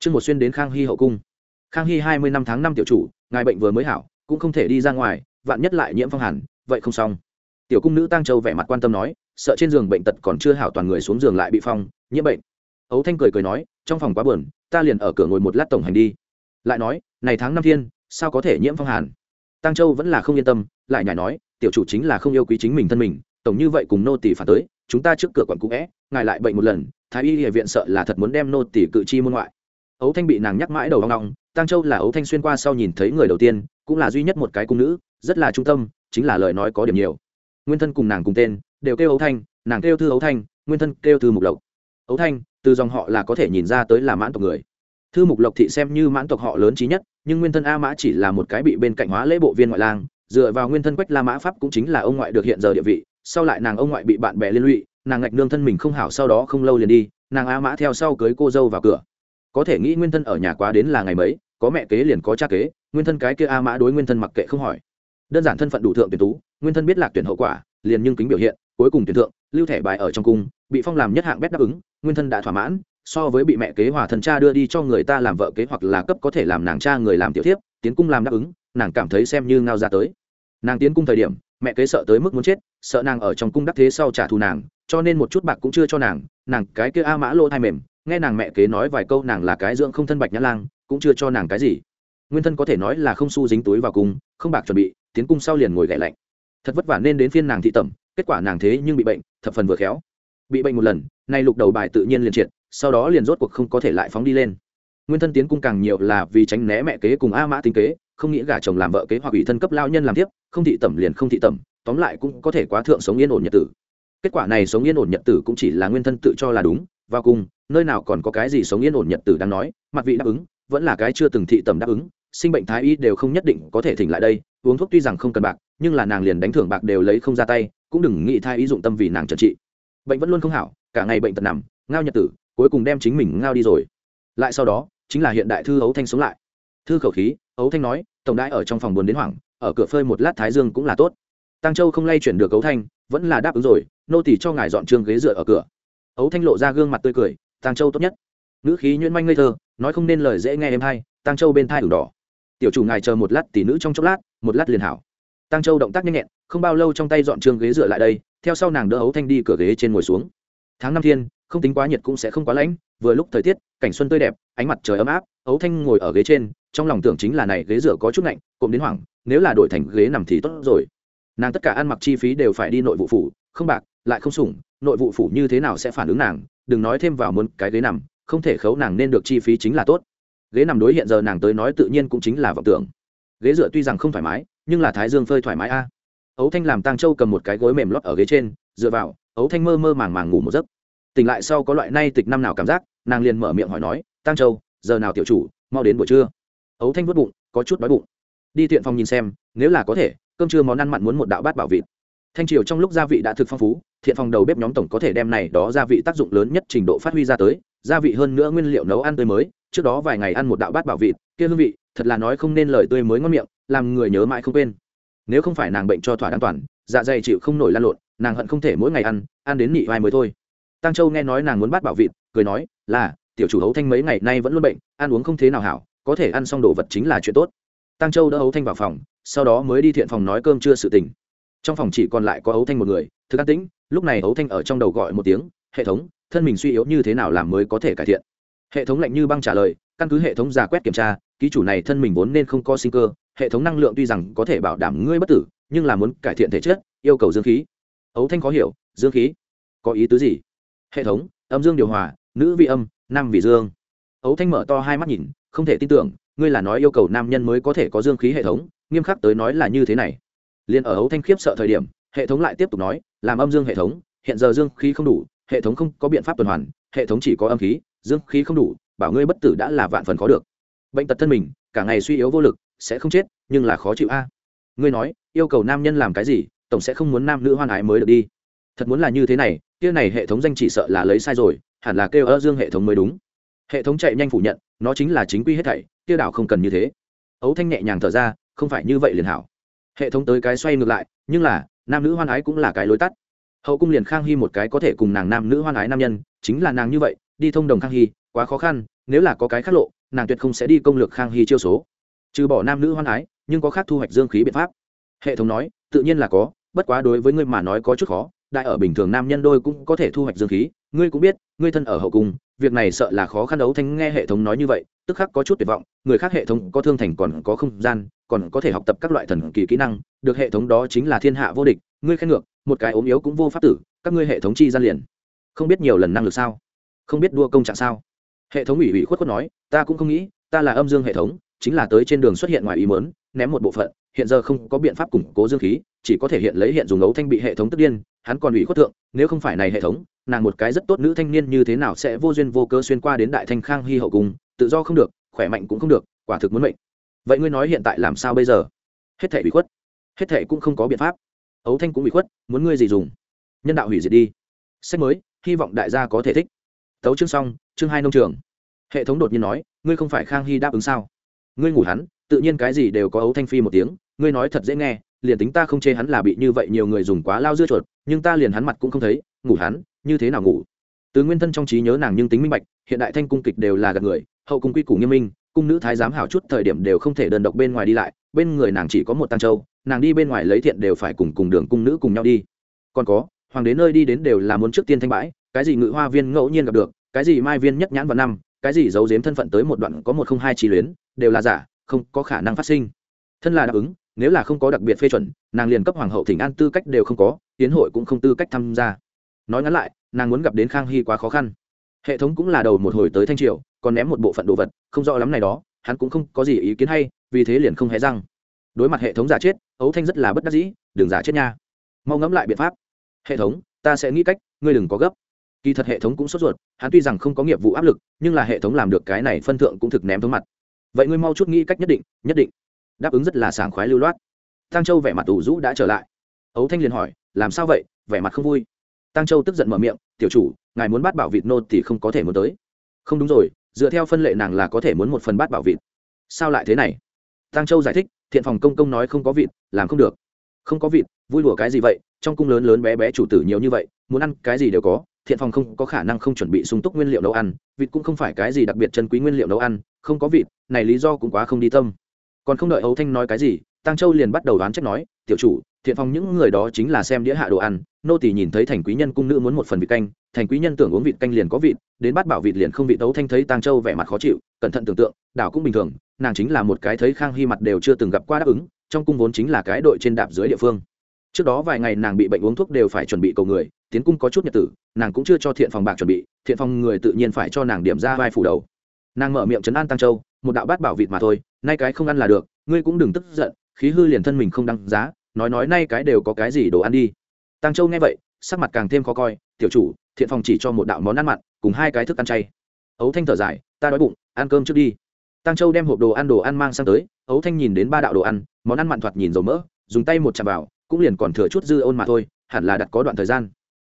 trương một xuyên đến khang hy hậu cung. Khang hy hai mươi năm tháng năm tiểu chủ, ngài bệnh vừa mới hảo, cũng không thể đi ra ngoài, vạn nhất lại nhiễm phong hàn, vậy không xong. Tiểu cung nữ tăng châu vẻ mặt quan tâm nói, sợ trên giường bệnh tật còn chưa hảo toàn người xuống giường lại bị phong, nhiễm bệnh. Ấu thanh cười cười nói, trong phòng quá buồn, ta liền ở cửa ngồi một lát tổng hành đi. Lại nói, này tháng năm thiên, sao có thể nhiễm phong hàn? Tăng châu vẫn là không yên tâm, lại nhảy nói, tiểu chủ chính là không yêu quý chính mình thân mình, tổng như vậy cùng nô tỷ phản tới, chúng ta trước cửa quận cũ é ngài lại bệnh một lần, thái y địa viện sợ là thật muốn đem nô tỷ cự chi môn ngoại ấu thanh bị nàng nhắc mãi đầu hoang ngong tăng châu là ấu thanh xuyên qua sau nhìn thấy người đầu tiên, cũng là duy nhất một cái cung nữ, rất là trung tâm, chính là lời nói có điểm nhiều. Nguyên thân cùng nàng cùng tên, đều kêu ấu thanh, nàng kêu thư ấu thanh, nguyên thân kêu thư mục lộc. Ấu thanh, từ dòng họ là có thể nhìn ra tới là mãn tộc người. Thư mục lộc thị xem như mãn tộc họ lớn trí nhất, nhưng nguyên thân a mã chỉ là một cái bị bên cạnh hóa lễ bộ viên ngoại lang, dựa vào nguyên thân quách la mã pháp cũng chính là ông ngoại được hiện giờ địa vị, sau lại nàng ông ngoại bị bạn bè liên lụy, nàng ngạch nương thân mình không hảo sau đó không lâu liền đi, nàng a mã theo sau cưới cô dâu vào cửa có thể nghĩ nguyên thân ở nhà quá đến là ngày mấy, có mẹ kế liền có cha kế, nguyên thân cái kia a mã đối nguyên thân mặc kệ không hỏi. Đơn giản thân phận đủ thượng tuyển tú, nguyên thân biết lạc tuyển hậu quả, liền nhưng kính biểu hiện, cuối cùng tuyển thượng, lưu thẻ bài ở trong cung, bị phong làm nhất hạng bét đáp ứng, nguyên thân đã thỏa mãn, so với bị mẹ kế hòa thần cha đưa đi cho người ta làm vợ kế hoặc là cấp có thể làm nàng cha người làm tiểu thiếp, tiến cung làm đáp ứng, nàng cảm thấy xem như ngao ra tới. Nàng tiến cung thời điểm, mẹ kế sợ tới mức muốn chết, sợ nàng ở trong cung đắc thế sau trả thù nàng, cho nên một chút bạc cũng chưa cho nàng nàng cái kia a mã lô thai mềm nghe nàng mẹ kế nói vài câu nàng là cái dưỡng không thân bạch nhã lang, cũng chưa cho nàng cái gì. Nguyên thân có thể nói là không su dính túi vào cung không bạc chuẩn bị, tiến cung sau liền ngồi gậy lạnh. Thật vất vả nên đến phiên nàng thị tẩm, kết quả nàng thế nhưng bị bệnh, thập phần vừa khéo. Bị bệnh một lần, nay lục đầu bài tự nhiên liền triệt, sau đó liền rốt cuộc không có thể lại phóng đi lên. Nguyên thân tiến cung càng nhiều là vì tránh né mẹ kế cùng a mã tính kế, không nghĩ gả chồng làm vợ kế hoặc ủy thân cấp lao nhân làm tiếp, không thị tẩm liền không thị tẩm, tóm lại cũng có thể quá thượng sống yên ổn nhật tử kết quả này sống yên ổn nhật tử cũng chỉ là nguyên thân tự cho là đúng, vào cung nơi nào còn có cái gì sống yên ổn nhật tử đang nói, mặt vị đáp ứng, vẫn là cái chưa từng thị tầm đáp ứng, sinh bệnh thái y đều không nhất định có thể thỉnh lại đây, uống thuốc tuy rằng không cần bạc, nhưng là nàng liền đánh thưởng bạc đều lấy không ra tay, cũng đừng nghĩ thái y dụng tâm vì nàng trần trị. Bệnh vẫn luôn không hảo, cả ngày bệnh tật nằm, ngao nhật tử, cuối cùng đem chính mình ngao đi rồi. Lại sau đó, chính là hiện đại thư ấu thanh sống lại. Thư khẩu khí, ấu thanh nói, tổng đãi ở trong phòng buồn đến hoảng, ở cửa phơi một lát thái dương cũng là tốt. Tăng châu không lay chuyển được ấu thanh, vẫn là đáp ứng rồi nô tỳ cho ngài dọn trương ghế dựa ở cửa. Ấu thanh lộ ra gương mặt tươi cười tăng châu tốt nhất. Nữ khí nhuyễn manh ngây thơ, nói không nên lời dễ nghe em hay tăng châu bên thai ửng đỏ. Tiểu chủ ngài chờ một lát tỷ nữ trong chốc lát, một lát liền hảo. Tăng châu động tác nhanh nhẹn, không bao lâu trong tay dọn trương ghế dựa lại đây, theo sau nàng đỡ ấu thanh đi cửa ghế trên ngồi xuống. Tháng năm thiên, không tính quá nhiệt cũng sẽ không quá lạnh vừa lúc thời tiết, cảnh xuân tươi đẹp, ánh mặt trời ấm áp, ấu thanh ngồi ở ghế trên, trong lòng tưởng chính là này ghế rửa có chút lạnh cộm đến hoảng, nếu là đổi thành ghế nằm thì tốt rồi. Nàng tất cả ăn mặc chi phí đều phải đi nội vụ phủ, không bạc lại không sủng, nội vụ phủ như thế nào sẽ phản ứng nàng, đừng nói thêm vào muốn cái ghế nằm, không thể khấu nàng nên được chi phí chính là tốt. Ghế nằm đối hiện giờ nàng tới nói tự nhiên cũng chính là vọng tưởng. Ghế dựa tuy rằng không thoải mái, nhưng là thái dương phơi thoải mái a. Ấu thanh làm tang châu cầm một cái gối mềm lót ở ghế trên, dựa vào, ấu thanh mơ mơ màng màng ngủ một giấc. Tỉnh lại sau có loại nay tịch năm nào cảm giác, nàng liền mở miệng hỏi nói, tang châu, giờ nào tiểu chủ, mau đến buổi trưa? Ấu thanh vớt bụng, có chút đói bụng. Đi tiện phòng nhìn xem, nếu là có thể, cơm trưa món ăn mặn muốn một đạo bát bảo vịt thanh triều trong lúc gia vị đã thực phong phú, thiện phòng đầu bếp nhóm tổng có thể đem này đó gia vị tác dụng lớn nhất trình độ phát huy ra tới, gia vị hơn nữa nguyên liệu nấu ăn tươi mới, trước đó vài ngày ăn một đạo bát bảo vịt, kia hương vị, thật là nói không nên lời tươi mới ngon miệng, làm người nhớ mãi không quên. Nếu không phải nàng bệnh cho thỏa an toàn dạ dày chịu không nổi lan lộn, nàng hận không thể mỗi ngày ăn ăn đến nị vai mới thôi. Tăng châu nghe nói nàng muốn bát bảo vịt, cười nói, là, tiểu chủ hấu thanh mấy ngày nay vẫn luôn bệnh, ăn uống không thế nào hảo, có thể ăn xong đồ vật chính là chuyện tốt. Tăng châu đỡ hấu thanh vào phòng, sau đó mới đi thiện phòng nói cơm chưa sự tình trong phòng chỉ còn lại có ấu thanh một người thực an tĩnh, lúc này ấu thanh ở trong đầu gọi một tiếng, hệ thống, thân mình suy yếu như thế nào làm mới có thể cải thiện? Hệ thống lạnh như băng trả lời, căn cứ hệ thống giả quét kiểm tra, ký chủ này thân mình vốn nên không có sinh cơ, hệ thống năng lượng tuy rằng có thể bảo đảm ngươi bất tử, nhưng là muốn cải thiện thể chất, yêu cầu dương khí. Ấu thanh khó hiểu, dương khí? Có ý tứ gì? Hệ thống, âm dương điều hòa, nữ vị âm, nam vị dương. Ấu thanh mở to hai mắt nhìn, không thể tin tưởng, ngươi là nói yêu cầu nam nhân mới có thể có dương khí hệ thống, nghiêm khắc tới nói là như thế này liền ở ấu thanh khiếp sợ thời điểm, hệ thống lại tiếp tục nói, làm âm dương hệ thống, hiện giờ dương khí không đủ, hệ thống không có biện pháp tuần hoàn, hệ thống chỉ có âm khí, dương khí không đủ, bảo ngươi bất tử đã là vạn phần khó được. Bệnh tật thân mình, cả ngày suy yếu vô lực, sẽ không chết, nhưng là khó chịu a. Ngươi nói, yêu cầu nam nhân làm cái gì, tổng sẽ không muốn nam nữ hoan ái mới được đi. Thật muốn là như thế này, kia này hệ thống danh chỉ sợ là lấy sai rồi, hẳn là kêu ơ dương hệ thống mới đúng. Hệ thống chạy nhanh phủ nhận, nó chính là chính quy hết thảy, kia đảo không cần như thế. Ấu thanh nhẹ nhàng thở ra, không phải như vậy liền hảo hệ thống tới cái xoay ngược lại, nhưng là, nam nữ hoan ái cũng là cái lối tắt. Hậu cung liền khang hy một cái có thể cùng nàng nam nữ hoan ái nam nhân, chính là nàng như vậy, đi thông đồng khang hy, quá khó khăn, nếu là có cái khác lộ, nàng tuyệt không sẽ đi công lược khang hy chiêu số. Trừ bỏ nam nữ hoan ái, nhưng có khác thu hoạch dương khí biện pháp. Hệ thống nói, tự nhiên là có, bất quá đối với ngươi mà nói có chút khó, đại ở bình thường nam nhân đôi cũng có thể thu hoạch dương khí, ngươi cũng biết, ngươi thân ở hậu cung việc này sợ là khó khăn đấu thanh nghe hệ thống nói như vậy, tức khắc có chút tuyệt vọng, người khác hệ thống có thương thành còn có không gian, còn có thể học tập các loại thần kỳ kỹ năng, được hệ thống đó chính là thiên hạ vô địch, ngươi khen ngược, một cái ốm yếu cũng vô pháp tử, các ngươi hệ thống chi gian liền. Không biết nhiều lần năng lực sao? Không biết đua công trạng sao? Hệ thống ủy ủy khuất khuất nói, ta cũng không nghĩ, ta là âm dương hệ thống, chính là tới trên đường xuất hiện ngoài ý mớn ném một bộ phận, hiện giờ không có biện pháp củng cố dương khí, chỉ có thể hiện lấy hiện dùng ấu thanh bị hệ thống tức điên, hắn còn ủy khuất thượng, nếu không phải này hệ thống nàng một cái rất tốt nữ thanh niên như thế nào sẽ vô duyên vô cớ xuyên qua đến đại thanh khang hy hậu cung tự do không được, khỏe mạnh cũng không được, quả thực muốn mệnh. Vậy ngươi nói hiện tại làm sao bây giờ? Hết thể bị khuất. Hết thể cũng không có biện pháp. Ấu thanh cũng bị khuất, muốn ngươi gì dùng? Nhân đạo hủy diệt đi. Sách mới, hy vọng đại gia có thể thích. Tấu chương xong, chương hai nông trường. Hệ thống đột nhiên nói, ngươi không phải khang hy đáp ứng sao? Ngươi ngủ hắn, tự nhiên cái gì đều có ấu thanh phi một tiếng, ngươi nói thật dễ nghe liền tính ta không chê hắn là bị như vậy nhiều người dùng quá lao dưa chuột, nhưng ta liền hắn mặt cũng không thấy, ngủ hắn, như thế nào ngủ? Từ nguyên thân trong trí nhớ nàng nhưng tính minh bạch, hiện đại thanh cung kịch đều là gạt người, hậu cung quy củ nghiêm minh, cung nữ thái giám hảo chút thời điểm đều không thể đơn độc bên ngoài đi lại, bên người nàng chỉ có một tăng châu, nàng đi bên ngoài lấy thiện đều phải cùng cùng đường cung nữ cùng nhau đi. Còn có, hoàng đế nơi đi đến đều là muốn trước tiên thanh bãi, cái gì ngự hoa viên ngẫu nhiên gặp được, cái gì mai viên nhất nhãn vào năm, cái gì giấu giếm thân phận tới một đoạn có một không hai trí luyến, đều là giả, không có khả năng phát sinh. Thân là đáp ứng nếu là không có đặc biệt phê chuẩn, nàng liền cấp hoàng hậu thỉnh an tư cách đều không có, tiến hội cũng không tư cách tham gia. Nói ngắn lại, nàng muốn gặp đến khang hy quá khó khăn. Hệ thống cũng là đầu một hồi tới thanh triều, còn ném một bộ phận đồ vật, không rõ lắm này đó, hắn cũng không có gì ý kiến hay, vì thế liền không hề răng. Đối mặt hệ thống giả chết, ấu thanh rất là bất đắc dĩ, đừng giả chết nha. Mau ngẫm lại biện pháp. Hệ thống, ta sẽ nghĩ cách, ngươi đừng có gấp. Kỳ thật hệ thống cũng sốt ruột, hắn tuy rằng không có nghiệp vụ áp lực, nhưng là hệ thống làm được cái này phân thượng cũng thực ném thống mặt. Vậy ngươi mau chút nghĩ cách nhất định nhất định đáp ứng rất là sảng khoái lưu loát. Tăng châu vẻ mặt ủ rũ đã trở lại. Ấu thanh liền hỏi, làm sao vậy? Vẻ mặt không vui. Tăng châu tức giận mở miệng, tiểu chủ, ngài muốn bắt bảo vịt nô thì không có thể muốn tới. Không đúng rồi, dựa theo phân lệ nàng là có thể muốn một phần bát bảo vịt. Sao lại thế này? Tăng châu giải thích, thiện phòng công công nói không có vịt, làm không được. Không có vịt, vui đùa cái gì vậy? Trong cung lớn lớn bé bé chủ tử nhiều như vậy, muốn ăn cái gì đều có, thiện phòng không có khả năng không chuẩn bị sung túc nguyên liệu nấu ăn, vịt cũng không phải cái gì đặc biệt chân quý nguyên liệu nấu ăn, không có vịt, này lý do cũng quá không đi tâm còn không đợi ấu thanh nói cái gì tăng châu liền bắt đầu đoán trách nói, tiểu chủ, thiện phòng những người đó chính là xem đĩa hạ đồ ăn, nô tỳ nhìn thấy thành quý nhân cung nữ muốn một phần vịt canh, thành quý nhân tưởng uống vịt canh liền có vịt, đến bắt bảo vịt liền không vịt. Tấu thanh thấy tăng châu vẻ mặt khó chịu, cẩn thận tưởng tượng, đảo cũng bình thường, nàng chính là một cái thấy khang hy mặt đều chưa từng gặp qua đáp ứng, trong cung vốn chính là cái đội trên đạp dưới địa phương. Trước đó vài ngày nàng bị bệnh uống thuốc đều phải chuẩn bị cầu người, tiến cung có chút nhật tử, nàng cũng chưa cho thiện phòng bạc chuẩn bị, thiện phòng người tự nhiên phải cho nàng điểm ra vai phủ đầu. Nàng mở miệng chấn an tăng châu một đạo bát bảo vịt mà thôi, nay cái không ăn là được, ngươi cũng đừng tức giận, khí hư liền thân mình không đăng giá, nói nói nay cái đều có cái gì đồ ăn đi. Tăng châu nghe vậy, sắc mặt càng thêm khó coi, tiểu chủ, thiện phòng chỉ cho một đạo món ăn mặn, cùng hai cái thức ăn chay. Ấu thanh thở dài, ta đói bụng, ăn cơm trước đi. Tăng châu đem hộp đồ ăn đồ ăn mang sang tới, ấu thanh nhìn đến ba đạo đồ ăn, món ăn mặn thoạt nhìn dầu mỡ, dùng tay một chạm vào, cũng liền còn thừa chút dư ôn mà thôi, hẳn là đặt có đoạn thời gian.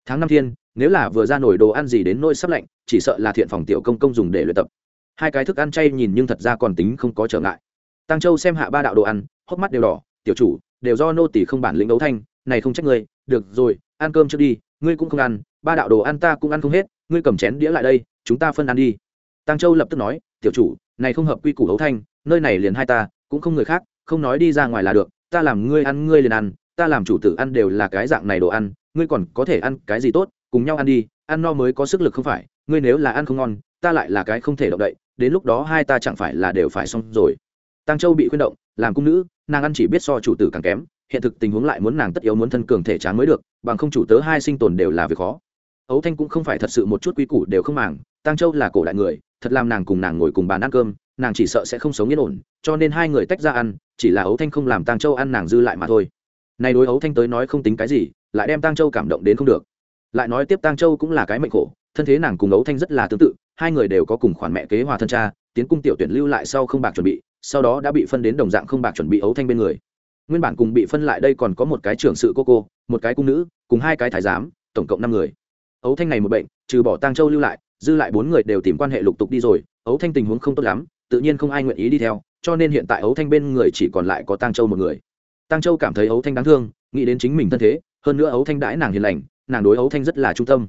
Tháng năm thiên, nếu là vừa ra nổi đồ ăn gì đến nôi sắp lạnh, chỉ sợ là thiện phòng tiểu công công dùng để luyện tập hai cái thức ăn chay nhìn nhưng thật ra còn tính không có trở ngại. Tăng châu xem hạ ba đạo đồ ăn, hốc mắt đều đỏ, tiểu chủ, đều do nô tỷ không bản lĩnh đấu thanh, này không trách ngươi, được rồi, ăn cơm trước đi, ngươi cũng không ăn, ba đạo đồ ăn ta cũng ăn không hết, ngươi cầm chén đĩa lại đây, chúng ta phân ăn đi. Tăng châu lập tức nói, tiểu chủ, này không hợp quy củ đấu thanh, nơi này liền hai ta, cũng không người khác, không nói đi ra ngoài là được, ta làm ngươi ăn, ngươi liền ăn, ta làm chủ tử ăn đều là cái dạng này đồ ăn, ngươi còn có thể ăn cái gì tốt, cùng nhau ăn đi, ăn no mới có sức lực không phải, ngươi nếu là ăn không ngon ta lại là cái không thể động đậy, đến lúc đó hai ta chẳng phải là đều phải xong rồi. Tăng châu bị khuyên động, làm cung nữ, nàng ăn chỉ biết so chủ tử càng kém, hiện thực tình huống lại muốn nàng tất yếu muốn thân cường thể tráng mới được, bằng không chủ tớ hai sinh tồn đều là việc khó. Ấu thanh cũng không phải thật sự một chút quy củ đều không màng tăng châu là cổ đại người, thật làm nàng cùng nàng ngồi cùng bàn ăn cơm, nàng chỉ sợ sẽ không sống yên ổn, cho nên hai người tách ra ăn, chỉ là ấu thanh không làm tăng châu ăn nàng dư lại mà thôi. Nay đối ấu thanh tới nói không tính cái gì, lại đem tăng châu cảm động đến không được. Lại nói tiếp tăng châu cũng là cái mệnh khổ, thân thế nàng cùng ấu thanh rất là tương tự hai người đều có cùng khoản mẹ kế hòa thân cha, tiến cung tiểu tuyển lưu lại sau không bạc chuẩn bị, sau đó đã bị phân đến đồng dạng không bạc chuẩn bị ấu thanh bên người. Nguyên bản cùng bị phân lại đây còn có một cái trưởng sự cô cô, một cái cung nữ, cùng hai cái thái giám, tổng cộng năm người. Ấu thanh này một bệnh, trừ bỏ tăng châu lưu lại, dư lại bốn người đều tìm quan hệ lục tục đi rồi, ấu thanh tình huống không tốt lắm, tự nhiên không ai nguyện ý đi theo, cho nên hiện tại ấu thanh bên người chỉ còn lại có tăng châu một người. Tăng châu cảm thấy ấu thanh đáng thương, nghĩ đến chính mình thân thế, hơn nữa ấu thanh đãi nàng hiền lành, nàng đối ấu thanh rất là trung tâm.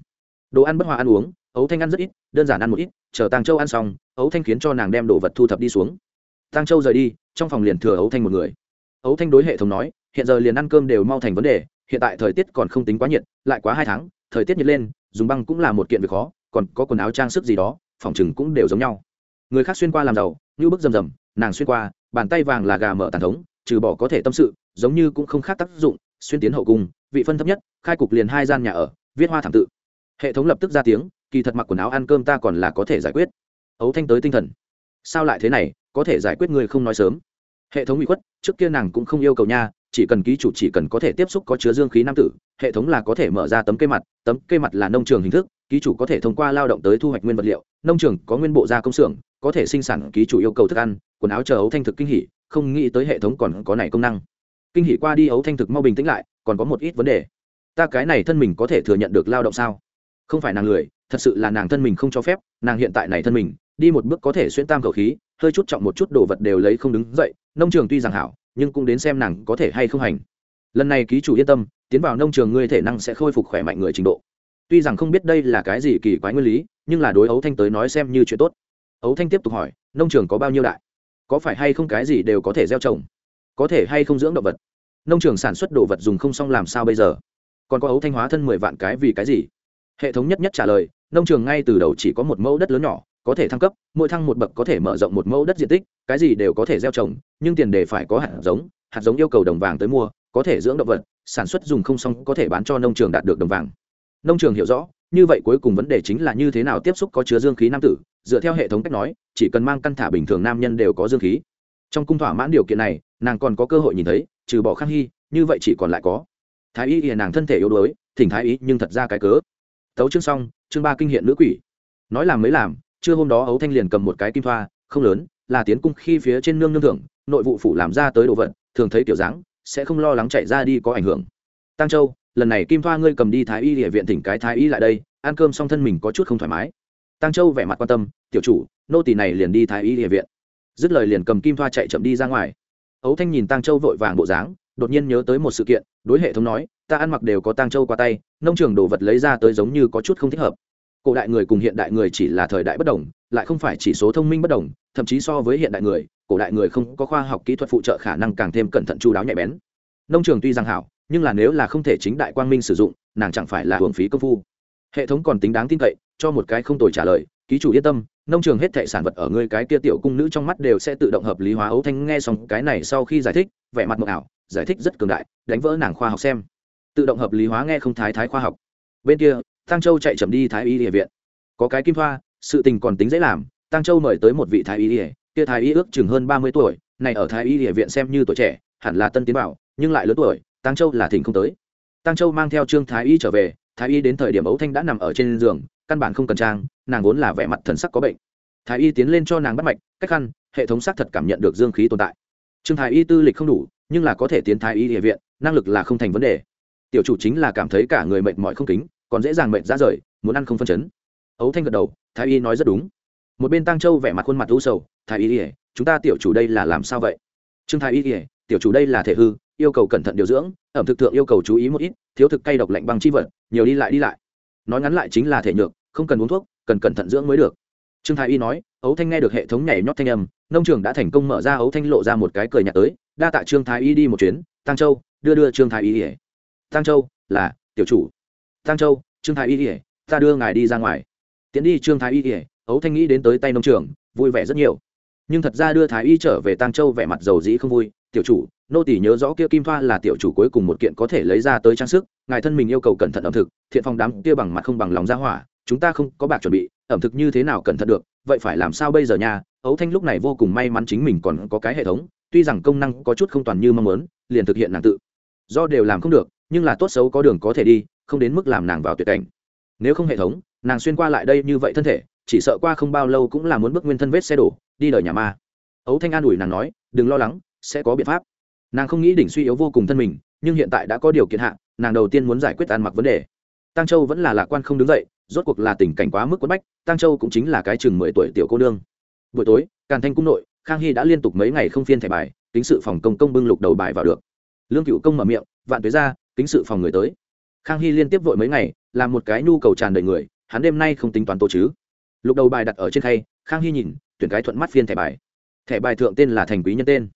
Đồ ăn bất hòa ăn uống ấu thanh ăn rất ít, đơn giản ăn một ít, chờ tàng châu ăn xong, ấu thanh khiến cho nàng đem đồ vật thu thập đi xuống. Tàng châu rời đi, trong phòng liền thừa ấu thanh một người. Ấu thanh đối hệ thống nói, hiện giờ liền ăn cơm đều mau thành vấn đề, hiện tại thời tiết còn không tính quá nhiệt, lại quá hai tháng, thời tiết nhiệt lên, dùng băng cũng là một kiện việc khó, còn có quần áo trang sức gì đó, phòng chừng cũng đều giống nhau. Người khác xuyên qua làm giàu, như bức rầm rầm, nàng xuyên qua, bàn tay vàng là gà mở tàn thống, trừ bỏ có thể tâm sự, giống như cũng không khác tác dụng, xuyên tiến hậu cung, vị phân thấp nhất, khai cục liền hai gian nhà ở, viết hoa thảm tự. Hệ thống lập tức ra tiếng kỳ thật mặc quần áo ăn cơm ta còn là có thể giải quyết. Ấu thanh tới tinh thần. Sao lại thế này, có thể giải quyết người không nói sớm. Hệ thống bị khuất, trước kia nàng cũng không yêu cầu nha, chỉ cần ký chủ chỉ cần có thể tiếp xúc có chứa dương khí nam tử, hệ thống là có thể mở ra tấm cây mặt, tấm cây mặt là nông trường hình thức, ký chủ có thể thông qua lao động tới thu hoạch nguyên vật liệu, nông trường có nguyên bộ gia công xưởng, có thể sinh sản ký chủ yêu cầu thức ăn, quần áo chờ ấu thanh thực kinh hỉ, không nghĩ tới hệ thống còn có này công năng. Kinh hỉ qua đi ấu thanh thực mau bình tĩnh lại, còn có một ít vấn đề. Ta cái này thân mình có thể thừa nhận được lao động sao? Không phải nàng lười thật sự là nàng thân mình không cho phép, nàng hiện tại này thân mình, đi một bước có thể xuyên tam khẩu khí, hơi chút trọng một chút đồ vật đều lấy không đứng dậy, nông trường tuy rằng hảo, nhưng cũng đến xem nàng có thể hay không hành. Lần này ký chủ yên tâm, tiến vào nông trường ngươi thể năng sẽ khôi phục khỏe mạnh người trình độ. Tuy rằng không biết đây là cái gì kỳ quái nguyên lý, nhưng là đối ấu thanh tới nói xem như chuyện tốt. Ấu thanh tiếp tục hỏi, nông trường có bao nhiêu đại? Có phải hay không cái gì đều có thể gieo trồng? Có thể hay không dưỡng động vật? Nông trường sản xuất đồ vật dùng không xong làm sao bây giờ? Còn có ấu thanh hóa thân mười vạn cái vì cái gì? Hệ thống nhất nhất trả lời, nông trường ngay từ đầu chỉ có một mẫu đất lớn nhỏ, có thể thăng cấp, mỗi thăng một bậc có thể mở rộng một mẫu đất diện tích, cái gì đều có thể gieo trồng, nhưng tiền đề phải có hạt giống hạt giống yêu cầu đồng vàng tới mua, có thể dưỡng động vật, sản xuất dùng không xong có thể bán cho nông trường đạt được đồng vàng. Nông trường hiểu rõ, như vậy cuối cùng vấn đề chính là như thế nào tiếp xúc có chứa dương khí nam tử, dựa theo hệ thống cách nói, chỉ cần mang căn thả bình thường nam nhân đều có dương khí. Trong cung thỏa mãn điều kiện này, nàng còn có cơ hội nhìn thấy, trừ bỏ khang hy, như vậy chỉ còn lại có. Thái y thì nàng thân thể yếu đuối, thỉnh thái y nhưng thật ra cái cớ tấu chương xong, chương ba kinh hiện nữ quỷ. Nói làm mới làm, trưa hôm đó ấu thanh liền cầm một cái kim thoa, không lớn, là tiến cung khi phía trên nương nương thưởng, nội vụ phủ làm ra tới đồ vật, thường thấy kiểu dáng, sẽ không lo lắng chạy ra đi có ảnh hưởng. Tăng châu, lần này kim thoa ngươi cầm đi thái y địa viện tỉnh cái thái y lại đây, ăn cơm xong thân mình có chút không thoải mái. Tăng châu vẻ mặt quan tâm, tiểu chủ, nô tỳ này liền đi thái y địa viện. Dứt lời liền cầm kim thoa chạy chậm đi ra ngoài. Ấu thanh nhìn tăng châu vội vàng bộ dáng, đột nhiên nhớ tới một sự kiện, đối hệ thống nói ta ăn mặc đều có tang châu qua tay, nông trường đồ vật lấy ra tới giống như có chút không thích hợp. Cổ đại người cùng hiện đại người chỉ là thời đại bất đồng, lại không phải chỉ số thông minh bất đồng, thậm chí so với hiện đại người, cổ đại người không có khoa học kỹ thuật phụ trợ khả năng càng thêm cẩn thận chu đáo nhạy bén. Nông trường tuy rằng hảo, nhưng là nếu là không thể chính đại quang minh sử dụng, nàng chẳng phải là hưởng phí công phu. Hệ thống còn tính đáng tin cậy, cho một cái không tồi trả lời, ký chủ yên tâm, nông trường hết thệ sản vật ở ngươi cái kia tiểu cung nữ trong mắt đều sẽ tự động hợp lý hóa ấu thanh nghe xong cái này sau khi giải thích, vẻ mặt mộng ảo, giải thích rất cường đại, đánh vỡ nàng khoa học xem tự động hợp lý hóa nghe không thái thái khoa học. Bên kia tăng châu chạy chậm đi thái y địa viện. Có cái kim thoa sự tình còn tính dễ làm tăng châu mời tới một vị thái y địa kia thái y ước chừng hơn ba mươi tuổi, này ở thái y địa viện xem như tuổi trẻ, hẳn là tân tiến bảo, nhưng lại lớn tuổi tăng châu là thỉnh không tới. Tăng châu mang theo trương thái y trở về, thái y đến thời điểm ấu thanh đã nằm ở trên giường, căn bản không cần trang, nàng vốn là vẻ mặt thần sắc có bệnh. Thái y tiến lên cho nàng bắt mạch, cách khăn, hệ thống xác thật cảm nhận được dương khí tồn tại. Trương thái y tư lịch không đủ, nhưng là có thể tiến thái y địa viện, năng lực là không thành vấn đề tiểu chủ chính là cảm thấy cả người mệt mỏi không kính, còn dễ dàng mệt ra rời, muốn ăn không phân chấn. Ấu thanh gật đầu, thái y nói rất đúng. Một bên tăng châu vẻ mặt khuôn mặt u sầu, thái y ỉa chúng ta tiểu chủ đây là làm sao vậy? Trương thái y ỉa tiểu chủ đây là thể hư, yêu cầu cẩn thận điều dưỡng, ẩm thực thượng yêu cầu chú ý một ít, thiếu thực cay độc lạnh băng chi vật, nhiều đi lại đi lại. Nói ngắn lại chính là thể nhược, không cần uống thuốc, cần cẩn thận dưỡng mới được. Trương thái y nói, ấu thanh nghe được hệ thống nhảy nhót thanh âm, nông trường đã thành công mở ra, ấu thanh lộ ra một cái cười nhạt tới, đa tạ trương thái y đi một chuyến tăng châu, đưa đưa trương thái y ỉa tăng châu, là, tiểu chủ. Tăng châu, trương thái y ỉa ta đưa ngài đi ra ngoài. Tiến đi, trương thái y ỉa ấu thanh nghĩ đến tới tay nông trường, vui vẻ rất nhiều. Nhưng thật ra đưa thái y trở về tăng châu vẻ mặt dầu dĩ không vui. Tiểu chủ, nô tỷ nhớ rõ kia kim thoa là tiểu chủ cuối cùng một kiện có thể lấy ra tới trang sức. Ngài thân mình yêu cầu cẩn thận ẩm thực, thiện phong đám kia bằng mặt không bằng lòng ra hỏa. Chúng ta không có bạc chuẩn bị, ẩm thực như thế nào cẩn thận được, vậy phải làm sao bây giờ nha? Ấu thanh lúc này vô cùng may mắn chính mình còn có cái hệ thống, tuy rằng công năng có chút không toàn như mong muốn, liền thực hiện nàng tự. Do đều làm không được nhưng là tốt xấu có đường có thể đi, không đến mức làm nàng vào tuyệt cảnh. Nếu không hệ thống, nàng xuyên qua lại đây như vậy thân thể, chỉ sợ qua không bao lâu cũng là muốn bước nguyên thân vết xe đổ, đi đời nhà ma. Ấu thanh an ủi nàng nói, đừng lo lắng, sẽ có biện pháp. Nàng không nghĩ đỉnh suy yếu vô cùng thân mình, nhưng hiện tại đã có điều kiện hạn nàng đầu tiên muốn giải quyết ăn mặc vấn đề. Tăng châu vẫn là lạc quan không đứng dậy, rốt cuộc là tình cảnh quá mức quất bách tăng châu cũng chính là cái chừng mười tuổi tiểu cô nương. Buổi tối, càn thanh cung nội, khang hy đã liên tục mấy ngày không phiên thẻ bài tính sự phòng công công bưng lục đầu bài vào được. Lương cựu công mở miệng, vạn tuế ra tính sự phòng người tới. Khang hy liên tiếp vội mấy ngày, làm một cái nhu cầu tràn đầy người, hắn đêm nay không tính toán tô chứ. Lục đầu bài đặt ở trên khay, khang hy nhìn, tuyển cái thuận mắt phiên thẻ bài. Thẻ bài thượng tên là thành quý nhân tên.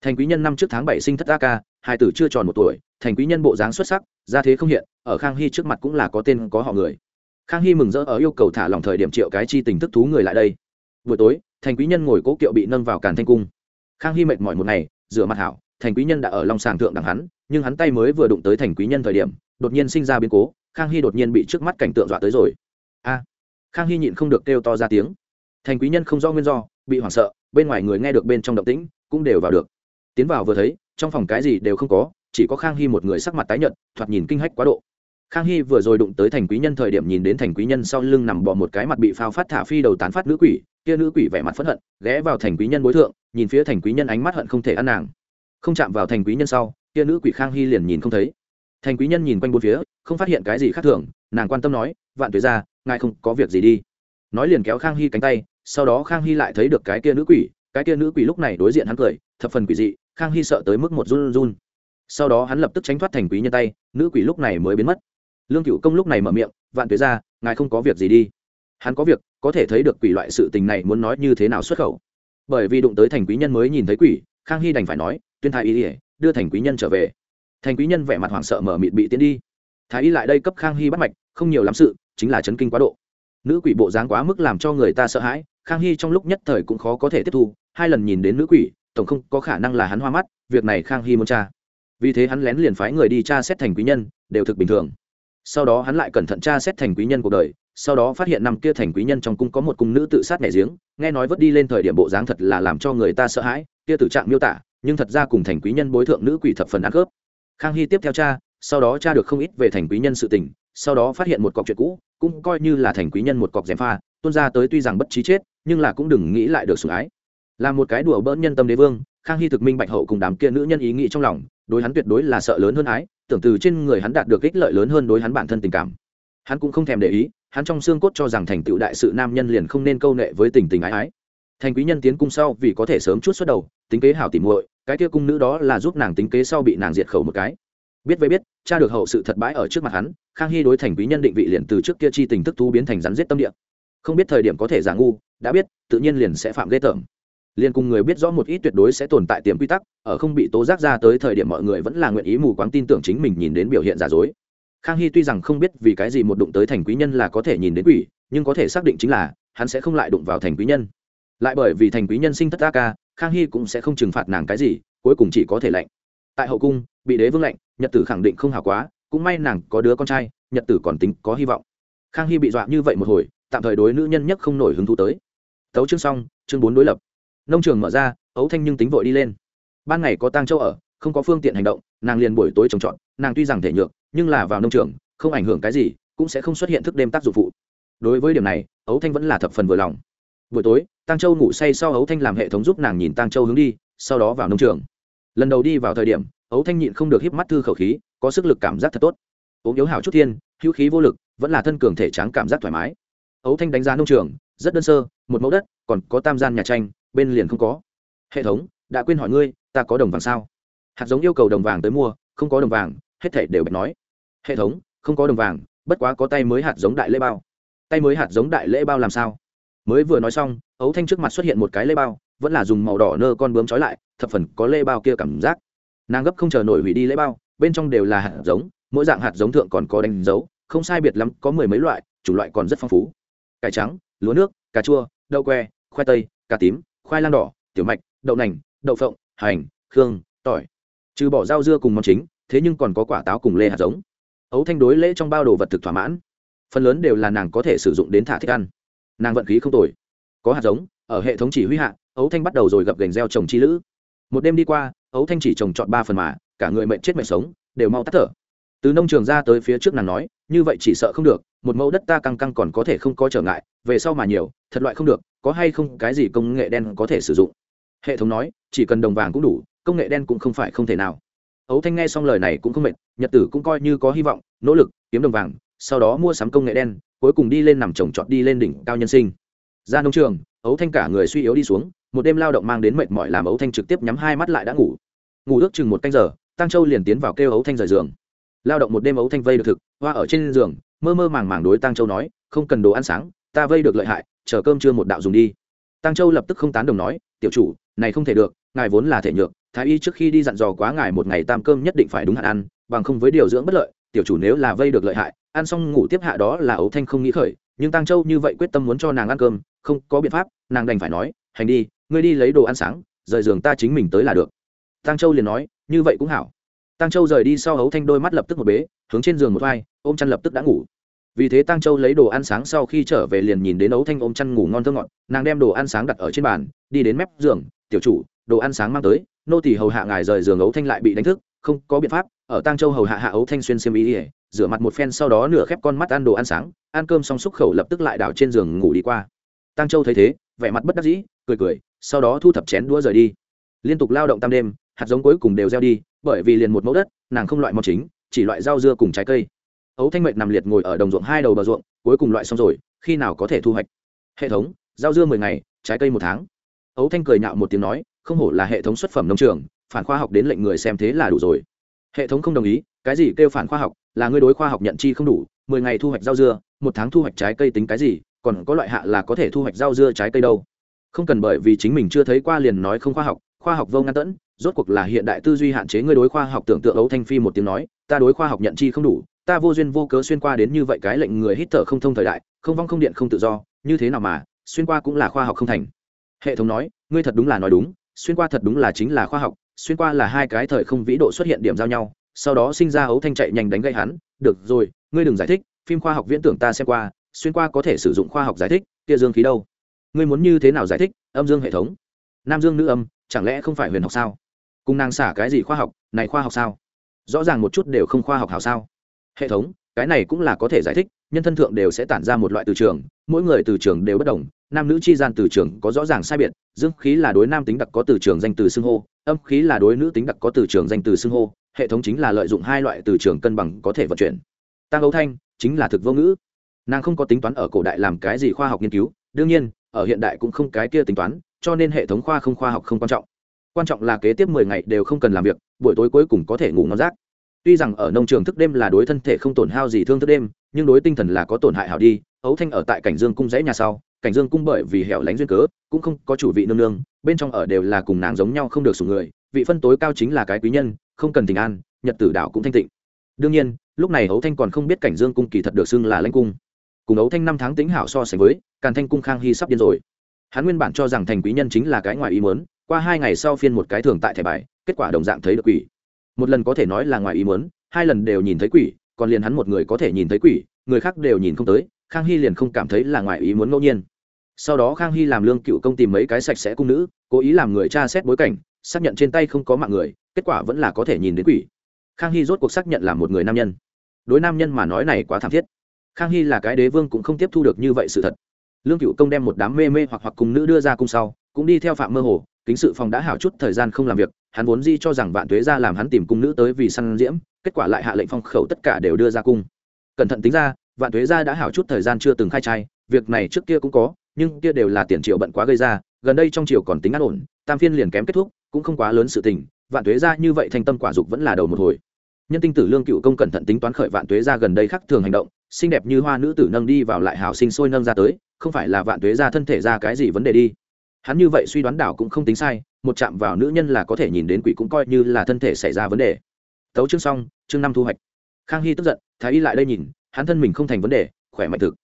Thành quý nhân năm trước tháng bảy sinh thất a ca hai tử chưa tròn một tuổi, thành quý nhân bộ dáng xuất sắc, gia thế không hiện, ở khang hy trước mặt cũng là có tên có họ người. Khang hy mừng rỡ ở yêu cầu thả lòng thời điểm triệu cái chi tình thức thú người lại đây. Buổi tối, thành quý nhân ngồi cố kiệu bị nâng vào càn thanh cung. Khang hy mệt mỏi một ngày, rửa mặt hảo thành quý nhân đã ở long sàng thượng đằng hắn, nhưng hắn tay mới vừa đụng tới thành quý nhân thời điểm, đột nhiên sinh ra biến cố, khang hy đột nhiên bị trước mắt cảnh tượng dọa tới rồi. A! Khang hy nhịn không được kêu to ra tiếng. Thành quý nhân không do nguyên do, bị hoảng sợ, bên ngoài người nghe được bên trong động tĩnh, cũng đều vào được. Tiến vào vừa thấy, trong phòng cái gì đều không có, chỉ có khang hy một người sắc mặt tái nhợt, thoạt nhìn kinh hách quá độ. Khang hy vừa rồi đụng tới thành quý nhân thời điểm nhìn đến thành quý nhân sau lưng nằm bò một cái mặt bị phao phát thả phi đầu tán phát nữ quỷ, kia nữ quỷ vẻ mặt phẫn hận, ghé vào thành quý nhân bối thượng, nhìn phía thành quý nhân ánh mắt hận không thể ăn nàng không chạm vào thành quý nhân sau, kia nữ quỷ khang hy liền nhìn không thấy. Thành quý nhân nhìn quanh bốn phía, không phát hiện cái gì khác thường, nàng quan tâm nói, vạn tuế ra ngài không có việc gì đi. Nói liền kéo khang hy cánh tay, sau đó khang hy lại thấy được cái kia nữ quỷ, cái kia nữ quỷ lúc này đối diện hắn cười, thập phần quỷ dị, khang hy sợ tới mức một run run. Sau đó hắn lập tức tránh thoát thành quý nhân tay, nữ quỷ lúc này mới biến mất. Lương cựu công lúc này mở miệng, vạn tuế ra ngài không có việc gì đi. Hắn có việc, có thể thấy được quỷ loại sự tình này muốn nói như thế nào xuất khẩu. Bởi vì đụng tới thành quý nhân mới nhìn thấy quỷ khang hy đành phải nói, tuyên thái y ỉa đưa thành quý nhân trở về. Thành quý nhân vẻ mặt hoảng sợ mở mịt bị tiến đi. Thái y lại đây cấp khang hy bắt mạch, không nhiều lắm sự, chính là chấn kinh quá độ. Nữ quỷ bộ dáng quá mức làm cho người ta sợ hãi, khang hy trong lúc nhất thời cũng khó có thể tiếp thu, hai lần nhìn đến nữ quỷ, tổng không có khả năng là hắn hoa mắt, việc này khang hy muốn tra. Vì thế hắn lén liền phái người đi tra xét thành quý nhân, đều thực bình thường. Sau đó hắn lại cẩn thận tra xét thành quý nhân cuộc đời sau đó phát hiện năm kia thành quý nhân trong cung có một cung nữ tự sát nhảy giếng, nghe nói vớt đi lên thời điểm bộ dáng thật là làm cho người ta sợ hãi, kia tử trạng miêu tả, nhưng thật ra cùng thành quý nhân bối thượng nữ quỷ thập phần ăn khớp. Khang hy tiếp theo cha, sau đó cha được không ít về thành quý nhân sự tình, sau đó phát hiện một cọc chuyện cũ, cũng coi như là thành quý nhân một cọc gièm pha, tuôn ra tới tuy rằng bất trí chết, nhưng là cũng đừng nghĩ lại được sủng ái. Là một cái đùa bỡn nhân tâm đế vương, khang hy thực minh bạch hậu cùng đám kia nữ nhân ý nghĩ trong lòng, đối hắn tuyệt đối là sợ lớn hơn ái, tưởng từ trên người hắn đạt được ích lợi lớn hơn đối hắn bản thân tình cảm. Hắn cũng không thèm để ý hắn trong xương cốt cho rằng thành tựu đại sự nam nhân liền không nên câu nệ với tình tình ái ái. Thành quý nhân tiến cung sau vì có thể sớm chút xuất đầu, tính kế hảo tỉ muội, cái kia cung nữ đó là giúp nàng tính kế sau bị nàng diệt khẩu một cái. Biết với biết, cha được hậu sự thật bãi ở trước mặt hắn, khang hy đối thành quý nhân định vị liền từ trước kia chi tình thức thú biến thành rắn giết tâm địa. Không biết thời điểm có thể giả ngu, đã biết, tự nhiên liền sẽ phạm ghê tởm. Liền cùng người biết rõ một ít tuyệt đối sẽ tồn tại tiềm quy tắc, ở không bị tố giác ra tới thời điểm mọi người vẫn là nguyện ý mù quáng tin tưởng chính mình nhìn đến biểu hiện giả dối khang hy tuy rằng không biết vì cái gì một đụng tới thành quý nhân là có thể nhìn đến quỷ, nhưng có thể xác định chính là hắn sẽ không lại đụng vào thành quý nhân. Lại bởi vì thành quý nhân sinh thất a ca khang hy cũng sẽ không trừng phạt nàng cái gì, cuối cùng chỉ có thể lệnh tại hậu cung, bị đế vương lệnh, nhật tử khẳng định không hảo quá, cũng may nàng có đứa con trai, nhật tử còn tính có hy vọng. Khang hy bị dọa như vậy một hồi, tạm thời đối nữ nhân nhất không nổi hứng thú tới. Tấu chương xong, chương bốn đối lập. Nông trường mở ra, ấu thanh nhưng tính vội đi lên. Ban ngày có tang châu ở, không có phương tiện hành động, nàng liền buổi tối trồng trọt, nàng tuy rằng thể nhược nhưng là vào nông trường, không ảnh hưởng cái gì, cũng sẽ không xuất hiện thức đêm tác dụng phụ. Đối với điểm này, ấu thanh vẫn là thập phần vừa lòng. Buổi tối tăng châu ngủ say sau ấu thanh làm hệ thống giúp nàng nhìn tăng châu hướng đi, sau đó vào nông trường. Lần đầu đi vào thời điểm, ấu thanh nhịn không được híp mắt thư khẩu khí, có sức lực cảm giác thật tốt. Ốm yếu hảo chút thiên, hữu khí vô lực, vẫn là thân cường thể tráng cảm giác thoải mái. Ấu thanh đánh giá nông trường, rất đơn sơ, một mẫu đất, còn có tam gian nhà tranh, bên liền không có. Hệ thống, đã quên hỏi ngươi, ta có đồng vàng sao? Hạt giống yêu cầu đồng vàng tới mua, không có đồng vàng, hết thể đều bạch nói hệ thống, không có đồng vàng, bất quá có tay mới hạt giống đại lễ bao. Tay mới hạt giống đại lễ bao làm sao? Mới vừa nói xong, ấu thanh trước mặt xuất hiện một cái lễ bao, vẫn là dùng màu đỏ nơ con bướm trói lại, thập phần có lễ bao kia cảm giác. Nàng gấp không chờ nổi hủy đi lễ bao, bên trong đều là hạt giống, mỗi dạng hạt giống thượng còn có đánh dấu, không sai biệt lắm, có mười mấy loại chủ loại còn rất phong phú. Cải trắng, lúa nước, cà chua, đậu que, khoai tây, cà tím, khoai lang đỏ, tiểu mạch, đậu nành, đậu phộng, hành, khương, tỏi. Trừ bỏ rau dưa cùng món chính, thế nhưng còn có quả táo cùng lê hạt giống ấu thanh đối lễ trong bao đồ vật thực thỏa mãn. Phần lớn đều là nàng có thể sử dụng đến thả thích ăn. Nàng vận khí không tồi. Có hạt giống, ở hệ thống chỉ huy hạ, ấu thanh bắt đầu rồi gặp gành gieo trồng chi lữ. Một đêm đi qua, ấu thanh chỉ trồng chọn ba phần mà, cả người mệnh chết mệnh sống, đều mau tắt thở. Từ nông trường ra tới phía trước nàng nói, như vậy chỉ sợ không được, một mẫu đất ta căng căng còn có thể không có trở ngại, về sau mà nhiều, thật loại không được, có hay không cái gì công nghệ đen có thể sử dụng? Hệ thống nói, chỉ cần đồng vàng cũng đủ, công nghệ đen cũng không phải không thể nào ấu thanh nghe xong lời này cũng không mệt, nhật tử cũng coi như có hy vọng, nỗ lực, kiếm đồng vàng, sau đó mua sắm công nghệ đen, cuối cùng đi lên nằm trồng trọt đi lên đỉnh cao nhân sinh. Ra nông trường, ấu thanh cả người suy yếu đi xuống, một đêm lao động mang đến mệt mỏi làm ấu thanh trực tiếp nhắm hai mắt lại đã ngủ. Ngủ ước chừng một canh giờ tăng châu liền tiến vào kêu ấu thanh rời giường. Lao động một đêm ấu thanh vây được thực, hoa ở trên giường, mơ mơ màng màng đối tăng châu nói, không cần đồ ăn sáng, ta vây được lợi hại, chờ cơm trưa một đạo dùng đi. Tăng châu lập tức không tán đồng nói, tiểu chủ, này không thể được, ngài vốn là thể nhược thái y trước khi đi dặn dò quá ngài một ngày tam cơm nhất định phải đúng hạn ăn, bằng không với điều dưỡng bất lợi, tiểu chủ nếu là vây được lợi hại, ăn xong ngủ tiếp hạ đó là ấu thanh không nghĩ khởi, nhưng tăng châu như vậy quyết tâm muốn cho nàng ăn cơm, không có biện pháp, nàng đành phải nói, hành đi, ngươi đi lấy đồ ăn sáng, rời giường ta chính mình tới là được. Tăng châu liền nói, như vậy cũng hảo. Tăng châu rời đi sau ấu thanh đôi mắt lập tức một bế, hướng trên giường một vai, ôm chăn lập tức đã ngủ. Vì thế tăng châu lấy đồ ăn sáng sau khi trở về liền nhìn đến ấu thanh ôm chăn ngủ ngon thơ ngọt, nàng đem đồ ăn sáng đặt ở trên bàn, đi đến mép giường, tiểu chủ, đồ ăn sáng mang tới nô tỳ hầu hạ ngài rời giường ấu thanh lại bị đánh thức, không có biện pháp, ở Tang châu hầu hạ hạ ấu thanh xuyên xiêm ý ỉa rửa mặt một phen sau đó nửa khép con mắt ăn đồ ăn sáng, ăn cơm xong xúc khẩu lập tức lại đảo trên giường ngủ đi qua. Tang châu thấy thế, vẻ mặt bất đắc dĩ, cười cười, sau đó thu thập chén đũa rời đi. Liên tục lao động tam đêm, hạt giống cuối cùng đều gieo đi, bởi vì liền một mẫu đất, nàng không loại màu chính, chỉ loại rau dưa cùng trái cây. Ấu thanh mệnh nằm liệt ngồi ở đồng ruộng hai đầu bờ ruộng, cuối cùng loại xong rồi, khi nào có thể thu hoạch? Hệ thống, rau dưa mười ngày, trái cây một tháng. Ấu thanh cười nhạo một tiếng nói không hổ là hệ thống xuất phẩm nông trường, phản khoa học đến lệnh người xem thế là đủ rồi. Hệ thống không đồng ý, cái gì kêu phản khoa học, là ngươi đối khoa học nhận chi không đủ, mười ngày thu hoạch rau dưa, một tháng thu hoạch trái cây tính cái gì, còn có loại hạ là có thể thu hoạch rau dưa trái cây đâu. Không cần bởi vì chính mình chưa thấy qua liền nói không khoa học khoa học vô ngăn tẫn, rốt cuộc là hiện đại tư duy hạn chế ngươi đối khoa học tưởng tượng ấu thanh phi một tiếng nói, ta đối khoa học nhận chi không đủ, ta vô duyên vô cớ xuyên qua đến như vậy cái lệnh người hít thở không thông thời đại, không vong không điện không tự do, như thế nào mà, xuyên qua cũng là khoa học không thành. Hệ thống nói, ngươi thật đúng là nói đúng xuyên qua thật đúng là chính là khoa học, xuyên qua là hai cái thời không vĩ độ xuất hiện điểm giao nhau, sau đó sinh ra ấu thanh chạy nhanh đánh gây hắn, được rồi, ngươi đừng giải thích, phim khoa học viễn tưởng ta xem qua, xuyên qua có thể sử dụng khoa học giải thích, kia dương khí đâu? Ngươi muốn như thế nào giải thích, âm dương hệ thống? Nam dương nữ âm, chẳng lẽ không phải huyền học sao? Cùng nàng xả cái gì khoa học, này khoa học sao? Rõ ràng một chút đều không khoa học hảo sao? Hệ thống cái này cũng là có thể giải thích, nhân thân thượng đều sẽ tản ra một loại từ trường, mỗi người từ trường đều bất đồng, nam nữ chi gian từ trường có rõ ràng sai biệt, dương khí là đối nam tính đặc có từ trường danh từ xưng hô, âm khí là đối nữ tính đặc có từ trường danh từ xưng hô, hệ thống chính là lợi dụng hai loại từ trường cân bằng có thể vận chuyển. Tăng ấu thanh chính là thực vô ngữ. Nàng không có tính toán ở cổ đại làm cái gì khoa học nghiên cứu, đương nhiên, ở hiện đại cũng không cái kia tính toán, cho nên hệ thống khoa không khoa học không quan trọng. Quan trọng là kế tiếp mười ngày đều không cần làm việc, buổi tối cuối cùng có thể ngủ ngon rác tuy rằng ở nông trường thức đêm là đối thân thể không tổn hao gì thương thức đêm, nhưng đối tinh thần là có tổn hại hảo đi. Ấu thanh ở tại cảnh dương cung dãy nhà sau, cảnh dương cung bởi vì hẻo lánh duyên cớ, cũng không có chủ vị nương nương, bên trong ở đều là cùng nàng giống nhau không được sủng người, vị phân tối cao chính là cái quý nhân, không cần tình an, nhật tử đạo cũng thanh tịnh. Đương nhiên, lúc này ấu thanh còn không biết cảnh dương cung kỳ thật được xưng là lãnh cung. Cùng ấu thanh năm tháng tính hảo so sánh với, càn thanh cung khang hy sắp điên rồi. Hắn nguyên bản cho rằng thành quý nhân chính là cái ngoài ý muốn, qua hai ngày sau phiên một cái thường tại thẻ bài, kết quả đồng dạng thấy được quỷ một lần có thể nói là ngoài ý muốn, hai lần đều nhìn thấy quỷ, còn liền hắn một người có thể nhìn thấy quỷ, người khác đều nhìn không tới, khang hy liền không cảm thấy là ngoài ý muốn ngẫu nhiên. Sau đó khang hy làm lương cựu công tìm mấy cái sạch sẽ cung nữ, cố ý làm người tra xét bối cảnh, xác nhận trên tay không có mạng người, kết quả vẫn là có thể nhìn đến quỷ. Khang hy rốt cuộc xác nhận là một người nam nhân. Đối nam nhân mà nói này quá thảm thiết. Khang hy là cái đế vương cũng không tiếp thu được như vậy sự thật. Lương cựu công đem một đám mê mê hoặc hoặc cung nữ đưa ra cung sau, cũng đi theo phạm mơ hồ, kính sự phòng đã hảo chút thời gian không làm việc hắn vốn di cho rằng vạn tuế ra làm hắn tìm cung nữ tới vì săn diễm, kết quả lại hạ lệnh phong khẩu tất cả đều đưa ra cung. Cẩn thận tính ra, vạn tuế ra đã hảo chút thời gian chưa từng khai trai, việc này trước kia cũng có, nhưng kia đều là tiền triệu bận quá gây ra, gần đây trong triều còn tính an ổn, tam phiên liền kém kết thúc, cũng không quá lớn sự tình, vạn tuế ra như vậy thành tâm quả dục vẫn là đầu một hồi. Nhân tinh tử lương cựu công cẩn thận tính toán khởi vạn tuế ra gần đây khắc thường hành động, xinh đẹp như hoa nữ tử nâng đi vào lại hào sinh sôi nâng ra tới, không phải là vạn tuế ra thân thể ra cái gì vấn đề đi hắn như vậy suy đoán đảo cũng không tính sai, một chạm vào nữ nhân là có thể nhìn đến quỷ cũng coi như là thân thể xảy ra vấn đề. Tấu chương xong, chương năm thu hoạch. Khang hy tức giận, thái y lại đây nhìn, hắn thân mình không thành vấn đề, khỏe mạnh thực.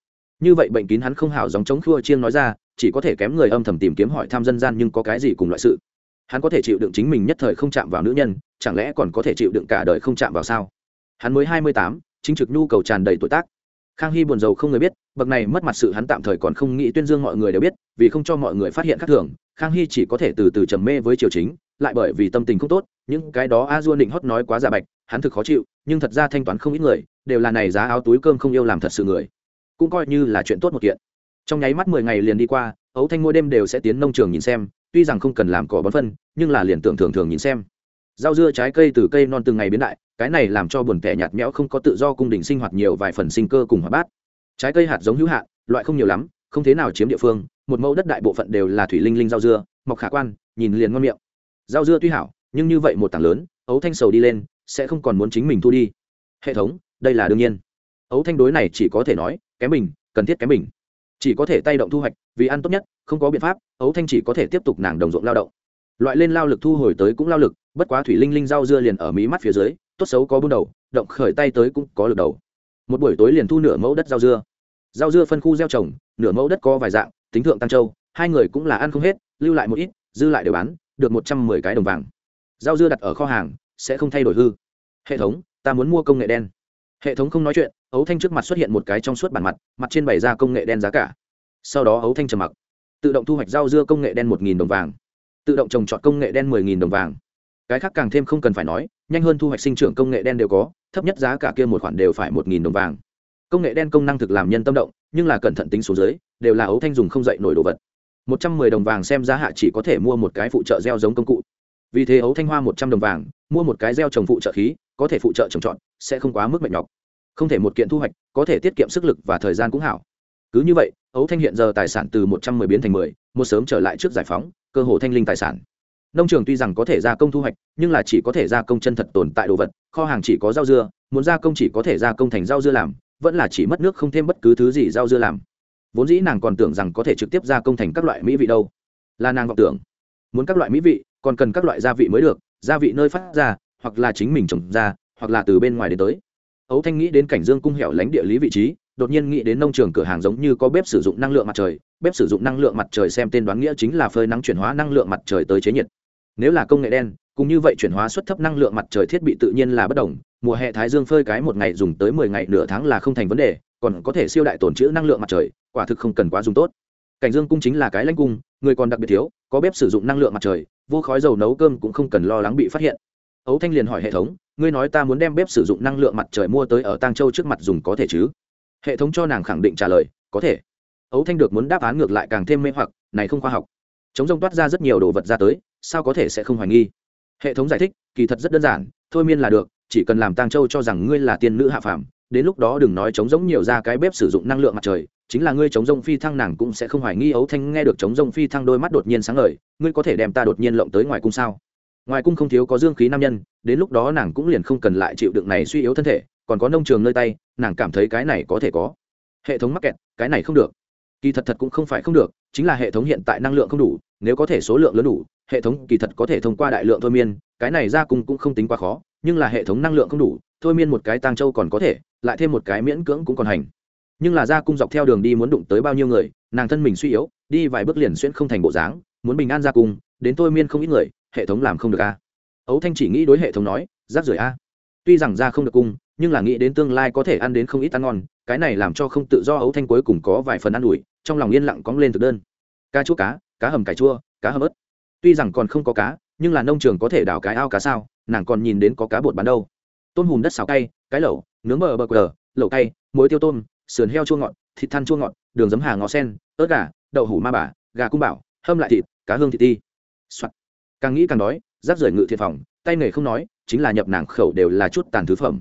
Như vậy bệnh kín hắn không hảo giống chống khua chiêng nói ra, chỉ có thể kém người âm thầm tìm kiếm hỏi tham dân gian nhưng có cái gì cùng loại sự. Hắn có thể chịu đựng chính mình nhất thời không chạm vào nữ nhân, chẳng lẽ còn có thể chịu đựng cả đời không chạm vào sao? Hắn mới hai mươi tám, chính trực nhu cầu tràn đầy tuổi tác khang hy buồn rầu không người biết, bậc này mất mặt sự hắn tạm thời còn không nghĩ tuyên dương mọi người đều biết, vì không cho mọi người phát hiện khác thường, khang hy chỉ có thể từ từ trầm mê với triều chính, lại bởi vì tâm tình không tốt, những cái đó a dua định hót nói quá giả bạch, hắn thực khó chịu, nhưng thật ra thanh toán không ít người, đều là này giá áo túi cơm không yêu làm thật sự người. Cũng coi như là chuyện tốt một kiện. Trong nháy mắt mười ngày liền đi qua, ấu thanh mỗi đêm đều sẽ tiến nông trường nhìn xem, tuy rằng không cần làm cỏ bón phân, nhưng là liền tưởng thường thường nhìn xem rau dưa trái cây từ cây non từng ngày biến đại, cái này làm cho buồn tẻ nhạt nhẽo không có tự do cung đình sinh hoạt nhiều vài phần sinh cơ cùng hoạt bát. Trái cây hạt giống hữu hạn, loại không nhiều lắm, không thế nào chiếm địa phương, một mẫu đất đại bộ phận đều là thủy linh linh rau dưa, mọc khả quan, nhìn liền ngon miệng. Rau dưa tuy hảo, nhưng như vậy một tảng lớn, ấu thanh sầu đi lên, sẽ không còn muốn chính mình thu đi. Hệ thống, đây là đương nhiên. Ấu thanh đối này chỉ có thể nói, kém mình cần thiết kém mình chỉ có thể tay động thu hoạch, vì ăn tốt nhất, không có biện pháp, ấu thanh chỉ có thể tiếp tục nàng đồng ruộng lao động. Loại lên lao lực thu hồi tới cũng lao lực bất quá thủy linh linh rau dưa liền ở mí mắt phía dưới, tốt xấu có bún đầu, động khởi tay tới cũng có lực đầu. Một buổi tối liền thu nửa mẫu đất rau dưa. Rau dưa phân khu gieo trồng, nửa mẫu đất có vài dạng, tính thượng tăng châu, hai người cũng là ăn không hết, lưu lại một ít, dư lại đều bán, được một trăm mười cái đồng vàng. Rau dưa đặt ở kho hàng, sẽ không thay đổi hư. Hệ thống, ta muốn mua công nghệ đen. Hệ thống không nói chuyện, ấu thanh trước mặt xuất hiện một cái trong suốt bản mặt mặt trên bày ra công nghệ đen giá cả. Sau đó ấu thanh trầm mặc, tự động thu hoạch rau dưa công nghệ đen một đồng vàng. Tự động trồng trọt công nghệ đen mười đồng vàng cái khác càng thêm không cần phải nói, nhanh hơn thu hoạch sinh trưởng công nghệ đen đều có, thấp nhất giá cả kia một khoản đều phải một nghìn đồng vàng. Công nghệ đen công năng thực làm nhân tâm động, nhưng là cẩn thận tính số dưới, đều là ấu thanh dùng không dậy nổi đồ vật. Một trăm mười đồng vàng xem giá hạ chỉ có thể mua một cái phụ trợ gieo giống công cụ. Vì thế ấu thanh hoa một trăm đồng vàng, mua một cái gieo trồng phụ trợ khí, có thể phụ trợ trồng trọt, sẽ không quá mức mệt nhọc. Không thể một kiện thu hoạch, có thể tiết kiệm sức lực và thời gian cũng hảo. Cứ như vậy, ấu thanh hiện giờ tài sản từ một trăm mười biến thành mười, một sớm trở lại trước giải phóng, cơ hồ thanh linh tài sản nông trường tuy rằng có thể gia công thu hoạch, nhưng là chỉ có thể gia công chân thật tồn tại đồ vật, kho hàng chỉ có rau dưa, muốn gia công chỉ có thể gia công thành rau dưa làm, vẫn là chỉ mất nước không thêm bất cứ thứ gì rau dưa làm. Vốn dĩ nàng còn tưởng rằng có thể trực tiếp gia công thành các loại mỹ vị đâu. Là nàng vọng tưởng, muốn các loại mỹ vị, còn cần các loại gia vị mới được, gia vị nơi phát ra, hoặc là chính mình trồng ra, hoặc là từ bên ngoài đến tới. Ấu thanh nghĩ đến cảnh dương cung hẻo lánh địa lý vị trí, đột nhiên nghĩ đến nông trường cửa hàng giống như có bếp sử dụng năng lượng mặt trời, bếp sử dụng năng lượng mặt trời xem tên đoán nghĩa chính là phơi nắng chuyển hóa năng lượng mặt trời tới chế nhiệt nếu là công nghệ đen cũng như vậy chuyển hóa suất thấp năng lượng mặt trời thiết bị tự nhiên là bất đồng. Mùa hè thái dương phơi cái một ngày dùng tới mười ngày nửa tháng là không thành vấn đề, còn có thể siêu đại tổn trữ năng lượng mặt trời, quả thực không cần quá dùng tốt. Cảnh dương cung chính là cái lãnh cung, người còn đặc biệt thiếu, có bếp sử dụng năng lượng mặt trời, vô khói dầu nấu cơm cũng không cần lo lắng bị phát hiện. Ấu thanh liền hỏi hệ thống, ngươi nói ta muốn đem bếp sử dụng năng lượng mặt trời mua tới ở tang châu trước mặt dùng có thể chứ? Hệ thống cho nàng khẳng định trả lời, có thể. Ấu thanh được muốn đáp án ngược lại càng thêm mê hoặc, này không khoa học. Chống rông toát ra rất nhiều đồ vật ra tới sao có thể sẽ không hoài nghi? Hệ thống giải thích, kỳ thật rất đơn giản, thôi miên là được, chỉ cần làm tang châu cho rằng ngươi là tiên nữ hạ phàm, đến lúc đó đừng nói chống giống nhiều ra cái bếp sử dụng năng lượng mặt trời, chính là ngươi chống rông phi thăng nàng cũng sẽ không hoài nghi. Ấu thanh nghe được chống rông phi thăng đôi mắt đột nhiên sáng ngời, ngươi có thể đem ta đột nhiên lộng tới ngoài cung sao? Ngoài cung không thiếu có dương khí nam nhân, đến lúc đó nàng cũng liền không cần lại chịu đựng này suy yếu thân thể, còn có nông trường nơi tay, nàng cảm thấy cái này có thể có. Hệ thống mắc kẹt, cái này không được. Kỳ thật thật cũng không phải không được, chính là hệ thống hiện tại năng lượng không đủ, nếu có thể số lượng lớn đủ hệ thống kỳ thật có thể thông qua đại lượng thôi miên, cái này ra cung cũng không tính quá khó, nhưng là hệ thống năng lượng không đủ, thôi miên một cái tang châu còn có thể, lại thêm một cái miễn cưỡng cũng còn hành. Nhưng là ra cung dọc theo đường đi muốn đụng tới bao nhiêu người, nàng thân mình suy yếu, đi vài bước liền xuyên không thành bộ dáng, muốn bình an ra cung, đến thôi miên không ít người, hệ thống làm không được a. Ấu thanh chỉ nghĩ đối hệ thống nói rác rưởi a. Tuy rằng ra không được cung, nhưng là nghĩ đến tương lai có thể ăn đến không ít ăn ngon, cái này làm cho không tự do ấu thanh cuối cùng có vài phần ăn ủi, trong lòng yên lặng cóng lên thực đơn. Cá chua cá cá hầm cải chua, cá hầm ớt tuy rằng còn không có cá, nhưng là nông trường có thể đào cái ao cá sao, nàng còn nhìn đến có cá bột bán đâu. Tôm hùm đất xào cay, cái lẩu, nướng bờ bờ cờ lẩu cay, muối tiêu tôm, sườn heo chua ngọt, thịt than chua ngọt, đường giấm hà ngó sen, ớt gà, đậu hủ ma bà, gà cung bảo, hâm lại thịt, cá hương thịt ti. Soạn. càng nghĩ càng đói, rác rời ngự thiệt phòng, tay nghề không nói, chính là nhập nàng khẩu đều là chút tàn thứ phẩm.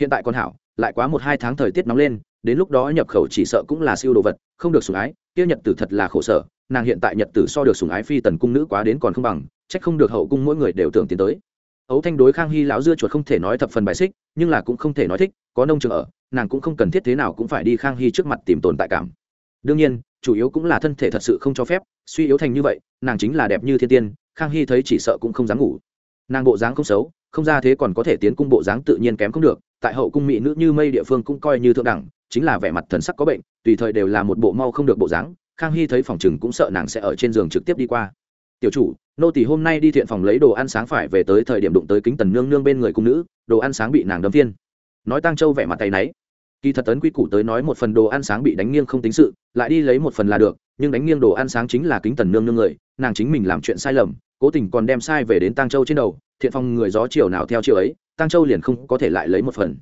Hiện tại con hảo, lại quá một hai tháng thời tiết nóng lên, đến lúc đó nhập khẩu chỉ sợ cũng là siêu đồ vật, không được sủng ái kia nhật tử thật là khổ sở nàng hiện tại nhật tử so được sủng ái phi tần cung nữ quá đến còn không bằng trách không được hậu cung mỗi người đều tưởng tiến tới. Ấu thanh đối khang hy lão dưa chuột không thể nói thập phần bài xích, nhưng là cũng không thể nói thích, có nông trường ở, nàng cũng không cần thiết thế nào cũng phải đi khang hy trước mặt tìm tồn tại cảm. Đương nhiên, chủ yếu cũng là thân thể thật sự không cho phép, suy yếu thành như vậy, nàng chính là đẹp như thiên tiên, khang hy thấy chỉ sợ cũng không dám ngủ. Nàng bộ dáng không xấu, không ra thế còn có thể tiến cung bộ dáng tự nhiên kém không được, tại hậu cung mỹ nữ như mây địa phương cũng coi như thượng đẳng, chính là vẻ mặt thần sắc có bệnh, tùy thời đều là một bộ mau không được bộ dáng khang hy thấy phòng chừng cũng sợ nàng sẽ ở trên giường trực tiếp đi qua. Tiểu chủ, nô tỷ hôm nay đi thiện phòng lấy đồ ăn sáng phải về tới thời điểm đụng tới kính tần nương nương bên người cung nữ, đồ ăn sáng bị nàng đâm viên. nói tăng châu vẻ mặt tay náy. Kỳ thật tấn quy củ tới nói một phần đồ ăn sáng bị đánh nghiêng không tính sự, lại đi lấy một phần là được, nhưng đánh nghiêng đồ ăn sáng chính là kính tần nương nương người, nàng chính mình làm chuyện sai lầm, cố tình còn đem sai về đến tăng châu trên đầu, thiện phòng người gió chiều nào theo chiều ấy tăng châu liền không có thể lại lấy một phần.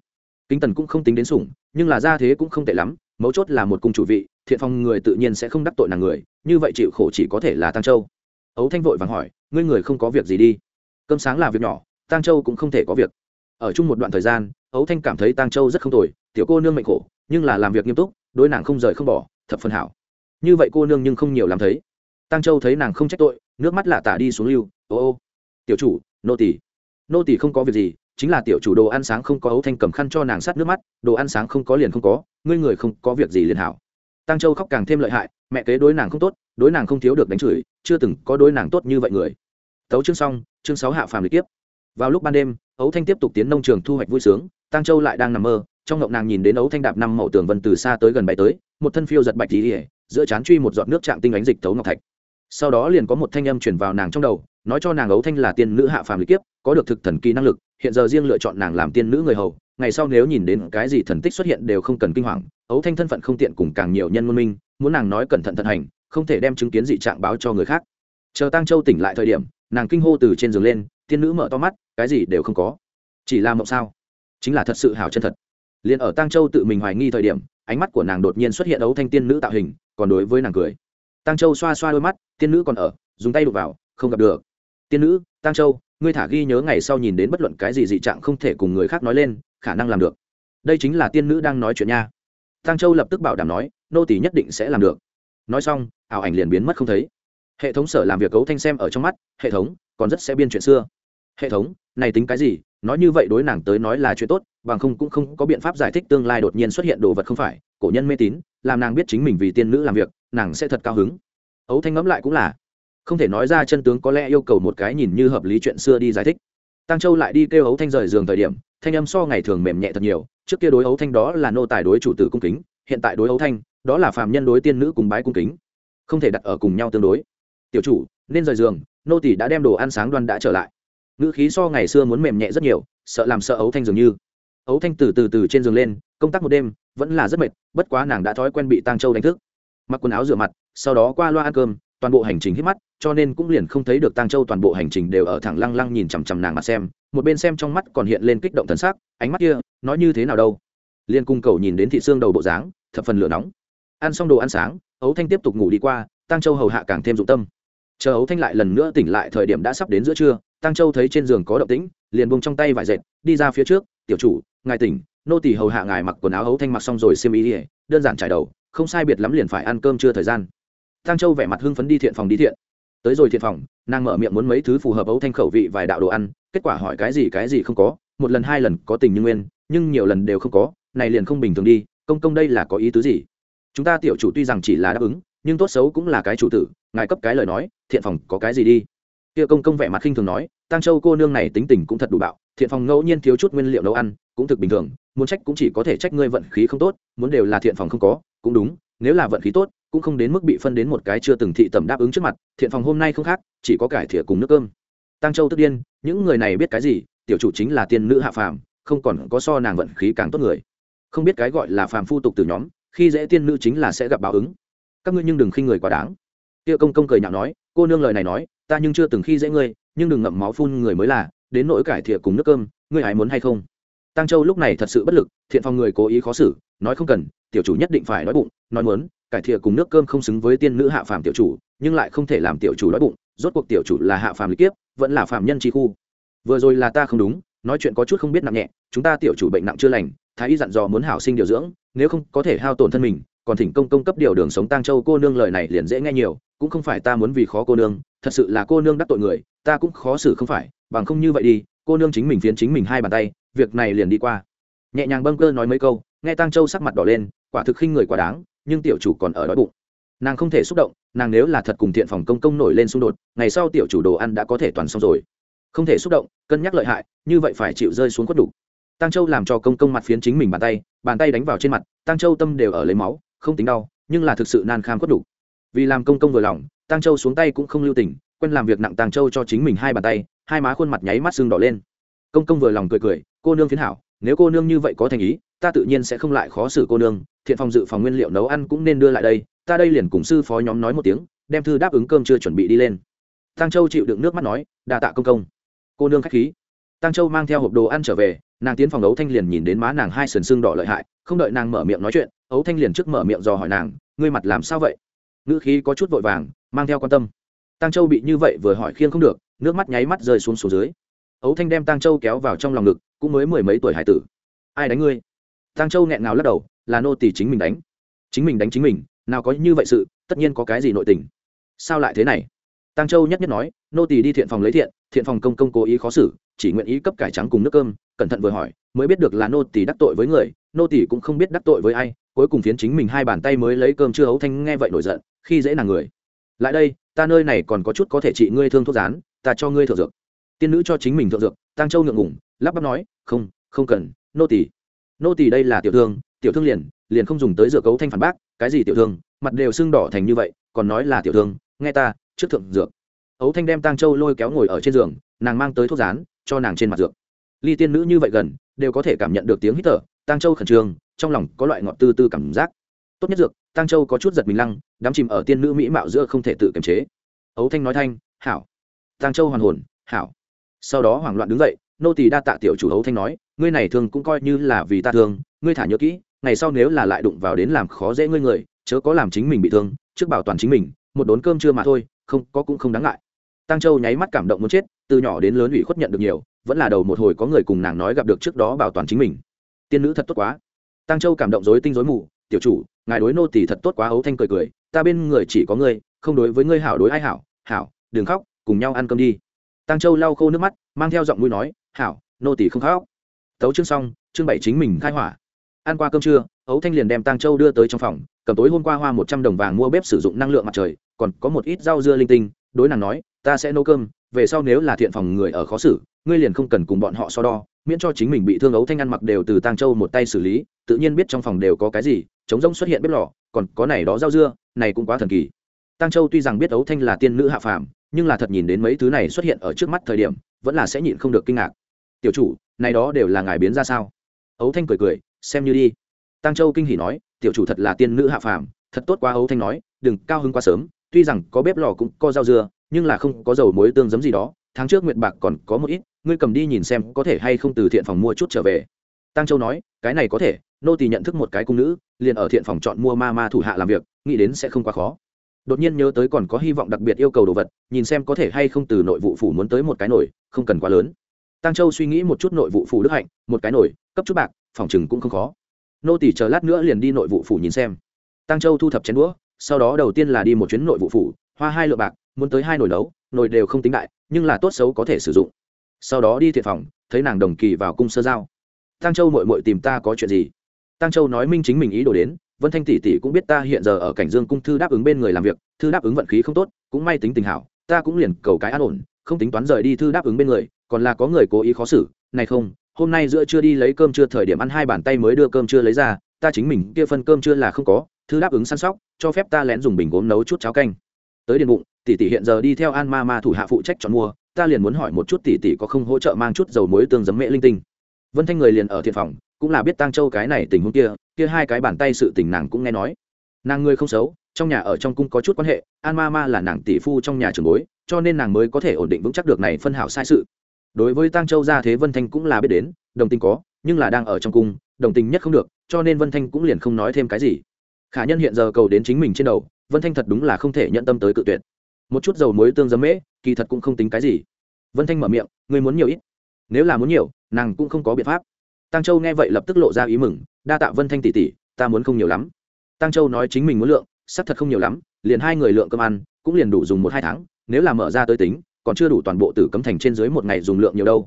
Kính tần cũng không tính đến sủng, nhưng là ra thế cũng không tệ lắm, mấu chốt là một cung chủ vị thiện phòng người tự nhiên sẽ không đắc tội nàng người, như vậy chịu khổ chỉ có thể là tăng châu. Ấu thanh vội vàng hỏi, ngươi người không có việc gì đi? Cơm sáng là việc nhỏ tăng châu cũng không thể có việc. Ở chung một đoạn thời gian, ấu thanh cảm thấy tăng châu rất không tồi, tiểu cô nương mệnh khổ, nhưng là làm việc nghiêm túc, đối nàng không rời không bỏ, thập phần hảo. Như vậy cô nương nhưng không nhiều làm thấy. Tăng châu thấy nàng không trách tội, nước mắt lạ tả đi xuống lưu, ô ô, tiểu chủ, nô tỷ nô tỷ không có việc gì, chính là tiểu chủ đồ ăn sáng không có. Ấu thanh cầm khăn cho nàng sát nước mắt, đồ ăn sáng không có liền không có, ngươi người không có việc gì liền hảo tăng châu khóc càng thêm lợi hại, mẹ kế đối nàng không tốt, đối nàng không thiếu được đánh chửi, chưa từng có đối nàng tốt như vậy người. Tấu chương xong, chương sáu hạ phàm lịch tiếp. Vào lúc ban đêm, ấu thanh tiếp tục tiến nông trường thu hoạch vui sướng tăng châu lại đang nằm mơ, trong ngộng nàng nhìn đến ấu thanh đạp năm mẫu tường vân từ xa tới gần bay tới, một thân phiêu giật bạch tỉ ỉa giữa chán truy một giọt nước trạng tinh ánh dịch tấu ngọc thạch sau đó liền có một thanh âm chuyển vào nàng trong đầu, nói cho nàng ấu thanh là tiên nữ hạ phàm lý kiếp, có được thực thần kỳ năng lực, hiện giờ riêng lựa chọn nàng làm tiên nữ người hầu, ngày sau nếu nhìn đến cái gì thần tích xuất hiện đều không cần kinh hoàng, ấu thanh thân phận không tiện cùng càng nhiều nhân ngôn minh, muốn nàng nói cẩn thận thận hành, không thể đem chứng kiến dị trạng báo cho người khác. Chờ tăng châu tỉnh lại thời điểm, nàng kinh hô từ trên giường lên, tiên nữ mở to mắt, cái gì đều không có. Chỉ là mộng sao? Chính là thật sự hảo chân thật. Liền ở tăng châu tự mình hoài nghi thời điểm, ánh mắt của nàng đột nhiên xuất hiện ấu thanh tiên nữ tạo hình, còn đối với nàng cười tăng châu xoa xoa đôi mắt, tiên nữ còn ở, dùng tay đục vào, không gặp được. Tiên nữ tăng châu, ngươi thả ghi nhớ ngày sau nhìn đến bất luận cái gì dị trạng không thể cùng người khác nói lên, khả năng làm được. Đây chính là tiên nữ đang nói chuyện nha. Tăng châu lập tức bảo đảm nói, nô tỷ nhất định sẽ làm được. Nói xong, ảo ảnh liền biến mất không thấy. Hệ thống sở làm việc cấu thanh xem ở trong mắt, hệ thống, còn rất sẽ biên chuyện xưa. Hệ thống, này tính cái gì? Nói như vậy đối nàng tới nói là chuyện tốt, bằng không cũng không có biện pháp giải thích tương lai đột nhiên xuất hiện đồ vật không phải, cổ nhân mê tín, làm nàng biết chính mình vì tiên nữ làm việc nàng sẽ thật cao hứng. Ấu thanh ngẫm lại cũng là. Không thể nói ra chân tướng có lẽ yêu cầu một cái nhìn như hợp lý chuyện xưa đi giải thích. Tăng châu lại đi kêu ấu thanh rời giường thời điểm, thanh âm so ngày thường mềm nhẹ thật nhiều. Trước kia đối ấu thanh đó là nô tài đối chủ tử cung kính, hiện tại đối ấu thanh, đó là phạm nhân đối tiên nữ cùng bái cung kính. Không thể đặt ở cùng nhau tương đối. Tiểu chủ, nên rời giường, nô tỷ đã đem đồ ăn sáng đoan đã trở lại. Ngữ khí so ngày xưa muốn mềm nhẹ rất nhiều, sợ làm sợ ấu thanh dường như. Ấu thanh từ từ từ trên giường lên, công tác một đêm vẫn là rất mệt, bất quá nàng đã thói quen bị tăng châu đánh thức mặc quần áo rửa mặt, sau đó qua loa ăn cơm, toàn bộ hành trình hít mắt, cho nên cũng liền không thấy được tăng châu toàn bộ hành trình đều ở thẳng lăng lăng nhìn chằm chằm nàng mặt xem. Một bên xem trong mắt còn hiện lên kích động thần sắc, ánh mắt kia, nói như thế nào đâu? Liên cung cầu nhìn đến thị xương đầu bộ dáng, thập phần lửa nóng. Ăn xong đồ ăn sáng, ấu thanh tiếp tục ngủ đi qua tăng châu hầu hạ càng thêm dụng tâm. Chờ ấu thanh lại lần nữa tỉnh lại thời điểm đã sắp đến giữa trưa tăng châu thấy trên giường có động tĩnh, liền buông trong tay vải dệt, đi ra phía trước, tiểu chủ, ngài tỉnh. Nô tỳ hầu hạ ngài mặc quần áo ấu thanh mặc xong rồi xiêm ý ỉa đơn giản trải đầu không sai biệt lắm liền phải ăn cơm chưa thời gian. Tăng châu vẻ mặt hưng phấn đi thiện phòng đi thiện. Tới rồi thiện phòng, nàng mở miệng muốn mấy thứ phù hợp ấu thanh khẩu vị vài đạo đồ ăn, kết quả hỏi cái gì cái gì không có, một lần hai lần có tình như nguyên, nhưng nhiều lần đều không có, này liền không bình thường đi, công công đây là có ý tứ gì? Chúng ta tiểu chủ tuy rằng chỉ là đáp ứng, nhưng tốt xấu cũng là cái chủ tử, ngài cấp cái lời nói, thiện phòng có cái gì đi? Kia công công vẻ mặt khinh thường nói tăng châu cô nương này tính tình cũng thật đủ bạo, thiện phòng ngẫu nhiên thiếu chút nguyên liệu nấu ăn, cũng thực bình thường, muốn trách cũng chỉ có thể trách ngươi vận khí không tốt, muốn đều là thiện phòng không có cũng đúng, nếu là vận khí tốt, cũng không đến mức bị phân đến một cái chưa từng thị tầm đáp ứng trước mặt, thiện phòng hôm nay không khác, chỉ có cải thìa cùng nước cơm. Tăng châu tức điên, những người này biết cái gì, tiểu chủ chính là tiên nữ hạ phàm, không còn có so nàng vận khí càng tốt người. Không biết cái gọi là phàm phu tục từ nhóm, khi dễ tiên nữ chính là sẽ gặp báo ứng. Các ngươi nhưng đừng khinh người quá đáng. Tiêu công công cười nhạo nói, cô nương lời này nói, ta nhưng chưa từng khi dễ ngươi, nhưng đừng ngậm máu phun người mới là, đến nỗi cải thiện cùng nước cơm, ngươi hãy muốn hay không? Tăng châu lúc này thật sự bất lực, thiện phòng người cố ý khó xử, nói không cần, tiểu chủ nhất định phải nói bụng, nói muốn, cải thiện cùng nước cơm không xứng với tiên nữ hạ phàm tiểu chủ, nhưng lại không thể làm tiểu chủ nói bụng, rốt cuộc tiểu chủ là hạ phàm lý kiếp, vẫn là phàm nhân chi khu. Vừa rồi là ta không đúng, nói chuyện có chút không biết nặng nhẹ, chúng ta tiểu chủ bệnh nặng chưa lành, thái y dặn dò muốn hảo sinh điều dưỡng, nếu không có thể hao tổn thân mình, còn thỉnh công công cấp điều đường sống tang châu cô nương lời này liền dễ nghe nhiều, cũng không phải ta muốn vì khó cô nương, thật sự là cô nương đắc tội người, ta cũng khó xử không phải, bằng không như vậy đi, cô nương chính mình phiến chính mình hai bàn tay việc này liền đi qua. Nhẹ nhàng bâng cơ nói mấy câu, nghe tang châu sắc mặt đỏ lên, quả thực khinh người quá đáng, nhưng tiểu chủ còn ở đói bụng. Nàng không thể xúc động, nàng nếu là thật cùng thiện phòng công công nổi lên xung đột, ngày sau tiểu chủ đồ ăn đã có thể toàn xong rồi. Không thể xúc động, cân nhắc lợi hại, như vậy phải chịu rơi xuống quất đủ. Tăng châu làm cho công công mặt phiến chính mình bàn tay bàn tay đánh vào trên mặt tăng châu tâm đều ở lấy máu, không tính đau, nhưng là thực sự nan kham quất đủ. Vì làm công công vừa lòng tăng châu xuống tay cũng không lưu tình, quen làm việc nặng tăng châu cho chính mình hai bàn tay, hai má khuôn mặt nháy mắt sưng đỏ lên. Công công vừa lòng cười cười cô nương phiến hảo, nếu cô nương như vậy có thành ý, ta tự nhiên sẽ không lại khó xử cô nương, thiện phòng dự phòng nguyên liệu nấu ăn cũng nên đưa lại đây, ta đây liền cùng sư phó nhóm nói một tiếng, đem thư đáp ứng cơm chưa chuẩn bị đi lên. Tăng châu chịu đựng nước mắt nói đà tạ công công. Cô nương khách khí. Tăng châu mang theo hộp đồ ăn trở về, nàng tiến phòng ấu thanh liền nhìn đến má nàng hai sườn xương đỏ lợi hại, không đợi nàng mở miệng nói chuyện, ấu thanh liền trước mở miệng dò hỏi nàng, ngươi mặt làm sao vậy? Ngữ khí có chút vội vàng, mang theo quan tâm. Tăng châu bị như vậy vừa hỏi khiêng không được, nước mắt nháy mắt rơi xuống số dưới ấu thanh đem tăng châu kéo vào trong lòng ngực, cũng mới mười mấy tuổi hải tử. Ai đánh ngươi? Tăng châu nghẹn ngào lắc đầu, là nô tỳ chính mình đánh. Chính mình đánh chính mình, nào có như vậy sự, tất nhiên có cái gì nội tình. Sao lại thế này? Tăng châu nhất nhất nói, nô tỳ đi thiện phòng lấy thiện thiện phòng công công cố ý khó xử, chỉ nguyện ý cấp cải trắng cùng nước cơm, cẩn thận vừa hỏi, mới biết được là nô tỳ đắc tội với người, nô tỷ cũng không biết đắc tội với ai, cuối cùng phiến chính mình hai bàn tay mới lấy cơm chưa ấu thanh nghe vậy nổi giận, khi dễ nàng người. Lại đây, ta nơi này còn có chút có thể trị ngươi thương thuốc rán, ta cho ngươi thượng dược tiên nữ cho chính mình thượng dược tăng châu ngượng ngủng lắp bắp nói, không không cần, nô tỷ nô tỷ đây là tiểu thương tiểu thương liền liền không dùng tới dược cấu thanh phản bác, cái gì tiểu thương, mặt đều sưng đỏ thành như vậy, còn nói là tiểu thương, nghe ta, trước thượng dược. Ấu thanh đem tăng châu lôi kéo ngồi ở trên giường, nàng mang tới thuốc rán, cho nàng trên mặt dược. Ly tiên nữ như vậy gần, đều có thể cảm nhận được tiếng hít thở tăng châu khẩn trương, trong lòng có loại ngọt tư tư cảm giác. Tốt nhất dược tăng châu có chút giật mình lăng đắm chìm ở tiên nữ mỹ mạo giữa không thể tự kiềm chế. Ấu thanh nói thanh, hảo. Tăng châu hoàn hồn, hảo sau đó hoảng loạn đứng dậy, nô tỳ đa tạ tiểu chủ hấu thanh nói, ngươi này thường cũng coi như là vì ta thương, ngươi thả nhớ kỹ, ngày sau nếu là lại đụng vào đến làm khó dễ ngươi người, chớ có làm chính mình bị thương, trước bảo toàn chính mình, một đốn cơm chưa mà thôi, không, có cũng không đáng ngại. Tăng châu nháy mắt cảm động muốn chết, từ nhỏ đến lớn ủy khuất nhận được nhiều, vẫn là đầu một hồi có người cùng nàng nói gặp được trước đó bảo toàn chính mình. Tiên nữ thật tốt quá. Tăng châu cảm động dối tinh dối mù, tiểu chủ, ngài đối nô tỳ thật tốt quá. Hấu thanh cười cười, ta bên người chỉ có ngươi, không đối với ngươi hảo đối ai hảo hảo, đừng khóc, cùng nhau ăn cơm đi tăng châu lau khô nước mắt, mang theo giọng mũi nói, hảo, nô tỳ không khóc. Tấu chương xong, chương bảy chính mình khai hỏa. Ăn qua cơm trưa, ấu thanh liền đem tăng châu đưa tới trong phòng, cầm tối hôm qua hoa một trăm đồng vàng mua bếp sử dụng năng lượng mặt trời, còn có một ít rau dưa linh tinh, đối nàng nói, ta sẽ nấu cơm, về sau nếu là thiện phòng người ở khó xử, ngươi liền không cần cùng bọn họ so đo, miễn cho chính mình bị thương. Ấu thanh ăn mặc đều từ Tang châu một tay xử lý, tự nhiên biết trong phòng đều có cái gì chống rông xuất hiện bếp lò, còn có này đó rau dưa, này cũng quá thần kỳ. Tang châu tuy rằng biết ấu thanh là tiên nữ hạ phàm nhưng là thật nhìn đến mấy thứ này xuất hiện ở trước mắt thời điểm, vẫn là sẽ nhịn không được kinh ngạc. Tiểu chủ, này đó đều là ngài biến ra sao? Ấu thanh cười cười, xem như đi. Tăng châu kinh hỉ nói, tiểu chủ thật là tiên nữ hạ phàm, thật tốt quá ấu thanh nói, đừng cao hứng quá sớm, tuy rằng có bếp lò cũng có rau dưa, nhưng là không có dầu muối tương giấm gì đó, tháng trước nguyệt bạc còn có một ít, ngươi cầm đi nhìn xem có thể hay không từ thiện phòng mua chút trở về. Tăng châu nói, cái này có thể, nô tỳ nhận thức một cái cung nữ, liền ở thiện phòng chọn mua ma ma thủ hạ làm việc, nghĩ đến sẽ không quá khó đột nhiên nhớ tới còn có hy vọng đặc biệt yêu cầu đồ vật, nhìn xem có thể hay không từ nội vụ phủ muốn tới một cái nổi không cần quá lớn. Tăng châu suy nghĩ một chút nội vụ phủ đức hạnh, một cái nổi cấp chút bạc, phòng chừng cũng không khó. Nô tỷ chờ lát nữa liền đi nội vụ phủ nhìn xem. Tăng châu thu thập chén đũa, sau đó đầu tiên là đi một chuyến nội vụ phủ, hoa hai lượng bạc, muốn tới hai nồi nấu, nồi đều không tính đại, nhưng là tốt xấu có thể sử dụng. Sau đó đi thiện phòng, thấy nàng đồng kỳ vào cung sơ giao. Tăng châu mội mội tìm ta có chuyện gì? Tăng châu nói minh chính mình ý đồ đến vân thanh tỷ tỷ cũng biết ta hiện giờ ở cảnh dương cung thư đáp ứng bên người làm việc, thư đáp ứng vận khí không tốt, cũng may tính tình hảo, ta cũng liền cầu cái an ổn, không tính toán rời đi thư đáp ứng bên người, còn là có người cố ý khó xử, này không, hôm nay giữa chưa đi lấy cơm chưa thời điểm ăn hai bàn tay mới đưa cơm chưa lấy ra, ta chính mình kia phân cơm chưa là không có, thư đáp ứng săn sóc, cho phép ta lén dùng bình gốm nấu chút cháo canh. Tới điện bụng, tỷ tỷ hiện giờ đi theo an ma ma thủ hạ phụ trách chọn mua, ta liền muốn hỏi một chút tỷ tỷ có không hỗ trợ mang chút dầu muối tương giấm mễ linh tinh. Vân thanh người liền ở thiện phòng, cũng là biết tang châu cái này tình huống kia kia hai cái bàn tay sự tình nàng cũng nghe nói. Nàng ngươi không xấu, trong nhà ở trong cung có chút quan hệ, an ma ma là nàng tỷ phu trong nhà trường bối, cho nên nàng mới có thể ổn định vững chắc được này phân hảo sai sự. Đối với tang châu gia thế vân thanh cũng là biết đến, đồng tình có, nhưng là đang ở trong cung, đồng tình nhất không được, cho nên vân thanh cũng liền không nói thêm cái gì. Khả nhân hiện giờ cầu đến chính mình trên đầu, vân thanh thật đúng là không thể nhận tâm tới cự tuyệt. Một chút dầu muối tương giấm mễ, kỳ thật cũng không tính cái gì. Vân thanh mở miệng, ngươi muốn nhiều ít. Nếu là muốn nhiều, nàng cũng không có biện pháp. Tăng châu nghe vậy lập tức lộ ra ý mừng đa tạ vân thanh tỷ tỷ, ta muốn không nhiều lắm. Tăng châu nói chính mình muốn lượng sắc thật không nhiều lắm, liền hai người lượng cơm ăn, cũng liền đủ dùng một hai tháng, nếu là mở ra tới tính, còn chưa đủ toàn bộ tử cấm thành trên dưới một ngày dùng lượng nhiều đâu.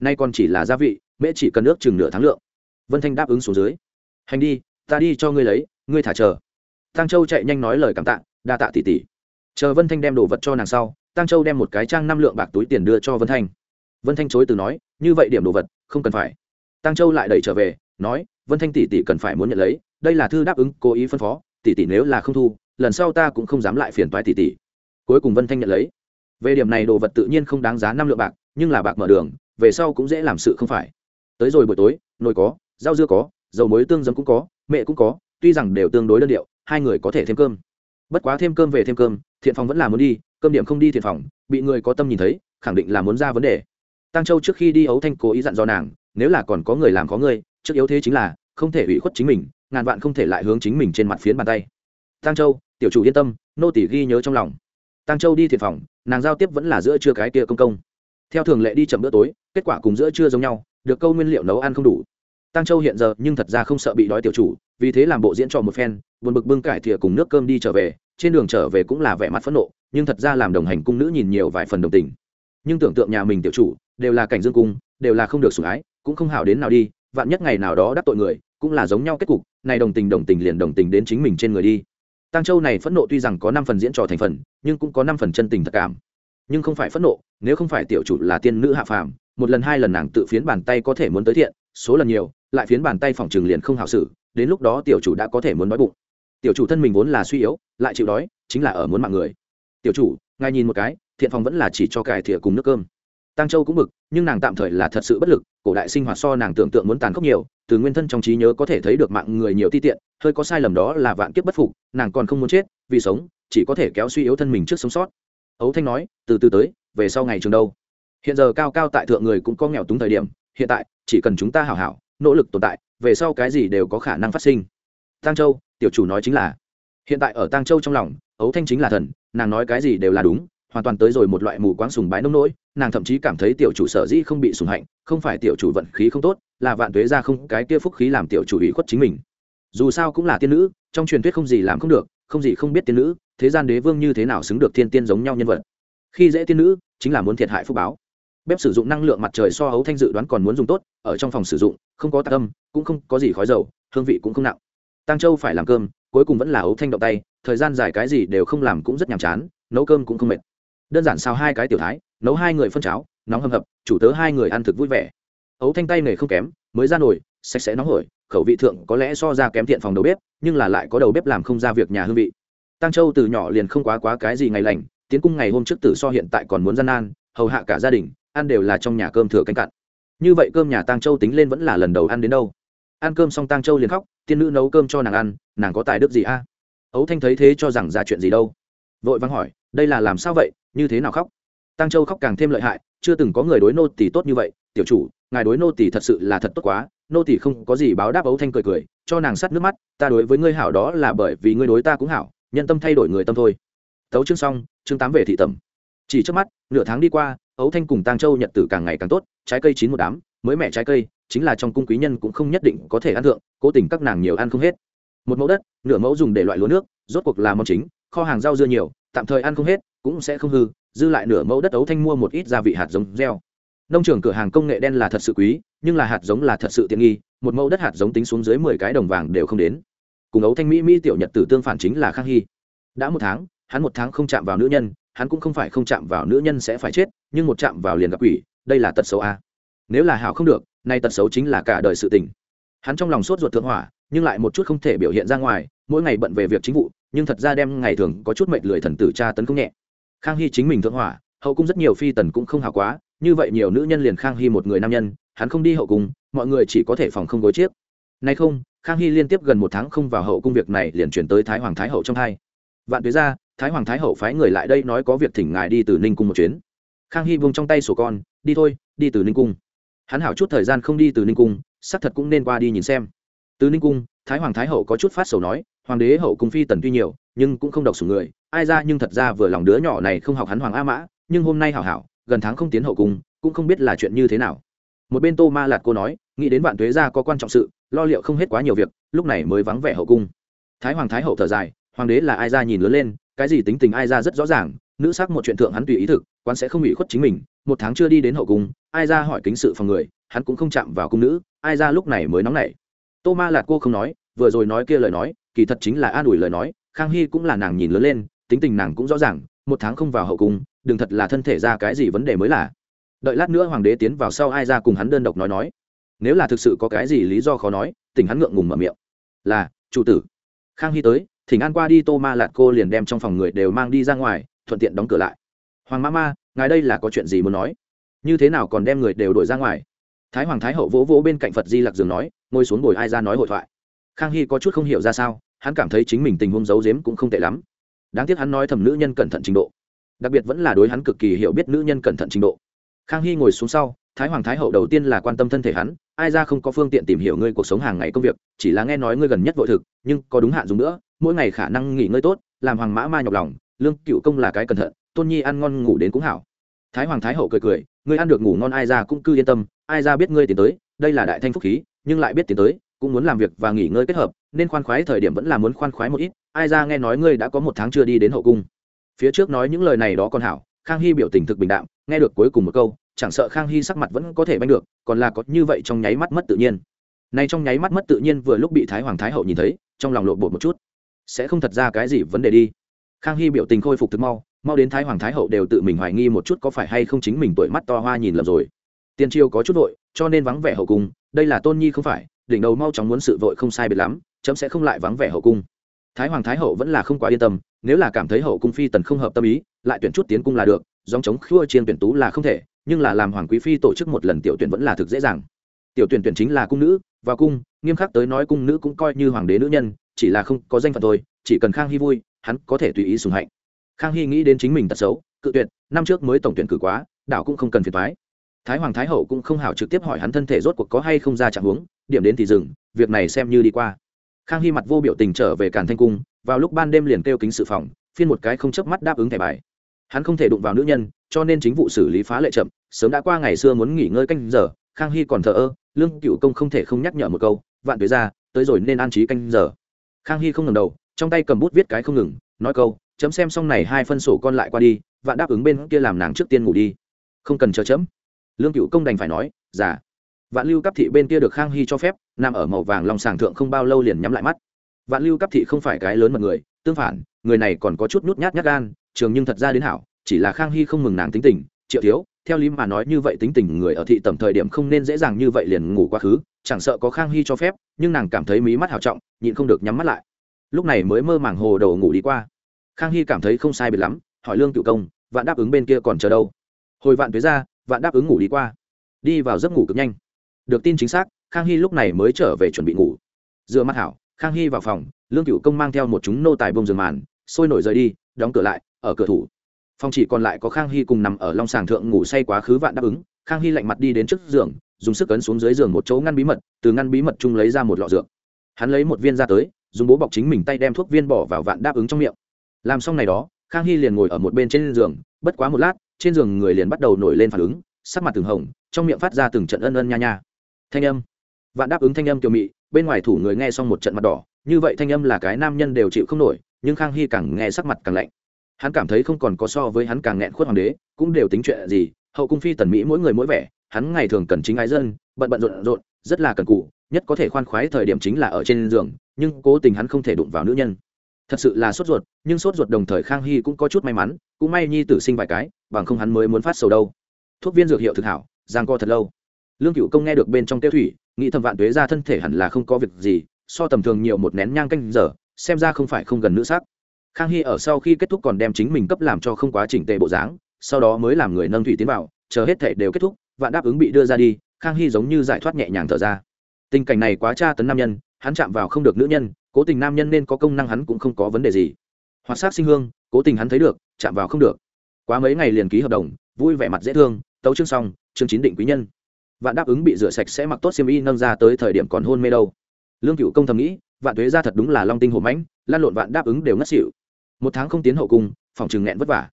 Nay còn chỉ là gia vị mễ chỉ cần ước chừng nửa tháng lượng. Vân thanh đáp ứng xuống dưới. Hành đi, ta đi cho ngươi lấy, ngươi thả chờ. Tăng châu chạy nhanh nói lời cảm tạ, đa tạ tỷ tỷ. Chờ vân thanh đem đồ vật cho nàng sau tăng châu đem một cái trang năm lượng bạc túi tiền đưa cho vân thanh. Vân thanh chối từ nói, như vậy điểm đồ vật, không cần phải. Tăng châu lại đẩy trở về, nói vân thanh tỷ tỷ cần phải muốn nhận lấy, đây là thư đáp ứng, cố ý phân phó, tỷ tỷ nếu là không thu, lần sau ta cũng không dám lại phiền toái tỷ tỷ. Cuối cùng vân thanh nhận lấy. Về điểm này đồ vật tự nhiên không đáng giá năm lượng bạc, nhưng là bạc mở đường, về sau cũng dễ làm sự không phải. Tới rồi buổi tối, nồi có, rau dưa có, dầu muối tương giấm cũng có, mẹ cũng có, tuy rằng đều tương đối đơn điệu, hai người có thể thêm cơm. Bất quá thêm cơm về thêm cơm, thiện phòng vẫn là muốn đi, cơm điểm không đi thiện phòng, bị người có tâm nhìn thấy, khẳng định là muốn ra vấn đề. Tăng châu trước khi đi ấu thanh cố ý dặn dò nàng, nếu là còn có người làm có người trước yếu thế chính là, không thể ủy khuất chính mình, ngàn vạn không thể lại hướng chính mình trên mặt phiến bàn tay. Tăng châu, tiểu chủ yên tâm, nô tỷ ghi nhớ trong lòng. Tăng châu đi thiện phòng, nàng giao tiếp vẫn là giữa trưa cái kia công công. Theo thường lệ đi chậm bữa tối, kết quả cùng giữa trưa giống nhau, được câu nguyên liệu nấu ăn không đủ. Tăng châu hiện giờ nhưng thật ra không sợ bị đói tiểu chủ, vì thế làm bộ diễn trò một phen, buồn bực bưng cải thìa cùng nước cơm đi trở về, trên đường trở về cũng là vẻ mặt phẫn nộ, nhưng thật ra làm đồng hành cung nữ nhìn nhiều vài phần đồng tình. Nhưng tưởng tượng nhà mình tiểu chủ, đều là cảnh dương cung, đều là không được sủng ái, cũng không hảo đến nào đi vạn nhất ngày nào đó đắc tội người, cũng là giống nhau kết cục, này đồng tình đồng tình liền đồng tình đến chính mình trên người đi. Tăng châu này phẫn nộ tuy rằng có năm phần diễn trò thành phần, nhưng cũng có năm phần chân tình thật cảm. Nhưng không phải phẫn nộ, nếu không phải tiểu chủ là tiên nữ hạ phàm, một lần hai lần nàng tự phiến bàn tay có thể muốn tới thiện, số lần nhiều, lại phiến bàn tay phòng trường liền không hảo xử, đến lúc đó tiểu chủ đã có thể muốn đói bụng. Tiểu chủ thân mình vốn là suy yếu, lại chịu đói, chính là ở muốn mạng người. Tiểu chủ, ngài nhìn một cái, thiện phòng vẫn là chỉ cho cải thìa cùng nước cơm tăng châu cũng bực nhưng nàng tạm thời là thật sự bất lực, cổ đại sinh hoạt so nàng tưởng tượng muốn tàn khốc nhiều, từ nguyên thân trong trí nhớ có thể thấy được mạng người nhiều ti tiện, hơi có sai lầm đó là vạn kiếp bất phục, nàng còn không muốn chết, vì sống, chỉ có thể kéo suy yếu thân mình trước sống sót. Ấu thanh nói, từ từ tới, về sau ngày trường đâu? Hiện giờ cao cao tại thượng người cũng có nghèo túng thời điểm, hiện tại, chỉ cần chúng ta hảo hảo, nỗ lực tồn tại, về sau cái gì đều có khả năng phát sinh. Tăng châu, tiểu chủ nói chính là, hiện tại ở tăng châu trong lòng, ấu thanh chính là thần, nàng nói cái gì đều là đúng hoàn toàn tới rồi một loại mù quáng sùng bái nông nỗi, nàng thậm chí cảm thấy tiểu chủ sở dĩ không bị sùng hạnh, không phải tiểu chủ vận khí không tốt, là vạn tuế ra không cái kia phúc khí làm tiểu chủ ủy khuất chính mình. Dù sao cũng là tiên nữ, trong truyền thuyết không gì làm không được, không gì không biết tiên nữ, thế gian đế vương như thế nào xứng được thiên tiên giống nhau nhân vật. Khi dễ tiên nữ, chính là muốn thiệt hại phúc báo. Bếp sử dụng năng lượng mặt trời so hấu thanh dự đoán còn muốn dùng tốt, ở trong phòng sử dụng, không có tạc âm, cũng không có gì khói dầu, hương vị cũng không nặng. Tăng châu phải làm cơm, cuối cùng vẫn là hấu thanh động tay, thời gian dài cái gì đều không làm cũng rất nhàm chán, nấu cơm cũng không mệt đơn giản sao hai cái tiểu thái, nấu hai người phân cháo, nóng hầm hập, chủ tớ hai người ăn thực vui vẻ. Ấu thanh tay nghề không kém, mới ra nổi sạch sẽ nóng hổi, khẩu vị thượng có lẽ so ra kém thiện phòng đầu bếp, nhưng là lại có đầu bếp làm không ra việc nhà hương vị. Tăng châu từ nhỏ liền không quá quá cái gì ngày lành, tiến cung ngày hôm trước tử so hiện tại còn muốn gian nan, hầu hạ cả gia đình, ăn đều là trong nhà cơm thừa canh cặn như vậy cơm nhà tăng châu tính lên vẫn là lần đầu ăn đến đâu. Ăn cơm xong tăng châu liền khóc, tiên nữ nấu cơm cho nàng ăn, nàng có tài đức gì a? Ấu thanh thấy thế cho rằng ra chuyện gì đâu. Vội vắng hỏi đây là làm sao vậy, như thế nào khóc? Tăng châu khóc càng thêm lợi hại, chưa từng có người đối nô tỷ tốt như vậy, tiểu chủ, ngài đối nô tỷ thật sự là thật tốt quá, nô tỷ không có gì báo đáp ấu thanh cười cười, cho nàng sắt nước mắt, ta đối với ngươi hảo đó là bởi vì ngươi đối ta cũng hảo, nhân tâm thay đổi người tâm thôi. Tấu chương xong, chương tám về thị tẩm. Chỉ trước mắt, nửa tháng đi qua ấu thanh cùng tăng châu nhật tử càng ngày càng tốt, trái cây chín một đám, mới mẻ trái cây, chính là trong cung quý nhân cũng không nhất định có thể ăn thượng, cố tình các nàng nhiều ăn không hết. Một mẫu đất, nửa mẫu dùng để loại lúa nước, rốt cuộc là món chính, kho hàng rau dưa nhiều tạm thời ăn không hết, cũng sẽ không hư, dư lại nửa mẫu đất ấu thanh mua một ít gia vị hạt giống gieo. Nông trường cửa hàng công nghệ đen là thật sự quý, nhưng là hạt giống là thật sự tiện nghi, một mẫu đất hạt giống tính xuống dưới mười cái đồng vàng đều không đến. Cùng ấu thanh mỹ mỹ tiểu nhật tử tương phản chính là khang hy. Đã một tháng, hắn một tháng không chạm vào nữ nhân, hắn cũng không phải không chạm vào nữ nhân sẽ phải chết, nhưng một chạm vào liền gặp quỷ, đây là tật xấu a. Nếu là hảo không được, nay tật xấu chính là cả đời sự tình. Hắn trong lòng sốt ruột thượng hỏa nhưng lại một chút không thể biểu hiện ra ngoài, mỗi ngày bận về việc chính vụ, nhưng thật ra đem ngày thường có chút mệnh lười thần tử tra tấn công nhẹ. Khang hy chính mình thượng hỏa, hậu cung rất nhiều phi tần cũng không hào quá, như vậy nhiều nữ nhân liền khang hy một người nam nhân, hắn không đi hậu cung, mọi người chỉ có thể phòng không gối chiếc. Nay không, khang hy liên tiếp gần một tháng không vào hậu cung việc này liền chuyển tới thái hoàng thái hậu trong hai. Vạn tuế ra, thái hoàng thái hậu phái người lại đây nói có việc thỉnh ngài đi từ ninh cung một chuyến. Khang hy vung trong tay sổ con, đi thôi, đi từ ninh cung. Hắn hảo chút thời gian không đi từ ninh cung, xác thật cũng nên qua đi nhìn xem từ ninh cung, thái hoàng thái hậu có chút phát sầu nói, hoàng đế hậu cung phi tần tuy nhiều, nhưng cũng không độc sủng người. Ai ra nhưng thật ra vừa lòng đứa nhỏ này không học hắn hoàng a mã, nhưng hôm nay hảo hảo, gần tháng không tiến hậu cung, cũng không biết là chuyện như thế nào. Một bên tô ma lạt cô nói, nghĩ đến vạn tuế gia có quan trọng sự, lo liệu không hết quá nhiều việc, lúc này mới vắng vẻ hậu cung. Thái hoàng thái hậu thở dài, hoàng đế là ai ra nhìn lớn lên, cái gì tính tình ai ra rất rõ ràng, nữ sắc một chuyện thượng hắn tùy ý thực quan sẽ không ủy khuất chính mình, một tháng chưa đi đến hậu cung, ai ra hỏi kính sự phòng người, hắn cũng không chạm vào cung nữ, ai ra lúc này mới nóng nảy tô ma là cô không nói, vừa rồi nói kia lời nói, kỳ thật chính là an ủi lời nói, khang hy cũng là nàng nhìn lớn lên, tính tình nàng cũng rõ ràng, một tháng không vào hậu cung, đừng thật là thân thể ra cái gì vấn đề mới là. Đợi lát nữa hoàng đế tiến vào sau ai ra cùng hắn đơn độc nói nói. Nếu là thực sự có cái gì lý do khó nói tỉnh hắn ngượng ngùng mở miệng. Là, chủ tử. Khang hy tới, thỉnh an qua đi, tô ma lạt cô liền đem trong phòng người đều mang đi ra ngoài, thuận tiện đóng cửa lại. Hoàng ma ma, ngài đây là có chuyện gì muốn nói? Như thế nào còn đem người đều đổi ra ngoài? Thái hoàng thái hậu vỗ vỗ bên cạnh phật di lặc giường nói ngồi xuống ngồi ai ra nói hội thoại. Khang hy có chút không hiểu ra sao, hắn cảm thấy chính mình tình huống giấu giếm cũng không tệ lắm. Đáng tiếc hắn nói thầm nữ nhân cẩn thận trình độ. Đặc biệt vẫn là đối hắn cực kỳ hiểu biết nữ nhân cẩn thận trình độ. Khang hy ngồi xuống sau, thái hoàng thái hậu đầu tiên là quan tâm thân thể hắn, ai ra không có phương tiện tìm hiểu ngươi cuộc sống hàng ngày công việc, chỉ là nghe nói ngươi gần nhất vội thực, nhưng có đúng hạn dùng nữa, mỗi ngày khả năng nghỉ ngơi tốt, làm hoàng mã ma nhọc lòng, lương cựu công là cái cẩn thận, tôn nhi ăn ngon ngủ đến cũng hảo. Thái hoàng thái hậu cười cười, ngươi ăn được ngủ ngon ai ra cũng cứ yên tâm, ai ra biết ngươi tiến tới, đây là đại thanh phúc khí nhưng lại biết tiến tới, cũng muốn làm việc và nghỉ ngơi kết hợp, nên khoan khoái thời điểm vẫn là muốn khoan khoái một ít. Ai ra nghe nói ngươi đã có một tháng chưa đi đến hậu cung. Phía trước nói những lời này đó còn hảo, khang hy biểu tình thực bình đạm, nghe được cuối cùng một câu, chẳng sợ khang hy sắc mặt vẫn có thể banh được, còn là có như vậy trong nháy mắt mất tự nhiên. Nay trong nháy mắt mất tự nhiên vừa lúc bị thái hoàng thái hậu nhìn thấy, trong lòng lộn bột một chút. Sẽ không thật ra cái gì vấn đề đi. Khang hy biểu tình khôi phục thực mau mau đến thái hoàng thái hậu đều tự mình hoài nghi một chút có phải hay không chính mình tuổi mắt to hoa nhìn lầm rồi. Tiên triều có chút vội, cho nên vắng vẻ hậu cung đây là tôn nhi không phải, đỉnh đầu mau chóng muốn sự vội không sai biệt lắm, chấm sẽ không lại vắng vẻ hậu cung. Thái hoàng thái hậu vẫn là không quá yên tâm, nếu là cảm thấy hậu cung phi tần không hợp tâm ý, lại tuyển chút tiến cung là được dòng chống khua chiên tuyển tú là không thể, nhưng là làm hoàng quý phi tổ chức một lần tiểu tuyển vẫn là thực dễ dàng. Tiểu tuyển tuyển chính là cung nữ và cung, nghiêm khắc tới nói cung nữ cũng coi như hoàng đế nữ nhân, chỉ là không có danh phận thôi, chỉ cần khang hy vui, hắn có thể tùy ý sùng hạnh. Khang hy nghĩ đến chính mình tật xấu, cự tuyệt, năm trước mới tổng tuyển cử quá, đảo cũng không cần phiền thoái thái hoàng thái hậu cũng không hảo trực tiếp hỏi hắn thân thể rốt cuộc có hay không ra trạng huống, điểm đến thì dừng, việc này xem như đi qua. Khang hy mặt vô biểu tình trở về càn thanh cung, vào lúc ban đêm liền kêu kính sự phòng, phiên một cái không chớp mắt đáp ứng thẻ bài. Hắn không thể đụng vào nữ nhân, cho nên chính vụ xử lý phá lệ chậm, sớm đã qua ngày xưa muốn nghỉ ngơi canh giờ, khang hy còn thờ ơ, lương cựu công không thể không nhắc nhở một câu, vạn tuế ra, tới rồi nên an trí canh giờ. Khang hy không ngừng đầu, trong tay cầm bút viết cái không ngừng, nói câu, chấm xem xong này hai phân sổ con lại qua đi, vạn đáp ứng bên kia làm nàng trước tiên ngủ đi. Không cần chờ chấm lương cựu công đành phải nói giả vạn lưu cấp thị bên kia được khang hy cho phép, nằm ở màu vàng lòng sàng thượng không bao lâu liền nhắm lại mắt. Vạn lưu cấp thị không phải cái lớn mật người, tương phản, người này còn có chút nút nhát nhát gan, trường nhưng thật ra đến hảo, chỉ là khang hy không mừng nàng tính tình, triệu thiếu, theo lý mà nói như vậy tính tình người ở thị tầm thời điểm không nên dễ dàng như vậy liền ngủ quá khứ, chẳng sợ có khang hy cho phép, nhưng nàng cảm thấy mí mắt hào trọng, nhịn không được nhắm mắt lại. Lúc này mới mơ màng hồ đầu ngủ đi qua. Khang hy cảm thấy không sai biệt lắm, hỏi lương cựu công, vạn đáp ứng bên kia còn chờ đâu? Hồi vạn tuế ra vạn đáp ứng ngủ đi qua. Đi vào giấc ngủ cực nhanh. Được tin chính xác, khang hy lúc này mới trở về chuẩn bị ngủ. Dựa mắt hảo, khang hy vào phòng, lương cựu công mang theo một chúng nô tài bông giường màn, sôi nổi rời đi, đóng cửa lại, ở cửa thủ. Phòng chỉ còn lại có khang hy cùng nằm ở long sàng thượng ngủ say quá khứ vạn đáp ứng, khang hy lạnh mặt đi đến trước giường, dùng sức ấn xuống dưới giường một chỗ ngăn bí mật, từ ngăn bí mật chung lấy ra một lọ dược. Hắn lấy một viên ra tới, dùng bố bọc chính mình tay đem thuốc viên bỏ vào vạn đáp ứng trong miệng. Làm xong này đó, khang hy liền ngồi ở một bên trên giường, bất quá một lát trên giường người liền bắt đầu nổi lên phản ứng, sắc mặt từng hồng, trong miệng phát ra từng trận ân ân nha nha. Thanh âm. Vạn đáp ứng thanh âm kiều mị, bên ngoài thủ người nghe xong một trận mặt đỏ, như vậy thanh âm là cái nam nhân đều chịu không nổi, nhưng khang hy càng nghe sắc mặt càng lạnh. Hắn cảm thấy không còn có so với hắn càng nghẹn khuất hoàng đế, cũng đều tính chuyện gì, hậu cung phi tần mỹ mỗi người mỗi vẻ, hắn ngày thường cần chính ái dân, bận bận rộn rộn, rất là cần cụ, nhất có thể khoan khoái thời điểm chính là ở trên giường, nhưng cố tình hắn không thể đụng vào nữ nhân thật sự là sốt ruột, nhưng sốt ruột đồng thời khang hy cũng có chút may mắn, cũng may nhi tử sinh vài cái, bằng không hắn mới muốn phát sầu đâu. Thuốc viên dược hiệu thực hảo, giang co thật lâu. Lương cựu công nghe được bên trong tiêu thủy, nghĩ thầm vạn tuế ra thân thể hẳn là không có việc gì, so tầm thường nhiều một nén nhang canh giờ, xem ra không phải không gần nữ sắc. Khang hy ở sau khi kết thúc còn đem chính mình cấp làm cho không quá chỉnh tề bộ dáng, sau đó mới làm người nâng thủy tiến vào, chờ hết thể đều kết thúc, vạn đáp ứng bị đưa ra đi, khang hy giống như giải thoát nhẹ nhàng thở ra. Tình cảnh này quá tra tấn nam nhân, hắn chạm vào không được nữ nhân cố tình nam nhân nên có công năng hắn cũng không có vấn đề gì. Hoạt sát sinh hương, cố tình hắn thấy được, chạm vào không được. Quá mấy ngày liền ký hợp đồng, vui vẻ mặt dễ thương, tấu chương xong, chương chín định quý nhân. Vạn đáp ứng bị rửa sạch sẽ mặc tốt xiêm y nâng ra tới thời điểm còn hôn mê đâu. Lương cựu công thầm nghĩ, vạn thuế ra thật đúng là long tinh hồ mãnh, lan lộn vạn đáp ứng đều ngất xỉu. Một tháng không tiến hậu cung, phòng trừng nghẹn vất vả.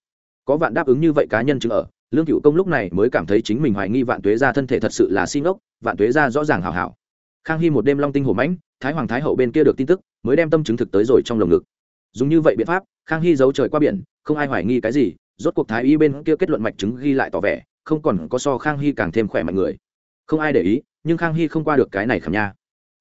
Có vạn đáp ứng như vậy cá nhân chứng ở, lương cựu công lúc này mới cảm thấy chính mình hoài nghi vạn tuế ra thân thể thật sự là xin ốc vạn tuế ra rõ ràng hảo hảo. Khang hy một đêm long tinh hổ mãnh, thái hoàng thái hậu bên kia được tin tức mới đem tâm chứng thực tới rồi trong lồng ngực. Dùng như vậy biện pháp, khang hy giấu trời qua biển, không ai hoài nghi cái gì, rốt cuộc thái y bên kia kết luận mạch chứng ghi lại tỏ vẻ, không còn có so khang hy càng thêm khỏe mạnh người. Không ai để ý, nhưng khang hy không qua được cái này khảm nha.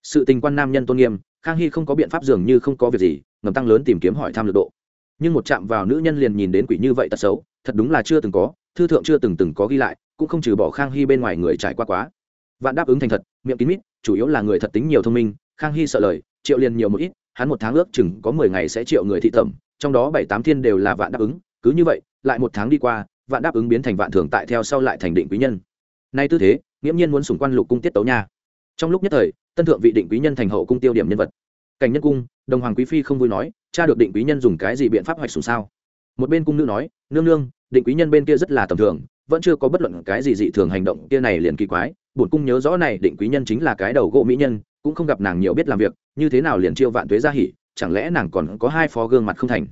Sự tình quan nam nhân tôn nghiêm, khang hy không có biện pháp dường như không có việc gì, ngầm tăng lớn tìm kiếm hỏi tham lực độ. Nhưng một chạm vào nữ nhân liền nhìn đến quỷ như vậy tật xấu, thật đúng là chưa từng có, thư thượng chưa từng từng có ghi lại, cũng không trừ bỏ khang hy bên ngoài người trải qua quá. Vạn đáp ứng thành thật, miệng kín mít, chủ yếu là người thật tính nhiều thông minh, khang hy sợ lời triệu liền nhiều một ít, hắn một tháng ước chừng có mười ngày sẽ triệu người thị tẩm, trong đó bảy tám thiên đều là vạn đáp ứng, cứ như vậy, lại một tháng đi qua, vạn đáp ứng biến thành vạn thường tại theo sau lại thành định quý nhân. Nay tư thế, nghiễm nhiên muốn sủng quan lục cung tiết tấu nha. Trong lúc nhất thời, tân thượng vị định quý nhân thành hậu cung tiêu điểm nhân vật. Cảnh nhân cung, đồng hoàng quý phi không vui nói, cha được định quý nhân dùng cái gì biện pháp hoạch sủng sao? Một bên cung nữ nói, nương nương, định quý nhân bên kia rất là tầm thường, vẫn chưa có bất luận cái gì dị thường hành động, kia này liền kỳ quái, bổn cung nhớ rõ này định quý nhân chính là cái đầu gỗ mỹ nhân cũng không gặp nàng nhiều biết làm việc, như thế nào liền chiêu vạn tuế ra hỉ, chẳng lẽ nàng còn có hai phó gương mặt không thành?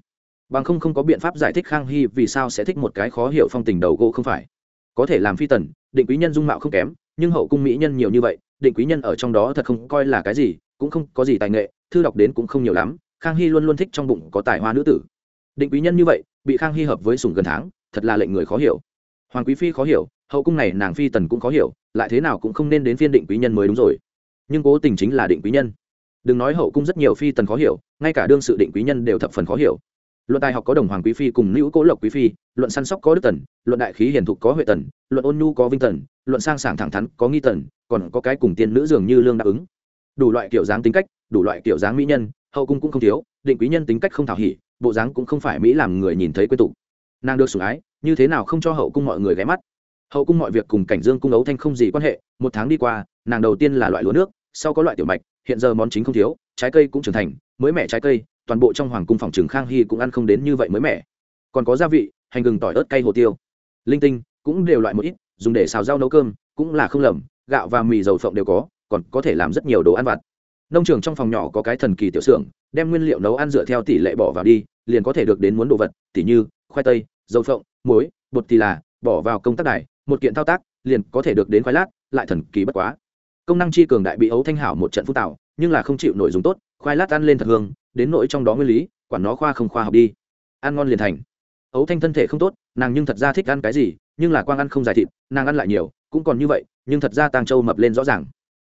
Bằng không không có biện pháp giải thích khang hy vì sao sẽ thích một cái khó hiểu phong tình đầu gỗ không phải. Có thể làm phi tần, định quý nhân dung mạo không kém, nhưng hậu cung mỹ nhân nhiều như vậy, định quý nhân ở trong đó thật không coi là cái gì, cũng không có gì tài nghệ, thư đọc đến cũng không nhiều lắm, khang hy luôn luôn thích trong bụng có tài hoa nữ tử. Định quý nhân như vậy, bị khang hy hợp với sùng gần tháng, thật là lệnh người khó hiểu. Hoàng quý phi khó hiểu, hậu cung này nàng phi tần cũng khó hiểu, lại thế nào cũng không nên đến phiên định quý nhân mới đúng rồi nhưng cố tình chính là định quý nhân. Đừng nói hậu cung rất nhiều phi tần khó hiểu, ngay cả đương sự định quý nhân đều thập phần khó hiểu. Luận tài học có đồng hoàng quý phi cùng nữ cố lộc quý phi, luận săn sóc có đức tần, luận đại khí hiển thục có huệ tần, luận ôn nhu có vinh tần, luận sang sảng thẳng thắn có nghi tần, còn có cái cùng tiên nữ dường như lương đáp ứng. Đủ loại kiểu dáng tính cách, đủ loại kiểu dáng mỹ nhân, hậu cung cũng không thiếu, định quý nhân tính cách không thảo hỉ, bộ dáng cũng không phải mỹ làm người nhìn thấy quê tụ nàng được sủng ái, như thế nào không cho hậu cung mọi người ghé mắt? Hậu cung mọi việc cùng cảnh dương cung ấu thanh không gì quan hệ, một tháng đi qua, nàng đầu tiên là loại lúa nước sau có loại tiểu mạch, hiện giờ món chính không thiếu, trái cây cũng trưởng thành, mới mẻ trái cây, toàn bộ trong hoàng cung phòng trường khang hy cũng ăn không đến như vậy mới mẻ. Còn có gia vị, hành gừng, tỏi ớt, cay, hồ tiêu. Linh tinh cũng đều loại một ít, dùng để xào rau nấu cơm, cũng là không lầm, gạo và mì dầu phộng đều có, còn có thể làm rất nhiều đồ ăn vặt. Nông trường trong phòng nhỏ có cái thần kỳ tiểu xưởng, đem nguyên liệu nấu ăn dựa theo tỷ lệ bỏ vào đi, liền có thể được đến muốn đồ vật, tỉ như, khoai tây, dầu phộng, muối, bột thì là, bỏ vào công tác đài, một kiện thao tác, liền có thể được đến khoai lát, lại thần kỳ bất quá công năng chi cường đại bị ấu thanh hảo một trận phúc tạo, nhưng là không chịu nội dung tốt, khoai lát ăn lên thật hương, đến nội trong đó nguyên lý, quản nó khoa không khoa học đi. Ăn ngon liền thành. Ấu thanh thân thể không tốt, nàng nhưng thật ra thích ăn cái gì, nhưng là quang ăn không dài thịt, nàng ăn lại nhiều, cũng còn như vậy, nhưng thật ra tàng châu mập lên rõ ràng.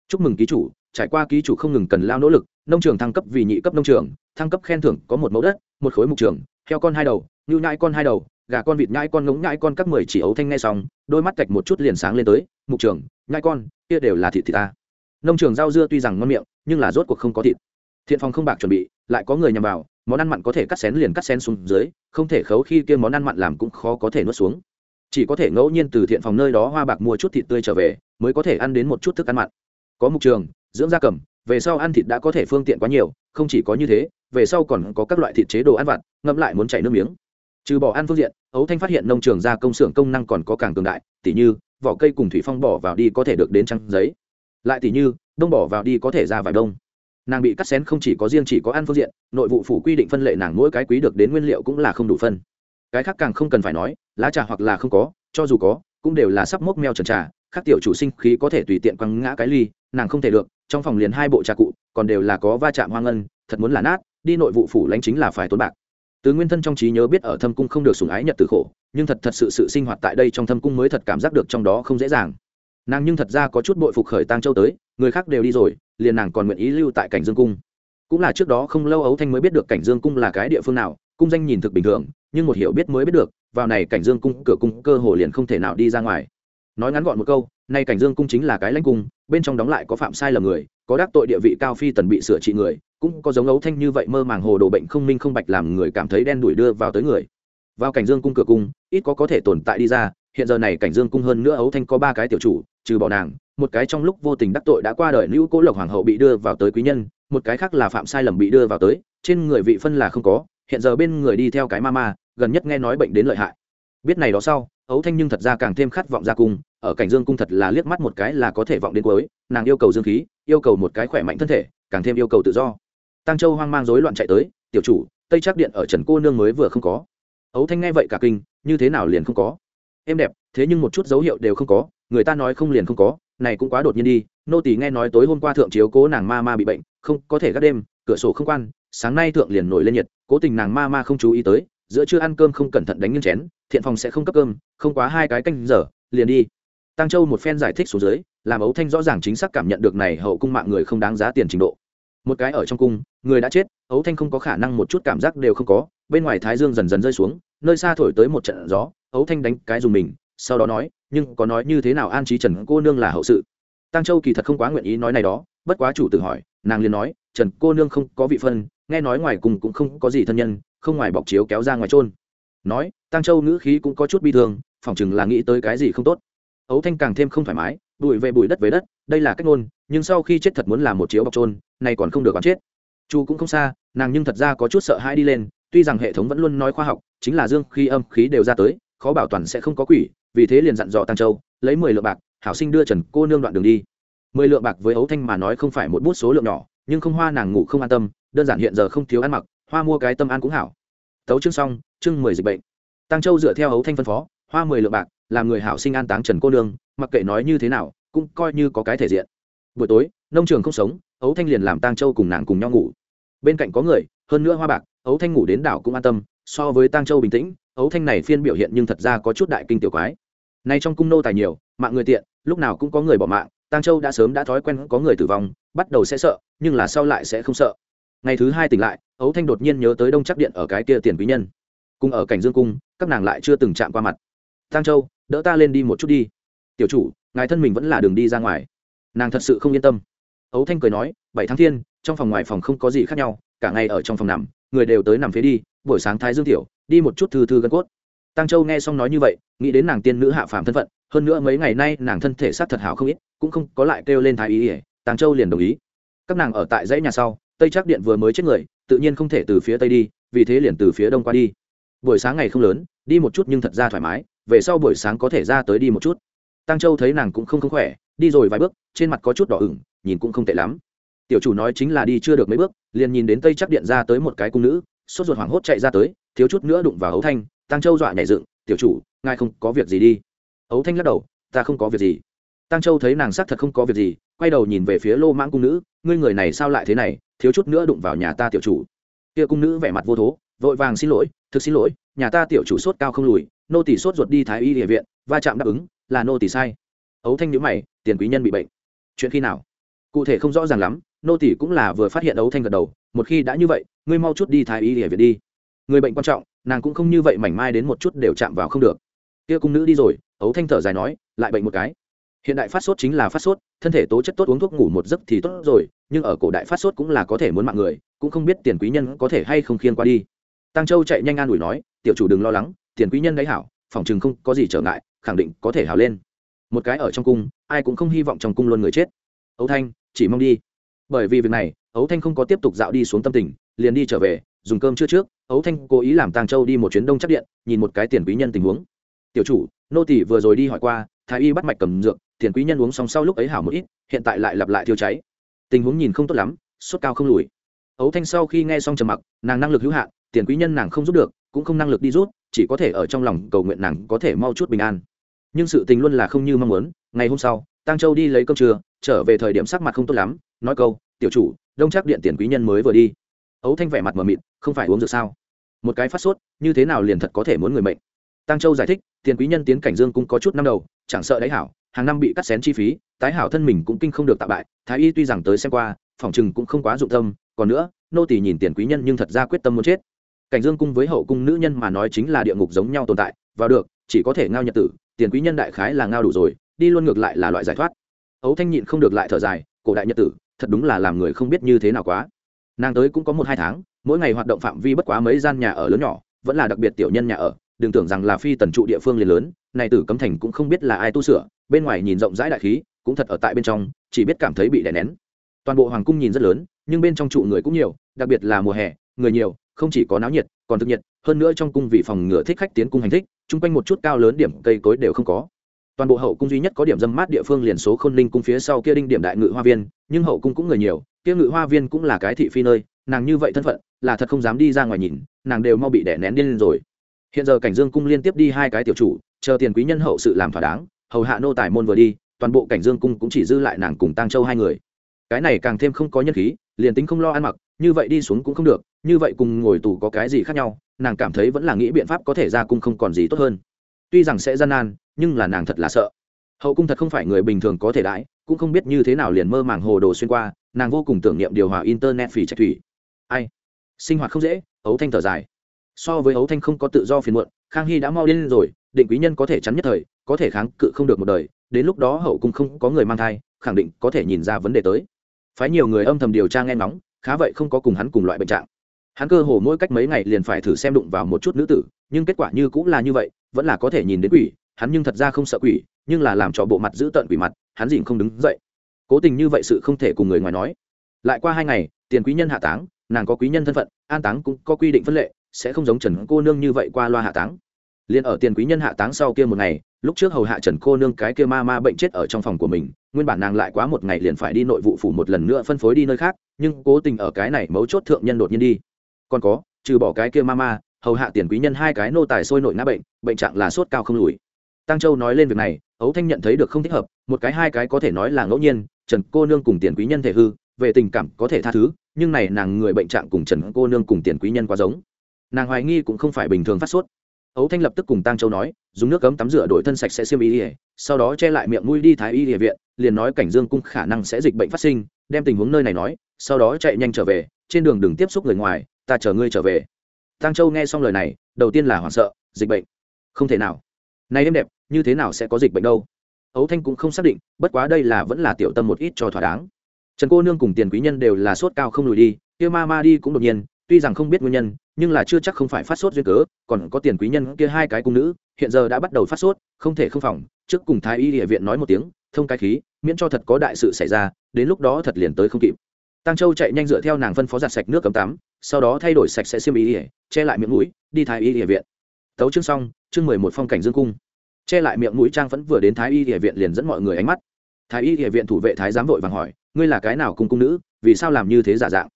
Chúc mừng ký chủ, trải qua ký chủ không ngừng cần lao nỗ lực, nông trường thăng cấp vì nhị cấp nông trường, thăng cấp khen thưởng có một mẫu đất, một khối mục trường, heo con hai đầu, ngưu nhãi con hai đầu gà con vịt nhãi con ngỗng nhãi con các mười chỉ ấu thanh nghe xong, đôi mắt cạch một chút liền sáng lên tới, mục trường nhãi con, kia đều là thịt thịt ta. Nông trường rau dưa tuy rằng ngon miệng, nhưng là rốt cuộc không có thịt. Thiện phòng không bạc chuẩn bị, lại có người nhằm vào, món ăn mặn có thể cắt xén liền cắt xén xuống dưới, không thể khấu khi kia món ăn mặn làm cũng khó có thể nuốt xuống. Chỉ có thể ngẫu nhiên từ thiện phòng nơi đó hoa bạc mua chút thịt tươi trở về, mới có thể ăn đến một chút thức ăn mặn. Có mục trường, dưỡng da cầm, về sau ăn thịt đã có thể phương tiện quá nhiều, không chỉ có như thế, về sau còn có các loại thịt chế đồ ăn vặt ngâm lại muốn chảy nước miếng. Trừ bỏ ăn phương diện ấu thanh phát hiện nông trường gia công xưởng công năng còn có càng cường đại, tỉ như, vỏ cây cùng thủy phong bỏ vào đi có thể được đến trăng giấy. Lại tỉ như, đông bỏ vào đi có thể ra vài đông. Nàng bị cắt xén không chỉ có riêng chỉ có ăn phương diện, nội vụ phủ quy định phân lệ nàng mỗi cái quý được đến nguyên liệu cũng là không đủ phân. Cái khác càng không cần phải nói, lá trà hoặc là không có, cho dù có, cũng đều là sắp mốc meo trần trà, khác tiểu chủ sinh khí có thể tùy tiện quăng ngã cái ly, nàng không thể được, trong phòng liền hai bộ trà cụ, còn đều là có va chạm hoang ngân, thật muốn là nát, đi nội vụ phủ lãnh chính là phải tốn bạc từ nguyên thân trong trí nhớ biết ở thâm cung không được sùng ái nhật từ khổ, nhưng thật thật sự sự sinh hoạt tại đây trong thâm cung mới thật cảm giác được trong đó không dễ dàng. Nàng nhưng thật ra có chút bội phục khởi tang châu tới, người khác đều đi rồi, liền nàng còn nguyện ý lưu tại cảnh dương cung. Cũng là trước đó không lâu ấu thanh mới biết được cảnh dương cung là cái địa phương nào, cung danh nhìn thực bình thường, nhưng một hiểu biết mới biết được, vào này cảnh dương cung, cửa cung cơ hồ liền không thể nào đi ra ngoài. Nói ngắn gọn một câu, nay cảnh dương cung chính là cái lãnh cung, bên trong đóng lại có phạm sai lầm người, có đắc tội địa vị cao phi tần bị sửa trị người cũng có giống ấu thanh như vậy mơ màng hồ đồ bệnh không minh không bạch làm người cảm thấy đen đuổi đưa vào tới người. Vào cảnh dương cung cửa cung, ít có có thể tồn tại đi ra, hiện giờ này cảnh dương cung hơn nữa ấu thanh có ba cái tiểu chủ, trừ bỏ nàng, một cái trong lúc vô tình đắc tội đã qua đời nữ cố lộc hoàng hậu bị đưa vào tới quý nhân, một cái khác là phạm sai lầm bị đưa vào tới, trên người vị phân là không có, hiện giờ bên người đi theo cái ma ma, gần nhất nghe nói bệnh đến lợi hại. Biết này đó sau, ấu thanh nhưng thật ra càng thêm khát vọng ra cung, ở cảnh dương cung thật là liếc mắt một cái là có thể vọng đến cuối, nàng yêu cầu dương khí, yêu cầu một cái khỏe mạnh thân thể, càng thêm yêu cầu tự do tăng châu hoang mang rối loạn chạy tới, tiểu chủ, tây trác điện ở trần cô nương mới vừa không có. Ấu thanh nghe vậy cả kinh, như thế nào liền không có? Em đẹp, thế nhưng một chút dấu hiệu đều không có, người ta nói không liền không có, này cũng quá đột nhiên đi. Nô tỳ nghe nói tối hôm qua thượng chiếu cố nàng ma ma bị bệnh, không có thể gác đêm, cửa sổ không quan, sáng nay thượng liền nổi lên nhiệt, cố tình nàng ma ma không chú ý tới, giữa trưa ăn cơm không cẩn thận đánh nghiêng chén, thiện phòng sẽ không cấp cơm, không quá hai cái canh giờ, liền đi. Tăng châu một phen giải thích xuống dưới, làm ấu thanh rõ ràng chính xác cảm nhận được này hậu cung mạng người không đáng giá tiền trình độ một cái ở trong cung, người đã chết, ấu thanh không có khả năng một chút cảm giác đều không có, bên ngoài thái dương dần dần rơi xuống, nơi xa thổi tới một trận gió, ấu thanh đánh cái dùng mình, sau đó nói, nhưng có nói như thế nào an trí trần cô nương là hậu sự? Tăng châu kỳ thật không quá nguyện ý nói này đó, bất quá chủ tự hỏi, nàng liền nói, trần cô nương không có vị phân, nghe nói ngoài cùng cũng không có gì thân nhân, không ngoài bọc chiếu kéo ra ngoài trôn nói tăng châu ngữ khí cũng có chút bi thương, phỏng chừng là nghĩ tới cái gì không tốt. Ấu thanh càng thêm không thoải mái bụi về bụi đất về đất, đây là cách ngôn, nhưng sau khi chết thật muốn làm một chiếu bọc trôn này còn không được bắn chết. Chu cũng không xa, nàng nhưng thật ra có chút sợ hãi đi lên, tuy rằng hệ thống vẫn luôn nói khoa học, chính là dương khi âm khí đều ra tới, khó bảo toàn sẽ không có quỷ, vì thế liền dặn dò tăng châu, lấy mười lượng bạc, hảo sinh đưa trần cô nương đoạn đường đi. Mười lượng bạc với ấu thanh mà nói không phải một bút số lượng nhỏ, nhưng không hoa nàng ngủ không an tâm, đơn giản hiện giờ không thiếu ăn mặc, hoa mua cái tâm ăn cũng hảo. Tấu chương xong, chương mười dịch bệnh. Tăng châu dựa theo ấu thanh phân phó, hoa mười lượng bạc làm người hảo sinh an táng trần cô nương, mặc kệ nói như thế nào, cũng coi như có cái thể diện. Buổi tối, nông trường không sống, ấu thanh liền làm tang châu cùng nàng cùng nhau ngủ. Bên cạnh có người, hơn nữa hoa bạc, ấu thanh ngủ đến đảo cũng an tâm, so với tang châu bình tĩnh, ấu thanh này phiên biểu hiện nhưng thật ra có chút đại kinh tiểu quái. Nay trong cung nô tài nhiều, mạng người tiện, lúc nào cũng có người bỏ mạng, Tang châu đã sớm đã thói quen có người tử vong, bắt đầu sẽ sợ, nhưng là sau lại sẽ không sợ. Ngày thứ hai tỉnh lại, ấu thanh đột nhiên nhớ tới đông chắc điện ở cái kia tiền quý nhân. Cùng ở cảnh dương cung, các nàng lại chưa từng chạm qua mặt. Tang châu đỡ ta lên đi một chút đi. Tiểu chủ, ngài thân mình vẫn là đường đi ra ngoài. Nàng thật sự không yên tâm. Ấu thanh cười nói, bảy tháng thiên, trong phòng ngoài phòng không có gì khác nhau, cả ngày ở trong phòng nằm, người đều tới nằm phía đi, buổi sáng thái dương tiểu, đi một chút thư thư gân cốt. Tăng châu nghe xong nói như vậy, nghĩ đến nàng tiên nữ hạ phàm thân phận, hơn nữa mấy ngày nay nàng thân thể sát thật hảo không ít, cũng không có lại kêu lên thái ý ỉa tăng châu liền đồng ý. Các nàng ở tại dãy nhà sau, tây trác điện vừa mới chết người, tự nhiên không thể từ phía tây đi, vì thế liền từ phía đông qua đi. Buổi sáng ngày không lớn, đi một chút nhưng thật ra thoải mái về sau buổi sáng có thể ra tới đi một chút. Tăng châu thấy nàng cũng không không khỏe, đi rồi vài bước, trên mặt có chút đỏ ửng, nhìn cũng không tệ lắm. Tiểu chủ nói chính là đi chưa được mấy bước, liền nhìn đến tây chắc điện ra tới một cái cung nữ, sốt ruột hoảng hốt chạy ra tới, thiếu chút nữa đụng vào ấu thanh. Tăng châu dọa nhảy dựng, tiểu chủ, ngài không có việc gì đi. Ấu thanh lắc đầu, ta không có việc gì. Tăng châu thấy nàng xác thật không có việc gì, quay đầu nhìn về phía lô mãng cung nữ, ngươi người này sao lại thế này, thiếu chút nữa đụng vào nhà ta tiểu chủ. Kia cung nữ vẻ mặt vô thố, vội vàng xin lỗi, thực xin lỗi nhà ta tiểu chủ sốt cao không lùi, nô tỷ sốt ruột đi thái y địa viện, va chạm đáp ứng, là nô tỷ sai. Ấu thanh nhữ mày, tiền quý nhân bị bệnh. Chuyện khi nào? Cụ thể không rõ ràng lắm, nô tỷ cũng là vừa phát hiện ấu thanh gật đầu, một khi đã như vậy, ngươi mau chút đi thái y địa viện đi. Người bệnh quan trọng, nàng cũng không như vậy mảnh mai đến một chút đều chạm vào không được. Kia cung nữ đi rồi, ấu thanh thở dài nói, lại bệnh một cái. Hiện đại phát sốt chính là phát sốt, thân thể tố chất tốt uống thuốc ngủ một giấc thì tốt rồi, nhưng ở cổ đại phát sốt cũng là có thể muốn mạng người, cũng không biết tiền quý nhân có thể hay không khiên qua đi tăng châu chạy nhanh an ủi nói, tiểu chủ đừng lo lắng, tiền quý nhân đấy hảo, phòng chừng không có gì trở ngại, khẳng định có thể hảo lên. Một cái ở trong cung, ai cũng không hy vọng trong cung luôn người chết. Ấu thanh, chỉ mong đi. Bởi vì việc này, ấu thanh không có tiếp tục dạo đi xuống tâm tình, liền đi trở về, dùng cơm chưa trước, ấu thanh cố ý làm tàng châu đi một chuyến đông chắc điện, nhìn một cái tiền quý nhân tình huống. Tiểu chủ, nô tỷ vừa rồi đi hỏi qua, thái y bắt mạch cầm dược, tiền quý nhân uống xong sau lúc ấy hảo một ít, hiện tại lại lặp lại thiêu cháy. Tình huống nhìn không tốt lắm, sốt cao không lùi. Ấu thanh sau khi nghe xong trầm mặc, nàng năng lực hữu hạn tiền quý nhân nàng không giúp được, cũng không năng lực đi rút, chỉ có thể ở trong lòng cầu nguyện nàng có thể mau chút bình an. Nhưng sự tình luôn là không như mong muốn, ngày hôm sau tăng châu đi lấy cơm trưa, trở về thời điểm sắc mặt không tốt lắm, nói câu, tiểu chủ, đông chắc điện tiền quý nhân mới vừa đi. Ấu thanh vẻ mặt mờ mịt, không phải uống rượu sao? Một cái phát sốt, như thế nào liền thật có thể muốn người mệnh? Tăng châu giải thích, tiền quý nhân tiến cảnh dương cũng có chút năm đầu, chẳng sợ đáy hảo, hàng năm bị cắt xén chi phí, tái hảo thân mình cũng kinh không được tạ bại, thái y tuy rằng tới xem qua, phòng chừng cũng không quá dụng tâm, còn nữa, nô tỳ nhìn tiền quý nhân nhưng thật ra quyết tâm muốn chết cảnh dương cung với hậu cung nữ nhân mà nói chính là địa ngục giống nhau tồn tại, vào được, chỉ có thể ngao nhật tử, tiền quý nhân đại khái là ngao đủ rồi, đi luôn ngược lại là loại giải thoát. Ấu thanh nhịn không được lại thở dài, cổ đại nhật tử, thật đúng là làm người không biết như thế nào quá. Nàng tới cũng có một hai tháng, mỗi ngày hoạt động phạm vi bất quá mấy gian nhà ở lớn nhỏ, vẫn là đặc biệt tiểu nhân nhà ở, đừng tưởng rằng là phi tần trụ địa phương liền lớn này tử cấm thành cũng không biết là ai tu sửa, bên ngoài nhìn rộng rãi đại khí, cũng thật ở tại bên trong, chỉ biết cảm thấy bị đè nén. Toàn bộ hoàng cung nhìn rất lớn, nhưng bên trong trụ người cũng nhiều, đặc biệt là mùa hè, người nhiều không chỉ có náo nhiệt, còn thực nhiệt, hơn nữa trong cung vị phòng ngựa thích khách tiến cung hành thích, chung quanh một chút cao lớn điểm cây cối đều không có. Toàn bộ hậu cung duy nhất có điểm dâm mát địa phương liền số khôn Linh cung phía sau kia đinh điểm đại ngự hoa viên, nhưng hậu cung cũng người nhiều, kia ngự hoa viên cũng là cái thị phi nơi, nàng như vậy thân phận, là thật không dám đi ra ngoài nhìn, nàng đều mau bị đẻ nén điên lên rồi. Hiện giờ cảnh dương cung liên tiếp đi hai cái tiểu chủ, chờ tiền quý nhân hậu sự làm thỏa đáng, hầu hạ nô tài môn vừa đi, toàn bộ cảnh dương cung cũng chỉ dư lại nàng cùng tăng châu hai người. Cái này càng thêm không có nhân khí liền tính không lo ăn mặc, như vậy đi xuống cũng không được, như vậy cùng ngồi tù có cái gì khác nhau, nàng cảm thấy vẫn là nghĩ biện pháp có thể ra cung không còn gì tốt hơn. Tuy rằng sẽ gian nan, nhưng là nàng thật là sợ. Hậu cung thật không phải người bình thường có thể đãi, cũng không biết như thế nào liền mơ màng hồ đồ xuyên qua, nàng vô cùng tưởng niệm điều hòa internet phì trạch thủy. Ai? Sinh hoạt không dễ, ấu thanh thở dài. So với ấu thanh không có tự do phiền muộn, khang hy đã mau lên rồi, định quý nhân có thể chắn nhất thời, có thể kháng cự không được một đời, đến lúc đó hậu cung không có người mang thai, khẳng định có thể nhìn ra vấn đề tới phái nhiều người âm thầm điều tra nghe ngóng, khá vậy không có cùng hắn cùng loại bệnh trạng. Hắn cơ hồ mỗi cách mấy ngày liền phải thử xem đụng vào một chút nữ tử, nhưng kết quả như cũng là như vậy, vẫn là có thể nhìn đến quỷ, hắn nhưng thật ra không sợ quỷ, nhưng là làm cho bộ mặt giữ tận quỷ mặt, hắn dịn không đứng dậy. Cố tình như vậy sự không thể cùng người ngoài nói. Lại qua hai ngày, tiền quý nhân hạ táng, nàng có quý nhân thân phận, an táng cũng có quy định phân lệ, sẽ không giống trần cô nương như vậy qua loa hạ táng. Liền ở tiền quý nhân hạ táng sau kia một ngày lúc trước hầu hạ trần cô nương cái kia ma ma bệnh chết ở trong phòng của mình, nguyên bản nàng lại quá một ngày liền phải đi nội vụ phủ một lần nữa phân phối đi nơi khác, nhưng cố tình ở cái này mấu chốt thượng nhân đột nhiên đi. Còn có, trừ bỏ cái kia ma ma, hầu hạ tiền quý nhân hai cái nô tài sôi nội ngã bệnh bệnh trạng là sốt cao không lùi. Tăng châu nói lên việc này, ấu thanh nhận thấy được không thích hợp, một cái hai cái có thể nói là ngẫu nhiên, trần cô nương cùng tiền quý nhân thể hư, về tình cảm có thể tha thứ, nhưng này nàng người bệnh trạng cùng trần cô nương cùng tiền quý nhân quá giống. Nàng hoài nghi cũng không phải bình thường phát sốt. Ấu thanh lập tức cùng tăng châu nói dùng nước cấm tắm rửa đổi thân sạch sẽ xiêm y ỉa sau đó che lại miệng mũi đi thái y địa viện, liền nói cảnh dương cung khả năng sẽ dịch bệnh phát sinh, đem tình huống nơi này nói, sau đó chạy nhanh trở về, trên đường đừng tiếp xúc người ngoài, ta chờ ngươi trở về. Tăng châu nghe xong lời này, đầu tiên là hoảng sợ, dịch bệnh. Không thể nào. Này em đẹp, như thế nào sẽ có dịch bệnh đâu? Ấu thanh cũng không xác định, bất quá đây là vẫn là tiểu tâm một ít cho thỏa đáng. Trần cô nương cùng tiền quý nhân đều là sốt cao không lùi đi, kia ma ma đi cũng đột nhiên, tuy rằng không biết nguyên nhân nhưng là chưa chắc không phải phát sốt duyên cớ, còn có tiền quý nhân kia hai cái cung nữ, hiện giờ đã bắt đầu phát sốt, không thể không phòng. Trước cùng thái y địa viện nói một tiếng, thông cái khí, miễn cho thật có đại sự xảy ra, đến lúc đó thật liền tới không kịp. Tăng châu chạy nhanh dựa theo nàng phân phó giặt sạch nước cấm tắm, sau đó thay đổi sạch sẽ xiêm y ỉa che lại miệng mũi, đi thái y địa viện. Tấu chương xong, chương mười một phong cảnh dương cung. Che lại miệng mũi trang vẫn vừa đến thái y địa viện liền dẫn mọi người ánh mắt. Thái y địa viện thủ vệ thái giám vội vàng hỏi, ngươi là cái nào cung cung nữ? Vì sao làm như thế giả dạng?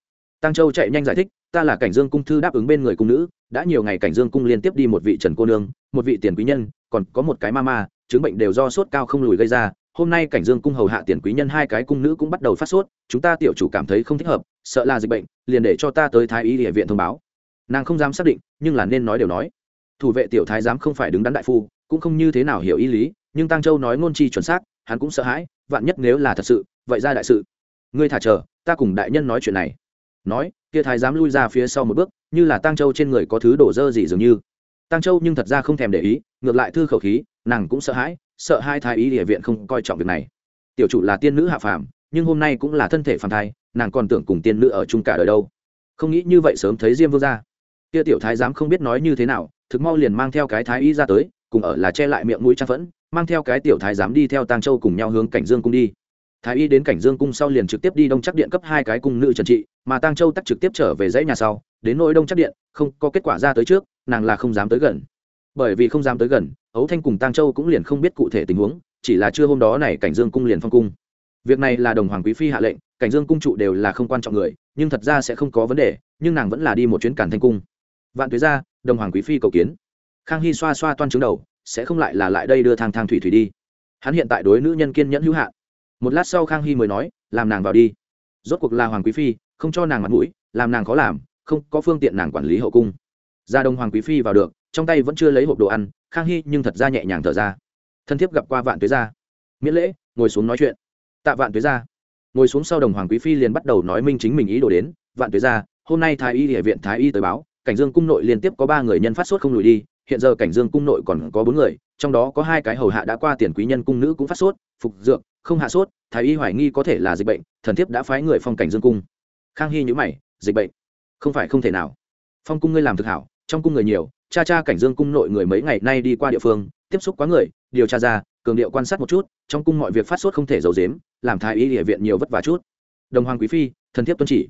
Tăng châu chạy nhanh giải thích ta là cảnh dương cung thư đáp ứng bên người cung nữ, đã nhiều ngày cảnh dương cung liên tiếp đi một vị trần cô nương, một vị tiền quý nhân, còn có một cái ma ma, chứng bệnh đều do sốt cao không lùi gây ra. Hôm nay cảnh dương cung hầu hạ tiền quý nhân hai cái cung nữ cũng bắt đầu phát sốt, chúng ta tiểu chủ cảm thấy không thích hợp, sợ là dịch bệnh, liền để cho ta tới thái y địa viện thông báo. Nàng không dám xác định, nhưng là nên nói đều nói. Thủ vệ tiểu thái giám không phải đứng đắn đại phu, cũng không như thế nào hiểu ý lý, nhưng tăng châu nói ngôn chi chuẩn xác, hắn cũng sợ hãi, vạn nhất nếu là thật sự, vậy ra đại sự. Ngươi thả chờ, ta cùng đại nhân nói chuyện này. Nói kia thái giám lui ra phía sau một bước, như là tăng châu trên người có thứ đổ dơ gì dường như. Tăng châu nhưng thật ra không thèm để ý, ngược lại thư khẩu khí, nàng cũng sợ hãi, sợ hai thái ý địa viện không coi trọng việc này. Tiểu chủ là tiên nữ hạ phàm, nhưng hôm nay cũng là thân thể phàm thai, nàng còn tưởng cùng tiên nữ ở chung cả đời đâu. Không nghĩ như vậy sớm thấy diêm vương ra. Kia tiểu thái giám không biết nói như thế nào, thực mau liền mang theo cái thái y ra tới, cùng ở là che lại miệng mũi trang phẫn, mang theo cái tiểu thái giám đi theo tang châu cùng nhau hướng cảnh dương cung đi thái y đến cảnh dương cung sau liền trực tiếp đi đông chắc điện cấp hai cái cung nữ trần trị, mà tang châu tắt trực tiếp trở về dãy nhà sau, đến nỗi đông chắc điện, không có kết quả ra tới trước, nàng là không dám tới gần. Bởi vì không dám tới gần, ấu thanh cùng tang châu cũng liền không biết cụ thể tình huống, chỉ là trưa hôm đó này cảnh dương cung liền phong cung. Việc này là đồng hoàng quý phi hạ lệnh, cảnh dương cung trụ đều là không quan trọng người, nhưng thật ra sẽ không có vấn đề, nhưng nàng vẫn là đi một chuyến cản thanh cung. Vạn tuế ra, đồng hoàng quý phi cầu kiến. Khang hy xoa xoa toan trứng đầu, sẽ không lại là lại đây đưa thang thang thủy thủy đi. Hắn hiện tại đối nữ nhân kiên nhẫn hữu hạn một lát sau khang hy mới nói, làm nàng vào đi. Rốt cuộc là hoàng quý phi, không cho nàng mặt mũi, làm nàng khó làm, không có phương tiện nàng quản lý hậu cung. Ra đông hoàng quý phi vào được, trong tay vẫn chưa lấy hộp đồ ăn, khang hy nhưng thật ra nhẹ nhàng thở ra. Thân thiết gặp qua vạn tuế gia. Miễn lễ, ngồi xuống nói chuyện. Tạ vạn tuế gia. Ngồi xuống sau đồng hoàng quý phi liền bắt đầu nói minh chính mình ý đồ đến. Vạn tuế gia, hôm nay thái y địa viện thái y tới báo, cảnh dương cung nội liên tiếp có ba người nhân phát sốt không lùi đi, hiện giờ cảnh dương cung nội còn có bốn người, trong đó có hai cái hầu hạ đã qua tiền quý nhân cung nữ cũng phát sốt, phục dược không hạ sốt, thái y hoài nghi có thể là dịch bệnh, thần thiếp đã phái người phong cảnh dương cung. Khang hy nhữ mày, dịch bệnh? Không phải không thể nào. Phong cung ngươi làm thực hảo, trong cung người nhiều, cha cha cảnh dương cung nội người mấy ngày nay đi qua địa phương, tiếp xúc quá người, điều tra ra, cường điệu quan sát một chút, trong cung mọi việc phát sốt không thể giấu dếm làm thái y địa viện nhiều vất vả chút. Đồng hoàng quý phi, thần thiếp tuân chỉ.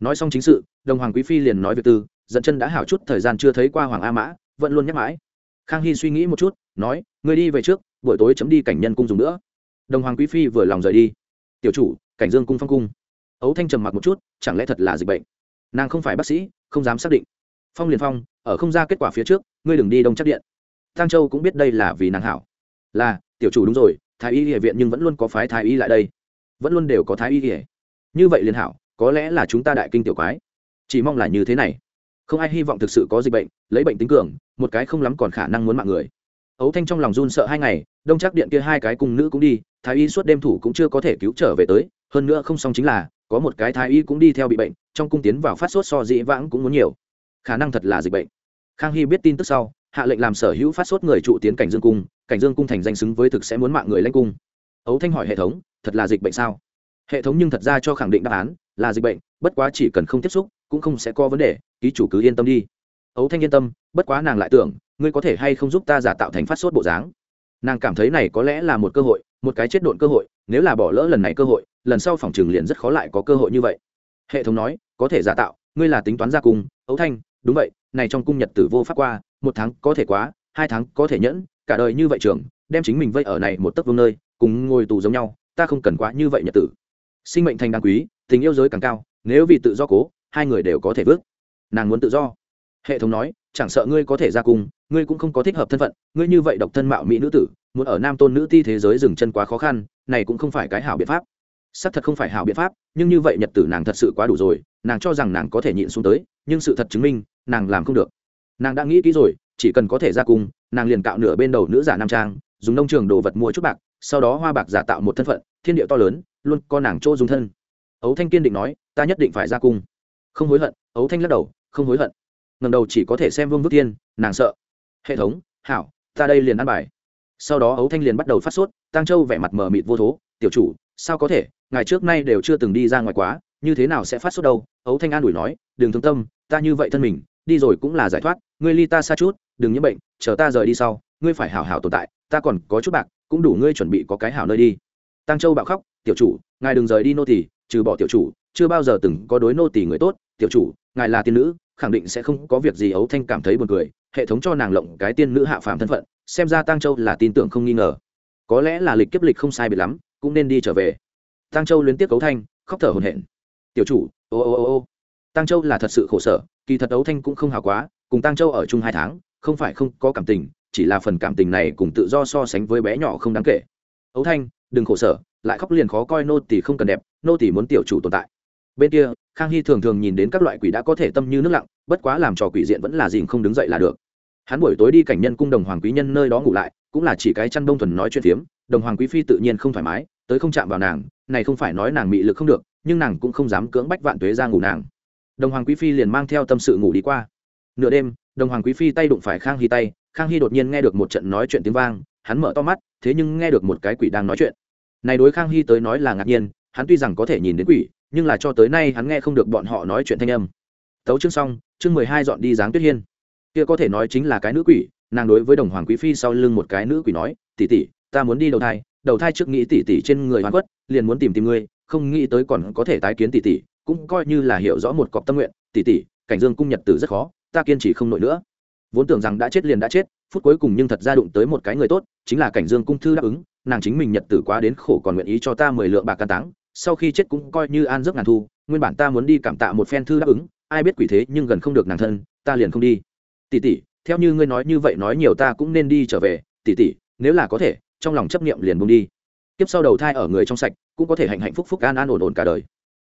Nói xong chính sự, đồng hoàng quý phi liền nói việc tư, dẫn chân đã hảo chút, thời gian chưa thấy qua hoàng a mã, vẫn luôn nhắc mãi. Khang hy suy nghĩ một chút, nói người đi về trước, buổi tối chấm đi cảnh nhân cung dùng nữa đồng hoàng quý phi vừa lòng rời đi. Tiểu chủ, cảnh dương cung phong cung. Ấu thanh trầm mặc một chút, chẳng lẽ thật là dịch bệnh? Nàng không phải bác sĩ, không dám xác định. Phong liền phong, ở không ra kết quả phía trước, ngươi đừng đi đông chắc điện. Tăng châu cũng biết đây là vì nàng hảo. Là, tiểu chủ đúng rồi, thái y địa viện nhưng vẫn luôn có phái thái y lại đây. Vẫn luôn đều có thái y địa như vậy liền hảo, có lẽ là chúng ta đại kinh tiểu quái. Chỉ mong là như thế này. Không ai hy vọng thực sự có dịch bệnh, lấy bệnh tính cường, một cái không lắm còn khả năng muốn mạng người. Ấu thanh trong lòng run sợ hai ngày, đông chắc điện kia hai cái cùng nữ cũng đi thái y suốt đêm thủ cũng chưa có thể cứu trở về tới, hơn nữa không xong chính là, có một cái thái y cũng đi theo bị bệnh, trong cung tiến vào phát sốt so dĩ vãng cũng muốn nhiều. Khả năng thật là dịch bệnh. Khang hy biết tin tức sau, hạ lệnh làm sở hữu phát sốt người trụ tiến cảnh dương cung, cảnh dương cung thành danh xứng với thực sẽ muốn mạng người lanh cung. Ấu thanh hỏi hệ thống, thật là dịch bệnh sao? Hệ thống nhưng thật ra cho khẳng định đáp án, là dịch bệnh, bất quá chỉ cần không tiếp xúc, cũng không sẽ có vấn đề, ký chủ cứ yên tâm đi. Ấu thanh yên tâm, bất quá nàng lại tưởng, ngươi có thể hay không giúp ta giả tạo thành phát sốt bộ dáng? Nàng cảm thấy này có lẽ là một cơ hội, một cái chết độn cơ hội, nếu là bỏ lỡ lần này cơ hội, lần sau phòng trường liền rất khó lại có cơ hội như vậy. Hệ thống nói, có thể giả tạo, ngươi là tính toán gia cung, ấu thanh, đúng vậy, này trong cung nhật tử vô pháp qua, một tháng có thể quá, hai tháng có thể nhẫn, cả đời như vậy trường, đem chính mình vây ở này một tấc vương nơi, cùng ngồi tù giống nhau, ta không cần quá như vậy nhật tử. Sinh mệnh thành đáng quý, tình yêu giới càng cao, nếu vì tự do cố, hai người đều có thể vước. Nàng muốn tự do. Hệ thống nói, chẳng sợ ngươi có thể ra cung ngươi cũng không có thích hợp thân phận, ngươi như vậy độc thân mạo mỹ nữ tử, muốn ở nam tôn nữ ti thế giới dừng chân quá khó khăn, này cũng không phải cái hảo biện pháp. Xác thật không phải hảo biện pháp, nhưng như vậy nhật tử nàng thật sự quá đủ rồi, nàng cho rằng nàng có thể nhịn xuống tới, nhưng sự thật chứng minh, nàng làm không được. Nàng đã nghĩ kỹ rồi, chỉ cần có thể ra cung, nàng liền cạo nửa bên đầu nữ giả nam trang, dùng nông trường đồ vật mua chút bạc, sau đó hoa bạc giả tạo một thân phận, thiên địa to lớn, luôn có nàng chỗ dùng thân. Ấu thanh kiên định nói, ta nhất định phải ra cung. Không hối hận, ấu thanh lắc đầu, không hối hận. Ngầm đầu chỉ có thể xem vương vức thiên, nàng sợ hệ thống, hảo, ta đây liền ăn bài. Sau đó ấu thanh liền bắt đầu phát sốt tăng châu vẻ mặt mờ mịt vô thố, tiểu chủ, sao có thể? Ngày trước nay đều chưa từng đi ra ngoài quá, như thế nào sẽ phát sốt đâu? Ấu thanh an ủi nói, đừng thương tâm, ta như vậy thân mình, đi rồi cũng là giải thoát, ngươi ly ta xa chút, đừng nhiễm bệnh, chờ ta rời đi sau, ngươi phải hảo hảo tồn tại, ta còn có chút bạc, cũng đủ ngươi chuẩn bị có cái hảo nơi đi. Tăng châu bạo khóc, tiểu chủ, ngài đừng rời đi nô tỳ, trừ bỏ tiểu chủ, chưa bao giờ từng có đối nô tỳ người tốt, tiểu chủ, ngài là tiên nữ, khẳng định sẽ không có việc gì. Ấu thanh cảm thấy buồn cười hệ thống cho nàng lộng cái tiên nữ hạ phàm thân phận, xem ra tăng châu là tin tưởng không nghi ngờ. Có lẽ là lịch kiếp lịch không sai biệt lắm, cũng nên đi trở về. Tăng châu liên tiếp ấu thanh, khóc thở hổn hển. Tiểu chủ, ô ô ô ô. Tăng châu là thật sự khổ sở, kỳ thật ấu thanh cũng không hào quá, cùng tăng châu ở chung hai tháng, không phải không có cảm tình, chỉ là phần cảm tình này cùng tự do so sánh với bé nhỏ không đáng kể. Ấu thanh, đừng khổ sở, lại khóc liền khó coi nô tỷ không cần đẹp, nô tỷ muốn tiểu chủ tồn tại. Bên kia, khang hy thường thường nhìn đến các loại quỷ đã có thể tâm như nước lặng, bất quá làm trò quỷ diện vẫn là gì không đứng dậy là được hắn buổi tối đi cảnh nhân cung đồng hoàng quý nhân nơi đó ngủ lại, cũng là chỉ cái chăn đông thuần nói chuyện phiếm, đồng hoàng quý phi tự nhiên không thoải mái, tới không chạm vào nàng, này không phải nói nàng mị lực không được, nhưng nàng cũng không dám cưỡng bách vạn tuế ra ngủ nàng. Đồng hoàng quý phi liền mang theo tâm sự ngủ đi qua. Nửa đêm, đồng hoàng quý phi tay đụng phải khang hy tay, khang hy đột nhiên nghe được một trận nói chuyện tiếng vang, hắn mở to mắt, thế nhưng nghe được một cái quỷ đang nói chuyện. Này đối khang hy tới nói là ngạc nhiên, hắn tuy rằng có thể nhìn đến quỷ, nhưng là cho tới nay hắn nghe không được bọn họ nói chuyện thanh âm. Tấu chương xong, chương mười hai dọn đi dáng tuyết hiên kia có thể nói chính là cái nữ quỷ, nàng đối với đồng hoàng quý phi sau lưng một cái nữ quỷ nói, tỷ tỷ, ta muốn đi đầu thai đầu thai trước nghĩ tỷ tỷ trên người hoàn quất liền muốn tìm tìm ngươi, không nghĩ tới còn có thể tái kiến tỷ tỷ, cũng coi như là hiểu rõ một cọc tâm nguyện, tỷ tỷ, cảnh dương cung nhật tử rất khó, ta kiên trì không nổi nữa. Vốn tưởng rằng đã chết liền đã chết, phút cuối cùng nhưng thật ra đụng tới một cái người tốt, chính là cảnh dương cung thư đáp ứng, nàng chính mình nhật tử quá đến khổ còn nguyện ý cho ta mười lượng bạc can táng, sau khi chết cũng coi như an giấc ngàn thu, nguyên bản ta muốn đi cảm tạ một phen thư đáp ứng, ai biết quỷ thế nhưng gần không được nàng thân, ta liền không đi tỷ tỷ, theo như ngươi nói như vậy nói nhiều ta cũng nên đi trở về. Tỷ tỷ, nếu là có thể, trong lòng chấp niệm liền buông đi. Tiếp sau đầu thai ở người trong sạch cũng có thể hạnh hạnh phúc phúc an an ổn ổn cả đời.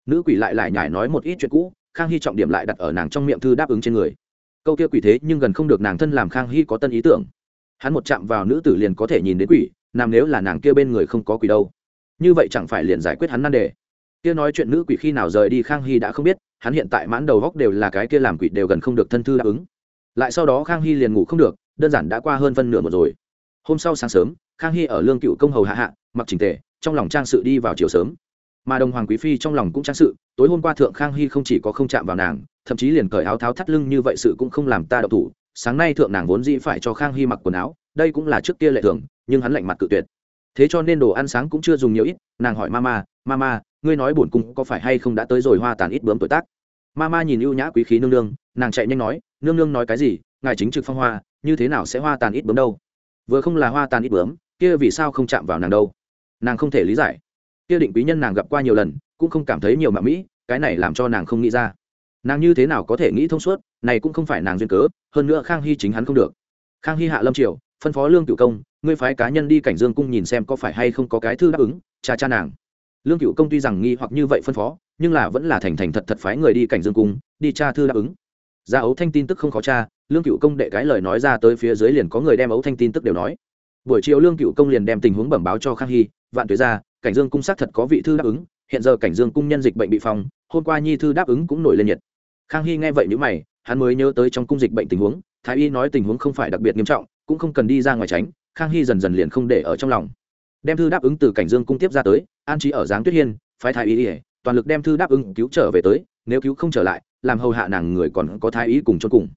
Nữ quỷ lại lại nhải nói một ít chuyện cũ, khang hy trọng điểm lại đặt ở nàng trong miệng thư đáp ứng trên người. Câu kia quỷ thế nhưng gần không được nàng thân làm khang hy có tân ý tưởng. Hắn một chạm vào nữ tử liền có thể nhìn đến quỷ nam nếu là nàng kia bên người không có quỷ đâu. Như vậy chẳng phải liền giải quyết hắn nan đề. Kia nói chuyện nữ quỷ khi nào rời đi khang hy đã không biết, hắn hiện tại mãn đầu góc đều là cái kia làm quỷ đều gần không được thân thư đáp ứng lại sau đó khang hy liền ngủ không được, đơn giản đã qua hơn phân nửa một rồi. Hôm sau sáng sớm, khang hy ở lương cựu công hầu hạ hạ, mặc trình tề, trong lòng trang sự đi vào chiều sớm. Mà đồng hoàng quý phi trong lòng cũng trang sự, tối hôm qua thượng khang hy không chỉ có không chạm vào nàng, thậm chí liền cởi áo tháo thắt lưng như vậy sự cũng không làm ta đậu thủ. Sáng nay thượng nàng vốn dĩ phải cho khang hy mặc quần áo, đây cũng là trước kia lệ thường, nhưng hắn lạnh mặt cự tuyệt. Thế cho nên đồ ăn sáng cũng chưa dùng nhiều ít, nàng hỏi mama mama, ngươi nói bổn cung có phải hay không đã tới rồi hoa tàn ít bướm tuổi tác? Mama nhìn ưu nhã quý khí nương nương, nàng chạy nhanh nói nương nương nói cái gì, ngài chính trực phong hoa, như thế nào sẽ hoa tàn ít bướm đâu? Vừa không là hoa tàn ít bướm, kia vì sao không chạm vào nàng đâu? Nàng không thể lý giải. Kia định quý nhân nàng gặp qua nhiều lần, cũng không cảm thấy nhiều mạ mỹ, cái này làm cho nàng không nghĩ ra. Nàng như thế nào có thể nghĩ thông suốt, này cũng không phải nàng duyên cớ, hơn nữa khang hy chính hắn không được. Khang hy hạ lâm triều, phân phó lương cựu công, ngươi phái cá nhân đi cảnh dương cung nhìn xem có phải hay không có cái thư đáp ứng, cha cha nàng. Lương cựu công tuy rằng nghi hoặc như vậy phân phó, nhưng là vẫn là thành thành thật thật phái người đi cảnh dương cung, đi tra thư đáp ứng ra ấu thanh tin tức không khó tra, lương cựu công đệ cái lời nói ra tới phía dưới liền có người đem ấu thanh tin tức đều nói. Buổi chiều lương cựu công liền đem tình huống bẩm báo cho khang hy, vạn tuế ra, cảnh dương cung xác thật có vị thư đáp ứng, hiện giờ cảnh dương cung nhân dịch bệnh bị phòng hôm qua nhi thư đáp ứng cũng nổi lên nhiệt. Khang hy nghe vậy nếu mày, hắn mới nhớ tới trong cung dịch bệnh tình huống, thái y nói tình huống không phải đặc biệt nghiêm trọng, cũng không cần đi ra ngoài tránh, khang hy dần dần liền không để ở trong lòng. Đem thư đáp ứng từ cảnh dương cung tiếp ra tới, an trí ở giáng tuyết hiên, phái thái y ỉa toàn lực đem thư đáp ứng cứu trở về tới, nếu cứu không trở lại làm hầu hạ nàng người còn có thái ý cùng cho cùng.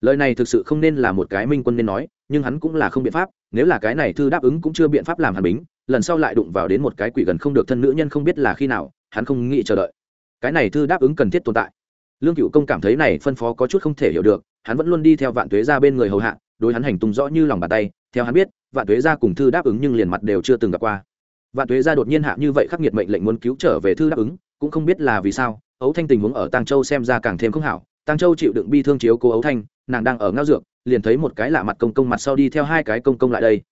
Lời này thực sự không nên là một cái minh quân nên nói, nhưng hắn cũng là không biện pháp, nếu là cái này thư đáp ứng cũng chưa biện pháp làm hàn bính, lần sau lại đụng vào đến một cái quỷ gần không được thân nữ nhân không biết là khi nào, hắn không nghĩ chờ đợi. Cái này thư đáp ứng cần thiết tồn tại. Lương cựu công cảm thấy này phân phó có chút không thể hiểu được, hắn vẫn luôn đi theo vạn tuế ra bên người hầu hạ, đối hắn hành tung rõ như lòng bàn tay, theo hắn biết, vạn tuế ra cùng thư đáp ứng nhưng liền mặt đều chưa từng gặp qua. Vạn tuế ra đột nhiên hạ như vậy khắc nghiệt mệnh lệnh muốn cứu trở về thư đáp ứng, cũng không biết là vì sao ấu thanh tình huống ở tàng châu xem ra càng thêm không hảo tàng châu chịu đựng bi thương chiếu cô ấu thanh, nàng đang ở ngao dược, liền thấy một cái lạ mặt công công mặt sau đi theo hai cái công công lại đây.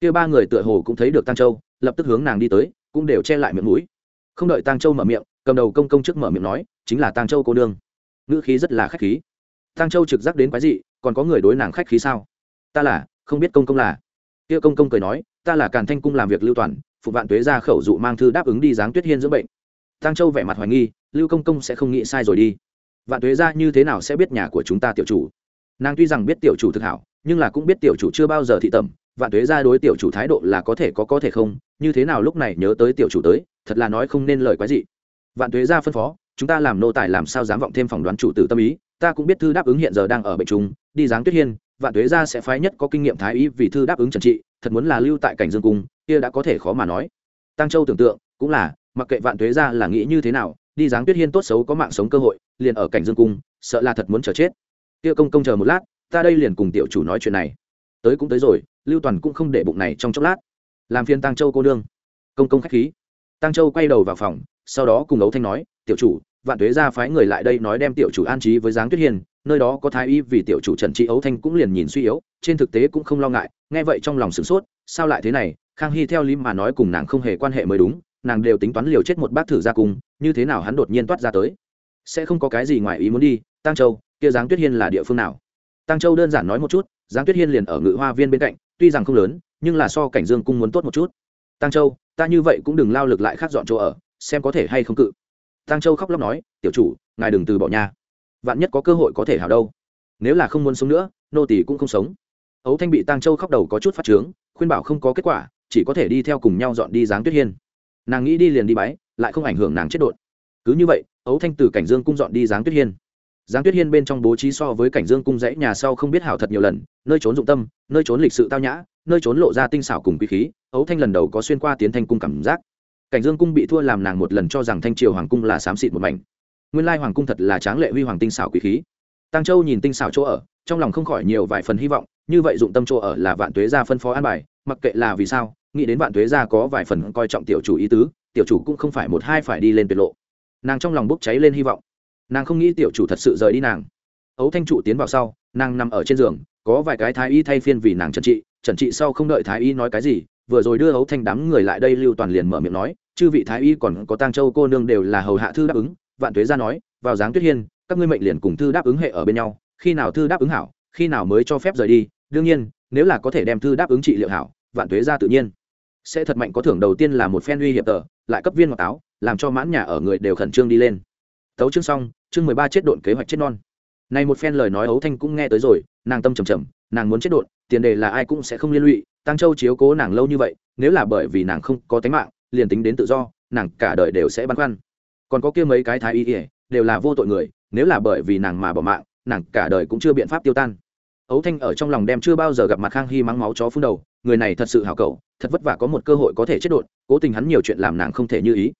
Kia ba người tựa hồ cũng thấy được tàng châu, lập tức hướng nàng đi tới, cũng đều che lại miệng mũi. Không đợi tàng châu mở miệng, cầm đầu công công trước mở miệng nói, chính là tàng châu cô nương. Ngữ khí rất là khách khí. Tàng châu trực giác đến quái dị, còn có người đối nàng khách khí sao? Ta là, không biết công công là. Kia công công cười nói, ta là càn thanh cung làm việc lưu toàn, phụ vạn tuế ra khẩu dụ mang thư đáp ứng đi giáng tuyết hiên dưỡng bệnh. Tăng châu vẻ mặt hoài nghi lưu công công sẽ không nghĩ sai rồi đi. Vạn tuế ra như thế nào sẽ biết nhà của chúng ta tiểu chủ? Nàng tuy rằng biết tiểu chủ thực hảo, nhưng là cũng biết tiểu chủ chưa bao giờ thị tẩm. Vạn tuế ra đối tiểu chủ thái độ là có thể có có thể không? Như thế nào lúc này nhớ tới tiểu chủ tới, thật là nói không nên lời quái gì vạn tuế ra phân phó, chúng ta làm nô tài làm sao dám vọng thêm phỏng đoán chủ tử tâm ý? Ta cũng biết thư đáp ứng hiện giờ đang ở bệnh trung, đi giáng tuyết hiên, vạn tuế ra sẽ phái nhất có kinh nghiệm thái y vì thư đáp ứng trần trị, thật muốn là lưu tại cảnh dương cung, kia đã có thể khó mà nói. Tăng châu tưởng tượng, cũng là, mặc kệ vạn tuế ra là nghĩ như thế nào đi giáng tuyết hiên tốt xấu có mạng sống cơ hội liền ở cảnh dương cung sợ là thật muốn chờ chết. Tiêu công công chờ một lát ta đây liền cùng tiểu chủ nói chuyện này. Tới cũng tới rồi lưu toàn cũng không để bụng này trong chốc lát. Làm phiên tăng châu cô đương, công công khách khí. Tăng châu quay đầu vào phòng sau đó cùng ấu thanh nói tiểu chủ vạn tuế ra phái người lại đây nói đem tiểu chủ an trí với giáng tuyết hiền nơi đó có thái y vì tiểu chủ trần trị ấu thanh cũng liền nhìn suy yếu trên thực tế cũng không lo ngại nghe vậy trong lòng sửng sốt sao lại thế này? Khang hy theo lý mà nói cùng nàng không hề quan hệ mới đúng nàng đều tính toán liều chết một bác thử ra cùng như thế nào hắn đột nhiên toát ra tới? Sẽ không có cái gì ngoài ý muốn đi tăng châu, kia giáng tuyết hiên là địa phương nào? Tăng châu đơn giản nói một chút, giáng tuyết hiên liền ở ngự hoa viên bên cạnh, tuy rằng không lớn, nhưng là so cảnh dương cung muốn tốt một chút. Tăng châu, ta như vậy cũng đừng lao lực lại khác dọn chỗ ở, xem có thể hay không cự. Tăng châu khóc lóc nói, tiểu chủ, ngài đừng từ bỏ nhà. Vạn nhất có cơ hội có thể hảo đâu. Nếu là không muốn sống nữa, nô tỷ cũng không sống. Ấu thanh bị tăng châu khóc đầu có chút phát trướng, khuyên bảo không có kết quả, chỉ có thể đi theo cùng nhau dọn đi giáng tuyết hiên nàng nghĩ đi liền đi bái, lại không ảnh hưởng nàng chết đột. Cứ như vậy, ấu thanh từ cảnh dương cung dọn đi giáng tuyết hiên. Giáng tuyết hiên bên trong bố trí so với cảnh dương cung dãy nhà sau không biết hảo thật nhiều lần, nơi trốn dụng tâm, nơi trốn lịch sự tao nhã, nơi trốn lộ ra tinh xảo cùng quý khí, ấu thanh lần đầu có xuyên qua tiến thanh cung cảm giác. Cảnh dương cung bị thua làm nàng một lần cho rằng thanh triều hoàng cung là xám xịt một mảnh. Nguyên lai hoàng cung thật là tráng lệ huy hoàng tinh xảo quý khí. Tăng châu nhìn tinh xảo chỗ ở, trong lòng không khỏi nhiều vài phần hy vọng, như vậy dụng tâm chỗ ở là vạn tuế gia phân phó an bài mặc kệ là vì sao, nghĩ đến vạn tuế gia có vài phần coi trọng tiểu chủ ý tứ, tiểu chủ cũng không phải một hai phải đi lên tuyệt lộ. Nàng trong lòng bốc cháy lên hy vọng. Nàng không nghĩ tiểu chủ thật sự rời đi nàng. Ấu thanh trụ tiến vào sau, nàng nằm ở trên giường, có vài cái thái y thay phiên vì nàng trần trị trần trị sau không đợi thái y nói cái gì, vừa rồi đưa ấu thanh đám người lại đây lưu toàn liền mở miệng nói, chư vị thái y còn có tang châu cô nương đều là hầu hạ thư đáp ứng. Vạn tuế ra nói, vào dáng tuyết hiên, các ngươi mệnh liền cùng thư đáp ứng hệ ở bên nhau, khi nào thư đáp ứng hảo, khi nào mới cho phép rời đi, đương nhiên, nếu là có thể đem thư đáp ứng trị liệu hảo vạn tuế ra tự nhiên. Sẽ thật mạnh có thưởng đầu tiên là một phen uy hiệp tờ, lại cấp viên ngọt táo, làm cho mãn nhà ở người đều khẩn trương đi lên. Tấu chương xong, chương mười ba chết độn kế hoạch chết non. Này một phen lời nói ấu thanh cũng nghe tới rồi, nàng tâm trầm trầm, nàng muốn chết độn, tiền đề là ai cũng sẽ không liên lụy, tăng châu chiếu cố nàng lâu như vậy, nếu là bởi vì nàng không có tánh mạng, liền tính đến tự do, nàng cả đời đều sẽ băn khoăn. Còn có kia mấy cái thái y ỉa đều là vô tội người, nếu là bởi vì nàng mà bỏ mạng, nàng cả đời cũng chưa biện pháp tiêu tan ấu thanh ở trong lòng đem chưa bao giờ gặp mặt khang hy mắng máu chó phun đầu, người này thật sự hảo cầu thật vất vả có một cơ hội có thể chết đột, cố tình hắn nhiều chuyện làm nàng không thể như ý.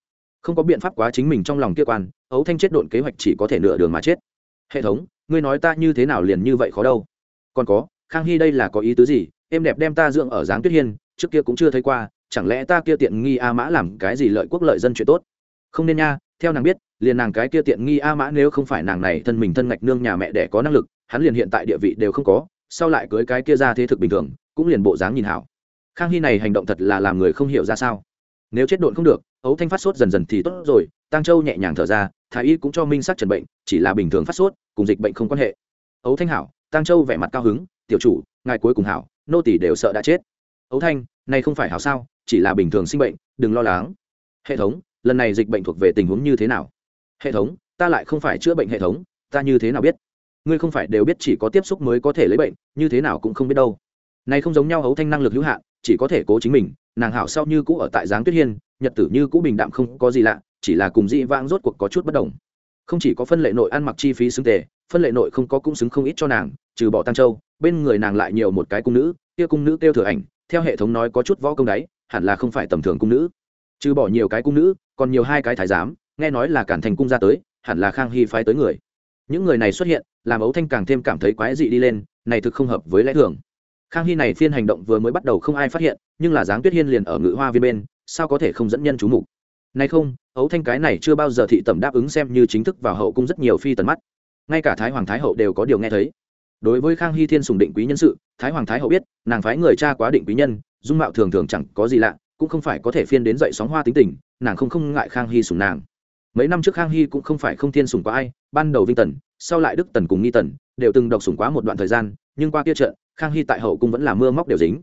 Không có biện pháp quá chính mình trong lòng kia quan, ấu thanh chết đột kế hoạch chỉ có thể nửa đường mà chết. Hệ thống, ngươi nói ta như thế nào liền như vậy khó đâu? Còn có, khang hy đây là có ý tứ gì? Em đẹp đem ta dưỡng ở dáng tuyết hiên, trước kia cũng chưa thấy qua, chẳng lẽ ta kia tiện nghi a mã làm cái gì lợi quốc lợi dân chuyện tốt? Không nên nha, theo nàng biết, liền nàng cái kia tiện nghi a mã nếu không phải nàng này thân mình thân ngạch nương nhà mẹ để có năng lực, hắn liền hiện tại địa vị đều không có, sau lại cưới cái kia ra thế thực bình thường, cũng liền bộ dáng nhìn hảo. Khang hy này hành động thật là làm người không hiểu ra sao. Nếu chết độn không được, ấu thanh phát sốt dần dần thì tốt rồi tăng châu nhẹ nhàng thở ra, thái y cũng cho minh sắc trần bệnh, chỉ là bình thường phát sốt, cùng dịch bệnh không quan hệ. Ấu thanh hảo tăng châu vẻ mặt cao hứng, tiểu chủ, ngài cuối cùng hảo, nô tỷ đều sợ đã chết. Ấu thanh, này không phải hảo sao, chỉ là bình thường sinh bệnh, đừng lo lắng. Hệ thống lần này dịch bệnh thuộc về tình huống như thế nào? Hệ thống, ta lại không phải chữa bệnh hệ thống, ta như thế nào biết? Ngươi không phải đều biết chỉ có tiếp xúc mới có thể lấy bệnh, như thế nào cũng không biết đâu. Này không giống nhau hấu thanh năng lực hữu hạn, chỉ có thể cố chính mình, nàng hảo sau như cũ ở tại giáng tuyết hiên, nhật tử như cũ bình đạm không có gì lạ, chỉ là cùng dị vãng rốt cuộc có chút bất đồng. Không chỉ có phân lệ nội ăn mặc chi phí xứng tề, phân lệ nội không có cung xứng không ít cho nàng, trừ bỏ tăng châu, bên người nàng lại nhiều một cái cung nữ, kia cung nữ kêu thừa ảnh, theo hệ thống nói có chút võ công đáy hẳn là không phải tầm thường cung nữ trừ bỏ nhiều cái cung nữ, còn nhiều hai cái thái giám, nghe nói là cản thành cung ra tới, hẳn là khang hy phái tới người. Những người này xuất hiện, làm ấu thanh càng thêm cảm thấy quái dị đi lên, này thực không hợp với lẽ thường. Khang hy này phiên hành động vừa mới bắt đầu không ai phát hiện, nhưng là dáng tuyết hiên liền ở ngự hoa viên bên, sao có thể không dẫn nhân chú mục? Nay không, ấu thanh cái này chưa bao giờ thị tẩm đáp ứng xem như chính thức vào hậu cung rất nhiều phi tần mắt. Ngay cả thái hoàng thái hậu đều có điều nghe thấy. Đối với khang hy thiên sùng định quý nhân sự, thái hoàng thái hậu biết, nàng phái người cha quá định quý nhân, dung mạo thường thường chẳng có gì lạ cũng không phải có thể phiên đến dậy sóng hoa tính tình, nàng không không ngại khang hy sùng nàng. Mấy năm trước khang hy cũng không phải không thiên sùng quá ai, ban đầu vinh tần, sau lại đức tần cùng nghi tần, đều từng độc sùng quá một đoạn thời gian, nhưng qua kia trận, khang hy tại hậu cung vẫn là mưa móc đều dính.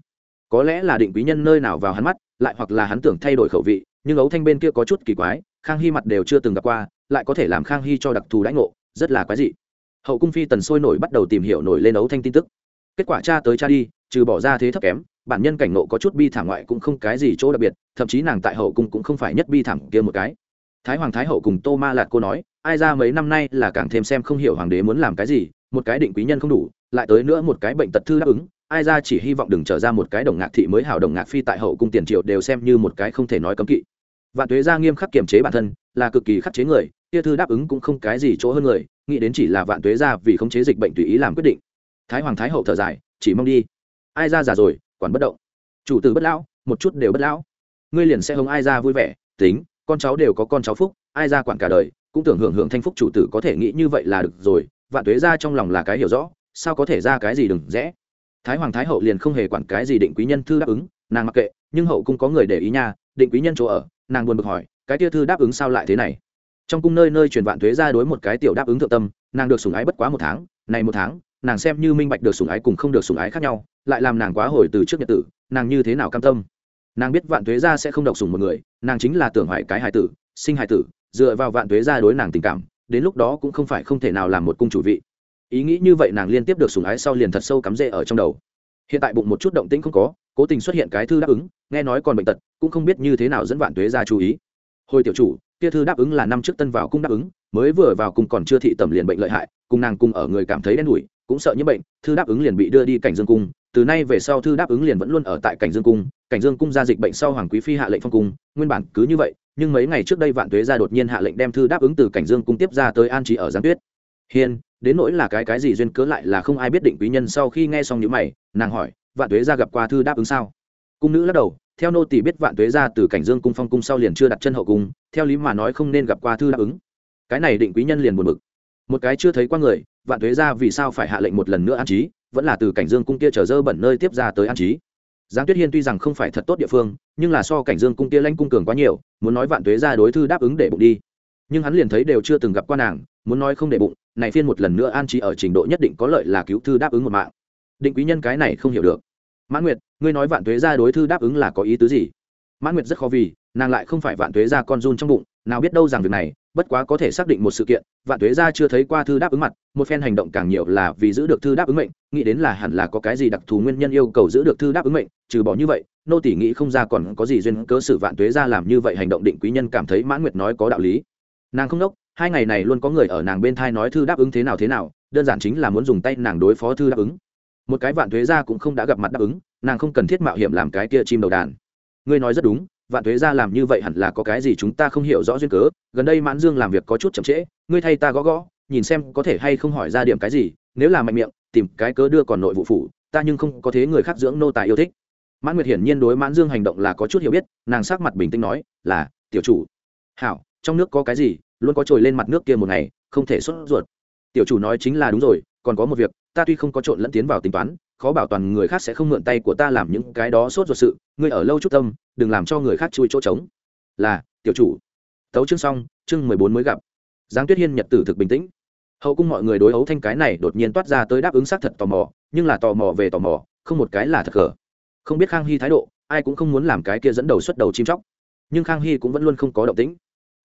Có lẽ là định quý nhân nơi nào vào hắn mắt, lại hoặc là hắn tưởng thay đổi khẩu vị, nhưng ấu thanh bên kia có chút kỳ quái, khang hy mặt đều chưa từng gặp qua, lại có thể làm khang hy cho đặc thù đãi ngộ, rất là quái dị. Hậu cung phi tần sôi nổi bắt đầu tìm hiểu nổi lên ấu thanh tin tức kết quả cha tới cha đi, trừ bỏ ra thế thấp kém, bản nhân cảnh nộ có chút bi thảm ngoại cũng không cái gì chỗ đặc biệt, thậm chí nàng tại hậu cung cũng không phải nhất bi thảm kia một cái. Thái hoàng thái hậu cùng tô ma lạt cô nói, ai ra mấy năm nay là càng thêm xem không hiểu hoàng đế muốn làm cái gì, một cái định quý nhân không đủ, lại tới nữa một cái bệnh tật thư đáp ứng, ai ra chỉ hy vọng đừng trở ra một cái đồng ngạc thị mới hảo đồng ngạc phi tại hậu cung tiền triệu đều xem như một cái không thể nói cấm kỵ. Vạn tuế gia nghiêm khắc kiềm chế bản thân, là cực kỳ khắc chế người, kia thư đáp ứng cũng không cái gì chỗ hơn người, nghĩ đến chỉ là vạn tuế gia vì khống chế dịch bệnh tùy ý làm quyết định thái hoàng thái hậu thở dài, chỉ mong đi. Ai ra già rồi, quản bất động. Chủ tử bất lão, một chút đều bất lão. Ngươi liền sẽ hống ai ra vui vẻ, tính, con cháu đều có con cháu phúc, ai ra quản cả đời, cũng tưởng hưởng hưởng thanh phúc chủ tử có thể nghĩ như vậy là được rồi, vạn tuế ra trong lòng là cái hiểu rõ, sao có thể ra cái gì đừng rẽ. Thái hoàng thái hậu liền không hề quản cái gì định quý nhân thư đáp ứng, nàng mặc kệ, nhưng hậu cung có người để ý nha, định quý nhân chỗ ở, nàng buồn bực hỏi, cái tia thư đáp ứng sao lại thế này? Trong cung nơi nơi truyền vạn thuế ra đối một cái tiểu đáp ứng thượng tâm, nàng được sủng ái bất quá một tháng, này một tháng nàng xem như minh bạch được sủng ái cùng không được sủng ái khác nhau, lại làm nàng quá hồi từ trước nhật tử, nàng như thế nào cam tâm? Nàng biết vạn tuế gia sẽ không độc sủng một người, nàng chính là tưởng hoại cái hài tử, sinh hài tử, dựa vào vạn tuế gia đối nàng tình cảm, đến lúc đó cũng không phải không thể nào làm một cung chủ vị. Ý nghĩ như vậy nàng liên tiếp được sủng ái sau liền thật sâu cắm rễ ở trong đầu. Hiện tại bụng một chút động tĩnh không có, cố tình xuất hiện cái thư đáp ứng, nghe nói còn bệnh tật, cũng không biết như thế nào dẫn vạn tuế ra chú ý. Hồi tiểu chủ, kia thư đáp ứng là năm trước tân vào cung đáp ứng, mới vừa vào cung còn chưa thị tầm liền bệnh lợi hại, cùng nàng cùng ở người cảm thấy đen đủi cũng sợ nhiễm bệnh, thư đáp ứng liền bị đưa đi cảnh dương cung. Từ nay về sau thư đáp ứng liền vẫn luôn ở tại cảnh dương cung. Cảnh dương cung ra dịch bệnh sau hoàng quý phi hạ lệnh phong cung. Nguyên bản cứ như vậy, nhưng mấy ngày trước đây vạn tuế ra đột nhiên hạ lệnh đem thư đáp ứng từ cảnh dương cung tiếp ra tới an trí ở giang tuyết. Hiên, đến nỗi là cái cái gì duyên cớ lại là không ai biết định quý nhân sau khi nghe xong những mày, nàng hỏi, vạn tuế ra gặp qua thư đáp ứng sao? Cung nữ lắc đầu, theo nô tỷ biết vạn tuế ra từ cảnh dương cung phong cung sau liền chưa đặt chân hậu cung, theo lý mà nói không nên gặp qua thư đáp ứng. Cái này định quý nhân liền buồn bực. Một cái chưa thấy qua người vạn tuế ra vì sao phải hạ lệnh một lần nữa an trí, vẫn là từ cảnh dương cung kia trở dơ bẩn nơi tiếp ra tới an trí. Giáng tuyết hiên tuy rằng không phải thật tốt địa phương, nhưng là so cảnh dương cung kia lanh cung cường quá nhiều, muốn nói vạn tuế ra đối thư đáp ứng để bụng đi. Nhưng hắn liền thấy đều chưa từng gặp qua nàng, muốn nói không để bụng, này phiên một lần nữa an trí ở trình độ nhất định có lợi là cứu thư đáp ứng một mạng. Định quý nhân cái này không hiểu được. Mãn nguyệt, ngươi nói vạn tuế ra đối thư đáp ứng là có ý tứ gì? Mãn nguyệt rất khó vì, nàng lại không phải vạn tuế ra con run trong bụng, nào biết đâu rằng việc này bất quá có thể xác định một sự kiện, vạn tuế gia chưa thấy qua thư đáp ứng mặt, một phen hành động càng nhiều là vì giữ được thư đáp ứng mệnh, nghĩ đến là hẳn là có cái gì đặc thù nguyên nhân yêu cầu giữ được thư đáp ứng mệnh, trừ bỏ như vậy, nô tỷ nghĩ không ra còn có gì duyên cớ sự vạn tuế gia làm như vậy hành động định quý nhân cảm thấy mãn nguyệt nói có đạo lý. Nàng không đốc, hai ngày này luôn có người ở nàng bên thai nói thư đáp ứng thế nào thế nào, đơn giản chính là muốn dùng tay nàng đối phó thư đáp ứng. Một cái vạn thuế gia cũng không đã gặp mặt đáp ứng, nàng không cần thiết mạo hiểm làm cái kia chim đầu đàn. Ngươi nói rất đúng vạn thuế ra làm như vậy hẳn là có cái gì chúng ta không hiểu rõ duyên cớ, gần đây mãn dương làm việc có chút chậm trễ, ngươi thay ta gõ gõ, nhìn xem có thể hay không hỏi ra điểm cái gì, nếu là mạnh miệng, tìm cái cớ đưa còn nội vụ phủ, ta nhưng không có thế người khác dưỡng nô tài yêu thích. Mãn nguyệt hiển nhiên đối mãn dương hành động là có chút hiểu biết, nàng sắc mặt bình tĩnh nói, là, tiểu chủ. Hảo, trong nước có cái gì, luôn có trồi lên mặt nước kia một ngày, không thể xuất ruột. Tiểu chủ nói chính là đúng rồi, còn có một việc, ta tuy không có trộn lẫn tiến vào tính toán, khó bảo toàn người khác sẽ không mượn tay của ta làm những cái đó sốt ruột sự, ngươi ở lâu chút tâm đừng làm cho người khác chui chỗ trống. Là, tiểu chủ. Tấu chương xong, chương mười bốn mới gặp. Giáng tuyết hiên nhật tử thực bình tĩnh. Hậu cung mọi người đối ấu thanh cái này đột nhiên toát ra tới đáp ứng xác thật tò mò, nhưng là tò mò về tò mò, không một cái là thật cờ không biết khang hy thái độ, ai cũng không muốn làm cái kia dẫn đầu xuất đầu chim chóc. Nhưng khang hy cũng vẫn luôn không có động tĩnh.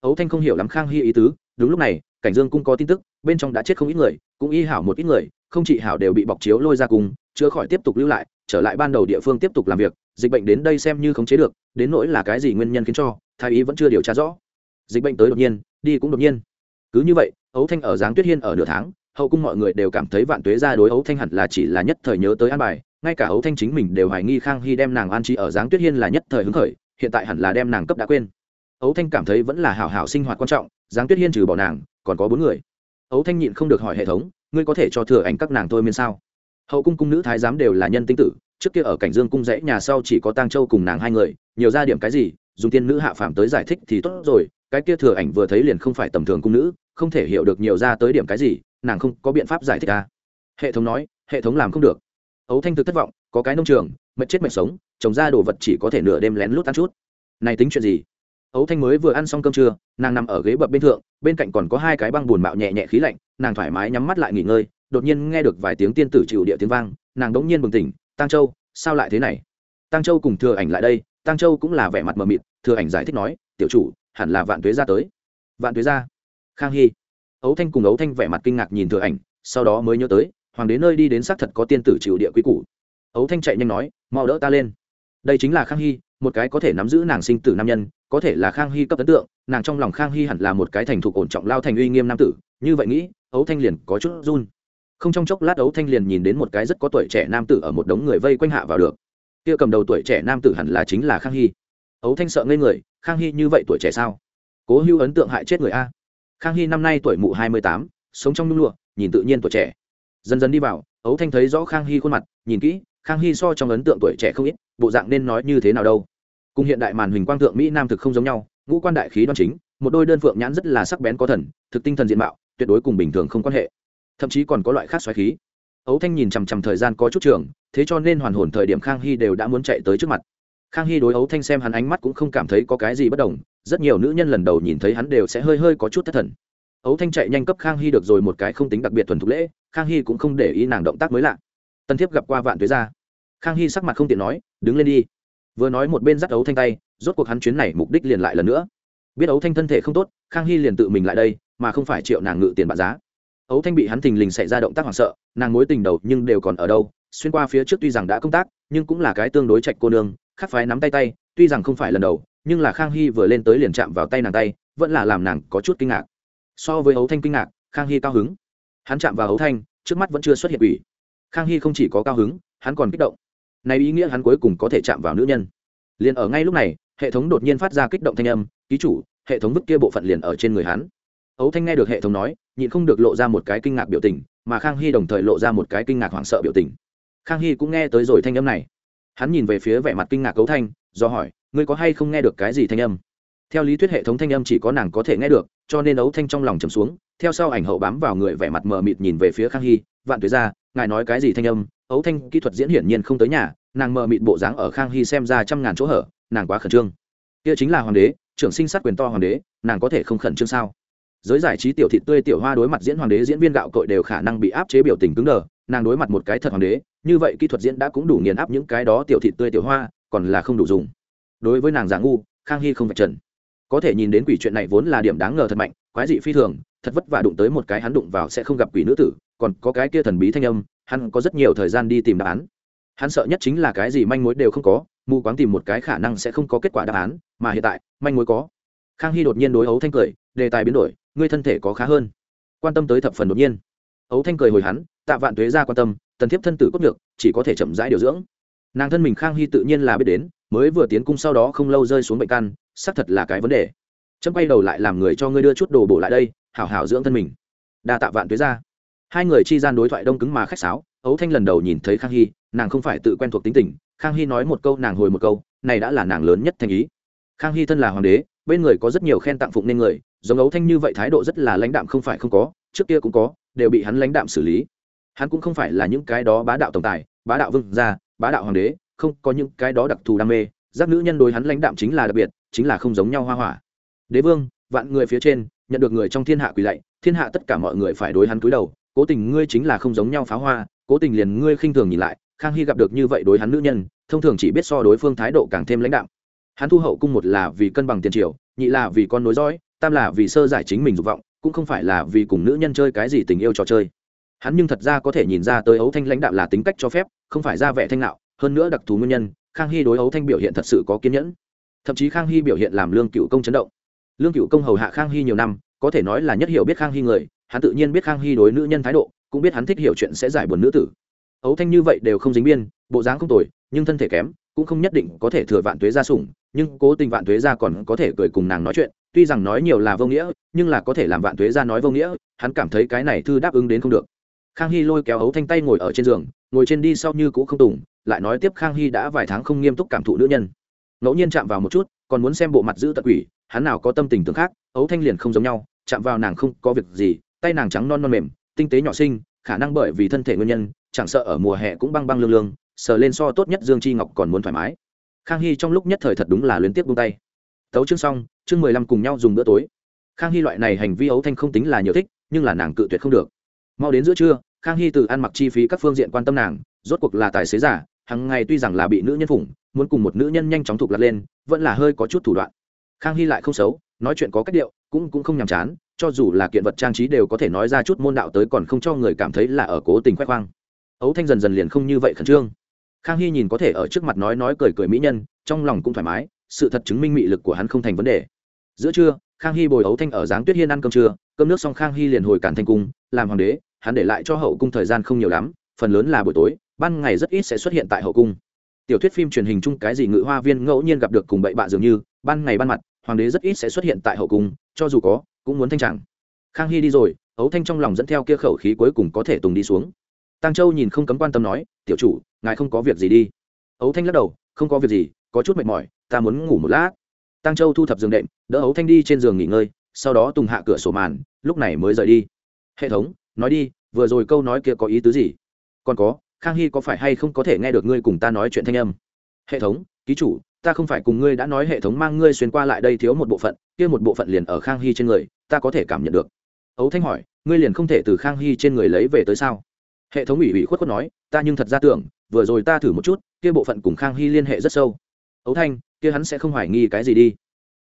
Ấu thanh không hiểu lắm khang hy ý tứ, đúng lúc này, cảnh dương cung có tin tức, bên trong đã chết không ít người, cũng y hảo một ít người, không chị hảo đều bị bọc chiếu lôi ra cùng, chữa khỏi tiếp tục lưu lại, trở lại ban đầu địa phương tiếp tục làm việc dịch bệnh đến đây xem như khống chế được, đến nỗi là cái gì nguyên nhân khiến cho, thái ý vẫn chưa điều tra rõ. Dịch bệnh tới đột nhiên, đi cũng đột nhiên. Cứ như vậy, ấu thanh ở giáng tuyết hiên ở nửa tháng, hậu cung mọi người đều cảm thấy vạn tuế ra đối ấu thanh hẳn là chỉ là nhất thời nhớ tới an bài, ngay cả ấu thanh chính mình đều hoài nghi khang hy đem nàng an trí ở giáng tuyết hiên là nhất thời hứng khởi, hiện tại hẳn là đem nàng cấp đã quên. Ấu thanh cảm thấy vẫn là hảo hảo sinh hoạt quan trọng, giáng tuyết hiên trừ bỏ nàng, còn có bốn người. Ấu thanh nhịn không được hỏi hệ thống, ngươi có thể cho thừa ảnh các nàng thôi miên sao? Hậu cung cung nữ thái giám đều là nhân tinh tử trước kia ở cảnh dương cung rẽ nhà sau chỉ có tang châu cùng nàng hai người, nhiều ra điểm cái gì, dùng tiên nữ hạ phàm tới giải thích thì tốt rồi, cái kia thừa ảnh vừa thấy liền không phải tầm thường cung nữ, không thể hiểu được nhiều ra tới điểm cái gì, nàng không có biện pháp giải thích à. hệ thống nói, hệ thống làm không được. Ấu thanh thực thất vọng, có cái nông trường, mệt chết mệt sống, trồng ra đồ vật chỉ có thể nửa đêm lén lút ăn chút. Này tính chuyện gì? Ấu thanh mới vừa ăn xong cơm trưa, nàng nằm ở ghế bập bên thượng, bên cạnh còn có hai cái băng bùn mạo nhẹ nhẹ khí lạnh, nàng thoải mái nhắm mắt lại nghỉ ngơi, đột nhiên nghe được vài tiếng tiên tử chịu địa tiếng vang, nàng đống nhiên bừng tỉnh tăng châu, sao lại thế này? Tăng châu cùng thừa ảnh lại đây tăng châu cũng là vẻ mặt mờ mịt, thừa ảnh giải thích nói, tiểu chủ, hẳn là vạn tuế ra tới. Vạn tuế ra khang hy. Ấu thanh cùng ấu thanh vẻ mặt kinh ngạc nhìn thừa ảnh, sau đó mới nhớ tới, hoàng đế nơi đi đến xác thật có tiên tử chịu địa quý cũ ấu thanh chạy nhanh nói, mau đỡ ta lên. Đây chính là khang hy, một cái có thể nắm giữ nàng sinh tử nam nhân, có thể là khang hy cấp ấn tượng, nàng trong lòng khang hy hẳn là một cái thành thục ổn trọng lao thành uy nghiêm nam tử, như vậy nghĩ, ấu thanh liền có chút run không trong chốc lát ấu thanh liền nhìn đến một cái rất có tuổi trẻ nam tử ở một đống người vây quanh hạ vào được. Kia cầm đầu tuổi trẻ nam tử hẳn là chính là khang hy. Ấu thanh sợ ngây người, khang hy như vậy tuổi trẻ sao? Cố hữu ấn tượng hại chết người a. Khang hy năm nay tuổi mụ hai mươi tám, sống trong nhung lụa, nhìn tự nhiên tuổi trẻ. Dần dần đi vào ấu thanh thấy rõ khang hy khuôn mặt, nhìn kỹ, khang hy so trong ấn tượng tuổi trẻ không ít, bộ dạng nên nói như thế nào đâu. Cùng hiện đại màn hình quang thượng mỹ nam thực không giống nhau, ngũ quan đại khí đoan chính, một đôi đơn phượng nhãn rất là sắc bén có thần, thực tinh thần diện mạo, tuyệt đối cùng bình thường không quan hệ thậm chí còn có loại khác xoáy khí. Ấu thanh nhìn chằm chằm thời gian có chút trường, thế cho nên hoàn hồn thời điểm khang hy đều đã muốn chạy tới trước mặt. Khang hy đối ấu thanh xem hắn ánh mắt cũng không cảm thấy có cái gì bất đồng, rất nhiều nữ nhân lần đầu nhìn thấy hắn đều sẽ hơi hơi có chút thất thần. Ấu thanh chạy nhanh cấp khang hy được rồi một cái không tính đặc biệt thuần thục lễ, khang hy cũng không để ý nàng động tác mới lạ. Tân thiếp gặp qua vạn tuế ra khang hy sắc mặt không tiện nói, đứng lên đi. Vừa nói một bên dắt ấu thanh tay, rốt cuộc hắn chuyến này mục đích liền lại lần nữa. Biết ấu thanh thân thể không tốt, khang hy liền tự mình lại đây, mà không phải triệu nàng ngự tiền bạc giá ấu thanh bị hắn thình lình xảy ra động tác hoảng sợ, nàng mối tình đầu nhưng đều còn ở đâu, xuyên qua phía trước tuy rằng đã công tác, nhưng cũng là cái tương đối chạch cô nương khắc phái nắm tay tay, tuy rằng không phải lần đầu, nhưng là khang hy vừa lên tới liền chạm vào tay nàng tay, vẫn là làm nàng có chút kinh ngạc. So với ấu thanh kinh ngạc, khang hy cao hứng. Hắn chạm vào ấu thanh, trước mắt vẫn chưa xuất hiện ủy khang hy không chỉ có cao hứng, hắn còn kích động. Này ý nghĩa hắn cuối cùng có thể chạm vào nữ nhân. Liền ở ngay lúc này, hệ thống đột nhiên phát ra kích động thanh âm, ký chủ, hệ thống vứt kia bộ phận liền ở trên người hắn ấu thanh nghe được hệ thống nói, nhịn không được lộ ra một cái kinh ngạc biểu tình, mà khang hy đồng thời lộ ra một cái kinh ngạc hoảng sợ biểu tình. Khang hy cũng nghe tới rồi thanh âm này. Hắn nhìn về phía vẻ mặt kinh ngạc cấu thanh, do hỏi, ngươi có hay không nghe được cái gì thanh âm? Theo lý thuyết hệ thống thanh âm chỉ có nàng có thể nghe được, cho nên ấu thanh trong lòng trầm xuống, theo sau ảnh hậu bám vào người vẻ mặt mờ mịt nhìn về phía khang hy, vạn tuế ra, ngài nói cái gì thanh âm? Ấu thanh kỹ thuật diễn hiển nhiên không tới nhà, nàng mờ mịt bộ dáng ở khang hy xem ra trăm ngàn chỗ hở, nàng quá khẩn trương. Kia chính là hoàng đế, trưởng sinh sát quyền to hoàng đế, nàng có thể không khẩn trương sao? Giới giải trí tiểu thị tươi tiểu hoa đối mặt diễn hoàng đế, diễn viên gạo cội đều khả năng bị áp chế biểu tình cứng đờ, nàng đối mặt một cái thật hoàng đế, như vậy kỹ thuật diễn đã cũng đủ nghiền áp những cái đó tiểu thị tươi tiểu hoa, còn là không đủ dùng. Đối với nàng giả ngu, khang hy không phải trần. Có thể nhìn đến quỷ chuyện này vốn là điểm đáng ngờ thật mạnh, quái dị phi thường, thật vất vả đụng tới một cái hắn đụng vào sẽ không gặp quỷ nữ tử, còn có cái kia thần bí thanh âm, hắn có rất nhiều thời gian đi tìm đáp án. Hắn sợ nhất chính là cái gì manh mối đều không có, mù quáng tìm một cái khả năng sẽ không có kết quả đáp án, mà hiện tại, manh mối có. Khang hy đột nhiên đối ấu thanh cười, đề tài biến đổi ngươi thân thể có khá hơn. Quan tâm tới thập phần đột nhiên. Ấu thanh cười hồi hắn, tạ vạn tuế ra quan tâm, tần thiếp thân tử cốt được chỉ có thể chậm rãi điều dưỡng. Nàng thân mình khang hy tự nhiên là biết đến, mới vừa tiến cung sau đó không lâu rơi xuống bệnh căn, xác thật là cái vấn đề. Chấm quay đầu lại làm người cho ngươi đưa chút đồ bổ lại đây, hảo hảo dưỡng thân mình. Đa tạ vạn tuế ra. Hai người chi gian đối thoại đông cứng mà khách sáo, ấu thanh lần đầu nhìn thấy khang hy, nàng không phải tự quen thuộc tính tình, khang hy nói một câu, nàng hồi một câu, này đã là nàng lớn nhất thành ý. Khang hy thân là hoàng đế bên người có rất nhiều khen tặng phụng nên người, giống ấu thanh như vậy thái độ rất là lãnh đạm không phải không có, trước kia cũng có, đều bị hắn lãnh đạm xử lý. Hắn cũng không phải là những cái đó bá đạo tổng tài, bá đạo vương gia, bá đạo hoàng đế, không có những cái đó đặc thù đam mê, giác nữ nhân đối hắn lãnh đạm chính là đặc biệt, chính là không giống nhau hoa hỏa. Đế vương, vạn người phía trên, nhận được người trong thiên hạ quỳ lạy, thiên hạ tất cả mọi người phải đối hắn cúi đầu, cố tình ngươi chính là không giống nhau pháo hoa, cố tình liền ngươi khinh thường nhìn lại, khang hy gặp được như vậy đối hắn nữ nhân, thông thường chỉ biết so đối phương thái độ càng thêm lãnh đạm hắn thu hậu cung một là vì cân bằng tiền triều, nhị là vì con nối dõi, tam là vì sơ giải chính mình dục vọng, cũng không phải là vì cùng nữ nhân chơi cái gì tình yêu trò chơi. Hắn nhưng thật ra có thể nhìn ra tới ấu thanh lãnh đạo là tính cách cho phép, không phải ra vẻ thanh nạo hơn nữa đặc thù nguyên nhân, khang hy đối ấu thanh biểu hiện thật sự có kiên nhẫn. Thậm chí khang hy biểu hiện làm lương cựu công chấn động. Lương cựu công hầu hạ khang hy nhiều năm, có thể nói là nhất hiểu biết khang hy người, hắn tự nhiên biết khang hy đối nữ nhân thái độ, cũng biết hắn thích hiểu chuyện sẽ giải buồn nữ tử. Ấu thanh như vậy đều không dính biên, bộ dáng không tồi, nhưng thân thể kém, cũng không nhất định có thể thừa vạn tuế ra sủng nhưng cố tình vạn tuế gia còn có thể cười cùng nàng nói chuyện, tuy rằng nói nhiều là vô nghĩa, nhưng là có thể làm vạn tuế gia nói vô nghĩa, hắn cảm thấy cái này thư đáp ứng đến không được. Khang hy lôi kéo ấu thanh tay ngồi ở trên giường, ngồi trên đi sau như cũ không tùng, lại nói tiếp khang hy đã vài tháng không nghiêm túc cảm thụ nữ nhân. Ngẫu nhiên chạm vào một chút, còn muốn xem bộ mặt giữ tật quỷ, hắn nào có tâm tình tưởng khác, ấu thanh liền không giống nhau, chạm vào nàng không có việc gì, tay nàng trắng non non mềm, tinh tế nhỏ sinh khả năng bởi vì thân thể nguyên nhân, chẳng sợ ở mùa hè cũng băng băng lương lương, sờ lên so tốt nhất dương chi ngọc còn muốn thoải mái khang hy trong lúc nhất thời thật đúng là luyến tiếp buông tay. Tấu chương xong, chương mười lăm cùng nhau dùng bữa tối. Khang hy loại này hành vi ấu thanh không tính là nhiều thích, nhưng là nàng cự tuyệt không được. Mau đến giữa trưa, khang hy từ ăn mặc chi phí các phương diện quan tâm nàng, rốt cuộc là tài xế giả, hằng ngày tuy rằng là bị nữ nhân phủng, muốn cùng một nữ nhân nhanh chóng thục lặt lên, vẫn là hơi có chút thủ đoạn. Khang hy lại không xấu, nói chuyện có cách điệu, cũng cũng không nhàm chán, cho dù là kiện vật trang trí đều có thể nói ra chút môn đạo tới còn không cho người cảm thấy là ở cố tình khoe khoang. Ấu thanh dần dần liền không như vậy khẩn trương khang hy nhìn có thể ở trước mặt nói nói cười cười mỹ nhân, trong lòng cũng thoải mái, sự thật chứng minh mị lực của hắn không thành vấn đề. Giữa trưa, khang hy bồi ấu thanh ở giáng tuyết hiên ăn cơm trưa, cơm nước xong khang hy liền hồi cản thanh cung, làm hoàng đế, hắn để lại cho hậu cung thời gian không nhiều lắm, phần lớn là buổi tối, ban ngày rất ít sẽ xuất hiện tại hậu cung. Tiểu thuyết phim truyền hình chung cái gì ngự hoa viên ngẫu nhiên gặp được cùng bậy bạ dường như, ban ngày ban mặt, hoàng đế rất ít sẽ xuất hiện tại hậu cung, cho dù có, cũng muốn thanh trạng khang hy đi rồi, ấu thanh trong lòng dẫn theo kia khẩu khí cuối cùng có thể tùng đi xuống. Tăng châu nhìn không cấm quan tâm nói tiểu chủ, ngài không có việc gì đi. Ấu thanh lắc đầu, không có việc gì, có chút mệt mỏi, ta muốn ngủ một lát. Tăng châu thu thập giường đệm, đỡ ấu thanh đi trên giường nghỉ ngơi, sau đó tùng hạ cửa sổ màn, lúc này mới rời đi. Hệ thống, nói đi, vừa rồi câu nói kia có ý tứ gì? Còn có, khang hy có phải hay không có thể nghe được ngươi cùng ta nói chuyện thanh âm? Hệ thống, ký chủ, ta không phải cùng ngươi đã nói hệ thống mang ngươi xuyên qua lại đây thiếu một bộ phận, kia một bộ phận liền ở khang hy trên người, ta có thể cảm nhận được. Ấu thanh hỏi, ngươi liền không thể từ khang hy trên người lấy về tới sao? Hệ thống ủy ủy khuất khuất nói, ta nhưng thật ra tưởng, vừa rồi ta thử một chút, kia bộ phận cùng khang hy liên hệ rất sâu. Ấu thanh, kia hắn sẽ không hoài nghi cái gì đi.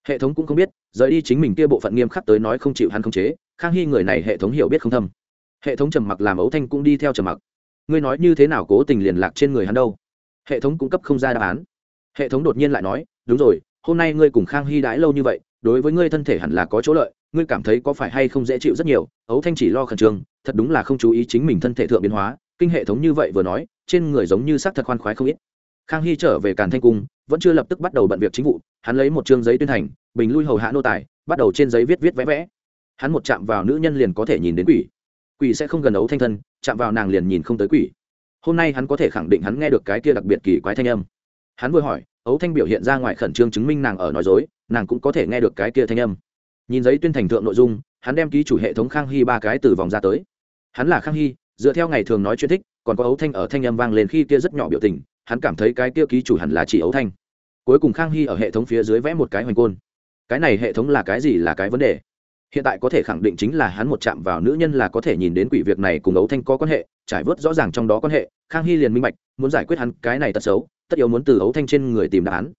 Hệ thống cũng không biết, rời đi chính mình kia bộ phận nghiêm khắc tới nói không chịu hắn không chế, khang hy người này hệ thống hiểu biết không thâm. Hệ thống trầm mặc làm ấu thanh cũng đi theo trầm mặc. Ngươi nói như thế nào cố tình liền lạc trên người hắn đâu? Hệ thống cung cấp không ra đáp án. Hệ thống đột nhiên lại nói, đúng rồi hôm nay ngươi cùng khang hy đãi lâu như vậy, đối với ngươi thân thể hẳn là có chỗ lợi, ngươi cảm thấy có phải hay không dễ chịu rất nhiều, ấu thanh chỉ lo khẩn trương, thật đúng là không chú ý chính mình thân thể thượng biến hóa, kinh hệ thống như vậy vừa nói, trên người giống như xác thật khoan khoái không ít. Khang hy trở về càn thanh cung, vẫn chưa lập tức bắt đầu bận việc chính vụ, hắn lấy một chương giấy tuyên thành bình lui hầu hạ nô tài, bắt đầu trên giấy viết viết vẽ vẽ. Hắn một chạm vào nữ nhân liền có thể nhìn đến quỷ. Quỷ sẽ không gần ấu thanh thân, chạm vào nàng liền nhìn không tới quỷ. Hôm nay hắn có thể khẳng định hắn nghe được cái kia đặc biệt kỳ quái thanh âm. Hắn vừa hỏi ấu thanh biểu hiện ra ngoài khẩn trương chứng minh nàng ở nói dối, nàng cũng có thể nghe được cái kia thanh âm. Nhìn giấy tuyên thành thượng nội dung, hắn đem ký chủ hệ thống khang hy ba cái từ vòng ra tới. Hắn là khang hy, dựa theo ngày thường nói chuyện thích, còn có ấu thanh ở thanh âm vang lên khi kia rất nhỏ biểu tình, hắn cảm thấy cái kia ký chủ hẳn là chỉ ấu thanh. Cuối cùng khang hy ở hệ thống phía dưới vẽ một cái hoành côn. Cái này hệ thống là cái gì là cái vấn đề? Hiện tại có thể khẳng định chính là hắn một chạm vào nữ nhân là có thể nhìn đến quỷ việc này cùng ấu thanh có quan hệ trải vớt rõ ràng trong đó quan hệ, khang hy liền minh bạch, muốn giải quyết hắn cái này tật xấu, tất yếu muốn từ ấu thanh trên người tìm đáp án.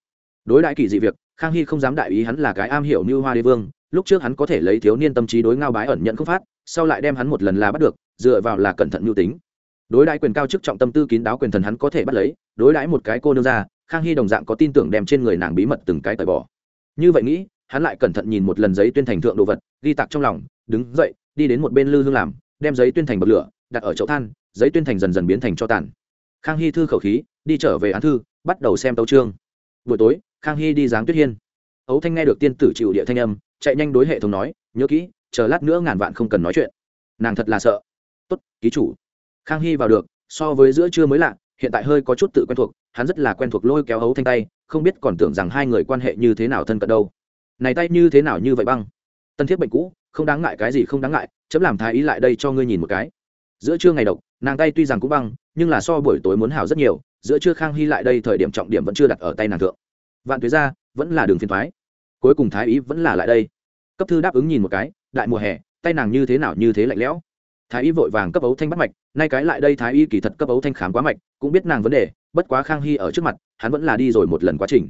Đối đại kỳ dị việc, khang hy không dám đại ý hắn là cái am hiểu như hoa đế vương, lúc trước hắn có thể lấy thiếu niên tâm trí đối ngao bái ẩn nhận không phát, sau lại đem hắn một lần là bắt được, dựa vào là cẩn thận mưu tính. Đối đãi quyền cao chức trọng tâm tư kín đáo quyền thần hắn có thể bắt lấy, đối đãi một cái cô nương ra, khang hy đồng dạng có tin tưởng đem trên người nàng bí mật từng cái tời bỏ. Như vậy nghĩ, hắn lại cẩn thận nhìn một lần giấy tuyên thành thượng đồ vật, ghi tặc trong lòng, đứng dậy, đi đến một bên lư hương làm, đem giấy tuyên thành bật lửa đặt ở chậu than, giấy tuyên thành dần dần biến thành cho tàn. Khang hy thư khẩu khí, đi trở về án thư, bắt đầu xem tấu trương buổi tối, khang hy đi giáng tuyết hiên. Ấu thanh nghe được tiên tử chịu địa thanh âm, chạy nhanh đối hệ thống nói, nhớ kỹ, chờ lát nữa ngàn vạn không cần nói chuyện. Nàng thật là sợ. Tốt, ký chủ. Khang hy vào được, so với giữa trưa mới lạ, hiện tại hơi có chút tự quen thuộc, hắn rất là quen thuộc lôi kéo ấu thanh tay, không biết còn tưởng rằng hai người quan hệ như thế nào thân cận đâu. Này tay như thế nào như vậy băng? Tân thiết bệnh cũ, không đáng ngại cái gì không đáng ngại, chấm làm thái ý lại đây cho ngươi nhìn một cái giữa trưa ngày độc, nàng tay tuy rằng cũng băng, nhưng là so buổi tối muốn hào rất nhiều, giữa trưa khang hy lại đây thời điểm trọng điểm vẫn chưa đặt ở tay nàng thượng. Vạn tuế ra vẫn là đường phiền thoái cuối cùng thái ý vẫn là lại đây. Cấp thư đáp ứng nhìn một cái, đại mùa hè, tay nàng như thế nào như thế lạnh lẽo. Thái y vội vàng cấp ấu thanh bắt mạch, nay cái lại đây thái y kỳ thật cấp ấu thanh khám quá mạch, cũng biết nàng vấn đề, bất quá khang hy ở trước mặt, hắn vẫn là đi rồi một lần quá trình.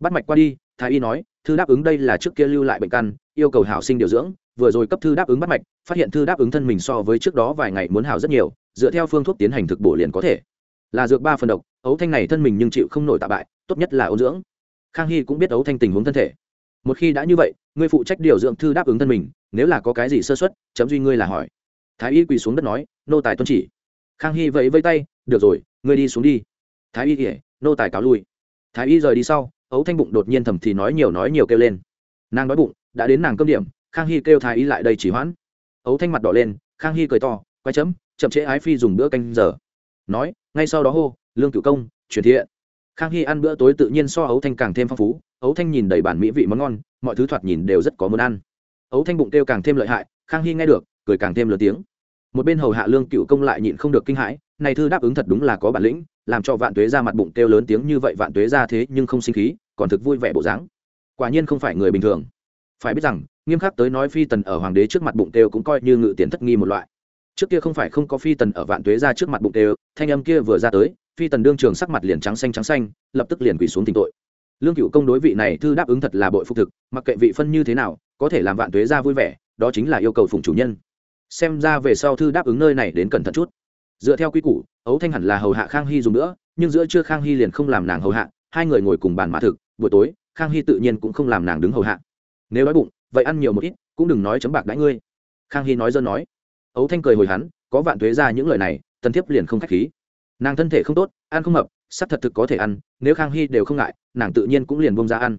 Bắt mạch qua đi, thái y nói, thư đáp ứng đây là trước kia lưu lại bệnh căn, yêu cầu hảo sinh điều dưỡng vừa rồi cấp thư đáp ứng bắt mạch, phát hiện thư đáp ứng thân mình so với trước đó vài ngày muốn hảo rất nhiều, dựa theo phương thuốc tiến hành thực bổ liền có thể. Là dược ba phần độc, ấu thanh này thân mình nhưng chịu không nổi tạ bại, tốt nhất là ấu dưỡng. Khang hy cũng biết ấu thanh tình huống thân thể. Một khi đã như vậy, ngươi phụ trách điều dưỡng thư đáp ứng thân mình, nếu là có cái gì sơ xuất chấm duy ngươi là hỏi. Thái y quỳ xuống đất nói, nô tài tuân chỉ. Khang hy vẫy vây tay, được rồi, ngươi đi xuống đi. Thái y kể, nô tài cáo lui. Thái y rời đi sau, ấu thanh bụng đột nhiên thầm thì nói nhiều nói nhiều kêu lên. Nàng nói bụng, đã đến nàng cơm điểm khang hy kêu thái y lại đây chỉ hoãn. Ấu thanh mặt đỏ lên, khang hy cười to, quay chấm, chậm chế ái phi dùng bữa canh giờ. Nói, ngay sau đó hô, lương cửu công truyền thiện. Khang hy ăn bữa tối tự nhiên so ấu thanh càng thêm phong phú. Ấu thanh nhìn đầy bản mỹ vị món ngon, mọi thứ thoạt nhìn đều rất có muốn ăn. Ấu thanh bụng kêu càng thêm lợi hại, khang hy nghe được, cười càng thêm lớn tiếng. Một bên hầu hạ lương cựu công lại nhịn không được kinh hãi, này thư đáp ứng thật đúng là có bản lĩnh, làm cho vạn tuế ra mặt bụng kêu lớn tiếng như vậy vạn tuế ra thế nhưng không sinh khí, còn thực vui vẻ bộ dáng. Quả nhiên không phải người bình thường. Phải biết rằng nghiêm khắc tới nói phi tần ở hoàng đế trước mặt bụng têu cũng coi như ngự tiền thất nghi một loại. Trước kia không phải không có phi tần ở vạn tuế ra trước mặt bụng têu thanh âm kia vừa ra tới, phi tần đương trường sắc mặt liền trắng xanh trắng xanh, lập tức liền quỳ xuống tình tội. Lương cựu công đối vị này thư đáp ứng thật là bội phục thực, mặc kệ vị phân như thế nào, có thể làm vạn tuế ra vui vẻ, đó chính là yêu cầu phụng chủ nhân. Xem ra về sau thư đáp ứng nơi này đến cẩn thận chút. Dựa theo quy củ, ấu thanh hẳn là hầu hạ khang hy dùng nữa, nhưng giữa trưa khang hy liền không làm nàng hầu hạ, hai người ngồi cùng bàn mã thực, buổi tối, khang hy tự nhiên cũng không làm nàng đứng hầu hạ. Nếu đói bụng vậy ăn nhiều một ít, cũng đừng nói chấm bạc đãi ngươi. Khang hy nói dân nói. Ấu thanh cười hồi hắn, có vạn thuế ra những lời này, tần thiếp liền không k h á c h khí. Nàng thân thể không tốt, ăn không mập sắp thật thực có thể ăn, nếu khang hy đều không ngại, nàng tự nhiên cũng liền bông ra ăn.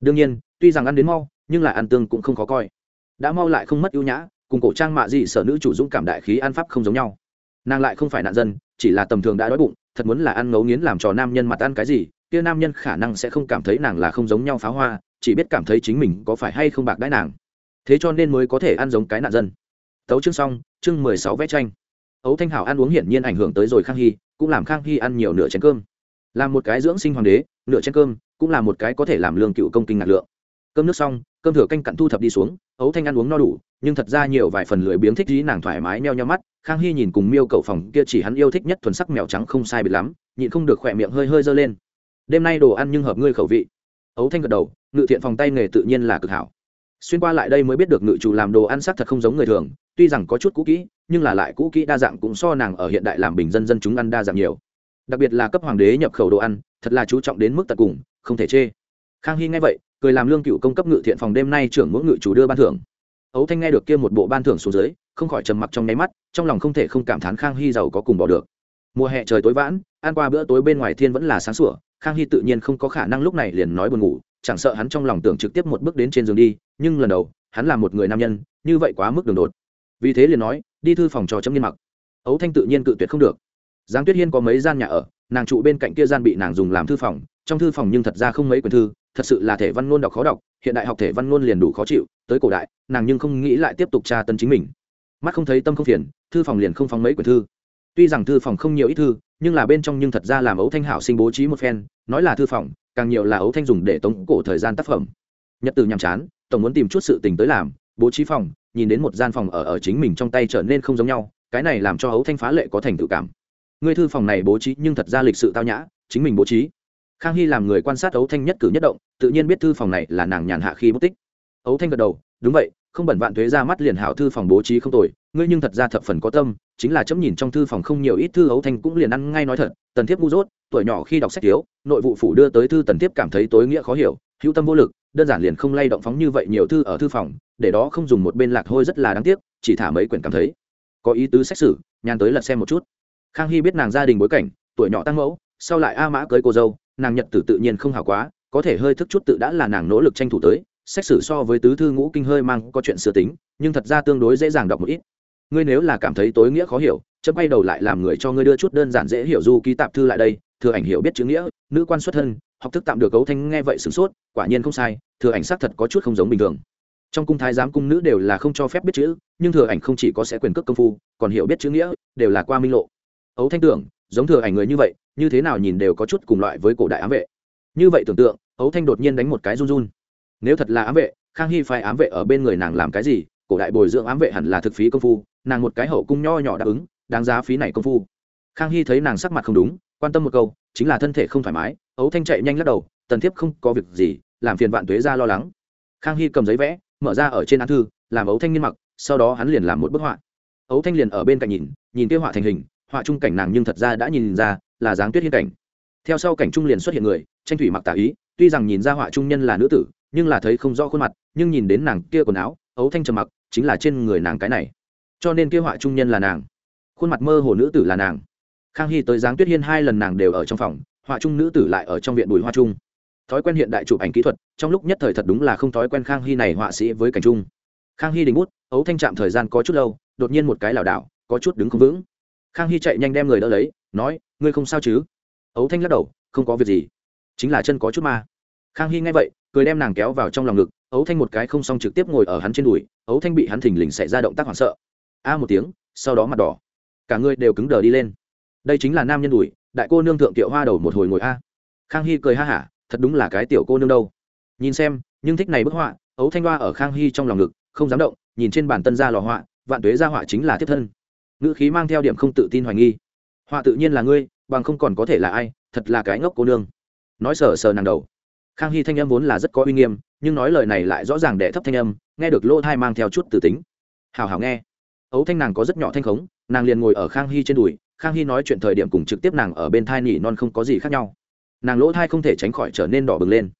Đương nhiên, tuy rằng ăn đến mau, nhưng lại ăn tương cũng không khó coi. Đã mau lại không mất ưu nhã, cùng cổ trang mạ dị sở nữ chủ dũng cảm đại khí ăn pháp không giống nhau. Nàng lại không phải nạn dân, chỉ là tầm thường đã đói bụng, thật muốn là ăn ngấu nghiến làm cho nam nhân mặt ăn cái gì, kia nam nhân khả năng sẽ không cảm thấy nàng là không giống nhau pháo hoa chỉ biết cảm thấy chính mình có phải hay không bạc đãi nàng. Thế cho nên mới có thể ăn giống cái nạn dân. Tấu chương xong, chương mười sáu vẽ tranh. Ấu thanh hảo ăn uống hiển nhiên ảnh hưởng tới rồi khang hy, cũng làm khang hy ăn nhiều nửa chén cơm. Làm một cái dưỡng sinh hoàng đế, nửa chén cơm, cũng là một cái có thể làm lương cựu công kinh ngạc lượng. Cơm nước xong, cơm thừa canh cặn thu thập đi xuống, ấu thanh ăn uống no đủ, nhưng thật ra nhiều vài phần lười biếng thích dí nàng thoải mái meo nhau mắt. Khang hy nhìn cùng miêu cầu phòng kia chỉ hắn yêu thích nhất thuần sắc mèo trắng không sai biệt lắm, nhịn không được khỏe miệng hơi hơi dơ lên. Đêm nay đồ ăn nhưng hợp ngươi khẩu vị. Ấu thanh gật đầu ngự thiện phòng tay nghề tự nhiên là cực hảo. Xuyên qua lại đây mới biết được ngự chủ làm đồ ăn sắc thật không giống người thường, tuy rằng có chút cũ kỹ, nhưng là lại cũ kỹ đa dạng cũng so nàng ở hiện đại làm bình dân dân chúng ăn đa dạng nhiều. Đặc biệt là cấp hoàng đế nhập khẩu đồ ăn, thật là chú trọng đến mức tận cùng, không thể chê. Khang hy nghe vậy, cười làm lương cựu công cấp ngự thiện phòng đêm nay trưởng mỗi ngự chủ đưa ban thưởng. Ấu thanh nghe được kia một bộ ban thưởng xuống dưới, không khỏi trầm mặc trong nháy mắt, trong lòng không thể không cảm thán khang hy giàu có cùng bỏ được. Mùa hè trời tối vãn, ăn qua bữa tối bên ngoài thiên vẫn là sáng sủa, khang hy tự nhiên không có khả năng lúc này liền nói buồn ngủ chẳng sợ hắn trong lòng tưởng trực tiếp một bước đến trên giường đi, nhưng lần đầu, hắn là một người nam nhân, như vậy quá mức đường đột. Vì thế liền nói, đi thư phòng trò chấm nghiên mặc. Ấu thanh tự nhiên cự tuyệt không được. Giáng tuyết hiên có mấy gian nhà ở, nàng trụ bên cạnh kia gian bị nàng dùng làm thư phòng, trong thư phòng nhưng thật ra không mấy quyển thư, thật sự là thể văn ngôn đọc khó đọc, hiện đại học thể văn ngôn liền đủ khó chịu, tới cổ đại, nàng nhưng không nghĩ lại tiếp tục tra tấn chính mình. Mắt không thấy tâm không phiền, thư phòng liền không phóng mấy quyển thư. Tuy rằng thư phòng không nhiều ít thư, nhưng là bên trong nhưng thật ra làm ấu thanh hảo sinh bố trí một phen, nói là thư phòng càng nhiều là ấu thanh dùng để tống cổ thời gian tác phẩm. Nhật từ nhàm chán, tổng muốn tìm chút sự tình tới làm, bố trí phòng, nhìn đến một gian phòng ở ở chính mình trong tay trở nên không giống nhau, cái này làm cho ấu thanh phá lệ có thành tự cảm. Người thư phòng này bố trí nhưng thật ra lịch sự tao nhã, chính mình bố trí. Khang hy làm người quan sát ấu thanh nhất cử nhất động, tự nhiên biết thư phòng này là nàng nhàn hạ khi mất tích. Ấu thanh gật đầu, đúng vậy, không bẩn vạn thuế ra mắt liền hảo thư phòng bố trí không tồi, ngươi nhưng thật ra thập phần có tâm chính là chấm nhìn trong thư phòng không nhiều ít thư ấu thanh cũng liền ăn ngay nói thật, tần thiếp ngu dốt, tuổi nhỏ khi đọc sách thiếu, nội vụ phủ đưa tới thư tần thiếp cảm thấy tối nghĩa khó hiểu, hữu tâm vô lực, đơn giản liền không lay động phóng như vậy nhiều thư ở thư phòng, để đó không dùng một bên lạc hôi rất là đáng tiếc, chỉ thả mấy quyển cảm thấy. Có ý tứ xét xử nhàn tới lật xem một chút. Khang hy biết nàng gia đình bối cảnh, tuổi nhỏ tăng mẫu, sau lại a mã cưới cô dâu, nàng nhật tử tự nhiên không hào quá, có thể hơi thức chút tự đã là nàng nỗ lực tranh thủ tới xét xử so với tứ thư ngũ kinh hơi mang có chuyện sửa tính, nhưng thật ra tương đối dễ dàng đọc một ít ngươi nếu là cảm thấy tối nghĩa khó hiểu chấm bay đầu lại làm người cho ngươi đưa chút đơn giản dễ hiểu du ký tạp thư lại đây, thừa ảnh hiểu biết chữ nghĩa, nữ quan xuất thân, học thức tạm được cấu thanh nghe vậy sửng sốt, quả nhiên không sai, thừa ảnh xác thật có chút không giống bình thường. Trong cung thái giám cung nữ đều là không cho phép biết chữ, nhưng thừa ảnh không chỉ có sẽ quyền cước công phu, còn hiểu biết chữ nghĩa, đều là qua minh lộ. Ấu thanh tưởng, giống thừa ảnh người như vậy, như thế nào nhìn đều có chút cùng loại với cổ đại ám vệ. Như vậy tưởng tượng, ấu thanh đột nhiên đánh một cái run run. Nếu thật là ám vệ, khang hy phải ám vệ ở bên người nàng làm cái gì, cổ đại bồi dưỡng ám vệ hẳn là thực phí công phu nàng một cái hậu cung nho nhỏ đáp ứng, đáng giá phí này công phu. Khang hy thấy nàng sắc mặt không đúng, quan tâm một câu, chính là thân thể không thoải mái, ấu thanh chạy nhanh lắc đầu, tần thiếp không có việc gì, làm phiền vạn tuế ra lo lắng. Khang hy cầm giấy vẽ, mở ra ở trên án thư, làm ấu thanh nghiên mặc, sau đó hắn liền làm một bức họa. Ấu thanh liền ở bên cạnh nhìn nhìn kia họa thành hình, họa chung cảnh nàng nhưng thật ra đã nhìn ra, là dáng tuyết hiên cảnh. Theo sau cảnh trung liền xuất hiện người, tranh thủy mặc tả ý, tuy rằng nhìn ra họa trung nhân là nữ tử, nhưng là thấy không rõ khuôn mặt, nhưng nhìn đến nàng kia quần áo, ấu thanh trầm mặc, chính là trên người nàng cái này cho nên kia họa trung nhân là nàng. Khuôn mặt mơ hồ nữ tử là nàng. Khang hy tới giáng tuyết hiên hai lần nàng đều ở trong phòng, họa trung nữ tử lại ở trong viện bùi hoa trung. Thói quen hiện đại chụp ảnh kỹ thuật, trong lúc nhất thời thật đúng là không thói quen khang hy này họa sĩ với cảnh trung. Khang hy đình bút, ấu thanh chạm thời gian có chút lâu, đột nhiên một cái lảo đảo, có chút đứng không vững. Khang hy chạy nhanh đem người đỡ lấy, nói, ngươi không sao chứ? Ấu thanh lắc đầu, không có việc gì, chính là chân có chút ma. Khang hy nghe vậy, cười đem nàng kéo vào trong lòng ngực, ấu thanh một cái không xong trực tiếp ngồi ở hắn trên đùi, ấu thanh bị hắn thình lình xảy ra động tác hoảng sợ a một tiếng, sau đó mặt đỏ. Cả người đều cứng đờ đi lên. Đây chính là nam nhân đùi, đại cô nương thượng tiệu hoa đầu một hồi ngồi a. Khang hy cười ha hả, thật đúng là cái tiểu cô nương đâu. Nhìn xem, nhưng thích này bức họa, ấu thanh hoa ở khang hy trong lòng ngực, không dám động, nhìn trên bàn tân gia lò họa, vạn tuế gia họa chính là tiếp thân. Ngữ khí mang theo điểm không tự tin hoài nghi. Họa tự nhiên là ngươi, bằng không còn có thể là ai, thật là cái ngốc cô nương. Nói sờ sờ nàng đầu. Khang hy thanh âm vốn là rất có uy nghiêm, nhưng nói lời này lại rõ ràng đẻ thấp thanh âm, nghe được lỗ thai mang theo chút từ tính. Hào hào nghe ấu thanh nàng có rất nhỏ thanh khống, nàng liền ngồi ở khang hy trên đùi, khang hy nói chuyện thời điểm cùng trực tiếp nàng ở bên thai nỉ non không có gì khác nhau. Nàng lỗ thai không thể tránh khỏi trở nên đỏ bừng lên.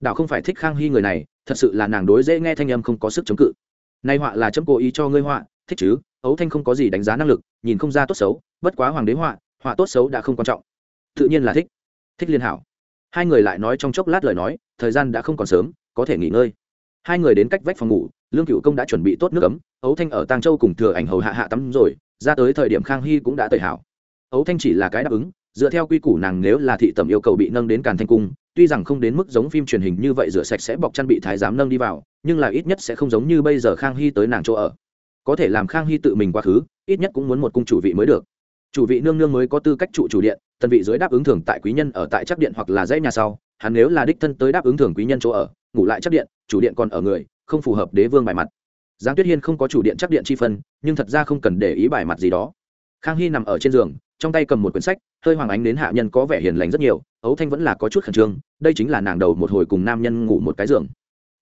Đạo không phải thích khang hy người này, thật sự là nàng đối dễ nghe thanh âm không có sức chống cự. Nay họa là chấm cố ý cho ngươi họa, thích chứ? Ấu thanh không có gì đánh giá năng lực, nhìn không ra tốt xấu, bất quá hoàng đế họa họa tốt xấu đã không quan trọng. Tự nhiên là thích. Thích liên hảo. Hai người lại nói trong chốc lát lời nói, thời gian đã không còn sớm, có thể nghỉ ngơi. Hai người đến cách vách phòng ngủ lương cựu công đã chuẩn bị tốt nước ấm, ấu thanh ở tang châu cùng thừa ảnh hầu hạ hạ tắm rồi, ra tới thời điểm khang hy cũng đã tời hảo. Ấu thanh chỉ là cái đáp ứng, dựa theo quy củ nàng nếu là thị tẩm yêu cầu bị nâng đến càn thanh cung, tuy rằng không đến mức giống phim truyền hình như vậy rửa sạch sẽ bọc chăn bị thái giám nâng đi vào, nhưng là ít nhất sẽ không giống như bây giờ khang hy tới nàng chỗ ở. Có thể làm khang hy tự mình quá khứ, ít nhất cũng muốn một cung chủ vị mới được. Chủ vị nương nương mới có tư cách trụ chủ điện, tần vị dưới đáp ứng thường tại quý nhân ở tại chắc điện hoặc là dãy nhà sau, hắn nếu là đích thân tới đáp ứng thường quý nhân chỗ ở, ngủ lại chắc điện, chủ điện còn ở người không phù hợp đế vương bài mặt. Giang tuyết hiên không có chủ điện chắc điện chi phân, nhưng thật ra không cần để ý bài mặt gì đó. Khang hy nằm ở trên giường, trong tay cầm một quyển sách, hơi hoàng ánh đến hạ nhân có vẻ hiền lành rất nhiều, ấu thanh vẫn là có chút khẩn trương, đây chính là nàng đầu một hồi cùng nam nhân ngủ một cái giường.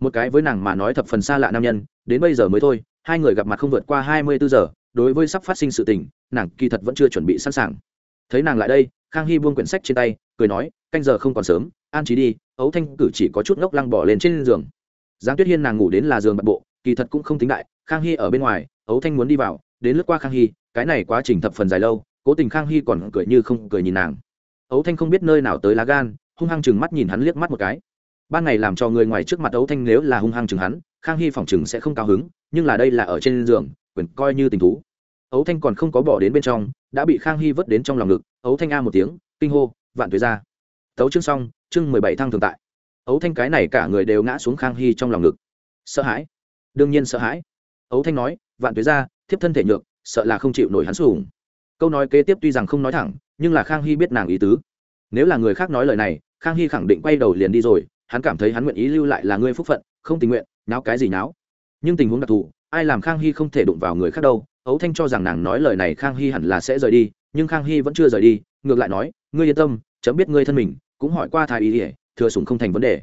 Một cái với nàng mà nói thập phần xa lạ nam nhân, đến bây giờ mới thôi, hai người gặp mặt không vượt qua hai mươi bốn giờ, đối với sắp phát sinh sự tình, nàng kỳ thật vẫn chưa chuẩn bị sẵn sàng. Thấy nàng lại đây, khang hy buông quyển sách trên tay, cười nói, canh giờ không còn sớm, an trí đi, ấu thanh cử chỉ có chút ngốc lăng bỏ lên trên giường giang tuyết hiên nàng ngủ đến là giường bật bộ, kỳ thật cũng không tính đại, khang hy ở bên ngoài, ấu thanh muốn đi vào, đến lướt qua khang hy, cái này quá trình thập phần dài lâu, cố tình khang hy còn cười như không cười nhìn nàng. Ấu thanh không biết nơi nào tới lá gan, hung hăng chừng mắt nhìn hắn liếc mắt một cái. Ban ngày làm cho người ngoài trước mặt ấu thanh nếu là hung hăng chừng hắn, khang hy phòng chừng sẽ không cao hứng, nhưng là đây là ở trên giường, quyền coi như tình thú. Ấu thanh còn không có bỏ đến bên trong, đã bị khang hy vớt đến trong lòng ngực. Ấu thanh a một tiếng, kinh hô, vạn tuế ra. Tấu chương xong, chương mười bảy thăng thường tại ấu thanh cái này cả người đều ngã xuống khang hy trong lòng ngực. Sợ hãi. Đương nhiên sợ hãi. Ấu thanh nói, vạn tuế ra thiếp thân thể nhược, sợ là không chịu nổi hắn sủng. Câu nói kế tiếp tuy rằng không nói thẳng, nhưng là khang hy biết nàng ý tứ. Nếu là người khác nói lời này, khang hy khẳng định quay đầu liền đi rồi, hắn cảm thấy hắn nguyện ý lưu lại là ngươi phúc phận, không tình nguyện náo cái gì náo nhưng tình huống đặc thù, ai làm khang hy không thể đụng vào người khác đâu. Ấu thanh cho rằng nàng nói lời này khang hy hẳn là sẽ rời đi, nhưng khang hy vẫn chưa rời đi, ngược lại nói, ngươi yên tâm, chấm biết ngươi thân mình, cũng hỏi qua thái ý ỉa thừa sủng không thành vấn đề.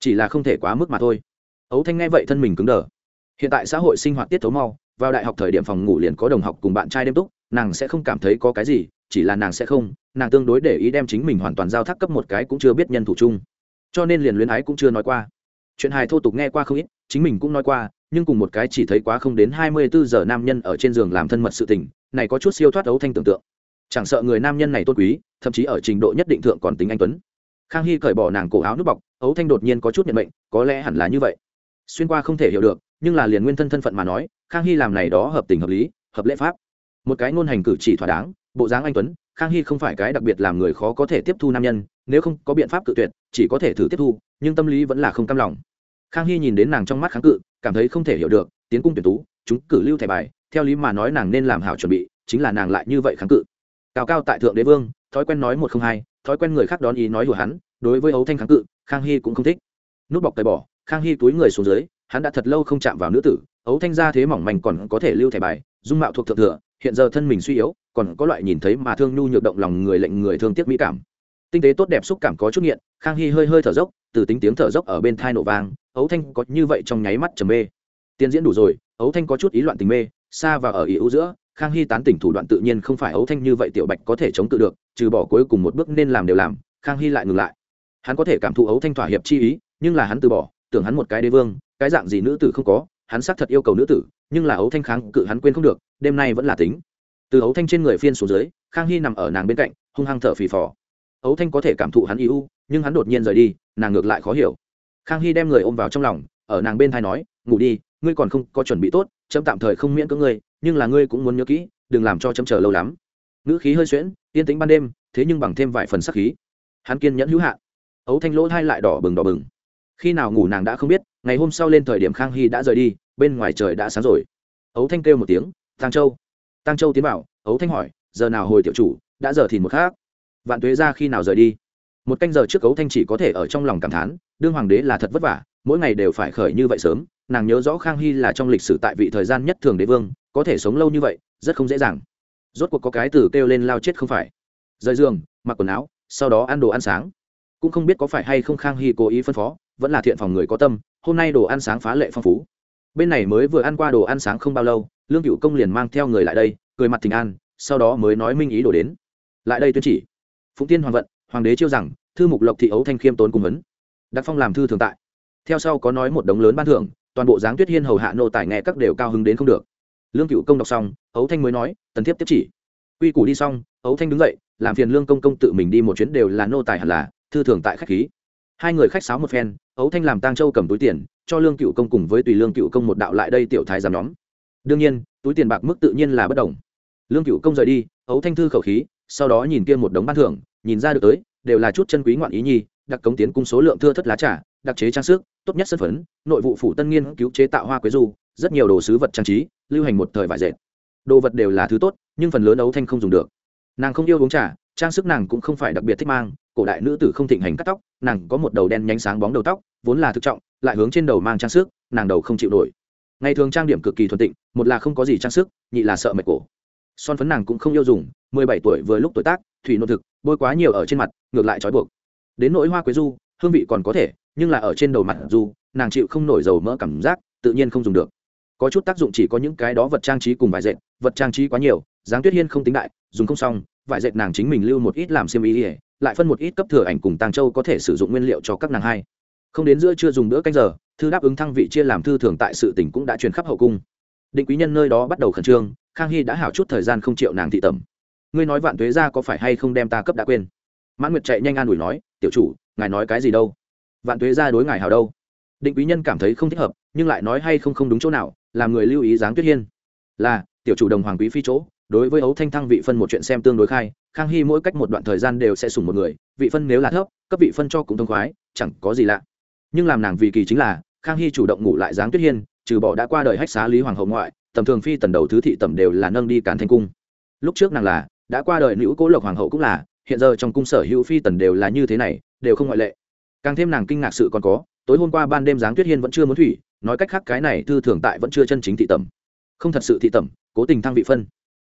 Chỉ là không thể quá mức mà thôi. Ấu thanh nghe vậy thân mình cứng đờ. Hiện tại xã hội sinh hoạt tiết thấu mau, vào đại học thời điểm phòng ngủ liền có đồng học cùng bạn trai đêm túc, nàng sẽ không cảm thấy có cái gì, chỉ là nàng sẽ không, nàng tương đối để ý đem chính mình hoàn toàn giao thác cấp một cái cũng chưa biết nhân thủ chung. Cho nên liền luyến ái cũng chưa nói qua. Chuyện hài thô tục nghe qua không ít, chính mình cũng nói qua, nhưng cùng một cái chỉ thấy quá không đến hai mươi bốn giờ nam nhân ở trên giường làm thân mật sự tình, này có chút siêu thoát ấu thanh tưởng tượng. Chẳng sợ người nam nhân này tốt quý, thậm chí ở trình độ nhất định thượng còn tính anh tuấn khang hy cởi bỏ nàng cổ áo nút bọc, ấu thanh đột nhiên có chút nhận mệnh, có lẽ hẳn là như vậy. Xuyên qua không thể hiểu được, nhưng là liền nguyên thân thân phận mà nói, khang hy làm này đó hợp tình hợp lý, hợp lễ pháp. Một cái ngôn hành cử chỉ thỏa đáng, bộ dáng anh tuấn, khang hy không phải cái đặc biệt làm người khó có thể tiếp thu nam nhân, nếu không có biện pháp cự tuyệt, chỉ có thể thử tiếp thu, nhưng tâm lý vẫn là không cam lòng. Khang hy nhìn đến nàng trong mắt kháng cự, cảm thấy không thể hiểu được, tiến cung tuyển tú, chúng cử lưu thẻ bài, theo lý mà nói nàng nên làm hảo chuẩn bị, chính là nàng lại như vậy kháng cự. Cao cao tại thượng đế vương, thói quen nói một không hai thói quen người khác đón ý nói đùa hắn, đối với ấu thanh kháng cự, khang hy cũng không thích. Nút bọc tay bỏ, khang hy túi người xuống dưới, hắn đã thật lâu không chạm vào nữ tử. Ấu thanh ra thế mỏng manh còn có thể lưu thẻ bài, dung mạo thuộc thượng thừa, hiện giờ thân mình suy yếu, còn có loại nhìn thấy mà thương nhu nhược động lòng người lệnh người thương tiếc mỹ cảm. Tinh tế tốt đẹp xúc cảm có chút nghiện, khang hy hơi hơi thở dốc, từ tính tiếng thở dốc ở bên thai nổ vang ấu thanh có như vậy trong nháy mắt trầm mê. Tiên diễn đủ rồi ấu thanh có chút ý loạn tình mê, xa và ở ý ưu giữa khang hy tán tỉnh thủ đoạn tự nhiên không phải ấu thanh như vậy tiểu bạch có thể chống tự được, trừ bỏ cuối cùng một bước nên làm đều làm, khang hy lại ngừng lại. Hắn có thể cảm thụ ấu thanh thỏa hiệp chi ý, nhưng là hắn từ bỏ, tưởng hắn một cái đế vương, cái dạng gì nữ tử không có, hắn xác thật yêu cầu nữ tử, nhưng là ấu thanh kháng cự hắn quên không được, đêm nay vẫn là tính. Từ ấu thanh trên người phiên xuống dưới, khang hy nằm ở nàng bên cạnh, hung hăng thở phì phò. Ấu thanh có thể cảm thụ hắn ý u, nhưng hắn đột nhiên rời đi, nàng ngược lại khó hiểu. Khang hy đem người ôm vào trong lòng, ở nàng bên thai nói, ngủ đi, ngươi còn không có chuẩn bị tốt, chấm tạm thời không miễn cưỡng ngươi nhưng là ngươi cũng muốn nhớ kỹ đừng làm cho chấm chờ lâu lắm. Ngữ khí hơi xuyễn yên tĩnh ban đêm thế nhưng bằng thêm vài phần sắc khí. Hắn kiên nhẫn hữu hạn. Ấu thanh lỗ thai lại đỏ bừng đỏ bừng. Khi nào ngủ nàng đã không biết ngày hôm sau lên thời điểm khang hy đã rời đi bên ngoài trời đã sáng rồi. Ấu thanh kêu một tiếng tăng châu. Tăng châu tiến bảo, ấu thanh hỏi giờ nào hồi tiểu chủ đã giờ thì một khác? Vạn tuế ra khi nào rời đi? Một canh giờ trước ấu thanh chỉ có thể ở trong lòng cảm thán đương hoàng đế là thật vất vả mỗi ngày đều phải khởi như vậy sớm. Nàng nhớ rõ khang hy là trong lịch sử tại vị thời gian nhất thường đế vương có thể sống lâu như vậy, rất không dễ dàng. Rốt cuộc có cái từ kêu lên lao chết không phải. Rời giường, mặc quần áo, sau đó ăn đồ ăn sáng. Cũng không biết có phải hay không khang hy cố ý phân phó, vẫn là thiện phòng người có tâm, hôm nay đồ ăn sáng phá lệ phong phú. Bên này mới vừa ăn qua đồ ăn sáng không bao lâu, lương cựu công liền mang theo người lại đây, cười mặt tình an, sau đó mới nói minh ý đồ đến. Lại đây tuyên chỉ. Phụng tiên hoàng vận, hoàng đế chiêu rằng, thư mục lộc thị ấu thanh khiêm tốn cùng vấn. Đặc phong làm thư thường tại. Theo sau có nói một đống lớn ban thưởng, toàn bộ giáng tuyết hiên hầu hạ nô tài nghe các đều cao hứng đến không được lương cựu công đọc xong, ấu thanh mới nói, tần thiếp tiếp chỉ. Quy củ đi xong, ấu thanh đứng dậy, làm phiền lương công công tự mình đi một chuyến đều là nô tài hẳn là, thư thường tại khách khí. Hai người khách sáo một phen, ấu thanh làm tang châu cầm túi tiền, cho lương cựu công cùng với tùy lương cựu công một đạo lại đây tiểu thái giám nhóm. Đương nhiên, túi tiền bạc mức tự nhiên là bất đồng. Lương cựu công rời đi, ấu thanh thư khẩu khí, sau đó nhìn kia một đống ban thưởng, nhìn ra được tới, đều là chút chân quý ngoạn ý nhi, đặc cống tiến cung số lượng thưa thất lá trà, đặc chế trang sức, tốt nhất sân phấn, nội vụ phủ tân nghiên cứu chế tạo hoa quế du, rất nhiều đồ sứ vật trang trí lưu hành một thời vải dệt. Đồ vật đều là thứ tốt, nhưng phần lớn ấu thanh không dùng được. Nàng không yêu uống trà, trang sức nàng cũng không phải đặc biệt thích mang, cổ đại nữ tử không thịnh hành cắt tóc, nàng có một đầu đen nhánh sáng bóng đầu tóc, vốn là thực trọng, lại hướng trên đầu mang trang sức, nàng đầu không chịu nổi. Ngày thường trang điểm cực kỳ thuần tịnh, một là không có gì trang sức, nhị là sợ mệt cổ. Son phấn nàng cũng không yêu dùng, mười bảy tuổi vừa lúc tuổi tác, thủy nội thực, bôi quá nhiều ở trên mặt, ngược lại trói buộc. Đến nỗi hoa quế du, hương vị còn có thể, nhưng là ở trên đầu mặt du nàng chịu không nổi dầu mỡ cảm giác, tự nhiên không dùng được có chút tác dụng chỉ có những cái đó vật trang trí cùng vải dệt, vật trang trí quá nhiều, dáng tuyết hiên không tính đại, dùng không xong, vải dệt nàng chính mình lưu một ít làm xiêm ý ỉa lại phân một ít cấp thừa ảnh cùng tàng châu có thể sử dụng nguyên liệu cho các nàng hai. Không đến giữa chưa dùng bữa canh giờ, thư đáp ứng thăng vị chia làm thư thường tại sự tỉnh cũng đã truyền khắp hậu cung. Định quý nhân nơi đó bắt đầu khẩn trương, khang hy đã hảo chút thời gian không chịu nàng thị tẩm. Ngươi nói vạn tuế ra có phải hay không đem ta cấp đã quên? Mãn nguyệt chạy nhanh an ủi nói, tiểu chủ, ngài nói cái gì đâu? Vạn tuế ra đối ngài hảo đâu? Định quý nhân cảm thấy không thích hợp, nhưng lại nói hay không không đúng chỗ nào làm người lưu ý dáng tuyết hiên. Là, tiểu chủ đồng hoàng quý phi chỗ, đối với ấu thanh thăng vị phân một chuyện xem tương đối khai, khang hy mỗi cách một đoạn thời gian đều sẽ sủng một người, vị phân nếu là thấp, cấp vị phân cho cũng thông khoái, chẳng có gì lạ. Nhưng làm nàng vì kỳ chính là, khang hy chủ động ngủ lại dáng tuyết hiên, trừ bỏ đã qua đời hách xá lý hoàng hậu ngoại, tầm thường phi tần đầu thứ thị tầm đều là nâng đi càn thanh cung. Lúc trước nàng là, đã qua đời nữ cố lộc hoàng hậu cũng là, hiện giờ trong cung sở hữu phi tần đều là như thế này, đều không ngoại lệ. Càng thêm nàng kinh ngạc sự còn có, tối hôm qua ban đêm giáng tuyết hiên vẫn chưa muốn thủy nói cách khác cái này thư thường tại vẫn chưa chân chính thị tẩm. Không thật sự thị tẩm, cố tình thăng vị phân.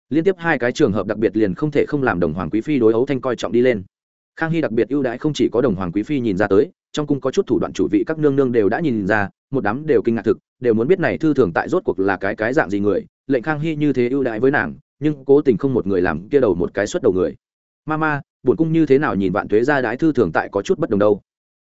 Liên tiếp hai cái trường hợp đặc biệt liền không thể không làm đồng hoàng quý phi đối ấu thanh coi trọng đi lên. Khang hy đặc biệt ưu đãi không chỉ có đồng hoàng quý phi nhìn ra tới, trong cung có chút thủ đoạn chủ vị các nương nương đều đã nhìn ra, một đám đều kinh ngạc thực, đều muốn biết này thư thường tại rốt cuộc là cái cái dạng gì người, lệnh khang hy như thế ưu đãi với nàng, nhưng cố tình không một người làm kia đầu một cái xuất đầu người. Ma ma, buồn cung như thế nào nhìn vạn thuế ra đái thư thường tại có chút bất đồng đâu.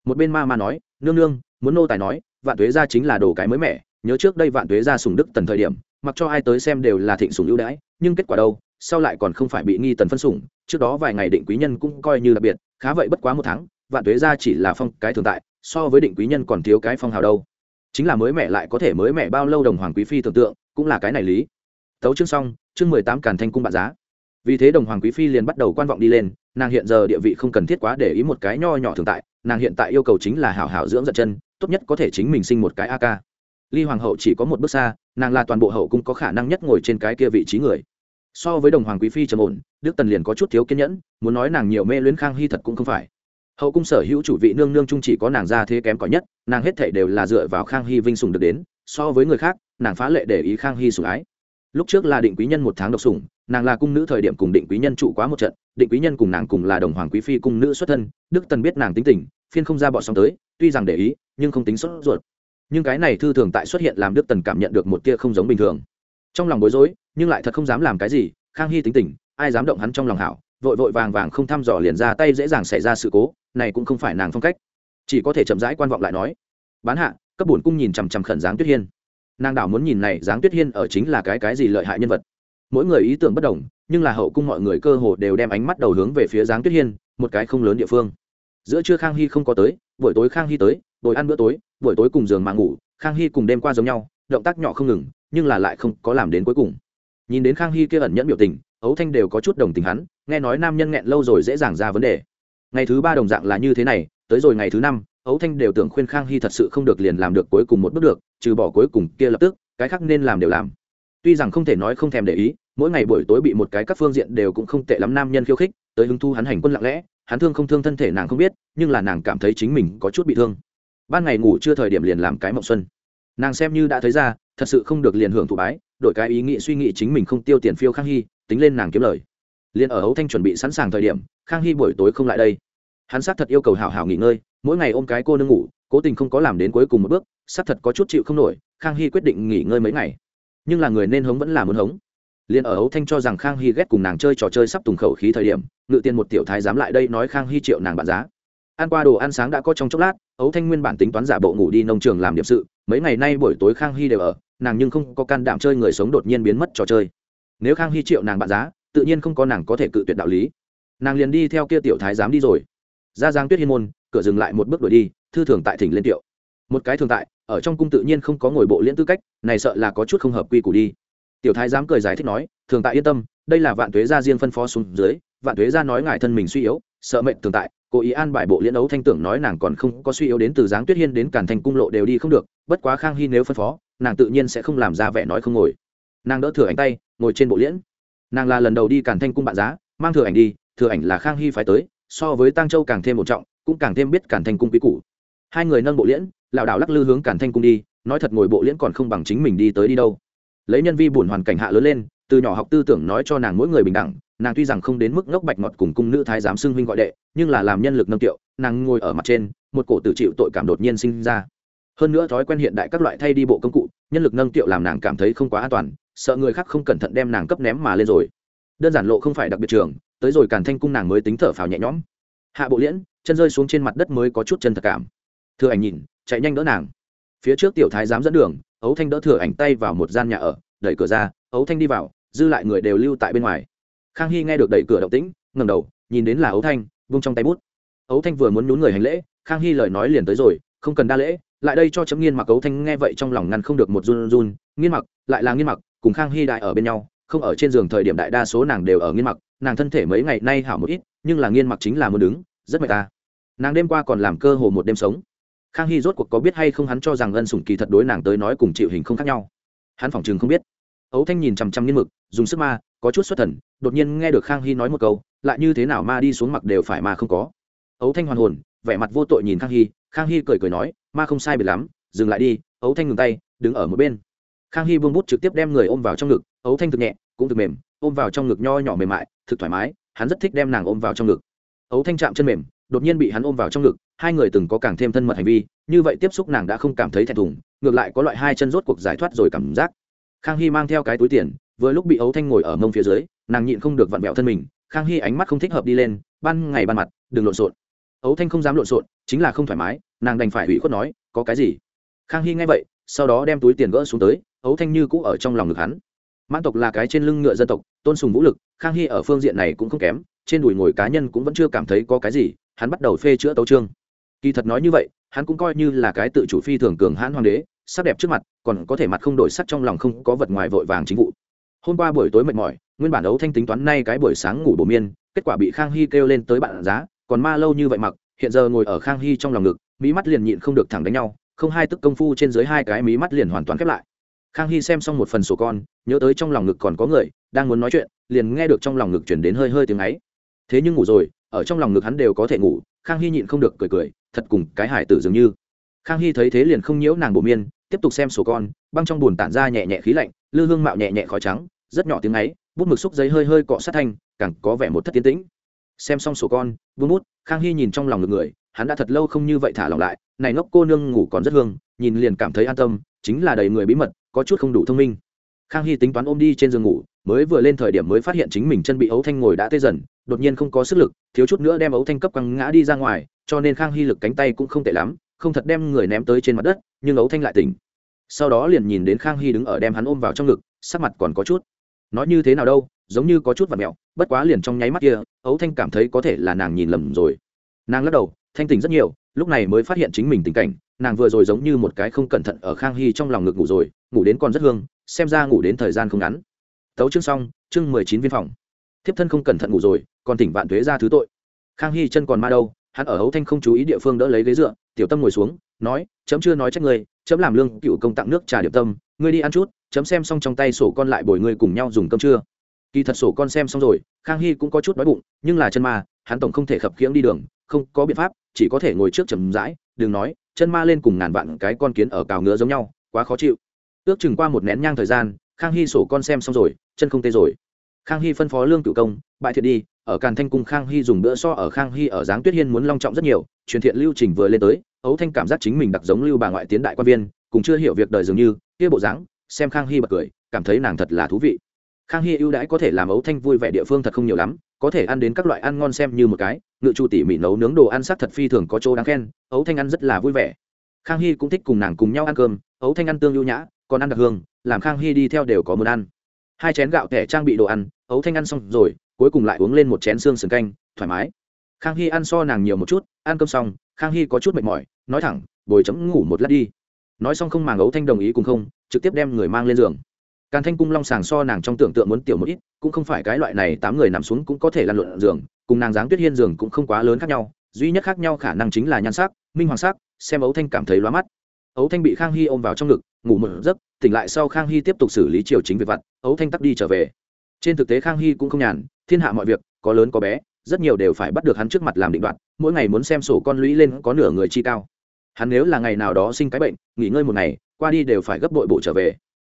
Một bên ma ma nói, nương nương, muốn nô tài nói vạn thuế gia chính là đồ cái mới mẻ, nhớ trước đây vạn thuế gia sùng đức tần thời điểm, mặc cho ai tới xem đều là thịnh sùng ưu đãi, nhưng kết quả đâu, sau lại còn không phải bị nghi tần phân sủng, trước đó vài ngày định quý nhân cũng coi như đặc biệt, khá vậy bất quá một tháng, vạn thuế gia chỉ là phong cái thường tại, so với định quý nhân còn thiếu cái phong hào đâu. Chính là mới mẹ lại có thể mới mẹ bao lâu đồng hoàng quý phi tưởng tượng, cũng là cái này lý. Tấu chương xong, chương mười tám càn thanh cung bạc giá. Vì thế đồng hoàng quý phi liền bắt đầu quan vọng đi lên, nàng hiện giờ địa vị không cần thiết quá để ý một cái nho nhỏ thường tại nàng hiện tại yêu cầu chính là hảo hảo dưỡng giận chân, tốt nhất có thể chính mình sinh một cái a ca ly hoàng hậu chỉ có một bước xa, nàng là toàn bộ hậu cung có khả năng nhất ngồi trên cái kia vị trí người. So với đồng hoàng quý phi trầm ổn, đức tần liền có chút thiếu kiên nhẫn, muốn nói nàng nhiều mê luyến khang hy thật cũng không phải. Hậu cung sở hữu chủ vị nương nương trung chỉ có nàng ra thế kém cỏi nhất, nàng hết thể đều là dựa vào khang hy vinh sùng được đến, so với người khác, nàng phá lệ để ý khang hy sùng ái. Lúc trước là định quý nhân một tháng độc sùng nàng là cung nữ thời điểm cùng định quý nhân trụ quá một trận, định quý nhân cùng nàng cùng là đồng hoàng quý phi cung nữ xuất thân, đức tần biết nàng tính tình, phiên không ra bọn sóng tới, tuy rằng để ý, nhưng không tính sốt ruột. Nhưng cái này thư thường tại xuất hiện làm đức tần cảm nhận được một tia không giống bình thường. Trong lòng bối rối, nhưng lại thật không dám làm cái gì, khang hy tính tình, ai dám động hắn trong lòng hảo, vội vội vàng vàng không thăm dò liền ra tay dễ dàng xảy ra sự cố, này cũng không phải nàng phong cách. Chỉ có thể chậm rãi quan vọng lại nói, bán hạ, cấp bổn cung nhìn chằm chằm khẩn dáng tuyết hiên. Nàng đảo muốn nhìn này dáng tuyết hiên ở chính là cái cái gì lợi hại nhân vật mỗi người ý tưởng bất đồng, nhưng là hậu cung mọi người cơ hồ đều đem ánh mắt đầu hướng về phía giáng tuyết hiên, một cái không lớn địa phương. Giữa trưa khang hy không có tới, buổi tối khang hy tới buổi ăn bữa tối, buổi tối cùng giường mà ngủ, khang hy cùng đêm qua giống nhau, động tác nhỏ không ngừng, nhưng là lại không có làm đến cuối cùng. Nhìn đến khang hy kia ẩn nhẫn biểu tình, ấu thanh đều có chút đồng tình hắn, nghe nói nam nhân nghẹn lâu rồi dễ dàng ra vấn đề. Ngày thứ ba đồng dạng là như thế này, tới rồi ngày thứ năm, ấu thanh đều tưởng khuyên khang hy thật sự không được liền làm được cuối cùng một bước được, trừ bỏ cuối cùng kia lập tức, cái khác nên làm đều làm. Tuy rằng không thể nói không thèm để ý mỗi ngày buổi tối bị một cái các phương diện đều cũng không tệ lắm nam nhân khiêu khích, tới hứng thu hắn hành quân lặng lẽ, hắn thương không thương thân thể nàng không biết, nhưng là nàng cảm thấy chính mình có chút bị thương. Ban ngày ngủ chưa thời điểm liền làm cái mộng xuân. Nàng xem như đã thấy ra, thật sự không được liền hưởng thụ bái, đổi cái ý nghĩ suy nghĩ chính mình không tiêu tiền phiêu khang hy, tính lên nàng kiếm lời. Liền ở hấu thanh chuẩn bị sẵn sàng thời điểm, khang hy buổi tối không lại đây. Hắn xác thật yêu cầu hào hào nghỉ ngơi, mỗi ngày ôm cái cô nương ngủ, cố tình không có làm đến cuối cùng một bước, xác thật có chút chịu không nổi, khang hy quyết định nghỉ ngơi mấy ngày. Nhưng là người nên hống vẫn là muốn hống liền ở ấu thanh cho rằng khang hy ghét cùng nàng chơi trò chơi sắp tùng khẩu khí thời điểm, ngự tiên một tiểu thái dám lại đây nói khang hy triệu nàng bạn giá. Ăn qua đồ ăn sáng đã có trong chốc lát ấu thanh nguyên bản tính toán giả bộ ngủ đi nông trường làm điểm sự, mấy ngày nay buổi tối khang hy đều ở, nàng nhưng không có can đảm chơi người sống đột nhiên biến mất trò chơi. Nếu khang hy triệu nàng bạn giá, tự nhiên không có nàng có thể cự tuyệt đạo lý. Nàng liền đi theo kia tiểu thái dám đi rồi. Ra giang tuyết hiên môn, cửa dừng lại một bước đuổi đi, thư thường tại thỉnh lên tiệu. Một cái thường tại, ở trong cung tự nhiên không có ngồi bộ liễn tư cách, này sợ là có chút không hợp quy củ đi tiểu thái dám cười giải thích nói, thường tại yên tâm, đây là vạn tuế gia riêng phân phó xuống dưới, vạn tuế gia nói ngại thân mình suy yếu, sợ mệnh thường tại, cố ý an bài bộ liễn ấu thanh tưởng nói nàng còn không có suy yếu đến từ giáng tuyết hiên đến cản thành cung lộ đều đi không được, bất quá khang hy nếu phân phó, nàng tự nhiên sẽ không làm ra vẻ nói không ngồi. Nàng đỡ thừa ảnh tay, ngồi trên bộ liễn. Nàng là lần đầu đi cản thanh cung bạn giá, mang thừa ảnh đi, thừa ảnh là khang hy phải tới, so với tăng châu càng thêm một trọng, cũng càng thêm biết cản thanh cung quý cũ hai người nâng bộ liễn, lảo đảo lắc lư hướng cản thanh cung đi, nói thật ngồi bộ liễn còn không bằng chính mình đi tới đi đâu lấy nhân vi buồn hoàn cảnh hạ lớn lên, từ nhỏ học tư tưởng nói cho nàng mỗi người bình đẳng, nàng tuy rằng không đến mức ngốc bạch ngọt cùng cung nữ thái giám xưng huynh gọi đệ, nhưng là làm nhân lực nâng tiệu, nàng ngồi ở mặt trên, một cổ tự chịu tội cảm đột nhiên sinh ra. Hơn nữa thói quen hiện đại các loại thay đi bộ công cụ, nhân lực nâng tiệu làm nàng cảm thấy không quá an toàn, sợ người khác không cẩn thận đem nàng cấp ném mà lên rồi. Đơn giản lộ không phải đặc biệt trường, tới rồi càn thanh cung nàng mới tính thở phào nhẹ nhõm. Hạ bộ liễn, chân rơi xuống trên mặt đất mới có chút chân thật cảm. Thừa ảnh nhìn, chạy nhanh đỡ nàng phía trước tiểu thái dám dẫn đường, ấu thanh đỡ thừa ảnh tay vào một gian nhà ở, đẩy cửa ra, ấu thanh đi vào, dư lại người đều lưu tại bên ngoài. Khang hy nghe được đẩy cửa động tĩnh ngầm đầu, nhìn đến là ấu thanh, vung trong tay bút. Ấu thanh vừa muốn nhún người hành lễ, khang hy lời nói liền tới rồi, không cần đa lễ, lại đây cho chấm nghiên mặc ấu thanh nghe vậy trong lòng ngăn không được một run run, nghiên mặc, lại là nghiên mặc, cùng khang hy đại ở bên nhau, không ở trên giường thời điểm đại đa số nàng đều ở nghiên mặc, nàng thân thể mấy ngày nay hảo một ít, nhưng là nghiên mặc chính là muốn đứng, rất mệt ta. Nàng đêm qua còn làm cơ hồ một đêm sống khang hy rốt cuộc có biết hay không hắn cho rằng ân sủng kỳ thật đối nàng tới nói cùng chịu hình không khác nhau. Hắn phỏng chừng không biết. Ấu thanh nhìn chằm chằm nghiên mực, dùng sức ma, có chút xuất thần, đột nhiên nghe được khang hy nói một câu, lại như thế nào ma đi xuống mặc đều phải mà không có. Ấu thanh hoàn hồn, vẻ mặt vô tội nhìn khang hy khang hy cười cười nói, ma không sai biệt lắm, dừng lại đi. Ấu thanh ngừng tay, đứng ở một bên. Khang hy buông bút trực tiếp đem người ôm vào trong ngực, ấu thanh thực nhẹ, cũng thực mềm, ôm vào trong ngực nho nhỏ mềm mại, thực thoải mái, hắn rất thích đem nàng ôm vào trong ngực. Ấu thanh chạm chân mềm, đột nhiên bị hắn ôm vào trong ngực hai người từng có càng thêm thân mật hành vi, như vậy tiếp xúc nàng đã không cảm thấy thẹn thùng, ngược lại có loại hai chân rốt cuộc giải thoát rồi cảm giác. Khang hy mang theo cái túi tiền, vừa lúc bị ấu thanh ngồi ở mông phía dưới, nàng nhịn không được vặn vẹo thân mình, khang hy ánh mắt không thích hợp đi lên, ban ngày ban mặt, đừng lộn xộn. Ấu thanh không dám lộn xộn, chính là không thoải mái, nàng đành phải hủy khuất nói, có cái gì? Khang hy nghe vậy, sau đó đem túi tiền gỡ xuống tới ấu thanh như cũ ở trong lòng ngực hắn. Mãn tộc là cái trên lưng ngựa dân tộc, tôn sùng vũ lực, khang hy ở phương diện này cũng không kém, trên đùi ngồi cá nhân cũng vẫn chưa cảm thấy có cái gì, hắn bắt đầu phê chữa tấu trương kỳ thật nói như vậy, hắn cũng coi như là cái tự chủ phi thường cường hãn hoàng đế, sắc đẹp trước mặt, còn có thể mặt không đổi sắc trong lòng không có vật ngoài vội vàng chính vụ. Hôm qua buổi tối mệt mỏi, nguyên bản đấu thanh tính toán nay cái buổi sáng ngủ bổ miên, kết quả bị khang hy kêu lên tới bạn giá, còn ma lâu như vậy mặc, hiện giờ ngồi ở khang hy trong lòng ngực, mí mắt liền nhịn không được thẳng đánh nhau, không hai tức công phu trên dưới hai cái mí mắt liền hoàn toàn khép lại. Khang hy xem xong một phần sổ con, nhớ tới trong lòng ngực còn có người, đang muốn nói chuyện, liền nghe được trong lòng ngực chuyển đến hơi hơi tiếng ấy. Thế nhưng ngủ rồi, ở trong lòng ngực hắn đều có thể ngủ, khang hy nhịn không được cười cười thật cùng cái hải tử dường như. Khang hy thấy thế liền không nhiễu nàng bổ miên, tiếp tục xem sổ con, băng trong bùn tản ra nhẹ nhẹ khí lạnh, lư hương mạo nhẹ nhẹ khói trắng, rất nhỏ tiếng ấy, bút mực xúc giấy hơi hơi cọ sát thanh, càng có vẻ một thất tiến tĩnh. Xem xong sổ con bút bút, khang hy nhìn trong lòng ngực người, hắn đã thật lâu không như vậy thả lòng lại, này ngốc cô nương ngủ còn rất hương, nhìn liền cảm thấy an tâm, chính là đầy người bí mật, có chút không đủ thông minh. Khang hy tính toán ôm đi trên giường ngủ, mới vừa lên thời điểm mới phát hiện chính mình chân bị ấu thanh ngồi đã tê dần, đột nhiên không có sức lực, thiếu chút nữa đem ấu thanh cấp quăng ngã đi ra ngoài cho nên khang hy lực cánh tay cũng không tệ lắm, không thật đem người ném tới trên mặt đất, nhưng ấu thanh lại tỉnh. Sau đó liền nhìn đến khang hy đứng ở đem hắn ôm vào trong ngực, sắc mặt còn có chút. Nói như thế nào đâu, giống như có chút vật mẹo, bất quá liền trong nháy mắt kia ấu thanh cảm thấy có thể là nàng nhìn lầm rồi. Nàng lắc đầu, thanh tỉnh rất nhiều, lúc này mới phát hiện chính mình tình cảnh, nàng vừa rồi giống như một cái không cẩn thận ở khang hy trong lòng ngực ngủ rồi, ngủ đến còn rất hương, xem ra ngủ đến thời gian không ngắn. Tấu chương xong, chương mười chín viên phòng. Thiếp thân không cẩn thận ngủ rồi, còn tỉnh vạn thuế ra thứ tội. Khang hy chân còn ma đâu hắn ở hấu thanh không chú ý địa phương đỡ lấy ghế dựa, tiểu tâm ngồi xuống, nói, chấm chưa nói trách ngươi, chấm làm lương cựu công tặng nước trà điệp tâm, ngươi đi ăn chút, chấm xem xong trong tay sổ con lại bồi ngươi cùng nhau dùng cơm trưa. Kỳ thật sổ con xem xong rồi, khang hy cũng có chút đói bụng, nhưng là chân ma, hắn tổng không thể khập khiễng đi đường, không có biện pháp, chỉ có thể ngồi trước chầm rãi, đừng nói, chân ma lên cùng ngàn vạn cái con kiến ở cào ngứa giống nhau, quá khó chịu. Ước chừng qua một nén nhang thời gian, khang hy sổ con xem xong rồi, chân không tê rồi khang hy phân phó lương cựu công, bại thiện đi, ở càn thanh cung khang hy dùng bữa so ở khang hy ở giáng tuyết hiên muốn long trọng rất nhiều, truyền thiện lưu trình vừa lên tới, ấu thanh cảm giác chính mình đặc giống lưu bà ngoại tiến đại quan viên, cùng chưa hiểu việc đời dường như, kia bộ dáng, xem khang hy bật cười, cảm thấy nàng thật là thú vị. Khang hy ưu đãi có thể làm ấu thanh vui vẻ địa phương thật không nhiều lắm, có thể ăn đến các loại ăn ngon xem như một cái, ngự chu tỉ mỉ nấu nướng đồ ăn sắc thật phi thường có chỗ đáng khen, ấu thanh ăn rất là vui vẻ. Khang hy cũng thích cùng nàng cùng nhau ăn cơm, ấu thanh ăn tương ưu nhã, còn ăn đặc hương, làm khang hy đi theo đều có muốn ăn hai chén gạo thẻ trang bị đồ ăn, ấu thanh ăn xong rồi, cuối cùng lại uống lên một chén xương sườn canh, thoải mái. Khang hy ăn so nàng nhiều một chút, ăn cơm xong, khang hy có chút mệt mỏi, nói thẳng, bồi chấm ngủ một lát đi. Nói xong không màng ấu thanh đồng ý cùng không, trực tiếp đem người mang lên giường. Càn thanh cung long sàng so nàng trong tưởng tượng muốn tiểu một ít, cũng không phải cái loại này tám người nằm xuống cũng có thể lăn lộn giường, cùng nàng dáng tuyết hiên giường cũng không quá lớn khác nhau, duy nhất khác nhau khả năng chính là nhan sắc, minh hoàng sắc, xem ấu thanh cảm thấy lóa mắt. Ấu thanh bị khang hy ôm vào trong ngực ngủ một giấc, tỉnh lại sau khang hy tiếp tục xử lý triều chính về vặt ấu thanh tắc đi trở về. Trên thực tế khang hy cũng không nhàn, thiên hạ mọi việc, có lớn có bé, rất nhiều đều phải bắt được hắn trước mặt làm định đoạt, mỗi ngày muốn xem sổ con lũy lên có nửa người chi cao. Hắn nếu là ngày nào đó sinh cái bệnh, nghỉ ngơi một ngày, qua đi đều phải gấp đội bộ trở về.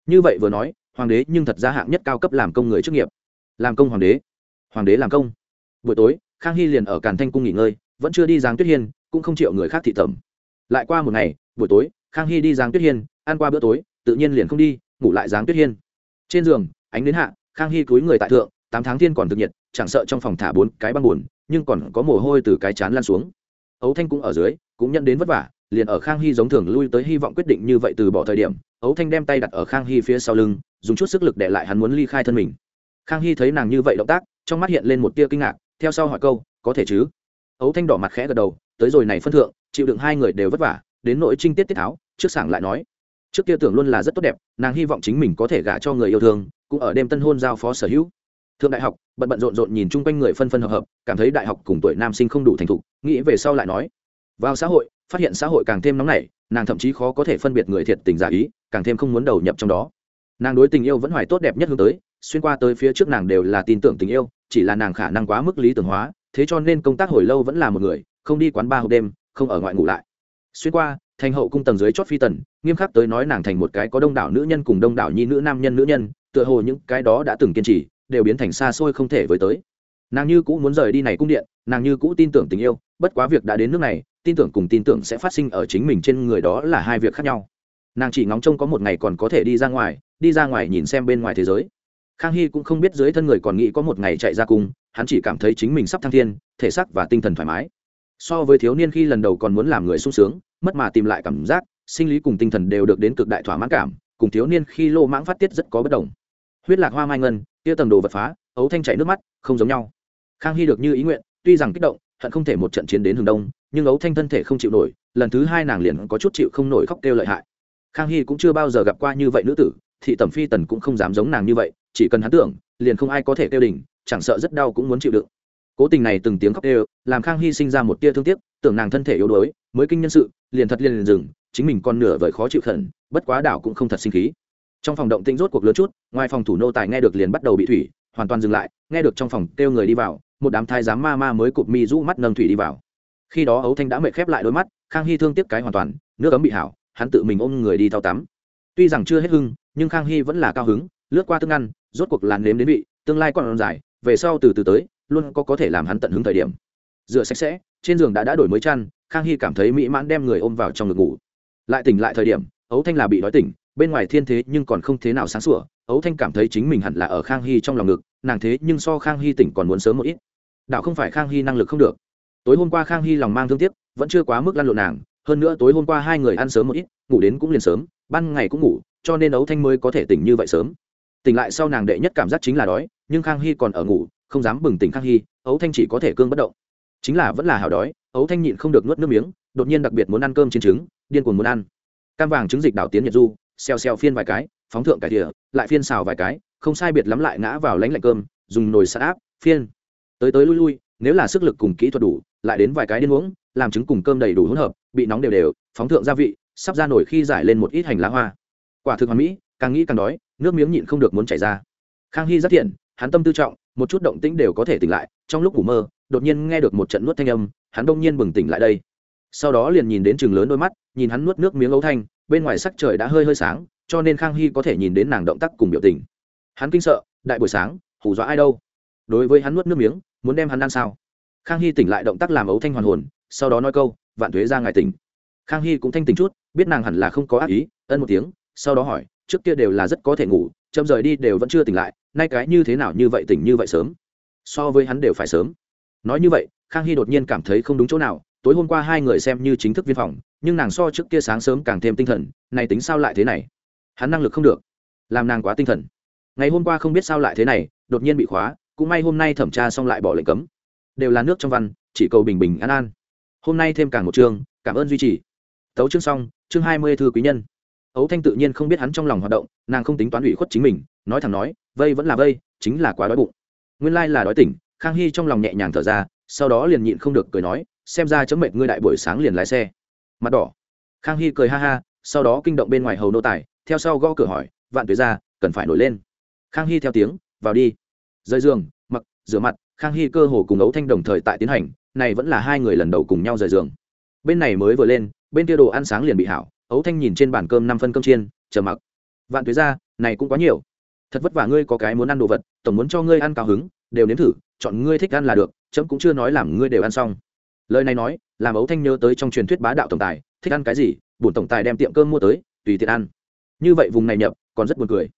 Như vậy vừa nói, hoàng đế nhưng thật ra hạng nhất cao cấp làm công người chức nghiệp. Làm công hoàng đế. Hoàng đế làm công. Buổi tối, khang hy liền ở càn thanh cung nghỉ ngơi, vẫn chưa đi giáng tuyết hiên, cũng không chịu người khác thị tẩm. Lại qua một ngày, buổi tối, khang hy đi giáng tuyết hiên ăn qua bữa tối, tự nhiên liền không đi, ngủ lại giáng tuyết hiên. Trên giường, ánh đến hạ, khang hy cúi người tại thượng, tám tháng thiên còn thực nhiệt, chẳng sợ trong phòng thả bốn cái băng buồn, nhưng còn có mồ hôi từ cái chán lan xuống. Ấu thanh cũng ở dưới, cũng nhận đến vất vả, liền ở khang hy giống thường lui tới hy vọng quyết định như vậy từ bỏ thời điểm, ấu thanh đem tay đặt ở khang hy phía sau lưng, dùng chút sức lực để lại hắn muốn ly khai thân mình. Khang hy thấy nàng như vậy động tác, trong mắt hiện lên một tia kinh ngạc, theo sau hỏi câu, có thể chứ? Ấu thanh đỏ mặt khẽ gật đầu, tới rồi này phân thượng, chịu đựng hai người đều vất vả, đến nỗi trinh tiết tiết tháo, trước sảng lại nói trước kia tưởng luôn là rất tốt đẹp, nàng hy vọng chính mình có thể gả cho người yêu thương, cũng ở đêm tân hôn giao phó sở hữu. Thượng đại học, bận bận rộn rộn nhìn chung quanh người phân phân hợp hợp, cảm thấy đại học cùng tuổi nam sinh không đủ thành thục, nghĩ về sau lại nói. Vào xã hội, phát hiện xã hội càng thêm nóng nảy, nàng thậm chí khó có thể phân biệt người thiệt tình giả ý, càng thêm không muốn đầu nhập trong đó. Nàng đối tình yêu vẫn hoài tốt đẹp nhất hướng tới, xuyên qua tới phía trước nàng đều là tin tưởng tình yêu, chỉ là nàng khả năng quá mức lý tưởng hóa, thế cho nên công tác hồi lâu vẫn là một người, không đi quán ba hộp đêm, không ở ngoại ngủ lại. Xuyên qua thành hậu cung tầng dưới chót phi tần, nghiêm khắc tới nói nàng thành một cái có đông đảo nữ nhân cùng đông đảo nhi nữ nam nhân nữ nhân, tựa hồ những cái đó đã từng kiên trì, đều biến thành xa xôi không thể với tới. Nàng như cũ muốn rời đi này cung điện, nàng như cũ tin tưởng tình yêu, bất quá việc đã đến nước này, tin tưởng cùng tin tưởng sẽ phát sinh ở chính mình trên người đó là hai việc khác nhau. Nàng chỉ ngóng trông có một ngày còn có thể đi ra ngoài, đi ra ngoài nhìn xem bên ngoài thế giới. Khang hy cũng không biết dưới thân người còn nghĩ có một ngày chạy ra cung, hắn chỉ cảm thấy chính mình sắp thăng thiên, thể xác và tinh thần thoải mái. So với thiếu niên khi lần đầu còn muốn làm người sung sướng mất mà tìm lại cảm giác, sinh lý cùng tinh thần đều được đến cực đại thỏa mãn cảm, cùng thiếu niên khi lô mãng phát tiết rất có bất đồng. Huyết lạc hoa mai ngân tia tầng đồ vật phá, ấu thanh chảy nước mắt, không giống nhau. Khang hy được như ý nguyện, tuy rằng kích động, hận không thể một trận chiến đến hướng đông, nhưng ấu thanh thân thể không chịu nổi, lần thứ hai nàng liền có chút chịu không nổi khóc kêu lợi hại. Khang hy cũng chưa bao giờ gặp qua như vậy nữ tử, thị tẩm phi tần cũng không dám giống nàng như vậy, chỉ cần hắn tưởng, liền không ai có thể kêu đình chẳng sợ rất đau cũng muốn chịu đựng. Cố tình này từng tiếng khóc kêu làm khang hy sinh ra một tia thương tiếc, tưởng nàng thân thể yếu đuối, mới kinh nhân sự liền thật liền liền dừng, chính mình còn nửa vời khó chịu khẩn, bất quá đảo cũng không thật sinh khí. Trong phòng động tĩnh rốt cuộc lớn chút, ngoài phòng thủ nô tài nghe được liền bắt đầu bị thủy, hoàn toàn dừng lại, nghe được trong phòng kêu người đi vào, một đám thái giám ma ma mới cụp mi rũ mắt nâng thủy đi vào. Khi đó ấu thanh đã mệt khép lại đôi mắt, khang hy thương tiếc cái hoàn toàn, nước ấm bị hảo, hắn tự mình ôm người đi thao tắm. Tuy rằng chưa hết hưng, nhưng khang hy vẫn là cao hứng, lướt qua tương ăn, rốt cuộc làn nếm đến vị, tương lai còn dài, về sau từ từ tới, luôn có có thể làm hắn tận hứng thời điểm. Rửa sạch sẽ, trên giường đã đã đổi mới chăn khang hy cảm thấy mỹ mãn đem người ôm vào trong ngực ngủ. Lại tỉnh lại thời điểm, ấu thanh là bị đói tỉnh, bên ngoài thiên thế nhưng còn không thế nào sáng sủa. Ấu thanh cảm thấy chính mình hẳn là ở khang hy trong lòng ngực, nàng thế nhưng so khang hy tỉnh còn muốn sớm một ít. Đạo không phải khang hy năng lực không được. Tối hôm qua khang hy lòng mang thương tiếc, vẫn chưa quá mức lăn lộn nàng. Hơn nữa tối hôm qua hai người ăn sớm một ít, ngủ đến cũng liền sớm, ban ngày cũng ngủ, cho nên ấu thanh mới có thể tỉnh như vậy sớm. Tỉnh lại sau nàng đệ nhất cảm giác chính là đói, nhưng khang hy còn ở ngủ, không dám bừng tỉnh khang hy, ấu thanh chỉ có thể cương bất động chính là vẫn là hào đói, ấu thanh nhịn không được nuốt nước miếng, đột nhiên đặc biệt muốn ăn cơm chiến trứng, điên cuồng muốn ăn. Cam vàng trứng dịch đảo tiến nhật du, xèo xèo phiên vài cái, phóng thượng cải thìa lại phiên xào vài cái, không sai biệt lắm lại ngã vào lánh lạnh cơm, dùng nồi sắt áp, phiên. Tới tới lui lui, nếu là sức lực cùng kỹ thuật đủ, lại đến vài cái điên uống, làm trứng cùng cơm đầy đủ hỗn hợp, bị nóng đều đều, phóng thượng gia vị, sắp ra nổi khi giải lên một ít hành lá hoa. Quả thực hoàn mỹ, càng nghĩ càng đói, nước miếng nhịn không được muốn chảy ra. Khang hy rất thiện hắn tâm tư trọng, một chút động tĩnh đều có thể tỉnh lại, trong lúc ngủ mơ, đột nhiên nghe được một trận nuốt thanh âm, hắn đông nhiên bừng tỉnh lại đây. Sau đó liền nhìn đến chừng lớn đôi mắt, nhìn hắn nuốt nước miếng ấu thanh, bên ngoài sắc trời đã hơi hơi sáng, cho nên khang hy có thể nhìn đến nàng động tác cùng biểu tình. Hắn kinh sợ, đại buổi sáng, hù dọa ai đâu? Đối với hắn nuốt nước miếng, muốn đem hắn ăn sao? Khang hy tỉnh lại động tác làm ấu thanh hoàn hồn, sau đó nói câu, vạn thuế ra ngài tỉnh. Khang hy cũng thanh tỉnh chút, biết nàng hẳn là không có ác ý, ân một tiếng, sau đó hỏi, trước kia đều là rất có thể ngủ chậm rời đi đều vẫn chưa tỉnh lại, nay cái như thế nào như vậy tỉnh như vậy sớm? So với hắn đều phải sớm. Nói như vậy, khang hy đột nhiên cảm thấy không đúng chỗ nào, tối hôm qua hai người xem như chính thức viên phòng, nhưng nàng so trước kia sáng sớm càng thêm tinh thần, này tính sao lại thế này? Hắn năng lực không được, làm nàng quá tinh thần. Ngày hôm qua không biết sao lại thế này, đột nhiên bị khóa, cũng may hôm nay thẩm tra xong lại bỏ lệnh cấm. Đều là nước trong văn, chỉ cầu bình bình an an. Hôm nay thêm càng một chương, cảm ơn duy trì. Tấu chương xong, chương hai mươi thư quý nhân ấu thanh tự nhiên không biết hắn trong lòng hoạt động, nàng không tính toán ủy khuất chính mình, nói thẳng nói, vây vẫn là vây, chính là quá đói bụng. Nguyên lai là đói tỉnh, khang hy trong lòng nhẹ nhàng thở ra, sau đó liền nhịn không được cười nói, xem ra chấm mệt ngươi đại buổi sáng liền lái xe. Mặt đỏ. Khang hy cười ha ha, sau đó kinh động bên ngoài hầu nô tài, theo sau gõ cửa hỏi, vạn tuế ra, cần phải nổi lên? Khang hy theo tiếng, vào đi. Rời giường, mặc, rửa mặt, khang hy cơ hồ cùng ấu thanh đồng thời tại tiến hành, này vẫn là hai người lần đầu cùng nhau rời giường. Bên này mới vừa lên, bên kia đồ ăn sáng liền bị hảo ấu thanh nhìn trên bàn cơm năm phân cơm chiên chờ mặc. Vạn tuế ra, này cũng quá nhiều. Thật vất vả ngươi có cái muốn ăn đồ vật, tổng muốn cho ngươi ăn cao hứng, đều nếm thử, chọn ngươi thích ăn là được, chấm cũng chưa nói làm ngươi đều ăn xong. Lời này nói, làm ấu thanh nhớ tới trong truyền thuyết bá đạo tổng tài, thích ăn cái gì, bổn tổng tài đem tiệm cơm mua tới, tùy tiện ăn. Như vậy vùng này nhập, còn rất buồn cười.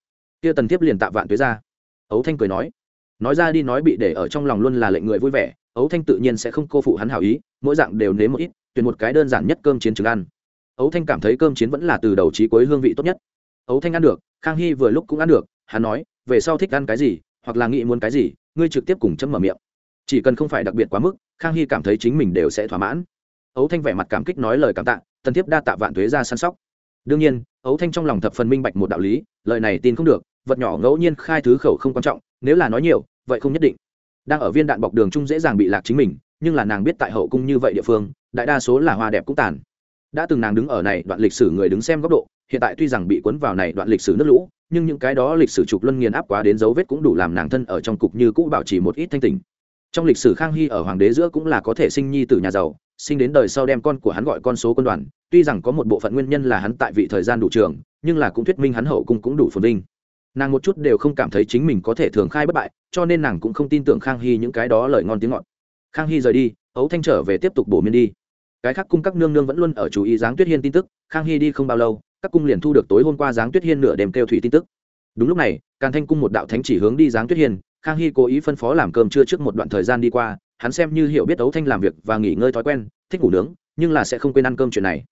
Kia tần thiếp liền tạ vạn tuế ra. Ấu thanh cười nói nói ra đi nói bị để ở trong lòng luôn là lệnh người vui vẻ, ấu thanh tự nhiên sẽ không cô phụ hắn hảo ý, mỗi dạng đều nếm một ít, tuyển một cái đơn giản nhất cơm chiến trứng ăn ấu thanh cảm thấy cơm chiến vẫn là từ đầu trí cuối hương vị tốt nhất. Ấu thanh ăn được, khang hy vừa lúc cũng ăn được, hắn nói, về sau thích ăn cái gì, hoặc là nghĩ muốn cái gì, ngươi trực tiếp cùng chấm mở miệng. Chỉ cần không phải đặc biệt quá mức, khang hy cảm thấy chính mình đều sẽ thỏa mãn. Ấu thanh vẻ mặt cảm kích nói lời cảm tạ tần thiếp đa tạ vạn thuế ra săn sóc. Đương nhiên, ấu thanh trong lòng thập phần minh bạch một đạo lý, lời này tin không được, vật nhỏ ngẫu nhiên khai thứ khẩu không quan trọng, nếu là nói nhiều, vậy không nhất định. Đang ở viên đạn bọc đường chung dễ dàng bị lạc chính mình, nhưng là nàng biết tại hậu cung như vậy địa phương, đại đa số là hoa đẹp cũng tàn đã từng nàng đứng ở này đoạn lịch sử người đứng xem góc độ, hiện tại tuy rằng bị cuốn vào này đoạn lịch sử nước lũ, nhưng những cái đó lịch sử trục luân nghiền áp quá đến dấu vết cũng đủ làm nàng thân ở trong cục như cũ bảo trì một ít thanh tình trong lịch sử khang hy ở hoàng đế giữa cũng là có thể sinh nhi từ nhà giàu, sinh đến đời sau đem con của hắn gọi con số quân đoàn, tuy rằng có một bộ phận nguyên nhân là hắn tại vị thời gian đủ trường, nhưng là cũng thuyết minh hắn hậu cung cũng đủ phồn vinh. Nàng một chút đều không cảm thấy chính mình có thể thường khai bất bại, cho nên nàng cũng không tin tưởng khang hy những cái đó lời ngon tiếng ngọt. Khang hy rời đi, ấu thanh trở về tiếp tục bổ miên đi cái khác cung các nương nương vẫn luôn ở chú ý giáng tuyết hiên tin tức, khang hy đi không bao lâu, các cung liền thu được tối hôm qua giáng tuyết hiên nửa đêm kêu thủy tin tức. Đúng lúc này, càn thanh cung một đạo thánh chỉ hướng đi giáng tuyết hiên, khang hy cố ý phân phó làm cơm trưa trước một đoạn thời gian đi qua, hắn xem như hiểu biết ấu thanh làm việc và nghỉ ngơi thói quen, thích ngủ nướng, nhưng là sẽ không quên ăn cơm chuyện này.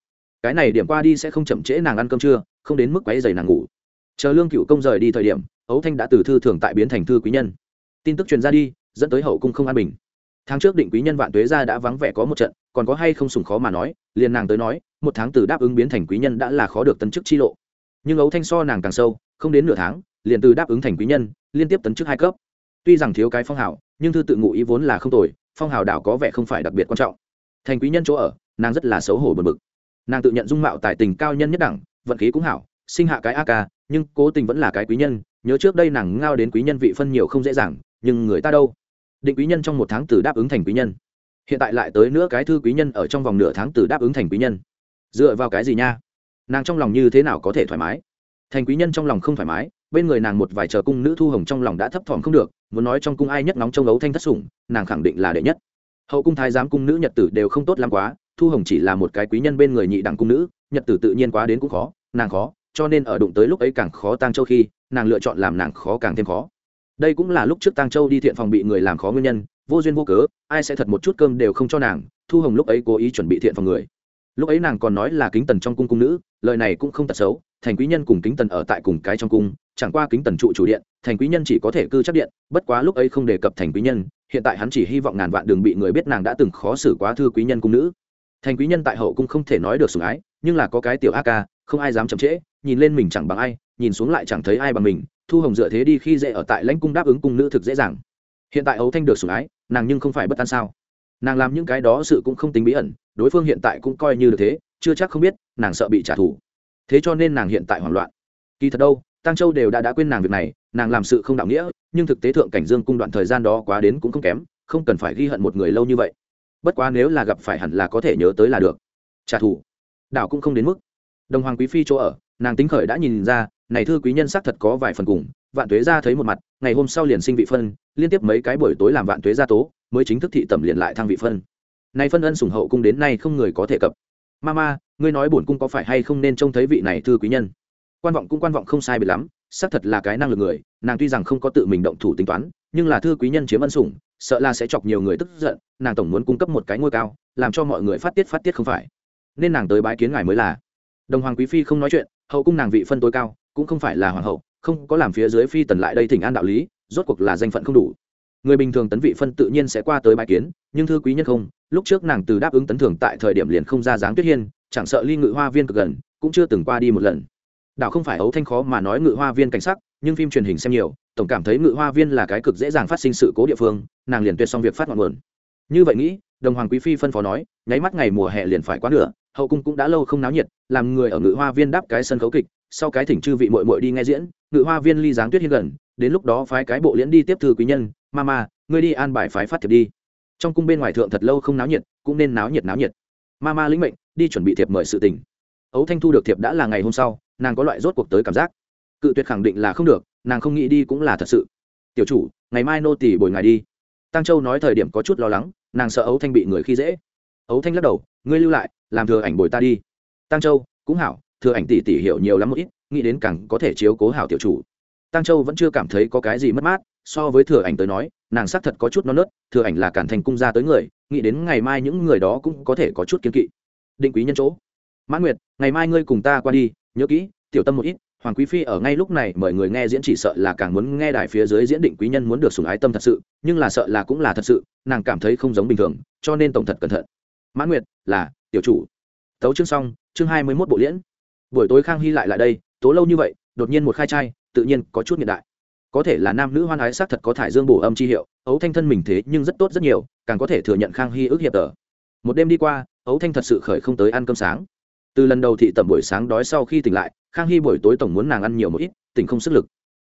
Cái này điểm qua đi sẽ không chậm trễ nàng ăn cơm trưa, không đến mức quáy dày nàng ngủ. Chờ lương cựu công rời đi thời điểm ấu thanh đã từ thư thường tại biến thành thư quý nhân. Tin tức truyền ra đi, dẫn tới hậu cung không an bình. Tháng trước định quý nhân vạn tuế ra đã vắng vẻ có một trận còn có hay không sùng khó mà nói, liền nàng tới nói, một tháng từ đáp ứng biến thành quý nhân đã là khó được tấn chức chi lộ. Nhưng ấu thanh so nàng càng sâu, không đến nửa tháng, liền từ đáp ứng thành quý nhân, liên tiếp tấn chức hai cấp. Tuy rằng thiếu cái phong hào, nhưng thư tự ngụ ý vốn là không tồi, phong hào đảo có vẻ không phải đặc biệt quan trọng. Thành quý nhân chỗ ở, nàng rất là xấu hổ bật bực. Nàng tự nhận dung mạo tài tình cao nhân nhất đẳng, vận khí cũng hảo, sinh hạ cái a ca nhưng cố tình vẫn là cái quý nhân, nhớ trước đây nàng ngao đến quý nhân vị phân nhiều không dễ dàng, nhưng người ta đâu? Định quý nhân trong một tháng từ đáp ứng thành quý nhân hiện tại lại tới nữa cái thư quý nhân ở trong vòng nửa tháng từ đáp ứng thành quý nhân. Dựa vào cái gì nha? Nàng trong lòng như thế nào có thể thoải mái? Thành quý nhân trong lòng không thoải mái, bên người nàng một vài chờ cung nữ thu hồng trong lòng đã thấp thỏm không được, muốn nói trong cung ai nhất nóng trong ấu thanh thất sủng, nàng khẳng định là đệ nhất. Hậu cung thái giám cung nữ nhật tử đều không tốt lắm quá, thu hồng chỉ là một cái quý nhân bên người nhị đẳng cung nữ, nhật tử tự nhiên quá đến cũng khó, nàng khó, cho nên ở đụng tới lúc ấy càng khó tang châu khi, nàng lựa chọn làm nàng khó càng thêm khó. Đây cũng là lúc trước tang châu đi thiện phòng bị người làm khó nguyên nhân vô duyên vô cớ, ai sẽ thật một chút cơm đều không cho nàng, thu hồng lúc ấy cố ý chuẩn bị thiện phòng người. Lúc ấy nàng còn nói là kính tần trong cung cung nữ, lời này cũng không tật xấu, thành quý nhân cùng kính tần ở tại cùng cái trong cung, chẳng qua kính tần trụ chủ điện, thành quý nhân chỉ có thể cư chắc điện, bất quá lúc ấy không đề cập thành quý nhân, hiện tại hắn chỉ hy vọng ngàn vạn đường bị người biết nàng đã từng khó xử quá thư quý nhân cung nữ. Thành quý nhân tại hậu cung không thể nói được sủng ái, nhưng là có cái tiểu a ca, không ai dám chậm trễ, nhìn lên mình chẳng bằng ai, nhìn xuống lại chẳng thấy ai bằng mình, thu hồng dựa thế đi khi dễ ở tại lãnh cung đáp ứng cung nữ thực dễ dàng hiện tại ấu thanh được sủng ái, nàng nhưng không phải bất an sao? Nàng làm những cái đó sự cũng không tính bí ẩn, đối phương hiện tại cũng coi như được thế, chưa chắc không biết, nàng sợ bị trả thù. Thế cho nên nàng hiện tại hoảng loạn. Kỳ thật đâu tăng châu đều đã đã quên nàng việc này, nàng làm sự không đạo nghĩa, nhưng thực tế thượng cảnh dương cung đoạn thời gian đó quá đến cũng không kém, không cần phải ghi hận một người lâu như vậy. Bất quá nếu là gặp phải hẳn là có thể nhớ tới là được. Trả thù. Đảo cũng không đến mức. Đồng hoàng quý phi chỗ ở, nàng tính khởi đã nhìn ra, này thư quý nhân xác thật có vài phần cùng vạn tuế ra thấy một mặt, ngày hôm sau liền sinh vị phân, liên tiếp mấy cái buổi tối làm vạn tuế ra tố, mới chính thức thị tẩm liền lại thăng vị phân. Này phân ân sủng hậu cung đến nay không người có thể cập. Mama, ngươi nói bổn cung có phải hay không nên trông thấy vị này thư quý nhân? Quan vọng cũng quan vọng không sai bị lắm, xác thật là cái năng lực người, nàng tuy rằng không có tự mình động thủ tính toán, nhưng là thư quý nhân chiếm ân sủng, sợ là sẽ chọc nhiều người tức giận, nàng tổng muốn cung cấp một cái ngôi cao, làm cho mọi người phát tiết phát tiết không phải. Nên nàng tới bái kiến ngài mới là. Đồng hoàng quý phi không nói chuyện, hậu cung nàng vị phân tối cao, cũng không phải là hoàng hậu không có làm phía dưới phi tần lại đây thỉnh an đạo lý, rốt cuộc là danh phận không đủ. Người bình thường tấn vị phân tự nhiên sẽ qua tới bãi kiến, nhưng thư quý nhân không, lúc trước nàng từ đáp ứng tấn thưởng tại thời điểm liền không ra dáng tuyết hiên, chẳng sợ ly ngự hoa viên cực gần, cũng chưa từng qua đi một lần. Đảo không phải ấu thanh khó mà nói ngự hoa viên cảnh sắc, nhưng phim truyền hình xem nhiều, tổng cảm thấy ngự hoa viên là cái cực dễ dàng phát sinh sự cố địa phương, nàng liền tuyệt xong việc phát ngọn nguồn. Như vậy nghĩ, đồng hoàng quý phi phân phó nói, nháy mắt ngày mùa hè liền phải quá nửa, hậu cung cũng đã lâu không náo nhiệt, làm người ở ngự hoa viên đáp cái sân khấu kịch, sau cái thỉnh chư vị mội mội đi nghe diễn ngự hoa viên ly giáng tuyết hiên gần, đến lúc đó phái cái bộ liễn đi tiếp thư quý nhân, ma ma, ngươi đi an bài phái phát thiệp đi. Trong cung bên ngoài thượng thật lâu không náo nhiệt, cũng nên náo nhiệt náo nhiệt. Ma ma lĩnh mệnh, đi chuẩn bị thiệp mời sự tình. Ấu thanh thu được thiệp đã là ngày hôm sau, nàng có loại rốt cuộc tới cảm giác. Cự tuyệt khẳng định là không được, nàng không nghĩ đi cũng là thật sự. Tiểu chủ, ngày mai nô tỷ bồi ngài đi. Tăng châu nói thời điểm có chút lo lắng, nàng sợ ấu thanh bị người khi dễ. Ấu thanh lắc đầu, ngươi lưu lại, làm thừa ảnh bồi ta đi. Tăng châu, cũng hảo, thừa ảnh tỷ tỷ hiểu nhiều lắm một ít nghĩ đến càng có thể chiếu cố hảo tiểu chủ. Tăng châu vẫn chưa cảm thấy có cái gì mất mát, so với thừa ảnh tới nói, nàng xác thật có chút non nớt, thừa ảnh là cản thành cung ra tới người, nghĩ đến ngày mai những người đó cũng có thể có chút kiên kỵ. Định quý nhân chỗ. Mã nguyệt, ngày mai ngươi cùng ta qua đi, nhớ kỹ, tiểu tâm một ít, hoàng quý phi ở ngay lúc này mời người nghe diễn chỉ sợ là càng muốn nghe đài phía dưới diễn định quý nhân muốn được sủng ái tâm thật sự, nhưng là sợ là cũng là thật sự, nàng cảm thấy không giống bình thường, cho nên tổng thật cẩn thận. Mã nguyệt, là, tiểu chủ. Tấu chương xong, chương hai mươi mốt bộ liễn buổi tối khang hy lại lại đây tố lâu như vậy, đột nhiên một khai trai, tự nhiên có chút hiện đại. Có thể là nam nữ hoan ái xác thật có thải dương bổ âm chi hiệu, ấu thanh thân mình thế nhưng rất tốt rất nhiều, càng có thể thừa nhận khang hy ước hiệp tở một đêm đi qua, ấu thanh thật sự khởi không tới ăn cơm sáng. Từ lần đầu thị tẩm buổi sáng đói sau khi tỉnh lại, khang hy buổi tối tổng muốn nàng ăn nhiều một ít, tỉnh không sức lực.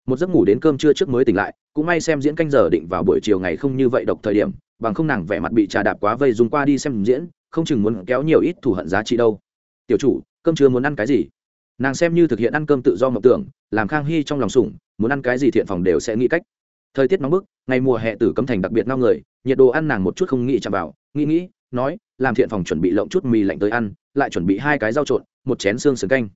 Một giấc ngủ đến cơm trưa trước mới tỉnh lại, cũng may xem diễn canh giờ định vào buổi chiều ngày không như vậy độc thời điểm, bằng không nàng vẻ mặt bị trà đạp quá vây dùng qua đi xem diễn, không chừng muốn kéo nhiều ít thù hận giá trị đâu. Tiểu chủ, cơm trưa muốn ăn cái gì? Nàng xem như thực hiện ăn cơm tự do mộng tưởng, làm khang hy trong lòng sủng, muốn ăn cái gì thiện phòng đều sẽ nghĩ cách. Thời tiết nóng bức, ngày mùa hè tử cấm thành đặc biệt ngao người, nhiệt độ ăn nàng một chút không nghĩ chạm vào, nghĩ nghĩ, nói, làm thiện phòng chuẩn bị lộng chút mì lạnh tới ăn, lại chuẩn bị hai cái rau trộn, một chén xương sườn canh.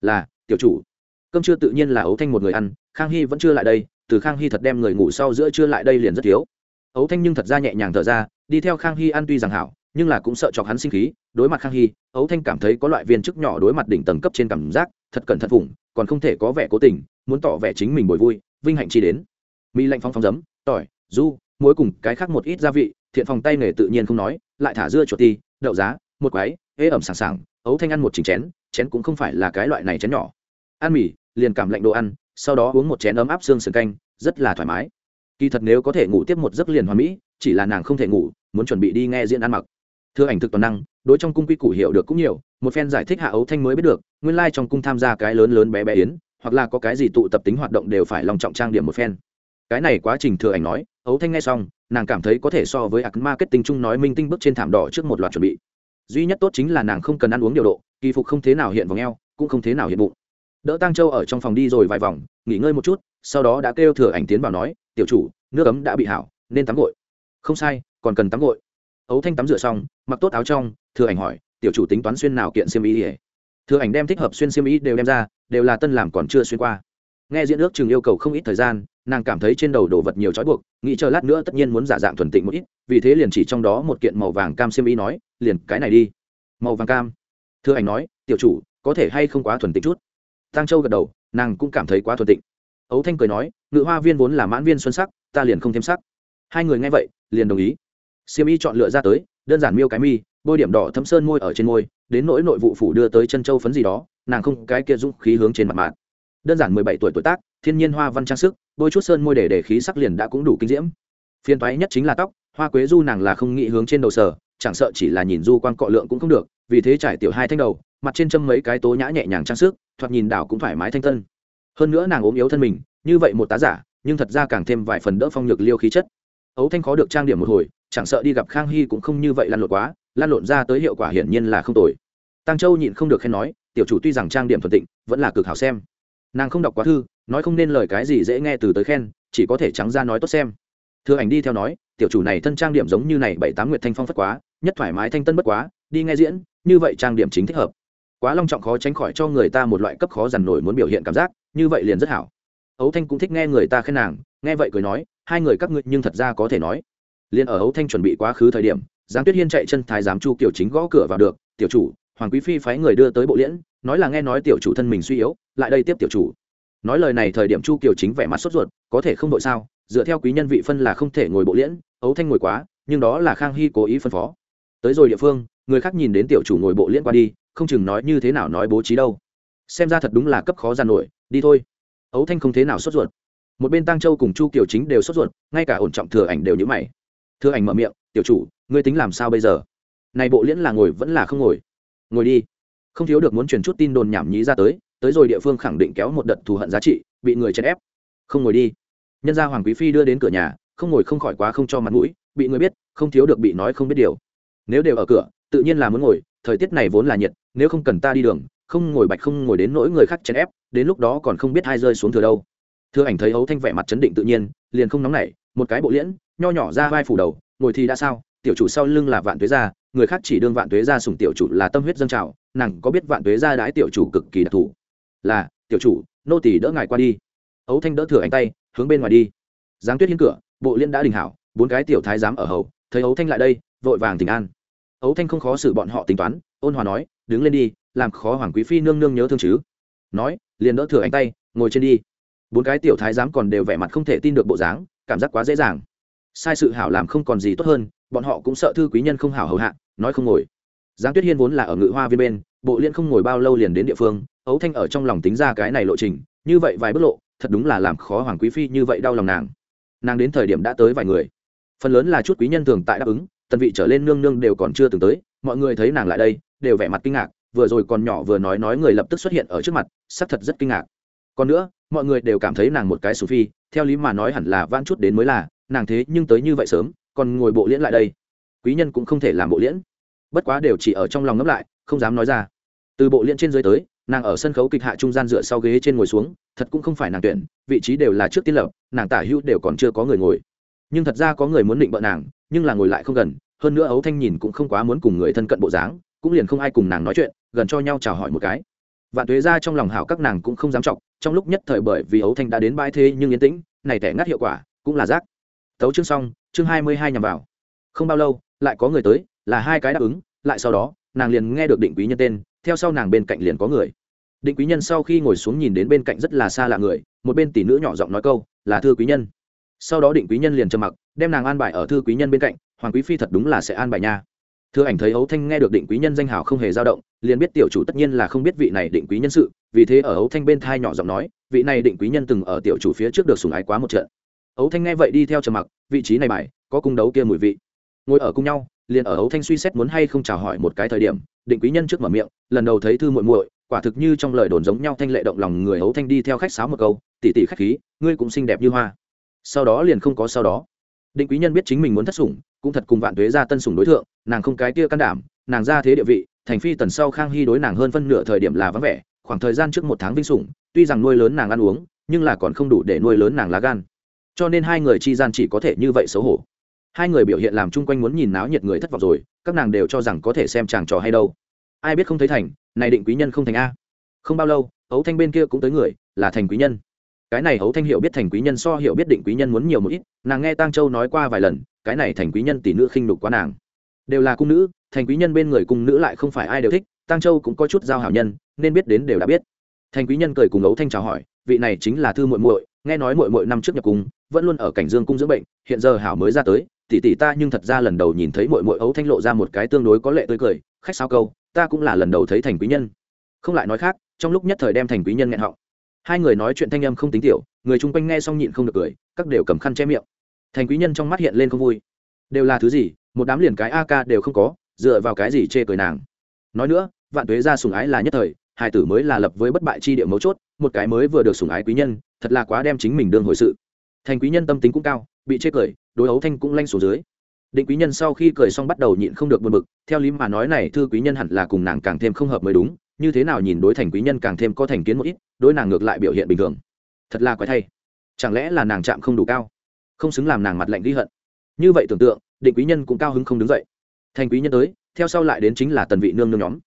Là, tiểu chủ. Cơm trưa tự nhiên là ấu thanh một người ăn, khang hy vẫn chưa lại đây, từ khang hy thật đem người ngủ sau giữa chưa lại đây liền rất thiếu. Ấu thanh nhưng thật ra nhẹ nhàng thở ra, đi theo khang hy ăn tuy rằng hảo nhưng là cũng sợ chọc hắn sinh khí, đối mặt khang hy, ấu thanh cảm thấy có loại viên chức nhỏ đối mặt đỉnh tầng cấp trên cảm giác, thật cẩn thận vùng còn không thể có vẻ cố tình, muốn tỏ vẻ chính mình bồi vui, vinh hạnh chi đến. Mỹ lạnh phong phong giấm, tỏi, du, muối cùng cái khác một ít gia vị, thiện phòng tay nghề tự nhiên không nói, lại thả dưa chuột ti, đậu giá, một quái, ế ẩm sảng sảng, ấu thanh ăn một chỉnh chén chén cũng không phải là cái loại này chén nhỏ. Ăn mì, liền cảm lạnh đồ ăn, sau đó uống một chén ấm áp xương sườn canh, rất là thoải mái. Kỳ thật nếu có thể ngủ tiếp một giấc liền hoàn mỹ, chỉ là nàng không thể ngủ, muốn chuẩn bị đi nghe diễn ăn mặc thưa ảnh thực toàn năng, đối trong cung quy củ hiểu được cũng nhiều, một phen giải thích hạ ấu thanh mới biết được, nguyên lai trong cung tham gia cái lớn lớn bé bé yến, hoặc là có cái gì tụ tập tính hoạt động đều phải lòng trọng trang điểm một phen. Cái này quá trình thừa ảnh nói, ấu thanh nghe xong, nàng cảm thấy có thể so với ạc marketing chung nói minh tinh bước trên thảm đỏ trước một loạt chuẩn bị. Duy nhất tốt chính là nàng không cần ăn uống điều độ, kỳ phục không thế nào hiện vòng eo, cũng không thế nào hiện bụng. Đỡ tăng châu ở trong phòng đi rồi vài vòng, nghỉ ngơi một chút, sau đó đã kêu thừa ảnh tiến vào nói, tiểu chủ, nước ấm đã bị hảo, nên tắm gội. Không sai, còn cần tắm gội ấu thanh tắm rửa xong, mặc tốt áo trong, thừa ảnh hỏi, tiểu chủ tính toán xuyên nào kiện xiêm y ỉa thừa ảnh đem thích hợp xuyên xiêm y đều đem ra, đều là tân làm còn chưa xuyên qua. Nghe diễn ước chừng yêu cầu không ít thời gian, nàng cảm thấy trên đầu đồ vật nhiều trói buộc, nghĩ chờ lát nữa tất nhiên muốn giả dạng thuần tịnh một ít, vì thế liền chỉ trong đó một kiện màu vàng cam xiêm y nói, liền cái này đi. Màu vàng cam. Thưa ảnh nói, tiểu chủ, có thể hay không quá thuần tịnh chút? Tăng châu gật đầu, nàng cũng cảm thấy quá thuần tịnh. Ấu thanh cười nói, ngự hoa viên vốn là mãn viên xuân sắc, ta liền không thêm sắc. Hai người nghe vậy, liền đồng ý siêm y chọn lựa ra tới, đơn giản miêu cái mi, bôi điểm đỏ thấm sơn môi ở trên môi, đến nỗi nội vụ phủ đưa tới chân châu phấn gì đó, nàng không cái kia dũng khí hướng trên mặt mạng đơn giản mười bảy tuổi tuổi tác, thiên nhiên hoa văn trang sức, bôi chút sơn môi để để khí sắc liền đã cũng đủ kinh diễm. Phiên toái nhất chính là tóc, hoa quế du nàng là không nghĩ hướng trên đầu sở chẳng sợ chỉ là nhìn du quan cọ lượng cũng không được, vì thế trải tiểu hai thanh đầu, mặt trên châm mấy cái tố nhã nhẹ nhàng trang sức, thoạt nhìn đảo cũng thoải mái thanh tân. Hơn nữa nàng ốm yếu thân mình, như vậy một tá giả, nhưng thật ra càng thêm vài phần đỡ phong nhược liêu khí chất. Ấu thanh khó được trang điểm một hồi chẳng sợ đi gặp khang hy cũng không như vậy lan lộn quá lan lộn ra tới hiệu quả hiển nhiên là không tồi. Tăng châu nhịn không được khen nói, tiểu chủ tuy rằng trang điểm thuận tịnh, vẫn là cực hảo xem. Nàng không đọc quá thư, nói không nên lời cái gì dễ nghe từ tới khen, chỉ có thể trắng ra nói tốt xem. Thừa ảnh đi theo nói, tiểu chủ này thân trang điểm giống như này bảy tám nguyệt thanh phong phất quá, nhất thoải mái thanh tân bất quá, đi nghe diễn, như vậy trang điểm chính thích hợp. Quá long trọng khó tránh khỏi cho người ta một loại cấp khó dằn nổi muốn biểu hiện cảm giác, như vậy liền rất hảo. Ấu thanh cũng thích nghe người ta khen nàng, nghe vậy cười nói, hai người các ngươi nhưng thật ra có thể nói liền ở hấu thanh chuẩn bị quá khứ thời điểm giáng tuyết hiên chạy chân thái giám chu kiểu chính gõ cửa vào được, tiểu chủ, hoàng quý phi phái người đưa tới bộ liễn, nói là nghe nói tiểu chủ thân mình suy yếu, lại đây tiếp tiểu chủ. Nói lời này thời điểm chu kiều chính vẻ mặt sốt ruột, có thể không đội sao? Dựa theo quý nhân vị phân là không thể ngồi bộ liễn ấu thanh ngồi quá, nhưng đó là khang hy cố ý phân phó. Tới rồi địa phương, người khác nhìn đến tiểu chủ ngồi bộ liễn qua đi, không chừng nói như thế nào nói bố trí đâu. Xem ra thật đúng là cấp khó gian nổi, đi thôi. Ấu thanh không thế nào sốt ruột. Một bên tăng châu cùng chu kiều chính đều sốt ruột, ngay cả ổn trọng thừa ảnh đều như mày thưa ảnh mở miệng, tiểu chủ, ngươi tính làm sao bây giờ? Này bộ liễn là ngồi vẫn là không ngồi? Ngồi đi. Không thiếu được muốn truyền chút tin đồn nhảm nhí ra tới tới rồi địa phương khẳng định kéo một đợt thù hận giá trị, bị người chèn ép. Không ngồi đi. Nhân gia hoàng quý phi đưa đến cửa nhà, không ngồi không khỏi quá không cho mặt mũi, bị người biết, không thiếu được bị nói không biết điều. Nếu đều ở cửa, tự nhiên là muốn ngồi, thời tiết này vốn là nhiệt, nếu không cần ta đi đường, không ngồi bạch không ngồi đến nỗi người khác chèn ép, đến lúc đó còn không biết hai rơi xuống thừa đâu. Thưa ảnh thấy hấu thanh vẻ mặt chấn định tự nhiên, liền không nóng nảy, một cái bộ liễn nho nhỏ ra vai phủ đầu, ngồi thì đã sao? Tiểu chủ sau lưng là vạn tuế gia, người khác chỉ đương vạn tuế gia sùng tiểu chủ là tâm huyết dân trào, nàng có biết vạn tuế gia đái tiểu chủ cực kỳ đặc thù? Là, tiểu chủ, nô tỳ đỡ ngài qua đi. Ấu thanh đỡ thừa anh tay, hướng bên ngoài đi. Giáng tuyết hiên cửa, bộ liên đã đình hảo, bốn cái tiểu thái giám ở hầu, thấy ấu thanh lại đây, vội vàng tình an. Ấu thanh không khó xử bọn họ tính toán, ôn hòa nói, đứng lên đi, làm khó hoàng quý phi nương nương nhớ thương chứ. Nói, liền đỡ thừa anh tay, ngồi trên đi. Bốn cái tiểu thái giám còn đều vẻ mặt không thể tin được bộ dáng, cảm giác quá dễ dàng sai sự hảo làm không còn gì tốt hơn, bọn họ cũng sợ thư quý nhân không hảo hầu hạ, nói không ngồi. Giáng tuyết hiên vốn là ở ngự hoa viên bên, bộ liên không ngồi bao lâu liền đến địa phương, ấu thanh ở trong lòng tính ra cái này lộ trình, như vậy vài bước lộ, thật đúng là làm khó hoàng quý phi như vậy đau lòng nàng. Nàng đến thời điểm đã tới vài người. Phần lớn là chút quý nhân thường tại đáp ứng, tần vị trở lên nương nương đều còn chưa từng tới, mọi người thấy nàng lại đây, đều vẻ mặt kinh ngạc, vừa rồi còn nhỏ vừa nói nói người lập tức xuất hiện ở trước mặt sắc thật rất kinh ngạc. Còn nữa, mọi người đều cảm thấy nàng một cái sù phi, theo lý mà nói hẳn là van chút đến mới là nàng thế nhưng tới như vậy sớm, còn ngồi bộ liễn lại đây. Quý nhân cũng không thể làm bộ liễn. Bất quá đều chỉ ở trong lòng ngấp lại, không dám nói ra. Từ bộ liễn trên dưới tới, nàng ở sân khấu kịch hạ trung gian dựa sau ghế trên ngồi xuống, thật cũng không phải nàng tuyển, vị trí đều là trước tiên lập, nàng tả hữu đều còn chưa có người ngồi. Nhưng thật ra có người muốn định bợ nàng, nhưng là ngồi lại không gần, hơn nữa ấu thanh nhìn cũng không quá muốn cùng người thân cận bộ dáng, cũng liền không ai cùng nàng nói chuyện, gần cho nhau chào hỏi một cái. Vạn tuế ra trong lòng hảo các nàng cũng không dám trọng trong lúc nhất thời bởi vì ấu thanh đã đến bãi thế nhưng yên tĩnh, này tẻ ngắt hiệu quả, cũng là rác tấu chương xong, chương hai mươi hai nhằm vào. Không bao lâu, lại có người tới, là hai cái đáp ứng, lại sau đó, nàng liền nghe được định quý nhân tên, theo sau nàng bên cạnh liền có người. Định quý nhân sau khi ngồi xuống nhìn đến bên cạnh rất là xa lạ người, một bên tỷ nữ nhỏ giọng nói câu, là thư quý nhân. Sau đó định quý nhân liền trầm mặc, đem nàng an bài ở thư quý nhân bên cạnh, hoàng quý phi thật đúng là sẽ an bài nha. Thưa ảnh thấy ấu thanh nghe được định quý nhân danh hào không hề dao động, liền biết tiểu chủ tất nhiên là không biết vị này định quý nhân sự, vì thế ở ấu thanh bên thai nhỏ giọng nói, vị này định quý nhân từng ở tiểu chủ phía trước được sùng ái quá một trận ấu thanh nghe vậy đi theo trầm mặc, vị trí này bài, có cung đấu kia mùi vị. Ngồi ở cùng nhau, liền ở ấu thanh suy xét muốn hay không chào hỏi một cái thời điểm, định quý nhân trước mở miệng, lần đầu thấy thư muội muội, quả thực như trong lời đồn giống nhau thanh lệ động lòng người ấu thanh đi theo khách sáo một câu, tỷ tỷ khách khí, ngươi cũng xinh đẹp như hoa. Sau đó liền không có sau đó. Định quý nhân biết chính mình muốn thất sủng, cũng thật cùng vạn tuế ra tân sủng đối tượng nàng không cái kia can đảm, nàng ra thế địa vị, thành phi tần sau khang hy đối nàng hơn phân nửa thời điểm là vắng vẻ, khoảng thời gian trước một tháng vinh sủng, tuy rằng nuôi lớn nàng ăn uống, nhưng là còn không đủ để nuôi lớn nàng lá gan cho nên hai người chi gian chỉ có thể như vậy xấu hổ. Hai người biểu hiện làm chung quanh muốn nhìn náo nhiệt người thất vọng rồi, các nàng đều cho rằng có thể xem chàng trò hay đâu. Ai biết không thấy thành, này định quý nhân không thành a. Không bao lâu, ấu thanh bên kia cũng tới người, là thành quý nhân. Cái này ấu thanh hiểu biết thành quý nhân so hiểu biết định quý nhân muốn nhiều một ít, nàng nghe tang châu nói qua vài lần, cái này thành quý nhân tỷ nữ khinh đục quá nàng. Đều là cung nữ, thành quý nhân bên người cung nữ lại không phải ai đều thích, tang châu cũng có chút giao hảo nhân, nên biết đến đều đã biết. Thành quý nhân cười cùng ấu thanh chào hỏi, vị này chính là thư muội muội, nghe nói muội muội năm trước nhập cung vẫn luôn ở cảnh dương cung dưỡng bệnh, hiện giờ hảo mới ra tới, tỷ tỷ ta nhưng thật ra lần đầu nhìn thấy muội muội ấu thanh lộ ra một cái tương đối có lệ tươi cười, khách sao câu, ta cũng là lần đầu thấy thành quý nhân. Không lại nói khác, trong lúc nhất thời đem thành quý nhân nghẹn họng. Hai người nói chuyện thanh âm không tính tiểu, người chung quanh nghe xong nhịn không được cười, các đều cầm khăn che miệng. Thành quý nhân trong mắt hiện lên không vui. Đều là thứ gì, một đám liền cái a ca đều không có, dựa vào cái gì chê cười nàng. Nói nữa, vạn tuế ra sùng ái là nhất thời hai tử mới là lập với bất bại chi địa mấu chốt, một cái mới vừa được sùng ái quý nhân, thật là quá đem chính mình đương hồi sự thành quý nhân tâm tính cũng cao, bị chê cười, đối ấu thanh cũng lanh xuống dưới. Định quý nhân sau khi cười xong bắt đầu nhịn không được buồn bực, theo lý mà nói này thư quý nhân hẳn là cùng nàng càng thêm không hợp mới đúng, như thế nào nhìn đối thành quý nhân càng thêm có thành kiến một ít, đối nàng ngược lại biểu hiện bình thường. Thật là quái thay. Chẳng lẽ là nàng chạm không đủ cao? Không xứng làm nàng mặt lạnh ghi hận. Như vậy tưởng tượng, định quý nhân cũng cao hứng không đứng dậy. Thành quý nhân tới, theo sau lại đến chính là tần vị nương nương nhóm.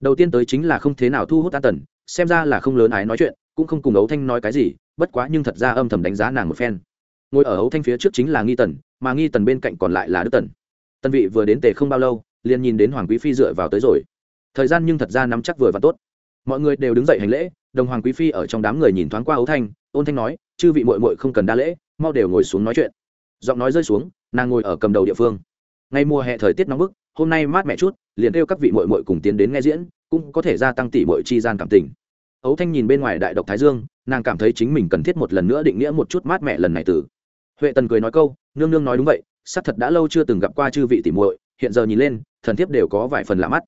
Đầu tiên tới chính là không thế nào thu hút an tần, xem ra là không lớn ái nói chuyện, cũng không cùng ấu thanh nói cái gì bất quá nhưng thật ra âm thầm đánh giá nàng một phen. Ngồi ở ấu thanh phía trước chính là nghi tần, mà nghi tần bên cạnh còn lại là đức tần. Tân vị vừa đến tề không bao lâu, liền nhìn đến hoàng quý phi dựa vào tới rồi. Thời gian nhưng thật ra nắm chắc vừa và tốt. Mọi người đều đứng dậy hành lễ, đồng hoàng quý phi ở trong đám người nhìn thoáng qua ấu thanh, ôn thanh nói, chư vị mội mội không cần đa lễ, mau đều ngồi xuống nói chuyện. Giọng nói rơi xuống, nàng ngồi ở cầm đầu địa phương. Ngay mùa hè thời tiết nóng bức, hôm nay mát mẻ chút, liền kêu các vị mội mội cùng tiến đến nghe diễn, cũng có thể gia tăng tỷ mội chi gian cảm tình ấu thanh nhìn bên ngoài đại độc thái dương, nàng cảm thấy chính mình cần thiết một lần nữa định nghĩa một chút mát mẻ lần này từ. Huệ tần cười nói câu, nương nương nói đúng vậy, xác thật đã lâu chưa từng gặp qua chư vị tỷ muội, hiện giờ nhìn lên, thần thiếp đều có vài phần lạ mắt.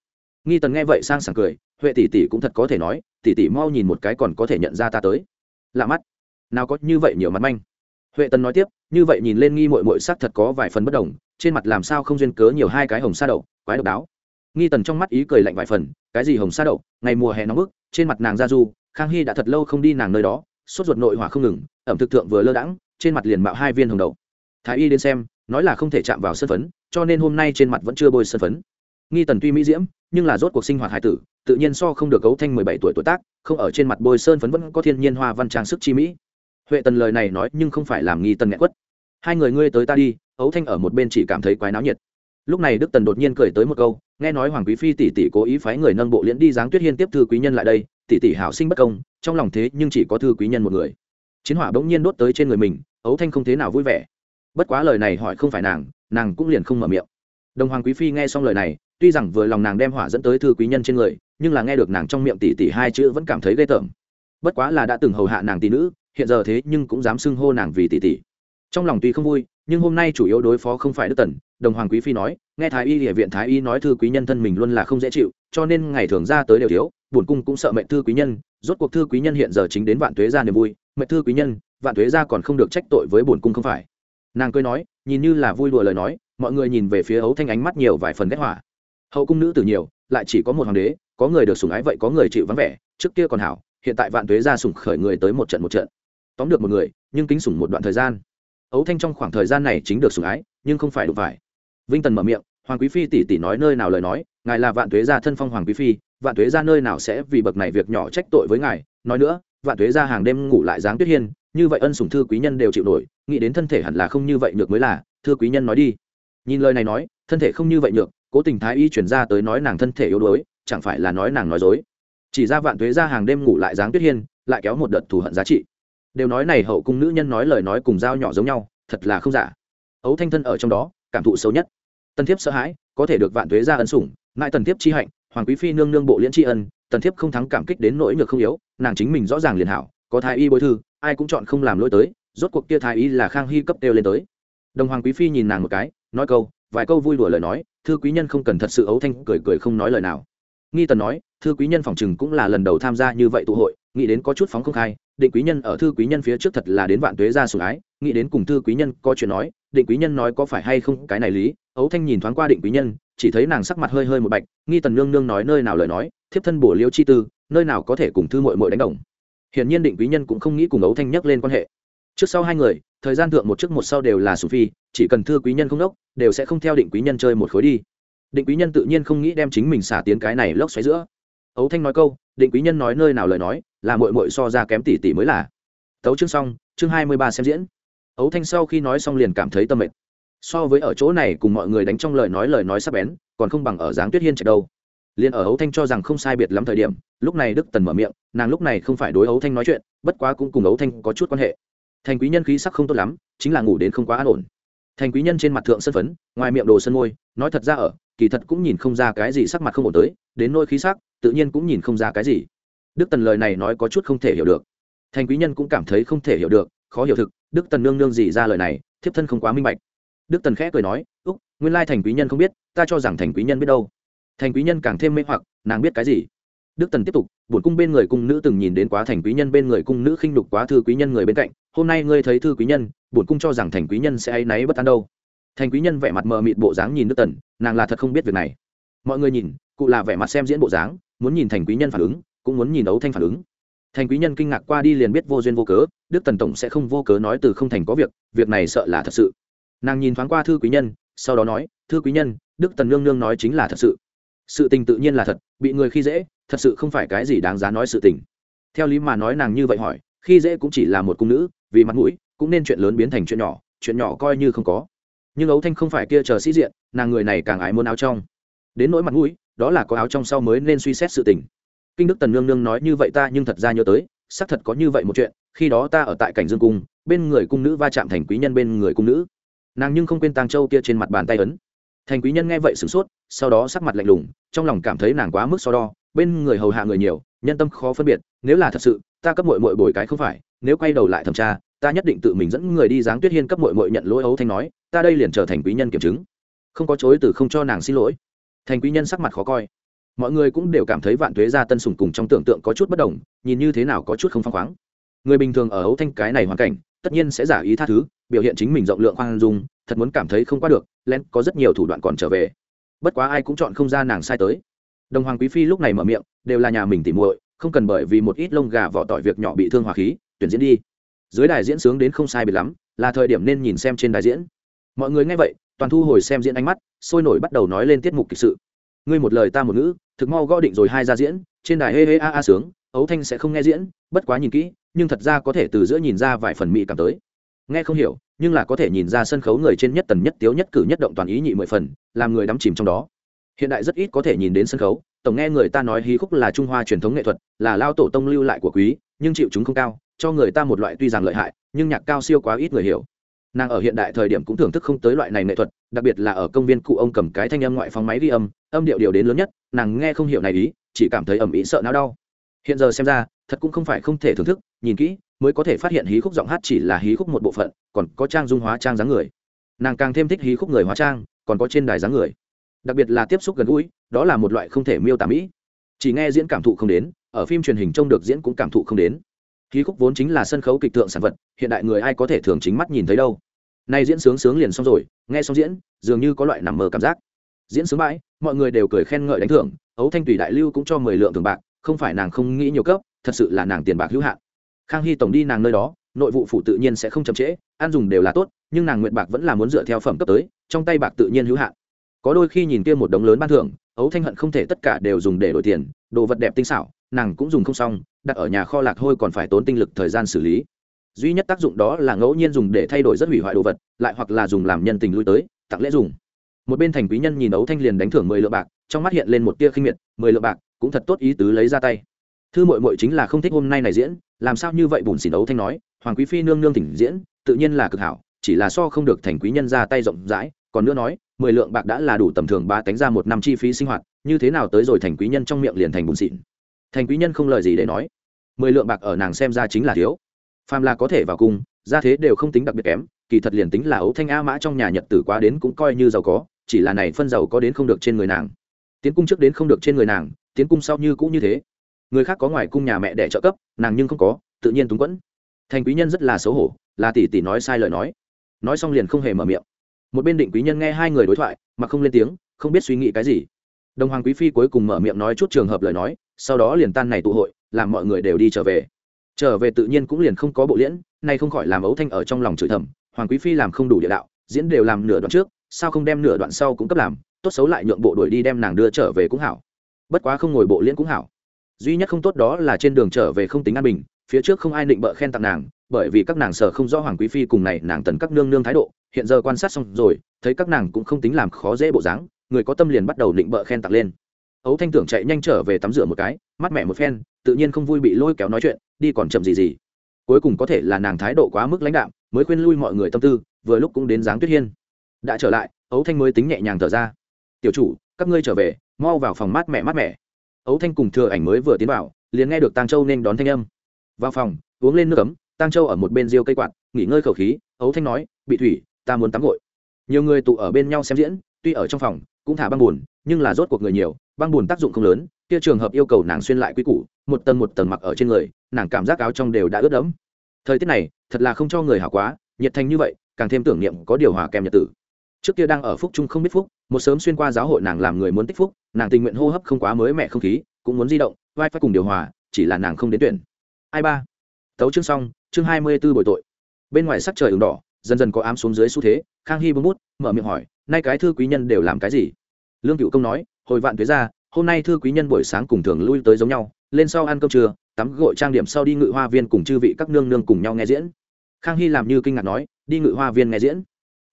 Nghi tần nghe vậy sang sảng cười, huệ tỷ tỷ cũng thật có thể nói, tỷ tỷ mau nhìn một cái còn có thể nhận ra ta tới. Lạ mắt? Nào có như vậy nhiều mặt manh. Huệ tần nói tiếp, như vậy nhìn lên nghi mội mội sắc thật có vài phần bất đồng, trên mặt làm sao không duyên cớ nhiều hai cái hồng sa đậu, quái độc đáo nghi tần trong mắt ý cười lạnh vài phần, cái gì hồng sa đậu, ngày mùa hè nóng bức, trên mặt nàng ra du, khang hy đã thật lâu không đi nàng nơi đó, sốt ruột nội hỏa không ngừng, ẩm thực thượng vừa lơ đãng, trên mặt liền mạo hai viên hồng đậu. Thái y đến xem, nói là không thể chạm vào sân phấn, cho nên hôm nay trên mặt vẫn chưa bôi sân phấn. Nghi tần tuy mỹ diễm, nhưng là rốt cuộc sinh hoạt hải tử, tự nhiên so không được cấu thanh mười bảy tuổi tuổi tác, không ở trên mặt bôi sơn phấn vẫn có thiên nhiên hoa văn trang sức chi mỹ. Huệ tần lời này nói nhưng không phải làm nghi tần nghẹn quất. Hai người ngươi tới ta đi, ấu thanh ở một bên chỉ cảm thấy quái náo nhiệt lúc này đức tần đột nhiên cười tới một câu, nghe nói hoàng quý phi tỷ tỷ cố ý phái người nâng bộ liễn đi giáng tuyết hiên tiếp thư quý nhân lại đây, tỷ tỷ hảo sinh bất công, trong lòng thế nhưng chỉ có thư quý nhân một người. Chiến hỏa bỗng nhiên đốt tới trên người mình, ấu thanh không thế nào vui vẻ. Bất quá lời này hỏi không phải nàng nàng cũng liền không mở miệng. Đồng hoàng quý phi nghe xong lời này, tuy rằng vừa lòng nàng đem hỏa dẫn tới thư quý nhân trên người, nhưng là nghe được nàng trong miệng tỷ tỷ hai chữ vẫn cảm thấy ghê tởm. Bất quá là đã từng hầu hạ nàng tỷ nữ, hiện giờ thế nhưng cũng dám xưng hô nàng vì tỷ tỷ. Trong lòng tuy không vui nhưng hôm nay chủ yếu đối phó không phải đức tần, đồng hoàng quý phi nói, nghe thái y địa viện thái y nói thư quý nhân thân mình luôn là không dễ chịu, cho nên ngày thường ra tới đều thiếu, bổn cung cũng sợ mệnh thư quý nhân, rốt cuộc thư quý nhân hiện giờ chính đến vạn tuế gia niềm vui, mệnh thư quý nhân, vạn tuế gia còn không được trách tội với bổn cung không phải. Nàng cười nói, nhìn như là vui đùa lời nói, mọi người nhìn về phía ấu thanh ánh mắt nhiều vài phần ghét hỏa hậu cung nữ tử nhiều, lại chỉ có một hoàng đế, có người được sủng ái vậy có người chịu vắng vẻ, trước kia còn hảo, hiện tại vạn tuế gia sủng khởi người tới một trận một trận. Tóm được một người, nhưng kính sủng một đoạn thời gian ấu thanh trong khoảng thời gian này chính được sủng ái, nhưng không phải đủ phải. Vinh tần mở miệng, hoàng quý phi tỷ tỷ nói nơi nào lời nói, ngài là vạn tuế gia thân phong hoàng quý phi, vạn tuế gia nơi nào sẽ vì bậc này việc nhỏ trách tội với ngài. Nói nữa, vạn tuế gia hàng đêm ngủ lại dáng tuyết hiên, như vậy ân sủng thư quý nhân đều chịu nổi, nghĩ đến thân thể hẳn là không như vậy nhược mới là thưa quý nhân nói đi. Nhìn lời này nói, thân thể không như vậy nhược, cố tình thái y chuyển ra tới nói nàng thân thể yếu đuối, chẳng phải là nói nàng nói dối. Chỉ ra vạn tuế ra hàng đêm ngủ lại dáng tuyết hiên, lại kéo một đợt thù hận giá trị đều nói này hậu cung nữ nhân nói lời nói cùng dao nhỏ giống nhau, thật là không giả. Ấu thanh thân ở trong đó, cảm thụ xấu nhất. Tân thiếp sợ hãi, có thể được vạn tuế ra ân sủng ngại tần thiếp chi hạnh, hoàng quý phi nương nương bộ liễn tri ân, tần thiếp không thắng cảm kích đến nỗi nhược không yếu, nàng chính mình rõ ràng liền hảo, có thái y bồi thư, ai cũng chọn không làm lỗi tới, rốt cuộc kia thái y là khang hy cấp đều lên tới. Đồng hoàng quý phi nhìn nàng một cái, nói câu, vài câu vui đùa lời nói, thư quý nhân không cần thật sự ấu thanh cười cười không nói lời nào. Nghi tần nói, thư quý nhân phòng chừng cũng là lần đầu tham gia như vậy tụ hội, nghĩ đến có chút phóng không khai định quý nhân ở thư quý nhân phía trước thật là đến vạn tuế ra sủng ái, nghĩ đến cùng thư quý nhân có chuyện nói, định quý nhân nói có phải hay không cái này lý, ấu thanh nhìn thoáng qua định quý nhân, chỉ thấy nàng sắc mặt hơi hơi một bạch, nghi tần nương nương nói nơi nào lời nói, thiếp thân bổ liêu chi tư, nơi nào có thể cùng thư mội mội đánh đồng. Hiển nhiên định quý nhân cũng không nghĩ cùng ấu thanh nhắc lên quan hệ. Trước sau hai người, thời gian thượng một trước một sau đều là sủng phi, chỉ cần thư quý nhân không đốc, đều sẽ không theo định quý nhân chơi một khối đi. Định quý nhân tự nhiên không nghĩ đem chính mình xả tiến cái này lốc xoáy giữa ấu thanh nói câu, định quý nhân nói nơi nào lời nói, là mội mội so ra kém tỷ tỷ mới là. Tấu chương xong, chương hai mươi ba xem diễn. Ấu thanh sau khi nói xong liền cảm thấy tâm mệt. So với ở chỗ này cùng mọi người đánh trong lời nói lời nói sắp bén, còn không bằng ở dáng tuyết hiên chạy đâu. Liền ở ấu thanh cho rằng không sai biệt lắm thời điểm, lúc này đức tần mở miệng, nàng lúc này không phải đối ấu thanh nói chuyện, bất quá cũng cùng ấu thanh có chút quan hệ. Thành quý nhân khí sắc không tốt lắm, chính là ngủ đến không quá an ổn. Thành quý nhân trên mặt thượng sân phấn, ngoài miệng đồ sân môi, nói thật ra ở, kỳ thật cũng nhìn không ra cái gì sắc mặt không ổn tới, đến nôi khí sắc tự nhiên cũng nhìn không ra cái gì. Đức tần lời này nói có chút không thể hiểu được. Thành quý nhân cũng cảm thấy không thể hiểu được, khó hiểu thực, đức tần nương nương gì ra lời này, thiếp thân không quá minh bạch. Đức tần khẽ cười nói, úc, nguyên lai thành quý nhân không biết, ta cho rằng thành quý nhân biết đâu. Thành quý nhân càng thêm mê hoặc, nàng biết cái gì? Đức tần tiếp tục, bổn cung bên người cung nữ từng nhìn đến quá thành quý nhân bên người cung nữ khinh đục quá thư quý nhân người bên cạnh, hôm nay ngươi thấy thư quý nhân, bổn cung cho rằng thành quý nhân sẽ áy náy bất an đâu. Thành quý nhân vẻ mặt mờ mịt bộ dáng nhìn đức tần, nàng là thật không biết việc này. Mọi người nhìn, cụ là vẻ mặt xem diễn bộ dáng muốn nhìn thành quý nhân phản ứng, cũng muốn nhìn đấu thanh phản ứng. Thành quý nhân kinh ngạc qua đi liền biết vô duyên vô cớ, đức tần tổng sẽ không vô cớ nói từ không thành có việc việc này sợ là thật sự. Nàng nhìn thoáng qua thư quý nhân, sau đó nói, thư quý nhân, đức tần nương nương nói chính là thật sự. Sự tình tự nhiên là thật, bị người khi dễ, thật sự không phải cái gì đáng giá nói sự tình. Theo lý mà nói nàng như vậy hỏi, khi dễ cũng chỉ là một cung nữ, vì mặt mũi, cũng nên chuyện lớn biến thành chuyện nhỏ chuyện nhỏ coi như không có. Nhưng ấu thanh không phải kia chờ sĩ diện, nàng người này càng ái muốn áo trong. Đến nỗi mặt mũi đó là có áo trong sau mới nên suy xét sự tình. Kinh đức tần nương nương nói như vậy ta nhưng thật ra nhớ tới, xác thật có như vậy một chuyện, khi đó ta ở tại cảnh dương cung, bên người cung nữ va chạm thành quý nhân bên người cung nữ. Nàng nhưng không quên tàng châu kia trên mặt bàn tay ấn. Thành quý nhân nghe vậy sửng sốt, sau đó sắc mặt lạnh lùng, trong lòng cảm thấy nàng quá mức so đo, bên người hầu hạ người nhiều, nhân tâm khó phân biệt, nếu là thật sự, ta cấp mội mội bồi cái không phải, nếu quay đầu lại thẩm tra, ta nhất định tự mình dẫn người đi giáng tuyết hiên cấp mội mội nhận lỗi ấu thanh nói, ta đây liền trở thành quý nhân kiểm chứng. Không có chối từ không cho nàng xin lỗi thành quý nhân sắc mặt khó coi. Mọi người cũng đều cảm thấy vạn thuế gia tân sùng cùng trong tưởng tượng có chút bất đồng, nhìn như thế nào có chút không phăng khoáng. Người bình thường ở ấu thanh cái này hoàn cảnh, tất nhiên sẽ giả ý tha thứ, biểu hiện chính mình rộng lượng khoan dung, thật muốn cảm thấy không qua được len có rất nhiều thủ đoạn còn trở về. Bất quá ai cũng chọn không ra nàng sai tới. Đồng hoàng quý phi lúc này mở miệng, đều là nhà mình tỉ muội, không cần bởi vì một ít lông gà vỏ tỏi việc nhỏ bị thương hòa khí, tuyển diễn đi. Dưới đài diễn sướng đến không sai biệt lắm, là thời điểm nên nhìn xem trên đài diễn. Mọi người nghe vậy, toàn thu hồi xem diễn ánh mắt sôi nổi bắt đầu nói lên tiết mục kịch sự. Ngươi một lời ta một ngữ, thực mau gõ định rồi hai ra diễn, trên đài hê hê a a sướng, ấu thanh sẽ không nghe diễn, bất quá nhìn kỹ, nhưng thật ra có thể từ giữa nhìn ra vài phần mỹ cảm tới. Nghe không hiểu, nhưng là có thể nhìn ra sân khấu người trên nhất tần nhất tiếu nhất cử nhất động toàn ý nhị mười phần, làm người đắm chìm trong đó. Hiện đại rất ít có thể nhìn đến sân khấu, tổng nghe người ta nói hí khúc là trung hoa truyền thống nghệ thuật, là lao tổ tông lưu lại của quý, nhưng chịu chúng không cao, cho người ta một loại tuy rằng lợi hại, nhưng nhạc cao siêu quá ít người hiểu nàng ở hiện đại thời điểm cũng thưởng thức không tới loại này nghệ thuật, đặc biệt là ở công viên cụ ông cầm cái thanh âm ngoại phóng máy ghi âm âm điệu điều đến lớn nhất, nàng nghe không hiểu này ý, chỉ cảm thấy ẩm ĩ sợ não đau. Hiện giờ xem ra, thật cũng không phải không thể thưởng thức, nhìn kỹ, mới có thể phát hiện hí khúc giọng hát chỉ là hí khúc một bộ phận, còn có trang dung hóa trang dáng người. Nàng càng thêm thích hí khúc người hóa trang, còn có trên đài dáng người. Đặc biệt là tiếp xúc gần gũi, đó là một loại không thể miêu tả mỹ. Chỉ nghe diễn cảm thụ không đến, ở phim truyền hình trông được diễn cũng cảm thụ không đến hí khúc vốn chính là sân khấu kịch tượng sản vật, hiện đại người ai có thể thường chính mắt nhìn thấy đâu. Nay diễn sướng sướng liền xong rồi, nghe xong diễn, dường như có loại nằm mơ cảm giác. Diễn sướng bãi, mọi người đều cười khen ngợi đánh thưởng, ấu thanh tùy đại lưu cũng cho mười lượng thường bạc, không phải nàng không nghĩ nhiều cấp, thật sự là nàng tiền bạc hữu hạn. Khang hy tổng đi nàng nơi đó, nội vụ phụ tự nhiên sẽ không chậm trễ, ăn dùng đều là tốt, nhưng nàng nguyện bạc vẫn là muốn dựa theo phẩm cấp tới, trong tay bạc tự nhiên hữu hạn. Có đôi khi nhìn kia một đống lớn ban thưởng, ấu thanh hận không thể tất cả đều dùng để đổi tiền, đồ vật đẹp tinh xảo nàng cũng dùng không xong, đặt ở nhà kho lạc hôi còn phải tốn tinh lực thời gian xử lý. Duy nhất tác dụng đó là ngẫu nhiên dùng để thay đổi rất hủy hoại đồ vật, lại hoặc là dùng làm nhân tình lui tới, tặng lễ dùng. Một bên thành quý nhân nhìn ấu thanh liền đánh thưởng mười lượng bạc, trong mắt hiện lên một tia khinh miệt, mười lượng bạc, cũng thật tốt ý tứ lấy ra tay. Thư mội mội chính là không thích hôm nay này diễn, làm sao như vậy bùn xỉn ấu thanh nói, hoàng quý phi nương nương tỉnh diễn, tự nhiên là cực hảo, chỉ là so không được thành quý nhân ra tay rộng rãi, còn nữa nói, mười lượng bạc đã là đủ tầm thường ba tánh ra một năm chi phí sinh hoạt, như thế nào tới rồi thành quý nhân trong miệng liền thành bùn xịn thành quý nhân không lời gì để nói. Mười lượng bạc ở nàng xem ra chính là thiếu. Phàm là có thể vào cung ra thế đều không tính đặc biệt kém, kỳ thật liền tính là ấu thanh a mã trong nhà nhật tử quá đến cũng coi như giàu có, chỉ là này phân giàu có đến không được trên người nàng. Tiến cung trước đến không được trên người nàng, tiến cung sau như cũng như thế. Người khác có ngoài cung nhà mẹ để trợ cấp, nàng nhưng không có, tự nhiên túng quẫn. Thành quý nhân rất là xấu hổ, là tỷ tỷ nói sai lời nói. Nói xong liền không hề mở miệng. Một bên định quý nhân nghe hai người đối thoại, mà không lên tiếng, không biết suy nghĩ cái gì đồng hoàng quý phi cuối cùng mở miệng nói chút trường hợp lời nói, sau đó liền tan này tụ hội, làm mọi người đều đi trở về. Trở về tự nhiên cũng liền không có bộ liễn, nay không khỏi làm ấu thanh ở trong lòng chửi thầm, hoàng quý phi làm không đủ địa đạo, diễn đều làm nửa đoạn trước, sao không đem nửa đoạn sau cũng cấp làm, tốt xấu lại nhượng bộ đuổi đi đem nàng đưa trở về cũng hảo. Bất quá không ngồi bộ liễn cũng hảo. Duy nhất không tốt đó là trên đường trở về không tính an bình, phía trước không ai định bợ khen tặng nàng, bởi vì các nàng sở không rõ hoàng quý phi cùng này nàng tần các nương nương thái độ, hiện giờ quan sát xong rồi, thấy các nàng cũng không tính làm khó dễ bộ dáng người có tâm liền bắt đầu định bợ khen tặng lên. Ấu thanh tưởng chạy nhanh trở về tắm rửa một cái, mắt mẹ một phen, tự nhiên không vui bị lôi kéo nói chuyện, đi còn chậm gì gì. Cuối cùng có thể là nàng thái độ quá mức lãnh đạm, mới khuyên lui mọi người tâm tư, vừa lúc cũng đến dáng tuyết hiên. Đã trở lại, ấu thanh mới tính nhẹ nhàng thở ra. Tiểu chủ, các ngươi trở về, mau vào phòng mát mẹ mát mẹ. Ấu thanh cùng thừa ảnh mới vừa tiến vào, liền nghe được tang châu nên đón thanh âm. Vào phòng, uống lên nước ấm, tang châu ở một bên riêu cây quạt, nghỉ ngơi khẩu khí, ấu thanh nói, bị thủy, ta muốn tắm gội. Nhiều người tụ ở bên nhau xem diễn tuy ở trong phòng, cũng thả băng buồn nhưng là rốt cuộc người nhiều, băng buồn tác dụng không lớn, kia trường hợp yêu cầu nàng xuyên lại quý củ, một tầng một tầng mặc ở trên người, nàng cảm giác áo trong đều đã ướt đẫm. Thời tiết này, thật là không cho người hảo quá, nhiệt thành như vậy, càng thêm tưởng niệm có điều hòa kèm nhật tử. Trước kia đang ở phúc trung không biết phúc, một sớm xuyên qua giáo hội nàng làm người muốn tích phúc, nàng tình nguyện hô hấp không quá mới mẹ không khí, cũng muốn di động vai phải cùng điều hòa, chỉ là nàng không đến tuyển. Ai ba? Tấu chương xong, chương hai mươi b ố bội tội. Bên ngoài sắc trời ửng đỏ dần dần có ám xuống dưới xu thế, khang hy bưng bút, mở miệng hỏi, nay cái thư quý nhân đều làm cái gì? Lương cựu công nói, hồi vạn thuế ra, hôm nay thư quý nhân buổi sáng cùng thường lui tới giống nhau, lên sau ăn cơm trưa, tắm gội trang điểm sau đi ngự hoa viên cùng chư vị các nương nương cùng nhau nghe diễn. Khang hy làm như kinh ngạc nói, đi ngự hoa viên nghe diễn?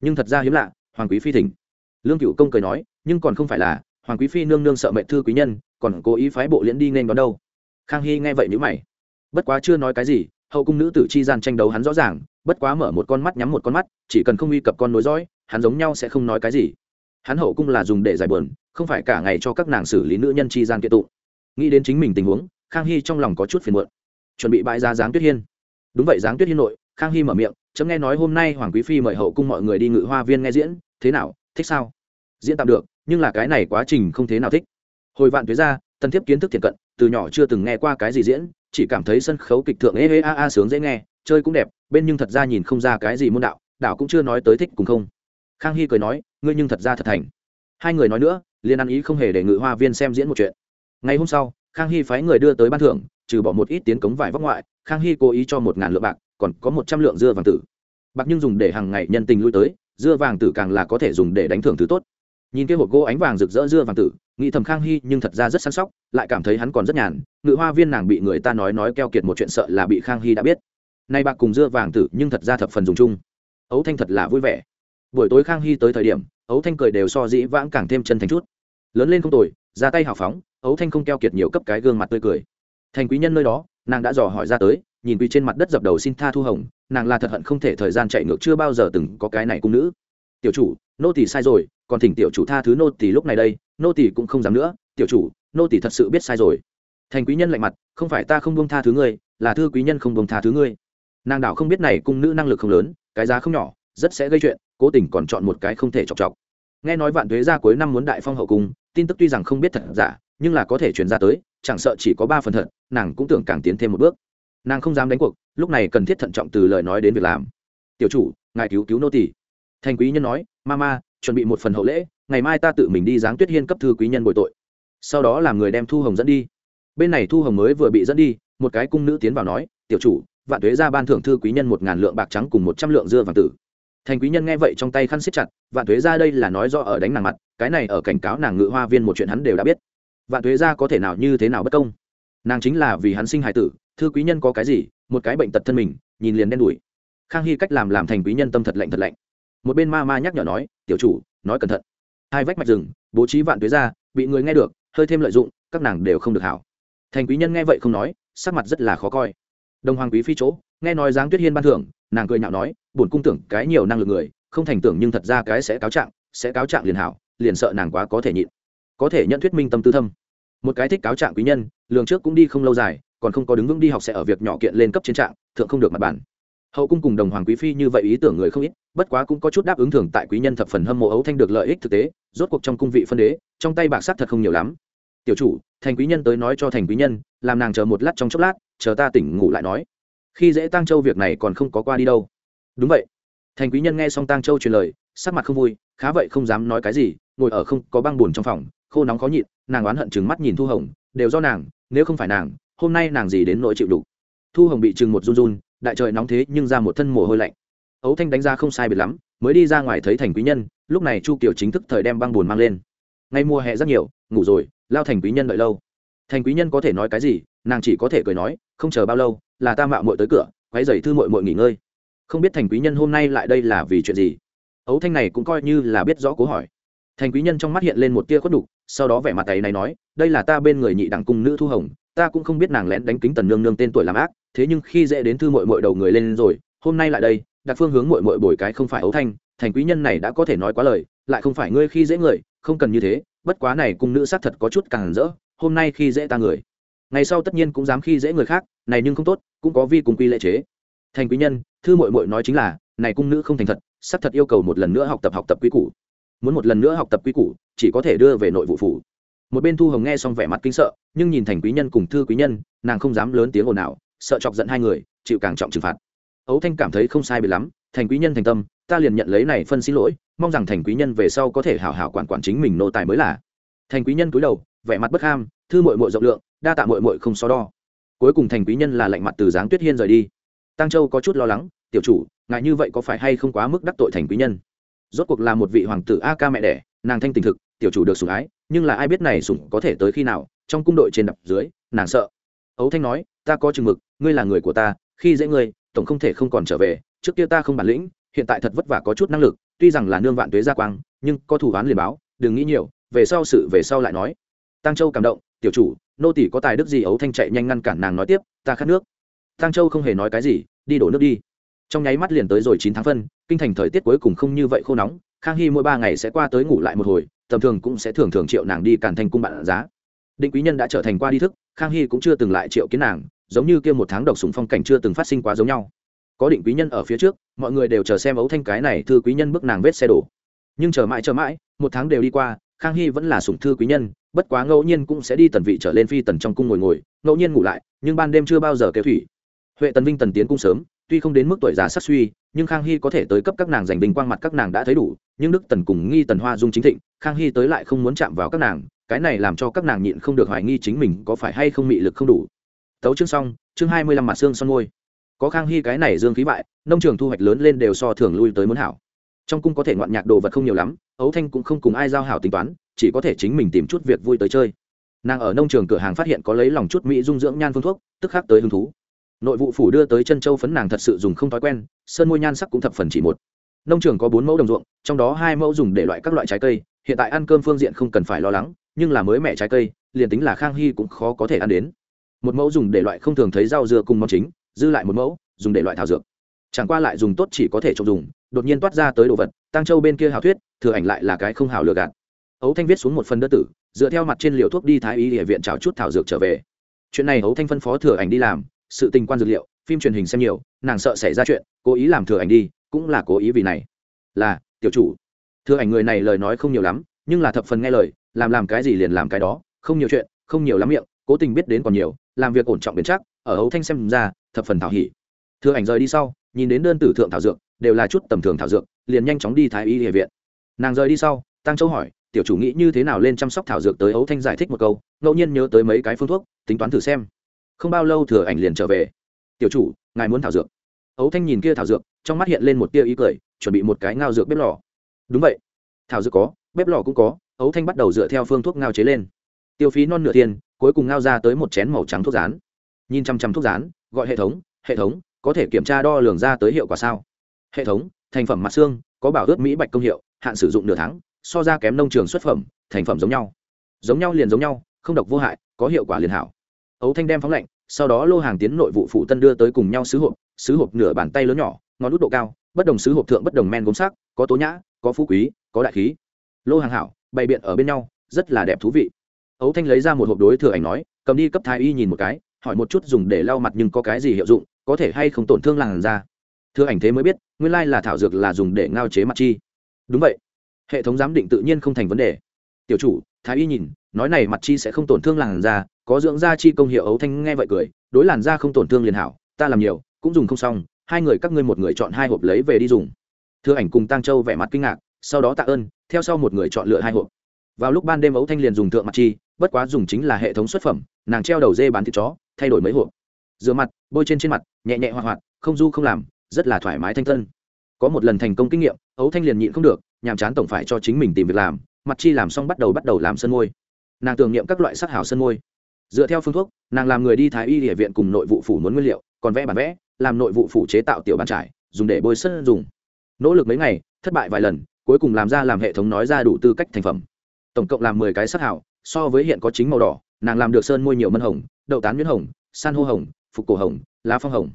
Nhưng thật ra hiếm lạ, hoàng quý phi thỉnh. Lương cựu công cười nói, nhưng còn không phải là, hoàng quý phi nương nương sợ mệnh thư quý nhân, còn cố ý phái bộ liễn đi nên đón đâu. Khang hy nghe vậy nhữ mày. Bất quá chưa nói cái gì hậu cung nữ tử chi gian tranh đấu hắn rõ ràng, bất quá mở một con mắt nhắm một con mắt, chỉ cần không uy cập con nối dõi, hắn giống nhau sẽ không nói cái gì. Hắn hậu cung là dùng để giải bờn không phải cả ngày cho các nàng xử lý nữ nhân chi gian kiện tụ nghĩ đến chính mình tình huống, khang hy trong lòng có chút phiền muộn. Chuẩn bị bãi ra giáng tuyết hiên. Đúng vậy, giáng tuyết hiên nội, khang hy mở miệng, chấm nghe nói hôm nay hoàng quý phi mời hậu cung mọi người đi ngự hoa viên nghe diễn, thế nào, thích sao? Diễn tạm được, nhưng là cái này quá trình không thế nào thích. Hồi vạn thuế ra tân thiếp kiến thức thiện cận, từ nhỏ chưa từng nghe qua cái gì diễn chỉ cảm thấy sân khấu kịch thượng ê ê a a sướng dễ nghe, chơi cũng đẹp, bên nhưng thật ra nhìn không ra cái gì môn đạo đạo cũng chưa nói tới thích cùng không. Khang hy cười nói, ngươi nhưng thật ra thật thành. Hai người nói nữa, liền ăn ý không hề để ngự hoa viên xem diễn một chuyện. Ngày hôm sau, khang hy phái người đưa tới ban thưởng, trừ bỏ một ít tiến cống vải vóc ngoại, khang hy cố ý cho một ngàn lượng bạc, còn có một trăm lượng dưa vàng tử. Bạc nhưng dùng để hàng ngày nhân tình lui tới, dưa vàng tử càng là có thể dùng để đánh thưởng thứ tốt. Nhìn kia hộp gỗ ánh vàng rực rỡ dưa vàng tử nghĩ thầm khang hy nhưng thật ra rất săn sóc, lại cảm thấy hắn còn rất nhàn, ngự hoa viên nàng bị người ta nói nói keo kiệt một chuyện sợ là bị khang hy đã biết. Nay bạc cùng dưa vàng tử nhưng thật ra thập phần dùng chung. Ấu thanh thật là vui vẻ. Buổi tối khang hy tới thời điểm, ấu thanh cười đều so dĩ vãng càng thêm chân thành chút. Lớn lên không tồi, ra tay hào phóng, ấu thanh không keo kiệt nhiều cấp cái gương mặt tươi cười. Thành quý nhân nơi đó, nàng đã dò hỏi ra tới, nhìn quỳ trên mặt đất dập đầu xin tha thu hồng, nàng là thật hận không thể thời gian chạy ngược chưa bao giờ từng có cái này cung nữ tiểu chủ, nô tỳ sai rồi, còn thỉnh tiểu chủ tha thứ nô tỳ lúc này đây, nô tỳ cũng không dám nữa, tiểu chủ, nô tỳ thật sự biết sai rồi. Thành quý nhân lạnh mặt, không phải ta không bông tha thứ ngươi, là thư quý nhân không bông tha thứ ngươi. Nàng đảo không biết này cung nữ năng lực không lớn, cái giá không nhỏ, rất sẽ gây chuyện, cố tình còn chọn một cái không thể chọc chọc. Nghe nói vạn thuế ra cuối năm muốn đại phong hậu cung, tin tức tuy rằng không biết thật giả, nhưng là có thể truyền ra tới, chẳng sợ chỉ có ba phần thật, nàng cũng tưởng càng tiến thêm một bước. Nàng không dám đánh cuộc, lúc này cần thiết thận trọng từ lời nói đến việc làm. Tiểu chủ, ngài cứu cứu nô tỷ thành quý nhân nói ma ma chuẩn bị một phần hậu lễ, ngày mai ta tự mình đi giáng tuyết hiên cấp thư quý nhân bồi tội. Sau đó làm người đem thu hồng dẫn đi. Bên này thu hồng mới vừa bị dẫn đi, một cái cung nữ tiến vào nói, tiểu chủ, vạn thuế ra ban thưởng thư quý nhân một ngàn lượng bạc trắng cùng một trăm lượng dưa vàng tử. Thành quý nhân nghe vậy trong tay khăn siết chặt, vạn thuế ra đây là nói do ở đánh nàng mặt, cái này ở cảnh cáo nàng ngự hoa viên một chuyện hắn đều đã biết. Vạn thuế ra có thể nào như thế nào bất công? Nàng chính là vì hắn sinh hài tử, thư quý nhân có cái gì, một cái bệnh tật thân mình, nhìn liền đen đủi. Khang hy cách làm làm thành quý nhân tâm thật lạnh thật lạnh một bên ma ma nhắc nhở nói, tiểu chủ, nói cẩn thận. Hai vách mạch rừng, bố trí vạn tuế ra, bị người nghe được, hơi thêm lợi dụng, các nàng đều không được hảo. Thành quý nhân nghe vậy không nói, sắc mặt rất là khó coi. Đồng hoàng quý phi chỗ, nghe nói giáng tuyết hiên ban thưởng, nàng cười nhạo nói, bổn cung tưởng cái nhiều năng lực người, không thành tưởng nhưng thật ra cái sẽ cáo trạng, sẽ cáo trạng liền hảo, liền sợ nàng quá có thể nhịn. Có thể nhận thuyết minh tâm tư thâm. Một cái thích cáo trạng quý nhân, lường trước cũng đi không lâu dài, còn không có đứng vững đi học sẽ ở việc nhỏ kiện lên cấp chiến trạng, thượng không được mặt bản hậu cung cùng đồng hoàng quý phi như vậy ý tưởng người không ít, bất quá cũng có chút đáp ứng thường tại quý nhân thập phần hâm mộ ấu thanh được lợi ích thực tế, rốt cuộc trong cung vị phân đế, trong tay bạc sắc thật không nhiều lắm. Tiểu chủ, thành quý nhân tới nói cho thành quý nhân, làm nàng chờ một lát trong chốc lát, chờ ta tỉnh ngủ lại nói. Khi dễ tăng châu việc này còn không có qua đi đâu. Đúng vậy. Thành quý nhân nghe xong tăng châu truyền lời, sắc mặt không vui, khá vậy không dám nói cái gì, ngồi ở không có băng buồn trong phòng, khô nóng khó nhịn, nàng oán hận chừng mắt nhìn thu hồng, đều do nàng, nếu không phải nàng, hôm nay nàng gì đến nỗi chịu đủ. Thu hồng bị chừng một run run đại trời nóng thế nhưng ra một thân mồ hôi lạnh. Ấu thanh đánh ra không sai biệt lắm, mới đi ra ngoài thấy thành quý nhân, lúc này chu kiều chính thức thời đem băng buồn mang lên. Ngay mùa hè rất nhiều, ngủ rồi, lao thành quý nhân đợi lâu. Thành quý nhân có thể nói cái gì, nàng chỉ có thể cười nói, không chờ bao lâu, là ta mạo muội tới cửa, quấy giày thư muội muội nghỉ ngơi. Không biết thành quý nhân hôm nay lại đây là vì chuyện gì? Ấu thanh này cũng coi như là biết rõ cố hỏi. Thành quý nhân trong mắt hiện lên một tia khuất đục sau đó vẻ mặt tay này nói, đây là ta bên người nhị đẳng cung nữ thu hồng, ta cũng không biết nàng lén đánh kính tần nương nương tên tuổi làm ác thế nhưng khi dễ đến thư mội mội đầu người lên rồi, hôm nay lại đây đặc phương hướng mội mội bồi cái không phải ấu thanh, thành quý nhân này đã có thể nói quá lời, lại không phải ngươi khi dễ người, không cần như thế, bất quá này cung nữ xác thật có chút càng rỡ, hôm nay khi dễ ta người. Ngày sau tất nhiên cũng dám khi dễ người khác, này nhưng không tốt, cũng có vi cùng quy lệ chế. Thành quý nhân, thư mội mội nói chính là, này cung nữ không thành thật, xác thật yêu cầu một lần nữa học tập học tập quy củ. Muốn một lần nữa học tập quy củ, chỉ có thể đưa về nội vụ phủ. Một bên thu hồng nghe xong vẻ mặt kinh sợ, nhưng nhìn thành quý nhân cùng thư quý nhân, nàng không dám lớn tiếng ồn nào sợ chọc giận hai người, chịu càng trọng trừng phạt. Ấu thanh cảm thấy không sai bị lắm, thành quý nhân thành tâm, ta liền nhận lấy này phân xin lỗi, mong rằng thành quý nhân về sau có thể hảo hảo quản quản chính mình nô tài mới là. Thành quý nhân cúi đầu, vẻ mặt bất ham, thư mội mội rộng lượng, đa tạ mội mội không so đo. Cuối cùng thành quý nhân là lạnh mặt từ giáng tuyết hiên rời đi. Tăng châu có chút lo lắng, tiểu chủ ngại như vậy có phải hay không quá mức đắc tội thành quý nhân? Rốt cuộc là một vị hoàng tử a ca mẹ đẻ, nàng thanh tình thực, tiểu chủ được sủng ái, nhưng là ai biết này sủng có thể tới khi nào, trong cung đội trên đập dưới, nàng sợ ấu thanh nói, ta có chừng mực, ngươi là người của ta, khi dễ ngươi, tổng không thể không còn trở về, trước kia ta không bản lĩnh, hiện tại thật vất vả có chút năng lực, tuy rằng là nương vạn tuế gia quang, nhưng có thủ án liền báo, đừng nghĩ nhiều, về sau sự về sau lại nói. Tăng châu cảm động, tiểu chủ, nô tỷ có tài đức gì? Ấu thanh chạy nhanh ngăn cản nàng nói tiếp, ta khát nước. Tăng châu không hề nói cái gì, đi đổ nước đi. Trong nháy mắt liền tới rồi chín tháng phân, kinh thành thời tiết cuối cùng không như vậy khô nóng, khang hy mỗi ba ngày sẽ qua tới ngủ lại một hồi, tầm thường cũng sẽ thường thường triệu nàng đi càn thanh cung bạn giá định quý nhân đã trở thành qua đi thức, khang hy cũng chưa từng lại triệu kiến nàng, giống như kia một tháng độc súng phong cảnh chưa từng phát sinh quá giống nhau. Có định quý nhân ở phía trước, mọi người đều chờ xem ấu thanh cái này thư quý nhân bước nàng vết xe đổ. Nhưng chờ mãi chờ mãi, một tháng đều đi qua, khang hy vẫn là sủng thư quý nhân, bất quá ngẫu nhiên cũng sẽ đi tần vị trở lên phi tần trong cung ngồi ngồi, ngẫu nhiên ngủ lại, nhưng ban đêm chưa bao giờ kêu thủy. Huệ tần vinh tần tiến cung sớm, tuy không đến mức tuổi già sắc suy, nhưng khang hy có thể tới cấp các nàng giành bình quang mặt các nàng đã thấy đủ, nhưng đức tần cùng nghi tần hoa dung chính thịnh, khang hy tới lại không muốn chạm vào các nàng cái này làm cho các nàng nhịn không được hoài nghi chính mình có phải hay không mị lực không đủ. Tấu chương xong, chương hai mươi lăm mặt xương son môi. Có khang hy cái này dương khí bại, nông trường thu hoạch lớn lên đều so thường lui tới muốn hảo. Trong cung có thể ngoạn nhạc đồ vật không nhiều lắm, ấu thanh cũng không cùng ai giao hảo tính toán, chỉ có thể chính mình tìm chút việc vui tới chơi. Nàng ở nông trường cửa hàng phát hiện có lấy lòng chút mỹ dung dưỡng nhan phương thuốc, tức khắc tới hứng thú. Nội vụ phủ đưa tới chân châu phấn nàng thật sự dùng không thói quen, sơn môi nhan sắc cũng thập phần chỉ một. Nông trường có bốn mẫu đồng ruộng, trong đó hai mẫu dùng để loại các loại trái cây, hiện tại ăn cơm phương diện không cần phải lo lắng nhưng là mới mẻ trái cây, liền tính là khang hy cũng khó có thể ăn đến. Một mẫu dùng để loại không thường thấy rau dưa cùng món chính, dư lại một mẫu, dùng để loại thảo dược. Chẳng qua lại dùng tốt chỉ có thể trồng dùng, đột nhiên toát ra tới đồ vật tăng châu bên kia hào thuyết, thừa ảnh lại là cái không hào lừa gạt. Ấu thanh viết xuống một phần đơn tử, dựa theo mặt trên liều thuốc đi thái y địa viện trào chút thảo dược trở về. Chuyện này ấu thanh phân phó thừa ảnh đi làm, sự tình quan dược liệu, phim truyền hình xem nhiều, nàng sợ xảy ra chuyện, cố ý làm thừa ảnh đi, cũng là cố ý vì này. Là, tiểu chủ. Thừa ảnh người này lời nói không nhiều lắm, nhưng là thập phần nghe lời làm làm cái gì liền làm cái đó, không nhiều chuyện, không nhiều lắm miệng, cố tình biết đến còn nhiều, làm việc ổn trọng biến chắc, ở ấu thanh xem ra, thập phần thảo hỉ. Thừa ảnh rời đi sau, nhìn đến đơn tử thượng thảo dược, đều là chút tầm thường thảo dược, liền nhanh chóng đi thái y địa viện. Nàng rời đi sau, tăng châu hỏi, tiểu chủ nghĩ như thế nào lên chăm sóc thảo dược tới ấu thanh giải thích một câu, ngẫu nhiên nhớ tới mấy cái phương thuốc, tính toán thử xem. Không bao lâu thừa ảnh liền trở về. Tiểu chủ, ngài muốn thảo dược? Ấu thanh nhìn kia thảo dược, trong mắt hiện lên một tia ý cười, chuẩn bị một cái ngao dược bếp lò. Đúng vậy, thảo dược có, bếp lò cũng có ấu thanh bắt đầu dựa theo phương thuốc ngao chế lên. Tiêu phí non nửa tiền, cuối cùng ngao ra tới một chén màu trắng thuốc rán. Nhìn chăm chăm thuốc rán, gọi hệ thống hệ thống, có thể kiểm tra đo lường ra tới hiệu quả sao? Hệ thống, thành phẩm mặt xương, có bảo ướt mỹ bạch công hiệu, hạn sử dụng nửa tháng, so ra kém nông trường xuất phẩm, thành phẩm giống nhau. Giống nhau liền giống nhau, không độc vô hại, có hiệu quả liền hảo. Ấu thanh đem phóng lạnh, sau đó lô hàng tiến nội vụ phụ tân đưa tới cùng nhau sứ hộp sứ hộp nửa bàn tay lớn nhỏ, ngón út độ cao, bất đồng sứ hộp thượng bất đồng men gốm sắc, có tố nhã, có phú quý, có đại khí. Lô hàng hảo bày biện ở bên nhau, rất là đẹp thú vị. Ấu thanh lấy ra một hộp đối thừa ảnh nói, cầm đi cấp thái y nhìn một cái, hỏi một chút dùng để lau mặt nhưng có cái gì hiệu dụng, có thể hay không tổn thương làn da. Thừa ảnh thế mới biết, nguyên lai là thảo dược là dùng để ngao chế mặt chi. Đúng vậy. Hệ thống giám định tự nhiên không thành vấn đề. Tiểu chủ, thái y nhìn, nói này mặt chi sẽ không tổn thương làn da, có dưỡng da chi công hiệu ấu thanh nghe vậy cười, đối làn da không tổn thương liền hảo, ta làm nhiều, cũng dùng không xong, hai người các ngươi một người chọn hai hộp lấy về đi dùng. Thừa ảnh cùng tăng châu vẻ mặt kinh ngạc, sau đó tạ ơn theo sau một người chọn lựa hai hộp. Vào lúc ban đêm ấu thanh liền dùng thượng mặt chi, bất quá dùng chính là hệ thống xuất phẩm, nàng treo đầu dê bán thịt chó, thay đổi mấy hộp. Rửa mặt, bôi trên trên mặt, nhẹ nhẹ hoạt hoạt, không du không làm, rất là thoải mái thanh tân có một lần thành công kinh nghiệm ấu thanh liền nhịn không được, nhàm chán tổng phải cho chính mình tìm việc làm, mặt chi làm xong bắt đầu bắt đầu làm sân môi. Nàng tưởng niệm các loại sắc hảo sân môi. Dựa theo phương thuốc, nàng làm người đi thái y địa viện cùng nội vụ phủ muốn nguyên liệu, còn vẽ bản vẽ, làm nội vụ phủ chế tạo tiểu bàn trải, dùng để bôi sân dùng. Nỗ lực mấy ngày, thất bại vài lần cuối cùng làm ra làm hệ thống nói ra đủ tư cách thành phẩm. Tổng cộng làm mười cái sắc hảo so với hiện có chính màu đỏ, nàng làm được sơn môi nhiều mân hồng, đậu tán nhuyễn hồng, san hô hồng, phục cổ hồng, lá phong hồng.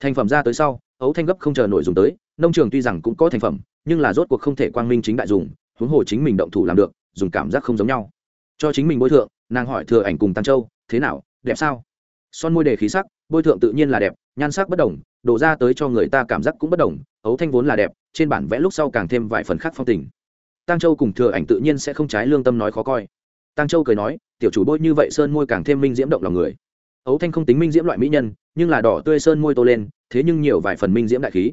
Thành phẩm ra tới sau, ấu thanh gấp không chờ nội dùng tới, nông trường tuy rằng cũng có thành phẩm, nhưng là rốt cuộc không thể quang minh chính đại dùng, huống hồ chính mình động thủ làm được, dùng cảm giác không giống nhau. Cho chính mình bôi thượng, nàng hỏi thừa ảnh cùng tăng châu, thế nào, đẹp sao? Son môi đề khí sắc, bôi thượng tự nhiên là đẹp nhan sắc bất đồng, đổ ra tới cho người ta cảm giác cũng bất đồng, ấu thanh vốn là đẹp, trên bản vẽ lúc sau càng thêm vài phần khác phong tình. Tăng châu cùng thừa ảnh tự nhiên sẽ không trái lương tâm nói khó coi. Tăng châu cười nói, tiểu chủ bôi như vậy sơn môi càng thêm minh diễm động lòng người. Ấu thanh không tính minh diễm loại mỹ nhân, nhưng là đỏ tươi sơn môi tô lên, thế nhưng nhiều vài phần minh diễm đại khí.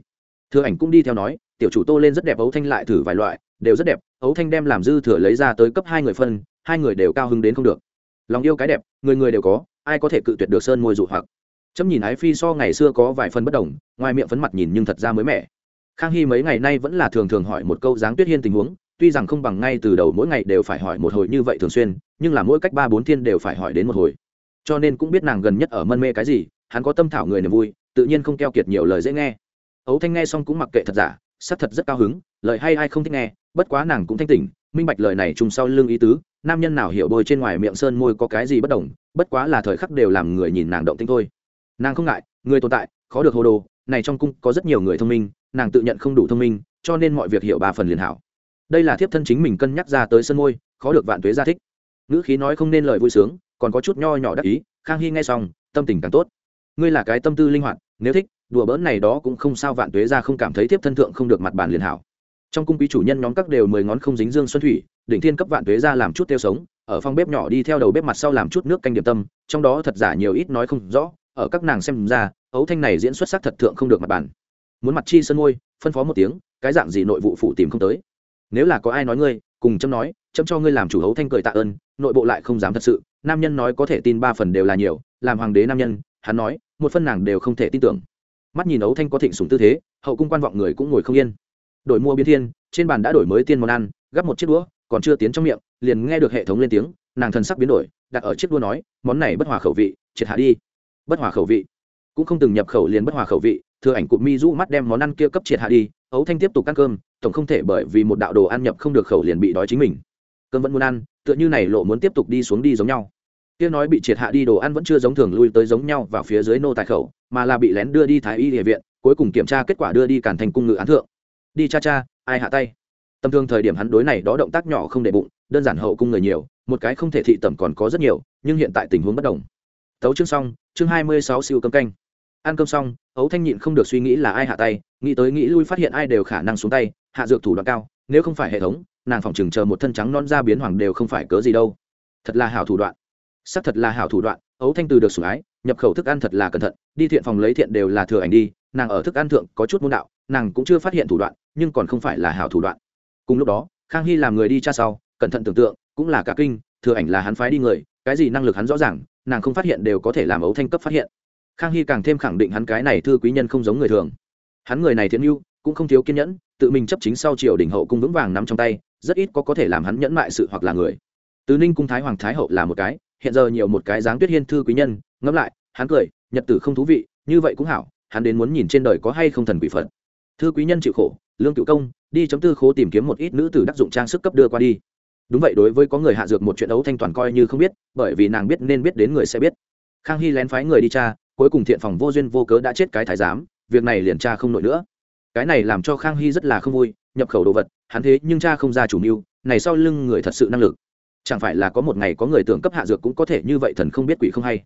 Thừa ảnh cũng đi theo nói, tiểu chủ tô lên rất đẹp, ấu thanh lại thử vài loại, đều rất đẹp, ấu thanh đem làm dư thừa lấy ra tới cấp hai người phân, hai người đều cao hứng đến không được. Lòng yêu cái đẹp, người người đều có, ai có thể cự tuyệt được sơn môi dụ hoặc? Chấm nhìn ái phi so ngày xưa có vài phần bất đồng, ngoài miệng phấn mặt nhìn nhưng thật ra mới mẻ. Khang hy mấy ngày nay vẫn là thường thường hỏi một câu dáng tuyết hiên tình huống, tuy rằng không bằng ngay từ đầu mỗi ngày đều phải hỏi một hồi như vậy thường xuyên, nhưng là mỗi cách ba bốn thiên đều phải hỏi đến một hồi. Cho nên cũng biết nàng gần nhất ở mân mê cái gì, hắn có tâm thảo người niềm vui, tự nhiên không keo kiệt nhiều lời dễ nghe. Ấu thanh nghe xong cũng mặc kệ thật giả sắc thật rất cao hứng, lời hay ai không thích nghe, bất quá nàng cũng thanh tỉnh, minh bạch lời này chung sau lưng ý tứ, nam nhân nào hiểu bôi trên ngoài miệng sơn môi có cái gì bất đồng, bất quá là thời khắc đều làm người nhìn nàng động tinh thôi nàng không ngại, người tồn tại, khó được hồ đồ, này trong cung có rất nhiều người thông minh, nàng tự nhận không đủ thông minh, cho nên mọi việc hiểu ba phần liền hảo. Đây là thiếp thân chính mình cân nhắc ra tới sân môi, khó được vạn tuế gia thích. Ngữ khí nói không nên lời vui sướng, còn có chút nho nhỏ đắc ý, khang hy nghe xong, tâm tình càng tốt. Ngươi là cái tâm tư linh hoạt, nếu thích, đùa bỡn này đó cũng không sao vạn tuế ra không cảm thấy tiếp thân thượng không được mặt bàn liền hảo. Trong cung quý chủ nhân nhóm các đều mười ngón không dính dương xuân thủy, đỉnh thiên cấp vạn tuế ra làm chút tiêu sống, ở phòng bếp nhỏ đi theo đầu bếp mặt sau làm chút nước canh điểm tâm, trong đó thật giả nhiều ít nói không rõ ở các nàng xem ra, ấu thanh này diễn xuất sắc thật thượng không được mặt bàn. Muốn mặt chi sân môi phân phó một tiếng, cái dạng gì nội vụ phụ tìm không tới. Nếu là có ai nói ngươi, cùng chấm nói, chấm cho ngươi làm chủ hấu thanh cười tạ ơn, nội bộ lại không dám thật sự, nam nhân nói có thể tin ba phần đều là nhiều, làm hoàng đế nam nhân, hắn nói, một phân nàng đều không thể tin tưởng. Mắt nhìn ấu thanh có thịnh sùng tư thế, hậu cung quan vọng người cũng ngồi không yên. Đổi mua biến thiên, trên bàn đã đổi mới tiên món ăn, gắp một chiếc đũa, còn chưa tiến trong miệng, liền nghe được hệ thống lên tiếng, nàng thần sắc biến đổi, đặt ở chiếc đũa nói, món này bất hòa khẩu vị, triệt hạ đi bất hòa khẩu vị. Cũng không từng nhập khẩu liền bất hòa khẩu vị, thừa ảnh cụt mi rũ mắt đem món ăn kia cấp triệt hạ đi ấu thanh tiếp tục ăn cơm, tổng không thể bởi vì một đạo đồ ăn nhập không được khẩu liền bị đói chính mình. Cơm vẫn muốn ăn, tựa như này lộ muốn tiếp tục đi xuống đi giống nhau. Kia nói bị triệt hạ đi đồ ăn vẫn chưa giống thường lui tới giống nhau vào phía dưới nô tài khẩu, mà là bị lén đưa đi thái y địa viện, cuối cùng kiểm tra kết quả đưa đi cản thành cung ngự án thượng. Đi cha cha, ai hạ tay? Tầm thường thời điểm hắn đối này đó động tác nhỏ không để bụng, đơn giản hậu cung người nhiều, một cái không thể thị tẩm còn có rất nhiều, nhưng hiện tại tình huống bất đồng. Tấu chương xong chương hai mươi sáu siêu cơm canh. Ăn cơm xong, ấu thanh nhịn không được suy nghĩ là ai hạ tay, nghĩ tới nghĩ lui phát hiện ai đều khả năng xuống tay, hạ dược thủ đoạn cao, nếu không phải hệ thống, nàng phòng chừng chờ một thân trắng non da biến hoàng đều không phải cớ gì đâu. Thật là hảo thủ đoạn. Sắc thật là hảo thủ đoạn, ấu thanh từ được sủng ái, nhập khẩu thức ăn thật là cẩn thận, đi thiện phòng lấy thiện đều là thừa ảnh đi, nàng ở thức ăn thượng có chút môn đạo, nàng cũng chưa phát hiện thủ đoạn, nhưng còn không phải là hảo thủ đoạn. Cùng lúc đó, khang hy làm người đi cha sau, cẩn thận tưởng tượng, cũng là cả kinh, thừa ảnh là hắn phái đi người, cái gì năng lực hắn rõ ràng nàng không phát hiện đều có thể làm ấu thanh cấp phát hiện. Khang hy càng thêm khẳng định hắn cái này thư quý nhân không giống người thường. Hắn người này thiện mưu cũng không thiếu kiên nhẫn, tự mình chấp chính sau triều đình hậu cung vững vàng nắm trong tay, rất ít có có thể làm hắn nhẫn mại sự hoặc là người. Từ ninh cung thái hoàng thái hậu là một cái, hiện giờ nhiều một cái dáng tuyết hiên thư quý nhân, ngẫm lại, hắn cười, nhật tử không thú vị, như vậy cũng hảo, hắn đến muốn nhìn trên đời có hay không thần quỷ phật. Thư quý nhân chịu khổ, lương cựu công, đi chấm tư khố tìm kiếm một ít nữ tử đắc dụng trang sức cấp đưa qua đi đúng vậy, đối với có người hạ dược một chuyện ấu thanh toàn coi như không biết, bởi vì nàng biết nên biết đến người sẽ biết. Khang hy lén phái người đi cha cuối cùng thiện phòng vô duyên vô cớ đã chết cái thái giám, việc này liền cha không nổi nữa. Cái này làm cho khang hy rất là không vui, nhập khẩu đồ vật, hắn thế nhưng cha không ra chủ mưu, này sau lưng người thật sự năng lực. Chẳng phải là có một ngày có người tưởng cấp hạ dược cũng có thể như vậy thần không biết quỷ không hay.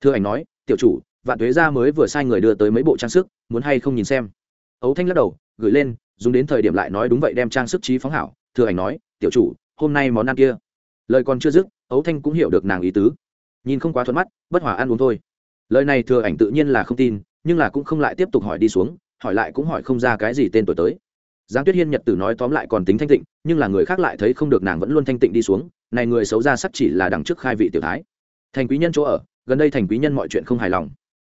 Thưa ảnh nói, tiểu chủ, vạn thuế gia mới vừa sai người đưa tới mấy bộ trang sức, muốn hay không nhìn xem? Ấu thanh lắc đầu, gửi lên, dùng đến thời điểm lại nói đúng vậy đem trang sức trí phóng hảo. Thưa ảnh nói, tiểu chủ hôm nay món ăn kia. Lời còn chưa dứt, ấu thanh cũng hiểu được nàng ý tứ. Nhìn không quá thuận mắt, bất hòa ăn uống thôi. Lời này thừa ảnh tự nhiên là không tin, nhưng là cũng không lại tiếp tục hỏi đi xuống, hỏi lại cũng hỏi không ra cái gì tên tuổi tới. Giáng tuyết hiên nhật tử nói tóm lại còn tính thanh tịnh, nhưng là người khác lại thấy không được nàng vẫn luôn thanh tịnh đi xuống, này người xấu ra sắc chỉ là đằng trước khai vị tiểu thái. Thành quý nhân chỗ ở, gần đây thành quý nhân mọi chuyện không hài lòng.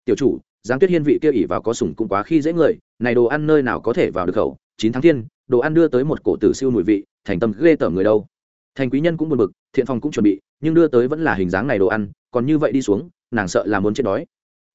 Tiểu chủ Giáng tuyết hiên vị kia ỉ vào có sủng cũng quá khi dễ người, này đồ ăn nơi nào có thể vào được khẩu? Chín tháng thiên, đồ ăn đưa tới một cổ tử siêu mùi vị, thành tâm ghê tởm người đâu? Thành quý nhân cũng buồn bực, thiện phòng cũng chuẩn bị, nhưng đưa tới vẫn là hình dáng này đồ ăn, còn như vậy đi xuống, nàng sợ là muốn chết đói.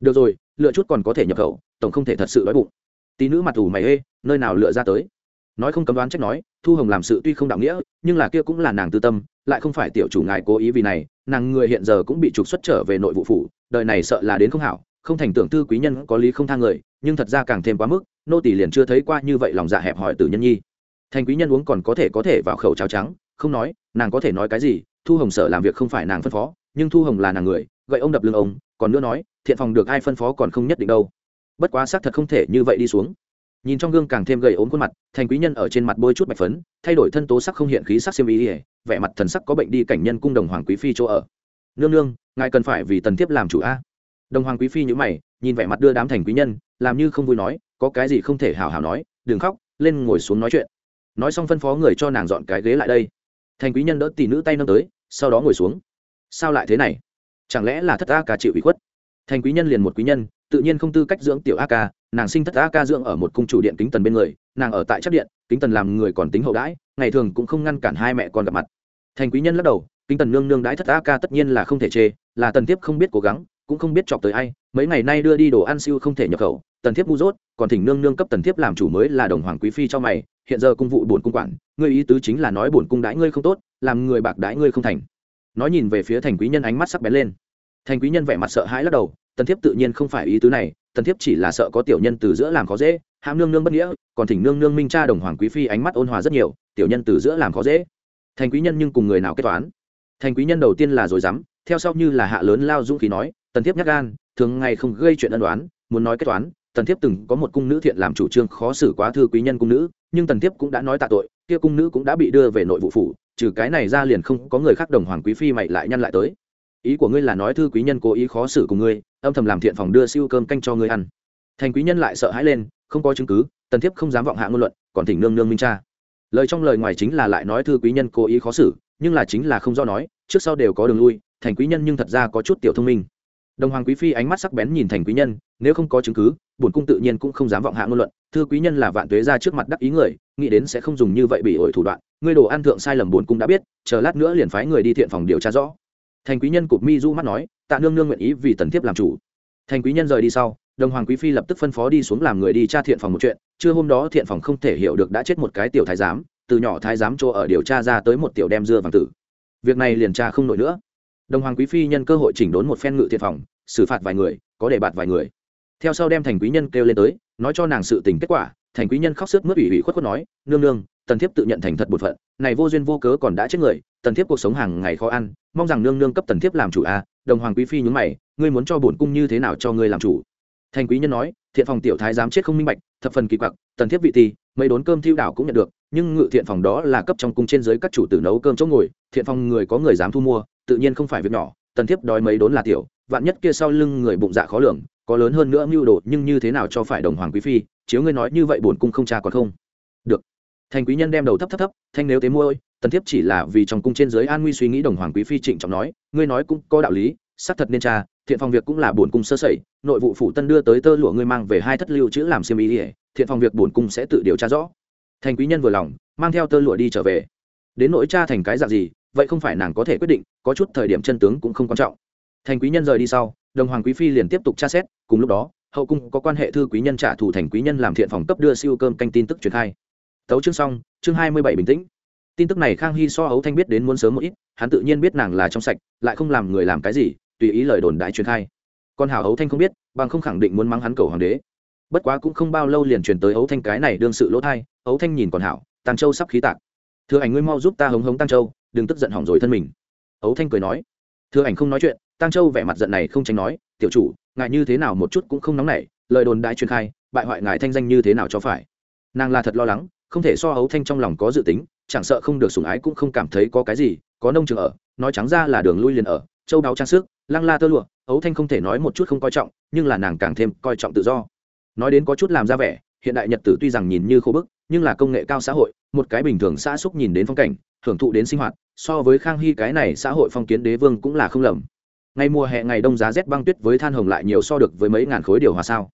Được rồi, lựa chút còn có thể nhập khẩu, tổng không thể thật sự đói bụng. Tí nữ mặt ủ mày ê, nơi nào lựa ra tới? Nói không cấm đoán trách nói, thu hồng làm sự tuy không đạo nghĩa, nhưng là kia cũng là nàng tư tâm, lại không phải tiểu chủ ngài cố ý vì này, nàng người hiện giờ cũng bị trục xuất trở về nội vụ phủ, đời này sợ là đến không hảo, không thành tưởng tư quý nhân có lý không thang người, nhưng thật ra càng thêm quá mức, nô tỷ liền chưa thấy qua như vậy lòng dạ hẹp hỏi từ nhân nhi. Thành quý nhân uống còn có thể có thể vào khẩu cháo trắng không nói, nàng có thể nói cái gì, thu hồng sợ làm việc không phải nàng phân phó, nhưng thu hồng là nàng người, gậy ông đập lưng ông, còn nữa nói, thiện phòng được ai phân phó còn không nhất định đâu. Bất quá xác thật không thể như vậy đi xuống. Nhìn trong gương càng thêm gầy ốm khuôn mặt, thành quý nhân ở trên mặt bôi chút bạch phấn, thay đổi thân tố sắc không hiện khí sắc xiêm ý ỉa vẻ mặt thần sắc có bệnh đi cảnh nhân cung đồng hoàng quý phi chỗ ở. Nương nương, ngài cần phải vì tần thiếp làm chủ a. Đồng hoàng quý phi nhữ mày, nhìn vẻ mặt đưa đám thành quý nhân, làm như không vui nói, có cái gì không thể hào hào nói, đừng khóc, lên ngồi xuống nói chuyện. Nói xong phân phó người cho nàng dọn cái ghế lại đây thành quý nhân đỡ tỷ nữ tay nâng tới, sau đó ngồi xuống. Sao lại thế này? Chẳng lẽ là thất a ca chịu ủy khuất? Thành quý nhân liền một quý nhân, tự nhiên không tư cách dưỡng tiểu a ca, nàng sinh thất a ca dưỡng ở một cung chủ điện kính tần bên người, nàng ở tại chắc điện, kính tần làm người còn tính hậu đãi, ngày thường cũng không ngăn cản hai mẹ con gặp mặt. Thành quý nhân lắc đầu, kính tần nương nương đãi thất a ca tất nhiên là không thể chê, là tần tiếp không biết cố gắng, cũng không biết chọc tới ai, mấy ngày nay đưa đi đồ ăn siêu không thể nhập khẩu, tần thiếp ngu dốt, còn thỉnh nương nương cấp tần thiếp làm chủ mới là đồng hoàng quý phi cho mày, hiện giờ cung vụ buồn cung quản ngươi ý tứ chính là nói bổn cung đãi ngươi không tốt, làm người bạc đãi ngươi không thành. Nói nhìn về phía thành quý nhân ánh mắt sắc bén lên. Thành quý nhân vẻ mặt sợ hãi lắc đầu, tần thiếp tự nhiên không phải ý tứ này, tần thiếp chỉ là sợ có tiểu nhân từ giữa làm khó dễ hãm nương nương bất nghĩa, còn thỉnh nương nương minh cha đồng hoàng quý phi ánh mắt ôn hòa rất nhiều, tiểu nhân từ giữa làm khó dễ. Thành quý nhân nhưng cùng người nào kết toán? Thành quý nhân đầu tiên là rồi dám theo sau như là hạ lớn lao dũng khí nói, tần thiếp nhắc gan, thường ngày không gây chuyện ân đoán muốn nói kết toán, tần thiếp từng có một cung nữ thiện làm chủ trương khó xử quá thư quý nhân cung nữ, nhưng tần thiếp cũng đã nói tạ tội kia cung nữ cũng đã bị đưa về nội vụ phủ, trừ cái này ra liền không có người khác đồng hoàng quý phi mày lại nhăn lại tới. Ý của ngươi là nói thư quý nhân cố ý khó xử cùng ngươi, âm thầm làm thiện phòng đưa siêu cơm canh cho ngươi ăn. Thành quý nhân lại sợ hãi lên, không có chứng cứ, tần thiếp không dám vọng hạ ngôn luận, còn thỉnh nương nương minh cha lời trong lời ngoài chính là lại nói thư quý nhân cố ý khó xử, nhưng là chính là không do nói, trước sau đều có đường lui, thành quý nhân nhưng thật ra có chút tiểu thông minh. Đồng hoàng quý phi ánh mắt sắc bén nhìn thành quý nhân nếu không có chứng cứ, bổn cung tự nhiên cũng không dám vọng hạ ngôn luận. Thư quý nhân là vạn tuế ra trước mặt đắc ý người, nghĩ đến sẽ không dùng như vậy bị ổi thủ đoạn. Ngươi đồ ăn thượng sai lầm bổn cung đã biết, chờ lát nữa liền phái người đi thiện phòng điều tra rõ. Thành quý nhân cụp mi du mắt nói, tạ nương nương nguyện ý vì tần thiếp làm chủ. Thành quý nhân rời đi sau, đồng hoàng quý phi lập tức phân phó đi xuống làm người đi tra thiện phòng một chuyện. Trưa hôm đó thiện phòng không thể hiểu được đã chết một cái tiểu thái giám, từ nhỏ thái giám chỗ ở điều tra ra tới một tiểu đem dưa vàng tử. Việc này liền tra không nổi nữa. Đồng hoàng quý phi nhân cơ hội chỉnh đốn một phen ngự thiện phòng, xử phạt vài người, có để bạt vài người theo sau đem thành quý nhân kêu lên tới, nói cho nàng sự tình kết quả, thành quý nhân khóc sức mướt ủy ủy khuất khuất nói, nương nương, tần thiếp tự nhận thành thật bột phận, này vô duyên vô cớ còn đã chết người, tần thiếp cuộc sống hàng ngày khó ăn, mong rằng nương nương cấp tần thiếp làm chủ a đồng hoàng quý phi nhún mày, ngươi muốn cho bổn cung như thế nào cho ngươi làm chủ? Thành quý nhân nói, thiện phòng tiểu thái dám chết không minh bạch, thập phần kỳ quặc, tần thiếp vị ti mấy đốn cơm thiêu đảo cũng nhận được, nhưng ngự thiện phòng đó là cấp trong cung trên dưới các chủ tử nấu cơm chỗ ngồi, thiện phòng người có người dám thu mua, tự nhiên không phải việc nhỏ, tần thiếp đói mấy đốn là tiểu vạn nhất kia sau lưng người bụng dạ khó lường, có lớn hơn nữa mưu đồ, nhưng như thế nào cho phải đồng hoàng quý phi, chiếu ngươi nói như vậy bổn cung không cha còn không? Được. Thành quý nhân đem đầu thấp thấp thấp, thanh nếu tế môi tần thiếp chỉ là vì trong cung trên giới an nguy suy nghĩ đồng hoàng quý phi trịnh trọng nói, ngươi nói cũng có đạo lý, xác thật nên cha, thiện phòng việc cũng là bổn cung sơ sẩy, nội vụ phủ tân đưa tới tơ lụa ngươi mang về hai thất lưu chữ làm xiêm ý ỉa thiện phòng việc bổn cung sẽ tự điều tra rõ. Thành quý nhân vừa lòng, mang theo tơ lụa đi trở về. Đến nỗi cha thành cái dạng gì, vậy không phải nàng có thể quyết định, có chút thời điểm chân tướng cũng không quan trọng thành quý nhân rời đi sau, đồng hoàng quý phi liền tiếp tục tra xét, cùng lúc đó, hậu cung có quan hệ thư quý nhân trả thù thành quý nhân làm thiện phòng cấp đưa siêu cơm canh tin tức truyền khai. Tấu chương xong, chương hai mươi bảy bình tĩnh. Tin tức này khang hy so hấu thanh biết đến muốn sớm một ít, hắn tự nhiên biết nàng là trong sạch, lại không làm người làm cái gì, tùy ý lời đồn đại truyền khai. Còn hảo hấu thanh không biết, bằng không khẳng định muốn mắng hắn cầu hoàng đế. Bất quá cũng không bao lâu liền truyền tới hấu thanh cái này đương sự lỗ thai Hấu thanh nhìn còn hảo tăng châu sắp khí tạc. Thưa ảnh ngươi mau giúp ta hống hống tăng châu, đừng tức giận hỏng rồi thân mình. Hấu thanh cười nói. Thưa ảnh không nói chuyện tăng châu vẻ mặt giận này không tránh nói, tiểu chủ, ngài như thế nào một chút cũng không nóng nảy, lời đồn đại truyền khai, bại hoại ngài thanh danh như thế nào cho phải? Nàng là thật lo lắng, không thể so hấu thanh trong lòng có dự tính, chẳng sợ không được sủng ái cũng không cảm thấy có cái gì, có nông trường ở, nói trắng ra là đường lui liền ở, châu đáo trang sức, lăng la tơ lụa hấu thanh không thể nói một chút không coi trọng, nhưng là nàng càng thêm coi trọng tự do. Nói đến có chút làm ra vẻ, hiện đại nhật tử tuy rằng nhìn như khô bức, nhưng là công nghệ cao xã hội, một cái bình thường xã xúc nhìn đến phong cảnh, hưởng thụ đến sinh hoạt, so với khang hy cái này xã hội phong kiến đế vương cũng là không lầm ngày mùa hè ngày đông giá rét băng tuyết với than hồng lại nhiều so được với mấy ngàn khối điều hòa sao?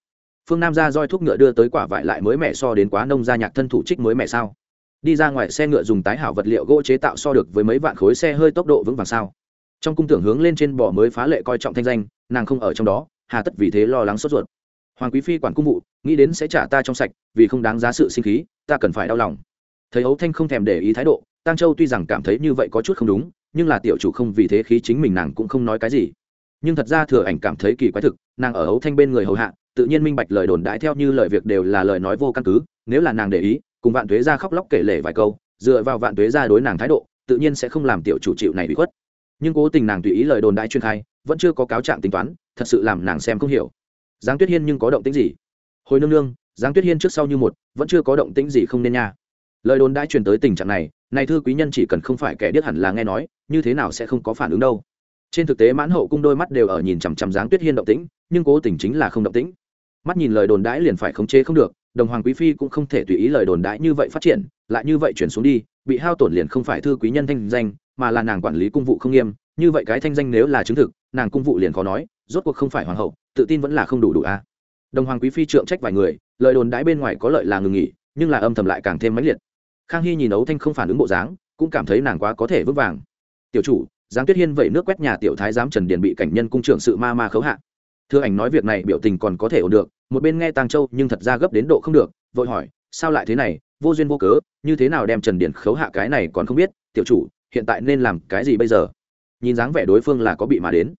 Phương nam ra roi thuốc ngựa đưa tới quả vải lại mới mẻ so đến quá nông gia nhạc thân thủ trích mới mẻ sao? Đi ra ngoài xe ngựa dùng tái hảo vật liệu gỗ chế tạo so được với mấy vạn khối xe hơi tốc độ vững vàng sao? Trong cung tưởng hướng lên trên bỏ mới phá lệ coi trọng thanh danh, nàng không ở trong đó, hà tất vì thế lo lắng sốt ruột. Hoàng quý phi quản cung vụ, nghĩ đến sẽ trả ta trong sạch, vì không đáng giá sự sinh khí, ta cần phải đau lòng. Thấy ấu thanh không thèm để ý thái độ tăng châu tuy rằng cảm thấy như vậy có chút không đúng nhưng là tiểu chủ không vì thế khí chính mình nàng cũng không nói cái gì. Nhưng thật ra thừa ảnh cảm thấy kỳ quái thực, nàng ở ấu thanh bên người hầu hạ, tự nhiên minh bạch lời đồn đãi theo như lời việc đều là lời nói vô căn cứ, nếu là nàng để ý, cùng vạn tuế ra khóc lóc kể lể vài câu, dựa vào vạn tuế ra đối nàng thái độ, tự nhiên sẽ không làm tiểu chủ chịu này bị khuất. Nhưng cố tình nàng tùy ý lời đồn đại chuyên khai, vẫn chưa có cáo trạng tính toán, thật sự làm nàng xem không hiểu. Giáng tuyết hiên nhưng có động tĩnh gì? Hồi nương nương, giáng tuyết hiên trước sau như một, vẫn chưa có động tĩnh gì không nên nha. Lời đồn đại truyền tới tình trạng này này thư quý nhân chỉ cần không phải kẻ điếc hẳn là nghe nói, như thế nào sẽ không có phản ứng đâu. Trên thực tế mãn hậu cung đôi mắt đều ở nhìn chằm chằm dáng tuyết hiên động tĩnh, nhưng cố tình chính là không động tĩnh. Mắt nhìn lời đồn đãi liền phải khống chế không được, đồng hoàng quý phi cũng không thể tùy ý lời đồn đãi như vậy phát triển, lại như vậy chuyển xuống đi, bị hao tổn liền không phải thư quý nhân thanh danh, mà là nàng quản lý cung vụ không nghiêm, như vậy cái thanh danh nếu là chứng thực, nàng cung vụ liền khó nói, rốt cuộc không phải hoàng hậu, tự tin vẫn là không đủ đủ a đồng hoàng quý phi trượng trách vài người, lời đồn đãi bên ngoài có lợi là ngừng nghỉ, nhưng là âm thầm lại càng thêm mãnh liệt khang hy nhìn ấu thanh không phản ứng bộ dáng, cũng cảm thấy nàng quá có thể vững vàng. Tiểu chủ giáng tuyết hiên vẩy nước quét nhà tiểu thái giám trần điền bị cảnh nhân cung trưởng sự ma ma khấu hạ. Thưa ảnh nói việc này biểu tình còn có thể ổn được, một bên nghe tàng châu nhưng thật ra gấp đến độ không được, vội hỏi, sao lại thế này? Vô duyên vô cớ, như thế nào đem trần điền khấu hạ cái này còn không biết? Tiểu chủ, hiện tại nên làm cái gì bây giờ? Nhìn dáng vẻ đối phương là có bị mà đến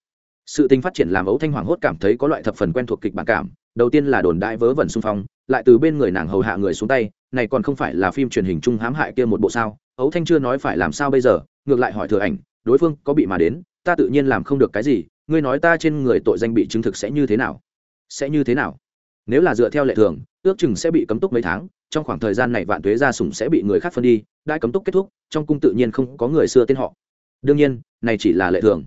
sự tình phát triển làm ấu thanh hoàng hốt cảm thấy có loại thập phần quen thuộc kịch bản cảm. Đầu tiên là đồn đại vớ vẩn xung phong, lại từ bên người nàng hầu hạ người xuống tay, này còn không phải là phim truyền hình chung hãm hại kia một bộ sao? Ấu thanh chưa nói phải làm sao bây giờ, ngược lại hỏi thừa ảnh, đối phương có bị mà đến, ta tự nhiên làm không được cái gì, ngươi nói ta trên người tội danh bị chứng thực sẽ như thế nào? Sẽ như thế nào? Nếu là dựa theo lệ thường, ước chừng sẽ bị cấm túc mấy tháng, trong khoảng thời gian này vạn tuế gia sủng sẽ bị người khác phân đi, đại cấm túc kết thúc, trong cung tự nhiên không có người xưa tên họ. Đương nhiên, này chỉ là lệ thường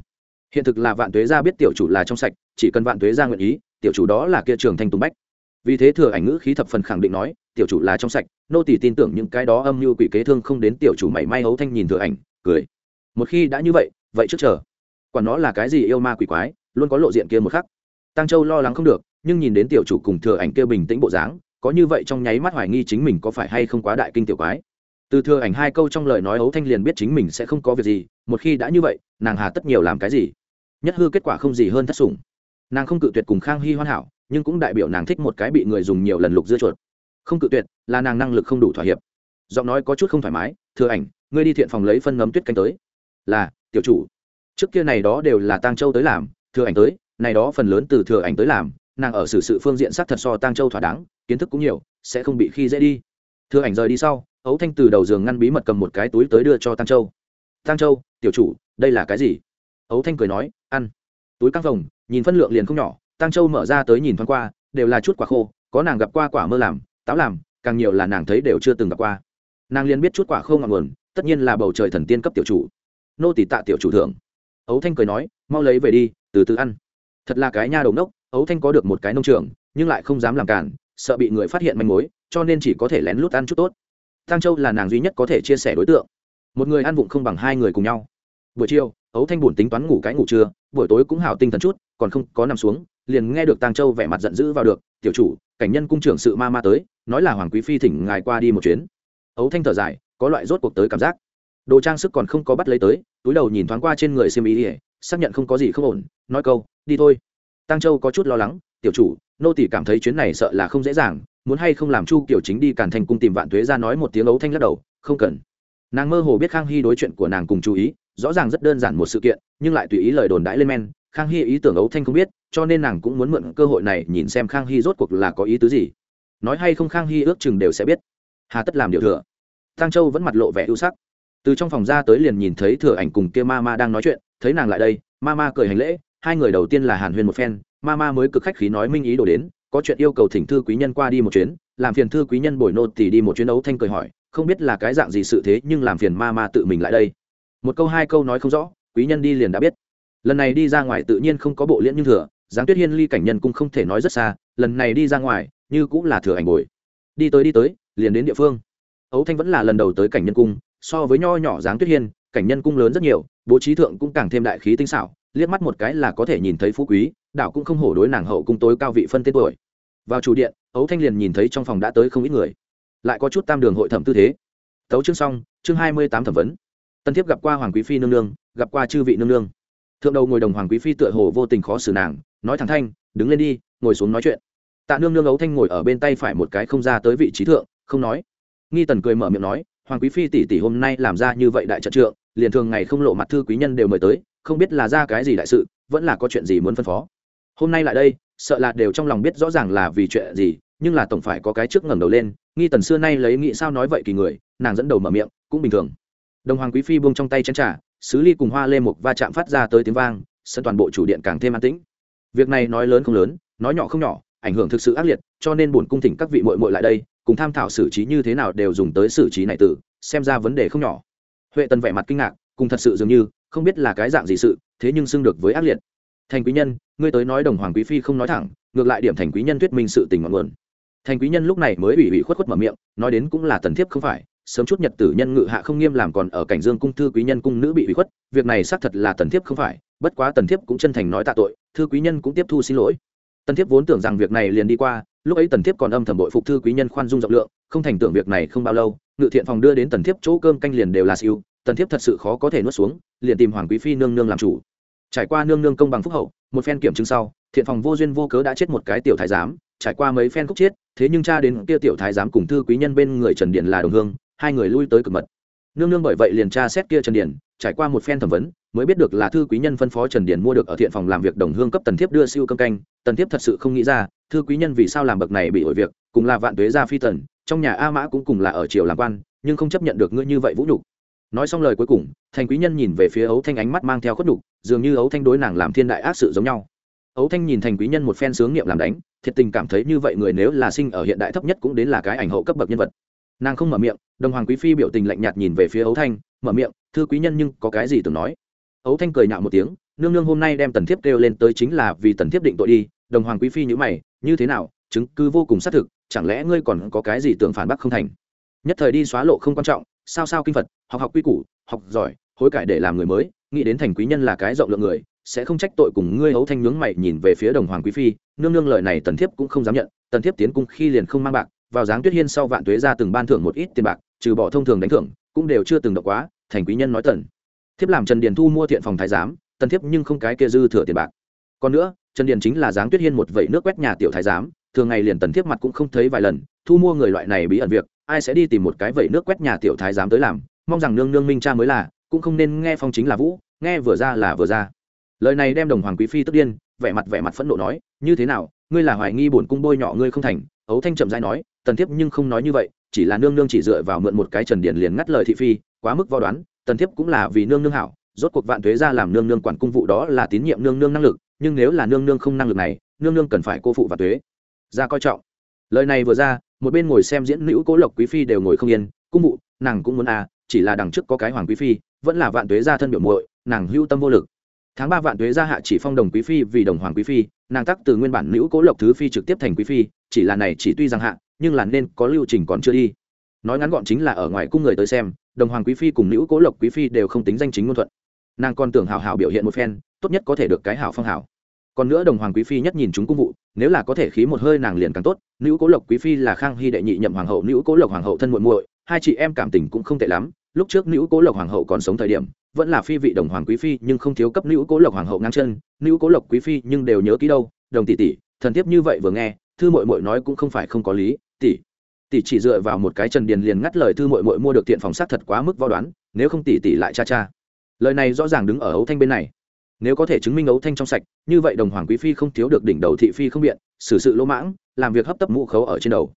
hiện thực là vạn tuế gia biết tiểu chủ là trong sạch, chỉ cần vạn tuế gia nguyện ý, tiểu chủ đó là kia trường thanh tùng bách. Vì thế thừa ảnh ngữ khí thập phần khẳng định nói, tiểu chủ là trong sạch, nô tỷ tin tưởng những cái đó âm mưu quỷ kế thương không đến tiểu chủ mảy may hấu thanh nhìn thừa ảnh, cười. Một khi đã như vậy vậy trước chờ. Còn nó là cái gì yêu ma quỷ quái, luôn có lộ diện kia một khắc. Tăng châu lo lắng không được, nhưng nhìn đến tiểu chủ cùng thừa ảnh kia bình tĩnh bộ dáng, có như vậy trong nháy mắt hoài nghi chính mình có phải hay không quá đại kinh tiểu quái từ thừa ảnh hai câu trong lời nói ấu thanh liền biết chính mình sẽ không có việc gì, một khi đã như vậy, nàng hà tất nhiều làm cái gì? Nhất hư kết quả không gì hơn thất sủng. Nàng không cự tuyệt cùng khang hy hoàn hảo, nhưng cũng đại biểu nàng thích một cái bị người dùng nhiều lần lục dưa chuột. Không cự tuyệt, là nàng năng lực không đủ thỏa hiệp. Giọng nói có chút không thoải mái, thừa ảnh, ngươi đi thiện phòng lấy phân ngấm tuyết canh tới. Là, tiểu chủ. Trước kia này đó đều là tang châu tới làm, thừa ảnh tới, này đó phần lớn từ thừa ảnh tới làm, nàng ở xử sự phương diện sát thật so tang châu thỏa đáng, kiến thức cũng nhiều, sẽ không bị khi dễ đi thừa ảnh rời đi sau, ấu thanh từ đầu giường ngăn bí mật cầm một cái túi tới đưa cho tang châu. Tang châu, tiểu chủ, đây là cái gì? Ấu thanh cười nói, ăn. Túi căng vồng nhìn phân lượng liền không nhỏ tang châu mở ra tới nhìn thoáng qua, đều là chút quả khô, có nàng gặp qua quả mơ làm, táo làm, càng nhiều là nàng thấy đều chưa từng gặp qua. Nàng liền biết chút quả khô ngọn nguồn, tất nhiên là bầu trời thần tiên cấp tiểu chủ. Nô tỷ tạ tiểu chủ thưởng ấu thanh cười nói, mau lấy về đi, từ từ ăn. Thật là cái nha đầu nốc ấu thanh có được một cái nông trường, nhưng lại không dám làm cản sợ bị người phát hiện manh mối cho nên chỉ có thể lén lút ăn chút tốt. Tăng châu là nàng duy nhất có thể chia sẻ đối tượng. Một người ăn vụng không bằng hai người cùng nhau. Buổi chiều, ấu thanh buồn tính toán ngủ cái ngủ trưa, buổi tối cũng hảo tinh thần chút, còn không có nằm xuống, liền nghe được tăng châu vẻ mặt giận dữ vào được, tiểu chủ, cảnh nhân cung trưởng sự ma ma tới, nói là hoàng quý phi thỉnh ngài qua đi một chuyến. Ấu thanh thở dài, có loại rốt cuộc tới cảm giác. Đồ trang sức còn không có bắt lấy tới, túi đầu nhìn thoáng qua trên người xem ý ỉa xác nhận không có gì không ổn, nói câu, đi thôi. Tăng châu có chút lo lắng, tiểu chủ, nô tỷ cảm thấy chuyến này sợ là không dễ dàng muốn hay không làm chu kiểu chính đi càn thành cung tìm vạn tuế ra nói một tiếng ấu thanh lắc đầu, không cần. Nàng mơ hồ biết khang hy đối chuyện của nàng cùng chú ý, rõ ràng rất đơn giản một sự kiện, nhưng lại tùy ý lời đồn đãi lên men. Khang hy ý tưởng ấu thanh không biết, cho nên nàng cũng muốn mượn cơ hội này nhìn xem khang hy rốt cuộc là có ý tứ gì. Nói hay không khang hy ước chừng đều sẽ biết. Hà tất làm điều thừa. Tăng châu vẫn mặt lộ vẻ ưu sắc. Từ trong phòng ra tới liền nhìn thấy thừa ảnh cùng kia ma ma đang nói chuyện, thấy nàng lại đây ma ma cười hành lễ, hai người đầu tiên là hàn huyên một phen ma ma mới cực khách khí nói minh ý đồ đến có chuyện yêu cầu thỉnh thư quý nhân qua đi một chuyến, làm phiền thư quý nhân bồi nô thì đi một chuyến ấu thanh cười hỏi, không biết là cái dạng gì sự thế nhưng làm phiền ma ma tự mình lại đây. Một câu hai câu nói không rõ, quý nhân đi liền đã biết. Lần này đi ra ngoài tự nhiên không có bộ liễn như thừa, giáng tuyết hiên ly cảnh nhân cũng không thể nói rất xa, lần này đi ra ngoài, như cũng là thừa ảnh bồi. Đi tới đi tới, liền đến địa phương. Ấu thanh vẫn là lần đầu tới cảnh nhân cung, so với nho nhỏ giáng tuyết hiên, cảnh nhân cung lớn rất nhiều, bố trí thượng cũng càng thêm đại khí tinh xảo liếc mắt một cái là có thể nhìn thấy phú quý, đảo cũng không hổ đối nàng hậu cung tối cao vị phân tên tuổi. Vào chủ điện, ấu thanh liền nhìn thấy trong phòng đã tới không ít người. Lại có chút tam đường hội thẩm tư thế. Tấu chương xong, chương hai mươi tám thẩm vấn. Tân thiếp gặp qua hoàng quý phi nương nương, gặp qua chư vị nương nương. Thượng đầu ngồi đồng hoàng quý phi tựa hồ vô tình khó xử nàng, nói thẳng thanh, đứng lên đi, ngồi xuống nói chuyện. Tạ nương nương ấu thanh ngồi ở bên tay phải một cái không ra tới vị trí thượng, không nói. Nghi tần cười mở miệng nói, hoàng quý phi tỷ tỷ hôm nay làm ra như vậy đại trận trượng, liền thường ngày không lộ mặt thư quý nhân đều mời tới không biết là ra cái gì đại sự, vẫn là có chuyện gì muốn phân phó. Hôm nay lại đây, sợ là đều trong lòng biết rõ ràng là vì chuyện gì, nhưng là tổng phải có cái trước ngẩng đầu lên, nghi tần xưa nay lấy nghĩ sao nói vậy kỳ người, nàng dẫn đầu mở miệng, cũng bình thường. Đồng hoàng quý phi buông trong tay chén trà, sứ ly cùng hoa lê mục va chạm phát ra tới tiếng vang, sân toàn bộ chủ điện càng thêm an tĩnh. Việc này nói lớn không lớn, nói nhỏ không nhỏ, ảnh hưởng thực sự ác liệt, cho nên buồn cung thỉnh các vị muội muội lại đây, cùng tham thảo xử trí như thế nào đều dùng tới xử trí này tử, xem ra vấn đề không nhỏ. Huệ tần vẻ mặt kinh ngạc, cùng thật sự dường như không biết là cái dạng gì sự, thế nhưng xưng được với ác liệt. Thành quý nhân, ngươi tới nói đồng hoàng quý phi không nói thẳng, ngược lại điểm thành quý nhân thuyết minh sự tình ngọn nguồn. Thành quý nhân lúc này mới ủy ủy khuất khuất mở miệng, nói đến cũng là tần thiếp không phải, sớm chút nhật tử nhân ngự hạ không nghiêm làm còn ở cảnh dương cung thư quý nhân cung nữ bị bị khuất, việc này xác thật là tần thiếp không phải, bất quá tần thiếp cũng chân thành nói tạ tội, thư quý nhân cũng tiếp thu xin lỗi. Tần thiếp vốn tưởng rằng việc này liền đi qua, lúc ấy tần thiếp còn âm thầm bội phục thư quý nhân khoan dung rộng lượng, không thành tưởng việc này không bao lâu, ngự thiện phòng đưa đến tần thiếp chỗ cơm canh liền đều là siêu, tần thiếp thật sự khó có thể nuốt xuống liền tìm hoàng quý phi nương nương làm chủ. Trải qua nương nương công bằng phúc hậu, một phen kiểm chứng sau, thiện phòng vô duyên vô cớ đã chết một cái tiểu thái giám, trải qua mấy phen khúc chết, thế nhưng cha đến kia tiểu thái giám cùng thư quý nhân bên người trần điện là đồng hương, hai người lui tới cực mật. Nương nương bởi vậy liền tra xét kia trần điển trải qua một phen thẩm vấn, mới biết được là thư quý nhân phân phó trần điển mua được ở thiện phòng làm việc đồng hương cấp tần thiếp đưa siêu cơm canh. Tần thiếp thật sự không nghĩ ra, thư quý nhân vì sao làm bậc này bị ổi việc, cùng là vạn tuế gia phi tần, trong nhà a mã cũng cùng là ở triều làm quan, nhưng không chấp nhận được ngươi như vậy vũ nhục nói xong lời cuối cùng thành quý nhân nhìn về phía ấu thanh ánh mắt mang theo khuất nhục, dường như ấu thanh đối nàng làm thiên đại ác sự giống nhau. Ấu thanh nhìn thành quý nhân một phen sướng niệm làm đánh, thiệt tình cảm thấy như vậy người nếu là sinh ở hiện đại thấp nhất cũng đến là cái ảnh hậu cấp bậc nhân vật. Nàng không mở miệng, đồng hoàng quý phi biểu tình lạnh nhạt nhìn về phía ấu thanh, mở miệng thưa quý nhân nhưng có cái gì từng nói? Ấu thanh cười nhạo một tiếng, nương nương hôm nay đem tần thiếp kêu lên tới chính là vì tần thiếp định tội đi, đồng hoàng quý phi nhữ mày, như thế nào, chứng cứ vô cùng xác thực, chẳng lẽ ngươi còn có cái gì tưởng phản bác không thành? Nhất thời đi xóa lộ không quan trọng, sao sao kinh phật học học quy củ, học giỏi, hối cải để làm người mới, nghĩ đến thành quý nhân là cái rộng lượng người, sẽ không trách tội cùng ngươi hấu thanh nhướng mày nhìn về phía đồng hoàng quý phi, nương nương lời này tần thiếp cũng không dám nhận, tần thiếp tiến cung khi liền không mang bạc, vào dáng tuyết hiên sau vạn tuế ra từng ban thưởng một ít tiền bạc, trừ bỏ thông thường đánh thưởng, cũng đều chưa từng được quá, thành quý nhân nói tần. Thiếp làm trần điền thu mua thiện phòng thái giám, tần thiếp nhưng không cái kia dư thừa tiền bạc. Còn nữa, trần điền chính là dáng tuyết hiên một vẩy nước quét nhà tiểu thái giám, thường ngày liền tần thiếp mặt cũng không thấy vài lần, thu mua người loại này bí ẩn việc, ai sẽ đi tìm một cái vẩy nước quét nhà tiểu thái giám tới làm mong rằng nương nương minh cha mới là, cũng không nên nghe phong chính là vũ, nghe vừa ra là vừa ra. Lời này đem đồng hoàng quý phi tức điên, vẻ mặt vẻ mặt phẫn nộ nói, như thế nào, ngươi là hoài nghi bổn cung bôi nhọ ngươi không thành? Ấu thanh chậm dai nói, tần thiếp nhưng không nói như vậy, chỉ là nương nương chỉ dựa vào mượn một cái trần điển liền ngắt lời thị phi, quá mức vo đoán, tần thiếp cũng là vì nương nương hảo, rốt cuộc vạn thuế ra làm nương nương quản cung vụ đó là tín nhiệm nương nương năng lực, nhưng nếu là nương nương không năng lực này, nương nương cần phải cô phụ vạn thuế ra coi trọng. Lời này vừa ra, một bên ngồi xem diễn nữ cố lộc quý phi đều ngồi không yên, cung vụ, nàng cũng muốn à chỉ là đằng trước có cái hoàng quý phi, vẫn là vạn tuế gia thân biểu muội, nàng hưu tâm vô lực. Tháng ba vạn tuế gia hạ chỉ phong đồng quý phi vì đồng hoàng quý phi, nàng tắc từ nguyên bản nữ cố lộc thứ phi trực tiếp thành quý phi, chỉ là này chỉ tuy rằng hạ, nhưng là nên có lưu trình còn chưa đi. Nói ngắn gọn chính là ở ngoài cung người tới xem, đồng hoàng quý phi cùng nữ cố lộc quý phi đều không tính danh chính ngôn thuận. Nàng còn tưởng hào hào biểu hiện một phen, tốt nhất có thể được cái hảo phong hảo. Còn nữa đồng hoàng quý phi nhất nhìn chúng cung vụ, nếu là có thể khí một hơi nàng liền càng tốt, nữ cố lộc quý phi là khang hy đệ nhị nhậm hoàng hậu, nữ cố lộc hoàng hậu thân muội muội hai chị em cảm tình cũng không tệ lắm. Lúc trước nữ cố lộc hoàng hậu còn sống thời điểm, vẫn là phi vị đồng hoàng quý phi, nhưng không thiếu cấp nữ cố lộc hoàng hậu ngang chân. Nữ cố lộc quý phi nhưng đều nhớ kỹ đâu, đồng tỷ tỷ, thần tiếp như vậy vừa nghe, thư mội mội nói cũng không phải không có lý, tỷ. Tỷ chỉ dựa vào một cái trần điền liền ngắt lời thư mội mội mua được tiện phòng sát thật quá mức vo đoán, nếu không tỷ tỷ lại cha cha. Lời này rõ ràng đứng ở ấu thanh bên này. Nếu có thể chứng minh ấu thanh trong sạch, như vậy đồng hoàng quý phi không thiếu được đỉnh đầu thị phi không biện, xử sự lỗ mãng, làm việc hấp tấp mũ khấu ở trên đầu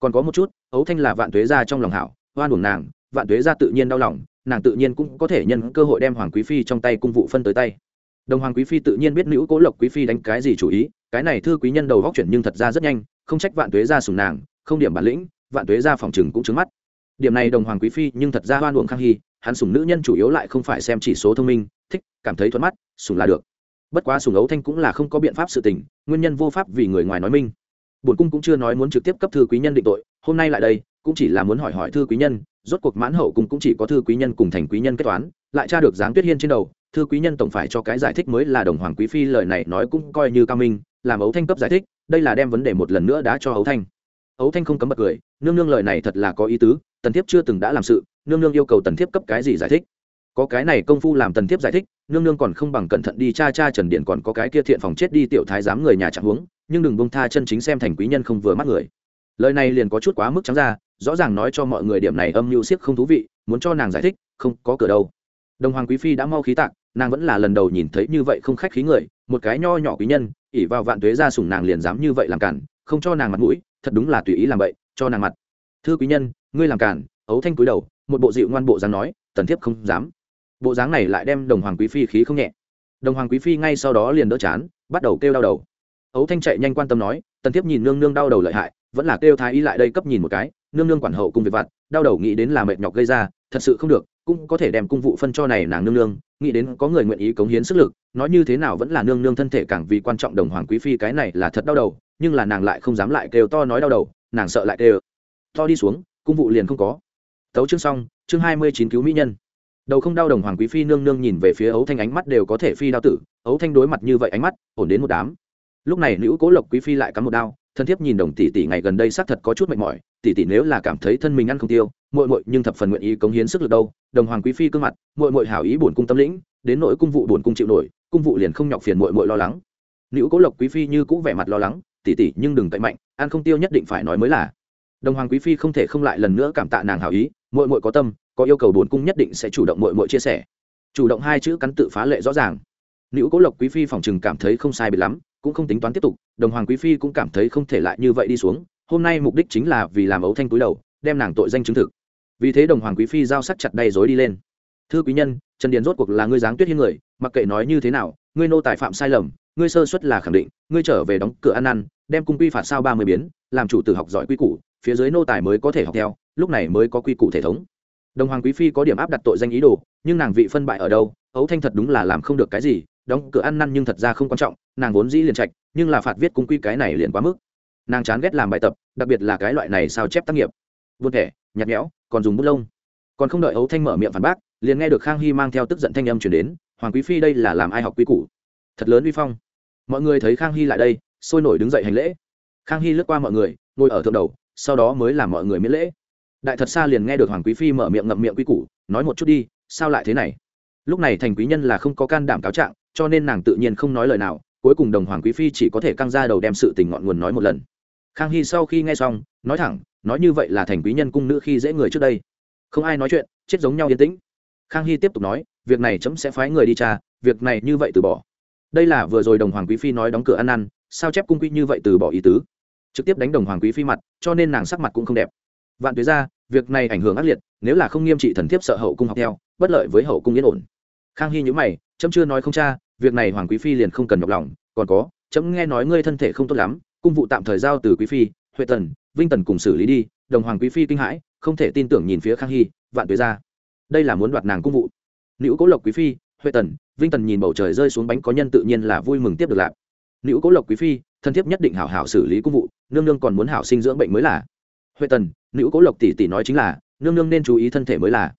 còn có một chút, ấu thanh là vạn tuế ra trong lòng hảo, oan uổng nàng, vạn tuế ra tự nhiên đau lòng, nàng tự nhiên cũng có thể nhân cơ hội đem hoàng quý phi trong tay cung vụ phân tới tay. Đồng hoàng quý phi tự nhiên biết nữ cố lộc quý phi đánh cái gì chủ ý, cái này thư quý nhân đầu góc chuyển nhưng thật ra rất nhanh, không trách vạn tuế ra sùng nàng, không điểm bản lĩnh, vạn tuế ra phòng chừng cũng trứng mắt. Điểm này đồng hoàng quý phi nhưng thật ra hoan uổng khang hy, hắn sùng nữ nhân chủ yếu lại không phải xem chỉ số thông minh, thích, cảm thấy thuận mắt sùng là được. Bất quá sùng ấu thanh cũng là không có biện pháp sự tình, nguyên nhân vô pháp vì người ngoài nói minh bổn cung cũng chưa nói muốn trực tiếp cấp thư quý nhân định tội, hôm nay lại đây, cũng chỉ là muốn hỏi hỏi thư quý nhân, rốt cuộc mãn hậu cung cũng chỉ có thư quý nhân cùng thành quý nhân kết toán, lại tra được giáng tuyết hiên trên đầu, thư quý nhân tổng phải cho cái giải thích mới là đồng hoàng quý phi lời này nói cũng coi như cao minh, làm ấu thanh cấp giải thích, đây là đem vấn đề một lần nữa đã cho ấu thanh. Ấu thanh không cấm bật cười, nương nương lời này thật là có ý tứ, tần thiếp chưa từng đã làm sự, nương nương yêu cầu tần thiếp cấp cái gì giải thích có cái này công phu làm tần thiếp giải thích, nương nương còn không bằng cẩn thận đi cha cha trần điện còn có cái kia thiện phòng chết đi tiểu thái giám người nhà chẳng huống, nhưng đừng bông tha chân chính xem thành quý nhân không vừa mắt người. Lời này liền có chút quá mức trắng ra, rõ ràng nói cho mọi người điểm này âm mưu siếc không thú vị, muốn cho nàng giải thích, không có cửa đâu. Đồng hoàng quý phi đã mau khí tạc, nàng vẫn là lần đầu nhìn thấy như vậy không khách khí người, một cái nho nhỏ quý nhân ỉ vào vạn tuế ra sủng nàng liền dám như vậy làm cản, không cho nàng mặt mũi, thật đúng là tùy ý làm vậy cho nàng mặt. Thưa quý nhân, ngươi làm cản, ấu thanh cúi đầu, một bộ dịu ngoan bộ dám nói, tần thiếp không dám bộ dáng này lại đem đồng hoàng quý phi khí không nhẹ. Đồng hoàng quý phi ngay sau đó liền đỡ chán, bắt đầu kêu đau đầu. Ấu thanh chạy nhanh quan tâm nói, tần thiếp nhìn nương nương đau đầu lợi hại, vẫn là kêu thái y lại đây cấp nhìn một cái, nương nương quản hậu cung việc vặt, đau đầu nghĩ đến là mệt nhọc gây ra, thật sự không được, cũng có thể đem cung vụ phân cho này nàng nương nương, nghĩ đến có người nguyện ý cống hiến sức lực, nói như thế nào vẫn là nương nương thân thể càng vì quan trọng đồng hoàng quý phi cái này là thật đau đầu, nhưng là nàng lại không dám lại kêu to nói đau đầu, nàng sợ lại kêu. To đi xuống, cung vụ liền không có. Tấu chương xong, chương hai mươi chín cứu mỹ nhân đầu không đau đồng hoàng quý phi nương nương nhìn về phía ấu thanh ánh mắt đều có thể phi đao tử, ấu thanh đối mặt như vậy ánh mắt, ổn đến một đám. Lúc này nữ cố lộc quý phi lại cắm một đao, thân thiết nhìn đồng tỷ tỷ ngày gần đây xác thật có chút mệt mỏi, tỷ tỷ nếu là cảm thấy thân mình ăn không tiêu, muội muội nhưng thập phần nguyện ý cống hiến sức lực đâu, đồng hoàng quý phi cương mặt, muội muội hảo ý bổn cung tâm lĩnh, đến nỗi cung vụ bổn cung chịu nổi, cung vụ liền không nhọc phiền muội muội lo lắng. Nữ cố lộc quý phi như cũng vẻ mặt lo lắng, tỷ tỷ nhưng đừng cậy mạnh, ăn không tiêu nhất định phải nói mới là. Đồng hoàng quý phi không thể không lại lần nữa cảm tạ nàng hảo ý, muội muội có tâm có yêu cầu bổn cung nhất định sẽ chủ động muội muội chia sẻ. Chủ động hai chữ cắn tự phá lệ rõ ràng. Nữ cố lộc quý phi phòng chừng cảm thấy không sai biệt lắm, cũng không tính toán tiếp tục, đồng hoàng quý phi cũng cảm thấy không thể lại như vậy đi xuống, hôm nay mục đích chính là vì làm ấu thanh túi đầu, đem nàng tội danh chứng thực. Vì thế đồng hoàng quý phi giao sắc chặt đầy dối đi lên. Thưa quý nhân, trần điền rốt cuộc là ngươi dáng tuyết hiên người, mặc kệ nói như thế nào, ngươi nô tài phạm sai lầm, ngươi sơ xuất là khẳng định, ngươi trở về đóng cửa ăn ăn, đem cung quy phạt sao ba mươi biến, làm chủ tử học giỏi quy củ, phía dưới nô tài mới có thể học theo, lúc này mới có quy củ thể thống đồng hoàng quý phi có điểm áp đặt tội danh ý đồ, nhưng nàng vị phân bại ở đâu ấu thanh thật đúng là làm không được cái gì, đóng cửa ăn năn nhưng thật ra không quan trọng, nàng vốn dĩ liền trạch, nhưng là phạt viết cung quy cái này liền quá mức. Nàng chán ghét làm bài tập, đặc biệt là cái loại này sao chép tác nghiệp. Buồn thẻ, nhạt nhẽo, còn dùng bút lông. Còn không đợi ấu thanh mở miệng phản bác, liền nghe được khang hy mang theo tức giận thanh âm chuyển đến, hoàng quý phi đây là làm ai học quy củ? Thật lớn uy phong. Mọi người thấy khang hy lại đây, sôi nổi đứng dậy hành lễ. Khang hy lướt qua mọi người, ngồi ở thượng đầu, sau đó mới làm mọi người miễn lễ đại thật xa liền nghe được hoàng quý phi mở miệng ngậm miệng quy củ, nói một chút đi, sao lại thế này? Lúc này thành quý nhân là không có can đảm cáo trạng, cho nên nàng tự nhiên không nói lời nào, cuối cùng đồng hoàng quý phi chỉ có thể căng ra đầu đem sự tình ngọn nguồn nói một lần. Khang hy sau khi nghe xong, nói thẳng, nói như vậy là thành quý nhân cung nữ khi dễ người trước đây. Không ai nói chuyện, chết giống nhau yên tĩnh. Khang hy tiếp tục nói, việc này chấm sẽ phái người đi tra, việc này như vậy từ bỏ. Đây là vừa rồi đồng hoàng quý phi nói đóng cửa ăn ăn sao chép cung quy như vậy từ bỏ ý tứ? Trực tiếp đánh đồng hoàng quý phi mặt, cho nên nàng sắc mặt cũng không đẹp. Vạn tuế ra việc này ảnh hưởng ác liệt, nếu là không nghiêm trị thần thiếp sợ hậu cung học theo, bất lợi với hậu cung yên ổn. Khang hy nhữ mày trẫm chưa nói không cha, việc này hoàng quý phi liền không cần nhọc lòng, còn có trẫm nghe nói ngươi thân thể không tốt lắm, cung vụ tạm thời giao từ quý phi, huệ tần, vinh tần cùng xử lý đi, đồng hoàng quý phi kinh hãi, không thể tin tưởng nhìn phía khang hy, vạn tuế ra. Đây là muốn đoạt nàng cung vụ. Nữ cố lộc quý phi, huệ tần, vinh tần nhìn bầu trời rơi xuống bánh có nhân tự nhiên là vui mừng tiếp được lạp nữ cố lộc quý phi thân thiếp nhất định hảo hảo xử lý cung vụ, nương nương còn muốn hảo sinh dưỡng bệnh mới là huệ tần, nữ cố lộc tỷ tỷ nói chính là, nương nương nên chú ý thân thể mới là.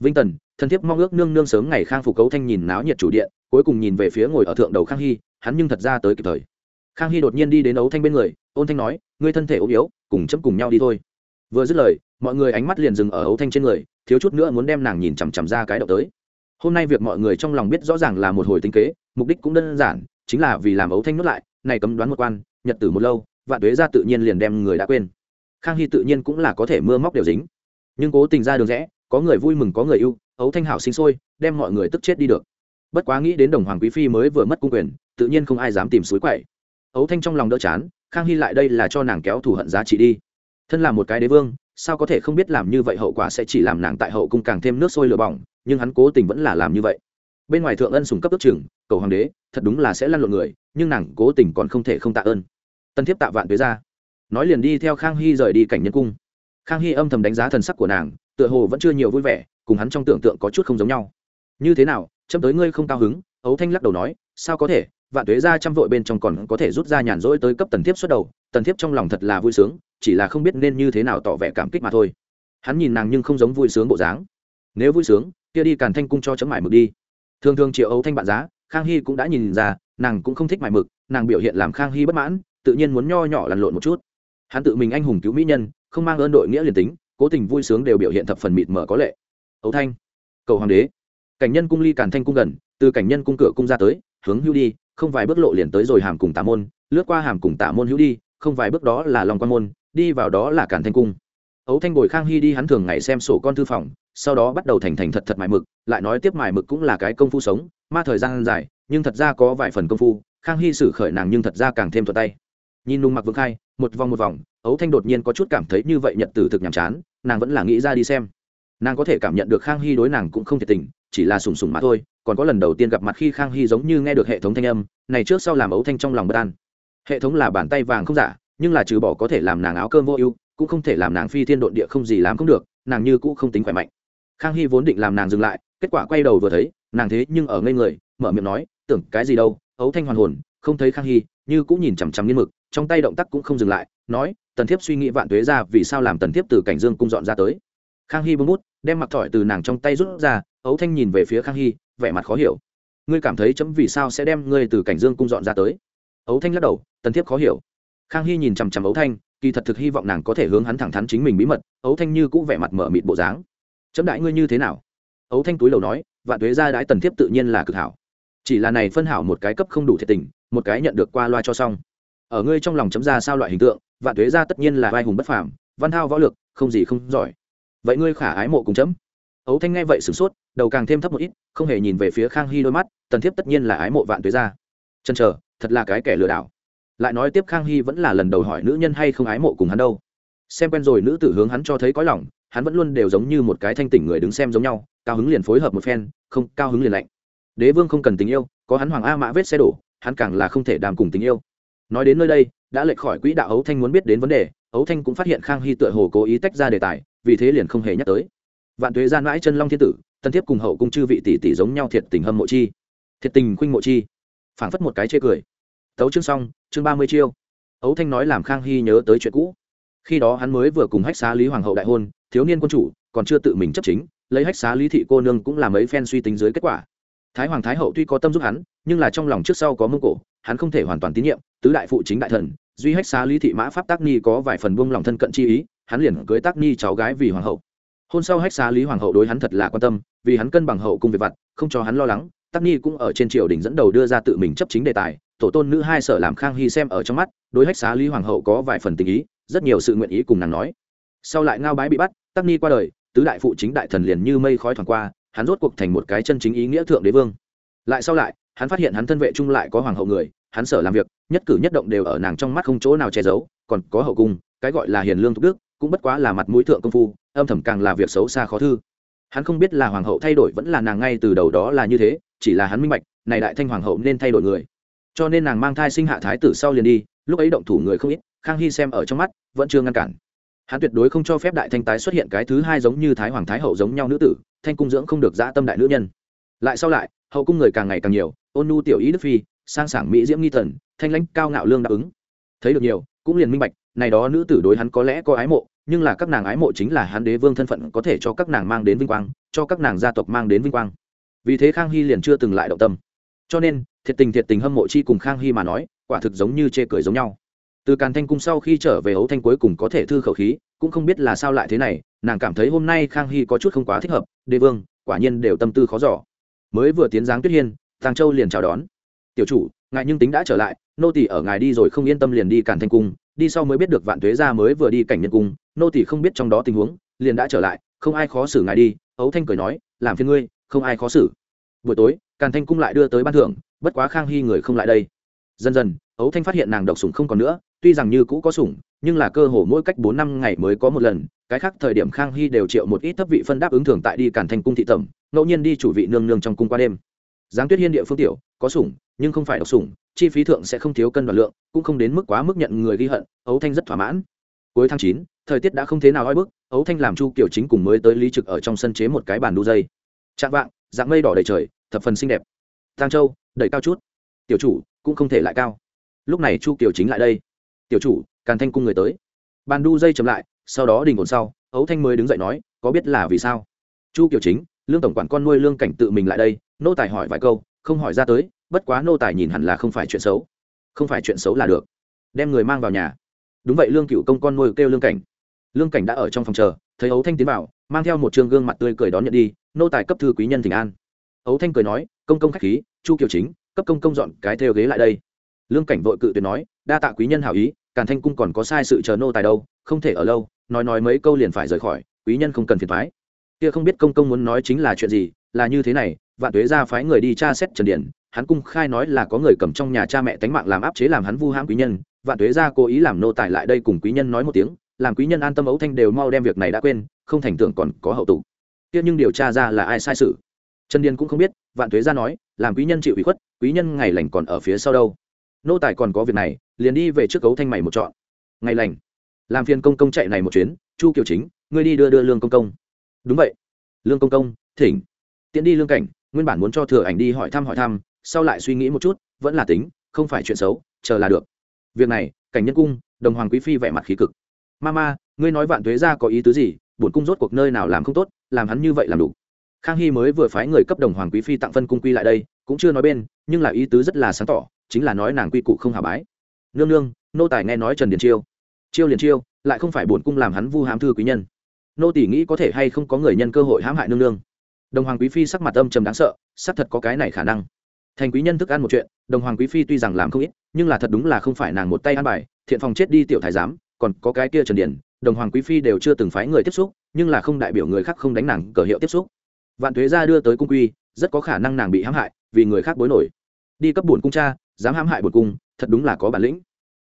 Vinh tần thân thiết mong ước nương nương sớm ngày khang phục cấu thanh nhìn náo nhiệt chủ điện, cuối cùng nhìn về phía ngồi ở thượng đầu khang hy, hắn nhưng thật ra tới kịp thời. Khang hy đột nhiên đi đến ấu thanh bên người, ôn thanh nói, ngươi thân thể ốm yếu, cùng chấm cùng nhau đi thôi. Vừa dứt lời, mọi người ánh mắt liền dừng ở ấu thanh trên người, thiếu chút nữa muốn đem nàng nhìn chằm chằm ra cái đậu tới. Hôm nay việc mọi người trong lòng biết rõ ràng là một hồi tinh kế, mục đích cũng đơn giản, chính là vì làm ấu thanh nuốt lại, này cấm đoán một quan, nhật tử một lâu, vạn tuế ra tự nhiên liền đem người đã quên khang hy tự nhiên cũng là có thể mưa móc đều dính. Nhưng cố tình ra đường rẽ, có người vui mừng, có người yêu ấu thanh hảo sinh sôi, đem mọi người tức chết đi được. Bất quá nghĩ đến đồng hoàng quý phi mới vừa mất cung quyền, tự nhiên không ai dám tìm suối quậy. Ấu thanh trong lòng đỡ chán, khang hy lại đây là cho nàng kéo thù hận giá trị đi. Thân là một cái đế vương, sao có thể không biết làm như vậy hậu quả sẽ chỉ làm nàng tại hậu cung càng thêm nước sôi lửa bỏng, nhưng hắn cố tình vẫn là làm như vậy. Bên ngoài thượng ân sùng cấp ước chừng, cầu hoàng đế, thật đúng là sẽ lăn lộn người, nhưng nàng cố tình còn không thể không tạ ơn. Tân thiếp tạ vạn tuế ra nói liền đi theo khang hy rời đi cảnh nhân cung. Khang hy âm thầm đánh giá thần sắc của nàng, tựa hồ vẫn chưa nhiều vui vẻ, cùng hắn trong tưởng tượng có chút không giống nhau. Như thế nào, chấm tới ngươi không cao hứng? Ấu thanh lắc đầu nói, sao có thể? Vạn tuế ra trăm vội bên trong còn có thể rút ra nhàn rỗi tới cấp tần thiếp xuất đầu, tần thiếp trong lòng thật là vui sướng, chỉ là không biết nên như thế nào tỏ vẻ cảm kích mà thôi. Hắn nhìn nàng nhưng không giống vui sướng bộ dáng. Nếu vui sướng, kia đi càn thanh cung cho chấm mải mực đi. Thường thường triệu ấu thanh bạn giá, khang hy cũng đã nhìn ra, nàng cũng không thích mải mực, nàng biểu hiện làm khang hy bất mãn, tự nhiên muốn nho nhỏ lăn lộn một chút hắn tự mình anh hùng cứu mỹ nhân, không mang ơn đội nghĩa liền tính, cố tình vui sướng đều biểu hiện thập phần mịt mở có lệ. Ấu thanh, cầu hoàng đế. Cảnh nhân cung ly càn thanh cung gần, từ cảnh nhân cung cửa cung ra tới, hướng hưu đi, không vài bước lộ liền tới rồi hàm cùng tả môn, lướt qua hàm cùng tả môn hữu đi, không vài bước đó là lòng quan môn, đi vào đó là càn thanh cung. Ấu thanh bồi khang hy đi hắn thường ngày xem sổ con thư phòng, sau đó bắt đầu thành thành thật thật mài mực, lại nói tiếp mài mực cũng là cái công phu sống, ma thời gian dài, nhưng thật ra có vài phần công phu, khang hy xử khởi nàng nhưng thật ra càng thêm thuật tay nhìn nung mặc vương khai, một vòng một vòng, ấu thanh đột nhiên có chút cảm thấy như vậy nhật tử thực nhàm chán, nàng vẫn là nghĩ ra đi xem. Nàng có thể cảm nhận được khang hy đối nàng cũng không thiệt tình, chỉ là sùng sùng mà thôi, còn có lần đầu tiên gặp mặt khi khang hy giống như nghe được hệ thống thanh âm, này trước sau làm ấu thanh trong lòng bất an. Hệ thống là bàn tay vàng không giả, nhưng là trừ bỏ có thể làm nàng áo cơm vô ưu, cũng không thể làm nàng phi thiên độn địa không gì làm không được, nàng như cũ không tính khỏe mạnh. Khang hy vốn định làm nàng dừng lại, kết quả quay đầu vừa thấy, nàng thế nhưng ở ngây người, mở miệng nói, tưởng cái gì đâu, ấu thanh hoàn hồn, không thấy khang hy, như cũng nhìn chằm chằm nghiên mực trong tay động tác cũng không dừng lại, nói, tần thiếp suy nghĩ vạn tuế ra, vì sao làm tần thiếp từ cảnh dương cung dọn ra tới? Khang hy bưng bút, đem mặc thỏi từ nàng trong tay rút ra, ấu thanh nhìn về phía khang hy, vẻ mặt khó hiểu. Ngươi cảm thấy chấm vì sao sẽ đem ngươi từ cảnh dương cung dọn ra tới? Ấu thanh lắc đầu, tần thiếp khó hiểu. Khang hy nhìn chằm chằm ấu thanh, kỳ thật thực hy vọng nàng có thể hướng hắn thẳng thắn chính mình bí mật, ấu thanh như cũng vẻ mặt mở mịt bộ dáng. Chấm đại ngươi như thế nào? Ấu thanh túi đầu nói, vạn tuế ra đãi tần thiếp tự nhiên là cực hảo. Chỉ là này phân hảo một cái cấp không đủ thiệt tình, một cái nhận được qua loa cho xong ở ngươi trong lòng chấm ra sao loại hình tượng, vạn tuế ra tất nhiên là vai hùng bất phàm, văn thao võ lược không gì không giỏi. Vậy ngươi khả ái mộ cùng chấm. Ấu thanh nghe vậy sửng sốt, đầu càng thêm thấp một ít, không hề nhìn về phía khang hy đôi mắt, tần thiếp tất nhiên là ái mộ vạn tuế ra chân chờ, thật là cái kẻ lừa đảo. Lại nói tiếp khang hy vẫn là lần đầu hỏi nữ nhân hay không ái mộ cùng hắn đâu. Xem quen rồi nữ tử hướng hắn cho thấy có lòng, hắn vẫn luôn đều giống như một cái thanh tỉnh người đứng xem giống nhau, cao hứng liền phối hợp một phen, không, cao hứng liền lạnh. Đế vương không cần tình yêu, có hắn hoàng a mã vết xe đổ, hắn càng là không thể đàm cùng tình yêu nói đến nơi đây, đã lệch khỏi quỹ đạo ấu thanh muốn biết đến vấn đề, ấu thanh cũng phát hiện khang hy tựa hồ cố ý tách ra đề tài, vì thế liền không hề nhắc tới. Vạn tuế gian mãi chân long thiên tử, tân thiếp cùng hậu cung chư vị tỷ tỷ giống nhau thiệt tình hâm mộ chi. Thiệt tình khuynh mộ chi. Phảng phất một cái chê cười. Tấu chương xong, chương ba mươi chiêu. Ấu thanh nói làm khang hy nhớ tới chuyện cũ. Khi đó hắn mới vừa cùng hách xá lý hoàng hậu đại hôn, thiếu niên quân chủ, còn chưa tự mình chấp chính, lấy hách xá lý thị cô nương cũng làm mấy phen suy tính dưới kết quả. Thái hoàng thái hậu tuy có tâm giúp hắn, nhưng là trong lòng trước sau có mông cổ hắn không thể hoàn toàn tín nhiệm, tứ đại phụ chính đại thần, duy hách xá lý thị mã pháp tác ni có vài phần buông lòng thân cận chi ý, hắn liền cưới tác ni cháu gái vì hoàng hậu. Hôn sau hách xá lý hoàng hậu đối hắn thật là quan tâm, vì hắn cân bằng hậu cung về vặt, không cho hắn lo lắng, tác ni cũng ở trên triều đình dẫn đầu đưa ra tự mình chấp chính đề tài, tổ tôn nữ hai sở làm khang hy xem ở trong mắt, đối hách xá lý hoàng hậu có vài phần tình ý, rất nhiều sự nguyện ý cùng nàng nói. Sau lại ngao bái bị bắt, tác ni qua đời, tứ đại phụ chính đại thần liền như mây khói thoảng qua, hắn rốt cuộc thành một cái chân chính ý nghĩa thượng đế vương. Lại sau lại hắn phát hiện hắn thân vệ trung lại có hoàng hậu người, hắn sở làm việc, nhất cử nhất động đều ở nàng trong mắt không chỗ nào che giấu, còn có hậu cung, cái gọi là hiền lương thục đức, cũng bất quá là mặt mũi thượng công phu, âm thầm càng là việc xấu xa khó thư. Hắn không biết là hoàng hậu thay đổi vẫn là nàng ngay từ đầu đó là như thế, chỉ là hắn minh bạch, này đại thanh hoàng hậu nên thay đổi người. Cho nên nàng mang thai sinh hạ thái tử sau liền đi, lúc ấy động thủ người không ít, khang hy xem ở trong mắt, vẫn chưa ngăn cản. Hắn tuyệt đối không cho phép đại thanh tái xuất hiện cái thứ hai giống như thái hoàng thái hậu giống nhau nữ tử, thanh cung dưỡng không được dã tâm đại nữ nhân. Lại sau lại, hậu cung người càng ngày càng nhiều ôn nhu tiểu ý đức phi, sang sảng mỹ diễm nghi thần, thanh lãnh cao ngạo lương đáp ứng. Thấy được nhiều, cũng liền minh bạch, này đó nữ tử đối hắn có lẽ có ái mộ, nhưng là các nàng ái mộ chính là hắn đế vương thân phận có thể cho các nàng mang đến vinh quang, cho các nàng gia tộc mang đến vinh quang. Vì thế khang hy liền chưa từng lại động tâm. Cho nên, thiệt tình thiệt tình hâm mộ chi cùng khang hy mà nói, quả thực giống như chê cười giống nhau. Từ càn thanh cung sau khi trở về ấu thanh cuối cùng có thể thư khẩu khí, cũng không biết là sao lại thế này, nàng cảm thấy hôm nay khang hy có chút không quá thích hợp, đế vương, quả nhiên đều tâm tư khó giỏ mới vừa tiến giáng tuyết hiên tàng châu liền chào đón. Tiểu chủ, ngài nhưng tính đã trở lại, nô tỷ ở ngài đi rồi không yên tâm liền đi càn thanh cung, đi sau mới biết được vạn tuế gia mới vừa đi cảnh nhân cung, nô tỷ không biết trong đó tình huống, liền đã trở lại, không ai khó xử ngài đi. Ấu thanh cười nói, làm phiền ngươi, không ai khó xử. Buổi tối, càn thanh cung lại đưa tới ban thưởng, bất quá khang hy người không lại đây. Dần dần, ấu thanh phát hiện nàng độc sủng không còn nữa, tuy rằng như cũ có sủng, nhưng là cơ hồ mỗi cách bốn năm ngày mới có một lần, cái khác thời điểm khang hy đều triệu một ít thấp vị phân đáp ứng thường tại đi cản thành cung thị tẩm, ngẫu nhiên đi chủ vị nương nương trong cung qua đêm giáng tuyết hiên địa phương tiểu, có sủng, nhưng không phải độc sủng, chi phí thượng sẽ không thiếu cân đoạn lượng, cũng không đến mức quá mức nhận người ghi hận ấu thanh rất thỏa mãn. Cuối tháng chín, thời tiết đã không thế nào oi bức ấu thanh làm chu kiểu chính cùng mới tới lý trực ở trong sân chế một cái bàn đu dây. Chạm vạng, dạng mây đỏ đầy trời, thập phần xinh đẹp. Tang châu, đẩy cao chút. Tiểu chủ, cũng không thể lại cao. Lúc này chu kiểu chính lại đây. Tiểu chủ, càn thanh cung người tới. Bàn đu dây chậm lại, sau đó đình ổn sau ấu thanh mới đứng dậy nói, có biết là vì sao? Chu kiểu chính lương tổng quản con nuôi lương cảnh tự mình lại đây, nô tài hỏi vài câu, không hỏi ra tới, bất quá nô tài nhìn hẳn là không phải chuyện xấu. Không phải chuyện xấu là được. Đem người mang vào nhà. Đúng vậy, lương cựu công con nuôi kêu lương cảnh. Lương cảnh đã ở trong phòng chờ, thấy ấu thanh tiến vào, mang theo một trường gương mặt tươi cười đón nhận đi, nô tài cấp thư quý nhân thỉnh an. Ấu thanh cười nói, công công khách khí, chu kiều chính, cấp công công dọn cái theo ghế lại đây. Lương cảnh vội cự tuyệt nói, đa tạ quý nhân hảo ý, càn thanh cung còn có sai sự chờ nô tài đâu, không thể ở lâu, nói nói mấy câu liền phải rời khỏi, quý nhân không cần phiền thoái kia không biết công công muốn nói chính là chuyện gì, là như thế này, vạn tuế ra phái người đi tra xét trần điện, hắn cung khai nói là có người cầm trong nhà cha mẹ tánh mạng làm áp chế làm hắn vu hãm quý nhân. Vạn tuế ra cố ý làm nô tài lại đây cùng quý nhân nói một tiếng, làm quý nhân an tâm ấu thanh đều mau đem việc này đã quên, không thành tưởng còn có hậu tục tiếc nhưng điều tra ra là ai sai sự? Trần điền cũng không biết, vạn tuế ra nói, làm quý nhân chịu ủy khuất, quý nhân ngày lành còn ở phía sau đâu. Nô tài còn có việc này, liền đi về trước cấu thanh mày một trọn ngày lành, làm phiền công công chạy này một chuyến, chu kiều chính, ngươi đi đưa đưa lương công công đúng vậy. Lương công công, thỉnh. Tiễn đi lương cảnh, nguyên bản muốn cho thừa ảnh đi hỏi thăm hỏi thăm, sau lại suy nghĩ một chút, vẫn là tính, không phải chuyện xấu, chờ là được. Việc này, cảnh nhân cung, đồng hoàng quý phi vẻ mặt khí cực. Ma ma ngươi nói vạn tuế ra có ý tứ gì, bổn cung rốt cuộc nơi nào làm không tốt, làm hắn như vậy làm đủ. Khang hy mới vừa phái người cấp đồng hoàng quý phi tặng phân cung quy lại đây, cũng chưa nói bên, nhưng là ý tứ rất là sáng tỏ, chính là nói nàng quy cụ không hà bái. Nương nương, nô tài nghe nói trần điền chiêu. Chiêu liền chiêu, lại không phải bổn cung làm hắn vu hám thư quý nhân nô tỷ nghĩ có thể hay không có người nhân cơ hội hãm hại nương nương. Đồng hoàng quý phi sắc mặt âm trầm đáng sợ, xác thật có cái này khả năng. Thành quý nhân thức ăn một chuyện, đồng hoàng quý phi tuy rằng làm không ít, nhưng là thật đúng là không phải nàng một tay ăn bài, thiện phòng chết đi tiểu thái giám, còn có cái kia trần điển đồng hoàng quý phi đều chưa từng phái người tiếp xúc, nhưng là không đại biểu người khác không đánh nàng cờ hiệu tiếp xúc. Vạn thuế ra đưa tới cung quy, rất có khả năng nàng bị hãm hại, vì người khác bối nổi. Đi cấp bổn cung cha, dám hãm hại bổn cung, thật đúng là có bản lĩnh.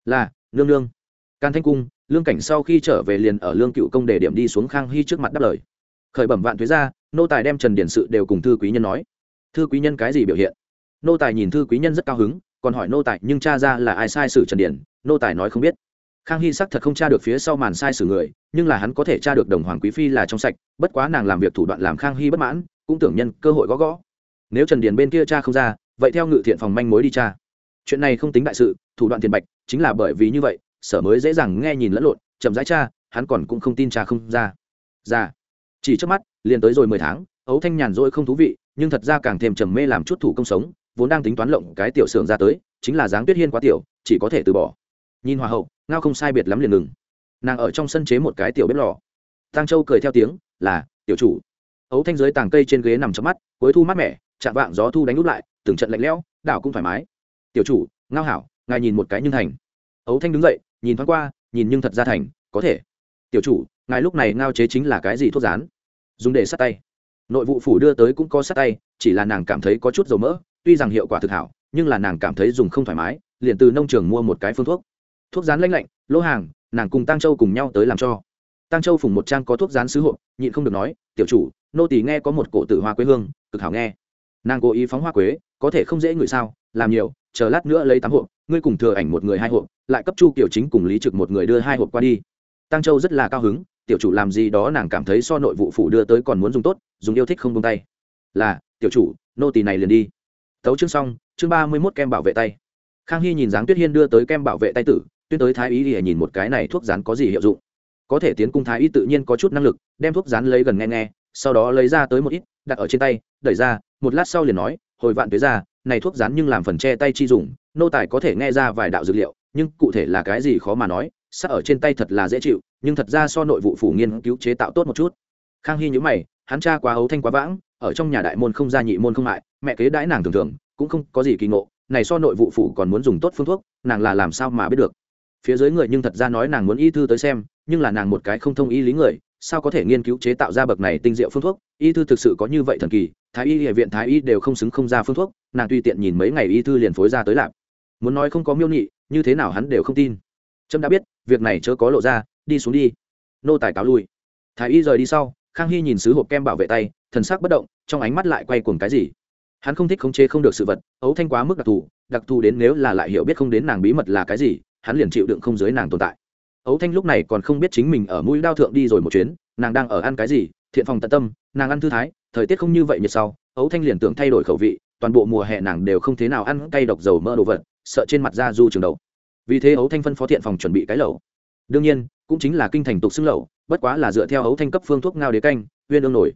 Là, nương nương. Can thanh cung lương cảnh sau khi trở về liền ở lương cựu công để điểm đi xuống khang hy trước mặt đáp lời. Khởi bẩm vạn thuế ra nô tài đem trần điển sự đều cùng thư quý nhân nói. Thư quý nhân cái gì biểu hiện? Nô tài nhìn thư quý nhân rất cao hứng, còn hỏi nô tài, nhưng cha ra là ai sai sử trần điển nô tài nói không biết. Khang hy sắc thật không tra được phía sau màn sai sử người, nhưng là hắn có thể tra được đồng hoàng quý phi là trong sạch, bất quá nàng làm việc thủ đoạn làm khang hy bất mãn, cũng tưởng nhân cơ hội gõ gõ. Nếu trần điền bên kia cha không ra, vậy theo ngự thiện phòng manh mối đi cha chuyện này không tính đại sự, thủ đoạn tiền bạch, chính là bởi vì như vậy sở mới dễ dàng nghe nhìn lẫn lộn, chậm rãi cha, hắn còn cũng không tin cha không ra. Ra chỉ trước mắt, liền tới rồi mười tháng, ấu thanh nhàn rỗi không thú vị, nhưng thật ra càng thêm trầm mê làm chút thủ công sống, vốn đang tính toán lộng cái tiểu xưởng ra tới, chính là dáng tuyết hiên quá tiểu, chỉ có thể từ bỏ. Nhìn hòa hậu, ngao không sai biệt lắm liền ngừng. Nàng ở trong sân chế một cái tiểu bếp lò. Tăng châu cười theo tiếng, là, tiểu chủ. Ấu thanh dưới tàng cây trên ghế nằm chớp mắt, cuối thu mát mẻ, chạm vạng gió thu đánh úp lại, từng trận lạnh lẽo, đảo cũng thoải mái. Tiểu chủ, ngao hảo, ngài nhìn một cái nhưng thành. Ấu thanh đứng dậy nhìn thoáng qua, nhìn nhưng thật ra thành, có thể. Tiểu chủ, ngài lúc này ngao chế chính là cái gì thuốc rán? Dùng để sát tay. Nội vụ phủ đưa tới cũng có sát tay, chỉ là nàng cảm thấy có chút dầu mỡ, tuy rằng hiệu quả thực hảo, nhưng là nàng cảm thấy dùng không thoải mái, liền từ nông trường mua một cái phương thuốc. Thuốc rán lanh lạnh lỗ hàng, nàng cùng tăng châu cùng nhau tới làm cho. Tăng châu phùng một trang có thuốc rán sứ hộp nhịn không được nói, tiểu chủ, nô tỳ nghe có một cổ tử hoa quê hương, cực hảo nghe. Nàng cố ý phóng hoa quế, có thể không dễ ngửi sao, làm nhiều, chờ lát nữa lấy tám hộp ngươi cùng thừa ảnh một người hai hộp, lại cấp chu kiểu chính cùng lý trực một người đưa hai hộp qua đi. Tăng châu rất là cao hứng, tiểu chủ làm gì đó nàng cảm thấy so nội vụ phủ đưa tới còn muốn dùng tốt, dùng yêu thích không tung tay. Là, tiểu chủ, nô tỳ này liền đi. Tấu chương xong, chương ba mươi mốt kem bảo vệ tay. Khang hy nhìn dáng tuyết hiên đưa tới kem bảo vệ tay tử tuyên tới thái y để nhìn một cái này thuốc rán có gì hiệu dụng. Có thể tiến cung thái y tự nhiên có chút năng lực, đem thuốc rán lấy gần nghe nghe, sau đó lấy ra tới một ít, đặt ở trên tay, đẩy ra, một lát sau liền nói, hồi vạn tuế ra, này thuốc rán nhưng làm phần che tay chi dùng nô tài có thể nghe ra vài đạo dược liệu, nhưng cụ thể là cái gì khó mà nói, sắc ở trên tay thật là dễ chịu, nhưng thật ra so nội vụ phủ nghiên cứu chế tạo tốt một chút. Khang hy nhữ mày, hắn cha quá ấu thanh quá vãng, ở trong nhà đại môn không gia nhị môn không mại, mẹ kế đãi nàng thường thường, cũng không có gì kỳ ngộ, này so nội vụ phủ còn muốn dùng tốt phương thuốc, nàng là làm sao mà biết được. Phía dưới người nhưng thật ra nói nàng muốn y thư tới xem, nhưng là nàng một cái không thông y lý người, sao có thể nghiên cứu chế tạo ra bậc này tinh diệu phương thuốc? Y thư thực sự có như vậy thần kỳ, thái y hệ viện thái y đều không xứng không ra phương thuốc, nàng tùy tiện nhìn mấy ngày y thư liền phối ra tới lạp muốn nói không có miêu nhị, như thế nào hắn đều không tin. Trâm đã biết, việc này chớ có lộ ra, đi xuống đi. Nô tài cáo lui. Thái y rời đi sau, khang hy nhìn sứ hộp kem bảo vệ tay, thần sắc bất động, trong ánh mắt lại quay cuồng cái gì. Hắn không thích khống chế không được sự vật, ấu thanh quá mức đặc thù đặc thù đến nếu là lại hiểu biết không đến nàng bí mật là cái gì, hắn liền chịu đựng không dưới nàng tồn tại. Ấu thanh lúc này còn không biết chính mình ở mũi đao thượng đi rồi một chuyến, nàng đang ở ăn cái gì, thiện phòng tận tâm, nàng ăn thư thái, thời tiết không như vậy như sau, ấu thanh liền tưởng thay đổi khẩu vị, toàn bộ mùa hè nàng đều không thế nào ăn cay độc dầu mỡ đồ vật sợ trên mặt da du trường đầu. Vì thế ấu thanh phân phó thiện phòng chuẩn bị cái lẩu. Đương nhiên, cũng chính là kinh thành tục xưng lẩu, bất quá là dựa theo ấu thanh cấp phương thuốc ngao đế canh huyên ương nổi.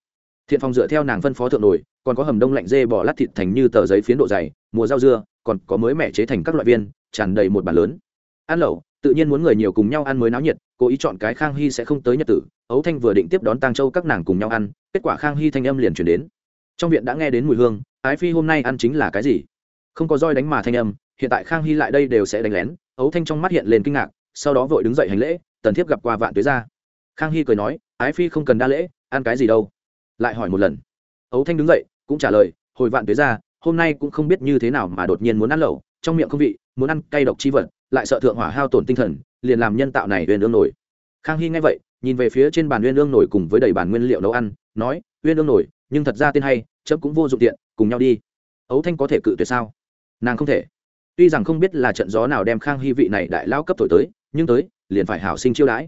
Thiện phòng dựa theo nàng phân phó thượng nổi, còn có hầm đông lạnh dê bỏ lát thịt thành như tờ giấy phiến độ dày, mùa rau dưa, còn có mới mẻ chế thành các loại viên, tràn đầy một bàn lớn. Ăn lẩu, tự nhiên muốn người nhiều cùng nhau ăn mới náo nhiệt, cố ý chọn cái khang hy sẽ không tới nhật tử. Ấu thanh vừa định tiếp đón tang châu các nàng cùng nhau ăn, kết quả khang hy thanh âm liền chuyển đến. Trong viện đã nghe đến mùi hương, ái phi hôm nay ăn chính là cái gì? Không có roi đánh mà thanh âm hiện tại khang hy lại đây đều sẽ đánh lén. Ấu thanh trong mắt hiện lên kinh ngạc, sau đó vội đứng dậy hành lễ, tần thiếp gặp qua vạn tuế ra khang hy cười nói, ái phi không cần đa lễ, ăn cái gì đâu. Lại hỏi một lần. Ấu thanh đứng dậy, cũng trả lời, hồi vạn tuế ra hôm nay cũng không biết như thế nào mà đột nhiên muốn ăn lẩu, trong miệng không vị, muốn ăn cay độc chi vật, lại sợ thượng hỏa hao tổn tinh thần, liền làm nhân tạo này uyên ương nổi. Khang hy nghe vậy, nhìn về phía trên bàn uyên ương nổi cùng với đầy bàn nguyên liệu nấu ăn, nói, uyên ương nổi, nhưng thật ra tên hay, chấm cũng vô dụng tiện, cùng nhau đi. Ấu thanh có thể cự tuyệt sao? Nàng không thể tuy rằng không biết là trận gió nào đem khang hy vị này đại lao cấp thổi tới, nhưng tới, liền phải hảo sinh chiêu đãi.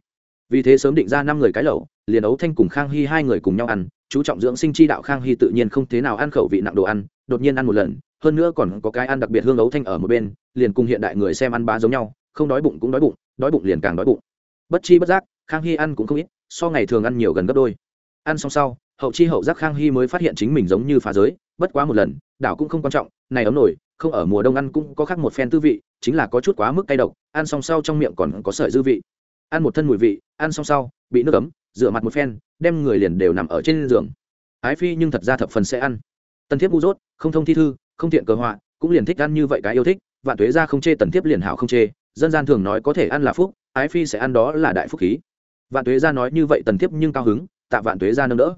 Vì thế sớm định ra năm người cái lẩu liền ấu thanh cùng khang hy hai người cùng nhau ăn, chú trọng dưỡng sinh chi đạo khang hy tự nhiên không thế nào ăn khẩu vị nặng đồ ăn, đột nhiên ăn một lần, hơn nữa còn có cái ăn đặc biệt hương ấu thanh ở một bên, liền cùng hiện đại người xem ăn ba giống nhau, không đói bụng cũng đói bụng đói bụng liền càng đói bụng. Bất chi bất giác, khang hy ăn cũng không ít, so ngày thường ăn nhiều gần gấp đôi. Ăn xong sau, hậu chi hậu giác khang hy mới phát hiện chính mình giống như phá giới, bất quá một lần, đảo cũng không quan trọng, này ấm nổi không ở mùa đông ăn cũng có khác một phen tư vị, chính là có chút quá mức cay độc, ăn xong sau trong miệng còn có sợi dư vị. Ăn một thân mùi vị, ăn xong sau, bị nước ấm, rửa mặt một phen, đem người liền đều nằm ở trên giường. Ái phi nhưng thật ra thập phần sẽ ăn. Tần thiếp ngu dốt, không thông thi thư, không thiện cờ họa, cũng liền thích ăn như vậy cái yêu thích, vạn tuế ra không chê, tần thiếp liền hảo không chê, dân gian thường nói có thể ăn là phúc, ái phi sẽ ăn đó là đại phúc khí. Vạn tuế ra nói như vậy tần thiếp nhưng cao hứng, tạ vạn tuế ra nâng đỡ.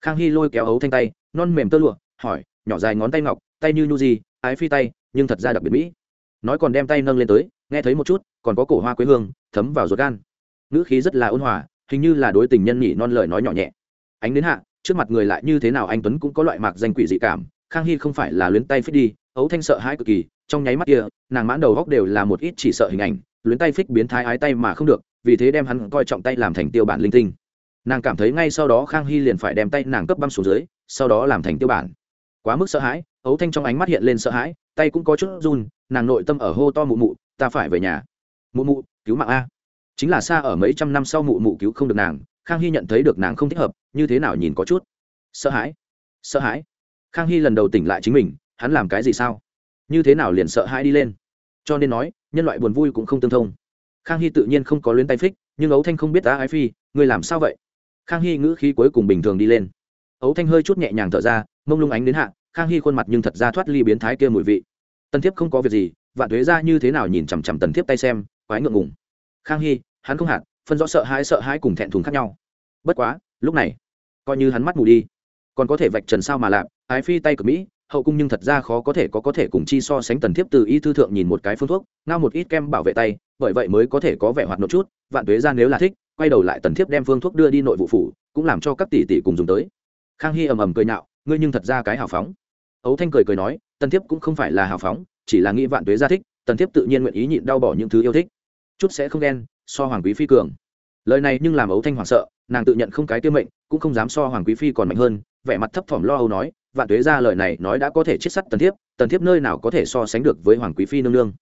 Khang hy lôi kéo ấu thanh tay, non mềm tơ lụa, hỏi, nhỏ dài ngón tay ngọc, tay như nhu gì ái phi tay, nhưng thật ra đặc biệt mỹ. Nói còn đem tay nâng lên tới, nghe thấy một chút, còn có cổ hoa quê hương, thấm vào ruột gan. Ngữ khí rất là ôn hòa, hình như là đối tình nhân nhị non lời nói nhỏ nhẹ. Ánh đến hạ, trước mặt người lại như thế nào anh tuấn cũng có loại mạc danh quỷ dị cảm, khang hy không phải là luyến tay phích đi, ấu thanh sợ hãi cực kỳ, trong nháy mắt kia, nàng mãn đầu góc đều là một ít chỉ sợ hình ảnh, luyến tay phích biến thái ái tay mà không được, vì thế đem hắn coi trọng tay làm thành tiêu bản linh tinh. Nàng cảm thấy ngay sau đó khang hy liền phải đem tay nàng cấp băm xuống dưới, sau đó làm thành tiêu bản. Quá mức sợ hãi ấu thanh trong ánh mắt hiện lên sợ hãi, tay cũng có chút run, nàng nội tâm ở hô to mụ mụ, ta phải về nhà. Mụ mụ, cứu mạng a. Chính là xa ở mấy trăm năm sau mụ mụ cứu không được nàng, khang hy nhận thấy được nàng không thích hợp, như thế nào nhìn có chút sợ hãi. Sợ hãi? Khang hy lần đầu tỉnh lại chính mình, hắn làm cái gì sao? Như thế nào liền sợ hãi đi lên? Cho nên nói, nhân loại buồn vui cũng không tương thông. Khang hy tự nhiên không có luyến tay phích, nhưng ấu thanh không biết ta ái phi người làm sao vậy? Khang hy ngữ khí cuối cùng bình thường đi lên. Ấu thanh hơi chút nhẹ nhàng thở ra, mông lung ánh đến hạ khang hy khuôn mặt nhưng thật ra thoát ly biến thái kia mùi vị. Tần thiếp không có việc gì, vạn thuế ra như thế nào nhìn chằm chằm tần thiếp tay xem, quái ngượng ngùng. Khang hy, hắn không hạt, phân rõ sợ hãi sợ hãi cùng thẹn thùng khác nhau. Bất quá, lúc này, coi như hắn mắt mù đi, còn có thể vạch trần sao mà lạp ái phi tay cực mỹ, hậu cung nhưng thật ra khó có thể có có thể cùng chi so sánh tần thiếp từ y thư thượng nhìn một cái phương thuốc, ngao một ít kem bảo vệ tay, bởi vậy mới có thể có vẻ hoạt một chút, vạn tuế ra nếu là thích, quay đầu lại tần thiếp đem phương thuốc đưa đi nội vụ phủ, cũng làm cho các tỷ tỷ cùng dùng tới. Khang hy ầm ầm cười nhạo, ngươi nhưng thật ra cái hào phóng ấu thanh cười cười nói, tần thiếp cũng không phải là hào phóng, chỉ là nghĩ vạn tuế ra thích, tần thiếp tự nhiên nguyện ý nhịn đau bỏ những thứ yêu thích. Chút sẽ không đen so hoàng quý phi cường. Lời này nhưng làm ấu thanh hoảng sợ, nàng tự nhận không cái tiêu mệnh, cũng không dám so hoàng quý phi còn mạnh hơn, vẻ mặt thấp thỏm lo âu nói, vạn tuế ra lời này nói đã có thể chết sắt tần thiếp tần thiếp nơi nào có thể so sánh được với hoàng quý phi nương nương.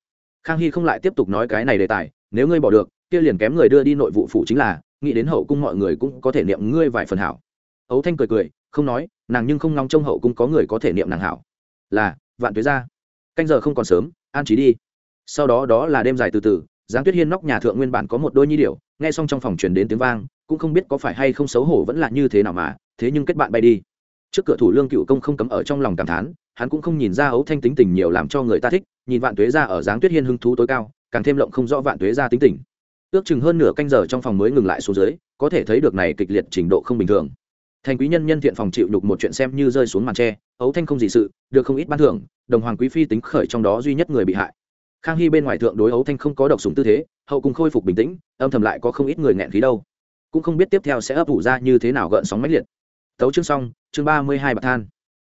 Khang hy không lại tiếp tục nói cái này đề tài, nếu ngươi bỏ được, kia liền kém người đưa đi nội vụ phủ chính là, nghĩ đến hậu cung mọi người cũng có thể niệm ngươi vài phần hảo. Ấu thanh cười cười không nói, nàng nhưng không ngóng trông hậu cung có người có thể niệm nàng hảo. Là, vạn tuế ra canh giờ không còn sớm, an trí đi. Sau đó đó là đêm dài từ từ, giáng tuyết hiên nóc nhà thượng nguyên bản có một đôi nhi điệu nghe xong trong phòng truyền đến tiếng vang, cũng không biết có phải hay không xấu hổ vẫn là như thế nào mà, thế nhưng kết bạn bay đi. Trước cửa thủ lương cựu công không cấm ở trong lòng cảm thán, hắn cũng không nhìn ra ấu thanh tính tình nhiều làm cho người ta thích, nhìn vạn tuế ra ở giáng tuyết hiên hưng thú tối cao, càng thêm lộng không rõ vạn tuế ra tính tình. Ước chừng hơn nửa canh giờ trong phòng mới ngừng lại xuống dưới, có thể thấy được này kịch liệt trình độ không bình thường thành quý nhân nhân thiện phòng chịu đục một chuyện xem như rơi xuống màn tre, ấu thanh không gì sự, được không ít ban thưởng, đồng hoàng quý phi tính khởi trong đó duy nhất người bị hại. Khang hy bên ngoài thượng đối ấu thanh không có độc súng tư thế, hậu cùng khôi phục bình tĩnh, âm thầm lại có không ít người nghẹn khí đâu. Cũng không biết tiếp theo sẽ ấp ủ ra như thế nào gợn sóng mãnh liệt. Tấu chương xong, chương ba mươi hai bạc than.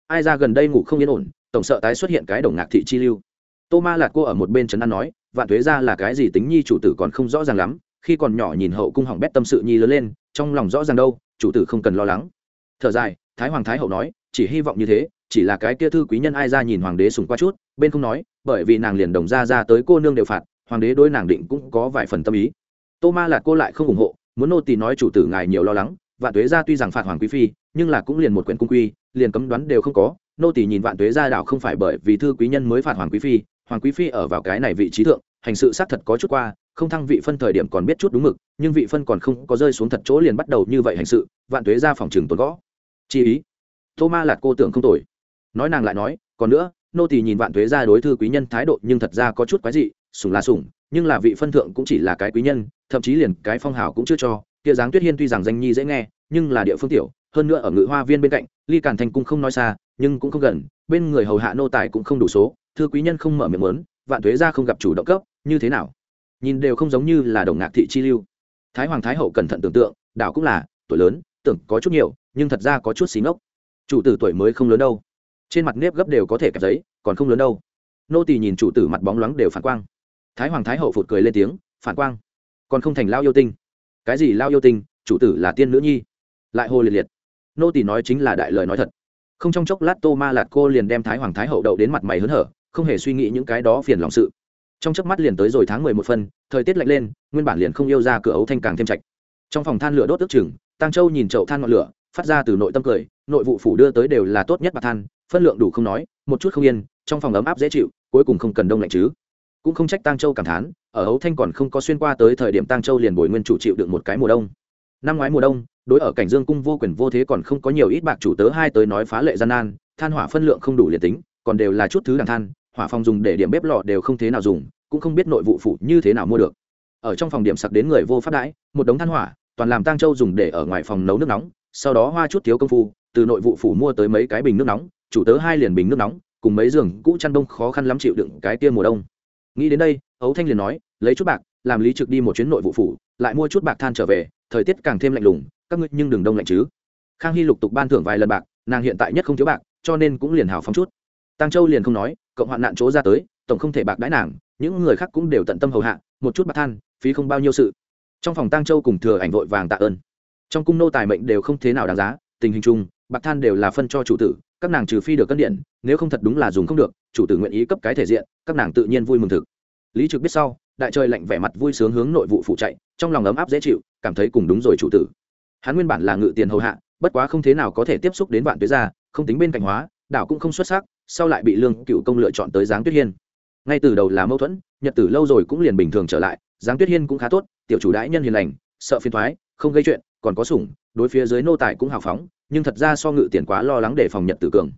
Ai ra gần đây ngủ không yên ổn, tổng sợ tái xuất hiện cái đồng ngạc thị chi lưu. Tô ma lạc cô ở một bên trấn an nói, vạn thuế ra là cái gì tính nhi chủ tử còn không rõ ràng lắm, khi còn nhỏ nhìn hậu cung hỏng bét tâm sự nhi lớn lên, trong lòng rõ ràng đâu, chủ tử không cần lo lắng thở dài, thái hoàng thái hậu nói, chỉ hy vọng như thế, chỉ là cái kia thư quý nhân ai ra nhìn hoàng đế sùng qua chút, bên không nói, bởi vì nàng liền đồng ra ra tới cô nương đều phạt, hoàng đế đối nàng định cũng có vài phần tâm ý. Tô ma là cô lại không ủng hộ, muốn nô tỳ nói chủ tử ngài nhiều lo lắng, vạn tuế gia tuy rằng phạt hoàng quý phi, nhưng là cũng liền một quyển cung quy, liền cấm đoán đều không có, nô tỳ nhìn vạn tuế gia đảo không phải bởi vì thư quý nhân mới phạt hoàng quý phi, hoàng quý phi ở vào cái này vị trí thượng, hành sự xác thật có chút qua, không thăng vị phân thời điểm còn biết chút đúng mực, nhưng vị phân còn không có rơi xuống thật chỗ liền bắt đầu như vậy hành sự, vạn tuế gia phòng trường tồn gõ chi ý. Tô ma lạt cô tưởng không tồi. Nói nàng lại nói, còn nữa, nô tỳ nhìn vạn tuế gia đối thư quý nhân thái độ nhưng thật ra có chút quái dị, sủng là sủng, nhưng là vị phân thượng cũng chỉ là cái quý nhân, thậm chí liền cái phong hào cũng chưa cho. Kia dáng tuyết hiên tuy rằng danh nhi dễ nghe, nhưng là địa phương tiểu, hơn nữa ở ngự hoa viên bên cạnh, ly càn thành cung không nói xa, nhưng cũng không gần, bên người hầu hạ nô tài cũng không đủ số, thư quý nhân không mở miệng lớn vạn thuế ra không gặp chủ động cấp, như thế nào? Nhìn đều không giống như là đồng ngạc thị chi lưu. Thái hoàng thái hậu cẩn thận tưởng tượng, đảo cũng là, tuổi lớn, tưởng có chút nhiều nhưng thật ra có chút xí ngốc. Chủ tử tuổi mới không lớn đâu. Trên mặt nếp gấp đều có thể kẹp giấy, còn không lớn đâu. Nô tỳ nhìn chủ tử mặt bóng loáng đều phản quang. Thái hoàng thái hậu phụt cười lên tiếng, phản quang. Còn không thành lao yêu tinh. Cái gì lao yêu tinh? Chủ tử là tiên nữ nhi. Lại hồ liệt liệt. Nô tỳ nói chính là đại lời nói thật. Không trong chốc lát tô ma lạt cô liền đem thái hoàng thái hậu đậu đến mặt mày hớn hở, không hề suy nghĩ những cái đó phiền lòng sự. Trong chớp mắt liền tới rồi tháng mười một phân, thời tiết lạnh lên, nguyên bản liền không yêu ra cửa ấu thanh càng thêm chạch trong phòng than lửa đốt ước chừng tăng châu nhìn chậu than ngọn lửa phát ra từ nội tâm cười, nội vụ phủ đưa tới đều là tốt nhất bạc than, phân lượng đủ không nói, một chút không yên, trong phòng ấm áp dễ chịu, cuối cùng không cần đông lạnh chứ. Cũng không trách tăng châu cảm thán, ở hấu thanh còn không có xuyên qua tới thời điểm tăng châu liền bồi nguyên chủ chịu được một cái mùa đông. Năm ngoái mùa đông, đối ở cảnh dương cung vô quyền vô thế còn không có nhiều ít bạc chủ tớ hai tới nói phá lệ gian nan, than hỏa phân lượng không đủ liền tính, còn đều là chút thứ đằng than, hỏa phòng dùng để điểm bếp lò đều không thế nào dùng, cũng không biết nội vụ phủ như thế nào mua được. Ở trong phòng điểm sặc đến người vô phát đãi, một đống than hỏa, toàn làm tăng châu dùng để ở ngoài phòng nấu nước nóng sau đó hoa chút thiếu công phu, từ nội vụ phủ mua tới mấy cái bình nước nóng, chủ tớ hai liền bình nước nóng, cùng mấy giường cũ chăn đông khó khăn lắm chịu đựng cái tia mùa đông. Nghĩ đến đây, ấu thanh liền nói, lấy chút bạc, làm lý trực đi một chuyến nội vụ phủ, lại mua chút bạc than trở về, thời tiết càng thêm lạnh lùng, các ngươi nhưng đừng đông lạnh chứ. Khang hy lục tục ban thưởng vài lần bạc, nàng hiện tại nhất không thiếu bạc, cho nên cũng liền hào phóng chút. Tăng châu liền không nói cộng hoạn nạn chỗ ra tới, tổng không thể bạc đãi nàng, những người khác cũng đều tận tâm hầu hạ, một chút bạc than, phí không bao nhiêu sự. Trong phòng tăng châu cùng thừa ảnh vội vàng tạ ơn trong cung nô tài mệnh đều không thế nào đáng giá, tình hình chung, bạc than đều là phân cho chủ tử, các nàng trừ phi được cân điện, nếu không thật đúng là dùng không được, chủ tử nguyện ý cấp cái thể diện, các nàng tự nhiên vui mừng thực. Lý trực biết sau, đại trời lạnh vẻ mặt vui sướng hướng nội vụ phụ chạy, trong lòng ấm áp dễ chịu, cảm thấy cùng đúng rồi chủ tử. Hắn nguyên bản là ngự tiền hầu hạ, bất quá không thế nào có thể tiếp xúc đến vạn tuế gia, không tính bên cạnh hóa, đảo cũng không xuất sắc, sau lại bị lương cựu công lựa chọn tới giáng tuyết hiên. Ngay từ đầu là mâu thuẫn, nhật tử lâu rồi cũng liền bình thường trở lại, giáng tuyết hiên cũng khá tốt, tiểu chủ đãi nhân hiền lành, sợ phiền thoái, không gây chuyện còn có sủng, đối phía dưới nô tài cũng hào phóng, nhưng thật ra so ngự tiền quá lo lắng để phòng nhật tử cường.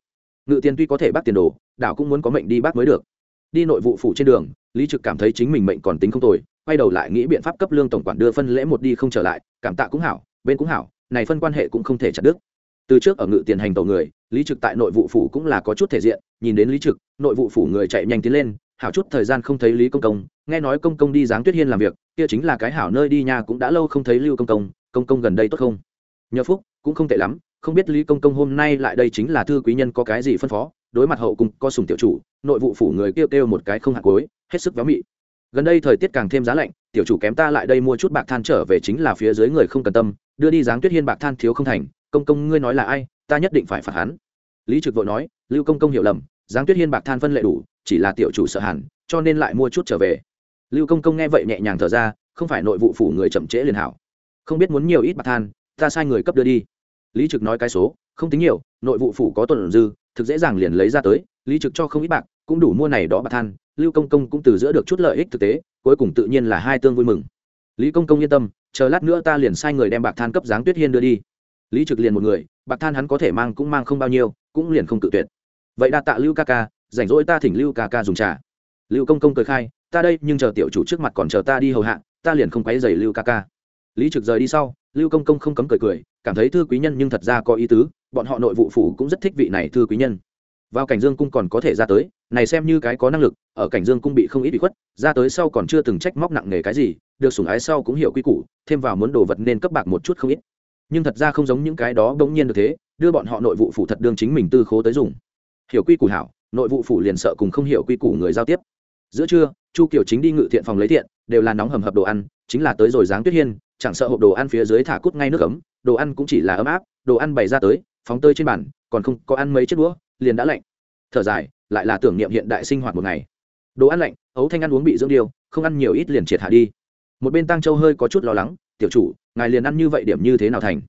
Ngự tiền tuy có thể bắt tiền đồ, đảo cũng muốn có mệnh đi bắt mới được. Đi nội vụ phủ trên đường, lý trực cảm thấy chính mình mệnh còn tính không tồi, quay đầu lại nghĩ biện pháp cấp lương tổng quản đưa phân lễ một đi không trở lại, cảm tạ cũng hảo, bên cũng hảo, này phân quan hệ cũng không thể chặt đứt. Từ trước ở ngự tiền hành tàu người, lý trực tại nội vụ phủ cũng là có chút thể diện, nhìn đến lý trực, nội vụ phủ người chạy nhanh tiến lên, hảo chút thời gian không thấy lý công công, nghe nói công công đi giáng tuyết hiên làm việc, kia chính là cái hảo nơi đi nhà cũng đã lâu không thấy lưu công công công công gần đây tốt không? Nhờ phúc, cũng không tệ lắm, không biết lý công công hôm nay lại đây chính là thư quý nhân có cái gì phân phó, đối mặt hậu cùng có sùng tiểu chủ, nội vụ phủ người kêu kêu một cái không hạt cối hết sức véo mị. Gần đây thời tiết càng thêm giá lạnh, tiểu chủ kém ta lại đây mua chút bạc than trở về chính là phía dưới người không cần tâm, đưa đi dáng tuyết hiên bạc than thiếu không thành, công công ngươi nói là ai, ta nhất định phải phạt hắn. Lý trực vội nói, lưu công công hiểu lầm dáng tuyết hiên bạc than phân lệ đủ, chỉ là tiểu chủ sợ hẳn, cho nên lại mua chút trở về. Lưu công công nghe vậy nhẹ nhàng thở ra, không phải nội vụ phủ người chậm trễ liền hảo không biết muốn nhiều ít bạc than, ta sai người cấp đưa đi. Lý trực nói cái số, không tính nhiều, nội vụ phủ có tuần dư, thực dễ dàng liền lấy ra tới, lý trực cho không ít bạc, cũng đủ mua này đó bạc than, lưu công công cũng từ giữa được chút lợi ích thực tế, cuối cùng tự nhiên là hai tương vui mừng. Lý công công yên tâm, chờ lát nữa ta liền sai người đem bạc than cấp giáng tuyết hiên đưa đi. Lý trực liền một người, bạc than hắn có thể mang cũng mang không bao nhiêu, cũng liền không tự tuyệt. Vậy đa tạ lưu ca ca, rảnh rỗi ta thỉnh lưu ca ca dùng trà. Lưu công công cười khai, ta đây, nhưng chờ tiểu chủ trước mặt còn chờ ta đi hầu hạ, ta liền không quấy dày lưu ca ca lý trực rời đi sau, lưu công công không cấm cười cười, cảm thấy thư quý nhân nhưng thật ra có ý tứ, bọn họ nội vụ phủ cũng rất thích vị này thư quý nhân. Vào cảnh dương cung còn có thể ra tới, này xem như cái có năng lực, ở cảnh dương cung bị không ít bị khuất, ra tới sau còn chưa từng trách móc nặng nề cái gì, được sủng ái sau cũng hiểu quy củ, thêm vào muốn đồ vật nên cấp bạc một chút không ít. Nhưng thật ra không giống những cái đó bỗng nhiên được thế, đưa bọn họ nội vụ phủ thật đương chính mình tư khố tới dùng. Hiểu quy củ hảo, nội vụ phủ liền sợ cùng không hiểu quy củ người giao tiếp. Giữa trưa, chu kiều chính đi ngự thiện phòng lấy thiện, đều là nóng hầm hập đồ ăn, chính là tới rồi dáng tuyết hiên chẳng sợ hộp đồ ăn phía dưới thả cút ngay nước ấm, đồ ăn cũng chỉ là ấm áp, đồ ăn bày ra tới, phóng tơi trên bàn, còn không có ăn mấy chiếc đũa, liền đã lạnh. Thở dài, lại là tưởng niệm hiện đại sinh hoạt một ngày. Đồ ăn lạnh, ấu thanh ăn uống bị dưỡng điều không ăn nhiều ít liền triệt hạ đi. Một bên tăng châu hơi có chút lo lắng, tiểu chủ, ngài liền ăn như vậy điểm như thế nào thành?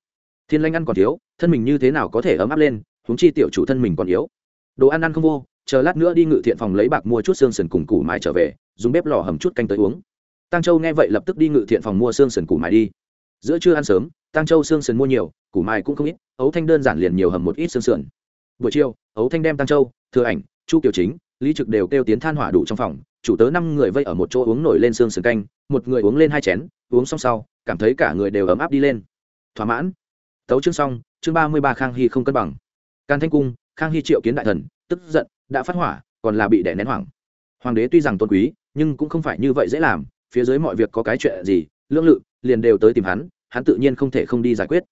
Thiên lanh ăn còn thiếu, thân mình như thế nào có thể ấm áp lên, huống chi tiểu chủ thân mình còn yếu. Đồ ăn ăn không vô, chờ lát nữa đi ngự thiện phòng lấy bạc mua chút xương sườn cùng củ mai trở về, dùng bếp lò hầm chút canh tới uống tăng châu nghe vậy lập tức đi ngự thiện phòng mua xương sườn củ mài đi. Giữa trưa ăn sớm tăng châu xương sườn mua nhiều, củ mài cũng không ít, ấu thanh đơn giản liền nhiều hầm một ít xương sườn. Buổi chiều, ấu thanh đem tăng châu, thừa ảnh, chu kiều chính, lý trực đều kêu tiến than hỏa đủ trong phòng, chủ tớ năm người vây ở một chỗ uống nổi lên xương sườn canh, một người uống lên hai chén, uống xong sau, cảm thấy cả người đều ấm áp đi lên. Thỏa mãn. Tấu chương xong, chương ba mươi ba khang hy không cân bằng. Can thanh cung, khang hy triệu kiến đại thần, tức giận, đã phát hỏa, còn là bị đẻ nén hoảng. Hoàng đế tuy rằng tôn quý, nhưng cũng không phải như vậy dễ làm phía dưới mọi việc có cái chuyện gì, lương lự, liền đều tới tìm hắn hắn tự nhiên không thể không đi giải quyết.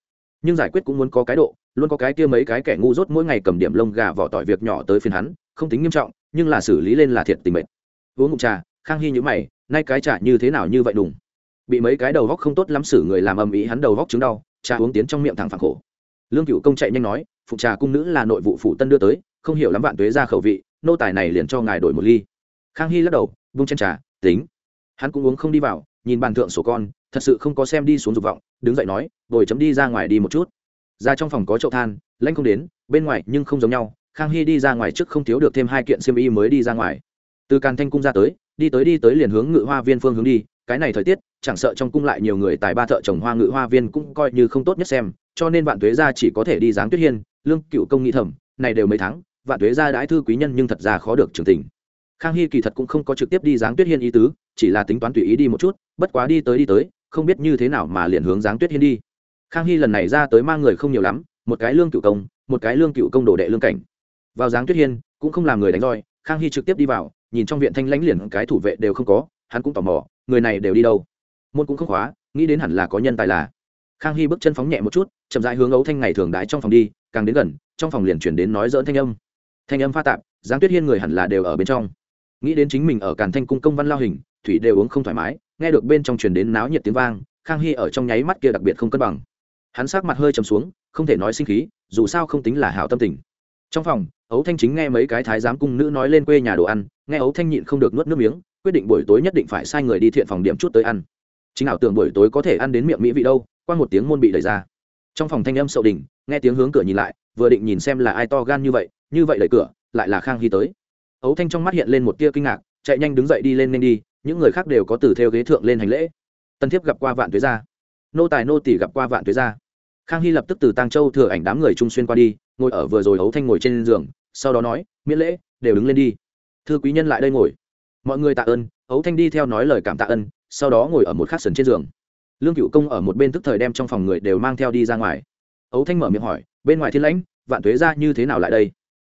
Nhưng giải quyết cũng muốn có cái độ, luôn có cái kia mấy cái kẻ ngu dốt mỗi ngày cầm điểm lông gà vỏ tỏi việc nhỏ tới phiền hắn, không tính nghiêm trọng, nhưng là xử lý lên là thiệt tình mệnh uống ngụm trà, khang hy nhữ mày, nay cái trà như thế nào như vậy đùng? Bị mấy cái đầu góc không tốt lắm xử người làm âm ý hắn đầu góc chứng đau, trà uống tiến trong miệng thẳng phẳng khổ. Lương cựu công chạy nhanh nói, phụ trà cung nữ là nội vụ phụ tân đưa tới, không hiểu lắm vạn tuế ra khẩu vị, nô tài này liền cho ngài đổi một ly. Khang hy lắc đầu, vung chân trà, tính hắn cũng uống không đi vào, nhìn bàn thượng sổ con, thật sự không có xem đi xuống dục vọng, đứng dậy nói, bồi chấm đi ra ngoài đi một chút. Ra trong phòng có chậu than lanh không đến, bên ngoài nhưng không giống nhau, khang hy đi ra ngoài trước không thiếu được thêm hai kiện xiêm y mới đi ra ngoài. Từ càn thanh cung ra tới, đi tới đi tới liền hướng ngự hoa viên phương hướng đi, cái này thời tiết, chẳng sợ trong cung lại nhiều người tài ba thợ trồng hoa ngự hoa viên cũng coi như không tốt nhất xem, cho nên vạn tuế gia chỉ có thể đi dáng tuyết hiên, lương cựu công nghĩ thầm, này đều mấy tháng, vạn tuế gia đãi thư quý nhân nhưng thật ra khó được trưởng tình khang hy kỳ thật cũng không có trực tiếp đi giáng tuyết hiên ý tứ, chỉ là tính toán tùy ý đi một chút, bất quá đi tới đi tới, không biết như thế nào mà liền hướng giáng tuyết hiên đi. Khang hy lần này ra tới mang người không nhiều lắm, một cái lương cựu công, một cái lương cựu công đồ đệ lương cảnh. Vào giáng tuyết hiên, cũng không làm người đánh roi, khang hy trực tiếp đi vào, nhìn trong viện thanh lãnh liền cái thủ vệ đều không có, hắn cũng tò mò, người này đều đi đâu. Môn cũng không khóa, nghĩ đến hẳn là có nhân tài là. Khang hy bước chân phóng nhẹ một chút, chậm rãi hướng ấu thanh ngày thường đái trong phòng đi, càng đến gần, trong phòng liền chuyển đến nói dỡn thanh âm. Thanh âm pha tạp, giáng tuyết hiên người hẳn là đều ở bên trong nghĩ đến chính mình ở càn thanh cung công văn lao hình, thủy đều uống không thoải mái, nghe được bên trong truyền đến náo nhiệt tiếng vang, khang hy ở trong nháy mắt kia đặc biệt không cân bằng. Hắn sát mặt hơi trầm xuống, không thể nói sinh khí, dù sao không tính là hảo tâm tình. Trong phòng, ấu thanh chính nghe mấy cái thái giám cung nữ nói lên quê nhà đồ ăn, nghe ấu thanh nhịn không được nuốt nước miếng, quyết định buổi tối nhất định phải sai người đi thiện phòng điểm chút tới ăn. Chính ảo tưởng buổi tối có thể ăn đến miệng mỹ vị đâu, qua một tiếng môn bị đẩy ra. Trong phòng thanh âm sậu đình nghe tiếng hướng cửa nhìn lại, vừa định nhìn xem là ai to gan như vậy như vậy đẩy cửa, lại là khang hy tới ấu thanh trong mắt hiện lên một tia kinh ngạc, chạy nhanh đứng dậy đi lên nên đi, những người khác đều có từ theo ghế thượng lên hành lễ. Tân thiếp gặp qua vạn tuế gia. Nô tài nô tỷ gặp qua vạn tuế gia. Khang hy lập tức từ Tang châu thừa ảnh đám người trung xuyên qua đi, ngồi ở vừa rồi ấu thanh ngồi trên giường, sau đó nói, miễn lễ, đều đứng lên đi. Thưa quý nhân lại đây ngồi. Mọi người tạ ơn. Ấu thanh đi theo nói lời cảm tạ ơn sau đó ngồi ở một khát sần trên giường. Lương cựu công ở một bên tức thời đem trong phòng người đều mang theo đi ra ngoài. Ấu thanh mở miệng hỏi, bên ngoài thiên lãnh, vạn tuế ra như thế nào lại đây?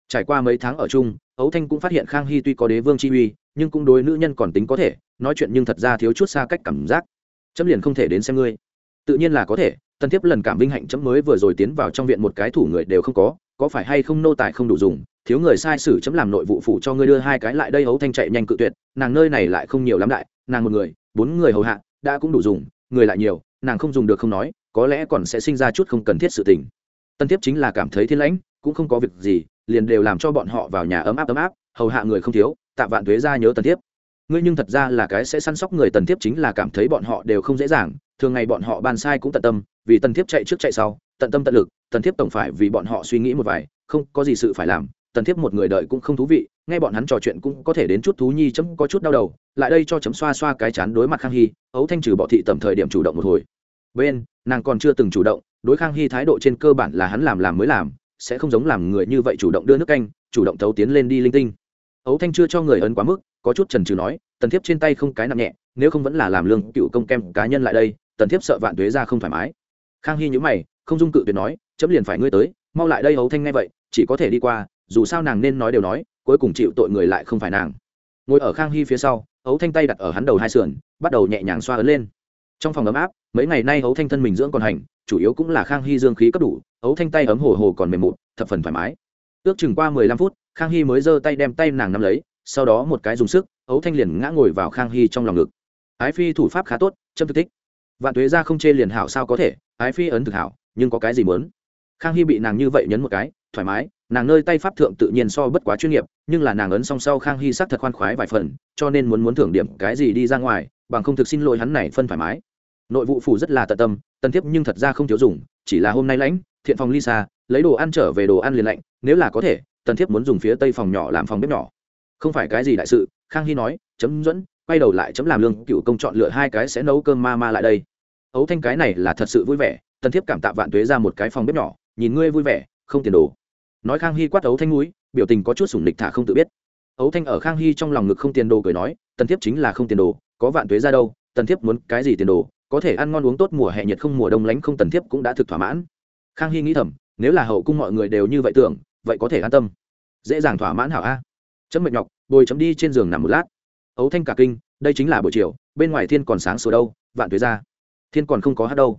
Trải qua mấy tháng ở chung ấu thanh cũng phát hiện khang hy tuy có đế vương chi uy, nhưng cũng đối nữ nhân còn tính có thể, nói chuyện nhưng thật ra thiếu chút xa cách cảm giác. Chấm liền không thể đến xem ngươi. Tự nhiên là có thể tân thiếp lần cảm vinh hạnh chấm mới vừa rồi tiến vào trong viện một cái thủ người đều không có có phải hay không nô tài không đủ dùng, thiếu người sai sử chấm làm nội vụ phủ cho ngươi đưa hai cái lại đây ấu thanh chạy nhanh cự tuyệt, nàng nơi này lại không nhiều lắm đại, nàng một người, bốn người hầu hạ, đã cũng đủ dùng, người lại nhiều, nàng không dùng được không nói, có lẽ còn sẽ sinh ra chút không cần thiết sự tình. Tân thiếp chính là cảm thấy thiên lãnh cũng không có việc gì, liền đều làm cho bọn họ vào nhà ấm áp ấm áp, hầu hạ người không thiếu, tạ vạn thuế ra nhớ tần tiếp ngươi nhưng thật ra là cái sẽ săn sóc người tần tiếp chính là cảm thấy bọn họ đều không dễ dàng, thường ngày bọn họ bàn sai cũng tận tâm, vì tần tiếp chạy trước chạy sau, tận tâm tận lực, tần tiếp tổng phải vì bọn họ suy nghĩ một vài, không có gì sự phải làm, tần thiếp một người đợi cũng không thú vị, nghe bọn hắn trò chuyện cũng có thể đến chút thú nhi chấm có chút đau đầu, lại đây cho chấm xoa xoa cái chán đối mặt khang hy, ấu thanh trừ bọ thị tầm thời điểm chủ động một hồi. Bên, nàng còn chưa từng chủ động, đối khang hy thái độ trên cơ bản là hắn làm làm mới làm sẽ không giống làm người như vậy chủ động đưa nước canh, chủ động thấu tiến lên đi linh tinh. Ấu thanh chưa cho người ấn quá mức, có chút trần trừ nói, tần thiếp trên tay không cái nặng nhẹ, nếu không vẫn là làm lương cựu công kem cá nhân lại đây, tần thiếp sợ vạn tuế ra không thoải mái. Khang hy nhữ mày, không dung cự tuyệt nói, chấm liền phải ngươi tới, mau lại đây ấu thanh nghe vậy, chỉ có thể đi qua, dù sao nàng nên nói đều nói, cuối cùng chịu tội người lại không phải nàng. Ngồi ở khang hy phía sau, ấu thanh tay đặt ở hắn đầu hai sườn, bắt đầu nhẹ nhàng xoa ấn lên. Trong phòng ấm áp mấy ngày nay ấu thanh thân mình dưỡng còn hành, chủ yếu cũng là khang hy dương khí cấp đủ ấu thanh tay ấm hồ hồ còn mềm mụt, thập phần thoải mái. Ước chừng qua mười lăm phút, khang hy mới giơ tay đem tay nàng nắm lấy, sau đó một cái dùng sức ấu thanh liền ngã ngồi vào khang hy trong lòng ngực. Ái phi thủ pháp khá tốt, châm thực thích. vạn tuế ra không chê liền hảo sao có thể, ái phi ấn thực hảo, nhưng có cái gì muốn? Khang hy bị nàng như vậy nhấn một cái, thoải mái, nàng nơi tay pháp thượng tự nhiên so bất quá chuyên nghiệp, nhưng là nàng ấn song sau khang hy sắc thật khoan khoái vài phần, cho nên muốn muốn thưởng điểm cái gì đi ra ngoài, bằng không thực xin lỗi hắn này phân thoải mái nội vụ phủ rất là tận tâm tân thiếp nhưng thật ra không thiếu dùng, chỉ là hôm nay lãnh, thiện phòng ly xa lấy đồ ăn trở về đồ ăn liền lạnh, nếu là có thể tân thiếp muốn dùng phía tây phòng nhỏ làm phòng bếp nhỏ. Không phải cái gì đại sự, khang hy nói, chấm dẫn, quay đầu lại chấm làm lương, cựu công chọn lựa hai cái sẽ nấu cơm ma ma lại đây. Ấu thanh cái này là thật sự vui vẻ tân thiếp cảm tạ vạn tuế ra một cái phòng bếp nhỏ, nhìn ngươi vui vẻ, không tiền đồ. Nói khang hy quát ấu thanh núi biểu tình có chút sủng lịch thả không tự biết. Ấu thanh ở khang hy trong lòng ngực không tiền đồ cười nói, tần thiếp chính là không tiền đồ, có vạn tuế ra đâu, tần thiếp muốn cái gì tiền đồ? Có thể ăn ngon uống tốt mùa hè nhiệt không mùa đông lánh không tần thiếp cũng đã thực thỏa mãn. Khang hy nghĩ thầm, nếu là hậu cung mọi người đều như vậy tưởng, vậy có thể an tâm. Dễ dàng thỏa mãn hảo a. Chấm mệt nhọc, bồi chấm đi trên giường nằm một lát. Ấu thanh cả kinh, đây chính là buổi chiều, bên ngoài thiên còn sáng sủa đâu, vạn tuế ra. Thiên còn không có hát đâu.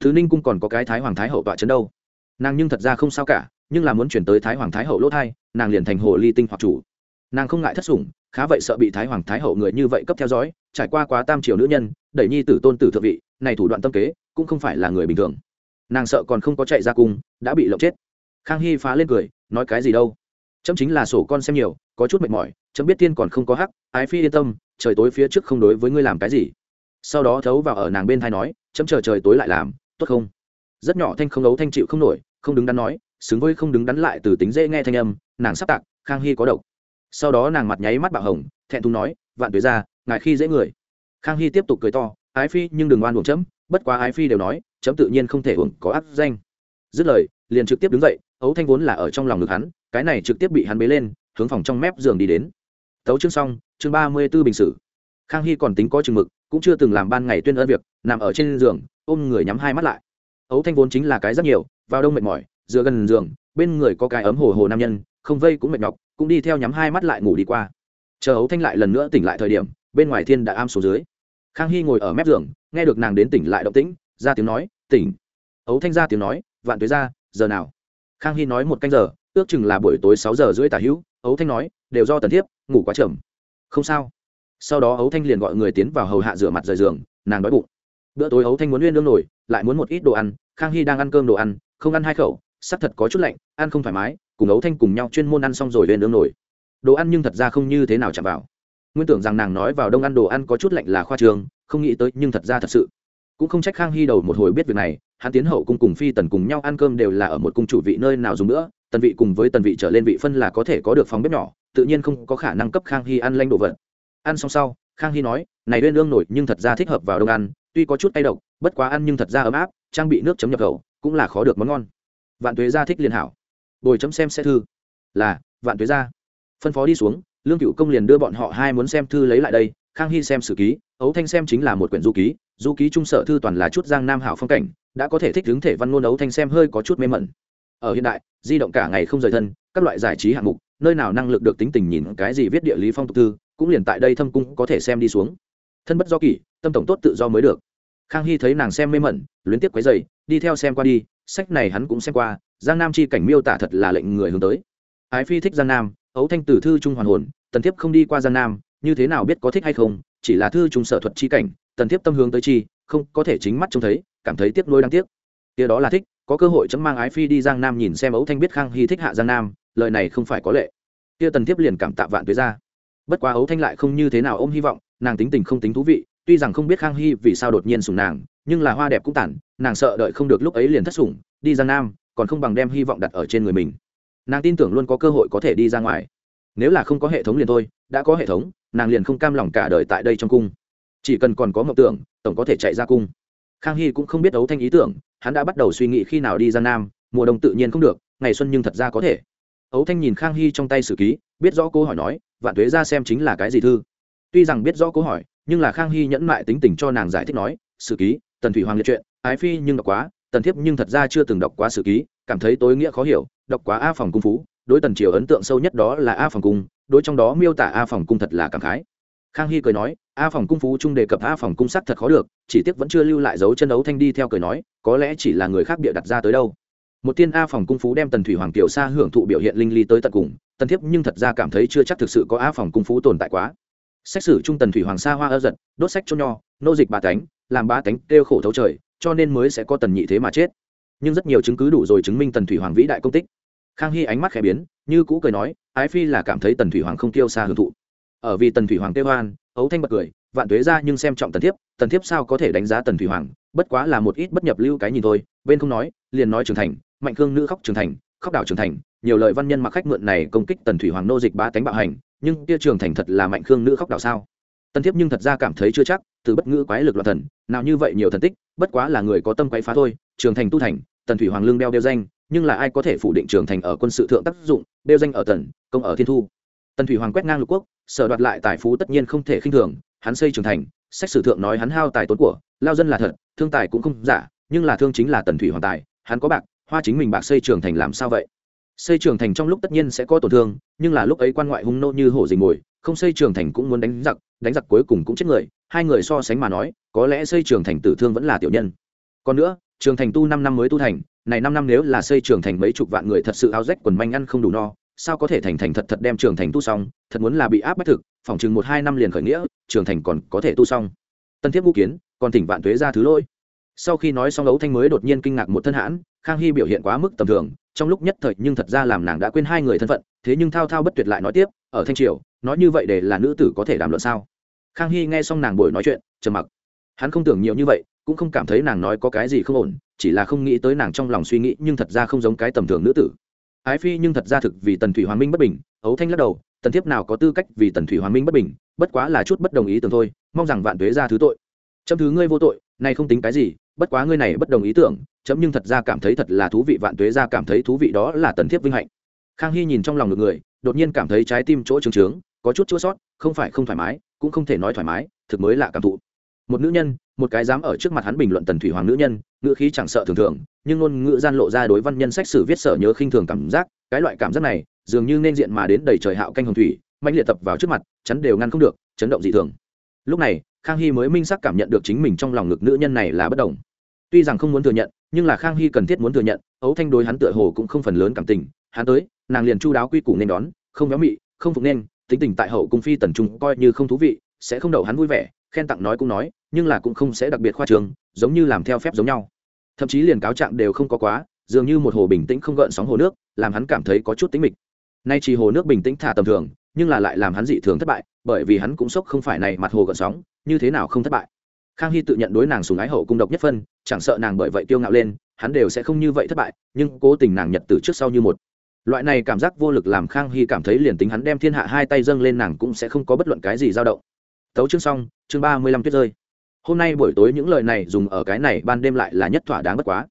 Thứ ninh cung còn có cái thái hoàng thái hậu tọa trấn đâu. Nàng nhưng thật ra không sao cả, nhưng là muốn chuyển tới thái hoàng thái hậu lỗ thai, nàng liền thành hồ ly tinh hoặc chủ. Nàng không ngại thất sủng, khá vậy sợ bị thái hoàng thái hậu người như vậy cấp theo dõi trải qua quá tam triều nữ nhân, đẩy nhi tử tôn tử thượng vị, này thủ đoạn tâm kế, cũng không phải là người bình thường. Nàng sợ còn không có chạy ra cung, đã bị lộng chết. Khang hy phá lên cười, nói cái gì đâu? Chấm chính là sổ con xem nhiều, có chút mệt mỏi, chấm biết tiên còn không có hắc, ái phi yên tâm, trời tối phía trước không đối với ngươi làm cái gì. Sau đó thấu vào ở nàng bên thai nói, chấm chờ trời tối lại làm, tốt không? Rất nhỏ thanh không ấu thanh chịu không nổi, không đứng đắn nói, xứng với không đứng đắn lại từ tính dễ nghe thanh âm, nàng sắp tạc, khang hy có độc. Sau đó nàng mặt nháy mắt bạo hồng, thẹn thùng nói, vạn tuế ra ngài khi dễ người. Khang hy tiếp tục cười to, ái phi nhưng đừng oan uổng chấm, bất quá ái phi đều nói, chấm tự nhiên không thể uổng có áp danh. Dứt lời, liền trực tiếp đứng dậy, ấu thanh vốn là ở trong lòng ngực hắn, cái này trực tiếp bị hắn bế lên, hướng phòng trong mép giường đi đến. Tấu chương xong, chương ba mươi b ố bình sử. Khang hy còn tính có chừng mực, cũng chưa từng làm ban ngày tuyên ơn việc, nằm ở trên giường, ôm người nhắm hai mắt lại. Ấu thanh vốn chính là cái rất nhiều, vào đông mệt mỏi, dựa gần giường, bên người có cái ấm hồ hồ nam nhân, không vây cũng mệt nhọc, cũng đi theo nhắm hai mắt lại ngủ đi qua. Chờ ấu thanh lại lần nữa tỉnh lại thời điểm bên ngoài thiên đã am xuống dưới. Khang hy ngồi ở mép giường, nghe được nàng đến tỉnh lại động tĩnh, ra tiếng nói, tỉnh. Ấu thanh ra tiếng nói, vạn tuế ra, giờ nào? Khang hy nói một canh giờ, ước chừng là buổi tối sáu giờ rưỡi tả hữu. Ấu thanh nói, đều do tần thiếp, ngủ quá trầm không sao. Sau đó ấu thanh liền gọi người tiến vào hầu hạ rửa mặt rời giường, nàng đói bụng. Bữa tối ấu thanh muốn nguyên lương nổi, lại muốn một ít đồ ăn, khang hy đang ăn cơm đồ ăn, không ăn hai khẩu, sắc thật có chút lạnh, ăn không thoải mái, cùng ấu thanh cùng nhau chuyên môn ăn xong rồi lên lương nổi. Đồ ăn nhưng thật ra không như thế nào chạm vào nguyên tưởng rằng nàng nói vào đông ăn đồ ăn có chút lạnh là khoa trường, không nghĩ tới nhưng thật ra thật sự. Cũng không trách khang hy đầu một hồi biết việc này, hắn tiến hậu cung cùng phi tần cùng nhau ăn cơm đều là ở một cung chủ vị nơi nào dùng nữa, tần vị cùng với tần vị trở lên vị phân là có thể có được phòng bếp nhỏ, tự nhiên không có khả năng cấp khang hy ăn lanh đồ vật. Ăn xong sau, khang hy nói, này lên lương nổi nhưng thật ra thích hợp vào đông ăn tuy có chút tay độc, bất quá ăn nhưng thật ra ấm áp, trang bị nước chấm nhập khẩu, cũng là khó được món ngon. Vạn tuế gia thích liên hảo. Bồi chấm xem xe thư. Là, vạn tuế gia. Phân phó đi xuống lương cựu công liền đưa bọn họ hai muốn xem thư lấy lại đây, khang hy xem sử ký, ấu thanh xem chính là một quyển du ký du ký trung sở thư toàn là chút giang nam hảo phong cảnh, đã có thể thích hướng thể văn ngôn ấu thanh xem hơi có chút mê mẩn. Ở hiện đại, di động cả ngày không rời thân, các loại giải trí hạng mục, nơi nào năng lực được tính tình nhìn cái gì viết địa lý phong tục thư, cũng liền tại đây thâm cung có thể xem đi xuống. Thân bất do kỷ, tâm tổng tốt tự do mới được. Khang hy thấy nàng xem mê mẩn, luyến tiếp quấy dày đi theo xem qua đi, sách này hắn cũng xem qua, giang nam chi cảnh miêu tả thật là lệnh người hướng tới. Ái phi thích giang nam, ấu thanh tử thư trung hoàn hồn tần thiếp không đi qua giang nam, như thế nào biết có thích hay không, chỉ là thư trùng sở thuật chi cảnh, tần thiếp tâm hướng tới chi, không, có thể chính mắt trông thấy, cảm thấy tiếc nuôi đáng tiếc. Kia đó là thích, có cơ hội chấm mang ái phi đi giang nam nhìn xem ấu thanh biết khang hy thích hạ giang nam, lời này không phải có lệ. Kia tần thiếp liền cảm tạ vạn tuế ra. Bất quá ấu thanh lại không như thế nào ôm hy vọng, nàng tính tình không tính thú vị, tuy rằng không biết khang hy vì sao đột nhiên sùng nàng, nhưng là hoa đẹp cũng tản, nàng sợ đợi không được lúc ấy liền thất sủng, đi giang nam, còn không bằng đem hy vọng đặt ở trên người mình. Nàng tin tưởng luôn có cơ hội có thể đi ra ngoài nếu là không có hệ thống liền thôi, đã có hệ thống, nàng liền không cam lòng cả đời tại đây trong cung. Chỉ cần còn có mộng tưởng, tổng có thể chạy ra cung. Khang hy cũng không biết đấu thanh ý tưởng, hắn đã bắt đầu suy nghĩ khi nào đi ra nam, mùa đông tự nhiên không được, ngày xuân nhưng thật ra có thể. Ấu thanh nhìn khang hy trong tay sử ký, biết rõ cô hỏi nói, vạn thuế ra xem chính là cái gì thư? Tuy rằng biết rõ cô hỏi, nhưng là khang hy nhẫn mại tính tình cho nàng giải thích nói, sử ký, tần thủy hoàng liệt chuyện, ái phi nhưng đọc quá, tần thiếp nhưng thật ra chưa từng đọc quá sử ký, cảm thấy tối nghĩa khó hiểu, đọc quá a phòng cung phú đối tần triều ấn tượng sâu nhất đó là a phòng cung, đối trong đó miêu tả a phòng cung thật là cảm khái. Khang hy cười nói, a phòng cung phú trung đề cập a phòng cung sắc thật khó được, chỉ tiếc vẫn chưa lưu lại dấu chân đấu thanh đi theo cười nói, có lẽ chỉ là người khác bịa đặt ra tới đâu. Một tiên a phòng cung phú đem tần thủy hoàng kiều xa hưởng thụ biểu hiện linh ly tới tận cùng, tần thiếp nhưng thật ra cảm thấy chưa chắc thực sự có a phòng cung phú tồn tại quá. Xét xử trung tần thủy hoàng sa hoa ơ giật đốt sách cho nho, nô dịch bà tánh, làm ba tánh kêu khổ thấu trời, cho nên mới sẽ có tần nhị thế mà chết. Nhưng rất nhiều chứng cứ đủ rồi chứng minh tần thủy hoàng vĩ đại công tích khang hy ánh mắt khẽ biến, như cũ cười nói, ái phi là cảm thấy tần thủy hoàng không tiêu xa hưởng thụ. Ở vì tần thủy hoàng kêu hoan ấu thanh bật cười, vạn tuế ra nhưng xem trọng tần thiếp tần thiếp sao có thể đánh giá tần thủy hoàng, bất quá là một ít bất nhập lưu cái nhìn thôi, bên không nói, liền nói trưởng thành, mạnh cương nữ khóc trưởng thành, khóc đảo trưởng thành, nhiều lời văn nhân mặc khách mượn này công kích tần thủy hoàng nô dịch ba tánh bạo hành, nhưng kia trường thành thật là mạnh khương nữ khóc đảo sao? Tần thiếp nhưng thật ra cảm thấy chưa chắc, từ bất ngữ quái lực loạn thần, nào như vậy nhiều thần tích, bất quá là người có tâm quái phá thôi trường thành tu thành, tần thủy hoàng lương đeo đeo danh nhưng là ai có thể phủ định trường thành ở quân sự thượng tác dụng đeo danh ở tần, công ở thiên thu. Tần thủy hoàng quét ngang lục quốc, sở đoạt lại tài phú tất nhiên không thể khinh thường, hắn xây trường thành, sách sử thượng nói hắn hao tài tốn của, lao dân là thật, thương tài cũng không giả, nhưng là thương chính là tần thủy hoàng tài, hắn có bạc, hoa chính mình bạc xây trường thành làm sao vậy? Xây trường thành trong lúc tất nhiên sẽ có tổn thương, nhưng là lúc ấy quan ngoại hung nô như hổ dình mồi, không xây trường thành cũng muốn đánh giặc đánh giặc cuối cùng cũng chết người, hai người so sánh mà nói, có lẽ xây trường thành tử thương vẫn là tiểu nhân. Còn nữa trường thành tu năm năm mới tu thành, này năm năm nếu là xây trường thành mấy chục vạn người thật sự áo rách quần manh ăn không đủ no, sao có thể thành thành thật thật đem trường thành tu xong? Thật muốn là bị áp bách thực, phòng chừng một hai năm liền khởi nghĩa, trường thành còn có thể tu xong. Tân thiếp ngũ kiến, còn thỉnh vạn tuế ra thứ lỗi. Sau khi nói xong ấu thanh mới đột nhiên kinh ngạc một thân hãn, khang hy biểu hiện quá mức tầm thường, trong lúc nhất thời nhưng thật ra làm nàng đã quên hai người thân phận, thế nhưng thao thao bất tuyệt lại nói tiếp, ở thanh triều, nói như vậy để là nữ tử có thể đàm luận sao? Khang hy nghe xong nàng buổi nói chuyện, trầm mặc. Hắn không tưởng nhiều như vậy cũng không cảm thấy nàng nói có cái gì không ổn, chỉ là không nghĩ tới nàng trong lòng suy nghĩ nhưng thật ra không giống cái tầm thường nữ tử. Ái phi nhưng thật ra thực vì tần thủy hoàng minh bất bình, ấu thanh lắc đầu, tần thiếp nào có tư cách vì tần thủy hoàng minh bất bình, bất quá là chút bất đồng ý tưởng thôi, mong rằng vạn tuế ra thứ tội. Chấm thứ ngươi vô tội, này không tính cái gì, bất quá ngươi này bất đồng ý tưởng, chấm nhưng thật ra cảm thấy thật là thú vị, vạn tuế ra cảm thấy thú vị đó là tần thiếp vinh hạnh. Khang hy nhìn trong lòng được người, đột nhiên cảm thấy trái tim chỗ trướng trướng, có chút chua sót không phải không thoải mái, cũng không thể nói thoải mái, thực mới lạ cảm thụ. Một nữ nhân một cái dám ở trước mặt hắn bình luận tần thủy hoàng nữ nhân, ngữ khí chẳng sợ thường thường, nhưng ngôn ngữ gian lộ ra đối văn nhân sách sử viết sở nhớ khinh thường cảm giác, cái loại cảm giác này, dường như nên diện mà đến đầy trời hạo canh hồng thủy, mạnh liệt tập vào trước mặt, chắn đều ngăn không được, chấn động dị thường. Lúc này, khang hy mới minh sắc cảm nhận được chính mình trong lòng ngực nữ nhân này là bất đồng. Tuy rằng không muốn thừa nhận, nhưng là khang hy cần thiết muốn thừa nhận, ấu thanh đối hắn tựa hồ cũng không phần lớn cảm tình, hắn tới, nàng liền chu đáo quy củ nên đón, không véo mị, không phục nên, tính tình tại hậu cung phi tần trung coi như không thú vị, sẽ không đậu hắn vui vẻ, khen tặng nói cũng nói nhưng là cũng không sẽ đặc biệt khoa trường, giống như làm theo phép giống nhau. Thậm chí liền cáo trạng đều không có quá, dường như một hồ bình tĩnh không gợn sóng hồ nước, làm hắn cảm thấy có chút tính mịch. Nay chỉ hồ nước bình tĩnh thả tầm thường, nhưng là lại làm hắn dị thường thất bại, bởi vì hắn cũng sốc không phải này mặt hồ gợn sóng, như thế nào không thất bại. Khang hy tự nhận đối nàng sùng ái hậu cung độc nhất phân, chẳng sợ nàng bởi vậy kiêu ngạo lên, hắn đều sẽ không như vậy thất bại, nhưng cố tình nàng nhật từ trước sau như một. Loại này cảm giác vô lực làm khang hy cảm thấy liền tính hắn đem thiên hạ hai tay dâng lên nàng cũng sẽ không có bất luận cái gì dao động. Tấu chương xong, chương ba mươi lăm tuyết rơi hôm nay buổi tối những lời này dùng ở cái này ban đêm lại là nhất thỏa đáng bất quá.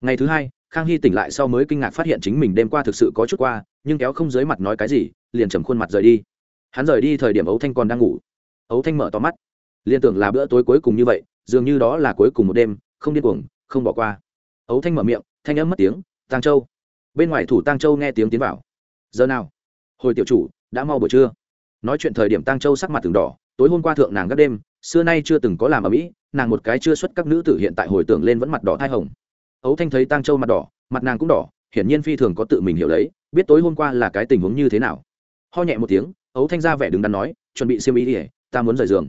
Ngày thứ hai, khang hy tỉnh lại sau mới kinh ngạc phát hiện chính mình đêm qua thực sự có chút qua, nhưng kéo không dưới mặt nói cái gì, liền trầm khuôn mặt rời đi. Hắn rời đi thời điểm ấu thanh còn đang ngủ. Ấu thanh mở to mắt. Liên tưởng là bữa tối cuối cùng như vậy, dường như đó là cuối cùng một đêm, không điên cuồng, không bỏ qua. Ấu thanh mở miệng, thanh âm mất tiếng tàng châu. Bên ngoài thủ tang châu nghe tiếng tiến vào. Giờ nào? Hồi tiểu chủ, đã mau buổi trưa. Nói chuyện thời điểm tang châu sắc mặt từng đỏ, tối hôm qua thượng nàng gác đêm xưa nay chưa từng có làm ở mỹ nàng một cái chưa xuất các nữ tử hiện tại hồi tưởng lên vẫn mặt đỏ thai hồng ấu thanh thấy tang châu mặt đỏ mặt nàng cũng đỏ hiển nhiên phi thường có tự mình hiểu lấy biết tối hôm qua là cái tình huống như thế nào ho nhẹ một tiếng ấu thanh ra vẻ đứng đắn nói chuẩn bị xiêm ý ỉa ta muốn rời giường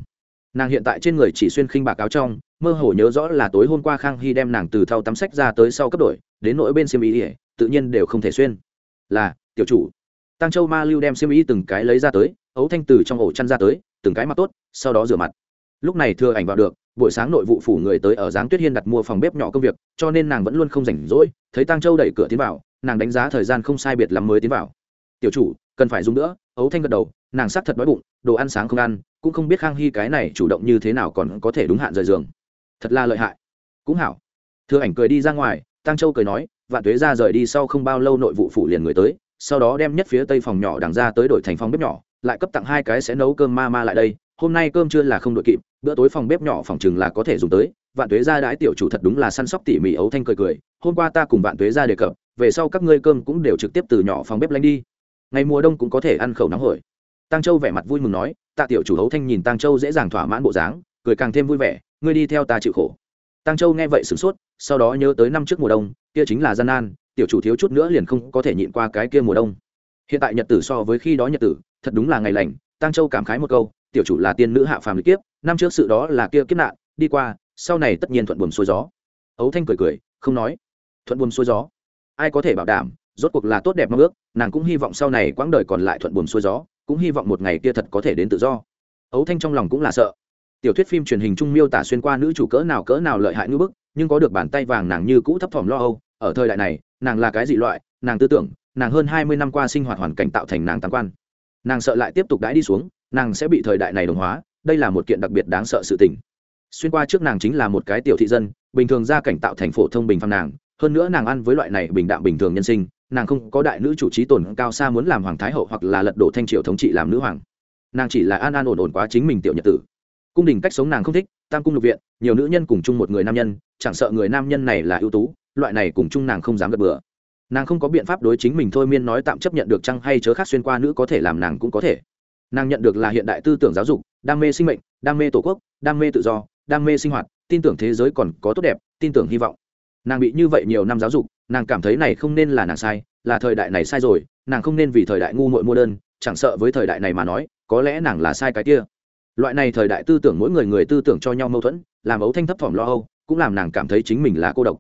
nàng hiện tại trên người chỉ xuyên khinh bạc áo trong mơ hồ nhớ rõ là tối hôm qua khang hy đem nàng từ thau tắm sách ra tới sau cấp đổi đến nỗi bên xiêm ý ỉa tự nhiên đều không thể xuyên là tiểu chủ tăng châu ma lưu đem xiêm ý từng cái lấy ra tới ấu thanh từ trong ổ chăn ra tới từng cái mặt tốt sau đó rửa mặt lúc này thừa ảnh vào được, buổi sáng nội vụ phủ người tới ở giáng tuyết hiên đặt mua phòng bếp nhỏ công việc, cho nên nàng vẫn luôn không rảnh rỗi, thấy tăng châu đẩy cửa tiến vào, nàng đánh giá thời gian không sai biệt lắm mới tiến vào. Tiểu chủ, cần phải dùng nữa. Ấu thanh gật đầu, nàng sắc thật đói bụng, đồ ăn sáng không ăn, cũng không biết khang hy cái này chủ động như thế nào còn có thể đúng hạn rời giường. Thật là lợi hại. Cũng hảo. Thừa ảnh cười đi ra ngoài tăng châu cười nói, vạn tuế ra rời đi sau không bao lâu nội vụ phủ liền người tới, sau đó đem nhất phía tây phòng nhỏ đằng ra tới đổi thành phòng bếp nhỏ, lại cấp tặng hai cái sẽ nấu cơm ma ma lại đây hôm nay cơm trưa là không đội kịp, bữa tối phòng bếp nhỏ phòng chừng là có thể dùng tới. Vạn tuế ra đãi tiểu chủ thật đúng là săn sóc tỉ mỉ ấu thanh cười cười. Hôm qua ta cùng vạn tuế ra đề cập, về sau các ngươi cơm cũng đều trực tiếp từ nhỏ phòng bếp lanh đi. Ngày mùa đông cũng có thể ăn khẩu nóng hổi. Tăng châu vẻ mặt vui mừng nói, tạ tiểu chủ ấu thanh nhìn tăng châu dễ dàng thỏa mãn bộ dáng, cười càng thêm vui vẻ, ngươi đi theo ta chịu khổ. Tăng châu nghe vậy sửng sốt, sau đó nhớ tới năm trước mùa đông, kia chính là gian nan, tiểu chủ thiếu chút nữa liền không có thể nhịn qua cái kia mùa đông. Hiện tại nhật tử so với khi đó nhật tử, thật đúng là ngày lành tăng châu cảm khái một câu tiểu chủ là tiên nữ hạ phàm lịch kiếp, năm trước sự đó là kia kiếp nạn, đi qua, sau này tất nhiên thuận buồm xuôi gió. Ấu thanh cười cười, không nói. Thuận buồm xuôi gió. Ai có thể bảo đảm, rốt cuộc là tốt đẹp mong ước, nàng cũng hy vọng sau này quãng đời còn lại thuận buồm xuôi gió, cũng hy vọng một ngày kia thật có thể đến tự do. Ấu thanh trong lòng cũng là sợ. Tiểu thuyết phim truyền hình trung miêu tả xuyên qua nữ chủ cỡ nào cỡ nào lợi hại ngữ bức, nhưng có được bàn tay vàng nàng như cũ thấp thỏm lo âu. Ở thời đại này, nàng là cái dị loại, nàng tư tưởng, nàng hơn hai mươi năm qua sinh hoạt hoàn cảnh tạo thành nàng tam quan. Nàng sợ lại tiếp tục đãi đi xuống nàng sẽ bị thời đại này đồng hóa, đây là một kiện đặc biệt đáng sợ sự tình. Xuyên qua trước nàng chính là một cái tiểu thị dân, bình thường gia cảnh tạo thành phổ thông bình phàm nàng, hơn nữa nàng ăn với loại này bình đạm bình thường nhân sinh, nàng không có đại nữ chủ trí tổn cao xa muốn làm hoàng thái hậu hoặc là lật đổ thanh triều thống trị làm nữ hoàng. Nàng chỉ là an an ổn ổn quá chính mình tiểu nhật tử. Cung đình cách sống nàng không thích, tam cung lục viện, nhiều nữ nhân cùng chung một người nam nhân, chẳng sợ người nam nhân này là ưu tú, loại này cùng chung nàng không dám gật bừa. Nàng không có biện pháp đối chính mình thôi miên nói tạm chấp nhận được chăng hay chớ khác xuyên qua nữ có thể làm nàng cũng có thể nàng nhận được là hiện đại tư tưởng giáo dục, đam mê sinh mệnh, đam mê tổ quốc, đam mê tự do, đam mê sinh hoạt, tin tưởng thế giới còn có tốt đẹp, tin tưởng hy vọng. Nàng bị như vậy nhiều năm giáo dục, nàng cảm thấy này không nên là nàng sai, là thời đại này sai rồi, nàng không nên vì thời đại ngu muội mua đơn, chẳng sợ với thời đại này mà nói, có lẽ nàng là sai cái kia. Loại này thời đại tư tưởng mỗi người người tư tưởng cho nhau mâu thuẫn, làm ấu thanh thấp thỏm lo âu, cũng làm nàng cảm thấy chính mình là cô độc.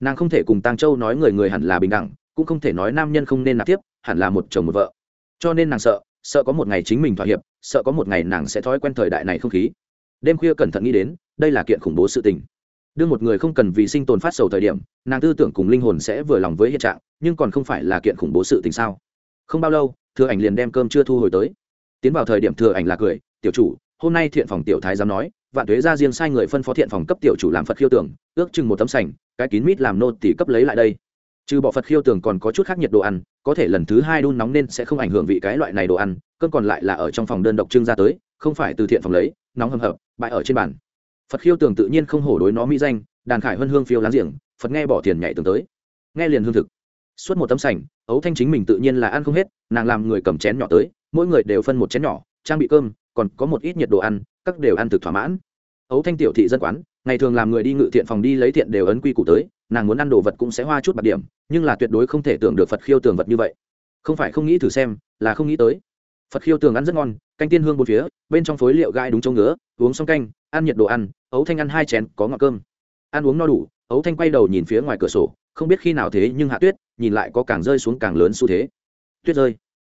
Nàng không thể cùng tàng châu nói người người hẳn là bình đẳng, cũng không thể nói nam nhân không nên nạp tiếp, hẳn là một chồng một vợ. Cho nên nàng sợ sợ có một ngày chính mình thỏa hiệp, sợ có một ngày nàng sẽ thói quen thời đại này không khí. Đêm khuya cẩn thận nghĩ đến, đây là kiện khủng bố sự tình. Đương một người không cần vì sinh tồn phát sầu thời điểm, nàng tư tưởng cùng linh hồn sẽ vừa lòng với hiện trạng, nhưng còn không phải là kiện khủng bố sự tình sao? Không bao lâu, thừa ảnh liền đem cơm chưa thu hồi tới. Tiến vào thời điểm thừa ảnh là cười, tiểu chủ, hôm nay thiện phòng tiểu thái dám nói, vạn thuế ra riêng sai người phân phó thiện phòng cấp tiểu chủ làm phật khiêu tưởng, ước chừng một tấm sành, cái kín mít làm nô tỷ cấp lấy lại đây trừ bỏ phật khiêu tường còn có chút khác nhiệt đồ ăn, có thể lần thứ hai đun nóng nên sẽ không ảnh hưởng vị cái loại này đồ ăn cơn còn lại là ở trong phòng đơn độc trưng ra tới, không phải từ thiện phòng lấy, nóng hầm hập bại ở trên bàn. Phật khiêu tường tự nhiên không hổ đối nó mỹ danh, đàn khải huân hương phiêu láng giềng, phật nghe bỏ tiền nhảy tường tới. Nghe liền hương thực. Suốt một tấm sành ấu thanh chính mình tự nhiên là ăn không hết, nàng làm người cầm chén nhỏ tới, mỗi người đều phân một chén nhỏ, trang bị cơm, còn có một ít nhiệt đồ ăn, các đều ăn thực thỏa mãn. Ấu thanh tiểu thị dân quán, ngày thường làm người đi ngự thiện phòng đi lấy thiện đều ấn quy củ tới nàng muốn ăn đồ vật cũng sẽ hoa chút bạc điểm, nhưng là tuyệt đối không thể tưởng được phật khiêu tường vật như vậy. Không phải không nghĩ thử xem, là không nghĩ tới. Phật khiêu tường ăn rất ngon, canh tiên hương bốn phía, bên trong phối liệu gai đúng chỗ ngứa, uống xong canh, ăn nhiệt đồ ăn, ấu thanh ăn hai chén, có ngọt cơm. Ăn uống no đủ, ấu thanh quay đầu nhìn phía ngoài cửa sổ, không biết khi nào thế nhưng hạ tuyết, nhìn lại có càng rơi xuống càng lớn xu thế. Tuyết rơi.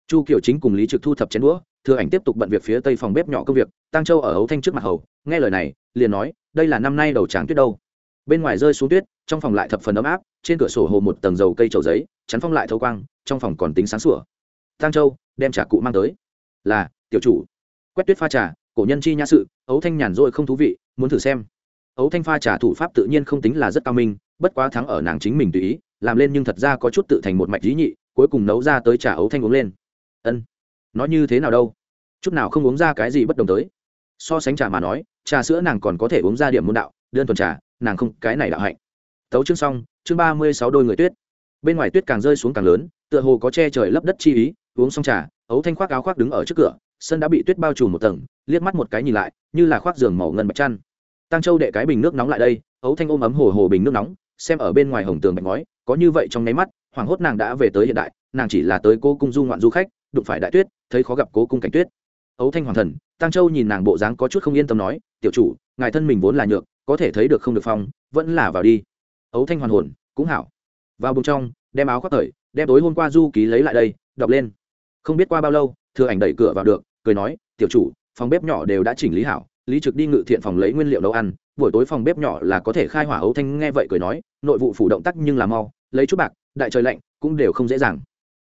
Chu kiều chính cùng lý trực thu thập chén đũa, thừa ảnh tiếp tục bận việc phía tây phòng bếp nhỏ công việc tăng châu ở ấu thanh trước mặt hầu, nghe lời này, liền nói, đây là năm nay đầu tráng tuyết đâu. Bên ngoài rơi xuống tuyết trong phòng lại thập phần ấm áp, trên cửa sổ hồ một tầng dầu cây trầu giấy, chắn phong lại thâu quang, trong phòng còn tính sáng sủa. Tăng châu đem trà cụ mang tới. Là, tiểu chủ. Quét tuyết pha trà, cổ nhân chi nhã sự, ấu thanh nhàn rỗi không thú vị, muốn thử xem. Ấu thanh pha trà thủ pháp tự nhiên không tính là rất cao minh, bất quá thắng ở nàng chính mình tùy ý, làm lên nhưng thật ra có chút tự thành một mạch dí nhị, cuối cùng nấu ra tới trà ấu thanh uống lên. Ân. Nói như thế nào đâu? Chút nào không uống ra cái gì bất đồng tới. So sánh trà mà nói, trà sữa nàng còn có thể uống ra điểm môn đạo, đơn thuần trà, nàng không, cái này đạo hạnh tấu chương xong, chương ba mươi sáu đôi người tuyết. Bên ngoài tuyết càng rơi xuống càng lớn, tựa hồ có che trời lấp đất chi ý, uống xong trà, ấu thanh khoác áo khoác đứng ở trước cửa, sân đã bị tuyết bao trùm một tầng, liếc mắt một cái nhìn lại, như là khoác giường màu ngân bạch chăn. Tăng châu đệ cái bình nước nóng lại đây, ấu thanh ôm ấm hồ hồ bình nước nóng, xem ở bên ngoài hồng tường bạch ngói, có như vậy trong nháy mắt, hoảng hốt nàng đã về tới hiện đại, nàng chỉ là tới cô cung du ngoạn du khách, đụng phải đại tuyết, thấy khó gặp cố cung cảnh tuyết. Ấu thanh hoàng thần tăng châu nhìn nàng bộ dáng có chút không yên tâm nói, tiểu chủ, ngài thân mình vốn là nhược, có thể thấy được không được phong, vẫn là vào đi ấu thanh hoàn hồn, cũng hảo. Vào bụng trong, đem áo khoác thời đem tối hôm qua du ký lấy lại đây, đọc lên. Không biết qua bao lâu, thừa ảnh đẩy cửa vào được, cười nói, tiểu chủ, phòng bếp nhỏ đều đã chỉnh lý hảo, lý trực đi ngự thiện phòng lấy nguyên liệu nấu ăn, buổi tối phòng bếp nhỏ là có thể khai hỏa ấu thanh nghe vậy cười nói, nội vụ phủ động tác nhưng là mau, lấy chút bạc, đại trời lạnh, cũng đều không dễ dàng.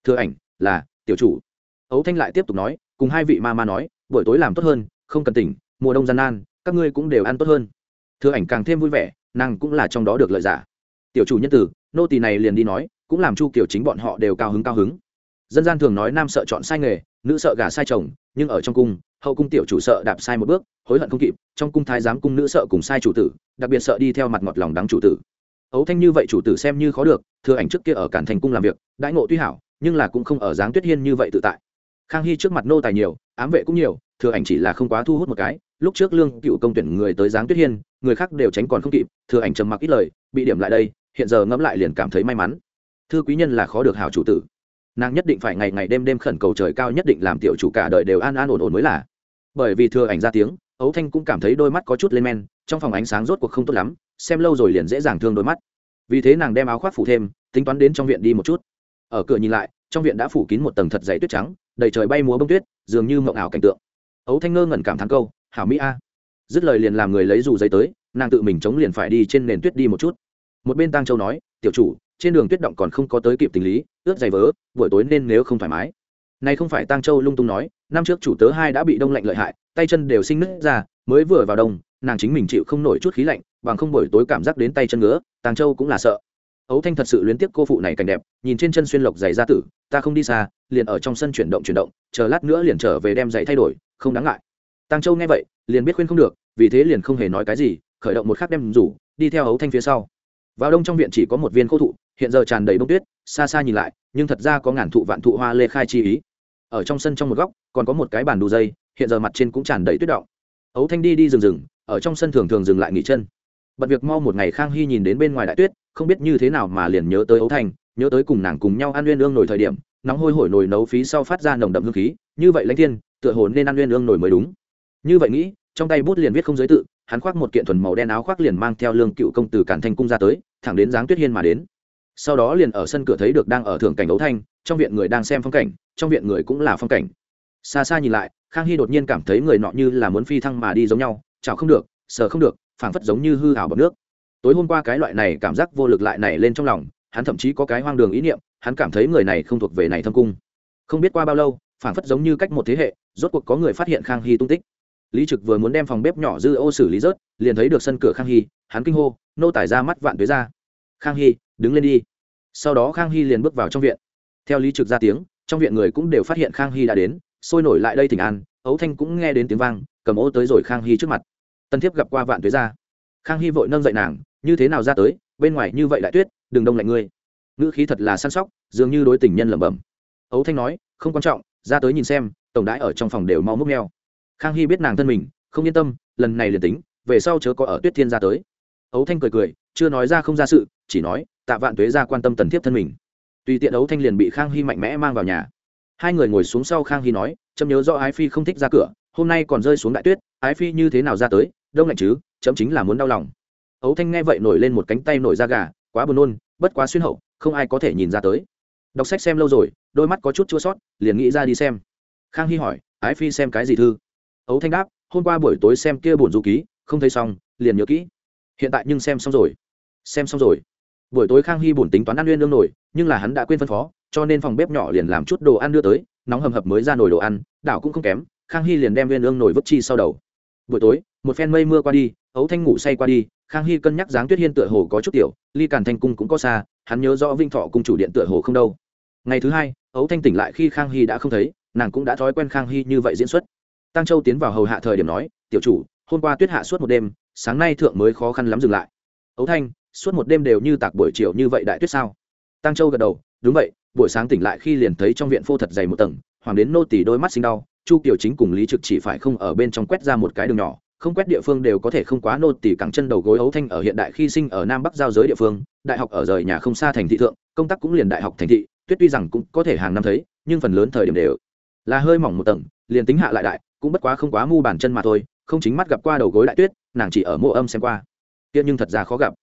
Thừa ảnh, là, tiểu chủ. Ấu thanh lại tiếp tục nói, cùng hai vị ma ma nói, buổi tối làm tốt hơn, không cần tỉnh, mùa đông gian nan, các ngươi cũng đều ăn tốt hơn. Thừa ảnh càng thêm vui vẻ, nàng cũng là trong đó được lợi giả tiểu chủ nhân tử, nô tỳ này liền đi nói, cũng làm chu kiểu chính bọn họ đều cao hứng cao hứng. Dân gian thường nói nam sợ chọn sai nghề, nữ sợ gả sai chồng, nhưng ở trong cung, hậu cung tiểu chủ sợ đạp sai một bước, hối hận không kịp, trong cung thái giám cung nữ sợ cùng sai chủ tử, đặc biệt sợ đi theo mặt ngọt lòng đắng chủ tử. Ấu thanh như vậy chủ tử xem như khó được, thừa ảnh trước kia ở cản thành cung làm việc, đãi ngộ tuy hảo, nhưng là cũng không ở dáng tuyết hiên như vậy tự tại. Khang hy trước mặt nô tài nhiều, ám vệ cũng nhiều, thừa ảnh chỉ là không quá thu hút một cái, lúc trước lương cựu công tuyển người tới dáng tuyết hiên, người khác đều tránh còn không kịp, thừa ảnh trầm mặc ít lời, bị điểm lại đây hiện giờ ngẫm lại liền cảm thấy may mắn. Thư quý nhân là khó được hảo chủ tử. Nàng nhất định phải ngày ngày đêm đêm khẩn cầu trời cao nhất định làm tiểu chủ cả đời đều an an ổn ổn mới là. Bởi vì thừa ảnh ra tiếng, ấu thanh cũng cảm thấy đôi mắt có chút lên men, trong phòng ánh sáng rốt cuộc không tốt lắm, xem lâu rồi liền dễ dàng thương đôi mắt. Vì thế nàng đem áo khoác phủ thêm, tính toán đến trong viện đi một chút. Ở cửa nhìn lại, trong viện đã phủ kín một tầng thật dày tuyết trắng, đầy trời bay múa bông tuyết, dường như mộng ảo cảnh tượng. Ấu thanh ngơ ngẩn cảm thán câu, hảo mỹ a. Dứt lời liền làm người lấy dù giấy tới, nàng tự mình chống liền phải đi trên nền tuyết đi một chút một bên tăng châu nói, tiểu chủ, trên đường tuyết động còn không có tới kịp tình lý, ướt giày vớ, buổi tối nên nếu không thoải mái. Này không phải tăng châu lung tung nói, năm trước chủ tớ hai đã bị đông lạnh lợi hại, tay chân đều sinh nứt ra, mới vừa vào đông, nàng chính mình chịu không nổi chút khí lạnh, bằng không buổi tối cảm giác đến tay chân ngứa tàng châu cũng là sợ. Ấu thanh thật sự luyến tiếc cô phụ này cảnh đẹp, nhìn trên chân xuyên lộc giày ra tử, ta không đi xa, liền ở trong sân chuyển động chuyển động, chờ lát nữa liền trở về đem giày thay đổi, không đáng ngại. Tàng châu nghe vậy, liền biết khuyên không được, vì thế liền không hề nói cái gì, khởi động một khắc đem rủ, đi theo ấu thanh phía sau vào đông trong viện chỉ có một viên khô thụ, hiện giờ tràn đầy bông tuyết, xa xa nhìn lại, nhưng thật ra có ngàn thụ vạn thụ hoa lê khai chi ý. Ở trong sân trong một góc, còn có một cái bàn đu dây, hiện giờ mặt trên cũng tràn đầy tuyết động. Ấu thanh đi đi rừng rừng, ở trong sân thường thường dừng lại nghỉ chân. Bật việc mau một ngày khang hy nhìn đến bên ngoài đại tuyết, không biết như thế nào mà liền nhớ tới ấu thanh, nhớ tới cùng nàng cùng nhau ăn uyên ương nổi thời điểm, nóng hôi hổi nồi nấu phí sau phát ra nồng đậm hương khí, như vậy lãnh thiên, tựa hồ nên ăn uyên ương nổi mới đúng. Như vậy nghĩ, trong tay bút liền viết không giới tự hắn khoác một kiện thuần màu đen áo khoác liền mang theo lương cựu công từ cản thanh cung ra tới, thẳng đến giáng tuyết hiên mà đến. Sau đó liền ở sân cửa thấy được đang ở thưởng cảnh đấu thanh, trong viện người đang xem phong cảnh, trong viện người cũng là phong cảnh. Xa xa nhìn lại, khang hy đột nhiên cảm thấy người nọ như là muốn phi thăng mà đi giống nhau chào không được, sờ không được, phảng phất giống như hư hảo bọc nước. Tối hôm qua cái loại này cảm giác vô lực lại nảy lên trong lòng, hắn thậm chí có cái hoang đường ý niệm, hắn cảm thấy người này không thuộc về này thâm cung. Không biết qua bao lâu, phảng phất giống như cách một thế hệ, rốt cuộc có người phát hiện khang hy tung tích lý trực vừa muốn đem phòng bếp nhỏ dư ô xử lý rớt, liền thấy được sân cửa khang hy, hắn kinh hô, nô tải ra mắt vạn tuế ra. Khang hy, đứng lên đi. Sau đó khang hy liền bước vào trong viện. Theo lý trực ra tiếng, trong viện người cũng đều phát hiện khang hy đã đến, sôi nổi lại đây thỉnh an, ấu thanh cũng nghe đến tiếng vang, cầm ô tới rồi khang hy trước mặt. Tân thiếp gặp qua vạn tuế ra. Khang hy vội nâng dậy nàng, như thế nào ra tới, bên ngoài như vậy đại tuyết, đừng đông lạnh ngươi. Ngữ khí thật là săn sóc, dường như đối tình nhân lẩm bẩm. Ấu thanh nói, không quan trọng, ra tới nhìn xem, tổng đãi ở trong phòng đều mau múc neo khang hy biết nàng thân mình, không yên tâm, lần này liền tính, về sau chớ có ở tuyết thiên ra tới. Ấu thanh cười cười, chưa nói ra không ra sự, chỉ nói, tạ vạn tuế ra quan tâm tần thiếp thân mình. Tùy tiện ấu thanh liền bị khang hy mạnh mẽ mang vào nhà. Hai người ngồi xuống sau khang hy nói, chấm nhớ do ái phi không thích ra cửa, hôm nay còn rơi xuống đại tuyết, ái phi như thế nào ra tới, đông lạnh chứ, chấm chính là muốn đau lòng. Ấu thanh nghe vậy nổi lên một cánh tay nổi da gà, quá buồn nôn, bất quá xuyên hậu, không ai có thể nhìn ra tới. Đọc sách xem lâu rồi, đôi mắt có chút chua sót, liền nghĩ ra đi xem. Khang hy hỏi, ái phi xem cái gì thư? Ấu thanh đáp, hôm qua buổi tối xem kia buồn du ký, không thấy xong, liền nhớ kỹ. Hiện tại nhưng xem xong rồi. Xem xong rồi. Buổi tối khang hy buồn tính toán ăn nguyên lương nổi nhưng là hắn đã quên phân phó, cho nên phòng bếp nhỏ liền làm chút đồ ăn đưa tới, nóng hầm hập mới ra nồi đồ ăn, đảo cũng không kém, khang hy liền đem nguyên lương nổi vứt chi sau đầu. Buổi tối, một phen mây mưa qua đi, ấu thanh ngủ say qua đi, khang hy cân nhắc dáng tuyết hiên tựa hồ có chút tiểu, ly càn thanh cung cũng có xa, hắn nhớ rõ vinh thọ cung chủ điện tựa hồ không đâu. Ngày thứ hai, ấu thanh tỉnh lại khi khang hy đã không thấy, nàng cũng đã thói quen khang hy như vậy diễn xuất tăng châu tiến vào hầu hạ thời điểm nói, tiểu chủ, hôm qua tuyết hạ suốt một đêm, sáng nay thượng mới khó khăn lắm dừng lại. Ấu thanh, suốt một đêm đều như tạc buổi chiều như vậy đại tuyết sao? Tăng châu gật đầu, đúng vậy, buổi sáng tỉnh lại khi liền thấy trong viện phô thật dày một tầng, hoàng đến nô tỳ đôi mắt sinh đau, chu kiều chính cùng lý trực chỉ phải không ở bên trong quét ra một cái đường nhỏ, không quét địa phương đều có thể không quá nô tỳ cẳng chân đầu gối ấu thanh ở hiện đại khi sinh ở nam bắc giao giới địa phương, đại học ở rời nhà không xa thành thị thượng, công tác cũng liền đại học thành thị, tuyết tuy rằng cũng có thể hàng năm thấy, nhưng phần lớn thời điểm đều là hơi mỏng một tầng, liền tính hạ lại đại cũng bất quá không quá mu bàn chân mà thôi, không chính mắt gặp qua đầu gối đại tuyết, nàng chỉ ở mộ âm xem qua. Tiện nhưng thật ra khó gặp.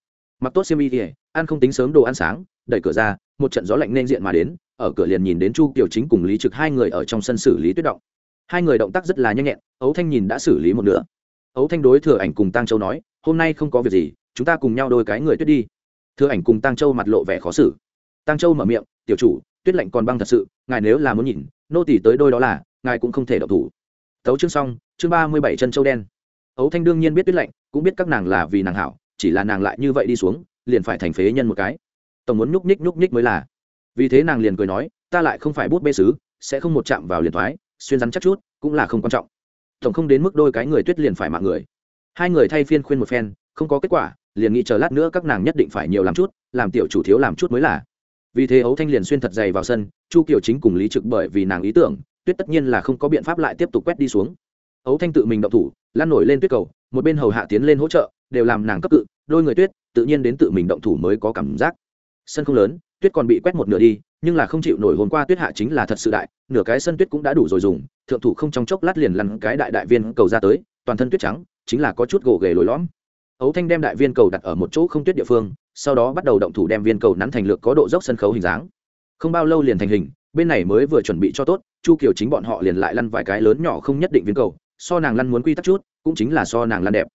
Mặc tốt xiêm y thì, ăn không tính sớm đồ ăn sáng, đẩy cửa ra, một trận gió lạnh nên diện mà đến, ở cửa liền nhìn đến chu kiều chính cùng lý trực hai người ở trong sân xử lý tuyết động. Hai người động tác rất là nhanh nhẹn, ấu thanh nhìn đã xử lý một nửa. Ấu thanh đối thừa ảnh cùng tăng châu nói, hôm nay không có việc gì, chúng ta cùng nhau đôi cái người tuyết đi. Thừa ảnh cùng tăng châu mặt lộ vẻ khó xử. Tăng châu mở miệng, tiểu chủ, tuyết lạnh còn băng thật sự, ngài nếu là muốn nhìn, nô tỷ tới đôi đó là, ngài cũng không thể độc thủ tấu chương xong, chương ba mươi bảy chân châu đen. Ấu thanh đương nhiên biết tuyết lạnh, cũng biết các nàng là vì nàng hảo, chỉ là nàng lại như vậy đi xuống, liền phải thành phế nhân một cái. Tổng muốn nhúc nhích nhúc nhích mới là. Vì thế nàng liền cười nói, ta lại không phải bút bê sứ, sẽ không một chạm vào liền thoái, xuyên rắn chắc chút, cũng là không quan trọng. Tổng không đến mức đôi cái người tuyết liền phải mạng người. Hai người thay phiên khuyên một phen, không có kết quả, liền nghĩ chờ lát nữa các nàng nhất định phải nhiều làm chút, làm tiểu chủ thiếu làm chút mới là. Vì thế ấu thanh liền xuyên thật dày vào sân, chu kiều chính cùng lý trực bởi vì nàng ý tưởng tuyết tất nhiên là không có biện pháp lại tiếp tục quét đi xuống. Ấu thanh tự mình động thủ lan nổi lên tuyết cầu, một bên hầu hạ tiến lên hỗ trợ, đều làm nàng cấp cự, đôi người tuyết, tự nhiên đến tự mình động thủ mới có cảm giác. Sân không lớn, tuyết còn bị quét một nửa đi, nhưng là không chịu nổi hôm qua tuyết hạ chính là thật sự đại, nửa cái sân tuyết cũng đã đủ rồi dùng, thượng thủ không trong chốc lát liền lăn cái đại đại viên cầu ra tới, toàn thân tuyết trắng, chính là có chút gỗ ghề lồi lõm. Ấu thanh đem đại viên cầu đặt ở một chỗ không tuyết địa phương, sau đó bắt đầu động thủ đem viên cầu nắn thành lược có độ dốc sân khấu hình dáng. Không bao lâu liền thành hình bên này mới vừa chuẩn bị cho tốt, chu kiều chính bọn họ liền lại lăn vài cái lớn nhỏ không nhất định viên cầu, so nàng lăn muốn quy tắc chút, cũng chính là so nàng lăn đẹp.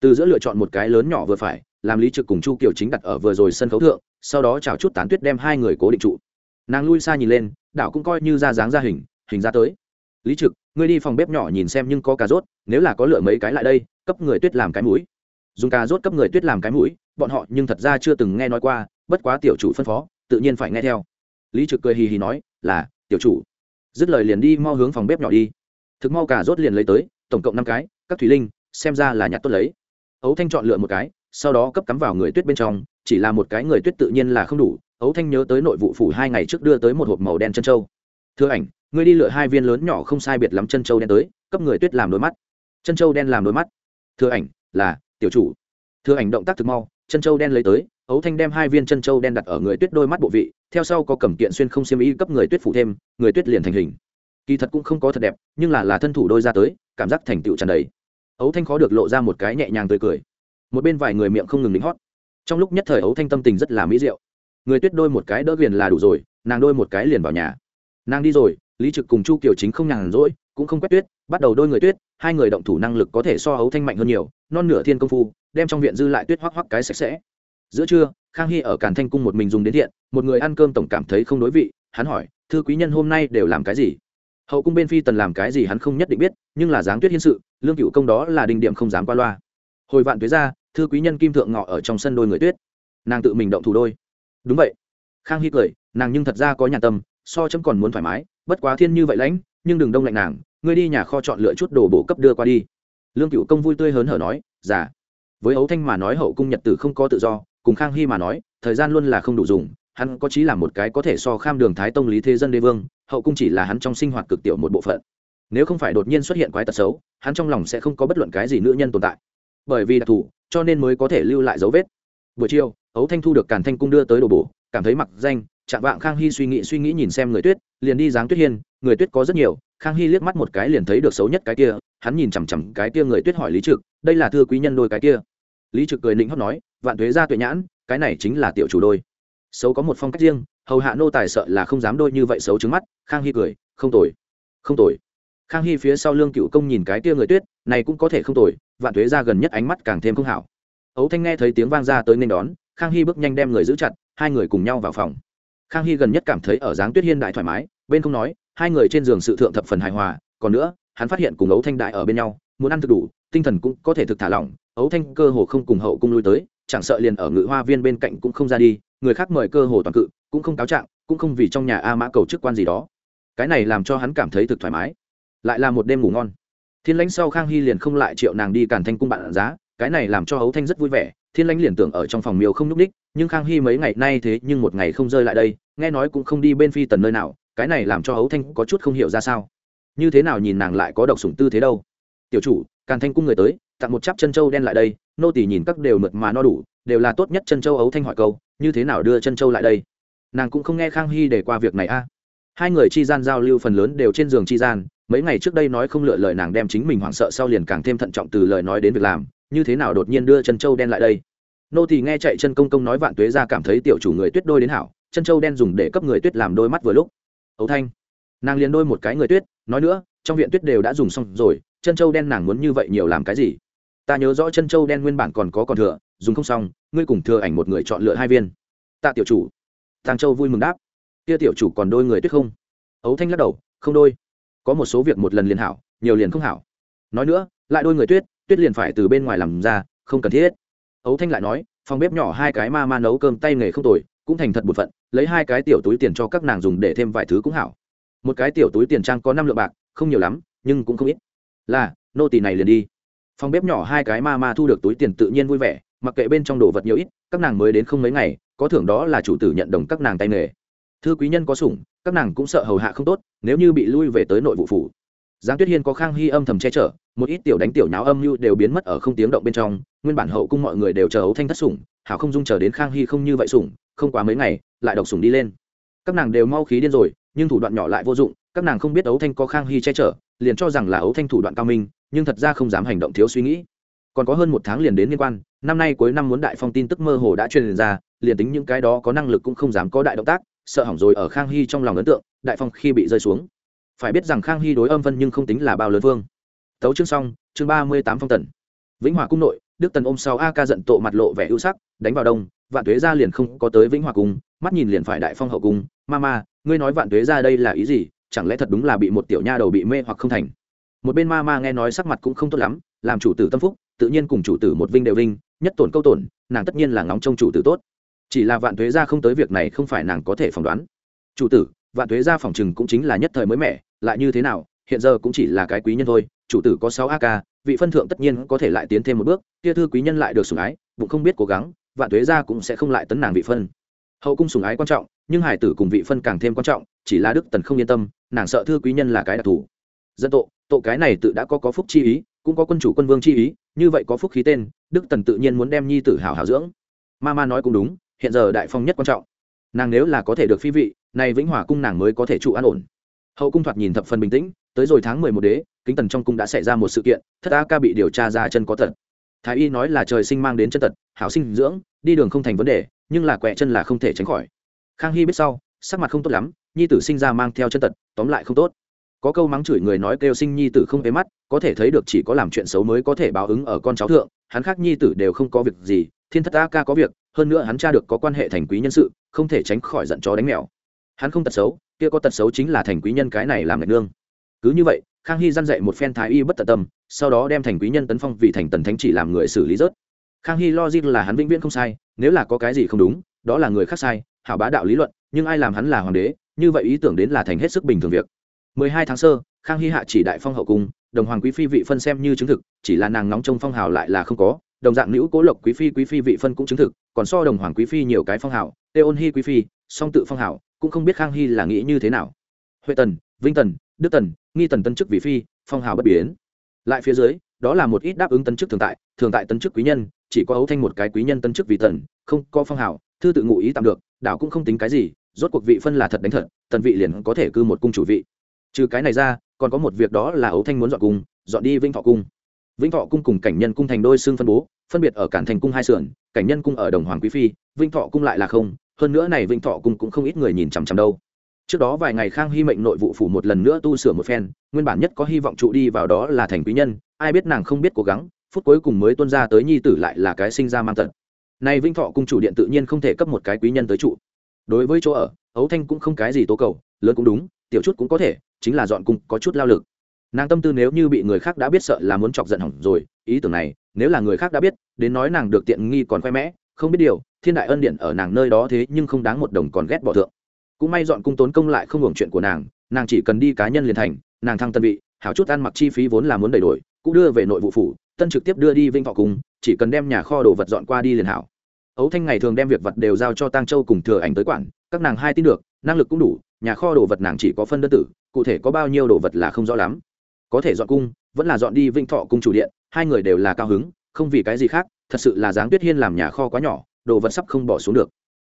Từ giữa lựa chọn một cái lớn nhỏ vừa phải, làm lý trực cùng chu kiều chính đặt ở vừa rồi sân khấu thượng, sau đó chào chút tán tuyết đem hai người cố định trụ. Nàng lui xa nhìn lên, đảo cũng coi như ra dáng ra hình hình ra tới. Lý trực, ngươi đi phòng bếp nhỏ nhìn xem nhưng có cà rốt, nếu là có lựa mấy cái lại đây, cấp người tuyết làm cái mũi. Dùng cà rốt cấp người tuyết làm cái mũi, bọn họ nhưng thật ra chưa từng nghe nói qua, bất quá tiểu chủ phân phó, tự nhiên phải nghe theo. Lý trực cười hì hì nói là, tiểu chủ. Dứt lời liền đi mau hướng phòng bếp nhỏ đi. Thực mau cà rốt liền lấy tới, tổng cộng năm cái, các thủy linh, xem ra là nhặt tốt lấy. Ấu thanh chọn lựa một cái, sau đó cấp cắm vào người tuyết bên trong, chỉ là một cái người tuyết tự nhiên là không đủ. Ấu thanh nhớ tới nội vụ phủ hai ngày trước đưa tới một hộp màu đen chân trâu. Thưa ảnh, ngươi đi lựa hai viên lớn nhỏ không sai biệt lắm chân trâu đen tới, cấp người tuyết làm đôi mắt. Chân trâu đen làm đôi mắt. Thưa ảnh, là, tiểu chủ. Thưa ảnh động tác thực mau, chân trâu đen lấy tới, ấu thanh đem hai viên chân trâu đen đặt ở người tuyết đôi mắt bộ vị theo sau có cầm kiện xuyên không xiêm y cấp người tuyết phủ thêm, người tuyết liền thành hình. Kỳ thật cũng không có thật đẹp, nhưng là là thân thủ đôi ra tới, cảm giác thành tựu tràn đầy. Ấu thanh khó được lộ ra một cái nhẹ nhàng tươi cười. Một bên vài người miệng không ngừng lính hót. Trong lúc nhất thời ấu thanh tâm tình rất là mỹ diệu. Người tuyết đôi một cái đỡ viền là đủ rồi, nàng đôi một cái liền vào nhà. Nàng đi rồi, lý trực cùng chu kiều chính không nhàn rỗi, cũng không quét tuyết, bắt đầu đôi người tuyết, hai người động thủ năng lực có thể so ấu thanh mạnh hơn nhiều, non nửa thiên công phu, đem trong viện dư lại tuyết hoắc hoắc cái sạch sẽ. Giữa trưa, khang hy ở càn thanh cung một mình dùng đến thiện một người ăn cơm tổng cảm thấy không đối vị, hắn hỏi, thư quý nhân hôm nay đều làm cái gì? Hậu cung bên phi tần làm cái gì hắn không nhất định biết, nhưng là dáng tuyết hiên sự, lương cựu công đó là đình điểm không dám qua loa. Hồi vạn tuế ra, thư quý nhân kim thượng ngọ ở trong sân đôi người tuyết. Nàng tự mình động thủ đôi. Đúng vậy. Khang hy cười, nàng nhưng thật ra có nhà tâm, so chấm còn muốn thoải mái, bất quá thiên như vậy lãnh, nhưng đừng đông lạnh nàng, ngươi đi nhà kho chọn lựa chút đồ bổ cấp đưa qua đi. Lương cựu công vui tươi hớn hở nói giả dạ. với ấu thanh mà nói hậu cung nhật tử không có tự do, cùng khang hy mà nói, thời gian luôn là không đủ dùng hắn có chí là một cái có thể so kham đường thái tông lý thế dân đế vương, hậu cung chỉ là hắn trong sinh hoạt cực tiểu một bộ phận. Nếu không phải đột nhiên xuất hiện quái tật xấu, hắn trong lòng sẽ không có bất luận cái gì nữ nhân tồn tại. Bởi vì đặc thù, cho nên mới có thể lưu lại dấu vết. Buổi chiều, ấu thanh thu được càn thanh cung đưa tới đồ bổ, cảm thấy mặc danh chạm vạng khang hy suy nghĩ suy nghĩ nhìn xem người tuyết, liền đi dáng tuyết hiên, người tuyết có rất nhiều, khang hy liếc mắt một cái liền thấy được xấu nhất cái kia, hắn nhìn chằm chằm cái kia người tuyết hỏi lý trực, đây là thưa quý nhân đôi cái kia? Lý trực cười nịnh hót nói, vạn thuế ra tuệ nhãn, cái này chính là tiểu chủ đôi xấu có một phong cách riêng, hầu hạ nô tài sợ là không dám đôi như vậy xấu trứng mắt, khang hy cười, không tồi không tồi. Khang hy phía sau lương cựu công nhìn cái kia người tuyết, này cũng có thể không tồi, vạn thuế ra gần nhất ánh mắt càng thêm không hảo. Ấu thanh nghe thấy tiếng vang ra tới nên đón, khang hy bước nhanh đem người giữ chặt, hai người cùng nhau vào phòng. Khang hy gần nhất cảm thấy ở dáng tuyết hiên đại thoải mái, bên không nói, hai người trên giường sự thượng thập phần hài hòa, còn nữa, hắn phát hiện cùng ấu thanh đại ở bên nhau, muốn ăn thực đủ, tinh thần cũng có thể thực thả lỏng, ấu thanh cơ hồ không cùng hậu cung lui tới, chẳng sợ liền ở ngự hoa viên bên cạnh cũng không ra đi người khác mời cơ hồ toàn cự, cũng không cáo trạng, cũng không vì trong nhà a mã cầu chức quan gì đó. Cái này làm cho hắn cảm thấy thực thoải mái. Lại là một đêm ngủ ngon. Thiên lãnh sau khang hy liền không lại triệu nàng đi càn thanh cung bạn giá, cái này làm cho hấu thanh rất vui vẻ. Thiên lãnh liền tưởng ở trong phòng miêu không nhúc ních, nhưng khang hy mấy ngày nay thế nhưng một ngày không rơi lại đây, nghe nói cũng không đi bên phi tần nơi nào, cái này làm cho hấu thanh có chút không hiểu ra sao. Như thế nào nhìn nàng lại có độc sủng tư thế đâu? Tiểu chủ, càn thanh cung người tới, tặng một chắp chân châu đen lại đây, nô tỳ nhìn các đều mượt mà no đủ, đều là tốt nhất chân châu ấu thanh hỏi câu như thế nào đưa chân châu lại đây? Nàng cũng không nghe khang hy để qua việc này a. Hai người chi gian giao lưu phần lớn đều trên giường chi gian, mấy ngày trước đây nói không lựa lời nàng đem chính mình hoảng sợ sau liền càng thêm thận trọng từ lời nói đến việc làm, như thế nào đột nhiên đưa chân châu đen lại đây? Nô tỳ nghe chạy chân công công nói vạn tuế ra cảm thấy tiểu chủ người tuyết đôi đến hảo, chân châu đen dùng để cấp người tuyết làm đôi mắt vừa lúc. Ấu thanh, nàng liền đôi một cái người tuyết, nói nữa, trong viện tuyết đều đã dùng xong rồi, chân châu đen nàng muốn như vậy nhiều làm cái gì? Ta nhớ rõ chân châu đen nguyên bản còn có còn thừa dùng không xong, ngươi cùng thừa ảnh một người chọn lựa hai viên. Tạ tiểu chủ. Tàng châu vui mừng đáp. Kia tiểu chủ còn đôi người tuyết không? Ấu thanh lắc đầu, không đôi. Có một số việc một lần liền hảo, nhiều liền không hảo. Nói nữa, lại đôi người tuyết tuyết liền phải từ bên ngoài làm ra, không cần thiết. Ấu thanh lại nói, phòng bếp nhỏ hai cái ma ma nấu cơm tay nghề không tồi, cũng thành thật một phận, lấy hai cái tiểu túi tiền cho các nàng dùng để thêm vài thứ cũng hảo. Một cái tiểu túi tiền trang có năm lượng bạc, không nhiều lắm, nhưng cũng không ít. Là, nô tỳ này liền đi. Phòng bếp nhỏ hai cái ma ma thu được túi tiền tự nhiên vui vẻ mặc kệ bên trong đồ vật nhiều ít, các nàng mới đến không mấy ngày, có thưởng đó là chủ tử nhận đồng các nàng tay nghề. Thư quý nhân có sủng, các nàng cũng sợ hầu hạ không tốt, nếu như bị lui về tới nội vụ phủ. Giáng tuyết hiên có khang hy âm thầm che chở, một ít tiểu đánh tiểu nháo âm mưu đều biến mất ở không tiếng động bên trong, nguyên bản hậu cung mọi người đều chờ ấu thanh thất sủng, hảo không dung chờ đến khang hy không như vậy sủng, không quá mấy ngày, lại độc sủng đi lên. Các nàng đều mau khí điên rồi, nhưng thủ đoạn nhỏ lại vô dụng, các nàng không biết ấu thanh có khang hy che chở, liền cho rằng là ấu thanh thủ đoạn cao minh, nhưng thật ra không dám hành động thiếu suy nghĩ. Còn có hơn một tháng liền đến liên quan năm nay cuối năm muốn đại phong tin tức mơ hồ đã truyền ra, liền tính những cái đó có năng lực cũng không dám có đại động tác, sợ hỏng rồi ở khang hy trong lòng ấn tượng, đại phong khi bị rơi xuống. Phải biết rằng khang hy đối âm vân nhưng không tính là bao lớn vương. Tấu chương xong, chương ba mươi tám phong tần. Vĩnh hòa cung nội, đức tần ôm sau a ca giận tộ mặt lộ vẻ ưu sắc, đánh vào đông, vạn tuế ra liền không có tới vĩnh hòa cung, mắt nhìn liền phải đại phong hậu cung. Ma ma ngươi nói vạn tuế ra đây là ý gì? Chẳng lẽ thật đúng là bị một tiểu nha đầu bị mê hoặc không thành? Một bên ma ma nghe nói sắc mặt cũng không tốt lắm, làm chủ tử tâm phúc, tự nhiên cùng chủ tử một vinh đều vinh nhất tổn câu tổn nàng tất nhiên là ngóng trông chủ tử tốt. Chỉ là vạn thuế gia không tới việc này không phải nàng có thể phỏng đoán. Chủ tử vạn thuế gia phỏng chừng cũng chính là nhất thời mới mẻ lại như thế nào hiện giờ cũng chỉ là cái quý nhân thôi chủ tử có sáu a ca, vị phân thượng tất nhiên có thể lại tiến thêm một bước kia thư quý nhân lại được sủng ái bụng không biết cố gắng vạn thuế gia cũng sẽ không lại tấn nàng vị phân. Hậu cung sủng ái quan trọng nhưng hải tử cùng vị phân càng thêm quan trọng chỉ là đức tần không yên tâm nàng sợ thư quý nhân là cái đặc thù. Dân tộ tộ cái này tự đã có có phúc chi ý cũng có quân chủ quân vương chi ý như vậy có phúc khí tên đức tần tự nhiên muốn đem nhi tử hảo hảo dưỡng. Ma ma nói cũng đúng, hiện giờ đại phong nhất quan trọng. Nàng nếu là có thể được phi vị, nay vĩnh hòa cung nàng mới có thể trụ an ổn. Hậu cung thoạt nhìn thập phần bình tĩnh, tới rồi tháng mười một đế, kính tần trong cung đã xảy ra một sự kiện, thất a ca bị điều tra ra chân có tật. Thái y nói là trời sinh mang đến chân tật, hảo sinh dưỡng, đi đường không thành vấn đề, nhưng là quẹ chân là không thể tránh khỏi. Khang hy biết sau, sắc mặt không tốt lắm, nhi tử sinh ra mang theo chân tật, tóm lại không tốt. Có câu mắng chửi người nói kêu sinh nhi tử không thấy mắt, có thể thấy được chỉ có làm chuyện xấu mới có thể báo ứng ở con cháu thượng hắn khác nhi tử đều không có việc gì, thiên thất a ca có việc, hơn nữa hắn cha được có quan hệ thành quý nhân sự, không thể tránh khỏi giận chó đánh mèo. Hắn không tật xấu, kia có tật xấu chính là thành quý nhân cái này làm ngạch nương. Cứ như vậy, khang hy dăn dạy một phen thái y bất tận tâm, sau đó đem thành quý nhân tấn phong vì thành tần thánh chỉ làm người xử lý rớt. Khang hy lo là hắn vĩnh viễn không sai, nếu là có cái gì không đúng, đó là người khác sai, hảo bá đạo lý luận, nhưng ai làm hắn là hoàng đế, như vậy ý tưởng đến là thành hết sức bình thường việc. 12 tháng sơ khang hy hạ chỉ đại phong hậu cung, đồng hoàng quý phi vị phân xem như chứng thực, chỉ là nàng nóng trong phong hào lại là không có, đồng dạng nữ cố lộc quý phi quý phi vị phân cũng chứng thực, còn so đồng hoàng quý phi nhiều cái phong hào, tê ôn hy quý phi, song tự phong hào, cũng không biết khang hy là nghĩ như thế nào. Huệ tần, vinh tần, đức tần, nghi tần tân chức vị phi, phong hào bất biến. Lại phía dưới, đó là một ít đáp ứng tân chức thường tại thường tại tân chức quý nhân, chỉ có ấu thanh một cái quý nhân tân chức vị tần, không có phong hào, thư tự ngụ ý tạm được, đảo cũng không tính cái gì, rốt cuộc vị phân là thật đánh thật, tần vị liền có thể cư một cung chủ vị. Trừ cái này ra còn có một việc đó là ấu thanh muốn dọn cung, dọn đi vĩnh thọ cung. Vĩnh thọ cung cùng cảnh nhân cung thành đôi xương phân bố, phân biệt ở cản thành cung hai sườn, cảnh nhân cung ở đồng hoàng quý phi, vĩnh thọ cung lại là không, hơn nữa này vĩnh thọ cung cũng không ít người nhìn chằm chằm đâu. Trước đó vài ngày khang hy mệnh nội vụ phủ một lần nữa tu sửa một phen, nguyên bản nhất có hy vọng trụ đi vào đó là thành quý nhân, ai biết nàng không biết cố gắng, phút cuối cùng mới tuân ra tới nhi tử lại là cái sinh ra mang tật. Nay vĩnh thọ cung chủ điện tự nhiên không thể cấp một cái quý nhân tới trụ. Đối với chỗ ở, ấu thanh cũng không cái gì tố cầu, lớn cũng đúng, tiểu chút cũng có thể chính là dọn cung có chút lao lực. Nàng tâm tư nếu như bị người khác đã biết sợ là muốn chọc giận hỏng rồi, ý tưởng này, nếu là người khác đã biết, đến nói nàng được tiện nghi còn khoe mẽ, không biết điều, thiên đại ân điện ở nàng nơi đó thế nhưng không đáng một đồng còn ghét bỏ thượng. Cũng may dọn cung tốn công lại không hưởng chuyện của nàng nàng chỉ cần đi cá nhân liền thành, nàng thăng tân vị, hảo chút ăn mặc chi phí vốn là muốn đầy đổi, cũng đưa về nội vụ phủ, tân trực tiếp đưa đi vinh thọ cung, chỉ cần đem nhà kho đồ vật dọn qua đi liền hảo. Ấu thanh ngày thường đem việc vật đều giao cho tang châu cùng thừa ảnh tới quản, các nàng hai tin được, năng lực cũng đủ, nhà kho đồ vật nàng chỉ có phân đơn tử cụ thể có bao nhiêu đồ vật là không rõ lắm. Có thể dọn cung, vẫn là dọn đi vĩnh thọ cung chủ điện, hai người đều là cao hứng, không vì cái gì khác, thật sự là dáng tuyết hiên làm nhà kho quá nhỏ, đồ vật sắp không bỏ xuống được.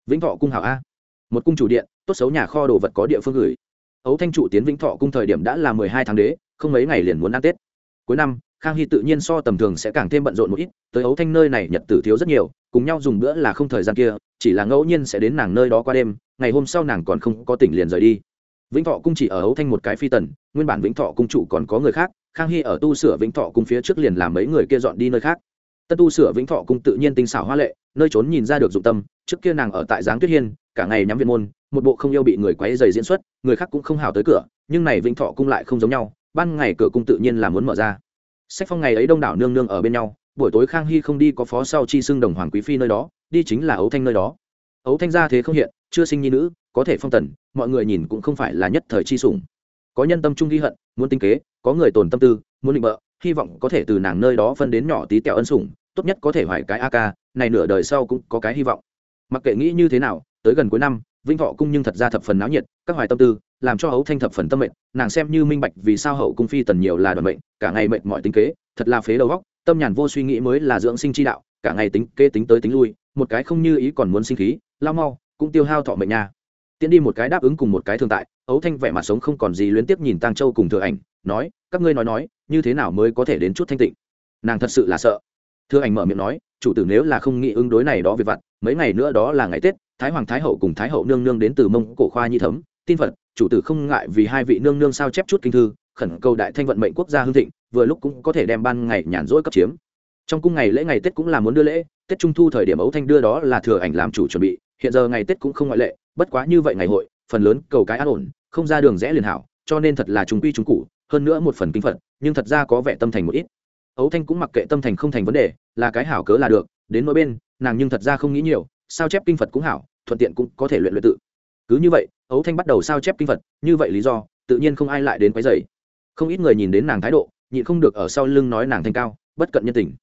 Vĩnh thọ cung hảo a. Một cung chủ điện, tốt xấu nhà kho đồ vật có địa phương gửi. Ấu thanh trụ tiến vĩnh thọ cung thời điểm đã là mười hai tháng đế, không mấy ngày liền muốn ăn tết. Cuối năm, khang hy tự nhiên so tầm thường sẽ càng thêm bận rộn một ít, tới ấu thanh nơi này nhật tử thiếu rất nhiều, cùng nhau dùng bữa là không thời gian kia, chỉ là ngẫu nhiên sẽ đến nàng nơi đó qua đêm, ngày hôm sau nàng còn không có tỉnh liền rời đi vĩnh thọ cung chỉ ở ấu thanh một cái phi tần, nguyên bản vĩnh thọ cung chủ còn có người khác, khang hy ở tu sửa vĩnh thọ cung phía trước liền làm mấy người kia dọn đi nơi khác. Tân tu sửa vĩnh thọ cung tự nhiên tinh xảo hoa lệ, nơi trốn nhìn ra được dụng tâm, trước kia nàng ở tại giáng tuyết hiên, cả ngày nhắm viên môn, một bộ không yêu bị người quấy dày diễn xuất, người khác cũng không hào tới cửa, nhưng này vĩnh thọ cung lại không giống nhau, ban ngày cửa cung tự nhiên là muốn mở ra. Sách phong ngày ấy đông đảo nương nương ở bên nhau, buổi tối khang hy không đi có phó sau chi xưng đồng hoàng quý phi nơi đó, đi chính là ấu thanh nơi đó. Ấu thanh gia thế không hiện, chưa sinh nhi nữ có thể phong tần, mọi người nhìn cũng không phải là nhất thời chi sủng. Có nhân tâm trung ghi hận, muốn tinh kế, có người tồn tâm tư, muốn định bợ, hy vọng có thể từ nàng nơi đó phân đến nhỏ tí tẹo ân sủng, tốt nhất có thể hoài cái a ca này nửa đời sau cũng có cái hy vọng. Mặc kệ nghĩ như thế nào, tới gần cuối năm vinh thọ cung nhưng thật ra thập phần náo nhiệt, các hoài tâm tư, làm cho hấu thanh thập phần tâm mệnh nàng xem như minh bạch vì sao hậu cung phi tần nhiều là đoàn mệnh, cả ngày mệnh mọi tính kế, thật là phế đầu góc tâm nhàn vô suy nghĩ mới là dưỡng sinh chi đạo, cả ngày tính kế tính tới tính lui, một cái không như ý còn muốn sinh khí, lao mau, cũng tiêu hao thọ mệnh nha tiễn đi một cái đáp ứng cùng một cái thường tại ấu thanh vẻ mặt sống không còn gì luyến tiếp nhìn tang châu cùng thừa ảnh, nói, các ngươi nói nói, như thế nào mới có thể đến chút thanh tịnh? Nàng thật sự là sợ. Thừa ảnh mở miệng nói, chủ tử nếu là không nghĩ ứng đối này đó về vặt, mấy ngày nữa đó là ngày tết, thái hoàng, thái hậu cùng thái hậu nương nương đến từ mông cổ khoa nhi thấm, tin phật, chủ tử không ngại vì hai vị nương nương sao chép chút kinh thư, khẩn cầu đại thanh vận mệnh quốc gia hương thịnh, vừa lúc cũng có thể đem ban ngày nhàn rỗi cấp chiếm. Trong cung ngày lễ ngày tết cũng là muốn đưa lễ, tết trung thu thời điểm ấu thanh đưa đó là thừa ảnh làm chủ chuẩn bị, hiện giờ ngày tết cũng không ngoại lệ bất quá như vậy ngày hội, phần lớn cầu cái an ổn, không ra đường rẽ liền hảo, cho nên thật là chúng quy chúng cụ hơn nữa một phần kinh phật, nhưng thật ra có vẻ tâm thành một ít. Ấu thanh cũng mặc kệ tâm thành không thành vấn đề, là cái hảo cớ là được, đến mỗi bên, nàng nhưng thật ra không nghĩ nhiều, sao chép kinh phật cũng hảo, thuận tiện cũng có thể luyện luyện tự. Cứ như vậy, ấu thanh bắt đầu sao chép kinh phật, như vậy lý do, tự nhiên không ai lại đến quấy dày không ít người nhìn đến nàng thái độ, nhịn không được ở sau lưng nói nàng thanh cao, bất cận nhân tình.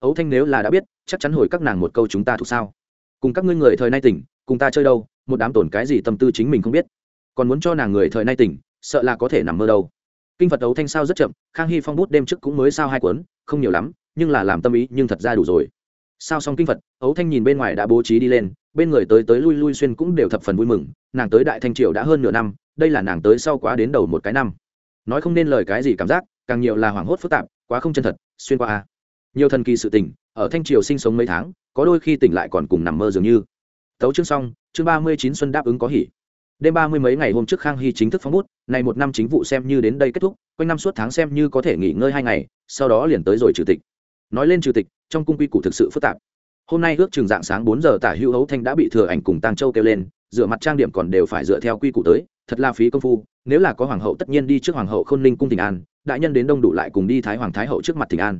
Ấu thanh nếu là đã biết, chắc chắn hồi các nàng một câu chúng ta thuộc sao. Cùng các ngươi người thời nay tỉnh cùng ta chơi đâu, một đám tổn cái gì tâm tư chính mình không biết. Còn muốn cho nàng người thời nay tỉnh, sợ là có thể nằm mơ đâu. Kinh phật ấu thanh sao rất chậm, khang hy phong bút đêm trước cũng mới sao hai cuốn, không nhiều lắm, nhưng là làm tâm ý nhưng thật ra đủ rồi. Sao xong kinh phật, ấu thanh nhìn bên ngoài đã bố trí đi lên, bên người tới tới lui lui xuyên cũng đều thập phần vui mừng, nàng tới đại thanh triều đã hơn nửa năm, đây là nàng tới sau quá đến đầu một cái năm. Nói không nên lời cái gì cảm giác, càng nhiều là hoảng hốt phức tạp, quá không chân thật, xuyên qua nhiều thần kỳ sự tình, ở thanh triều sinh sống mấy tháng, có đôi khi tỉnh lại còn cùng nằm mơ dường như tấu chương xong, chương ba mươi chín xuân đáp ứng có hỉ. Đêm ba mươi mấy ngày hôm trước khang hy chính thức phóng bút này một năm chính vụ xem như đến đây kết thúc, quanh năm suốt tháng xem như có thể nghỉ ngơi hai ngày, sau đó liền tới rồi chủ tịch. Nói lên chủ tịch, trong cung quy củ thực sự phức tạp. Hôm nay ước chừng dạng sáng bốn giờ tả hữu hấu thanh đã bị thừa ảnh cùng tăng châu kêu lên dựa mặt trang điểm còn đều phải dựa theo quy củ tới, thật là phí công phu, nếu là có hoàng hậu tất nhiên đi trước hoàng hậu khôn ninh cung tỉnh an, đại nhân đến đông đủ lại cùng đi thái hoàng thái hậu trước mặt tỉnh an.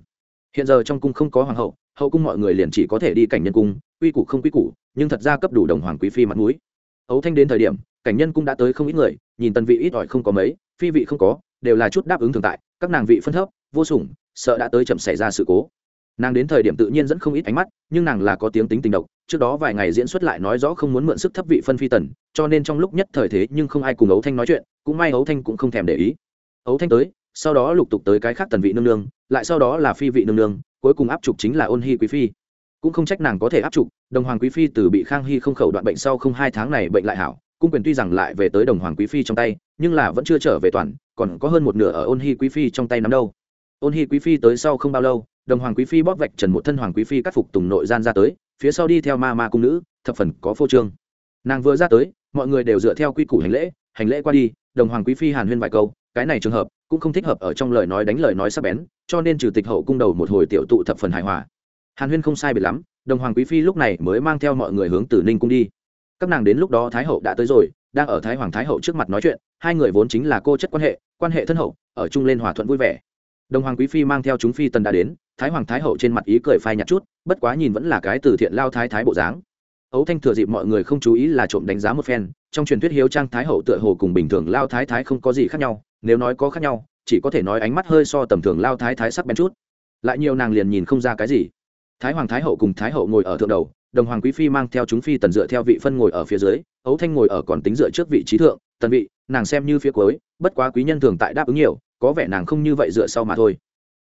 Hiện giờ trong cung không có hoàng hậu hậu cung mọi người liền chỉ có thể đi cảnh nhân cung, quy củ không quy củ, nhưng thật ra cấp đủ đồng hoàng quý phi mặt mũi. Ấu thanh đến thời điểm, cảnh nhân cung đã tới không ít người, nhìn tần vị ít ỏi không có mấy, phi vị không có, đều là chút đáp ứng thường tại, các nàng vị phân thấp, vô sủng, sợ đã tới chậm xảy ra sự cố. Nàng đến thời điểm tự nhiên dẫn không ít ánh mắt, nhưng nàng là có tiếng tính tình độc, trước đó vài ngày diễn xuất lại nói rõ không muốn mượn sức thấp vị phân phi tần, cho nên trong lúc nhất thời thế nhưng không ai cùng ấu thanh nói chuyện, cũng may ấu thanh cũng không thèm để ý. Ấu thanh tới, sau đó lục tục tới cái khác tần vị nương nương, lại sau đó là phi vị nương nương cuối cùng áp trục chính là ôn hy quý phi. Cũng không trách nàng có thể áp trục, đồng hoàng quý phi từ bị khang hy không khẩu đoạn bệnh sau không hai tháng này bệnh lại hảo, cung quyền tuy rằng lại về tới đồng hoàng quý phi trong tay, nhưng là vẫn chưa trở về toàn, còn có hơn một nửa ở ôn hy quý phi trong tay nắm đâu. Ôn hy quý phi tới sau không bao lâu, đồng hoàng quý phi bóp vạch trần một thân hoàng quý phi cắt phục tùng nội gian ra tới, phía sau đi theo ma ma cung nữ, thập phần có phô trương. Nàng vừa ra tới, mọi người đều dựa theo quy củ hành lễ hành lễ qua đi, đồng hoàng quý phi hàn huyên vài câu, cái này trường hợp cũng không thích hợp ở trong lời nói đánh lời nói sắc bén, cho nên trừ tịch hậu cung đầu một hồi tiểu tụ thập phần hài hòa. Hàn huyên không sai biệt lắm, đồng hoàng quý phi lúc này mới mang theo mọi người hướng từ ninh cung đi. Các nàng đến lúc đó thái hậu đã tới rồi, đang ở thái hoàng thái hậu trước mặt nói chuyện, hai người vốn chính là cô chất quan hệ quan hệ thân hậu, ở chung lên hòa thuận vui vẻ. Đồng hoàng quý phi mang theo chúng phi tần đã đến, thái hoàng thái hậu trên mặt ý cười phai nhạt chút, bất quá nhìn vẫn là cái từ thiện lao thái thái bộ dáng. Ấu thanh thừa dịp mọi người không chú ý là trộm đánh giá một phen, trong truyền thuyết hiếu trang thái hậu tựa hồ cùng bình thường lao thái thái không có gì khác nhau nếu nói có khác nhau, chỉ có thể nói ánh mắt hơi so tầm thường lao thái thái sắc bén chút. Lại nhiều nàng liền nhìn không ra cái gì. Thái hoàng thái hậu cùng thái hậu ngồi ở thượng đầu, đồng hoàng quý phi mang theo chúng phi tần dựa theo vị phân ngồi ở phía dưới, ấu thanh ngồi ở còn tính dựa trước vị trí thượng, tần vị, nàng xem như phía cuối, bất quá quý nhân thường tại đáp ứng nhiều, có vẻ nàng không như vậy dựa sau mà thôi.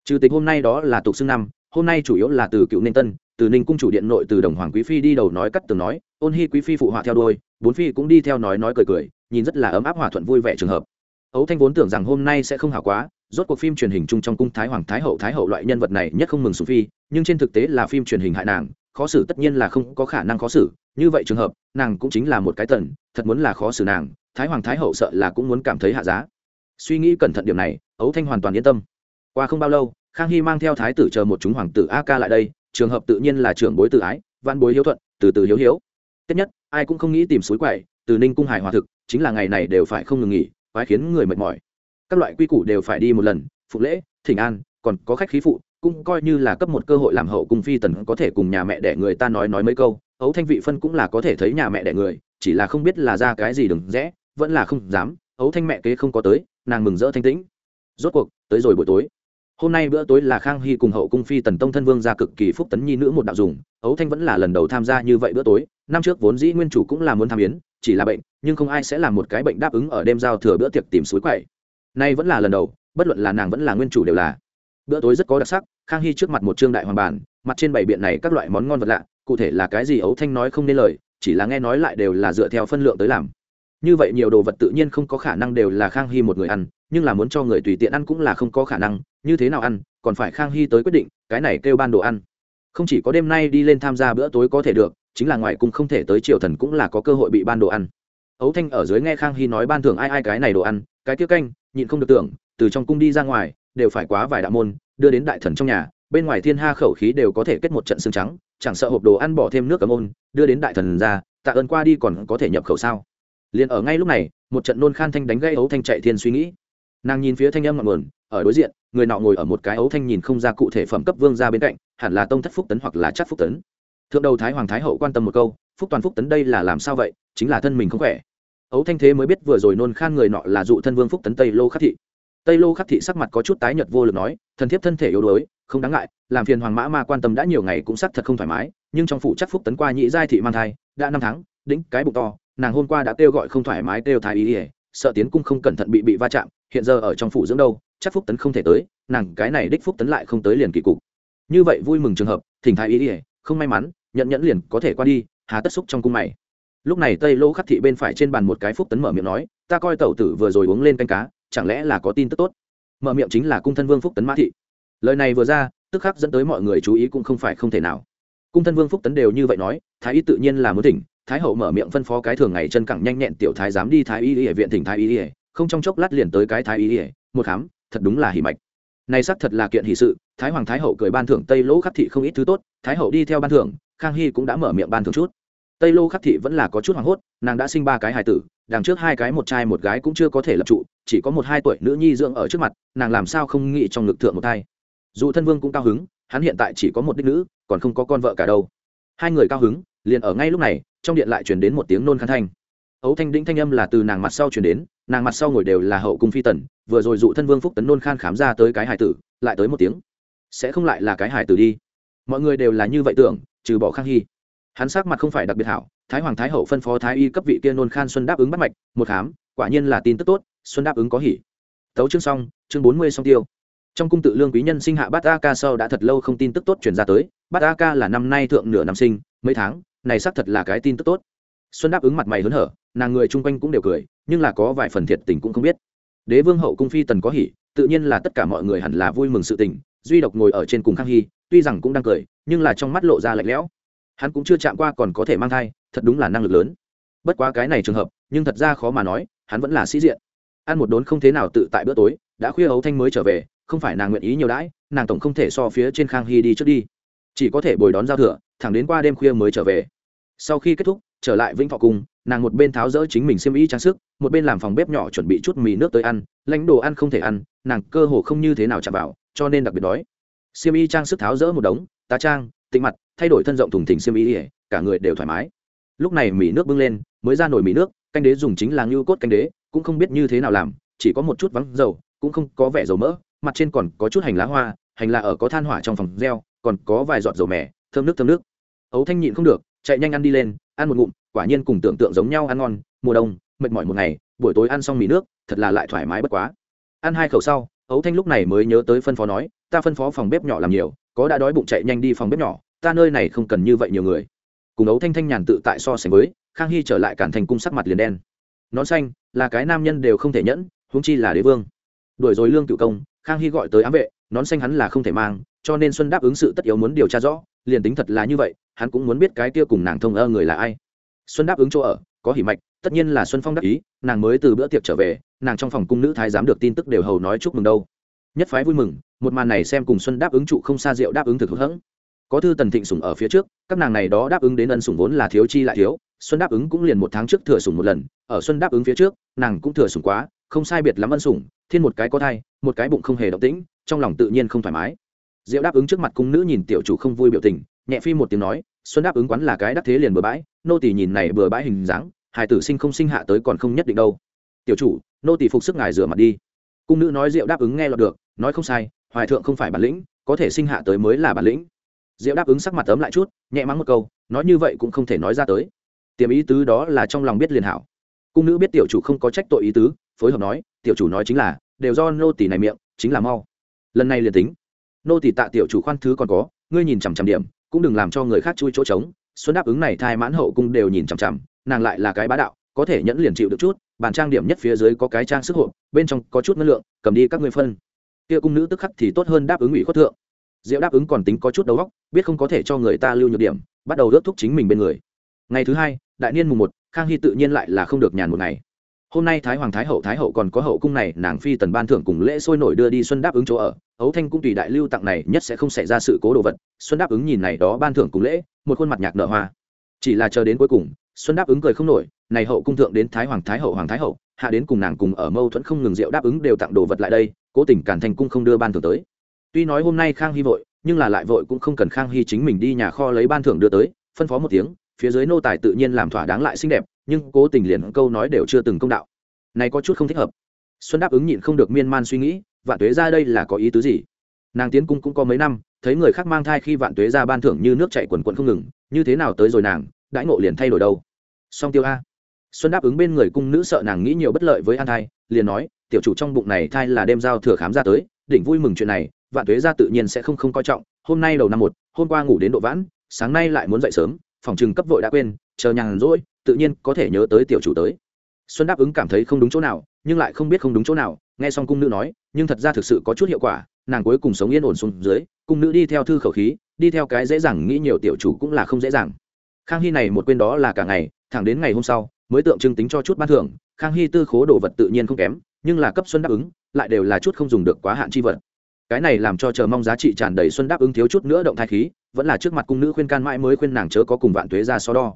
Trừ tịch hôm nay đó là tục xưng năm, hôm nay chủ yếu là từ cựu ninh tân, từ ninh cung chủ điện nội từ đồng hoàng quý phi đi đầu nói cắt từng nói, ôn hy quý phi phụ họa theo đôi bốn phi cũng đi theo nói nói cười cười, nhìn rất là ấm áp hòa thuận vui vẻ trường hợp ấu thanh vốn tưởng rằng hôm nay sẽ không hảo quá, rốt cuộc phim truyền hình chung trong cung thái hoàng, thái hậu thái hậu loại nhân vật này nhất không mừng sù phi, nhưng trên thực tế là phim truyền hình hại nàng, khó xử tất nhiên là không có khả năng khó xử. Như vậy trường hợp, nàng cũng chính là một cái tần, thật muốn là khó xử nàng, thái hoàng, thái hậu sợ là cũng muốn cảm thấy hạ giá. Suy nghĩ cẩn thận điểm này, ấu thanh hoàn toàn yên tâm. Qua không bao lâu, khang hy mang theo thái tử chờ một chúng hoàng tử a ca lại đây, trường hợp tự nhiên là trưởng bối tự ái văn bối hiếu thuận, từ từ hiếu hiếu. Tiếp nhất, ai cũng không nghĩ tìm suối quậy, từ ninh cung hải hòa thực, chính là ngày này đều phải không ngừng nghỉ quái khiến người mệt mỏi. Các loại quy củ đều phải đi một lần, phụ lễ, thỉnh an, còn có khách khí phụ, cũng coi như là cấp một cơ hội làm hậu cung phi tần có thể cùng nhà mẹ để người ta nói nói mấy câu ấu thanh vị phân cũng là có thể thấy nhà mẹ đẻ người, chỉ là không biết là ra cái gì đừng rẽ, vẫn là không dám ấu thanh mẹ kế không có tới, nàng mừng rỡ thanh tĩnh. Rốt cuộc, tới rồi buổi tối. Hôm nay bữa tối là khang hy cùng hậu cung phi tần tông thân vương ra cực kỳ phúc tấn nhi nữ một đạo dùng ấu thanh vẫn là lần đầu tham gia như vậy bữa tối, năm trước vốn dĩ nguyên chủ cũng là muốn tham yến, chỉ là bệnh nhưng không ai sẽ làm một cái bệnh đáp ứng ở đêm giao thừa bữa tiệc tìm suối quậy. Nay vẫn là lần đầu, bất luận là nàng vẫn là nguyên chủ đều là. Bữa tối rất có đặc sắc, khang hy trước mặt một trương đại hoàng bản mặt trên bảy biện này các loại món ngon vật lạ, cụ thể là cái gì ấu thanh nói không nên lời, chỉ là nghe nói lại đều là dựa theo phân lượng tới làm. Như vậy nhiều đồ vật tự nhiên không có khả năng đều là khang hy một người ăn, nhưng là muốn cho người tùy tiện ăn cũng là không có khả năng, như thế nào ăn, còn phải khang hy tới quyết định, cái này kêu ban đồ ăn. Không chỉ có đêm nay đi lên tham gia bữa tối có thể được, chính là ngoài cung không thể tới triều thần cũng là có cơ hội bị ban đồ ăn ấu thanh ở dưới nghe khang hy nói ban thưởng ai ai cái này đồ ăn, cái tiết canh, nhịn không được tưởng, từ trong cung đi ra ngoài, đều phải quá vài đạo môn, đưa đến đại thần trong nhà, bên ngoài thiên ha khẩu khí đều có thể kết một trận xương trắng, chẳng sợ hộp đồ ăn bỏ thêm nước cấm ôn, đưa đến đại thần ra, tạ ơn qua đi còn có thể nhập khẩu sao? Liền ở ngay lúc này, một trận nôn khan thanh đánh gây ấu thanh chạy thiên suy nghĩ. Nàng nhìn phía thanh âm ngọn nguồn, ở đối diện, người nọ ngồi ở một cái ấu thanh nhìn không ra cụ thể phẩm cấp vương ra bên cạnh, hẳn là tông thất phúc tấn hoặc là chắc phúc tấn. Thượng đầu thái hoàng thái hậu quan tâm một câu, phúc toàn phúc tấn đây là làm sao vậy? Chính là thân mình không khỏe ấu thanh thế mới biết vừa rồi nôn khan người nọ là dụ thân vương phúc tấn tây lô khắc thị. Tây lô khắc thị sắc mặt có chút tái nhợt vô lực nói, thần thiếp thân thể yếu đuối, không đáng ngại, làm phiền hoàng mã ma quan tâm đã nhiều ngày cũng sắc thật không thoải mái, nhưng trong phủ chắc phúc tấn qua nhị giai thị mang thai, đã năm tháng đĩnh cái bụng to, nàng hôm qua đã kêu gọi không thoải mái kêu thái ý ỉa sợ tiến cung không cẩn thận bị bị va chạm, hiện giờ ở trong phủ dưỡng đâu, chắc phúc tấn không thể tới, nàng cái này đích phúc tấn lại không tới liền kỳ cục. Như vậy vui mừng trường hợp, thỉnh thái ý ỉa không may mắn nhận nhẫn liền có thể qua đi, hà tất xúc trong cung mày lúc này tây lỗ khắc thị bên phải trên bàn một cái phúc tấn mở miệng nói, ta coi tẩu tử vừa rồi uống lên canh cá, chẳng lẽ là có tin tức tốt? Mở miệng chính là cung thân vương phúc tấn mã thị. Lời này vừa ra, tức khắc dẫn tới mọi người chú ý cũng không phải không thể nào. Cung thân vương phúc tấn đều như vậy nói, thái y tự nhiên là muốn thỉnh, thái hậu mở miệng phân phó cái thường ngày chân cẳng nhanh nhẹn tiểu thái dám đi thái y y viện thỉnh thái y y, không trong chốc lát liền tới cái thái y y, một khám, thật đúng là hỉ mạch. Này xác thật là kiện hỷ sự, thái hoàng thái hậu cười ban thưởng tây lỗ khắc thị không ít thứ tốt, thái hậu đi theo ban thưởng, khang hy cũng đã mở miệng ban thưởng chút tây lô khắc thị vẫn là có chút hoảng hốt, nàng đã sinh ba cái hài tử, đằng trước hai cái một trai một gái cũng chưa có thể lập trụ, chỉ có một hai tuổi nữ nhi dưỡng ở trước mặt, nàng làm sao không nghĩ trong ngực thượng một thai. Dù thân vương cũng cao hứng, hắn hiện tại chỉ có một đích nữ, còn không có con vợ cả đâu. Hai người cao hứng, liền ở ngay lúc này, trong điện lại chuyển đến một tiếng nôn khăn thanh. Ấu thanh đĩnh thanh âm là từ nàng mặt sau chuyển đến, nàng mặt sau ngồi đều là hậu cung phi tần, vừa rồi dụ thân vương phúc tấn nôn khan khám ra tới cái hải tử, lại tới một tiếng. Sẽ không lại là cái hải tử đi. Mọi người đều là như vậy tưởng, trừ bỏ khang hy hắn sắc mặt không phải đặc biệt hảo, thái hoàng thái hậu phân phó thái y cấp vị tiên nôn khan xuân đáp ứng bắt mạch, một khám, quả nhiên là tin tức tốt, xuân đáp ứng có hỉ. Tấu chương xong, chương bốn mươi song tiêu. Trong cung tự lương quý nhân sinh hạ bát a ca sau đã thật lâu không tin tức tốt chuyển ra tới, bát a ca là năm nay thượng nửa năm sinh, mấy tháng, này xác thật là cái tin tức tốt. Xuân đáp ứng mặt mày hớn hở, nàng người chung quanh cũng đều cười, nhưng là có vài phần thiệt tình cũng không biết. Đế vương hậu cung phi tần có hỉ, tự nhiên là tất cả mọi người hẳn là vui mừng sự tình, duy độc ngồi ở trên cùng khang hy, tuy rằng cũng đang cười, nhưng là trong mắt lộ ra lạnh lẽo hắn cũng chưa chạm qua còn có thể mang thai, thật đúng là năng lực lớn. Bất quá cái này trường hợp, nhưng thật ra khó mà nói, hắn vẫn là sĩ diện. Ăn một đốn không thế nào tự tại bữa tối, đã khuya ấu thanh mới trở về, không phải nàng nguyện ý nhiều đãi, nàng tổng không thể so phía trên khang hy đi trước đi. Chỉ có thể bồi đón giao thừa, thẳng đến qua đêm khuya mới trở về. Sau khi kết thúc, trở lại vĩnh thọ cùng, nàng một bên tháo rỡ chính mình xiêm y trang sức, một bên làm phòng bếp nhỏ chuẩn bị chút mì nước tới ăn, lãnh đồ ăn không thể ăn, nàng cơ hồ không như thế nào chạm vào, cho nên đặc biệt đói. Xiêm y trang sức tháo rỡ một đống, tá trang tịnh mặt thay đổi thân rộng thùng thình xiêm y cả người đều thoải mái. Lúc này mì nước bưng lên, mới ra nổi mì nước, canh đế dùng chính là ngưu cốt canh đế, cũng không biết như thế nào làm, chỉ có một chút vắng dầu, cũng không có vẻ dầu mỡ, mặt trên còn có chút hành lá hoa, hành là ở có than hỏa trong phòng reo còn có vài giọt dầu mè, thơm nước thơm nước. Ấu thanh nhịn không được, chạy nhanh ăn đi lên, ăn một ngụm, quả nhiên cùng tưởng tượng giống nhau ăn ngon, mùa đông, mệt mỏi một ngày, buổi tối ăn xong mì nước, thật là lại thoải mái bất quá. Ăn hai khẩu sau, ấu thanh lúc này mới nhớ tới phân phó nói, ta phân phó phòng bếp nhỏ làm nhiều, có đã đói bụng chạy nhanh đi phòng bếp nhỏ ta nơi này không cần như vậy nhiều người. Cùng ấu thanh thanh nhàn tự tại so sánh với, khang hy trở lại cản thành cung sắc mặt liền đen. Nón xanh, là cái nam nhân đều không thể nhẫn, huống chi là đế vương. Đuổi rồi lương cựu công, khang hy gọi tới ám vệ, nón xanh hắn là không thể mang, cho nên xuân đáp ứng sự tất yếu muốn điều tra rõ, liền tính thật là như vậy, hắn cũng muốn biết cái kia cùng nàng thông ơ người là ai. Xuân đáp ứng chỗ ở, có hỉ mạch, tất nhiên là xuân phong đắc ý, nàng mới từ bữa tiệc trở về, nàng trong phòng cung nữ thái giám được tin tức đều hầu nói chúc mừng đâu. Nhất phái vui mừng, một màn này xem cùng xuân đáp ứng trụ không xa rượu đáp ứng thực hữu hẫng có thư tần thịnh sủng ở phía trước, các nàng này đó đáp ứng đến ân sủng vốn là thiếu chi lại thiếu, xuân đáp ứng cũng liền một tháng trước thừa sủng một lần, ở xuân đáp ứng phía trước, nàng cũng thừa sủng quá, không sai biệt lắm ân sủng, thiên một cái có thai, một cái bụng không hề động tĩnh, trong lòng tự nhiên không thoải mái. Diệu đáp ứng trước mặt cung nữ nhìn tiểu chủ không vui biểu tình, nhẹ phi một tiếng nói, xuân đáp ứng quán là cái đắc thế liền bừa bãi, nô tỷ nhìn này bừa bãi hình dáng, hài tử sinh không sinh hạ tới còn không nhất định đâu. Tiểu chủ, nô tỷ phục sức ngài rửa mặt đi. Cung nữ nói diệu đáp ứng nghe lọt được, nói không sai, hoài thượng không phải bản lĩnh, có thể sinh hạ tới mới là bản lĩnh diệu đáp ứng sắc mặt ấm lại chút, nhẹ mắng một câu, nói như vậy cũng không thể nói ra tới. Tiềm ý tứ đó là trong lòng biết liền hảo. Cung nữ biết tiểu chủ không có trách tội ý tứ, phối hợp nói, tiểu chủ nói chính là, đều do nô tỷ này miệng, chính là mau. Lần này liền tính. Nô tỷ tạ tiểu chủ khoan thứ còn có, ngươi nhìn chằm chằm điểm, cũng đừng làm cho người khác chui chỗ trống. Xuân đáp ứng này thai mãn hậu cung đều nhìn chằm chằm, nàng lại là cái bá đạo, có thể nhẫn liền chịu được chút, bàn trang điểm nhất phía dưới có cái trang sức hộp bên trong có chút ngân lượng, cầm đi các ngươi phân. Kia cung nữ tức khắc thì tốt hơn đáp ứng ủy khuất thượng diệu đáp ứng còn tính có chút đầu óc, biết không có thể cho người ta lưu nhược điểm, bắt đầu ước thúc chính mình bên người. Ngày thứ hai, đại niên mùng một, khang hy tự nhiên lại là không được nhàn một ngày. Hôm nay thái hoàng, thái hậu thái hậu còn có hậu cung này, nàng phi tần ban thưởng cùng lễ sôi nổi đưa đi xuân đáp ứng chỗ ở. Ấu thanh cũng tùy đại lưu tặng này, nhất sẽ không xảy ra sự cố đồ vật. Xuân đáp ứng nhìn này đó ban thưởng cùng lễ, một khuôn mặt nhạc nợ hoa. Chỉ là chờ đến cuối cùng, xuân đáp ứng cười không nổi, này hậu cung thượng đến thái hoàng, thái hậu, hoàng thái hậu, hạ đến cùng nàng cùng ở mâu thuẫn không ngừng rượu đáp ứng đều tặng đồ vật lại đây, cố tình cản thành cung không đưa ban thưởng tới tuy nói hôm nay khang hy vội, nhưng là lại vội cũng không cần khang hy chính mình đi nhà kho lấy ban thưởng đưa tới, phân phó một tiếng, phía dưới nô tài tự nhiên làm thỏa đáng lại xinh đẹp, nhưng cố tình liền câu nói đều chưa từng công đạo. Này có chút không thích hợp. Xuân đáp ứng nhịn không được miên man suy nghĩ, vạn tuế ra đây là có ý tứ gì? Nàng tiến cung cũng có mấy năm, thấy người khác mang thai khi vạn tuế ra ban thưởng như nước chạy quần quần không ngừng, như thế nào tới rồi nàng, đãi ngộ liền thay đổi đâu. Song tiêu a. Xuân đáp ứng bên người cung nữ sợ nàng nghĩ nhiều bất lợi với an thai, liền nói, tiểu chủ trong bụng này thai là đêm giao thừa khám ra tới, đỉnh vui mừng chuyện này vạn tuế ra tự nhiên sẽ không không coi trọng, hôm nay đầu năm một, hôm qua ngủ đến độ vãn, sáng nay lại muốn dậy sớm, phòng trừng cấp vội đã quên, chờ nhàn rỗi, tự nhiên có thể nhớ tới tiểu chủ tới. Xuân đáp ứng cảm thấy không đúng chỗ nào, nhưng lại không biết không đúng chỗ nào, nghe xong cung nữ nói, nhưng thật ra thực sự có chút hiệu quả, nàng cuối cùng sống yên ổn xuống dưới, cung nữ đi theo thư khẩu khí, đi theo cái dễ dàng nghĩ nhiều tiểu chủ cũng là không dễ dàng. Khang hy này một quên đó là cả ngày, thẳng đến ngày hôm sau, mới tượng trưng tính cho chút ban thưởng, khang hy tư khố đồ vật tự nhiên không kém, nhưng là cấp xuân đáp ứng, lại đều là chút không dùng được quá hạn chi vật cái này làm cho chờ mong giá trị tràn đầy xuân đáp ứng thiếu chút nữa động thai khí, vẫn là trước mặt cung nữ khuyên can mãi mới khuyên nàng chớ có cùng vạn tuế ra so đo.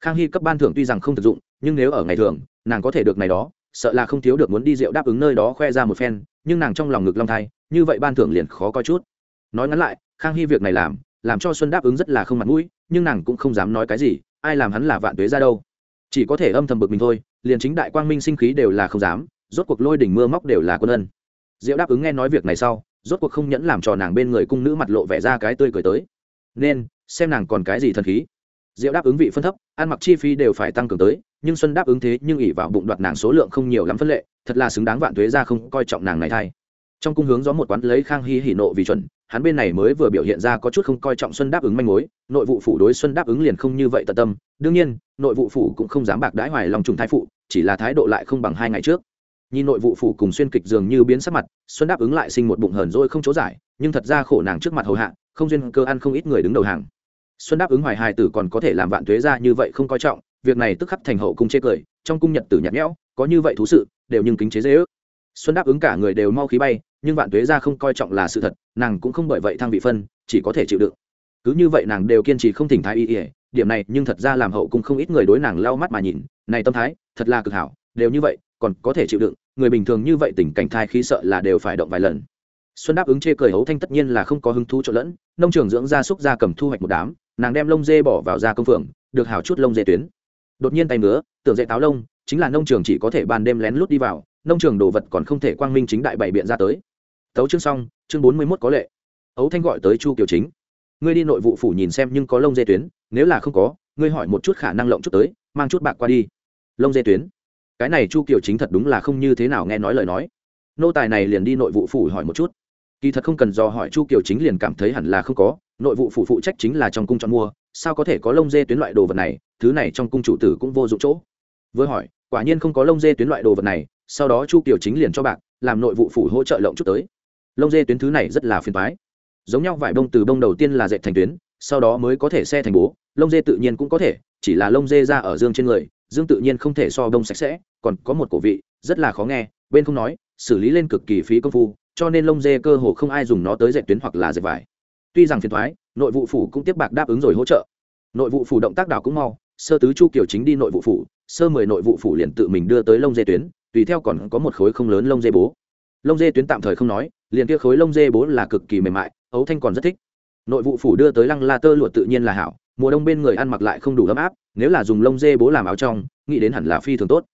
Khang hy cấp ban thưởng tuy rằng không thực dụng, nhưng nếu ở ngày thường, nàng có thể được này đó, sợ là không thiếu được muốn đi rượu đáp ứng nơi đó khoe ra một phen, nhưng nàng trong lòng ngực long thai, như vậy ban thưởng liền khó coi chút. Nói ngắn lại, khang hy việc này làm làm cho xuân đáp ứng rất là không mặt mũi, nhưng nàng cũng không dám nói cái gì, ai làm hắn là vạn tuế ra đâu. Chỉ có thể âm thầm bực mình thôi, liền chính đại quang minh sinh khí đều là không dám, rốt cuộc lôi đỉnh mưa móc đều là quân ân. Diệu đáp ứng nghe nói việc này sau rốt cuộc không nhẫn làm trò nàng bên người cung nữ mặt lộ vẻ ra cái tươi cười tới. Nên, xem nàng còn cái gì thần khí. Diệu đáp ứng vị phân thấp, ăn mặc chi phí đều phải tăng cường tới, nhưng xuân đáp ứng thế nhưng ỉ vào bụng đoạt nàng số lượng không nhiều lắm phân lệ, thật là xứng đáng vạn thuế ra không coi trọng nàng này thay. Trong cung hướng gió một quán lấy khang hy hỉ nộ vì chuẩn, hắn bên này mới vừa biểu hiện ra có chút không coi trọng xuân đáp ứng manh mối, nội vụ phủ đối xuân đáp ứng liền không như vậy tận tâm. Đương nhiên, nội vụ phủ cũng không dám bạc đãi hoài lòng trùng thái phụ, chỉ là thái độ lại không bằng hai ngày trước nhìn nội vụ phủ cùng xuyên kịch dường như biến sắc mặt, xuân đáp ứng lại sinh một bụng hờn rồi không chỗ giải, nhưng thật ra khổ nàng trước mặt hầu hạ, không duyên cơ ăn không ít người đứng đầu hàng. Xuân đáp ứng hoài hài tử còn có thể làm vạn thuế ra như vậy không coi trọng, việc này tức khắc thành hậu cung chê cười, trong cung nhật tử nhạt nhẽo, có như vậy thú sự, đều nhưng kính chế dễ ước. Xuân đáp ứng cả người đều mau khí bay, nhưng vạn thuế ra không coi trọng là sự thật, nàng cũng không bởi vậy thăng vị phân, chỉ có thể chịu đựng. Cứ như vậy nàng đều kiên trì không thỉnh thái y ỉa điểm này nhưng thật ra làm hậu cung không ít người đối nàng lau mắt mà nhìn, này tâm thái, thật là cực hảo, đều như vậy còn có thể chịu đựng, người bình thường như vậy tình cảnh thai khí sợ là đều phải động vài lần. Xuân đáp ứng chê cười hấu thanh tất nhiên là không có hứng thú trộn lẫn, nông trường dưỡng gia súc gia cầm thu hoạch một đám, nàng đem lông dê bỏ vào gia công phượng được hảo chút lông dê tuyến. Đột nhiên tay ngứa, tưởng dậy táo lông, chính là nông trường chỉ có thể ban đêm lén lút đi vào, nông trường đồ vật còn không thể quang minh chính đại bày biện ra tới. Tấu chương xong, chương bốn mươi mốt có lệ. Ấu thanh gọi tới chu kiều chính. Ngươi đi nội vụ phủ nhìn xem nhưng có lông dê tuyến, nếu là không có, ngươi hỏi một chút khả năng lộng chút tới, mang chút bạc qua đi. Lông dê tuyến cái này chu kiều chính thật đúng là không như thế nào nghe nói lời nói. Nô tài này liền đi nội vụ phủ hỏi một chút. Kỳ thật không cần do hỏi chu kiều chính liền cảm thấy hẳn là không có, nội vụ phủ phụ trách chính là trong cung chọn mua, sao có thể có lông dê tuyến loại đồ vật này, thứ này trong cung chủ tử cũng vô dụng chỗ. Vừa hỏi, quả nhiên không có lông dê tuyến loại đồ vật này, sau đó chu kiều chính liền cho bạc, làm nội vụ phủ hỗ trợ lộng chút tới. Lông dê tuyến thứ này rất là phiền toái. Giống nhau vải bông từ bông đầu tiên là dệt thành tuyến, sau đó mới có thể xe thành bố, lông dê tự nhiên cũng có thể, chỉ là lông dê ra ở dương trên người dương tự nhiên không thể so đông sạch sẽ, còn có một cổ vị, rất là khó nghe, bên không nói, xử lý lên cực kỳ phí công phu, cho nên lông dê cơ hồ không ai dùng nó tới dệt tuyến hoặc là dệt vải. Tuy rằng phiền thoái, nội vụ phủ cũng tiếp bạc đáp ứng rồi hỗ trợ. Nội vụ phủ động tác đảo cũng mau, sơ tứ chu kiều chính đi nội vụ phủ, sơ mười nội vụ phủ liền tự mình đưa tới lông dê tuyến, tùy theo còn có một khối không lớn lông dê bố. Lông dê tuyến tạm thời không nói, liền kia khối lông dê bố là cực kỳ mềm mại, ấu thanh còn rất thích nội vụ phủ đưa tới lăng la tơ lụa tự nhiên là hảo, mùa đông bên người ăn mặc lại không đủ ấm áp, nếu là dùng lông dê bố làm áo trong, nghĩ đến hẳn là phi thường tốt.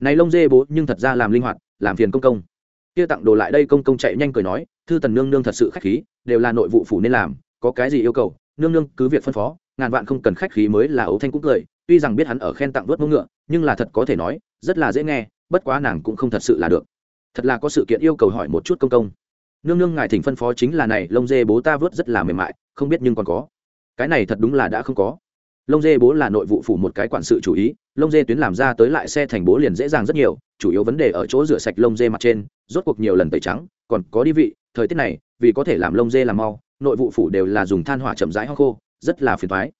Này lông dê bố nhưng thật ra làm linh hoạt, làm phiền công công. Kia tặng đồ lại đây công công chạy nhanh cười nói, thư tần nương nương thật sự khách khí, đều là nội vụ phủ nên làm, có cái gì yêu cầu, nương nương cứ việc phân phó, ngàn vạn không cần khách khí mới là ấu thanh cũng cười, tuy rằng biết hắn ở khen tặng vớt mông ngựa, nhưng là thật có thể nói, rất là dễ nghe, bất quá nàng cũng không thật sự là được. Thật là có sự kiện yêu cầu hỏi một chút công công nương nương ngài thỉnh phân phó chính là này, lông dê bố ta vớt rất là mềm mại, không biết nhưng còn có. Cái này thật đúng là đã không có. Lông dê bố là nội vụ phủ một cái quản sự chủ ý, lông dê tuyến làm ra tới lại xe thành bố liền dễ dàng rất nhiều, chủ yếu vấn đề ở chỗ rửa sạch lông dê mặt trên, rốt cuộc nhiều lần tẩy trắng, còn có đi vị, thời tiết này, vì có thể làm lông dê làm mau, nội vụ phủ đều là dùng than hỏa chậm rãi ho khô, rất là phiền thoái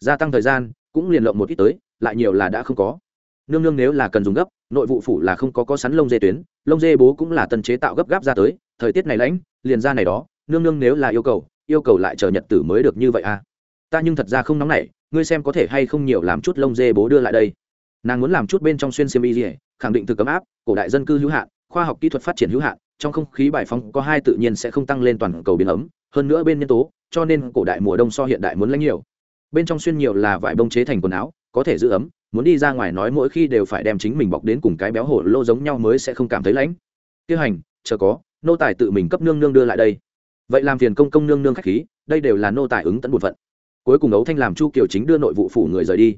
gia tăng thời gian, cũng liền lộng một ít tới, lại nhiều là đã không có. Nương nương nếu là cần dùng gấp, nội vụ phủ là không có có sắn lông dê tuyến, lông dê bố cũng là tân chế tạo gấp gáp ra tới thời tiết này lãnh, liền ra này đó, nương nương nếu là yêu cầu yêu cầu lại chờ nhật tử mới được như vậy à. Ta nhưng thật ra không nóng nảy, ngươi xem có thể hay không nhiều làm chút lông dê bố đưa lại đây. Nàng muốn làm chút bên trong xuyên xiêm y dỉa khẳng định thực ấm áp, cổ đại dân cư hữu hạn, khoa học kỹ thuật phát triển hữu hạn, trong không khí bài phóng có hai tự nhiên sẽ không tăng lên toàn cầu biến ấm, hơn nữa bên nhân tố, cho nên cổ đại mùa đông so hiện đại muốn lãnh nhiều. Bên trong xuyên nhiều là vải bông chế thành quần áo, có thể giữ ấm, muốn đi ra ngoài nói mỗi khi đều phải đem chính mình bọc đến cùng cái béo hổ lô giống nhau mới sẽ không cảm thấy lãnh. Tiêu hành, chờ có nô tài tự mình cấp nương nương đưa lại đây. Vậy làm phiền công công nương nương khách khí, đây đều là nô tài ứng tận bổn phận. Cuối cùng ấu thanh làm chu kiều chính đưa nội vụ phủ người rời đi.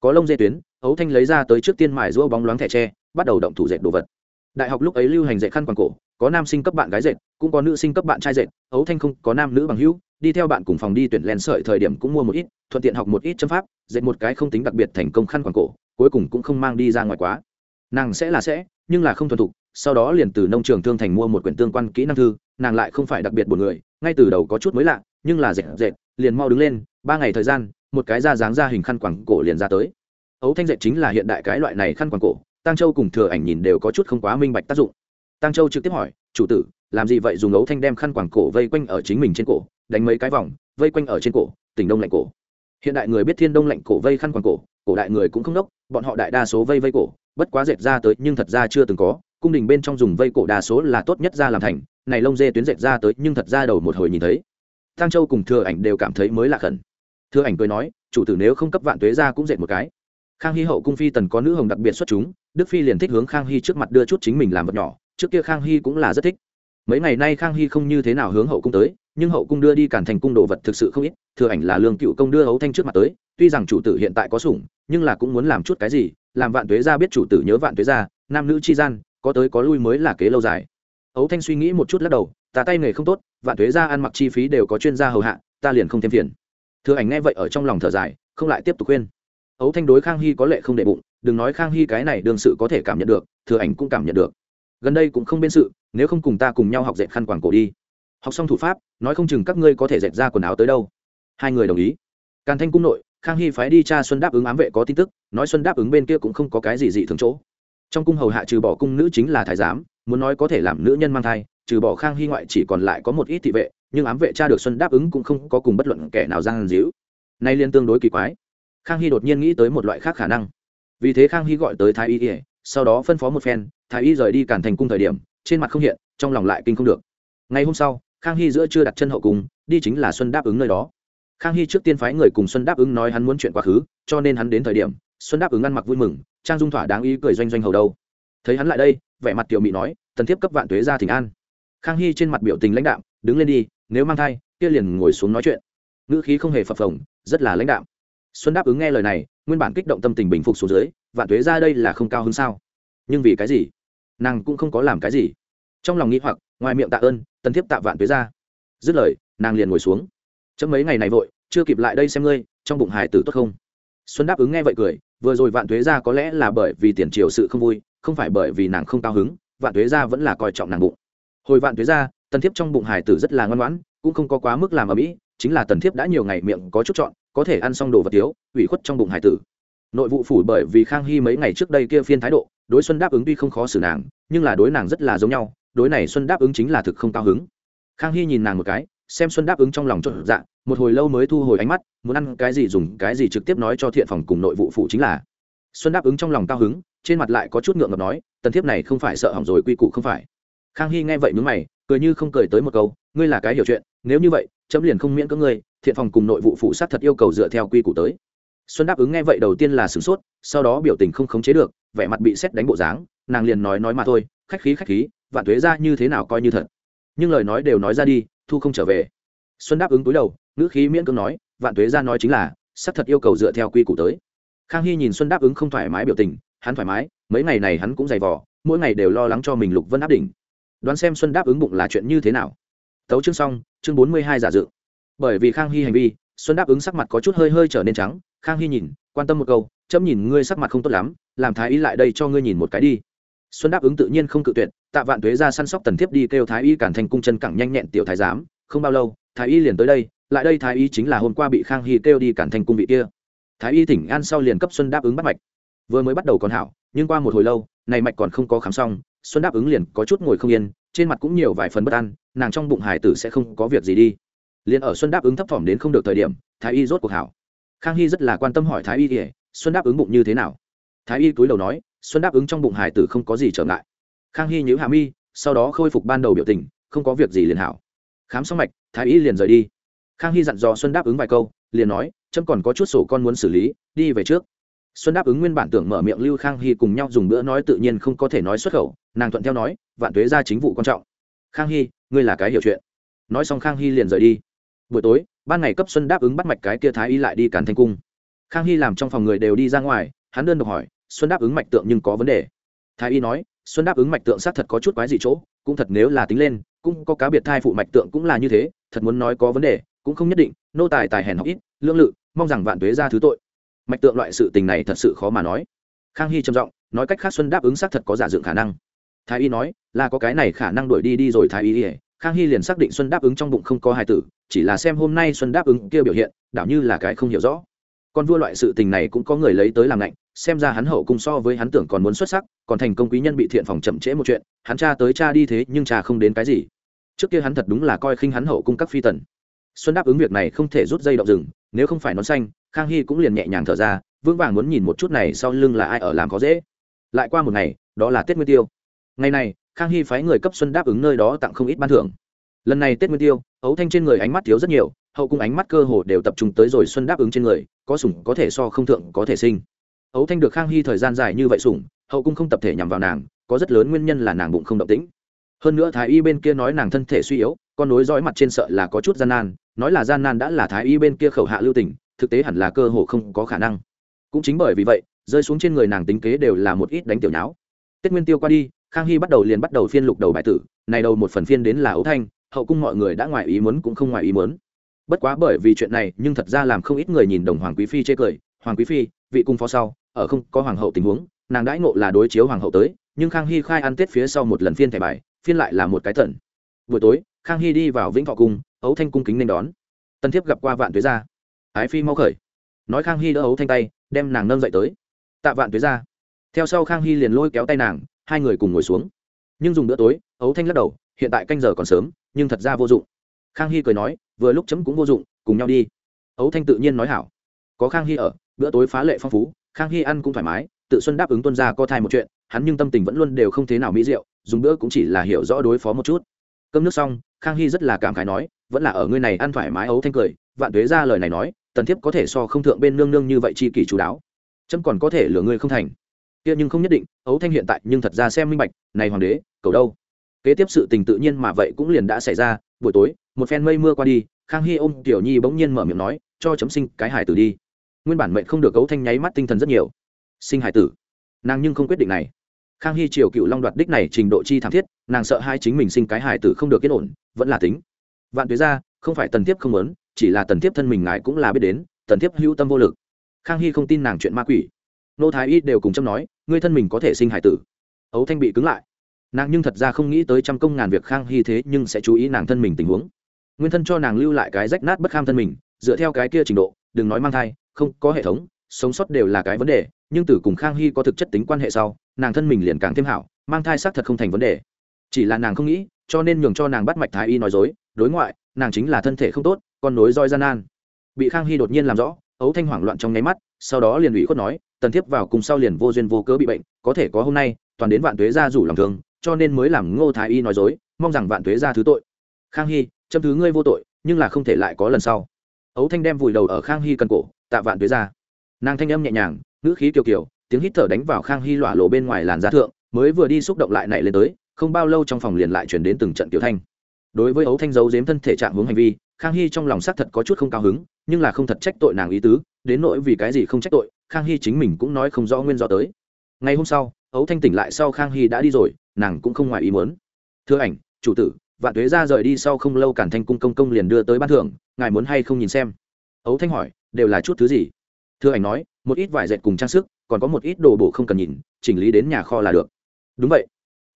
Có lông dê tuyến, ấu thanh lấy ra tới trước tiên mài rũa bóng loáng thẻ tre, bắt đầu động thủ dệt đồ vật. Đại học lúc ấy lưu hành dệt khăn quàng cổ, có nam sinh cấp bạn gái dệt, cũng có nữ sinh cấp bạn trai dệt, ấu thanh không có nam nữ bằng hữu, đi theo bạn cùng phòng đi tuyển len sợi thời điểm cũng mua một ít, thuận tiện học một ít châm pháp, dệt một cái không tính đặc biệt thành công khăn quàng cổ, cuối cùng cũng không mang đi ra ngoài quá. Nàng sẽ là sẽ, nhưng là không thuần thục sau đó liền từ nông trường thương thành mua một quyển tương quan kỹ năng thư, nàng lại không phải đặc biệt buồn người, ngay từ đầu có chút mới lạ, nhưng là dệt dệt, liền mau đứng lên, ba ngày thời gian, một cái da dáng ra hình khăn quàng cổ liền ra tới. Ấu thanh dệt chính là hiện đại cái loại này khăn quàng cổ tăng châu cùng thừa ảnh nhìn đều có chút không quá minh bạch tác dụng. Tăng châu trực tiếp hỏi, chủ tử, làm gì vậy dùng ấu thanh đem khăn quàng cổ vây quanh ở chính mình trên cổ, đánh mấy cái vòng, vây quanh ở trên cổ, tỉnh đông lạnh cổ? Hiện đại người biết thiên đông lạnh cổ vây khăn quàng cổ cổ đại người cũng không đốc, bọn họ đại đa số vây vây cổ, bất quá dệt ra tới nhưng thật ra chưa từng có cung đình bên trong dùng vây cổ đa số là tốt nhất ra làm thành này lông dê tuyến dệt ra tới nhưng thật ra đầu một hồi nhìn thấy Thang Châu cùng Thừa Ảnh đều cảm thấy mới lạ khẩn. Thừa Ảnh cười nói, chủ tử nếu không cấp vạn tuế ra cũng dệt một cái. Khang Hy hậu cung phi tần có nữ hồng đặc biệt xuất chúng, Đức phi liền thích hướng Khang Hy trước mặt đưa chút chính mình làm vật nhỏ, trước kia Khang Hy cũng là rất thích. Mấy ngày nay Khang Hy không như thế nào hướng hậu cung tới, nhưng hậu cung đưa đi cản thành cung đồ vật thực sự không ít, Thừa Ảnh là lương cựu công đưa hấu thanh trước mặt tới, tuy rằng chủ tử hiện tại có sủng, nhưng là cũng muốn làm chút cái gì, làm vạn tuế ra biết chủ tử nhớ vạn tuế ra, nam nữ chi gian, có tới có lui mới là kế lâu dài. Ấu Thanh suy nghĩ một chút lắc đầu, ta tay nghề không tốt, vạn thuế ra ăn mặc chi phí đều có chuyên gia hầu hạ ta liền không thêm phiền. Thừa ảnh nghe vậy ở trong lòng thở dài không lại tiếp tục khuyên. Ấu thanh đối khang hy có lệ không đệ bụng đừng nói khang hy cái này đương sự có thể cảm nhận được thừa ảnh cũng cảm nhận được. Gần đây cũng không bên sự nếu không cùng ta cùng nhau học dệt khăn quàng cổ đi. Học xong thủ pháp nói không chừng các ngươi có thể dệt ra quần áo tới đâu. Hai người đồng ý. Càn thanh cung nội khang hy phái đi cha xuân đáp ứng ám vệ có tin tức nói xuân đáp ứng bên kia cũng không có cái gì dị thường chỗ trong cung hầu hạ trừ bỏ cung nữ chính là thái giám, muốn nói có thể làm nữ nhân mang thai, trừ bỏ khang hy ngoại chỉ còn lại có một ít thị vệ, nhưng ám vệ cha được xuân đáp ứng cũng không có cùng bất luận kẻ nào giang díu. Nay liên tương đối kỳ quái. Khang hy đột nhiên nghĩ tới một loại khác khả năng. Vì thế khang hy gọi tới thái y ỉa sau đó phân phó một phen, thái y rời đi cản thành cung thời điểm, trên mặt không hiện, trong lòng lại kinh không được. Ngày hôm sau, khang hy giữa chưa đặt chân hậu cung, đi chính là xuân đáp ứng nơi đó. Khang hy trước tiên phái người cùng xuân đáp ứng nói hắn muốn chuyện quá khứ, cho nên hắn đến thời điểm xuân đáp ứng ăn mặc vui mừng, trang dung thỏa đáng ý cười doanh doanh hầu đâu. Thấy hắn lại đây, vẻ mặt tiểu mị nói, tần thiếp cấp vạn tuế ra thỉnh an. Khang hy trên mặt biểu tình lãnh đạm, đứng lên đi, nếu mang thai, kia liền ngồi xuống nói chuyện. Ngữ khí không hề phập phồng, rất là lãnh đạm. Xuân đáp ứng nghe lời này, nguyên bản kích động tâm tình bình phục xuống dưới, vạn tuế ra đây là không cao hơn sao? Nhưng vì cái gì? Nàng cũng không có làm cái gì. Trong lòng nghĩ hoặc, ngoài miệng tạ ơn, tần thiếp tạ vạn tuế ra dứt lời, nàng liền ngồi xuống. Chấm mấy ngày này vội, chưa kịp lại đây xem ngươi, trong bụng hài tử tốt không? Xuân đáp ứng nghe vậy cười vừa rồi vạn thuế gia có lẽ là bởi vì tiền triều sự không vui không phải bởi vì nàng không cao hứng vạn thuế gia vẫn là coi trọng nàng bụng. Hồi vạn thuế gia, tần thiếp trong bụng hải tử rất là ngoan ngoãn cũng không có quá mức làm ở mỹ chính là tần thiếp đã nhiều ngày miệng có chút chọn có thể ăn xong đồ vật tiếu ủy khuất trong bụng hải tử. Nội vụ phủ bởi vì khang hy mấy ngày trước đây kia phiên thái độ đối xuân đáp ứng tuy không khó xử nàng nhưng là đối nàng rất là giống nhau đối này xuân đáp ứng chính là thực không cao hứng. Khang hy nhìn nàng một cái xem xuân đáp ứng trong lòng chốt dạ một hồi lâu mới thu hồi ánh mắt, muốn ăn cái gì dùng cái gì trực tiếp nói cho thiện phòng cùng nội vụ phụ chính là. Xuân đáp ứng trong lòng cao hứng, trên mặt lại có chút ngượng ngập nói, tần thiếp này không phải sợ hỏng rồi quy củ không phải. Khang hy nghe vậy mướn mày, cười như không cười tới một câu, ngươi là cái hiểu chuyện, nếu như vậy, chấm liền không miễn cưỡng ngươi, thiện phòng cùng nội vụ phụ sát thật yêu cầu dựa theo quy củ tới. Xuân đáp ứng nghe vậy đầu tiên là sửng sốt, sau đó biểu tình không khống chế được, vẻ mặt bị xét đánh bộ dáng, nàng liền nói nói mà thôi, khách khí khách khí, vạn thuế ra như thế nào coi như thật. Nhưng lời nói đều nói ra đi thu không trở về. Xuân đáp ứng túi đầu, ngữ khí miễn cưỡng nói, vạn Tuế ra nói chính là sắp thật yêu cầu dựa theo quy củ tới. Khang hy nhìn xuân đáp ứng không thoải mái biểu tình, hắn thoải mái, mấy ngày này hắn cũng dày vò, mỗi ngày đều lo lắng cho mình lục vân áp đỉnh. Đoán xem xuân đáp ứng bụng là chuyện như thế nào. Tấu chương xong, chương bốn mươi hai giả dự. Bởi vì khang hy hành vi, xuân đáp ứng sắc mặt có chút hơi hơi trở nên trắng, khang hy nhìn, quan tâm một câu, chấm nhìn ngươi sắc mặt không tốt lắm, làm thái y lại đây cho ngươi nhìn một cái đi xuân đáp ứng tự nhiên không cự tuyệt, tạ vạn tuế ra săn sóc tần thiếp đi kêu thái y cản thành cung chân cẳng nhanh nhẹn tiểu thái giám, không bao lâu, thái y liền tới đây, lại đây thái y chính là hôm qua bị khang hy kêu đi cản thành cung vị kia. Thái y thỉnh an sau liền cấp xuân đáp ứng bắt mạch. Vừa mới bắt đầu còn hảo, nhưng qua một hồi lâu, này mạch còn không có khám xong, xuân đáp ứng liền có chút ngồi không yên, trên mặt cũng nhiều vài phần bất an, nàng trong bụng hải tử sẽ không có việc gì đi. Liền ở xuân đáp ứng thấp thỏm đến không được thời điểm, thái y rốt cuộc hảo. Khang hy rất là quan tâm hỏi thái y kể xuân đáp ứng bụng như thế nào? Thái y túi đầu nói xuân đáp ứng trong bụng hải tử không có gì trở ngại. Khang hy nhữ hạ mi, sau đó khôi phục ban đầu biểu tình, không có việc gì liền hảo. Khám xong mạch, thái y liền rời đi. Khang hy dặn dò xuân đáp ứng vài câu, liền nói trâm còn có chút sổ con muốn xử lý, đi về trước. Xuân đáp ứng nguyên bản tưởng mở miệng lưu khang hy cùng nhau dùng bữa nói tự nhiên không có thể nói xuất khẩu, nàng thuận theo nói, vạn tuế ra chính vụ quan trọng. Khang hy, ngươi là cái hiểu chuyện. Nói xong khang hy liền rời đi. Buổi tối, ban ngày cấp xuân đáp ứng bắt mạch cái kia thái y lại đi càn thành cung. Khang hy làm trong phòng người đều đi ra ngoài, hắn đơn độc hỏi xuân đáp ứng mạch tượng nhưng có vấn đề. Thái y nói, xuân đáp ứng mạch tượng xác thật có chút quái gì chỗ, cũng thật nếu là tính lên, cũng có cá biệt thai phụ mạch tượng cũng là như thế, thật muốn nói có vấn đề, cũng không nhất định, nô tài tài hèn học ít, lương lự, mong rằng vạn tuế ra thứ tội. Mạch tượng loại sự tình này thật sự khó mà nói. Khang hy trầm giọng, nói cách khác xuân đáp ứng xác thật có giả dựng khả năng. Thái y nói, là có cái này khả năng đuổi đi đi rồi thái y ỉa. Khang hy liền xác định xuân đáp ứng trong bụng không có hài tử, chỉ là xem hôm nay xuân đáp ứng kia biểu hiện, đảo như là cái không hiểu rõ con vua loại sự tình này cũng có người lấy tới làm lạnh, xem ra hắn hậu cung so với hắn tưởng còn muốn xuất sắc, còn thành công quý nhân bị thiện phòng chậm trễ một chuyện, hắn cha tới cha đi thế nhưng cha không đến cái gì. Trước kia hắn thật đúng là coi khinh hắn hậu cung các phi tần. Xuân đáp ứng việc này không thể rút dây động rừng, nếu không phải nón xanh, khang hy cũng liền nhẹ nhàng thở ra, vững vàng muốn nhìn một chút này sau lưng là ai ở làm có dễ. Lại qua một ngày, đó là tết nguyên tiêu. Ngày này, khang hy phái người cấp xuân đáp ứng nơi đó tặng không ít ban thưởng. Lần này tết nguyên tiêu, ấu thanh trên người ánh mắt thiếu rất nhiều hậu cung ánh mắt cơ hồ đều tập trung tới rồi xuân đáp ứng trên người, có sủng, có thể so không thượng, có thể sinh. Ấu thanh được khang hy thời gian dài như vậy sủng, hậu cung không tập thể nhằm vào nàng, có rất lớn nguyên nhân là nàng bụng không động tĩnh. Hơn nữa thái y bên kia nói nàng thân thể suy yếu, con nối dõi mặt trên sợ là có chút gian nan, nói là gian nan đã là thái y bên kia khẩu hạ lưu tình, thực tế hẳn là cơ hồ không có khả năng. Cũng chính bởi vì vậy, rơi xuống trên người nàng tính kế đều là một ít đánh tiểu nháo. Tết nguyên tiêu qua đi, khang hy bắt đầu liền bắt đầu phiên lục đầu bài tử, này đầu một phần phiên đến là ấu thanh, hậu cung mọi người đã ngoài ý muốn cũng không ngoài ý muốn bất quá bởi vì chuyện này, nhưng thật ra làm không ít người nhìn đồng hoàng quý phi chê cười. Hoàng quý phi, vị cung phó sau, ở không có hoàng hậu tình huống, nàng đãi ngộ là đối chiếu hoàng hậu tới, nhưng khang hy khai ăn tết phía sau một lần phiên thẻ bài, phiên lại là một cái tận buổi tối, khang hy đi vào vĩnh thọ cung, ấu thanh cung kính nên đón. Tân thiếp gặp qua vạn tuế gia. Ái phi mau khởi. Nói khang hy đỡ ấu thanh tay, đem nàng nâng dậy tới. Tạ vạn tuế gia. Theo sau khang hy liền lôi kéo tay nàng, hai người cùng ngồi xuống. Nhưng dùng bữa tối, ấu thanh lắc đầu, hiện tại canh giờ còn sớm, nhưng thật ra vô dụng khang hy cười nói, vừa lúc chấm cũng vô dụng, cùng nhau đi. Ấu thanh tự nhiên nói hảo. Có khang hy ở, bữa tối phá lệ phong phú, khang hy ăn cũng thoải mái, tự xuân đáp ứng tuân ra co thai một chuyện, hắn nhưng tâm tình vẫn luôn đều không thế nào mỹ diệu, dùng bữa cũng chỉ là hiểu rõ đối phó một chút. Cơm nước xong, khang hy rất là cảm khái nói, vẫn là ở ngươi này ăn thoải mái, ấu thanh cười, vạn tuế ra lời này nói, tần thiếp có thể so không thượng bên nương nương như vậy chi kỳ chú đáo. Chấm còn có thể lừa ngươi không thành. Kia nhưng không nhất định, ấu thanh hiện tại nhưng thật ra xem minh bạch, này hoàng đế, cầu đâu? Kế tiếp sự tình tự nhiên mà vậy cũng liền đã xảy ra, buổi tối, một phen mây mưa qua đi, khang hy ôm tiểu nhi bỗng nhiên mở miệng nói, cho chấm sinh cái hải tử đi. Nguyên bản mệnh không được cấu thanh nháy mắt tinh thần rất nhiều. Sinh hải tử? Nàng nhưng không quyết định này. Khang hy triều cựu long đoạt đích này trình độ chi thảm thiết, nàng sợ hai chính mình sinh cái hải tử không được yên ổn, vẫn là tính. Vạn tuế ra, không phải tần thiếp không muốn, chỉ là tần thiếp thân mình ngài cũng là biết đến, tần thiếp hữu tâm vô lực. Khang hy không tin nàng chuyện ma quỷ. Nô thái y đều cùng châm nói, ngươi thân mình có thể sinh hải tử. Ấu thanh bị cứng lại nàng nhưng thật ra không nghĩ tới trăm công ngàn việc khang hy thế nhưng sẽ chú ý nàng thân mình tình huống. Nguyên thân cho nàng lưu lại cái rách nát bất kham thân mình, dựa theo cái kia trình độ, đừng nói mang thai, không, có hệ thống, sống sót đều là cái vấn đề, nhưng từ cùng khang hy có thực chất tính quan hệ sau, nàng thân mình liền càng thêm hảo, mang thai xác thật không thành vấn đề. Chỉ là nàng không nghĩ, cho nên nhường cho nàng bắt mạch thái y nói dối, đối ngoại, nàng chính là thân thể không tốt còn nối roi gian nan. Bị khang hy đột nhiên làm rõ, ấu thanh hoảng loạn trong nháy mắt, sau đó liền ủy khuất nói, tần thiếp vào cùng sau liền vô duyên vô cớ bị bệnh, có thể có hôm nay, toàn đến vạn tuế gia rủ lòng thương cho nên mới làm ngô thái y nói dối, mong rằng vạn tuế gia thứ tội. Khang hy châm thứ ngươi vô tội, nhưng là không thể lại có lần sau. Ấu thanh đem vùi đầu ở khang hy cần cổ, tạ vạn tuế gia nàng thanh âm nhẹ nhàng, ngữ khí kiều kiều, tiếng hít thở đánh vào khang hy lỏa lộ bên ngoài làn da thượng, mới vừa đi xúc động lại nảy lên tới, không bao lâu trong phòng liền lại chuyển đến từng trận tiểu thanh. Đối với ấu thanh giấu giếm thân thể trạng hướng hành vi, khang hy trong lòng xác thật có chút không cao hứng, nhưng là không thật trách tội nàng ý tứ, đến nỗi vì cái gì không trách tội, khang hy chính mình cũng nói không rõ nguyên do tới. Ngày hôm sau ấu thanh tỉnh lại sau khang hy đã đi rồi, nàng cũng không ngoài ý muốn. Thưa ảnh, chủ tử, vạn tuế ra rời đi sau không lâu cản thanh cung công công liền đưa tới ban thưởng, ngài muốn hay không nhìn xem? Ấu thanh hỏi, đều là chút thứ gì? Thưa ảnh nói, một ít vải dệt cùng trang sức, còn có một ít đồ bổ không cần nhìn, chỉnh lý đến nhà kho là được. Đúng vậy.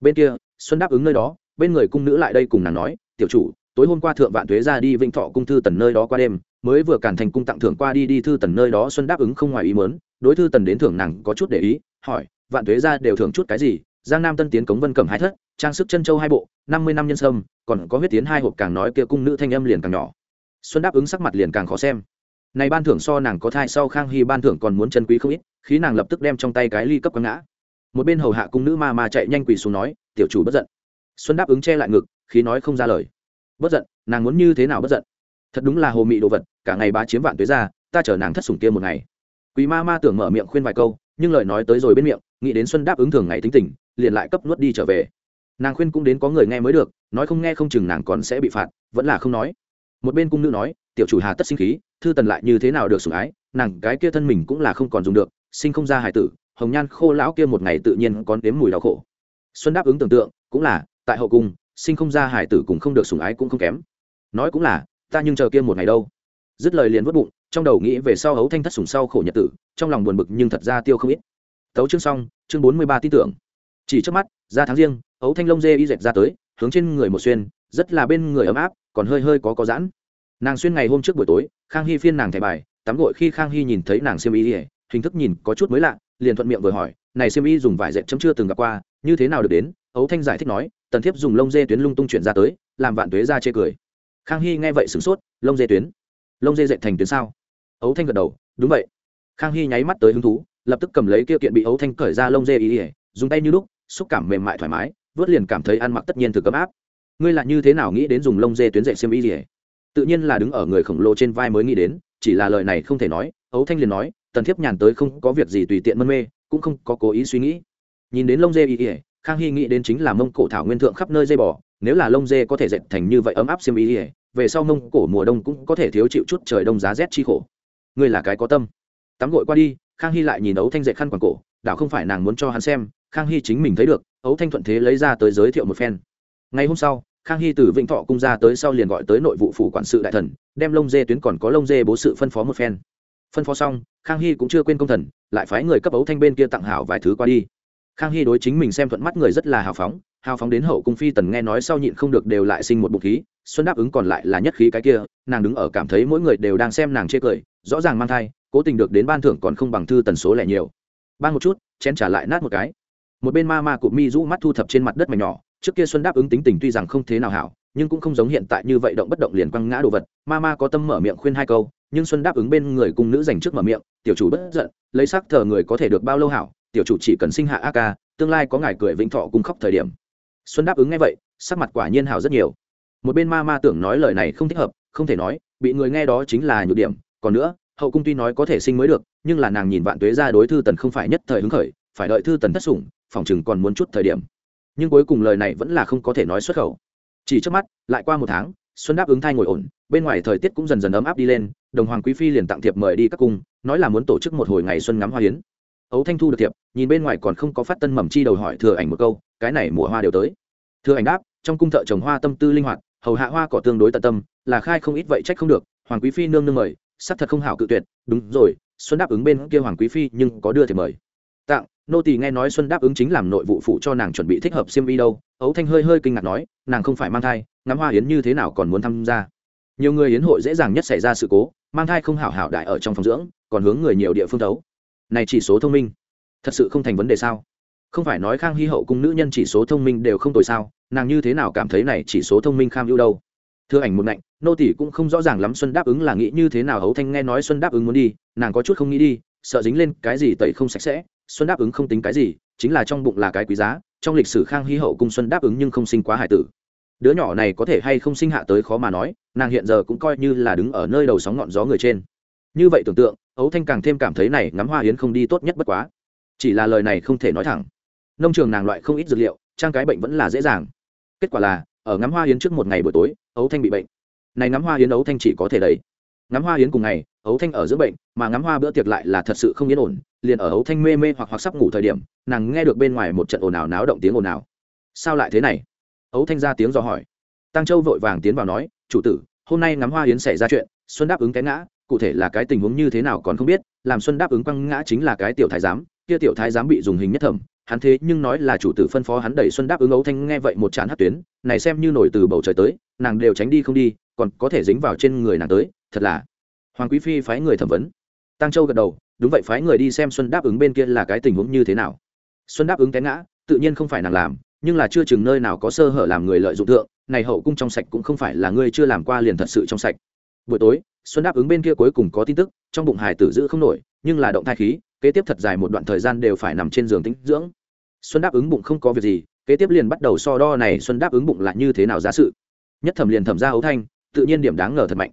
Bên kia, xuân đáp ứng nơi đó, bên người cung nữ lại đây cùng nàng nói, tiểu chủ, tối hôm qua thượng vạn thuế ra đi vĩnh thọ cung thư tần nơi đó qua đêm, mới vừa cản thành cung tặng thưởng qua đi đi thư tần nơi đó. Xuân đáp ứng không ngoài ý mớn đối thư tần đến thưởng nàng có chút để ý, hỏi vạn thuế ra đều thưởng chút cái gì, giang nam tân tiến cống vân cẩm hai thất, trang sức chân châu hai bộ, năm mươi năm nhân sâm, còn có huyết tiến hai hộp càng nói kia cung nữ thanh âm liền càng nhỏ. Xuân đáp ứng sắc mặt liền càng khó xem. Này ban thưởng so nàng có thai sau khang hy ban thưởng còn muốn chân quý không ít, khí nàng lập tức đem trong tay cái ly cấp quăng ngã. Một bên hầu hạ cung nữ ma ma chạy nhanh quỳ xuống nói, tiểu chủ bất giận. Xuân đáp ứng che lại ngực, khí nói không ra lời. Bất giận, nàng muốn như thế nào bất giận? Thật đúng là hồ mị đồ vật, cả ngày bá chiếm vạn tuế ra ta chở nàng thất sủng kia một ngày. Quý ma ma tưởng mở miệng khuyên vài câu nhưng lời nói tới rồi bên miệng, nghĩ đến xuân đáp ứng thường ngày tính tình, liền lại cấp nuốt đi trở về. Nàng khuyên cũng đến có người nghe mới được, nói không nghe không chừng nàng còn sẽ bị phạt, vẫn là không nói. Một bên cung nữ nói, tiểu chủ hà tất sinh khí, thư tần lại như thế nào được sủng ái, nàng cái kia thân mình cũng là không còn dùng được, sinh không ra hải tử, hồng nhan khô lão kia một ngày tự nhiên còn đếm mùi đau khổ. Xuân đáp ứng tưởng tượng, cũng là, tại hậu cung, sinh không ra hải tử cũng không được sủng ái cũng không kém. Nói cũng là, ta nhưng chờ kia một ngày đâu. Dứt lời liền vớt bụng trong đầu nghĩ về sau hấu thanh thất sủng sau khổ nhật tử, trong lòng buồn bực nhưng thật ra tiêu không ít. Tấu chương xong, chương bốn mươi ba tin tưởng. Chỉ trước mắt, ra tháng riêng, hấu thanh lông dê y dệt ra tới, hướng trên người một xuyên, rất là bên người ấm áp, còn hơi hơi có có giãn. Nàng xuyên ngày hôm trước buổi tối, khang hy phiên nàng thẻ bài, tắm gội khi khang hy nhìn thấy nàng xiêm y ỉa hình thức nhìn có chút mới lạ, liền thuận miệng vừa hỏi, này xiêm y dùng vải dệt chấm chưa từng gặp qua, như thế nào được đến? Ấu thanh giải thích nói, tần thiếp dùng lông dê tuyến lung tung chuyển ra tới, làm vạn tuế ra chê cười. Khang hy nghe vậy sửng sốt, lông dê tuyến? Lông dê dệt thành tuyến sao? Ấu thanh gật đầu, đúng vậy. Khang hy nháy mắt tới hứng thú, lập tức cầm lấy kia kiện bị ấu thanh cởi ra lông dê ý ỉa dùng tay như lúc, xúc cảm mềm mại thoải mái, vớt liền cảm thấy ăn mặc tất nhiên thực ấm áp. Ngươi là như thế nào nghĩ đến dùng lông dê tuyến dệt xiêm ý ỉa tự nhiên là đứng ở người khổng lồ trên vai mới nghĩ đến, chỉ là lời này không thể nói, ấu thanh liền nói, tần thiếp nhàn tới không có việc gì tùy tiện mân mê, cũng không có cố ý suy nghĩ. Nhìn đến lông dê ý ỉa khang hy nghĩ đến chính là mông cổ thảo nguyên thượng khắp nơi dây bò, nếu là lông dê có thể dệt thành như vậy ấm áp xiêm ý ỉa về sau mông cổ mùa đông cũng có thể thiếu chịu chút trời đông giá rét chi khổ ngươi là cái có tâm. Tắm gội qua đi, khang hy lại nhìn ấu thanh dạy khăn quàng cổ, đảo không phải nàng muốn cho hắn xem, khang hy chính mình thấy được, ấu thanh thuận thế lấy ra tới giới thiệu một phen. Ngày hôm sau, khang hy từ vĩnh thọ cung ra tới sau liền gọi tới nội vụ phủ quản sự đại thần, đem lông dê tuyến còn có lông dê bố sự phân phó một phen. Phân phó xong, khang hy cũng chưa quên công thần, lại phái người cấp ấu thanh bên kia tặng hảo vài thứ qua đi. Khang hy đối chính mình xem thuận mắt người rất là hào phóng hào phóng đến hậu cung phi tần nghe nói sau nhịn không được đều lại sinh một bụng khí, xuân đáp ứng còn lại là nhất khí cái kia, nàng đứng ở cảm thấy mỗi người đều đang xem nàng chê cười rõ ràng mang thai, cố tình được đến ban thưởng còn không bằng thư tần số lẻ nhiều. Ban một chút, chén trả lại nát một cái. Một bên ma ma của mi rũ mắt thu thập trên mặt đất mảnh nhỏ, trước kia xuân đáp ứng tính tình tuy rằng không thế nào hảo, nhưng cũng không giống hiện tại như vậy động bất động liền quăng ngã đồ vật. Ma ma có tâm mở miệng khuyên hai câu, nhưng xuân đáp ứng bên người cung nữ dành trước mở miệng, tiểu chủ bất giận, lấy sắc thờ người có thể được bao lâu hảo, tiểu chủ chỉ cần sinh hạ a ca, tương lai có ngài cười vĩnh thọ cung khóc thời điểm. Xuân đáp ứng ngay vậy, sắc mặt quả nhiên hảo rất nhiều. Một bên ma ma tưởng nói lời này không thích hợp, không thể nói, bị người nghe đó chính là nhược điểm còn nữa, hậu cung tuy nói có thể sinh mới được, nhưng là nàng nhìn vạn tuế ra đối thư tần không phải nhất thời hứng khởi, phải đợi thư tần thất sủng, phòng chừng còn muốn chút thời điểm. Nhưng cuối cùng lời này vẫn là không có thể nói xuất khẩu. Chỉ trước mắt, lại qua một tháng, xuân đáp ứng thai ngồi ổn, bên ngoài thời tiết cũng dần dần ấm áp đi lên, đồng hoàng quý phi liền tặng thiệp mời đi các cung, nói là muốn tổ chức một hồi ngày xuân ngắm hoa hiến ấu thanh thu được thiệp, nhìn bên ngoài còn không có phát tân mầm chi đầu hỏi thừa ảnh một câu, cái này mùa hoa đều tới. Thừa ảnh đáp, trong cung thợ trồng hoa tâm tư linh hoạt, hầu hạ hoa cỏ tương đối tận tâm, là khai không ít vậy trách không được, hoàng quý phi nương nương mời sắc thật không hảo cự tuyệt, đúng rồi, xuân đáp ứng bên kia hoàng quý phi nhưng có đưa thì mời. Tặng nô tỳ nghe nói xuân đáp ứng chính làm nội vụ phụ cho nàng chuẩn bị thích hợp xiêm y đâu, ấu thanh hơi hơi kinh ngạc nói, nàng không phải mang thai, ngắm hoa yến như thế nào còn muốn tham gia. Nhiều người yến hội dễ dàng nhất xảy ra sự cố, mang thai không hảo hảo đại ở trong phòng dưỡng, còn hướng người nhiều địa phương tấu. này chỉ số thông minh, thật sự không thành vấn đề sao? Không phải nói khang hy hậu cung nữ nhân chỉ số thông minh đều không tồi sao, nàng như thế nào cảm thấy này chỉ số thông minh kham ưu đâu? Thưa ảnh một ngạnh, nô tỷ cũng không rõ ràng lắm xuân đáp ứng là nghĩ như thế nào hấu thanh nghe nói xuân đáp ứng muốn đi, nàng có chút không nghĩ đi, sợ dính lên cái gì tẩy không sạch sẽ. Xuân đáp ứng không tính cái gì, chính là trong bụng là cái quý giá, trong lịch sử khang hy hậu cung xuân đáp ứng nhưng không sinh quá hải tử. Đứa nhỏ này có thể hay không sinh hạ tới khó mà nói, nàng hiện giờ cũng coi như là đứng ở nơi đầu sóng ngọn gió người trên. Như vậy tưởng tượng ấu thanh càng thêm cảm thấy này ngắm hoa hiến không đi tốt nhất bất quá. Chỉ là lời này không thể nói thẳng. Nông trường nàng loại không ít dược liệu, trang cái bệnh vẫn là dễ dàng. Kết quả là ở ngắm hoa hiến trước một ngày buổi tối, ấu thanh bị bệnh. Này ngắm hoa hiến ấu thanh chỉ có thể đấy ngắm hoa hiến cùng ngày, ấu thanh ở giữa bệnh, mà ngắm hoa bữa tiệc lại là thật sự không yên ổn, liền ở ấu thanh mê mê hoặc hoặc sắp ngủ thời điểm, nàng nghe được bên ngoài một trận ồn ào náo động tiếng ồn ào. Sao lại thế này? Ấu thanh ra tiếng dò hỏi. Tăng châu vội vàng tiến vào nói, chủ tử, hôm nay ngắm hoa hiến xảy ra chuyện, xuân đáp ứng cái ngã, cụ thể là cái tình huống như thế nào còn không biết, làm xuân đáp ứng quăng ngã chính là cái tiểu thái giám, kia tiểu thái giám bị dùng hình nhất thẩm hắn thế nhưng nói là chủ tử phân phó hắn đẩy xuân đáp ứng ấu thanh nghe vậy một chán hát tuyến, này xem như nổi từ bầu trời tới, nàng đều tránh đi không đi, còn có thể dính vào trên người nàng tới, thật là. Hoàng quý phi phái người thẩm vấn. Tăng châu gật đầu, đúng vậy phái người đi xem xuân đáp ứng bên kia là cái tình huống như thế nào. Xuân đáp ứng té ngã, tự nhiên không phải nàng làm, nhưng là chưa chừng nơi nào có sơ hở làm người lợi dụng thượng, này hậu cung trong sạch cũng không phải là ngươi chưa làm qua liền thật sự trong sạch. Buổi tối, xuân đáp ứng bên kia cuối cùng có tin tức, trong bụng hài tử giữ không nổi, nhưng là động thai khí kế tiếp thật dài một đoạn thời gian đều phải nằm trên giường tĩnh dưỡng. Xuân đáp ứng bụng không có việc gì, kế tiếp liền bắt đầu so đo này xuân đáp ứng bụng là như thế nào ra sự. Nhất thẩm liền thẩm ra ấu thanh, tự nhiên điểm đáng ngờ thật mạnh.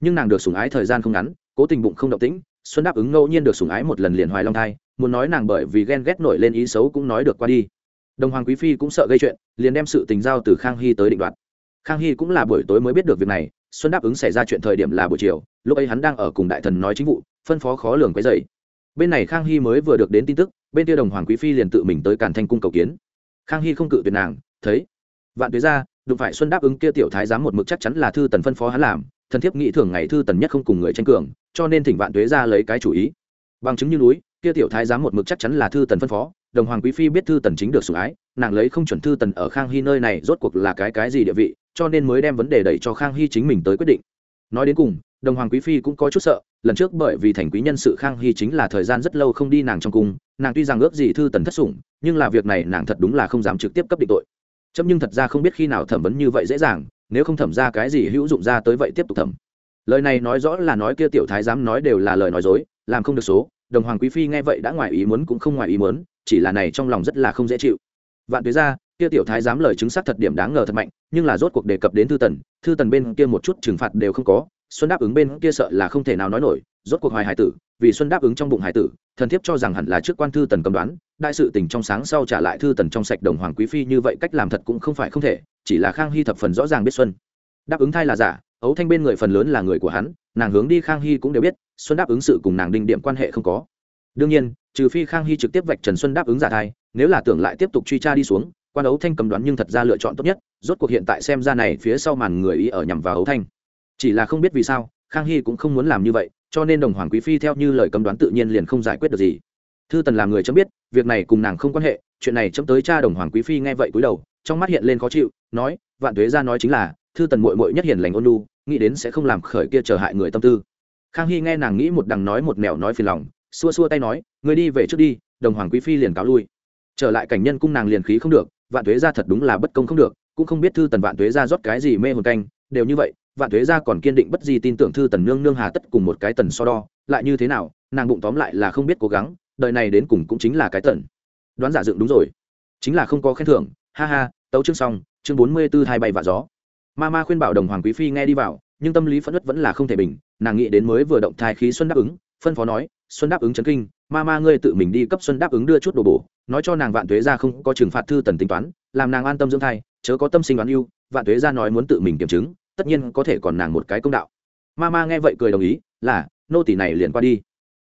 Nhưng nàng được sủng ái thời gian không ngắn, cố tình bụng không động tĩnh, xuân đáp ứng ngẫu nhiên được sủng ái một lần liền hoài long thai, muốn nói nàng bởi vì ghen ghét nổi lên ý xấu cũng nói được qua đi. Đồng hoàng quý phi cũng sợ gây chuyện, liền đem sự tình giao từ khang hy tới định đoạt. Khang hy cũng là buổi tối mới biết được việc này, xuân đáp ứng xảy ra chuyện thời điểm là buổi chiều, lúc ấy hắn đang ở cùng đại thần nói chính vụ, phân phó khó lường quấy dày bên này khang hy mới vừa được đến tin tức, bên kia đồng hoàng quý phi liền tự mình tới càn thanh cung cầu kiến. Khang hy không cự tuyệt nàng, thấy, vạn tuế ra, đụng phải xuân đáp ứng kia tiểu thái giám một mực chắc chắn là thư tần phân phó hắn làm, thần thiếp nghĩ thường ngày thư tần nhất không cùng người tranh cường, cho nên thỉnh vạn tuế ra lấy cái chủ ý. Bằng chứng như núi, kia tiểu thái giám một mực chắc chắn là thư tần phân phó, đồng hoàng quý phi biết thư tần chính được sủng ái, nàng lấy không chuẩn thư tần ở khang hy nơi này rốt cuộc là cái cái gì địa vị, cho nên mới đem vấn đề đẩy cho khang hy chính mình tới quyết định. Nói đến cùng, đồng hoàng quý phi cũng có chút sợ lần trước bởi vì thành quý nhân sự khang hy chính là thời gian rất lâu không đi nàng trong cung, nàng tuy rằng ước gì thư tần thất sủng, nhưng là việc này nàng thật đúng là không dám trực tiếp cấp định tội. Chấm nhưng thật ra không biết khi nào thẩm vấn như vậy dễ dàng, nếu không thẩm ra cái gì hữu dụng ra tới vậy tiếp tục thẩm. Lời này nói rõ là nói kia tiểu thái dám nói đều là lời nói dối, làm không được số, đồng hoàng quý phi nghe vậy đã ngoài ý muốn cũng không ngoài ý muốn, chỉ là này trong lòng rất là không dễ chịu. Vạn tuế ra, kia tiểu thái dám lời chứng xác thật điểm đáng ngờ thật mạnh, nhưng là rốt cuộc đề cập đến thư tần thư tần bên kia một chút trừng phạt đều không có xuân đáp ứng bên kia sợ là không thể nào nói nổi, rốt cuộc hoài hải tử, vì xuân đáp ứng trong bụng hải tử, thần thiếp cho rằng hẳn là trước quan thư tần cầm đoán, đại sự tình trong sáng sau trả lại thư tần trong sạch đồng hoàng quý phi như vậy cách làm thật cũng không phải không thể, chỉ là khang hy thập phần rõ ràng biết xuân. Đáp ứng thai là giả, ấu thanh bên người phần lớn là người của hắn, nàng hướng đi khang hy cũng đều biết, xuân đáp ứng sự cùng nàng đinh điểm quan hệ không có. Đương nhiên, trừ phi khang hy trực tiếp vạch trần xuân đáp ứng giả thai, nếu là tưởng lại tiếp tục truy tra đi xuống, quan ấu thanh cầm đoán nhưng thật ra lựa chọn tốt nhất, rốt cuộc hiện tại xem ra này phía sau màn người ý ở nhằm vào ấu thanh chỉ là không biết vì sao, khang hy cũng không muốn làm như vậy, cho nên đồng hoàng quý phi theo như lời cầm đoán tự nhiên liền không giải quyết được gì. Thư tần làm người chấm biết, việc này cùng nàng không quan hệ, chuyện này chấm tới cha đồng hoàng quý phi nghe vậy cúi đầu, trong mắt hiện lên khó chịu, nói, vạn tuế ra nói chính là, thư tần mội mội nhất hiền lành ôn lu nghĩ đến sẽ không làm khởi kia trở hại người tâm tư. Khang hy nghe nàng nghĩ một đằng nói một mẹo nói phiền lòng, xua xua tay nói người đi về trước đi, đồng hoàng quý phi liền cáo lui. Trở lại cảnh nhân cung nàng liền khí không được, vạn tuế ra thật đúng là bất công không được, cũng không biết thư tần vạn tuế ra rót cái gì mê hồn canh, đều như vậy vạn thuế gia còn kiên định bất gì tin tưởng thư tần nương nương hà tất cùng một cái tần so đo, lại như thế nào, nàng bụng tóm lại là không biết cố gắng, đời này đến cùng cũng chính là cái tần. Đoán giả dựng đúng rồi. Chính là không có khen thưởng, ha ha, tấu chương xong, chương bốn mươi b ố hai bay và gió. Ma ma khuyên bảo đồng hoàng quý phi nghe đi vào, nhưng tâm lý phẫn nứt vẫn là không thể bình, nàng nghĩ đến mới vừa động thai khí xuân đáp ứng, phân phó nói, xuân đáp ứng chấn kinh, ma ma ngươi tự mình đi cấp xuân đáp ứng đưa chút đồ bổ. Nói cho nàng vạn thuế ra không có trừng phạt thư tần tính toán, làm nàng an tâm dưỡng thai, chớ có tâm sinh đoán yêu vạn thuế ra nói muốn tự mình kiểm chứng tất nhiên có thể còn nàng một cái công đạo. Ma ma nghe vậy cười đồng ý, là, nô tỷ này liền qua đi.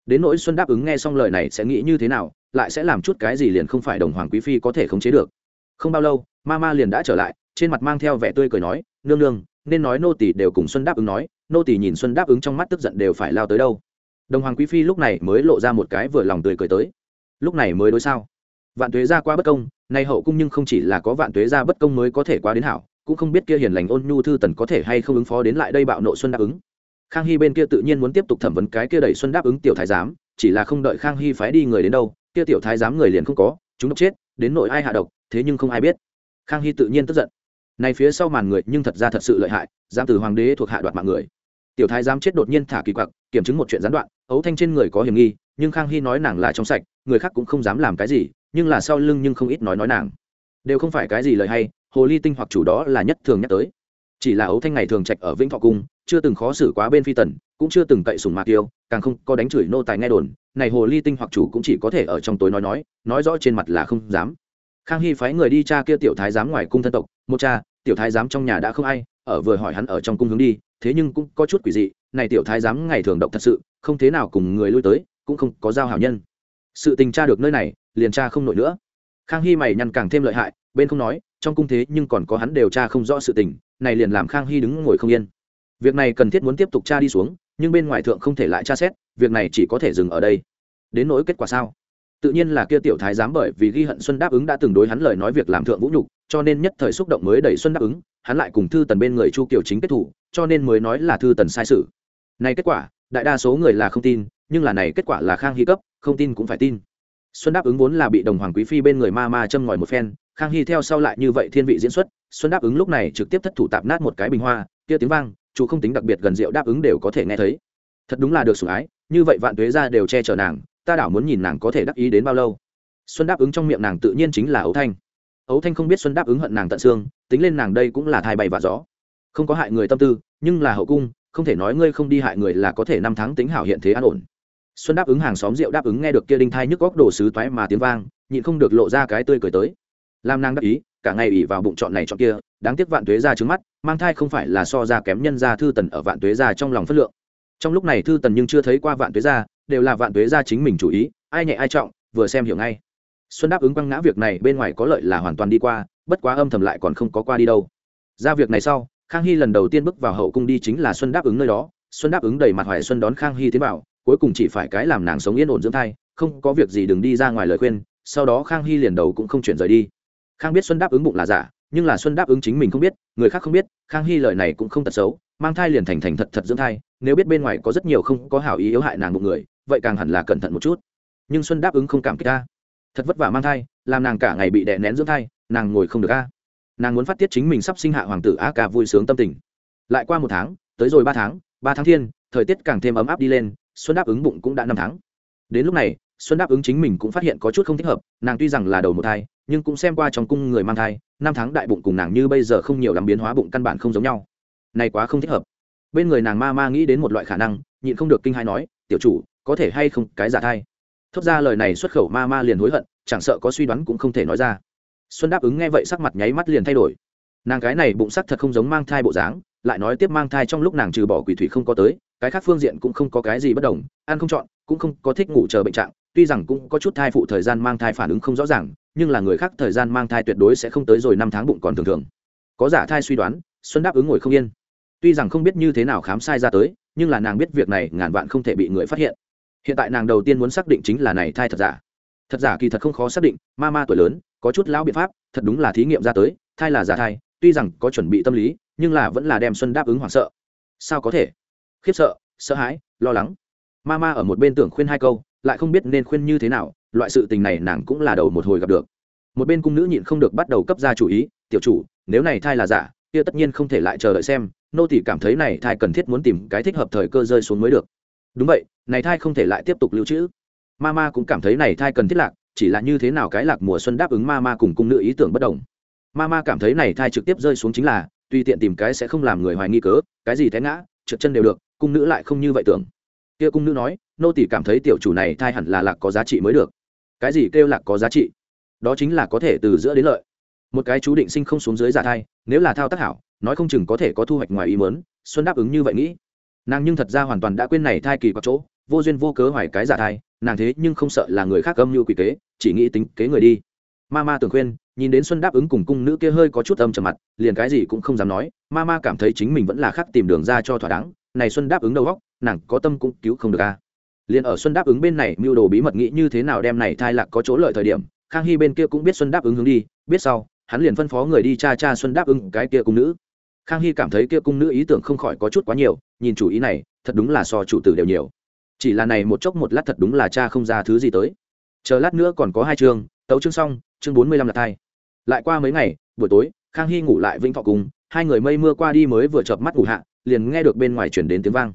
Đến nỗi xuân đáp ứng nghe xong lời này sẽ nghĩ như thế nào, lại sẽ làm chút cái gì liền không phải đồng hoàng quý phi có thể khống chế được. Không bao lâu ma ma liền đã trở lại, trên mặt mang theo vẻ tươi cười nói, nương nương, nên nói nô tỷ đều cùng xuân đáp ứng nói, nô tỷ nhìn xuân đáp ứng trong mắt tức giận đều phải lao tới đâu. Đồng hoàng quý phi lúc này mới lộ ra một cái vừa lòng tươi cười tới. Lúc này mới đối sao? Vạn tuế ra qua bất công, nay hậu cung nhưng không chỉ là có vạn tuế ra bất công mới có thể qua đến hảo cũng không biết kia hiền lành ôn nhu thư tần có thể hay không ứng phó đến lại đây bạo nộ xuân đáp ứng. Khang hy bên kia tự nhiên muốn tiếp tục thẩm vấn cái kia đẩy xuân đáp ứng tiểu thái giám, chỉ là không đợi khang hy phái đi người đến đâu, kia tiểu thái giám người liền không có, chúng độc chết, đến nội ai hạ độc, thế nhưng không ai biết. Khang hy tự nhiên tức giận. Này phía sau màn người nhưng thật ra thật sự lợi hại giam từ hoàng đế thuộc hạ đoạt mạng người. Tiểu thái giám chết đột nhiên thả kỳ quặc, kiểm chứng một chuyện gián đoạn, ấu thanh trên người có hiểm nghi, nhưng khang hy nói nàng là trong sạch, người khác cũng không dám làm cái gì, nhưng là sau lưng nhưng không ít nói nói nàng. Đều không phải cái gì lời hay hồ ly tinh hoặc chủ đó là nhất thường nhắc tới. Chỉ là ấu thanh ngày thường trạch ở vĩnh thọ cung, chưa từng khó xử quá bên phi tần, cũng chưa từng cậy sùng mạc tiêu càng không có đánh chửi nô tài nghe đồn, này hồ ly tinh hoặc chủ cũng chỉ có thể ở trong tối nói nói nói rõ trên mặt là không dám. Khang hy phái người đi cha kia tiểu thái giám ngoài cung thân tộc, một cha, tiểu thái giám trong nhà đã không ai, ở vừa hỏi hắn ở trong cung hướng đi, thế nhưng cũng có chút quỷ dị, này tiểu thái giám ngày thường động thật sự, không thế nào cùng người lui tới, cũng không có giao hảo nhân. Sự tình tra được nơi này, liền tra không nổi nữa. Khang hy mày nhăn càng thêm lợi hại, bên không nói trong cung thế nhưng còn có hắn điều tra không rõ sự tình, này liền làm khang hy đứng ngồi không yên. Việc này cần thiết muốn tiếp tục tra đi xuống, nhưng bên ngoài thượng không thể lại tra xét, việc này chỉ có thể dừng ở đây. Đến nỗi kết quả sao? Tự nhiên là kia tiểu thái giám bởi vì ghi hận xuân đáp ứng đã từng đối hắn lời nói việc làm thượng vũ nhục, cho nên nhất thời xúc động mới đẩy xuân đáp ứng, hắn lại cùng thư tần bên người chu kiều chính kết thủ, cho nên mới nói là thư tần sai sự. Này kết quả, đại đa số người là không tin, nhưng là này kết quả là khang hy cấp, không tin cũng phải tin. Xuân đáp ứng vốn là bị đồng hoàng quý phi bên người ma ma châm ngòi một phen khang hy theo sau lại như vậy thiên vị diễn xuất, xuân đáp ứng lúc này trực tiếp thất thủ tạp nát một cái bình hoa, kia tiếng vang, chú không tính đặc biệt gần rượu đáp ứng đều có thể nghe thấy. Thật đúng là được sủng ái, như vậy vạn tuế ra đều che chở nàng, ta đảo muốn nhìn nàng có thể đắc ý đến bao lâu. Xuân đáp ứng trong miệng nàng tự nhiên chính là ấu thanh. Ấu thanh không biết xuân đáp ứng hận nàng tận xương, tính lên nàng đây cũng là thai bay và gió. Không có hại người tâm tư, nhưng là hậu cung, không thể nói ngươi không đi hại người là có thể năm tháng tính hảo hiện thế an ổn. Xuân đáp ứng hàng xóm rượu đáp ứng nghe được kia đinh thai nhức góc đồ sứ toái mà tiếng vang, nhịn không được lộ ra cái tươi cười tới làm nàng đắc ý, cả ngày ỉ vào bụng chọn này chọn kia, đáng tiếc vạn tuế ra trứng mắt, mang thai không phải là so ra kém nhân ra thư tần ở vạn tuế ra trong lòng phất lượng. Trong lúc này thư tần nhưng chưa thấy qua vạn tuế ra đều là vạn tuế ra chính mình chủ ý, ai nhẹ ai trọng, vừa xem hiểu ngay. Xuân đáp ứng quăng ngã việc này bên ngoài có lợi là hoàn toàn đi qua, bất quá âm thầm lại còn không có qua đi đâu. Ra việc này sau, khang hy lần đầu tiên bước vào hậu cung đi chính là xuân đáp ứng nơi đó, xuân đáp ứng đầy mặt hoài xuân đón khang hy tiến vào, cuối cùng chỉ phải cái làm nàng sống yên ổn dưỡng thai, không có việc gì đừng đi ra ngoài lời khuyên, sau đó khang hy liền đầu cũng không chuyển rời đi khang biết xuân đáp ứng bụng là giả, nhưng là xuân đáp ứng chính mình không biết, người khác không biết, khang hy lời này cũng không tật xấu, mang thai liền thành thành thật thật dưỡng thai, nếu biết bên ngoài có rất nhiều không có hảo ý yếu hại nàng một người, vậy càng hẳn là cẩn thận một chút. Nhưng xuân đáp ứng không cảm kích ta. Thật vất vả mang thai, làm nàng cả ngày bị đè nén dưỡng thai, nàng ngồi không được a. Nàng muốn phát tiết chính mình sắp sinh hạ hoàng tử a ca vui sướng tâm tình. Lại qua một tháng, tới rồi ba tháng ba tháng thiên, thời tiết càng thêm ấm áp đi lên, xuân đáp ứng bụng cũng đã năm tháng. Đến lúc này, xuân đáp ứng chính mình cũng phát hiện có chút không thích hợp, nàng tuy rằng là đầu một thai nhưng cũng xem qua trong cung người mang thai, năm tháng đại bụng cùng nàng như bây giờ không nhiều lắm biến hóa bụng căn bản không giống nhau. Này quá không thích hợp. Bên người nàng ma ma nghĩ đến một loại khả năng, nhịn không được kinh hai nói, tiểu chủ, có thể hay không, cái giả thai? Thốt ra lời này xuất khẩu ma ma liền hối hận, chẳng sợ có suy đoán cũng không thể nói ra. Xuân đáp ứng nghe vậy sắc mặt nháy mắt liền thay đổi. Nàng cái này bụng sắc thật không giống mang thai bộ dáng, lại nói tiếp mang thai trong lúc nàng trừ bỏ quỷ thủy không có tới, cái khác phương diện cũng không có cái gì bất đồng, ăn không chọn, cũng không có thích ngủ chờ bệnh trạng, tuy rằng cũng có chút thai phụ thời gian mang thai phản ứng không rõ ràng nhưng là người khác thời gian mang thai tuyệt đối sẽ không tới rồi năm tháng bụng còn thường thường. Có giả thai suy đoán, xuân đáp ứng ngồi không yên. Tuy rằng không biết như thế nào khám sai ra tới, nhưng là nàng biết việc này ngàn vạn không thể bị người phát hiện. Hiện tại nàng đầu tiên muốn xác định chính là này thai thật giả. Thật giả kỳ thật không khó xác định, ma ma tuổi lớn, có chút lão biện pháp, thật đúng là thí nghiệm ra tới, thai là giả thai, tuy rằng có chuẩn bị tâm lý, nhưng là vẫn là đem xuân đáp ứng hoảng sợ. Sao có thể? Khiếp sợ sợ hãi, lo lắng. Ma ma ở một bên tưởng khuyên hai câu, lại không biết nên khuyên như thế nào loại sự tình này nàng cũng là đầu một hồi gặp được. Một bên cung nữ nhịn không được bắt đầu cấp ra chủ ý, tiểu chủ, nếu này thai là giả, kia tất nhiên không thể lại chờ đợi xem, nô tỷ cảm thấy này thai cần thiết muốn tìm cái thích hợp thời cơ rơi xuống mới được. Đúng vậy, này thai không thể lại tiếp tục lưu trữ. Ma ma cũng cảm thấy này thai cần thiết lạc, chỉ là như thế nào cái lạc mùa xuân đáp ứng ma ma cùng cung nữ ý tưởng bất đồng. Ma ma cảm thấy này thai trực tiếp rơi xuống chính là, tùy tiện tìm cái sẽ không làm người hoài nghi cớ, cái gì té ngã, trượt chân đều được, cung nữ lại không như vậy tưởng. Kia cung nữ nói, nô tỷ cảm thấy tiểu chủ này thai hẳn là lạc có giá trị mới được cái gì kêu lạc có giá trị? Đó chính là có thể từ giữa đến lợi. Một cái chú định sinh không xuống dưới giả thai, nếu là thao tác hảo, nói không chừng có thể có thu hoạch ngoài ý mớn xuân đáp ứng như vậy nghĩ. Nàng nhưng thật ra hoàn toàn đã quên này thai kỳ có chỗ, vô duyên vô cớ hoài cái giả thai, nàng thế nhưng không sợ là người khác âm như quỷ kế, chỉ nghĩ tính kế người đi. Ma ma tưởng khuyên, nhìn đến xuân đáp ứng cùng cung nữ kia hơi có chút âm trầm mặt, liền cái gì cũng không dám nói, ma ma cảm thấy chính mình vẫn là khác tìm đường ra cho thỏa đáng, này xuân đáp ứng đầu góc nàng có tâm cũng cứu không được a liền ở xuân đáp ứng bên này mưu đồ bí mật nghĩ như thế nào đem này thai lạc có chỗ lợi thời điểm, khang hy bên kia cũng biết xuân đáp ứng hướng đi, biết sau, hắn liền phân phó người đi cha cha xuân đáp ứng cái kia cung nữ. Khang hy cảm thấy kia cung nữ ý tưởng không khỏi có chút quá nhiều, nhìn chủ ý này, thật đúng là so chủ tử đều nhiều. Chỉ là này một chốc một lát thật đúng là cha không ra thứ gì tới. Chờ lát nữa còn có hai chương, tấu chương xong, chương bốn mươi lăm là thai. Lại qua mấy ngày, buổi tối, khang hy ngủ lại vĩnh thọ cùng hai người mây mưa qua đi mới vừa chợp mắt ngủ hạ, liền nghe được bên ngoài chuyển đến tiếng vang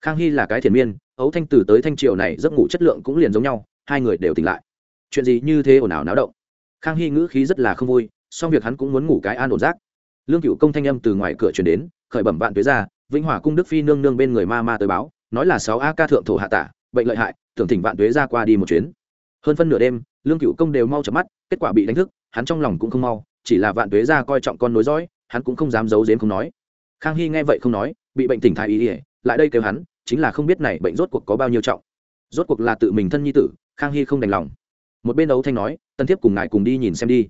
khang hy là cái thiền miên, ấu thanh từ tới thanh triều này giấc ngủ chất lượng cũng liền giống nhau, hai người đều tỉnh lại. Chuyện gì như thế ồn ào náo động? Khang hy ngữ khí rất là không vui song việc hắn cũng muốn ngủ cái an ổn rác. Lương cựu công thanh âm từ ngoài cửa chuyển đến, khởi bẩm vạn tuế ra vĩnh hòa cung đức phi nương nương bên người ma ma tới báo, nói là sáu a ca thượng thổ hạ tả, bệnh lợi hại, tưởng thỉnh vạn tuế ra qua đi một chuyến. Hơn phân nửa đêm, lương cựu công đều mau chợp mắt, kết quả bị đánh thức, hắn trong lòng cũng không mau, chỉ là vạn tuế ra coi trọng con nối dõi, hắn cũng không dám giấu giếm không nói. Khang hy nghe vậy không nói, bị bệnh tỉnh thái ý ỉa lại đây kêu hắn, chính là không biết này bệnh rốt cuộc có bao nhiêu trọng. Rốt cuộc là tự mình thân nhi tử, khang hy không đành lòng. Một bên ấu thanh nói tân thiếp cùng ngài cùng đi nhìn xem đi.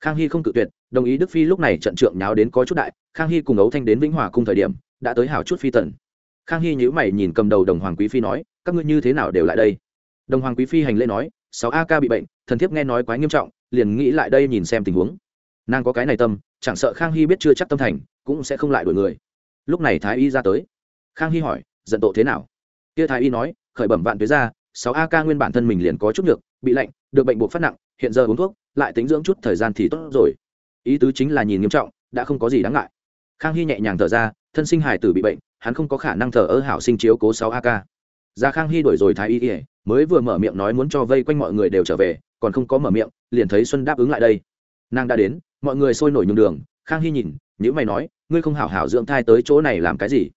Khang hy không cự tuyệt, đồng ý đức phi lúc này trận trượng nháo đến có chút đại, khang hy cùng ấu thanh đến vĩnh hòa cùng thời điểm, đã tới hảo chút phi tần. Khang hy nhữ mày nhìn cầm đầu đồng hoàng quý phi nói, các ngươi như thế nào đều lại đây? Đồng hoàng quý phi hành lễ nói, sáu a ca bị bệnh thần thiếp nghe nói quá nghiêm trọng, liền nghĩ lại đây nhìn xem tình huống. Nàng có cái này tâm, chẳng sợ khang hy biết chưa chắc tâm thành, cũng sẽ không lại đổi người. Lúc này thái y ra tới khang hy hỏi, giận tội thế nào? Kia thái y nói, khởi bẩm vạn tuế ra sáu a ca nguyên bản thân mình liền có chút được bị lạnh, được bệnh buộc phát nặng, hiện giờ uống thuốc, lại tính dưỡng chút thời gian thì tốt rồi. Ý tứ chính là nhìn nghiêm trọng, đã không có gì đáng ngại. Khang hy nhẹ nhàng thở ra, thân sinh hải tử bị bệnh, hắn không có khả năng thở ơ hảo sinh chiếu cố sáu a ca. Ra khang hy đổi rồi thái y ỉa mới vừa mở miệng nói muốn cho vây quanh mọi người đều trở về, còn không có mở miệng, liền thấy xuân đáp ứng lại đây. Nàng đã đến, mọi người sôi nổi nhường đường, khang hy nhìn những mày nói, ngươi không hảo hảo dưỡng thai tới chỗ này làm cái gì?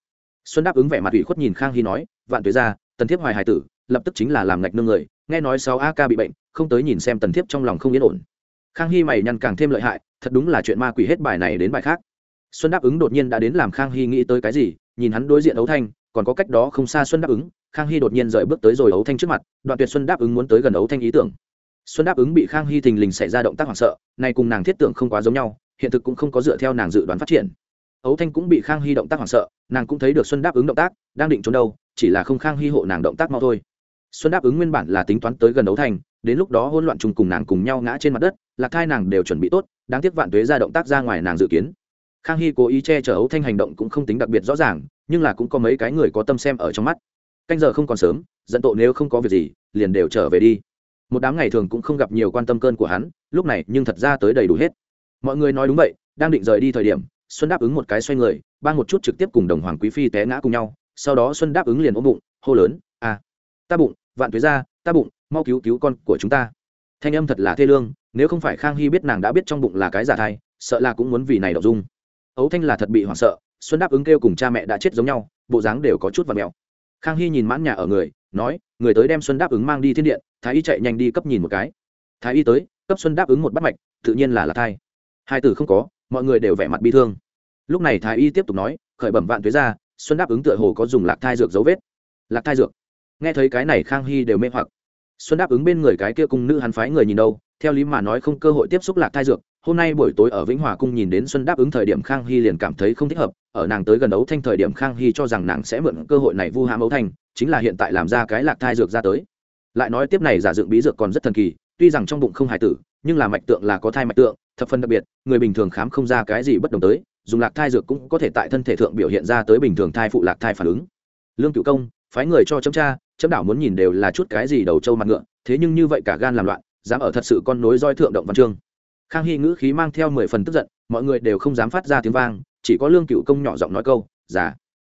Xuân đáp ứng vẻ mặt ủy khuất nhìn khang hy nói, vạn tuế ra tần thiếp hoài hải tử, lập tức chính là làm ngạch nương người, nghe nói sáu a ca bị bệnh, không tới nhìn xem tần thiếp trong lòng không yên ổn. Khang hy mày nhăn càng thêm lợi hại, thật đúng là chuyện ma quỷ hết bài này đến bài khác. Xuân đáp ứng đột nhiên đã đến làm khang hy nghĩ tới cái gì, nhìn hắn đối diện ấu thanh, còn có cách đó không xa xuân đáp ứng, khang hy đột nhiên rời bước tới rồi ấu thanh trước mặt, đoạn tuyệt xuân đáp ứng muốn tới gần ấu thanh ý tưởng. Xuân đáp ứng bị khang hy thình lình xảy ra động tác hoảng sợ nay cùng nàng thiết tưởng không quá giống nhau, hiện thực cũng không có dựa theo nàng dự đoán phát triển. Ấu thanh cũng bị khang hy động tác hoảng sợ nàng cũng thấy được xuân đáp ứng động tác, đang định trốn đâu, chỉ là không khang hy hộ nàng động tác mau thôi. Xuân đáp ứng nguyên bản là tính toán tới gần đấu thanh đến lúc đó hỗn loạn chung cùng nàng cùng nhau ngã trên mặt đất, lạc thai nàng đều chuẩn bị tốt, đáng tiếc vạn tuế ra động tác ra ngoài nàng dự kiến. Khang hy cố ý che chở ấu thanh hành động cũng không tính đặc biệt rõ ràng, nhưng là cũng có mấy cái người có tâm xem ở trong mắt. Canh giờ không còn sớm, dẫn tội nếu không có việc gì, liền đều trở về đi. Một đám ngày thường cũng không gặp nhiều quan tâm cơn của hắn, lúc này nhưng thật ra tới đầy đủ hết. Mọi người nói đúng vậy, đang định rời đi thời điểm, xuân đáp ứng một cái xoay người ban một chút trực tiếp cùng đồng hoàng quý phi té ngã cùng nhau, sau đó xuân đáp ứng liền ôm bụng, hô lớn à ta bụng, vạn thuế ra ta bụng, mau cứu cứu con của chúng ta. Thanh âm thật là thê lương, nếu không phải khang hy biết nàng đã biết trong bụng là cái giả thai, sợ là cũng muốn vì này đọc dung. Ấu thanh là thật bị hoảng sợ, xuân đáp ứng kêu cùng cha mẹ đã chết giống nhau, bộ dáng đều có chút và mèo khang hy nhìn mãn nhà ở người, nói, người tới đem xuân đáp ứng mang đi thiên điện, thái y chạy nhanh đi cấp nhìn một cái. Thái y tới, cấp xuân đáp ứng một bắt mạch, tự nhiên là là thai. Hai từ không có, mọi người đều vẻ mặt bi thương lúc này thái y tiếp tục nói, khởi bẩm vạn tuế ra xuân đáp ứng tựa hồ có dùng lạc thai dược dấu vết. Lạc thai dược? Nghe thấy cái này khang hy đều mê hoặc. Xuân đáp ứng bên người cái kia cung nữ hắn phái người nhìn đâu, theo lý mà nói không cơ hội tiếp xúc lạc thai dược. Hôm nay buổi tối ở vĩnh hòa cung nhìn đến xuân đáp ứng thời điểm khang hy liền cảm thấy không thích hợp, ở nàng tới gần ấu thanh thời điểm khang hy cho rằng nàng sẽ mượn cơ hội này vu hãm ấu thanh, chính là hiện tại làm ra cái lạc thai dược ra tới. Lại nói tiếp này giả dựng bí dược còn rất thần kỳ, tuy rằng trong bụng không hài tử, nhưng là mạch tượng là có thai mạch tượng, thập phần đặc biệt, người bình thường khám không ra cái gì bất đồng tới dùng lạc thai dược cũng có thể tại thân thể thượng biểu hiện ra tới bình thường thai phụ lạc thai phản ứng. Lương cựu công, phái người cho chấm cha chấm đảo muốn nhìn đều là chút cái gì đầu trâu mặt ngựa, thế nhưng như vậy cả gan làm loạn, dám ở thật sự con nối roi thượng động văn chương. Khang hy ngữ khí mang theo mười phần tức giận, mọi người đều không dám phát ra tiếng vang, chỉ có lương cựu công nhỏ giọng nói câu giả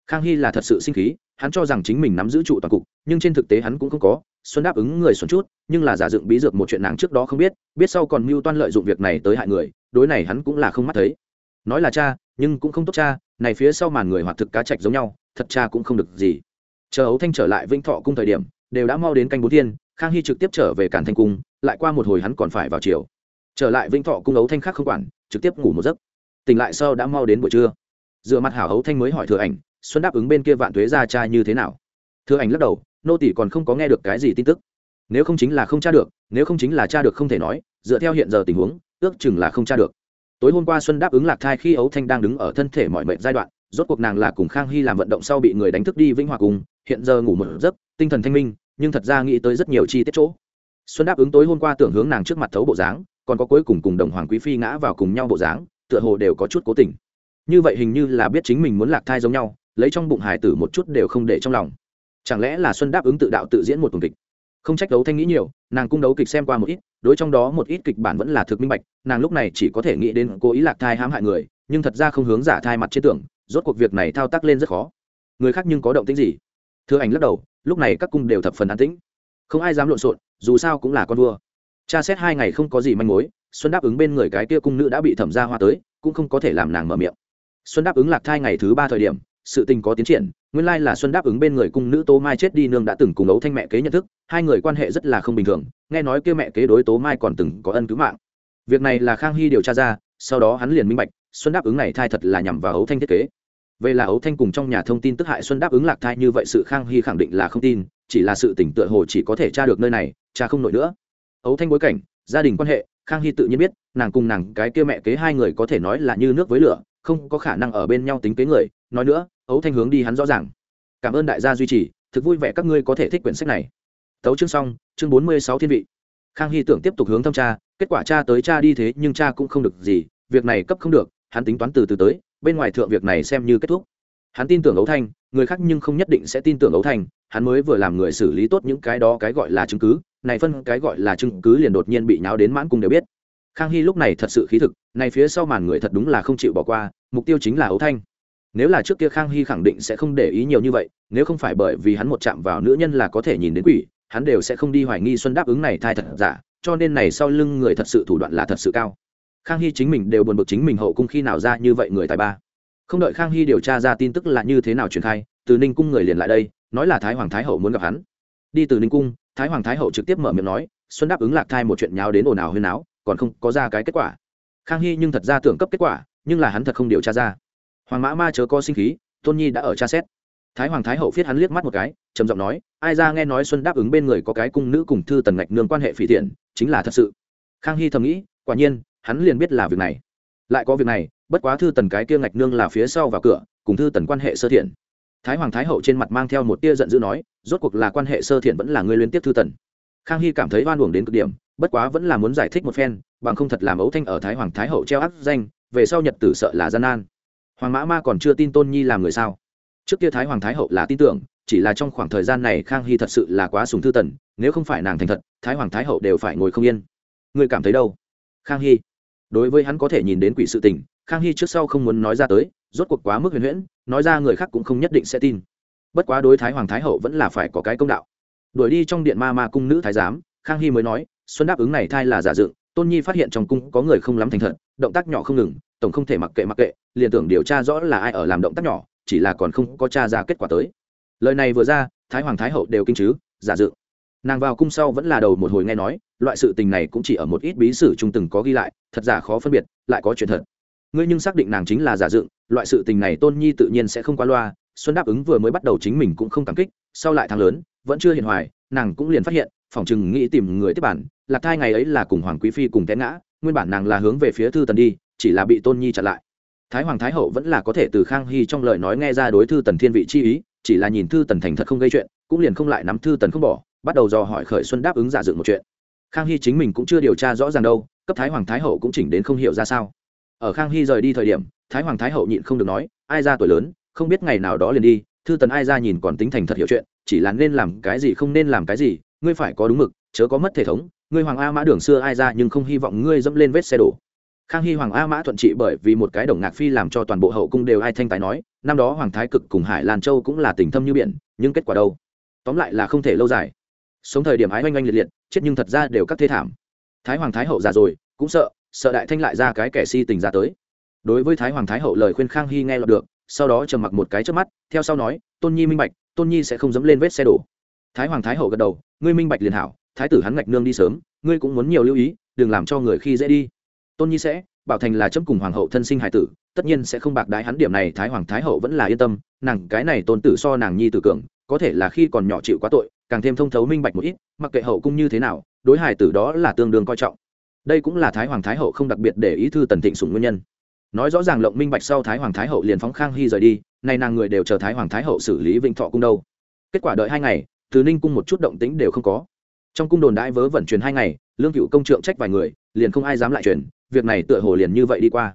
khang hy là thật sự sinh khí, hắn cho rằng chính mình nắm giữ trụ toàn cục, nhưng trên thực tế hắn cũng không có, xuân đáp ứng người xuân chút, nhưng là giả dựng bí dược một chuyện nàng trước đó không biết biết sau còn mưu toan lợi dụng việc này tới hại người, đối này hắn cũng là không mắt thấy nói là cha, nhưng cũng không tốt cha, này phía sau màn người hoạt thực cá trạch giống nhau, thật cha cũng không được gì. Chờ ấu thanh trở lại vĩnh thọ cung thời điểm, đều đã mau đến canh bốn thiên, khang hy trực tiếp trở về cản thanh cung, lại qua một hồi hắn còn phải vào chiều trở lại vĩnh thọ cung ấu thanh khác không quản, trực tiếp ngủ một giấc. Tỉnh lại sau đã mau đến buổi trưa. Dựa mặt hảo ấu thanh mới hỏi thừa ảnh, xuân đáp ứng bên kia vạn thuế ra cha như thế nào? Thừa ảnh lắc đầu, nô tỷ còn không có nghe được cái gì tin tức. Nếu không chính là không tra được, nếu không chính là tra được không thể nói, dựa theo hiện giờ tình huống, ước chừng là không tra được tối hôm qua xuân đáp ứng lạc thai khi ấu thanh đang đứng ở thân thể mọi mệnh giai đoạn, rốt cuộc nàng là cùng khang hy làm vận động sau bị người đánh thức đi vĩnh hòa cùng, hiện giờ ngủ một giấc, tinh thần thanh minh, nhưng thật ra nghĩ tới rất nhiều chi tiết chỗ. Xuân đáp ứng tối hôm qua tưởng hướng nàng trước mặt thấu bộ dáng, còn có cuối cùng cùng đồng hoàng quý phi ngã vào cùng nhau bộ dáng, tựa hồ đều có chút cố tình. Như vậy hình như là biết chính mình muốn lạc thai giống nhau, lấy trong bụng hải tử một chút đều không để trong lòng. Chẳng lẽ là xuân đáp ứng tự đạo tự diễn một tuần kịch? Không trách đấu thanh nghĩ nhiều, nàng cung đấu kịch xem qua một ít, đối trong đó một ít kịch bản vẫn là thực minh bạch, nàng lúc này chỉ có thể nghĩ đến cố ý lạc thai hãm hại người, nhưng thật ra không hướng giả thai mặt trên tưởng, rốt cuộc việc này thao tác lên rất khó. Người khác nhưng có động tính gì? Thưa ảnh lắc đầu, lúc này các cung đều thập phần an tĩnh. Không ai dám lộn xộn, dù sao cũng là con vua. Cha xét hai ngày không có gì manh mối, xuân đáp ứng bên người cái kia cung nữ đã bị thẩm ra hoa tới, cũng không có thể làm nàng mở miệng. Xuân đáp ứng lạc thai ngày thứ ba thời điểm, sự tình có tiến triển nguyên lai là xuân đáp ứng bên người cung nữ tố mai chết đi, nương đã từng cùng ấu thanh mẹ kế nhận thức, hai người quan hệ rất là không bình thường, nghe nói kêu mẹ kế đối tố mai còn từng có ân cứu mạng. Việc này là khang hy điều tra ra, sau đó hắn liền minh bạch, xuân đáp ứng này thai thật là nhằm vào ấu thanh thiết kế. Về là ấu thanh cùng trong nhà thông tin tức hại xuân đáp ứng lạc thai, như vậy sự khang hy khẳng định là không tin, chỉ là sự tỉnh tựa hồ chỉ có thể tra được nơi này cha không nổi nữa. Ấu thanh bối cảnh, gia đình quan hệ, khang hy tự nhiên biết, nàng cùng nàng cái kia mẹ kế hai người có thể nói là như nước với lửa không có khả năng ở bên nhau tính kế người, nói nữa, ấu thanh hướng đi hắn rõ ràng. Cảm ơn đại gia duy trì, thực vui vẻ các ngươi có thể thích quyển sách này. Tấu chương xong, chương bốn mươi sáu thiên vị. Khang hy tưởng tiếp tục hướng thâm tra, kết quả cha tới cha đi thế nhưng cha cũng không được gì, việc này cấp không được, hắn tính toán từ từ tới, bên ngoài thượng việc này xem như kết thúc. Hắn tin tưởng ấu thanh, người khác nhưng không nhất định sẽ tin tưởng ấu thanh, hắn mới vừa làm người xử lý tốt những cái đó cái gọi là chứng cứ, này phân cái gọi là chứng cứ liền đột nhiên bị nháo đến mãn cung đều biết. Khang hy lúc này thật sự khí thực này phía sau màn người thật đúng là không chịu bỏ qua, mục tiêu chính là ấu thanh. Nếu là trước kia khang hy khẳng định sẽ không để ý nhiều như vậy, nếu không phải bởi vì hắn một chạm vào nữ nhân là có thể nhìn đến quỷ, hắn đều sẽ không đi hoài nghi xuân đáp ứng này thai thật giả, cho nên này sau lưng người thật sự thủ đoạn là thật sự cao. Khang hy chính mình đều buồn bực chính mình hậu cung khi nào ra như vậy người tài ba. Không đợi khang hy điều tra ra tin tức là như thế nào truyền khai, từ ninh cung người liền lại đây, nói là thái hoàng thái hậu muốn gặp hắn. Đi từ ninh cung, thái hoàng thái hậu trực tiếp mở miệng nói, xuân đáp ứng lạc thai một chuyện nháo đến ồn ào huyên náo, còn không có ra cái kết quả khang hy nhưng thật ra tưởng cấp kết quả, nhưng là hắn thật không điều tra ra. Hoàng mã ma chớ có sinh khí, tôn nhi đã ở tra xét. Thái hoàng thái hậu viết hắn liếc mắt một cái, trầm giọng nói, ai ra nghe nói xuân đáp ứng bên người có cái cung nữ cùng thư tần ngạch nương quan hệ phỉ thiện, chính là thật sự. Khang hy thầm nghĩ, quả nhiên, hắn liền biết là việc này. Lại có việc này, bất quá thư tần cái kia ngạch nương là phía sau vào cửa, cùng thư tần quan hệ sơ thiện. Thái hoàng thái hậu trên mặt mang theo một tia giận dữ nói, rốt cuộc là quan hệ sơ thiện vẫn là người liên tiếp thư tần. Khang hy cảm thấy oan uổng đến cực điểm, bất quá vẫn là muốn giải thích một phen bằng không thật làm ấu thanh ở thái hoàng thái hậu treo áp danh, về sau nhật tử sợ là gian nan. Hoàng mã ma còn chưa tin tôn nhi làm người sao? Trước kia thái hoàng thái hậu là tin tưởng, chỉ là trong khoảng thời gian này khang hy thật sự là quá sùng thư tần, nếu không phải nàng thành thật, thái hoàng thái hậu đều phải ngồi không yên. Ngươi cảm thấy đâu? Khang hy. Đối với hắn có thể nhìn đến quỷ sự tình, khang hy trước sau không muốn nói ra tới, rốt cuộc quá mức huyền huyễn, nói ra người khác cũng không nhất định sẽ tin. Bất quá đối thái hoàng thái hậu vẫn là phải có cái công đạo. Đuổi đi trong điện ma ma cung nữ thái giám, khang hy mới nói, xuân đáp ứng này thai là giả dựng tôn nhi phát hiện trong cung có người không lắm thành thật, động tác nhỏ không ngừng, tổng không thể mặc kệ mặc kệ, liền tưởng điều tra rõ là ai ở làm động tác nhỏ, chỉ là còn không có t r a ra kết quả tới. Lời này vừa ra, thái hoàng thái hậu đều kinh chứ, giả dự nàng vào cung sau vẫn là đầu một hồi nghe nói, loại sự tình này cũng chỉ ở một ít bí sử trung từng có ghi lại, thật giả khó phân biệt, lại có chuyện thật. Ngươi nhưng xác định nàng chính là giả dựng, loại sự tình này tôn nhi tự nhiên sẽ không qua loa, xuân đáp ứng vừa mới bắt đầu chính mình cũng không cảm kích, sau lại thắng lớn, vẫn chưa hiền hoài, nàng cũng liền phát hiện phỏng chừng nghĩ tìm người tiếp bản lạc thai ngày ấy là cùng hoàng quý phi cùng té ngã, nguyên bản nàng là hướng về phía thư tần đi, chỉ là bị tôn nhi chặn lại. Thái hoàng thái hậu vẫn là có thể từ khang hy trong lời nói nghe ra đối thư tần thiên vị chi ý, chỉ là nhìn thư tần thành thật không gây chuyện, cũng liền không lại nắm thư tần không bỏ, bắt đầu dò hỏi khởi xuân đáp ứng giả dựng một chuyện. Khang hy chính mình cũng chưa điều tra rõ ràng đâu, cấp thái hoàng thái hậu cũng chỉnh đến không hiểu ra sao. Ở khang hy rời đi thời điểm, thái hoàng thái hậu nhịn không được nói, ai ra tuổi lớn, không biết ngày nào đó liền đi, thư tần ai ra nhìn còn tính thành thật hiểu chuyện, chỉ là nên làm cái gì không nên làm cái gì, ngươi phải có đúng mực, chớ có mất thể thống ngươi hoàng a mã đường xưa ai ra nhưng không hy vọng ngươi dẫm lên vết xe đổ. Khang hy hoàng a mã thuận trị bởi vì một cái đồng ngạc phi làm cho toàn bộ hậu cung đều ai thanh tài nói, năm đó hoàng thái cực cùng hải lan châu cũng là tình thâm như biển, nhưng kết quả đâu? Tóm lại là không thể lâu dài. Sống thời điểm ái oanh oanh liệt liệt, chết nhưng thật ra đều các thê thảm. Thái hoàng thái hậu già rồi, cũng sợ sợ đại thanh lại ra cái kẻ si tình ra tới. Đối với thái hoàng thái hậu lời khuyên khang hy nghe lọt được, sau đó trầm mặc một cái trước mắt, theo sau nói, tôn nhi minh bạch, tôn nhi sẽ không dẫm lên vết xe đổ. Thái hoàng thái hậu gật đầu, ngươi minh bạch liền hảo thái tử hắn ngạch nương đi sớm, ngươi cũng muốn nhiều lưu ý, đừng làm cho người khi dễ đi. Tôn nhi sẽ, bảo thành là chấm cùng hoàng hậu thân sinh hải tử, tất nhiên sẽ không bạc đái hắn điểm này, thái hoàng thái hậu vẫn là yên tâm, nàng cái này tôn tử so nàng nhi tử cường, có thể là khi còn nhỏ chịu quá tội, càng thêm thông thấu minh bạch một ít, mặc kệ hậu cung như thế nào, đối hải tử đó là tương đương coi trọng. Đây cũng là thái hoàng thái hậu không đặc biệt để ý thư tần thịnh sủng nguyên nhân. Nói rõ ràng lộng minh bạch sau thái hoàng thái hậu liền phóng khang hy rời đi, nay nàng người đều chờ thái hoàng thái hậu xử lý vĩnh thọ cung đâu. Kết quả đợi hai ngày, từ ninh cung một chút động tĩnh đều không có trong cung đồn đãi vớ vẩn truyền hai ngày, lương cựu công trượng trách vài người, liền không ai dám lại truyền, việc này tựa hồ liền như vậy đi qua.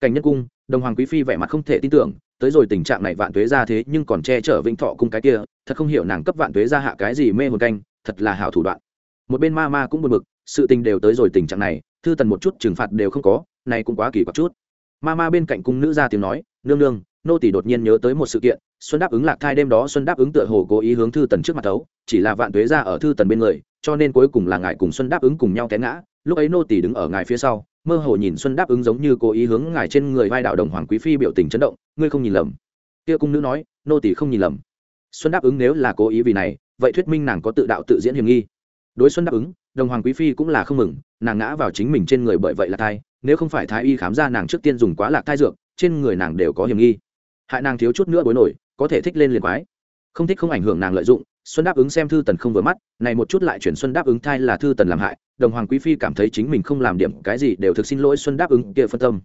Cảnh nhân cung, đồng hoàng quý phi vẻ mặt không thể tin tưởng, tới rồi tình trạng này vạn tuế ra thế nhưng còn che chở vĩnh thọ cung cái kia, thật không hiểu nàng cấp vạn tuế ra hạ cái gì mê một canh, thật là hảo thủ đoạn. Một bên ma ma cũng buồn bực, sự tình đều tới rồi tình trạng này, thư tần một chút trừng phạt đều không có, này cũng quá kỳ quặc chút. Ma ma bên cạnh cung nữ ra tiếng nói, nương nương, nô tỷ đột nhiên nhớ tới một sự kiện, xuân đáp ứng lạc thai đêm đó xuân đáp ứng tựa hồ cố ý hướng thư tần trước mặt tấu chỉ là vạn tuế ra ở thư tần bên người cho nên cuối cùng là ngài cùng xuân đáp ứng cùng nhau té ngã. Lúc ấy nô tỷ đứng ở ngài phía sau, mơ hồ nhìn xuân đáp ứng giống như cố ý hướng ngài trên người vai đạo đồng hoàng quý phi biểu tình chấn động, ngươi không nhìn lầm. Kia cung nữ nói, nô tỷ không nhìn lầm. Xuân đáp ứng nếu là cố ý vì này, vậy thuyết minh nàng có tự đạo tự diễn hiểm nghi. Đối xuân đáp ứng, đồng hoàng quý phi cũng là không mừng, nàng ngã vào chính mình trên người bởi vậy là thai, nếu không phải thái y khám ra nàng trước tiên dùng quá lạc thai dược, trên người nàng đều có hiểm nghi. Hại nàng thiếu chút nữa bối nổi, có thể thích lên liền quái. Không thích không ảnh hưởng nàng lợi dụng xuân đáp ứng xem thư tần không vừa mắt, này một chút lại chuyển xuân đáp ứng thai là thư tần làm hại, đồng hoàng quý phi cảm thấy chính mình không làm điểm cái gì đều thực xin lỗi xuân đáp ứng kia phân tâm.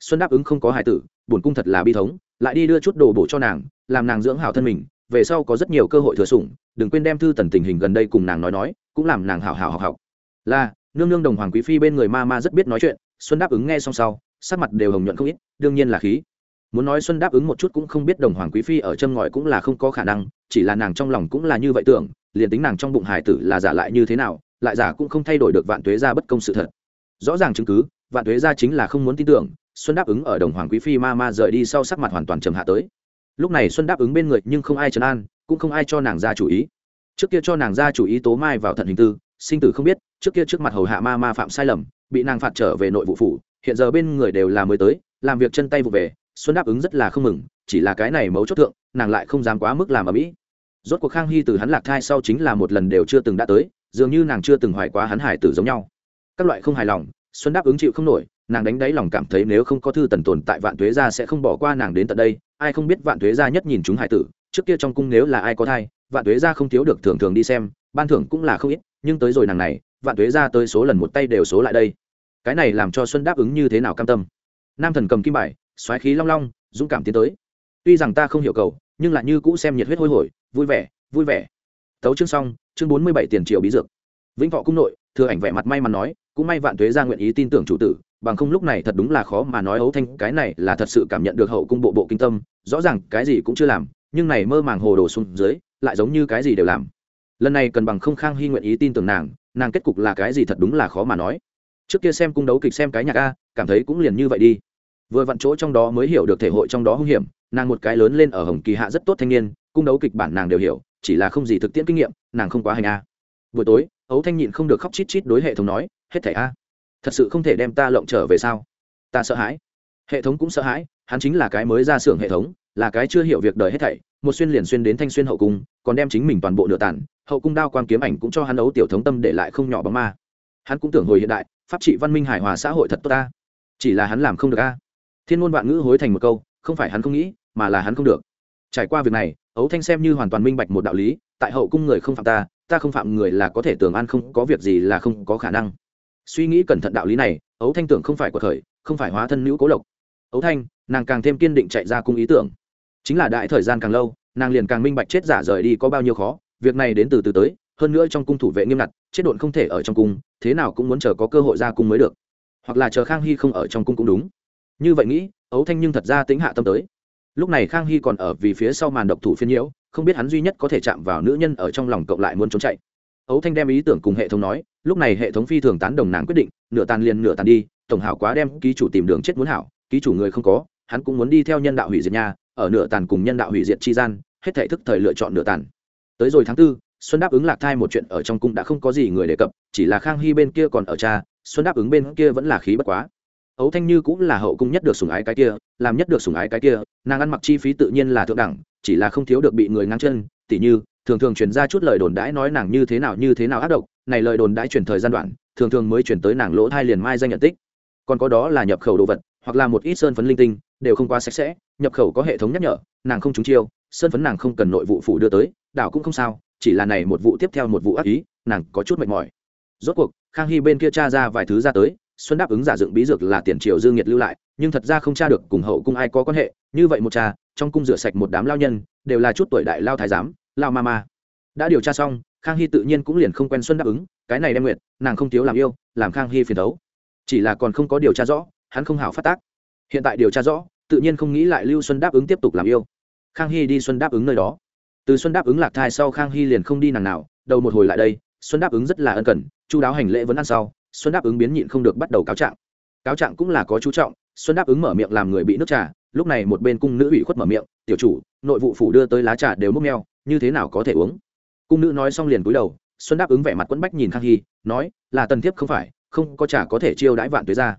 Xuân đáp ứng không có hài tử bổn cung thật là bi thống, lại đi đưa chút đồ bổ cho nàng, làm nàng dưỡng hảo thân mình, về sau có rất nhiều cơ hội thừa sủng, đừng quên đem thư tần tình hình gần đây cùng nàng nói nói, cũng làm nàng hảo hảo học học. Là, nương nương đồng hoàng quý phi bên người ma ma rất biết nói chuyện, xuân đáp ứng nghe xong sau, sắc mặt đều hồng nhuận không ít, đương nhiên là khí muốn nói xuân đáp ứng một chút cũng không biết đồng hoàng quý phi ở châm ngòi cũng là không có khả năng, chỉ là nàng trong lòng cũng là như vậy tưởng, liền tính nàng trong bụng hải tử là giả lại như thế nào, lại giả cũng không thay đổi được vạn tuế ra bất công sự thật. Rõ ràng chứng cứ, vạn tuế ra chính là không muốn tin tưởng, xuân đáp ứng ở đồng hoàng quý phi ma ma rời đi sau sắc mặt hoàn toàn trầm hạ tới. Lúc này xuân đáp ứng bên người nhưng không ai trấn an, cũng không ai cho nàng ra chủ ý. Trước kia cho nàng ra chủ ý tố mai vào thận hình tư, sinh tử không biết, trước kia trước mặt hầu hạ ma ma phạm sai lầm, bị nàng phạt trở về nội vụ phủ, hiện giờ bên người đều là mới tới, làm việc chân tay vụ về xuân đáp ứng rất là không mừng, chỉ là cái này mấu chốt thượng, nàng lại không dám quá mức làm ở mỹ rốt cuộc khang hy từ hắn lạc thai sau chính là một lần đều chưa từng đã tới, dường như nàng chưa từng hoài quá hắn hải tử giống nhau. Các loại không hài lòng, xuân đáp ứng chịu không nổi, nàng đánh đáy lòng cảm thấy nếu không có thư tần tồn tại vạn tuế gia sẽ không bỏ qua nàng đến tận đây, ai không biết vạn tuế gia nhất nhìn chúng hải tử, trước kia trong cung nếu là ai có thai, vạn tuế gia không thiếu được thường thường đi xem, ban thưởng cũng là không ít, nhưng tới rồi nàng này, vạn tuế gia tới số lần một tay đều số lại đây. Cái này làm cho xuân đáp ứng như thế nào cam tâm. Nam thần cầm kim bài xoáy khí long long, dũng cảm tiến tới. Tuy rằng ta không hiểu cầu, nhưng lại như cũ xem nhiệt huyết hôi hổi, vui vẻ vui vẻ. Tấu chương xong, chương bốn mươi bảy tiền triệu bí dược. Vĩnh thọ cung nội, thừa ảnh vẻ mặt may mắn nói, cũng may vạn tuế ra nguyện ý tin tưởng chủ tử, bằng không lúc này thật đúng là khó mà nói ấu thanh, cái này là thật sự cảm nhận được hậu cung bộ bộ kinh tâm, rõ ràng cái gì cũng chưa làm, nhưng này mơ màng hồ đồ xuống dưới, lại giống như cái gì đều làm. Lần này cần bằng không khang hy nguyện ý tin tưởng nàng nàng kết cục là cái gì thật đúng là khó mà nói. Trước kia xem cung đấu kịch xem cái nhạc a, cảm thấy cũng liền như vậy đi vừa vặn chỗ trong đó mới hiểu được thể hội trong đó hung hiểm, nàng một cái lớn lên ở hồng kỳ hạ rất tốt thanh niên, cung đấu kịch bản nàng đều hiểu, chỉ là không gì thực tiễn kinh nghiệm, nàng không quá hành a. Buổi tối ấu thanh nhịn không được khóc chít chít đối hệ thống nói, hết thảy a. Thật sự không thể đem ta lộng trở về sao? Ta sợ hãi. Hệ thống cũng sợ hãi, hắn chính là cái mới ra xưởng hệ thống, là cái chưa hiểu việc đời hết thảy, một xuyên liền xuyên đến thanh xuyên hậu cung, còn đem chính mình toàn bộ nửa tản, hậu cung đao quan kiếm ảnh cũng cho hắn ấu tiểu thống tâm để lại không nhỏ bóng ma. Hắn cũng tưởng hồi hiện đại, pháp trị văn minh hài hòa xã hội thật tốt ta. Chỉ là hắn làm không được a thiên ngôn vạn ngữ hối thành một câu, không phải hắn không nghĩ, mà là hắn không được. Trải qua việc này, ấu thanh xem như hoàn toàn minh bạch một đạo lý, tại hậu cung người không phạm ta ta không phạm người là có thể tưởng an không, có việc gì là không có khả năng. Suy nghĩ cẩn thận đạo lý này, ấu thanh tưởng không phải của thời không phải hóa thân nữ cố lộc. Ấu thanh, nàng càng thêm kiên định chạy ra cung ý tưởng. Chính là đại thời gian càng lâu, nàng liền càng minh bạch chết giả rời đi có bao nhiêu khó, việc này đến từ từ tới, hơn nữa trong cung thủ vệ nghiêm ngặt, chết độn không thể ở trong cung, thế nào cũng muốn chờ có cơ hội ra cung mới được. Hoặc là chờ khang hy không ở trong cung cũng đúng như vậy nghĩ, ấu thanh nhưng thật ra tính hạ tâm tới. Lúc này khang hy còn ở vì phía sau màn độc thủ phiên nhiễu, không biết hắn duy nhất có thể chạm vào nữ nhân ở trong lòng cộng lại muốn trốn chạy. Ấu thanh đem ý tưởng cùng hệ thống nói, lúc này hệ thống phi thường tán đồng nàng quyết định, nửa tàn liền nửa tàn đi, tổng hảo quá đem ký chủ tìm đường chết muốn hảo, ký chủ người không có, hắn cũng muốn đi theo nhân đạo hủy diệt nha ở nửa tàn cùng nhân đạo hủy diệt chi gian, hết thể thức thời lựa chọn nửa tàn. Tới rồi tháng tư, xuân đáp ứng lạc thai một chuyện ở trong cung đã không có gì người đề cập, chỉ là khang hy bên kia còn ở cha, xuân đáp ứng bên kia vẫn là khí bất quá ấu thanh như cũng là hậu cung nhất được sủng ái cái kia, làm nhất được sủng ái cái kia, nàng ăn mặc chi phí tự nhiên là thượng đẳng, chỉ là không thiếu được bị người ngang chân, tỉ như, thường thường truyền ra chút lời đồn đãi nói nàng như thế nào như thế nào ác độc, này lời đồn đãi truyền thời gian đoạn, thường thường mới chuyển tới nàng lỗ thai liền mai danh nhận tích. Còn có đó là nhập khẩu đồ vật, hoặc là một ít sơn phấn linh tinh, đều không quá sạch sẽ, nhập khẩu có hệ thống nhắc nhở, nàng không trúng chiêu, sơn phấn nàng không cần nội vụ phủ đưa tới, đảo cũng không sao, chỉ là này một vụ tiếp theo một vụ ác ý, nàng có chút mệt mỏi. Rốt cuộc, khang hy bên kia tra ra vài thứ ra tới xuân đáp ứng giả dựng bí dược là tiền triều dương nhiệt lưu lại, nhưng thật ra không tra được cùng hậu cung ai có quan hệ, như vậy một cha, trong cung rửa sạch một đám lao nhân, đều là chút tuổi đại lao thái giám, lao ma ma. Đã điều tra xong, khang hy tự nhiên cũng liền không quen xuân đáp ứng, cái này đem nguyện, nàng không thiếu làm yêu, làm khang hy phiền đấu. Chỉ là còn không có điều tra rõ, hắn không hảo phát tác. Hiện tại điều tra rõ, tự nhiên không nghĩ lại lưu xuân đáp ứng tiếp tục làm yêu. Khang hy đi xuân đáp ứng nơi đó. Từ xuân đáp ứng lạc thai sau khang hy liền không đi nàng nào, đầu một hồi lại đây, xuân đáp ứng rất là ân cần, chu đáo hành lễ vẫn ăn sau xuân đáp ứng biến nhịn không được bắt đầu cáo trạng. Cáo trạng cũng là có chú trọng, xuân đáp ứng mở miệng làm người bị nước trà, lúc này một bên cung nữ ủy khuất mở miệng, tiểu chủ, nội vụ phủ đưa tới lá trà đều múc meo, như thế nào có thể uống? Cung nữ nói xong liền cúi đầu, xuân đáp ứng vẻ mặt quẫn bách nhìn khang hy, nói, là tần thiếp không phải, không có trà có thể chiêu đãi vạn tuế ra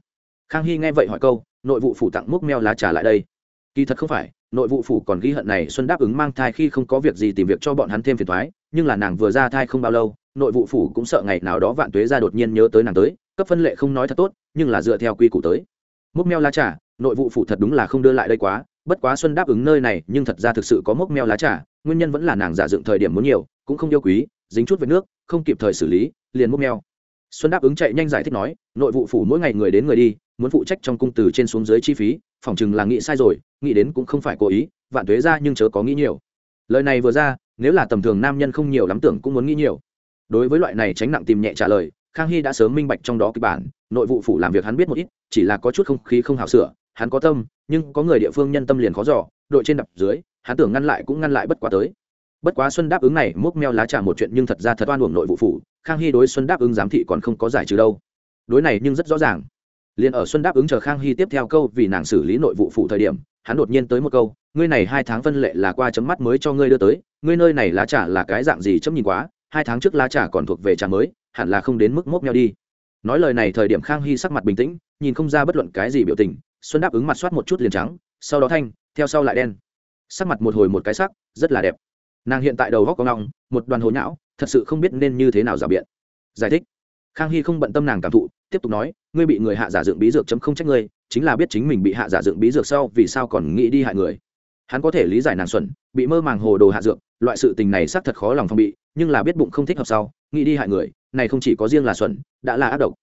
khang hy nghe vậy hỏi câu, nội vụ phủ tặng múc meo lá trà lại đây? Kỳ thật không phải nội vụ phủ còn ghi hận này xuân đáp ứng mang thai khi không có việc gì tìm việc cho bọn hắn thêm phiền thoái, nhưng là nàng vừa ra thai không bao lâu, nội vụ phủ cũng sợ ngày nào đó vạn tuế ra đột nhiên nhớ tới nàng tới, cấp phân lệ không nói thật tốt, nhưng là dựa theo quy củ tới. Múc meo lá trà, nội vụ phủ thật đúng là không đưa lại đây quá, bất quá xuân đáp ứng nơi này, nhưng thật ra thực sự có mốc meo lá trà, nguyên nhân vẫn là nàng giả dựng thời điểm muốn nhiều, cũng không yêu quý, dính chút với nước, không kịp thời xử lý, liền mốc meo. Xuân đáp ứng chạy nhanh giải thích nói, nội vụ phủ mỗi ngày người đến người đi, muốn phụ trách trong cung từ trên xuống dưới chi phí phỏng chừng là nghĩ sai rồi, nghĩ đến cũng không phải cố ý, vạn thuế ra nhưng chớ có nghĩ nhiều. Lời này vừa ra, nếu là tầm thường nam nhân không nhiều lắm tưởng cũng muốn nghĩ nhiều. Đối với loại này tránh nặng tìm nhẹ trả lời, khang hy đã sớm minh bạch trong đó kịch bản, nội vụ phủ làm việc hắn biết một ít, chỉ là có chút không khí không hảo sửa, hắn có tâm, nhưng có người địa phương nhân tâm liền khó giỏ đội trên đập dưới, hắn tưởng ngăn lại cũng ngăn lại bất quá tới. Bất quá xuân đáp ứng này múc meo lá trà một chuyện nhưng thật ra thật oan uổng nội vụ phủ, khang hy đối xuân đáp ứng giám thị còn không có giải trừ đâu. Đối này nhưng rất rõ ràng liền ở xuân đáp ứng chờ khang hy tiếp theo câu vì nàng xử lý nội vụ phủ thời điểm, hắn đột nhiên tới một câu, ngươi này hai tháng phân lệ là qua chấm mắt mới cho ngươi đưa tới, ngươi nơi này lá trà là cái dạng gì chấm nhìn quá, hai tháng trước lá trà còn thuộc về trà mới, hẳn là không đến mức mốc nhau đi. Nói lời này thời điểm khang hy sắc mặt bình tĩnh, nhìn không ra bất luận cái gì biểu tình, xuân đáp ứng mặt soát một chút liền trắng, sau đó thanh, theo sau lại đen. Sắc mặt một hồi một cái sắc, rất là đẹp. Nàng hiện tại đầu góc có ngọng một đoàn hồ nhão, thật sự không biết nên như thế nào giả biện. Giải thích. Khang hy không bận tâm nàng cảm thụ tiếp tục nói, ngươi bị người hạ giả dựng bí dược chấm không trách ngươi, chính là biết chính mình bị hạ giả dựng bí dược sau vì sao còn nghĩ đi hại người. Hắn có thể lý giải nàng xuẩn, bị mơ màng hồ đồ hạ dược, loại sự tình này xác thật khó lòng phong bị, nhưng là biết bụng không thích hợp sau, nghĩ đi hại người, này không chỉ có riêng là xuẩn, đã là ác độc.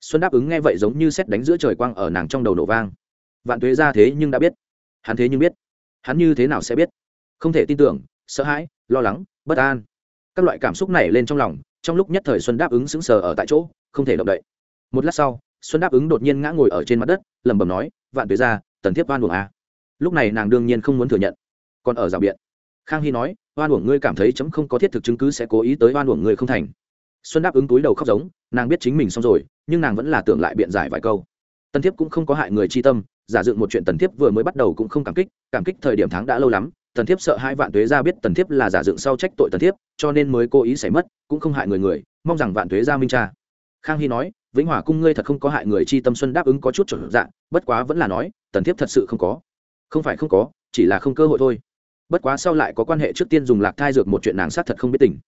Xuân đáp ứng nghe vậy giống như xét đánh giữa trời quang ở nàng trong đầu nổ vang. Vạn tuế ra thế nhưng đã biết. Hắn thế nhưng biết. Hắn như thế nào sẽ biết? Không thể tin tưởng, sợ hãi, lo lắng, bất an. Các loại cảm xúc này lên trong lòng, trong lúc nhất thời xuân đáp ứng sững sờ ở tại chỗ, không thể động đậy một lát sau, xuân đáp ứng đột nhiên ngã ngồi ở trên mặt đất, lẩm bẩm nói, vạn tuế ra tần thiếp oan uổng a. Lúc này nàng đương nhiên không muốn thừa nhận. Còn ở rào biện, khang hy nói, oan uổng ngươi cảm thấy chấm không có thiết thực chứng cứ sẽ cố ý tới oan uổng ngươi không thành. Xuân đáp ứng túi đầu khóc giống, nàng biết chính mình xong rồi, nhưng nàng vẫn là tưởng lại biện giải vài câu. Tần thiếp cũng không có hại người chi tâm, giả dựng một chuyện tần thiếp vừa mới bắt đầu cũng không cảm kích cảm kích thời điểm tháng đã lâu lắm, tần thiếp sợ hai vạn tuế ra biết tần thiếp là giả dựng sau trách tội tần thiếp, cho nên mới cố ý xảy mất, cũng không hại người người, mong rằng vạn tuế ra minh cha khang hy nói vĩnh hòa cung ngươi thật không có hại người chi tâm xuân đáp ứng có chút trở dạng bất quá vẫn là nói, tần thiếp thật sự không có. Không phải không có, chỉ là không cơ hội thôi. Bất quá sau lại có quan hệ trước tiên dùng lạc thai dược một chuyện nàng sát thật không biết tình.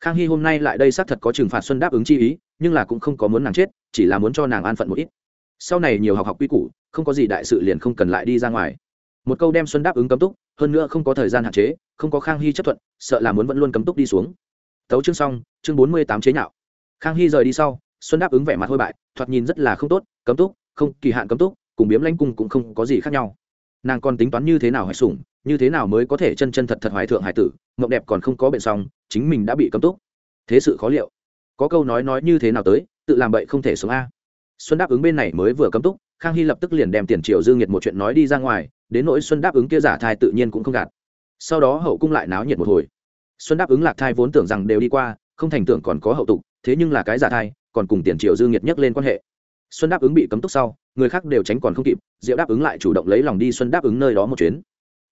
Khang hy hôm nay lại đây sát thật có trừng phạt xuân đáp ứng chi ý, nhưng là cũng không có muốn nàng chết, chỉ là muốn cho nàng an phận một ít. Sau này nhiều học học quy củ, không có gì đại sự liền không cần lại đi ra ngoài. Một câu đem xuân đáp ứng cấm túc, hơn nữa không có thời gian hạn chế, không có khang hy chấp thuận, sợ là muốn vẫn luôn cấm túc đi xuống. Tấu chương xong, chương bốn mươi tám chế nhạo. Khang hy rời đi sau xuân đáp ứng vẻ mặt hôi bại, thoạt nhìn rất là không tốt, cấm túc, không, kỳ hạn cấm túc, cùng biếm lanh cung cũng không có gì khác nhau. Nàng còn tính toán như thế nào hay sủng, như thế nào mới có thể chân chân thật thật hoài thượng hải tử, mộng đẹp còn không có bệnh xong, chính mình đã bị cấm túc. Thế sự khó liệu. Có câu nói nói như thế nào tới, tự làm bậy không thể sống a. Xuân đáp ứng bên này mới vừa cấm túc, khang hy lập tức liền đem tiền triệu dương nhiệt một chuyện nói đi ra ngoài, đến nỗi xuân đáp ứng kia giả thai tự nhiên cũng không gạt. Sau đó hậu cung lại náo nhiệt một hồi. Xuân đáp ứng lạc thai vốn tưởng rằng đều đi qua, không thành tưởng còn có hậu tục, thế nhưng là cái giả thai còn cùng tiền triệu dương nhiệt nhắc lên quan hệ. Xuân đáp ứng bị cấm túc sau, người khác đều tránh còn không kịp, diệu đáp ứng lại chủ động lấy lòng đi xuân đáp ứng nơi đó một chuyến.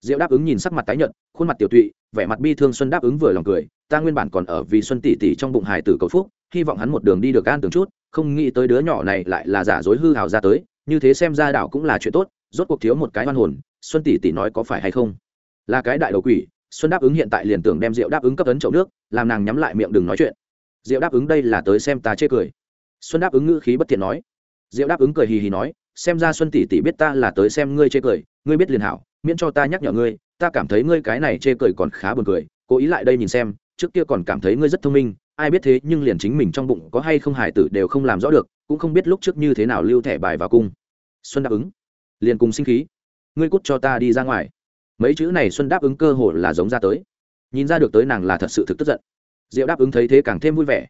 Diệu đáp ứng nhìn sắc mặt tái nhợt, khuôn mặt tiểu tụy, vẻ mặt bi thương xuân đáp ứng vừa lòng cười, ta nguyên bản còn ở vì xuân tỷ tỷ trong bụng hài tử cầu phúc, hy vọng hắn một đường đi được an tưởng chút, không nghĩ tới đứa nhỏ này lại là giả dối hư hào ra tới, như thế xem ra đảo cũng là chuyện tốt, rốt cuộc thiếu một cái hoan hồn, xuân tỷ tỷ nói có phải hay không? Là cái đại đầu quỷ, xuân đáp ứng hiện tại liền tưởng đem rượu đáp ứng cấp ấn chậu nước, làm nàng nhắm lại miệng đừng nói chuyện. Diệu đáp ứng đây là tới xem ta chê cười. Xuân đáp ứng ngữ khí bất thiện nói. Diệu đáp ứng cười hì hì nói, xem ra xuân tỷ tỷ biết ta là tới xem ngươi chê cười, ngươi biết liền hảo, miễn cho ta nhắc nhở ngươi, ta cảm thấy ngươi cái này chê cười còn khá buồn cười, cố ý lại đây nhìn xem, trước kia còn cảm thấy ngươi rất thông minh, ai biết thế nhưng liền chính mình trong bụng có hay không hải tử đều không làm rõ được, cũng không biết lúc trước như thế nào lưu thẻ bài vào cung. Xuân đáp ứng. Liền cùng sinh khí. Ngươi cút cho ta đi ra ngoài. Mấy chữ này xuân đáp ứng cơ hồ là giống ra tới. Nhìn ra được tới nàng là thật sự thực tức giận diệu đáp ứng thấy thế càng thêm vui vẻ.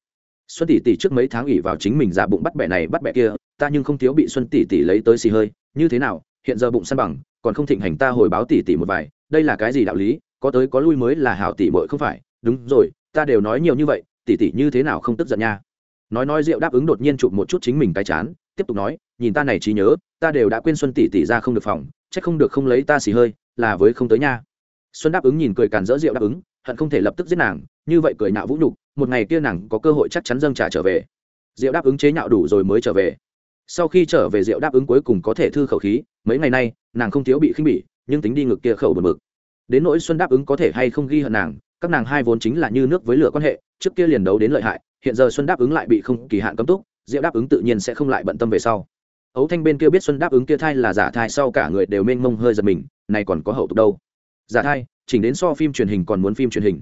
Xuân tỷ tỷ trước mấy tháng ủy vào chính mình giả bụng bắt bẻ này bắt bẻ kia, ta nhưng không thiếu bị xuân tỷ tỷ lấy tới xì hơi. Như thế nào? Hiện giờ bụng săn bằng, còn không thịnh hành ta hồi báo tỷ tỷ một vài. Đây là cái gì đạo lý? Có tới có lui mới là hảo tỷ muội không phải. Đúng rồi, ta đều nói nhiều như vậy, tỷ tỷ như thế nào không tức giận nha. Nói nói Diệu đáp ứng đột nhiên chụp một chút chính mình cái chán, tiếp tục nói, nhìn ta này trí nhớ, ta đều đã quên xuân tỷ tỷ ra không được phòng, chắc không được không lấy ta xì hơi, là với không tới nha. Xuân đáp ứng nhìn cười càn dỡ rượu đáp ứng hận không thể lập tức giết nàng, như vậy cười nhạo vũ nhục, một ngày kia nàng có cơ hội chắc chắn dâng trả trở về. Diệu đáp ứng chế nhạo đủ rồi mới trở về. Sau khi trở về, Diệu đáp ứng cuối cùng có thể thư khẩu khí, mấy ngày nay, nàng không thiếu bị khinh bỉ, nhưng tính đi ngực kia khẩu bật mực đến nỗi xuân đáp ứng có thể hay không ghi hận nàng, các nàng hai vốn chính là như nước với lửa quan hệ, trước kia liền đấu đến lợi hại, hiện giờ xuân đáp ứng lại bị không kỳ hạn cấm túc, diệu đáp ứng tự nhiên sẽ không lại bận tâm về sau. Ấu thanh bên kia biết xuân đáp ứng kia thai là giả thai sau cả người đều mênh mông hơi giật mình, này còn có hậu tục đâu? Giả thai chỉnh đến so phim truyền hình còn muốn phim truyền hình.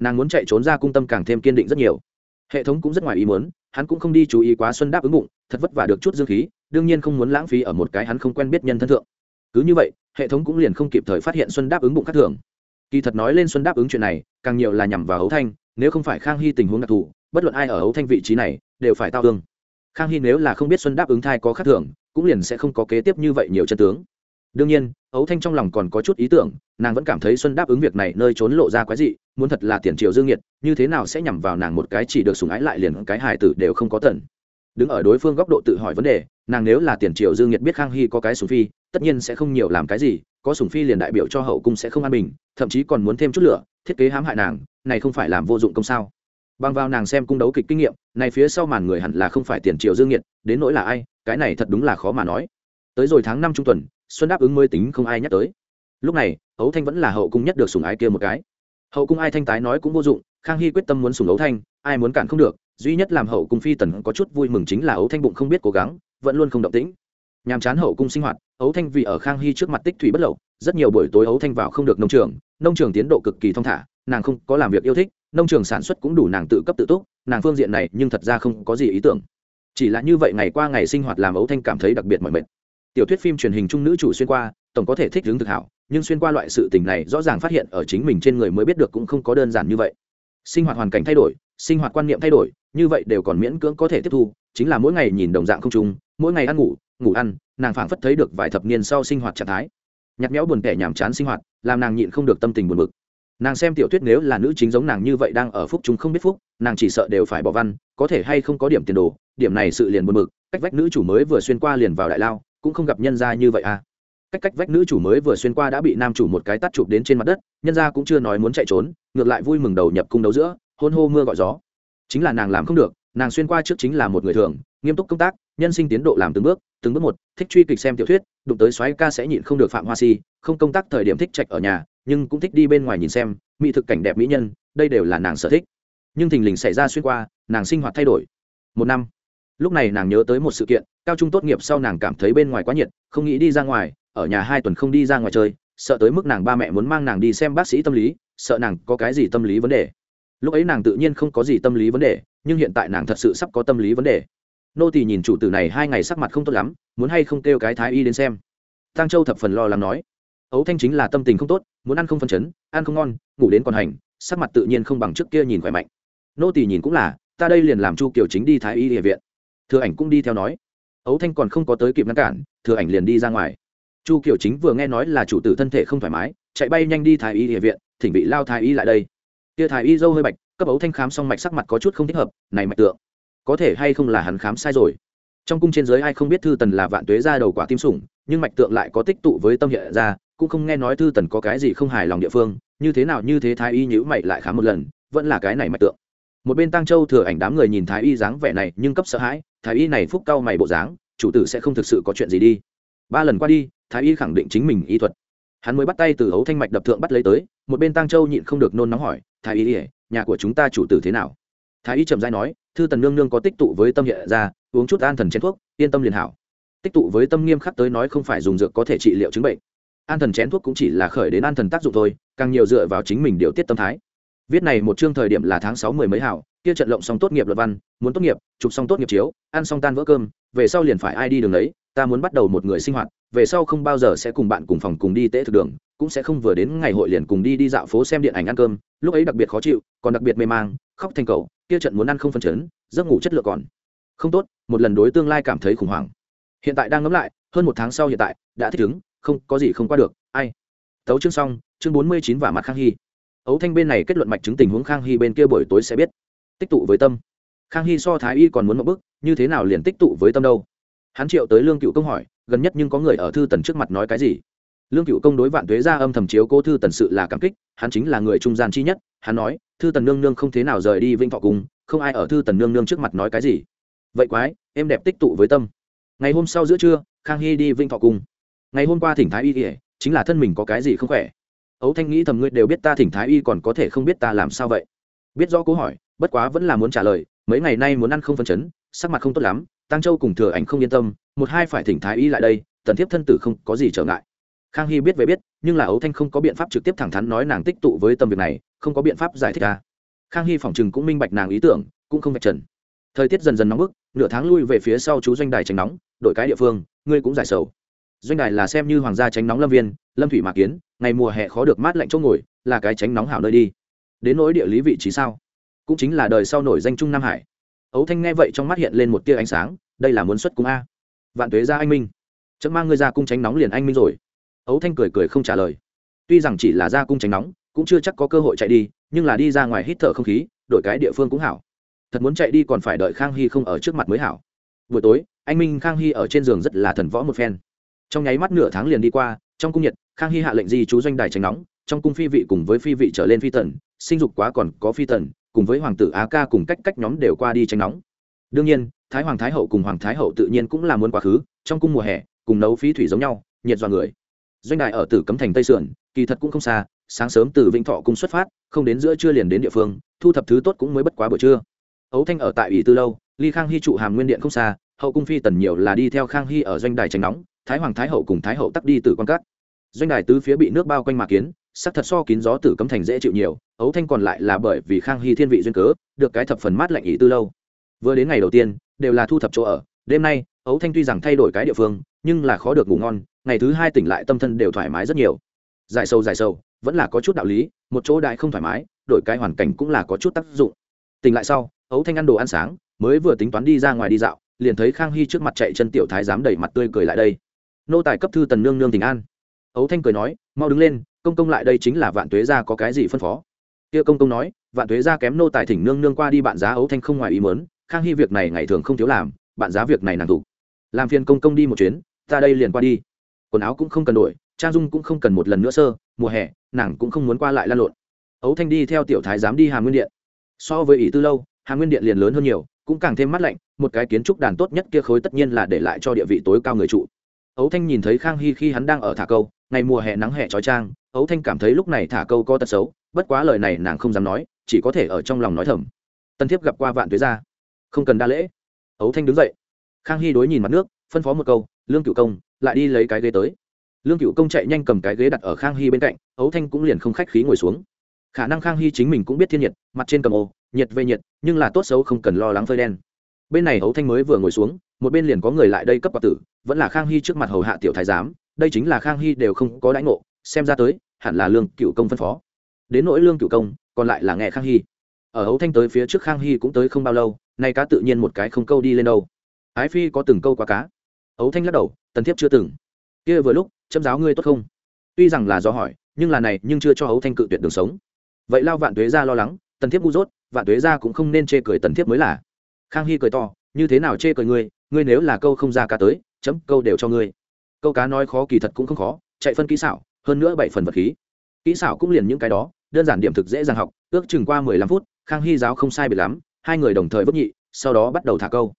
Nàng muốn chạy trốn ra cung tâm càng thêm kiên định rất nhiều. Hệ thống cũng rất ngoài ý muốn, hắn cũng không đi chú ý quá xuân đáp ứng bụng, thật vất vả được chút dương khí, đương nhiên không muốn lãng phí ở một cái hắn không quen biết nhân thân thượng. Cứ như vậy, hệ thống cũng liền không kịp thời phát hiện xuân đáp ứng bụng khác thường. Kỳ thật nói lên xuân đáp ứng chuyện này, càng nhiều là nhằm vào hấu thanh, nếu không phải khang hy tình huống đặc thù, bất luận ai ở hấu thanh vị trí này, đều phải tao thương. Khang hy nếu là không biết xuân đáp ứng thai có khác thường, cũng liền sẽ không có kế tiếp như vậy nhiều chân tướng đương nhiên, ấu thanh trong lòng còn có chút ý tưởng, nàng vẫn cảm thấy xuân đáp ứng việc này nơi trốn lộ ra quái dị, muốn thật là tiền triệu dương nhiệt như thế nào sẽ nhằm vào nàng một cái chỉ được sùng ái lại liền cái hài tử đều không có tần đứng ở đối phương góc độ tự hỏi vấn đề, nàng nếu là tiền triệu dương nhiệt biết khang hy có cái sùng phi, tất nhiên sẽ không nhiều làm cái gì, có sùng phi liền đại biểu cho hậu cung sẽ không an bình, thậm chí còn muốn thêm chút lửa, thiết kế hãm hại nàng, này không phải làm vô dụng công sao? Bằng vào nàng xem cung đấu kịch kinh nghiệm, này phía sau màn người hẳn là không phải tiền triệu dương nhiệt đến nỗi là ai, cái này thật đúng là khó mà nói tới rồi tháng năm trung tuần, xuân đáp ứng mới tính không ai nhắc tới. Lúc này, ấu thanh vẫn là hậu cung nhất được sùng ái kia một cái. Hậu cung ai thanh tái nói cũng vô dụng, khang hy quyết tâm muốn sùng ấu thanh, ai muốn cản không được, duy nhất làm hậu cung phi tần có chút vui mừng chính là ấu thanh bụng không biết cố gắng, vẫn luôn không động tĩnh. Nhàm chán hậu cung sinh hoạt, ấu thanh vì ở khang hy trước mặt tích thủy bất lậu, rất nhiều buổi tối ấu thanh vào không được nông trường nông trường tiến độ cực kỳ thong thả, nàng không có làm việc yêu thích, nông trường sản xuất cũng đủ nàng tự cấp tự túc, nàng phương diện này nhưng thật ra không có gì ý tưởng. Chỉ là như vậy ngày qua ngày sinh hoạt làm ấu thanh cảm thấy đặc biệt mọi mệt tiểu thuyết phim truyền hình trung nữ chủ xuyên qua, tổng có thể thích hướng thực hảo, nhưng xuyên qua loại sự tình này rõ ràng phát hiện ở chính mình trên người mới biết được cũng không có đơn giản như vậy. Sinh hoạt hoàn cảnh thay đổi, sinh hoạt quan niệm thay đổi, như vậy đều còn miễn cưỡng có thể tiếp thu, chính là mỗi ngày nhìn đồng dạng không chung, mỗi ngày ăn ngủ ngủ ăn, nàng phảng phất thấy được vài thập niên sau sinh hoạt trạng thái. Nhặt nhẽo buồn tẻ nhàm chán sinh hoạt, làm nàng nhịn không được tâm tình buồn bực. Nàng xem tiểu thuyết nếu là nữ chính giống nàng như vậy đang ở phúc chúng không biết phúc, nàng chỉ sợ đều phải bỏ văn, có thể hay không có điểm tiền đồ, điểm này sự liền buồn bực, cách vách nữ chủ mới vừa xuyên qua liền vào đại lao cũng không gặp nhân gia như vậy à. Cách cách vách nữ chủ mới vừa xuyên qua đã bị nam chủ một cái tắt chụp đến trên mặt đất, nhân gia cũng chưa nói muốn chạy trốn, ngược lại vui mừng đầu nhập cung đấu giữa, hôn hô mưa gọi gió. Chính là nàng làm không được, nàng xuyên qua trước chính là một người thường, nghiêm túc công tác, nhân sinh tiến độ làm từng bước từng bước một, thích truy kịch xem tiểu thuyết, đụng tới xoáy ca sẽ nhịn không được phạm hoa si, không công tác thời điểm thích trạch ở nhà, nhưng cũng thích đi bên ngoài nhìn xem, mỹ thực cảnh đẹp mỹ nhân, đây đều là nàng sở thích. Nhưng thình lình xảy ra xuyên qua, nàng sinh hoạt thay đổi. Một năm lúc này nàng nhớ tới một sự kiện, cao trung tốt nghiệp sau nàng cảm thấy bên ngoài quá nhiệt, không nghĩ đi ra ngoài, ở nhà hai tuần không đi ra ngoài chơi, sợ tới mức nàng ba mẹ muốn mang nàng đi xem bác sĩ tâm lý, sợ nàng có cái gì tâm lý vấn đề. Lúc ấy nàng tự nhiên không có gì tâm lý vấn đề, nhưng hiện tại nàng thật sự sắp có tâm lý vấn đề. Nô tỳ nhìn chủ tử này hai ngày sắc mặt không tốt lắm, muốn hay không kêu cái thái y đến xem. Tăng châu thập phần lo lắng nói. Ấu thanh chính là tâm tình không tốt, muốn ăn không phân chấn, ăn không ngon, ngủ đến còn hành, sắc mặt tự nhiên không bằng trước kia nhìn khỏe mạnh. Nô tỳ nhìn cũng là, ta đây liền làm chu kiều chính đi thái y địa viện thừa ảnh cũng đi theo nói. Ấu thanh còn không có tới kịp ngăn cản, thừa ảnh liền đi ra ngoài. Chu kiều chính vừa nghe nói là chủ tử thân thể không thoải mái, chạy bay nhanh đi thái y địa viện, thỉnh vị lao thái y lại đây. Kia thái y dâu hơi bạch, cấp ấu thanh khám xong mạch sắc mặt có chút không thích hợp, này mạch tượng, có thể hay không là hắn khám sai rồi. Trong cung trên giới ai không biết thư tần là vạn tuế ra đầu quả tim sủng, nhưng mạch tượng lại có tích tụ với tâm hiện ra, cũng không nghe nói thư tần có cái gì không hài lòng địa phương, như thế nào như thế thái y nhữ mày lại khám một lần, vẫn là cái này mạch tượng một bên tăng châu thừa ảnh đám người nhìn thái y dáng vẻ này nhưng cấp sợ hãi, thái y này phúc cao mày bộ dáng, chủ tử sẽ không thực sự có chuyện gì đi. Ba lần qua đi, thái y khẳng định chính mình y thuật. Hắn mới bắt tay từ hấu thanh mạch đập thượng bắt lấy tới, một bên tăng châu nhịn không được nôn nóng hỏi, thái y ỉa nhà của chúng ta chủ tử thế nào? Thái y trầm dai nói, thư tần nương nương có tích tụ với tâm hiện ra, uống chút an thần chén thuốc, yên tâm liền hảo. Tích tụ với tâm nghiêm khắc tới nói không phải dùng dược có thể trị liệu chứng bệnh. An thần chén thuốc cũng chỉ là khởi đến an thần tác dụng thôi, càng nhiều dựa vào chính mình điều tiết tâm thái viết này một chương thời điểm là tháng sáu mười mấy hảo, kia trận lộng xong tốt nghiệp luật văn, muốn tốt nghiệp, chụp xong tốt nghiệp chiếu, ăn xong tan vỡ cơm, về sau liền phải ai đi đường đấy ta muốn bắt đầu một người sinh hoạt, về sau không bao giờ sẽ cùng bạn cùng phòng cùng đi tễ thực đường, cũng sẽ không vừa đến ngày hội liền cùng đi đi dạo phố xem điện ảnh ăn cơm, lúc ấy đặc biệt khó chịu, còn đặc biệt mê mang, khóc thành cầu kia trận muốn ăn không phân chấn, giấc ngủ chất lượng còn không tốt, một lần đối tương lai cảm thấy khủng hoảng. Hiện tại đang ngẫm lại, hơn một tháng sau hiện tại, đã thích ứng, không, có gì không qua được, ai? Tấu chương xong, chương bốn mươi chín và mặt khang hy ấu thanh bên này kết luận mạch chứng tình huống khang hy bên kia buổi tối sẽ biết. Tích tụ với tâm. Khang hy so thái y còn muốn một bức như thế nào liền tích tụ với tâm đâu? Hắn triệu tới lương cựu công hỏi, gần nhất nhưng có người ở thư tần trước mặt nói cái gì? Lương cựu công đối vạn tuế ra âm thầm chiếu cô thư tần sự là cảm kích, hắn chính là người trung gian chi nhất, hắn nói, thư tần nương nương không thế nào rời đi vinh thọ cung, không ai ở thư tần nương nương trước mặt nói cái gì. Vậy quái em đẹp tích tụ với tâm. Ngày hôm sau giữa trưa, khang hy đi vinh thọ cung. Ngày hôm qua thỉnh thái y ỉa chính là thân mình có cái gì không khỏe? Ấu thanh nghĩ thầm, ngươi đều biết ta thỉnh thái y còn có thể không biết ta làm sao vậy? Biết rõ câu hỏi, bất quá vẫn là muốn trả lời, mấy ngày nay muốn ăn không phân chấn, sắc mặt không tốt lắm tăng châu cùng thừa ảnh không yên tâm, một hai phải thỉnh thái y lại đây, tần thiếp thân tử không có gì trở ngại. Khang hy biết về biết, nhưng là ấu thanh không có biện pháp trực tiếp thẳng thắn nói nàng tích tụ với tâm việc này, không có biện pháp giải thích ca khang hy phỏng chừng cũng minh bạch nàng ý tưởng, cũng không vạch trần. Thời tiết dần dần nóng bức, nửa tháng lui về phía sau chú doanh đài tránh nóng đội cái địa phương, ngươi cũng giải sầu doanh đài là xem như hoàng gia tránh nóng lâm viên, lâm thủy mạc kiến, ngày mùa hè khó được mát lạnh chỗ ngồi, là cái tránh nóng hảo nơi đi. Đến nỗi địa lý vị trí sao? Cũng chính là đời sau nổi danh trung nam hải. Ấu thanh nghe vậy trong mắt hiện lên một tia ánh sáng, đây là muốn xuất cung a. Vạn tuế ra anh minh. Chấm mang ngươi ra cung tránh nóng liền anh minh rồi. Ấu thanh cười cười không trả lời. Tuy rằng chỉ là ra cung tránh nóng, cũng chưa chắc có cơ hội chạy đi, nhưng là đi ra ngoài hít thở không khí, đổi cái địa phương cũng hảo. Thật muốn chạy đi còn phải đợi khang hy không ở trước mặt mới hảo. Buổi tối, anh minh khang hy ở trên giường rất là thần võ một phen trong nháy mắt nửa tháng liền đi qua, trong cung nhiệt, khang hy hạ lệnh di chú doanh đài tránh nóng, trong cung phi vị cùng với phi vị trở lên phi tần, sinh dục quá còn có phi tần, cùng với hoàng tử á ca cùng cách cách nhóm đều qua đi tránh nóng. Đương nhiên, thái hoàng thái hậu cùng hoàng thái hậu tự nhiên cũng là muốn quá khứ, trong cung mùa hè, cùng nấu phí thủy giống nhau, nhiệt dọa người. Doanh đài ở tử cấm thành tây sườn, kỳ thật cũng không xa, sáng sớm từ vĩnh thọ cung xuất phát, không đến giữa trưa liền đến địa phương, thu thập thứ tốt cũng mới bất quá buổi trưa. Ấu thanh ở tại ủy tư lâu, ly khang hy trụ hàm nguyên điện không xa, hậu cung phi tần nhiều là đi theo khang hy ở doanh đài tránh nóng thái hoàng thái hậu cùng thái hậu tắc đi từ quan cát. Doanh đài tứ phía bị nước bao quanh mà kiến, sắc thật so kín gió tử cấm thành dễ chịu nhiều, ấu thanh còn lại là bởi vì khang hy thiên vị duyên cớ, được cái thập phần mát lạnh ý tư lâu. Vừa đến ngày đầu tiên, đều là thu thập chỗ ở. Đêm nay, ấu thanh tuy rằng thay đổi cái địa phương, nhưng là khó được ngủ ngon, ngày thứ hai tỉnh lại tâm thân đều thoải mái rất nhiều. Dài sâu dài sâu vẫn là có chút đạo lý, một chỗ đại không thoải mái, đổi cái hoàn cảnh cũng là có chút tác dụng. Tỉnh lại sau, ấu thanh ăn đồ ăn sáng, mới vừa tính toán đi ra ngoài đi dạo, liền thấy khang hy trước mặt chạy chân tiểu thái dám đẩy mặt tươi cười lại đây nô tài cấp thư tần nương nương tình an. Ấu thanh cười nói, mau đứng lên, công công lại đây chính là vạn tuế gia có cái gì phân phó? Kia công công nói, vạn tuế gia kém nô tài thỉnh nương nương qua đi bạn giá ấu thanh không ngoài ý mớn khang hy việc này ngày thường không thiếu làm, bạn giá việc này nàng thủ. Làm phiền công công đi một chuyến, ta đây liền qua đi. Quần áo cũng không cần đổi, trang dung cũng không cần một lần nữa sơ, mùa hè, nàng cũng không muốn qua lại lan lộn. Ấu thanh đi theo tiểu thái giám đi hà nguyên điện. So với ỷ tư lâu hà nguyên điện liền lớn hơn nhiều, cũng càng thêm mắt lạnh, một cái kiến trúc đàn tốt nhất kia khối tất nhiên là để lại cho địa vị tối cao người trụ ấu thanh nhìn thấy khang hy khi hắn đang ở thả câu, ngày mùa hè nắng hè trói trang, ấu thanh cảm thấy lúc này thả câu có tật xấu, bất quá lời này nàng không dám nói, chỉ có thể ở trong lòng nói thầm. Tân thiếp gặp qua vạn tuế gia, không cần đa lễ. Ấu thanh đứng dậy. Khang hy đối nhìn mặt nước, phân phó một câu, lương cựu công, lại đi lấy cái ghế tới. Lương cựu công chạy nhanh cầm cái ghế đặt ở khang hy bên cạnh, ấu thanh cũng liền không khách khí ngồi xuống. Khả năng khang hy chính mình cũng biết thiên nhiệt, mặt trên cầm ô, nhiệt về nhiệt, nhưng là tốt xấu không cần lo lắng phơi đen. Bên này ấu thanh mới vừa ngồi xuống, một bên liền có người lại đây cấp quạt tử vẫn là khang hy trước mặt hầu hạ tiểu thái giám, đây chính là khang hy đều không có đãi ngộ, xem ra tới, hẳn là lương cựu công phân phó. Đến nỗi lương cựu công, còn lại là nghe khang hy. Ở hấu thanh tới phía trước khang hy cũng tới không bao lâu, nay cá tự nhiên một cái không câu đi lên đâu. Ái phi có từng câu quá cá. Hấu thanh lắc đầu, tần thiếp chưa từng. Kia vừa lúc, chấm giáo ngươi tốt không? Tuy rằng là do hỏi, nhưng là này nhưng chưa cho hấu thanh cự tuyệt đường sống. Vậy lao vạn tuế ra lo lắng, tần thiếp ngu dốt, vạn tuế ra cũng không nên chê cười tần thiếp mới là. Khang hy cười to, như thế nào chê cười ngươi ngươi nếu là câu không ra cá tới, chấm câu đều cho ngươi. Câu cá nói khó kỳ thật cũng không khó, chạy phân kỹ xảo, hơn nữa bảy phần vật khí. Kỹ xảo cũng liền những cái đó, đơn giản điểm thực dễ dàng học, ước chừng qua mười lăm phút, khang hy giáo không sai biệt lắm, hai người đồng thời vấp nhị, sau đó bắt đầu thả câu.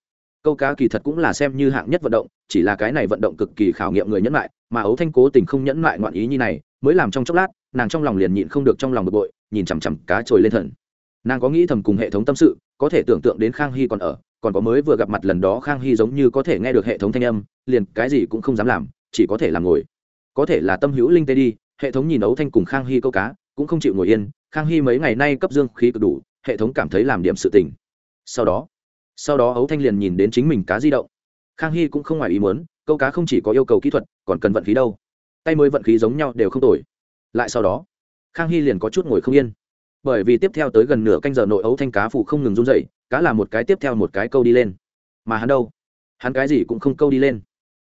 Câu cá kỳ thật cũng là xem như hạng nhất vận động, chỉ là cái này vận động cực kỳ khảo nghiệm người nhẫn lại mà ấu thanh cố tình không nhẫn lại ngoạn ý như này, mới làm trong chốc lát, nàng trong lòng liền nhịn không được trong lòng bực bội, nhìn chằm chằm cá trồi lên thần. Nàng có nghĩ thầm cùng hệ thống tâm sự, có thể tưởng tượng đến khang hy còn ở còn có mới vừa gặp mặt lần đó khang hy giống như có thể nghe được hệ thống thanh âm, liền cái gì cũng không dám làm, chỉ có thể làm ngồi. Có thể là tâm hữu linh tê đi, hệ thống nhìn ấu thanh cùng khang hy câu cá, cũng không chịu ngồi yên, khang hy mấy ngày nay cấp dương khí cực đủ, hệ thống cảm thấy làm điểm sự tình. Sau đó sau đó ấu thanh liền nhìn đến chính mình cá di động. Khang hy cũng không ngoài ý muốn, câu cá không chỉ có yêu cầu kỹ thuật, còn cần vận khí đâu. Tay mới vận khí giống nhau đều không tồi. Lại sau đó, khang hy liền có chút ngồi không yên. Bởi vì tiếp theo tới gần nửa canh giờ nội ấu thanh cá phụ không ngừng run dậy cá là một cái tiếp theo một cái câu đi lên. Mà hắn đâu? Hắn cái gì cũng không câu đi lên.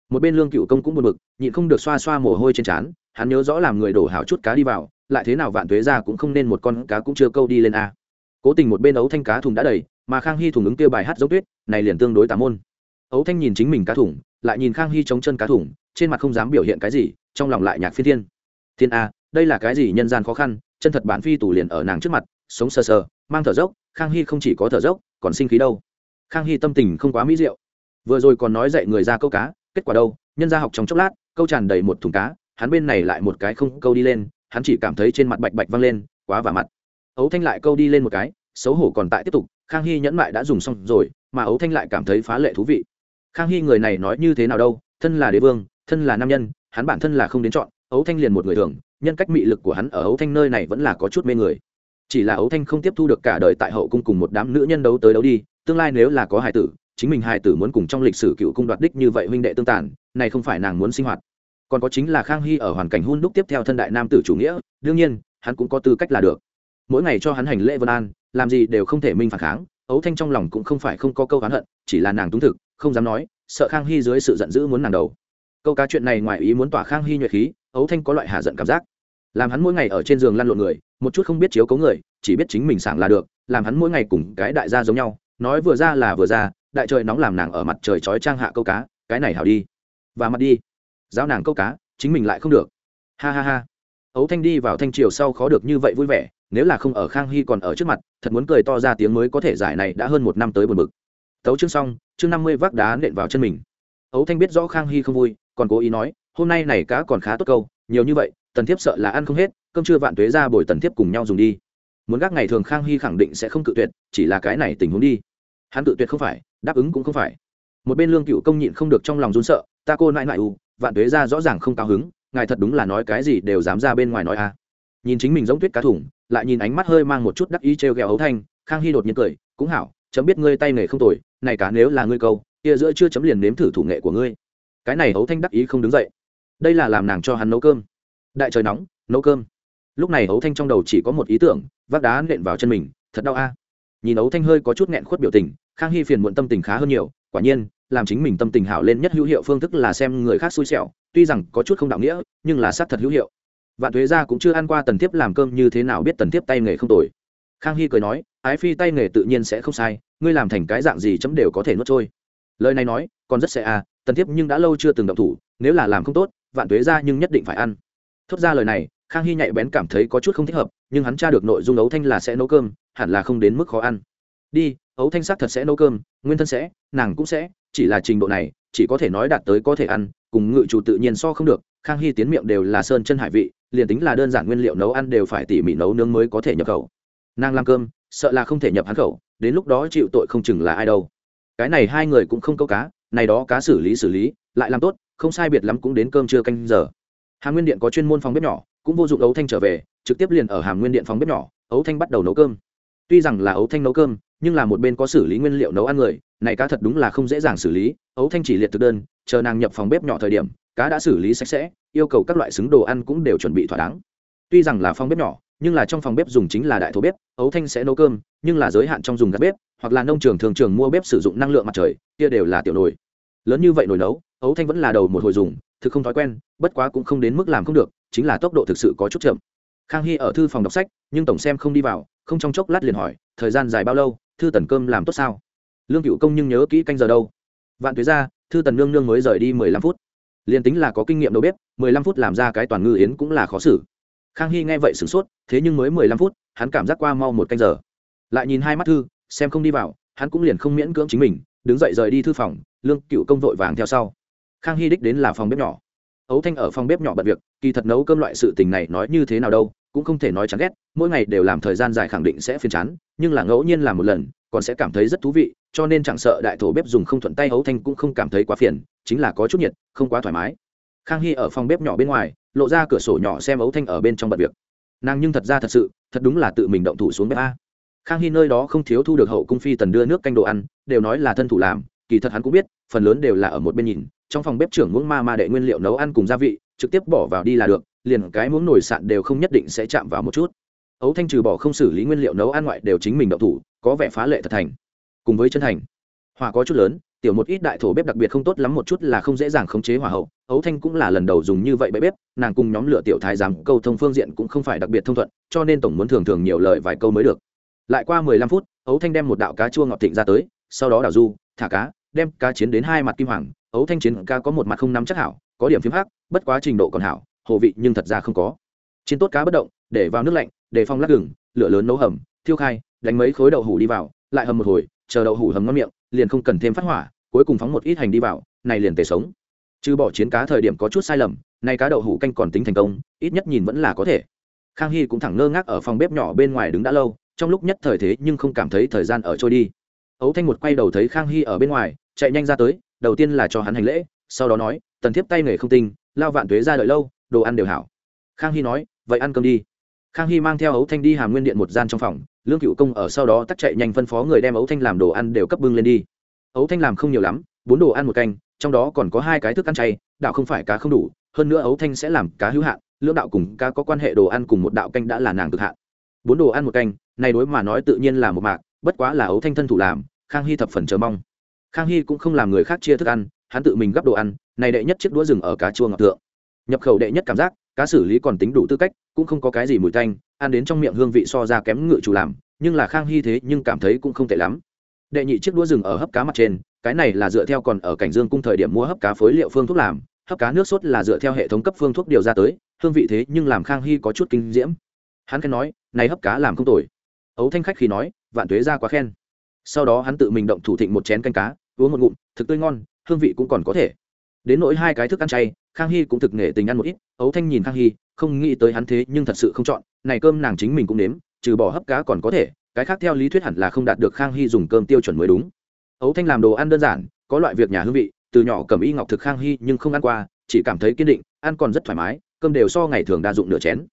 Một bên lương cựu công cũng buồn bực, nhịn không được xoa xoa mồ hôi trên trán, hắn nhớ rõ làm người đổ hào chút cá đi vào, lại thế nào vạn tuế ra cũng không nên một con cá cũng chưa câu đi lên a. Cố tình một bên ấu thanh cá thùng đã đầy, mà khang hy thùng ứng tiêu bài hát giống tuyết, này liền tương đối tà môn. Ấu thanh nhìn chính mình cá thủng lại nhìn khang hy chống chân cá thủng trên mặt không dám biểu hiện cái gì, trong lòng lại nhạc phi thiên. Thiên a, đây là cái gì nhân gian khó khăn, chân thật bản phi tủ liền ở nàng trước mặt, sống sờ sờ, mang thở dốc, khang hy không chỉ có thở dốc còn sinh khí đâu. Khang hy tâm tình không quá mỹ diệu. Vừa rồi còn nói dạy người ra câu cá, kết quả đâu? Nhân ra học trong chốc lát, câu tràn đầy một thùng cá, hắn bên này lại một cái không câu đi lên, hắn chỉ cảm thấy trên mặt bạch bạch văng lên, quá vả mặt. Ấu thanh lại câu đi lên một cái, xấu hổ còn tại tiếp tục, khang hy nhẫn mại đã dùng xong rồi, mà ấu thanh lại cảm thấy phá lệ thú vị. Khang hy người này nói như thế nào đâu? Thân là đế vương, thân là nam nhân, hắn bản thân là không đến chọn, ấu thanh liền một người thường, nhân cách mị lực của hắn ở ấu thanh nơi này vẫn là có chút mê người chỉ là ấu thanh không tiếp thu được cả đời tại hậu cung cùng một đám nữ nhân đấu tới đấu đi, tương lai nếu là có hài tử, chính mình hài tử muốn cùng trong lịch sử cựu cung đoạt đích như vậy huynh đệ tương tàn, này không phải nàng muốn sinh hoạt. Còn có chính là khang hy ở hoàn cảnh hôn đúc tiếp theo thân đại nam tử chủ nghĩa, đương nhiên, hắn cũng có tư cách là được. Mỗi ngày cho hắn hành lễ vân an, làm gì đều không thể minh phản kháng ấu thanh trong lòng cũng không phải không có câu oán hận, chỉ là nàng túng thực, không dám nói, sợ khang hy dưới sự giận dữ muốn nàng đầu. Câu cá chuyện này ngoài ý muốn tỏa khang hy nhuệ khí ấu thanh có loại hạ giận cảm giác. Làm hắn mỗi ngày ở trên giường lăn lộn người một chút không biết chiếu cấu người, chỉ biết chính mình sảng là được, làm hắn mỗi ngày cùng cái đại gia giống nhau, nói vừa ra là vừa ra, đại trời nóng làm nàng ở mặt trời chói trang hạ câu cá, cái này hảo đi. Và mặt đi. Giáo nàng câu cá, chính mình lại không được. Ha ha ha. Ấu thanh đi vào thanh triều sau khó được như vậy vui vẻ, nếu là không ở khang hy còn ở trước mặt, thật muốn cười to ra tiếng mới có thể giải này đã hơn một năm tới buồn bực. Tấu chương xong, chương năm mươi vác đá nện vào chân mình. Ấu thanh biết rõ khang hy không vui, còn cố ý nói, hôm nay này cá còn khá tốt câu, nhiều như vậy, tần thiếp sợ là ăn không hết cơm trưa vạn tuế ra bồi tần thiếp cùng nhau dùng đi. Muốn gác ngày thường khang hy khẳng định sẽ không cự tuyệt, chỉ là cái này tình huống đi. Hắn cự tuyệt không phải, đáp ứng cũng không phải. Một bên lương cựu công nhịn không được trong lòng run sợ, ta cô nại nại u, vạn tuế ra rõ ràng không cao hứng, ngài thật đúng là nói cái gì đều dám ra bên ngoài nói a. À. nhìn chính mình giống tuyết cá thủng, lại nhìn ánh mắt hơi mang một chút đắc ý trêu ghẹo hấu thanh, khang hy đột nhiên cười, cũng hảo, chấm biết ngươi tay nghề không tồi, này cá nếu là ngươi câu, kia giữa chưa chấm liền nếm thử thủ nghệ của ngươi. Cái này hấu thanh đắc ý không đứng dậy. Đây là làm nàng cho hắn nấu cơm. Đại trời nóng, nấu cơm lúc này ấu thanh trong đầu chỉ có một ý tưởng, vác đá nện vào chân mình, thật đau a. Nhìn ấu thanh hơi có chút nghẹn khuất biểu tình, khang hy phiền muộn tâm tình khá hơn nhiều, quả nhiên, làm chính mình tâm tình hảo lên nhất hữu hiệu phương thức là xem người khác xui xẻo, tuy rằng có chút không đạo nghĩa, nhưng là xác thật hữu hiệu. Vạn thuế gia cũng chưa ăn qua tần thiếp làm cơm như thế nào biết tần thiếp tay nghề không tồi. Khang hy cười nói, ái phi tay nghề tự nhiên sẽ không sai, ngươi làm thành cái dạng gì chấm đều có thể nuốt trôi. Lời này nói, còn rất sẽ à tần thiếp nhưng đã lâu chưa từng động thủ, nếu là làm không tốt, vạn thuế gia nhưng nhất định phải ăn. Thốt ra lời này khang hy nhạy bén cảm thấy có chút không thích hợp, nhưng hắn tra được nội dung ấu thanh là sẽ nấu cơm, hẳn là không đến mức khó ăn. Đi, ấu thanh sắc thật sẽ nấu cơm, nguyên thân sẽ, nàng cũng sẽ, chỉ là trình độ này, chỉ có thể nói đạt tới có thể ăn, cùng ngự chủ tự nhiên so không được, khang hy tiến miệng đều là sơn chân hải vị, liền tính là đơn giản nguyên liệu nấu ăn đều phải tỉ mỉ nấu nướng mới có thể nhập khẩu. Nàng làm cơm, sợ là không thể nhập hắn khẩu, đến lúc đó chịu tội không chừng là ai đâu. Cái này hai người cũng không câu cá, này đó cá xử lý xử lý, lại làm tốt, không sai biệt lắm cũng đến cơm trưa canh giờ. Hà nguyên điện có chuyên môn phòng bếp nhỏ cũng vô dụng ấu thanh trở về, trực tiếp liền ở hàm nguyên điện phòng bếp nhỏ, ấu thanh bắt đầu nấu cơm. Tuy rằng là ấu thanh nấu cơm, nhưng là một bên có xử lý nguyên liệu nấu ăn người, này cá thật đúng là không dễ dàng xử lý, ấu thanh chỉ liệt thực đơn, chờ nàng nhập phòng bếp nhỏ thời điểm, cá đã xử lý sạch sẽ, yêu cầu các loại xứng đồ ăn cũng đều chuẩn bị thỏa đáng. Tuy rằng là phòng bếp nhỏ, nhưng là trong phòng bếp dùng chính là đại thổ bếp, ấu thanh sẽ nấu cơm, nhưng là giới hạn trong dùng gạt bếp, hoặc là nông trường thường trường mua bếp sử dụng năng lượng mặt trời, kia đều là tiểu nồi. Lớn như vậy nồi nấu, ấu thanh vẫn là đầu một hồi dùng, thực không thói quen, bất quá cũng không đến mức làm không được chính là tốc độ thực sự có chút chậm. Khang hy ở thư phòng đọc sách, nhưng tổng xem không đi vào, không trong chốc lát liền hỏi, thời gian dài bao lâu? Thư tần cơm làm tốt sao? Lương cựu công nhưng nhớ kỹ canh giờ đâu. Vạn tuế ra, thư tần nương nương mới rời đi mười lăm phút. Liền tính là có kinh nghiệm đầu bếp, mười lăm phút làm ra cái toàn ngư yến cũng là khó xử. Khang hy nghe vậy sửng sốt, thế nhưng mới mười lăm phút, hắn cảm giác qua mau một canh giờ. Lại nhìn hai mắt thư, xem không đi vào, hắn cũng liền không miễn cưỡng chính mình, đứng dậy rời đi thư phòng, lương cựu công vội vàng theo sau. Khang hy đích đến là phòng bếp nhỏ ấu thanh ở phòng bếp nhỏ bận việc, kỳ thật nấu cơm loại sự tình này nói như thế nào đâu, cũng không thể nói chán ghét, mỗi ngày đều làm thời gian dài khẳng định sẽ phiền chán, nhưng là ngẫu nhiên làm một lần, còn sẽ cảm thấy rất thú vị, cho nên chẳng sợ đại thổ bếp dùng không thuận tay, ấu thanh cũng không cảm thấy quá phiền, chính là có chút nhiệt, không quá thoải mái. Khang hy ở phòng bếp nhỏ bên ngoài, lộ ra cửa sổ nhỏ xem ấu thanh ở bên trong bận việc. Nàng nhưng thật ra thật sự, thật đúng là tự mình động thủ xuống bếp a. Khang hy nơi đó không thiếu thu được hậu cung phi tần đưa nước canh đồ ăn, đều nói là thân thủ làm, kỳ thật hắn cũng biết, phần lớn đều là ở một bên nhìn trong phòng bếp trưởng muỗng ma ma đệ nguyên liệu nấu ăn cùng gia vị, trực tiếp bỏ vào đi là được, liền cái muỗng nồi sạn đều không nhất định sẽ chạm vào một chút. Ấu thanh trừ bỏ không xử lý nguyên liệu nấu ăn ngoại đều chính mình đậu thủ, có vẻ phá lệ thật thành. Cùng với chân thành, hỏa có chút lớn, tiểu một ít đại thổ bếp đặc biệt không tốt lắm một chút là không dễ dàng khống chế hỏa hậu. Ấu thanh cũng là lần đầu dùng như vậy bẫy bếp, nàng cùng nhóm lửa tiểu thái giám câu thông phương diện cũng không phải đặc biệt thông thuận, cho nên tổng muốn thường thường nhiều lời vài câu mới được. Lại qua mười lăm phút, ấu thanh đem một đạo cá chua ngọt thịnh ra tới, sau đó đảo du, thả cá, đem cá chiến đến hai mặt kim hoàng ấu thanh chiến cá có một mặt không nắm chắc hảo, có điểm phím hắc, bất quá trình độ còn hảo, hồ vị nhưng thật ra không có. Chiến tốt cá bất động, để vào nước lạnh, để phong lắc gừng, lửa lớn nấu hầm, thiêu khai, đánh mấy khối đậu hủ đi vào, lại hầm một hồi, chờ đậu hủ hầm ngon miệng, liền không cần thêm phát hỏa, cuối cùng phóng một ít hành đi vào, này liền tề sống. Chứ bỏ chiến cá thời điểm có chút sai lầm, nay cá đậu hủ canh còn tính thành công, ít nhất nhìn vẫn là có thể. Khang hy cũng thẳng ngơ ngác ở phòng bếp nhỏ bên ngoài đứng đã lâu, trong lúc nhất thời thế nhưng không cảm thấy thời gian ở trôi đi. Ấu thanh một quay đầu thấy khang hy ở bên ngoài, chạy nhanh ra tới đầu tiên là cho hắn hành lễ, sau đó nói, tần thiếp tay nghề không tinh, lao vạn tuế ra đợi lâu, đồ ăn đều hảo. Khang hy nói, vậy ăn cơm đi. Khang hy mang theo ấu thanh đi hàm nguyên điện một gian trong phòng, lương cựu công ở sau đó tắt chạy nhanh phân phó người đem ấu thanh làm đồ ăn đều cấp bưng lên đi. Ấu thanh làm không nhiều lắm, bốn đồ ăn một canh, trong đó còn có hai cái thức ăn chay, đạo không phải cá không đủ, hơn nữa ấu thanh sẽ làm cá hữu hạn, lưỡng đạo cùng cá có quan hệ đồ ăn cùng một đạo canh đã là nàng cực hạn. Bốn đồ ăn một canh, này đối mà nói tự nhiên là một mạc, bất quá là ấu thanh thân thủ làm, khang hy thập phần chờ mong khang hy cũng không làm người khác chia thức ăn, hắn tự mình gắp đồ ăn, này đệ nhất chiếc đũa rừng ở cá chua ngọc thượng. Nhập khẩu đệ nhất cảm giác, cá xử lý còn tính đủ tư cách, cũng không có cái gì mùi tanh, ăn đến trong miệng hương vị so ra kém ngự chủ làm, nhưng là khang hy thế nhưng cảm thấy cũng không tệ lắm. Đệ nhị chiếc đũa rừng ở hấp cá mặt trên, cái này là dựa theo còn ở cảnh dương cung thời điểm mua hấp cá phối liệu phương thuốc làm, hấp cá nước sốt là dựa theo hệ thống cấp phương thuốc điều ra tới, hương vị thế nhưng làm khang hy có chút kinh diễm. Hắn khen nói, này hấp cá làm không tồi. Ấu thanh khách khi nói, vạn tuế ra quá khen. Sau đó hắn tự mình động thủ thịnh một chén canh cá uống một ngụm, thực tươi ngon, hương vị cũng còn có thể. Đến nỗi hai cái thức ăn chay, khang hy cũng thực nghệ tình ăn một ít, ấu thanh nhìn khang hy, không nghĩ tới hắn thế nhưng thật sự không chọn, này cơm nàng chính mình cũng nếm, trừ bỏ hấp cá còn có thể, cái khác theo lý thuyết hẳn là không đạt được khang hy dùng cơm tiêu chuẩn mới đúng. Ấu thanh làm đồ ăn đơn giản, có loại việc nhà hương vị, từ nhỏ cầm y ngọc thực khang hy nhưng không ăn qua, chỉ cảm thấy kiên định, ăn còn rất thoải mái, cơm đều so ngày thường đa dụng nửa chén.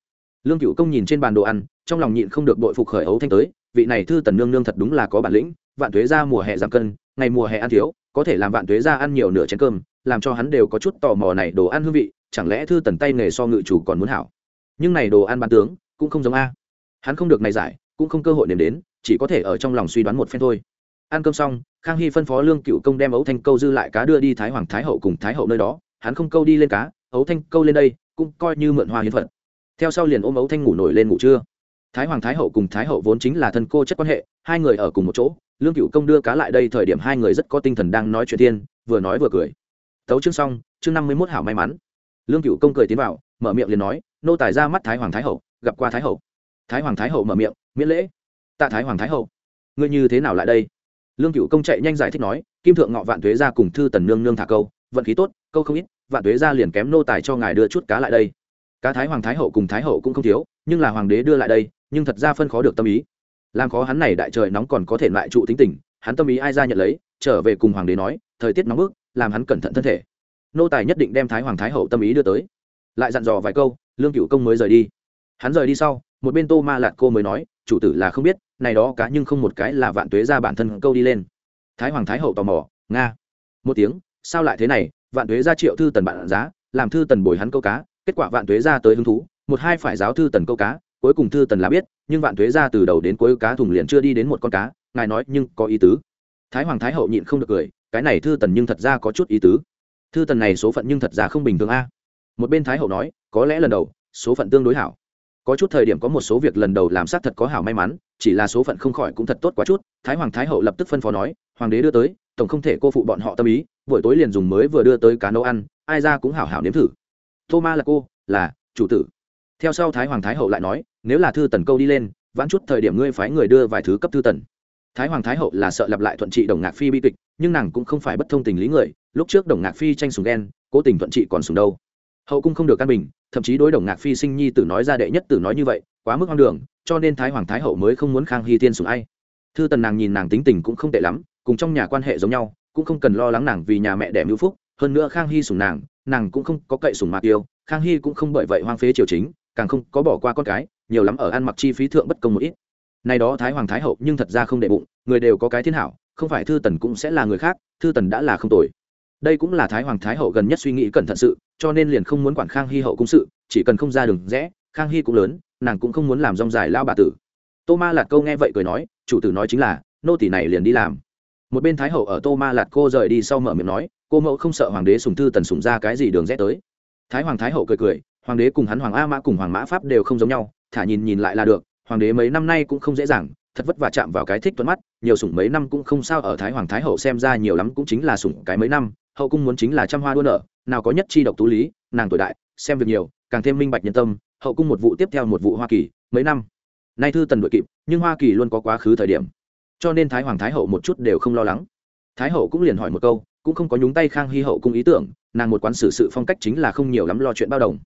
Lương cựu công nhìn trên bàn đồ ăn, trong lòng nhịn không được bội phục khởi ấu thanh tới, vị này thư tần nương nương thật đúng là có bản lĩnh, vạn thuế ra mùa hè giảm cân ngày mùa hè ăn thiếu, có thể làm vạn thuế ra ăn nhiều nửa chén cơm, làm cho hắn đều có chút tò mò này đồ ăn hương vị, chẳng lẽ thư tần tay nghề so ngự chủ còn muốn hảo? Nhưng này đồ ăn bán tướng, cũng không giống a. Hắn không được này giải, cũng không cơ hội nếm đến, chỉ có thể ở trong lòng suy đoán một phen thôi. Ăn cơm xong, khang hy phân phó lương cựu công đem ấu thanh câu dư lại cá đưa đi thái hoàng thái hậu cùng thái hậu nơi đó, hắn không câu đi lên cá, ấu thanh câu lên đây, cũng coi như mượn hoa hiến phận. Theo sau liền ôm ấu thanh ngủ nổi lên ngủ trưa. Thái hoàng thái hậu cùng thái hậu vốn chính là thân cô chất quan hệ, hai người ở cùng một chỗ lương cựu công đưa cá lại đây thời điểm hai người rất có tinh thần đang nói chuyện tiên vừa nói vừa cười. Tấu chương xong, chương năm mươi mốt hảo may mắn. Lương cựu công cười tiến vào, mở miệng liền nói, nô tài ra mắt thái hoàng thái hậu, gặp qua thái hậu. Thái hoàng thái hậu mở miệng, miễn lễ. Tạ thái hoàng thái hậu, ngươi như thế nào lại đây? Lương cựu công chạy nhanh giải thích nói, kim thượng ngọ vạn thuế ra cùng thư tần nương nương thả câu, vận khí tốt, câu không ít, vạn thuế ra liền kém nô tài cho ngài đưa chút cá lại đây. Cá thái hoàng thái hậu cùng thái hậu cũng không thiếu, nhưng là hoàng đế đưa lại đây, nhưng thật ra phân khó được tâm ý làm khó hắn này đại trời nóng còn có thể lại trụ tính tình, hắn tâm ý ai ra nhận lấy, trở về cùng hoàng đế nói, thời tiết nóng bức, làm hắn cẩn thận thân thể. Nô tài nhất định đem thái hoàng thái hậu tâm ý đưa tới. Lại dặn dò vài câu, lương cựu công mới rời đi. Hắn rời đi sau, một bên tô ma lạt cô mới nói, chủ tử là không biết, này đó cá nhưng không một cái là vạn tuế ra bản thân câu đi lên. Thái hoàng thái hậu tò mò, nga. Một tiếng, sao lại thế này? Vạn tuế ra triệu thư tần bạn giá, làm thư tần bồi hắn câu cá, kết quả vạn tuế ra tới hứng thú, một hai phải giáo thư tần câu cá cuối cùng thư tần là biết, nhưng vạn tuế ra từ đầu đến cuối cá thùng liền chưa đi đến một con cá, ngài nói nhưng có ý tứ. Thái hoàng thái hậu nhịn không được cười, cái này thư tần nhưng thật ra có chút ý tứ. Thư tần này số phận nhưng thật ra không bình thường a. Một bên thái hậu nói, có lẽ lần đầu, số phận tương đối hảo. Có chút thời điểm có một số việc lần đầu làm sát thật có hảo may mắn, chỉ là số phận không khỏi cũng thật tốt quá chút. Thái hoàng thái hậu lập tức phân phó nói, hoàng đế đưa tới, tổng không thể cô phụ bọn họ tâm ý, buổi tối liền dùng mới vừa đưa tới cá nấu ăn, ai ra cũng hảo hảo nếm thử. Tô ma là cô, là, chủ tử. Theo sau thái hoàng thái hậu lại nói nếu là thư tần câu đi lên, vãn chút thời điểm ngươi phái người đưa vài thứ cấp thư tần. Thái hoàng thái hậu là sợ lặp lại thuận trị đồng ngạc phi bi kịch, nhưng nàng cũng không phải bất thông tình lý người, lúc trước đồng ngạc phi tranh sùng đen cố tình thuận trị còn sùng đâu. Hậu cung không được căn bình, thậm chí đối đồng ngạc phi sinh nhi tử nói ra đệ nhất tử nói như vậy, quá mức hoang đường, cho nên thái hoàng thái hậu mới không muốn khang hy tiên sùng ai. Thư tần nàng nhìn nàng tính tình cũng không tệ lắm, cùng trong nhà quan hệ giống nhau, cũng không cần lo lắng nàng vì nhà mẹ đẻ mưu phúc, hơn nữa khang hy sùng nàng nàng cũng không có cậy sùng mạc yêu, khang hy cũng không bởi vậy hoang phế triều chính, càng không có bỏ qua con cái nhiều lắm ở ăn mặc chi phí thượng bất công một ít. Nay đó thái hoàng thái hậu nhưng thật ra không đệ bụng, người đều có cái thiên hảo, không phải thư tần cũng sẽ là người khác, thư tần đã là không tồi. Đây cũng là thái hoàng thái hậu gần nhất suy nghĩ cẩn thận sự, cho nên liền không muốn quản khang hy hậu cung sự, chỉ cần không ra đường rẽ, khang hy cũng lớn, nàng cũng không muốn làm rong dài lao bà tử. Tô ma lạt câu nghe vậy cười nói, chủ tử nói chính là, nô tỷ này liền đi làm. Một bên thái hậu ở tô ma lạt cô rời đi sau mở miệng nói, cô mẫu không sợ hoàng đế sùng thư tần sùng ra cái gì đường rẽ tới. Thái hoàng thái hậu cười cười, hoàng đế cùng hắn hoàng a mã cùng hoàng mã pháp đều không giống nhau thả nhìn nhìn lại là được, hoàng đế mấy năm nay cũng không dễ dàng, thật vất vả chạm vào cái thích tuấn mắt, nhiều sủng mấy năm cũng không sao ở thái hoàng thái hậu xem ra nhiều lắm cũng chính là sủng cái mấy năm, hậu cung muốn chính là trăm hoa đua nở, nào có nhất chi độc tú lý, nàng tuổi đại, xem việc nhiều, càng thêm minh bạch nhân tâm, hậu cung một vụ tiếp theo một vụ hoa kỳ, mấy năm. Nay thư tần đội kịp, nhưng hoa kỳ luôn có quá khứ thời điểm. Cho nên thái hoàng thái hậu một chút đều không lo lắng. Thái hậu cũng liền hỏi một câu, cũng không có nhúng tay khang hy hậu cung ý tưởng, nàng một quán xử sự phong cách chính là không nhiều lắm lo chuyện bao đồng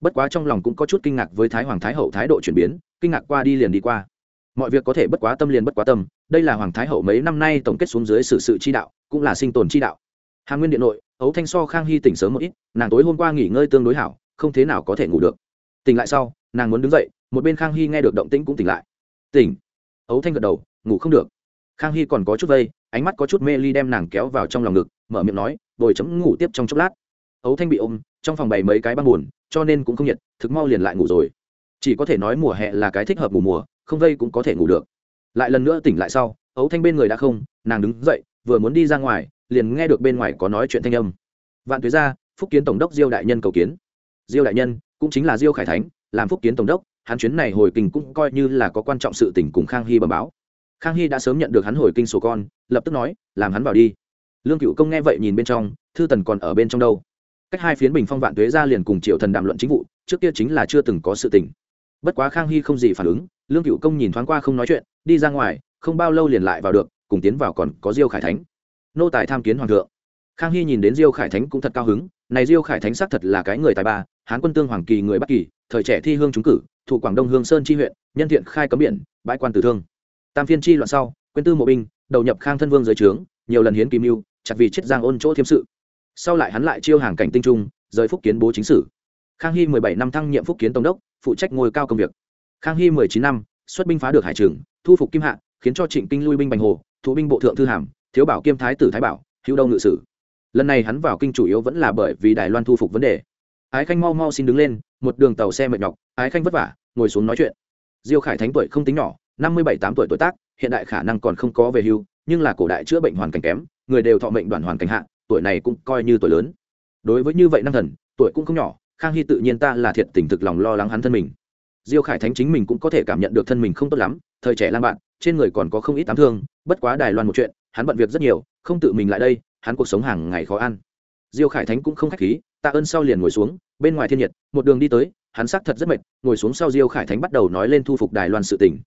bất quá trong lòng cũng có chút kinh ngạc với thái hoàng thái hậu thái độ chuyển biến, kinh ngạc qua đi liền đi qua. Mọi việc có thể bất quá tâm liền bất quá tâm, đây là hoàng thái hậu mấy năm nay tổng kết xuống dưới sự sự chi đạo, cũng là sinh tồn chi đạo. Hà nguyên điện nội, ấu thanh so khang hy tỉnh sớm một ít, nàng tối hôm qua nghỉ ngơi tương đối hảo, không thế nào có thể ngủ được. Tỉnh lại sau, nàng muốn đứng dậy, một bên khang hy nghe được động tĩnh cũng tỉnh lại. Tỉnh. Ấu thanh gật đầu, ngủ không được. Khang hy còn có chút vây, ánh mắt có chút mê ly đem nàng kéo vào trong lòng ngực, mở miệng nói, bồi chấm ngủ tiếp trong chốc lát ấu thanh bị ôm, trong phòng bày mấy cái băng buồn, cho nên cũng không nhiệt, thực mau liền lại ngủ rồi. Chỉ có thể nói mùa hè là cái thích hợp ngủ mùa, không vây cũng có thể ngủ được. Lại lần nữa tỉnh lại sau, ấu thanh bên người đã không, nàng đứng dậy, vừa muốn đi ra ngoài, liền nghe được bên ngoài có nói chuyện thanh âm. Vạn thuế ra phúc kiến tổng đốc diêu đại nhân cầu kiến. Diêu đại nhân, cũng chính là diêu khải thánh, làm phúc kiến tổng đốc, hắn chuyến này hồi kinh cũng coi như là có quan trọng sự tình cùng khang hy bẩm báo. Khang hy đã sớm nhận được hắn hồi kinh sổ con, lập tức nói, làm hắn vào đi. Lương cựu công nghe vậy nhìn bên trong, thư tần còn ở bên trong đâu? Cách hai phiến bình phong vạn tuế ra liền cùng triệu thần đàm luận chính vụ, trước kia chính là chưa từng có sự tình. Bất quá khang hy không gì phản ứng, lương cựu công nhìn thoáng qua không nói chuyện, đi ra ngoài, không bao lâu liền lại vào được, cùng tiến vào còn có diêu khải thánh. Nô tài tham kiến hoàng thượng. Khang hy nhìn đến diêu khải thánh cũng thật cao hứng, này diêu khải thánh xác thật là cái người tài ba, hán quân tương hoàng kỳ người bắc kỳ, thời trẻ thi hương trúng cử thủ quảng đông hương sơn chi huyện, nhân thiện khai cấm biển, bãi quan tử thương. Tam phiên chi loạn sau, quyên tư mộ binh đầu nhập khang thân vương dưới trướng, nhiều lần hiến kim mưu, chặt vì chết giang ôn chỗ thiêm sự sau lại hắn lại chiêu hàng cảnh tinh trung, rời phúc kiến bố chính sử. Khang hy mười bảy năm thăng nhiệm phúc kiến tổng đốc, phụ trách ngôi cao công việc. Khang hy mười chín năm, xuất binh phá được hải trường, thu phục kim hạ, khiến cho trịnh kinh lui binh bành hồ thủ binh bộ thượng thư hàm, thiếu bảo kiêm thái tử thái bảo, hữu đông ngự sử. Lần này hắn vào kinh chủ yếu vẫn là bởi vì đài loan thu phục vấn đề. Ái khanh mau mau xin đứng lên, một đường tàu xe mệt nhọc, ái khanh vất vả, ngồi xuống nói chuyện. Diêu khải thánh tuổi không tính nhỏ, năm mươi bảy tám tuổi tuổi tác, hiện đại khả năng còn không có về hưu, nhưng là cổ đại chữa bệnh hoàn cảnh kém, người đều thọ mệnh đoàn hoàn cảnh hạ tuổi này cũng coi như tuổi lớn. Đối với như vậy năng thần, tuổi cũng không nhỏ, khang hy tự nhiên ta là thiệt tình thực lòng lo lắng hắn thân mình. Diêu khải thánh chính mình cũng có thể cảm nhận được thân mình không tốt lắm, thời trẻ lang bạn, trên người còn có không ít tám thương, bất quá đài loan một chuyện, hắn bận việc rất nhiều, không tự mình lại đây, hắn cuộc sống hàng ngày khó ăn. Diêu khải thánh cũng không k h á c h khí, tạ ơn sau liền ngồi xuống, bên ngoài thiên nhiệt, một đường đi tới, hắn xác thật rất mệt, ngồi xuống sau diêu khải thánh bắt đầu nói lên thu phục đài loan sự tỉnh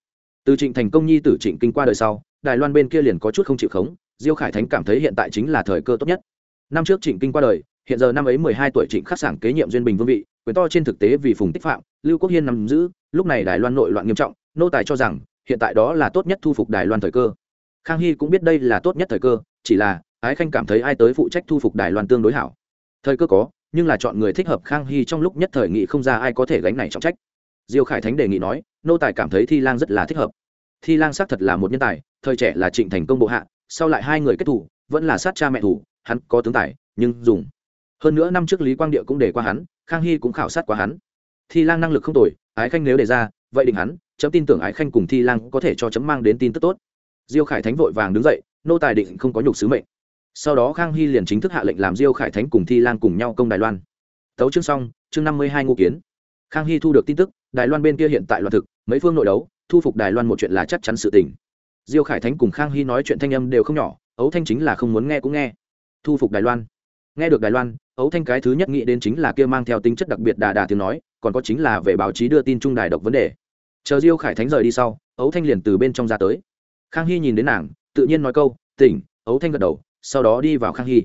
từ trịnh thành công nhi tử trịnh kinh qua đời sau, đài loan bên kia liền có chút không chịu khống, diêu khải thánh cảm thấy hiện tại chính là thời cơ tốt nhất năm trước trịnh kinh qua đời, hiện giờ năm ấy mười hai tuổi trịnh khắc sảng kế nhiệm duyên bình vương vị, quyền to trên thực tế vì phùng tích phạm, lưu quốc hiên nắm giữ, lúc này đài loan nội loạn nghiêm trọng, nô tài cho rằng, hiện tại đó là tốt nhất thu phục đài loan thời cơ. Khang hy cũng biết đây là tốt nhất thời cơ, chỉ là, ái khanh cảm thấy ai tới phụ trách thu phục đài loan tương đối hảo. Thời cơ có, nhưng là chọn người thích hợp khang hy trong lúc nhất thời nghị không ra ai có thể gánh này trọng trách. Diêu khải thánh đề nghị nói, nô tài cảm thấy thi lang rất là thích hợp. Thi lang xác thật là một nhân tài, thời trẻ là trịnh thành công bộ hạ, sau lại hai người kết thủ, vẫn là sát cha mẹ thủ hắn có tướng tài, nhưng dùng. Hơn nữa năm trước lý quang địa cũng để qua hắn, khang hy cũng khảo sát qua hắn. Thi lang năng lực không tồi, ái khanh nếu đề ra, vậy định hắn, chấm tin tưởng ái khanh cùng thi lang có thể cho chấm mang đến tin tức tốt. Diêu khải thánh vội vàng đứng dậy, nô tài định không có nhục sứ mệnh. Sau đó khang hy liền chính thức hạ lệnh làm diêu khải thánh cùng thi lang cùng nhau công đài loan. Tấu chương xong, chương năm mươi hai ngô kiến. Khang hy thu được tin tức, đài loan bên kia hiện tại loạn thực, mấy phương nội đấu, thu phục đài loan một chuyện là chắc chắn sự tình. Diêu khải thánh cùng khang hy nói chuyện thanh âm đều không nhỏ, ấu thanh chính là không muốn nghe cũng nghe thu phục đài loan. Nghe được đài loan, ấu thanh cái thứ nhất nghĩ đến chính là kia mang theo tính chất đặc biệt đà đà tiếng nói, còn có chính là về báo chí đưa tin trung đài độc vấn đề. Chờ diêu khải thánh rời đi sau, ấu thanh liền từ bên trong ra tới. Khang hy nhìn đến nàng, tự nhiên nói câu, tỉnh. Ấu thanh gật đầu, sau đó đi vào khang hy.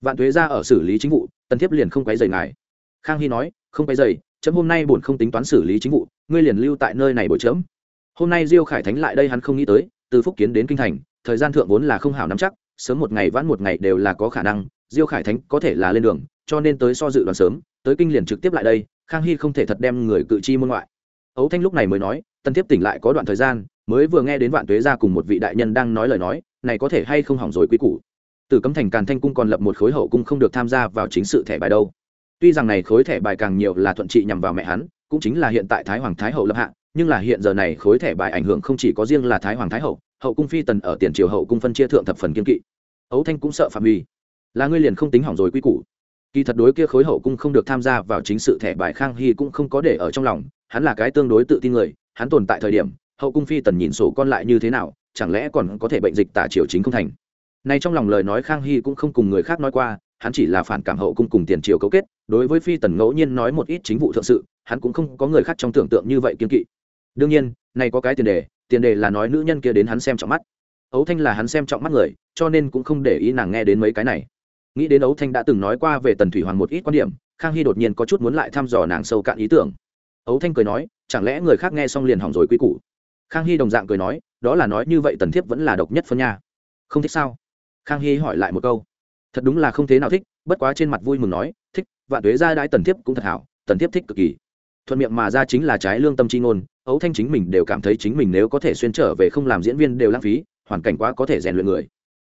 Vạn thuế ra ở xử lý chính vụ, tần thiếp liền không quấy rầy ngài. Khang hy nói, không quấy rầy, chấm hôm nay buồn không tính toán xử lý chính vụ, ngươi liền lưu tại nơi này bồi chấm hôm nay diêu khải thánh lại đây hắn không nghĩ tới, từ phúc kiến đến kinh thành, thời gian thượng vốn là không hảo nắm chắc sớm một ngày vãn một ngày đều là có khả năng, diêu khải thánh có thể là lên đường, cho nên tới so dự đoán sớm, tới kinh liền trực tiếp lại đây, khang hy không thể thật đem người cự chi môn ngoại. Ấu thanh lúc này mới nói tân thiếp tỉnh lại có đoạn thời gian, mới vừa nghe đến vạn tuế ra cùng một vị đại nhân đang nói lời nói, này có thể hay không hỏng rồi quý củ? Từ cấm thành càn thanh cung còn lập một khối hậu cung không được tham gia vào chính sự thẻ bài đâu. Tuy rằng này khối thẻ bài càng nhiều là thuận trị nhằm vào mẹ hắn, cũng chính là hiện tại thái hoàng thái hậu lập hạ, nhưng là hiện giờ này khối thẻ bài ảnh hưởng không chỉ có riêng là thái hoàng thái hậu hậu cung phi tần ở tiền triều hậu cung phân chia thượng thập phần kiên kỵ. Ấu thanh cũng sợ phạm huy là ngươi liền không tính hỏng rồi quy củ. Kỳ thật đối kia khối hậu cung không được tham gia vào chính sự thẻ bài khang hy cũng không có để ở trong lòng, hắn là cái tương đối tự tin người, hắn tồn tại thời điểm, hậu cung phi tần nhìn sổ con lại như thế nào, chẳng lẽ còn có thể bệnh dịch tả triều chính không thành. Nay trong lòng lời nói khang hy cũng không cùng người khác nói qua, hắn chỉ là phản cảm hậu cung cùng tiền triều cấu kết, đối với phi tần ngẫu nhiên nói một ít chính vụ thượng sự, hắn cũng không có người khác trong tưởng tượng như vậy kiên kỵ. Đương nhiên, nay có cái tiền đề tiền đề là nói nữ nhân kia đến hắn xem trọng mắt. Ấu thanh là hắn xem trọng mắt người, cho nên cũng không để ý nàng nghe đến mấy cái này. Nghĩ đến ấu thanh đã từng nói qua về tần thủy hoàng một ít quan điểm, khang hy đột nhiên có chút muốn lại thăm dò nàng sâu cạn ý tưởng. Ấu thanh cười nói, chẳng lẽ người khác nghe xong liền hỏng rồi quy củ? Khang hy đồng dạng cười nói, đó là nói như vậy tần thiếp vẫn là độc nhất phân nha. Không thích sao? Khang hy hỏi lại một câu. Thật đúng là không thế nào thích, bất quá trên mặt vui mừng nói, thích, vạn tuế ra đãi tần thiếp cũng thật hảo, tần thiếp thích cực kỳ. Thuận miệng mà ra chính là trái lương tâm c h i ngôn ấu thanh chính mình đều cảm thấy chính mình nếu có thể xuyên trở về không làm diễn viên đều lãng phí, hoàn cảnh quá có thể rèn luyện người.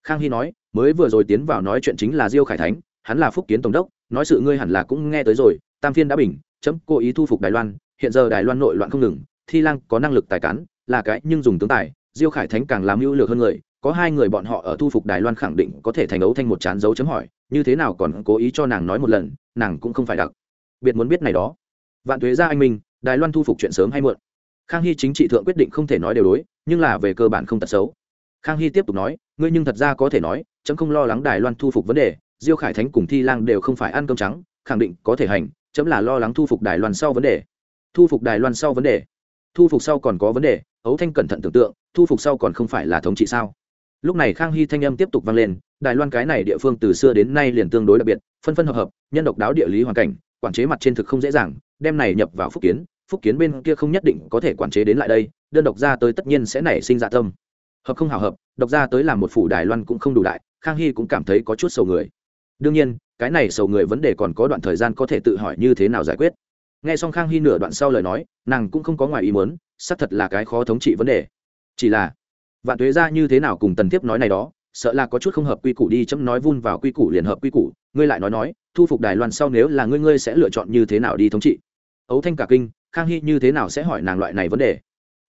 Khang hy nói, mới vừa rồi tiến vào nói chuyện chính là diêu khải thánh, hắn là phúc kiến tổng đốc, nói sự ngươi hẳn là cũng nghe tới rồi, tam phiên đã bình, chấm, cố ý thu phục đài loan, hiện giờ đài loan nội loạn không ngừng, thi lang có năng lực tài cán, là cái nhưng dùng tướng tài, diêu khải thánh càng làm mưu lược hơn người, có hai người bọn họ ở thu phục đài loan khẳng định có thể thành ấu thanh một chán dấu chấm hỏi, như thế nào còn cố ý cho nàng nói một lần, nàng cũng không phải đặc biệt muốn biết này đó. Vạn thuế ra anh minh, đài loan thu phục chuyện sớm hay muộn khang hy chính trị thượng quyết định không thể nói đều đối, nhưng là về cơ bản không tật xấu. Khang hy tiếp tục nói, ngươi nhưng thật ra có thể nói, chấm không lo lắng đài loan thu phục vấn đề, diêu khải thánh cùng thi lang đều không phải ăn cơm trắng, khẳng định có thể hành, chấm là lo lắng thu phục đài loan sau vấn đề. Thu phục đài loan sau vấn đề? Thu phục sau còn có vấn đề, ấu thanh cẩn thận tưởng tượng, thu phục sau còn không phải là thống trị sao? Lúc này khang hy thanh âm tiếp tục vang lên, đài loan cái này địa phương từ xưa đến nay liền tương đối đặc biệt, phân phân hợp hợp, nhân độc đáo địa lý hoàn cảnh, quản chế mặt trên thực không dễ dàng, đem này nhập vào phúc kiến phúc kiến bên kia không nhất định có thể quản chế đến lại đây, đơn độc ra tới tất nhiên sẽ nảy sinh dạ tâm. Hợp không hào hợp, độc ra tới làm một phủ đài loan cũng không đủ đại, khang hy cũng cảm thấy có chút sầu người. Đương nhiên, cái này sầu người vấn đề còn có đoạn thời gian có thể tự hỏi như thế nào giải quyết. Nghe xong khang hy nửa đoạn sau lời nói, nàng cũng không có ngoài ý muốn, xác thật là cái khó thống trị vấn đề. Chỉ là, vạn tuế ra như thế nào cùng tần thiếp nói này đó, sợ là có chút không hợp quy củ đi chấm nói vun vào quy củ liền hợp quy củ, ngươi lại nói nói, thu phục đài loan sau nếu là ngươi ngươi sẽ lựa chọn như thế nào đi thống trị? Ấu thanh cả kinh khang hy như thế nào sẽ hỏi nàng loại này vấn đề?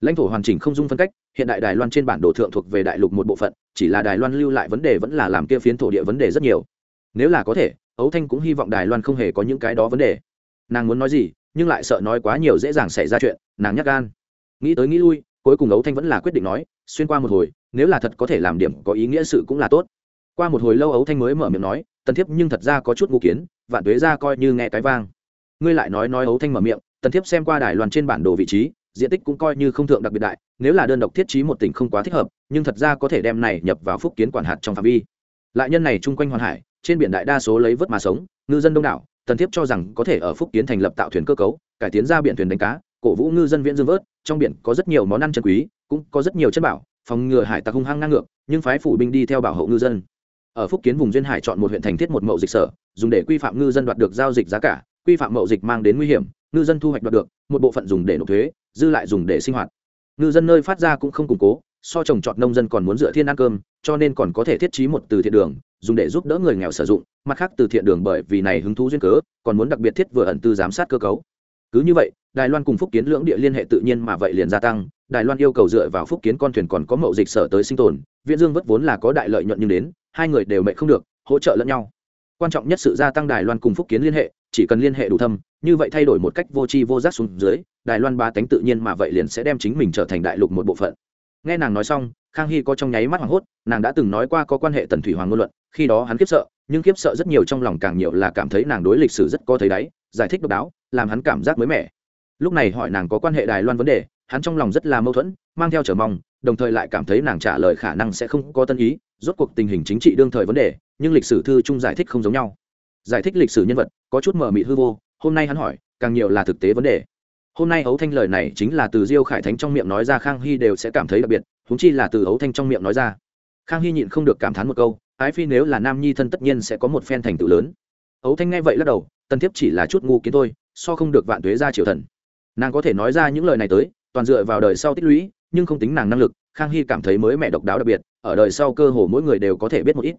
Lãnh thổ hoàn chỉnh không dung phân cách, hiện đại đài loan trên bản đồ thượng thuộc về đại lục một bộ phận, chỉ là đài loan lưu lại vấn đề vẫn là làm kia phiến thổ địa vấn đề rất nhiều. Nếu là có thể ấu thanh cũng hy vọng đài loan không hề có những cái đó vấn đề. Nàng muốn nói gì, nhưng lại sợ nói quá nhiều dễ dàng xảy ra chuyện, nàng nhắc gan. Nghĩ tới nghĩ lui, cuối cùng ấu thanh vẫn là quyết định nói, xuyên qua một hồi, nếu là thật có thể làm điểm có ý nghĩa sự cũng là tốt. Qua một hồi lâu ấu thanh mới mở miệng nói, tần thiếp nhưng thật ra có chút ngũ kiến, vạn tuế ra coi như nghe cái vang. Ngươi lại nói nói ấu thanh mở miệng tần thiếp xem qua đài loan trên bản đồ vị trí, diện tích cũng coi như không thượng đặc biệt đại, nếu là đơn độc thiết trí một tỉnh không quá thích hợp, nhưng thật ra có thể đem này nhập vào phúc kiến quản hạt trong phạm vi. Lại nhân này chung quanh hoàn hải, trên biển đại đa số lấy vớt mà sống, ngư dân đông đảo, tần thiếp cho rằng có thể ở phúc kiến thành lập tạo thuyền cơ cấu, cải tiến ra biển thuyền đánh cá, cổ vũ ngư dân viễn dương vớt, trong biển có rất nhiều món ăn chân quý, cũng có rất nhiều chất bảo, phòng ngừa hải tặc hung hăng ngang ngược, nhưng phái phủ binh đi theo bảo hộ ngư dân. Ở phúc kiến vùng duyên hải chọn một huyện thành thiết một mậu dịch sở, dùng để quy phạm ngư dân đoạt được giao dịch giá cả, quy phạm mậu dịch mang đến nguy hiểm ngư dân thu hoạch đoạt được, một bộ phận dùng để nộp thuế, dư lại dùng để sinh hoạt. Ngư dân nơi phát ra cũng không củng cố, so trồng trọt nông dân còn muốn dựa thiên ăn cơm, cho nên còn có thể thiết trí một từ thiện đường, dùng để giúp đỡ người nghèo sử dụng, mặt khác từ thiện đường bởi vì này hứng thú duyên cớ, còn muốn đặc biệt thiết vừa ẩn tư giám sát cơ cấu. Cứ như vậy, đài loan cùng phúc kiến lưỡng địa liên hệ tự nhiên mà vậy liền gia tăng, đài loan yêu cầu dựa vào phúc kiến con thuyền còn có mậu dịch sở tới sinh tồn, viễn dương vất vốn là có đại lợi nhuận nhưng đến, hai người đều mệnh không được, hỗ trợ lẫn nhau. Quan trọng nhất sự gia tăng đài loan cùng phúc kiến liên hệ chỉ cần liên hệ đủ thâm, như vậy thay đổi một cách vô tri vô giác xuống dưới, đài loan ba tánh tự nhiên mà vậy liền sẽ đem chính mình trở thành đại lục một bộ phận. Nghe nàng nói xong, khang hy có trong nháy mắt hoảng hốt, nàng đã từng nói qua có quan hệ tần thủy hoàng ngôn luận, khi đó hắn kiếp sợ, nhưng kiếp sợ rất nhiều trong lòng càng nhiều là cảm thấy nàng đối lịch sử rất có thấy đáy, giải thích độc đáo, làm hắn cảm giác mới mẻ. Lúc này hỏi nàng có quan hệ đài loan vấn đề, hắn trong lòng rất là mâu thuẫn, mang theo trở mong, đồng thời lại cảm thấy nàng trả lời khả năng sẽ không có tân ý, rốt cuộc tình hình chính trị đương thời vấn đề, nhưng lịch sử thư chung giải thích không giống nhau giải thích lịch sử nhân vật, có chút mờ mịt hư vô, hôm nay hắn hỏi, càng nhiều là thực tế vấn đề. Hôm nay ấu thanh lời này chính là từ diêu khải thánh trong miệng nói ra, khang hy đều sẽ cảm thấy đặc biệt húng chi là từ ấu thanh trong miệng nói ra. Khang hy nhịn không được cảm thán một câu, ái phi nếu là nam nhi thân tất nhiên sẽ có một phen thành tựu lớn. Ấu thanh nghe vậy lắc đầu tân thiếp chỉ là chút ngu kiến thôi, so không được vạn tuế ra triều thần. Nàng có thể nói ra những lời này tới, toàn dựa vào đời sau tích lũy, nhưng không tính nàng năng lực, khang hy cảm thấy mới mẹ độc đáo đặc biệt, ở đời sau cơ hồ mỗi người đều có thể biết một ít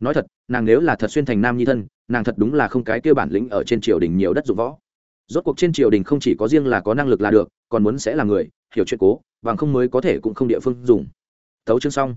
nói thật, nàng nếu là thật xuyên thành nam nhi thân, nàng thật đúng là không cái kia bản lĩnh ở trên triều đình nhiều đất dụng võ. Rốt cuộc trên triều đình không chỉ có riêng là có năng lực là được, còn muốn sẽ là người, hiểu chuyện cố, bằng không mới có thể cũng không địa phương dùng. Tấu chương xong.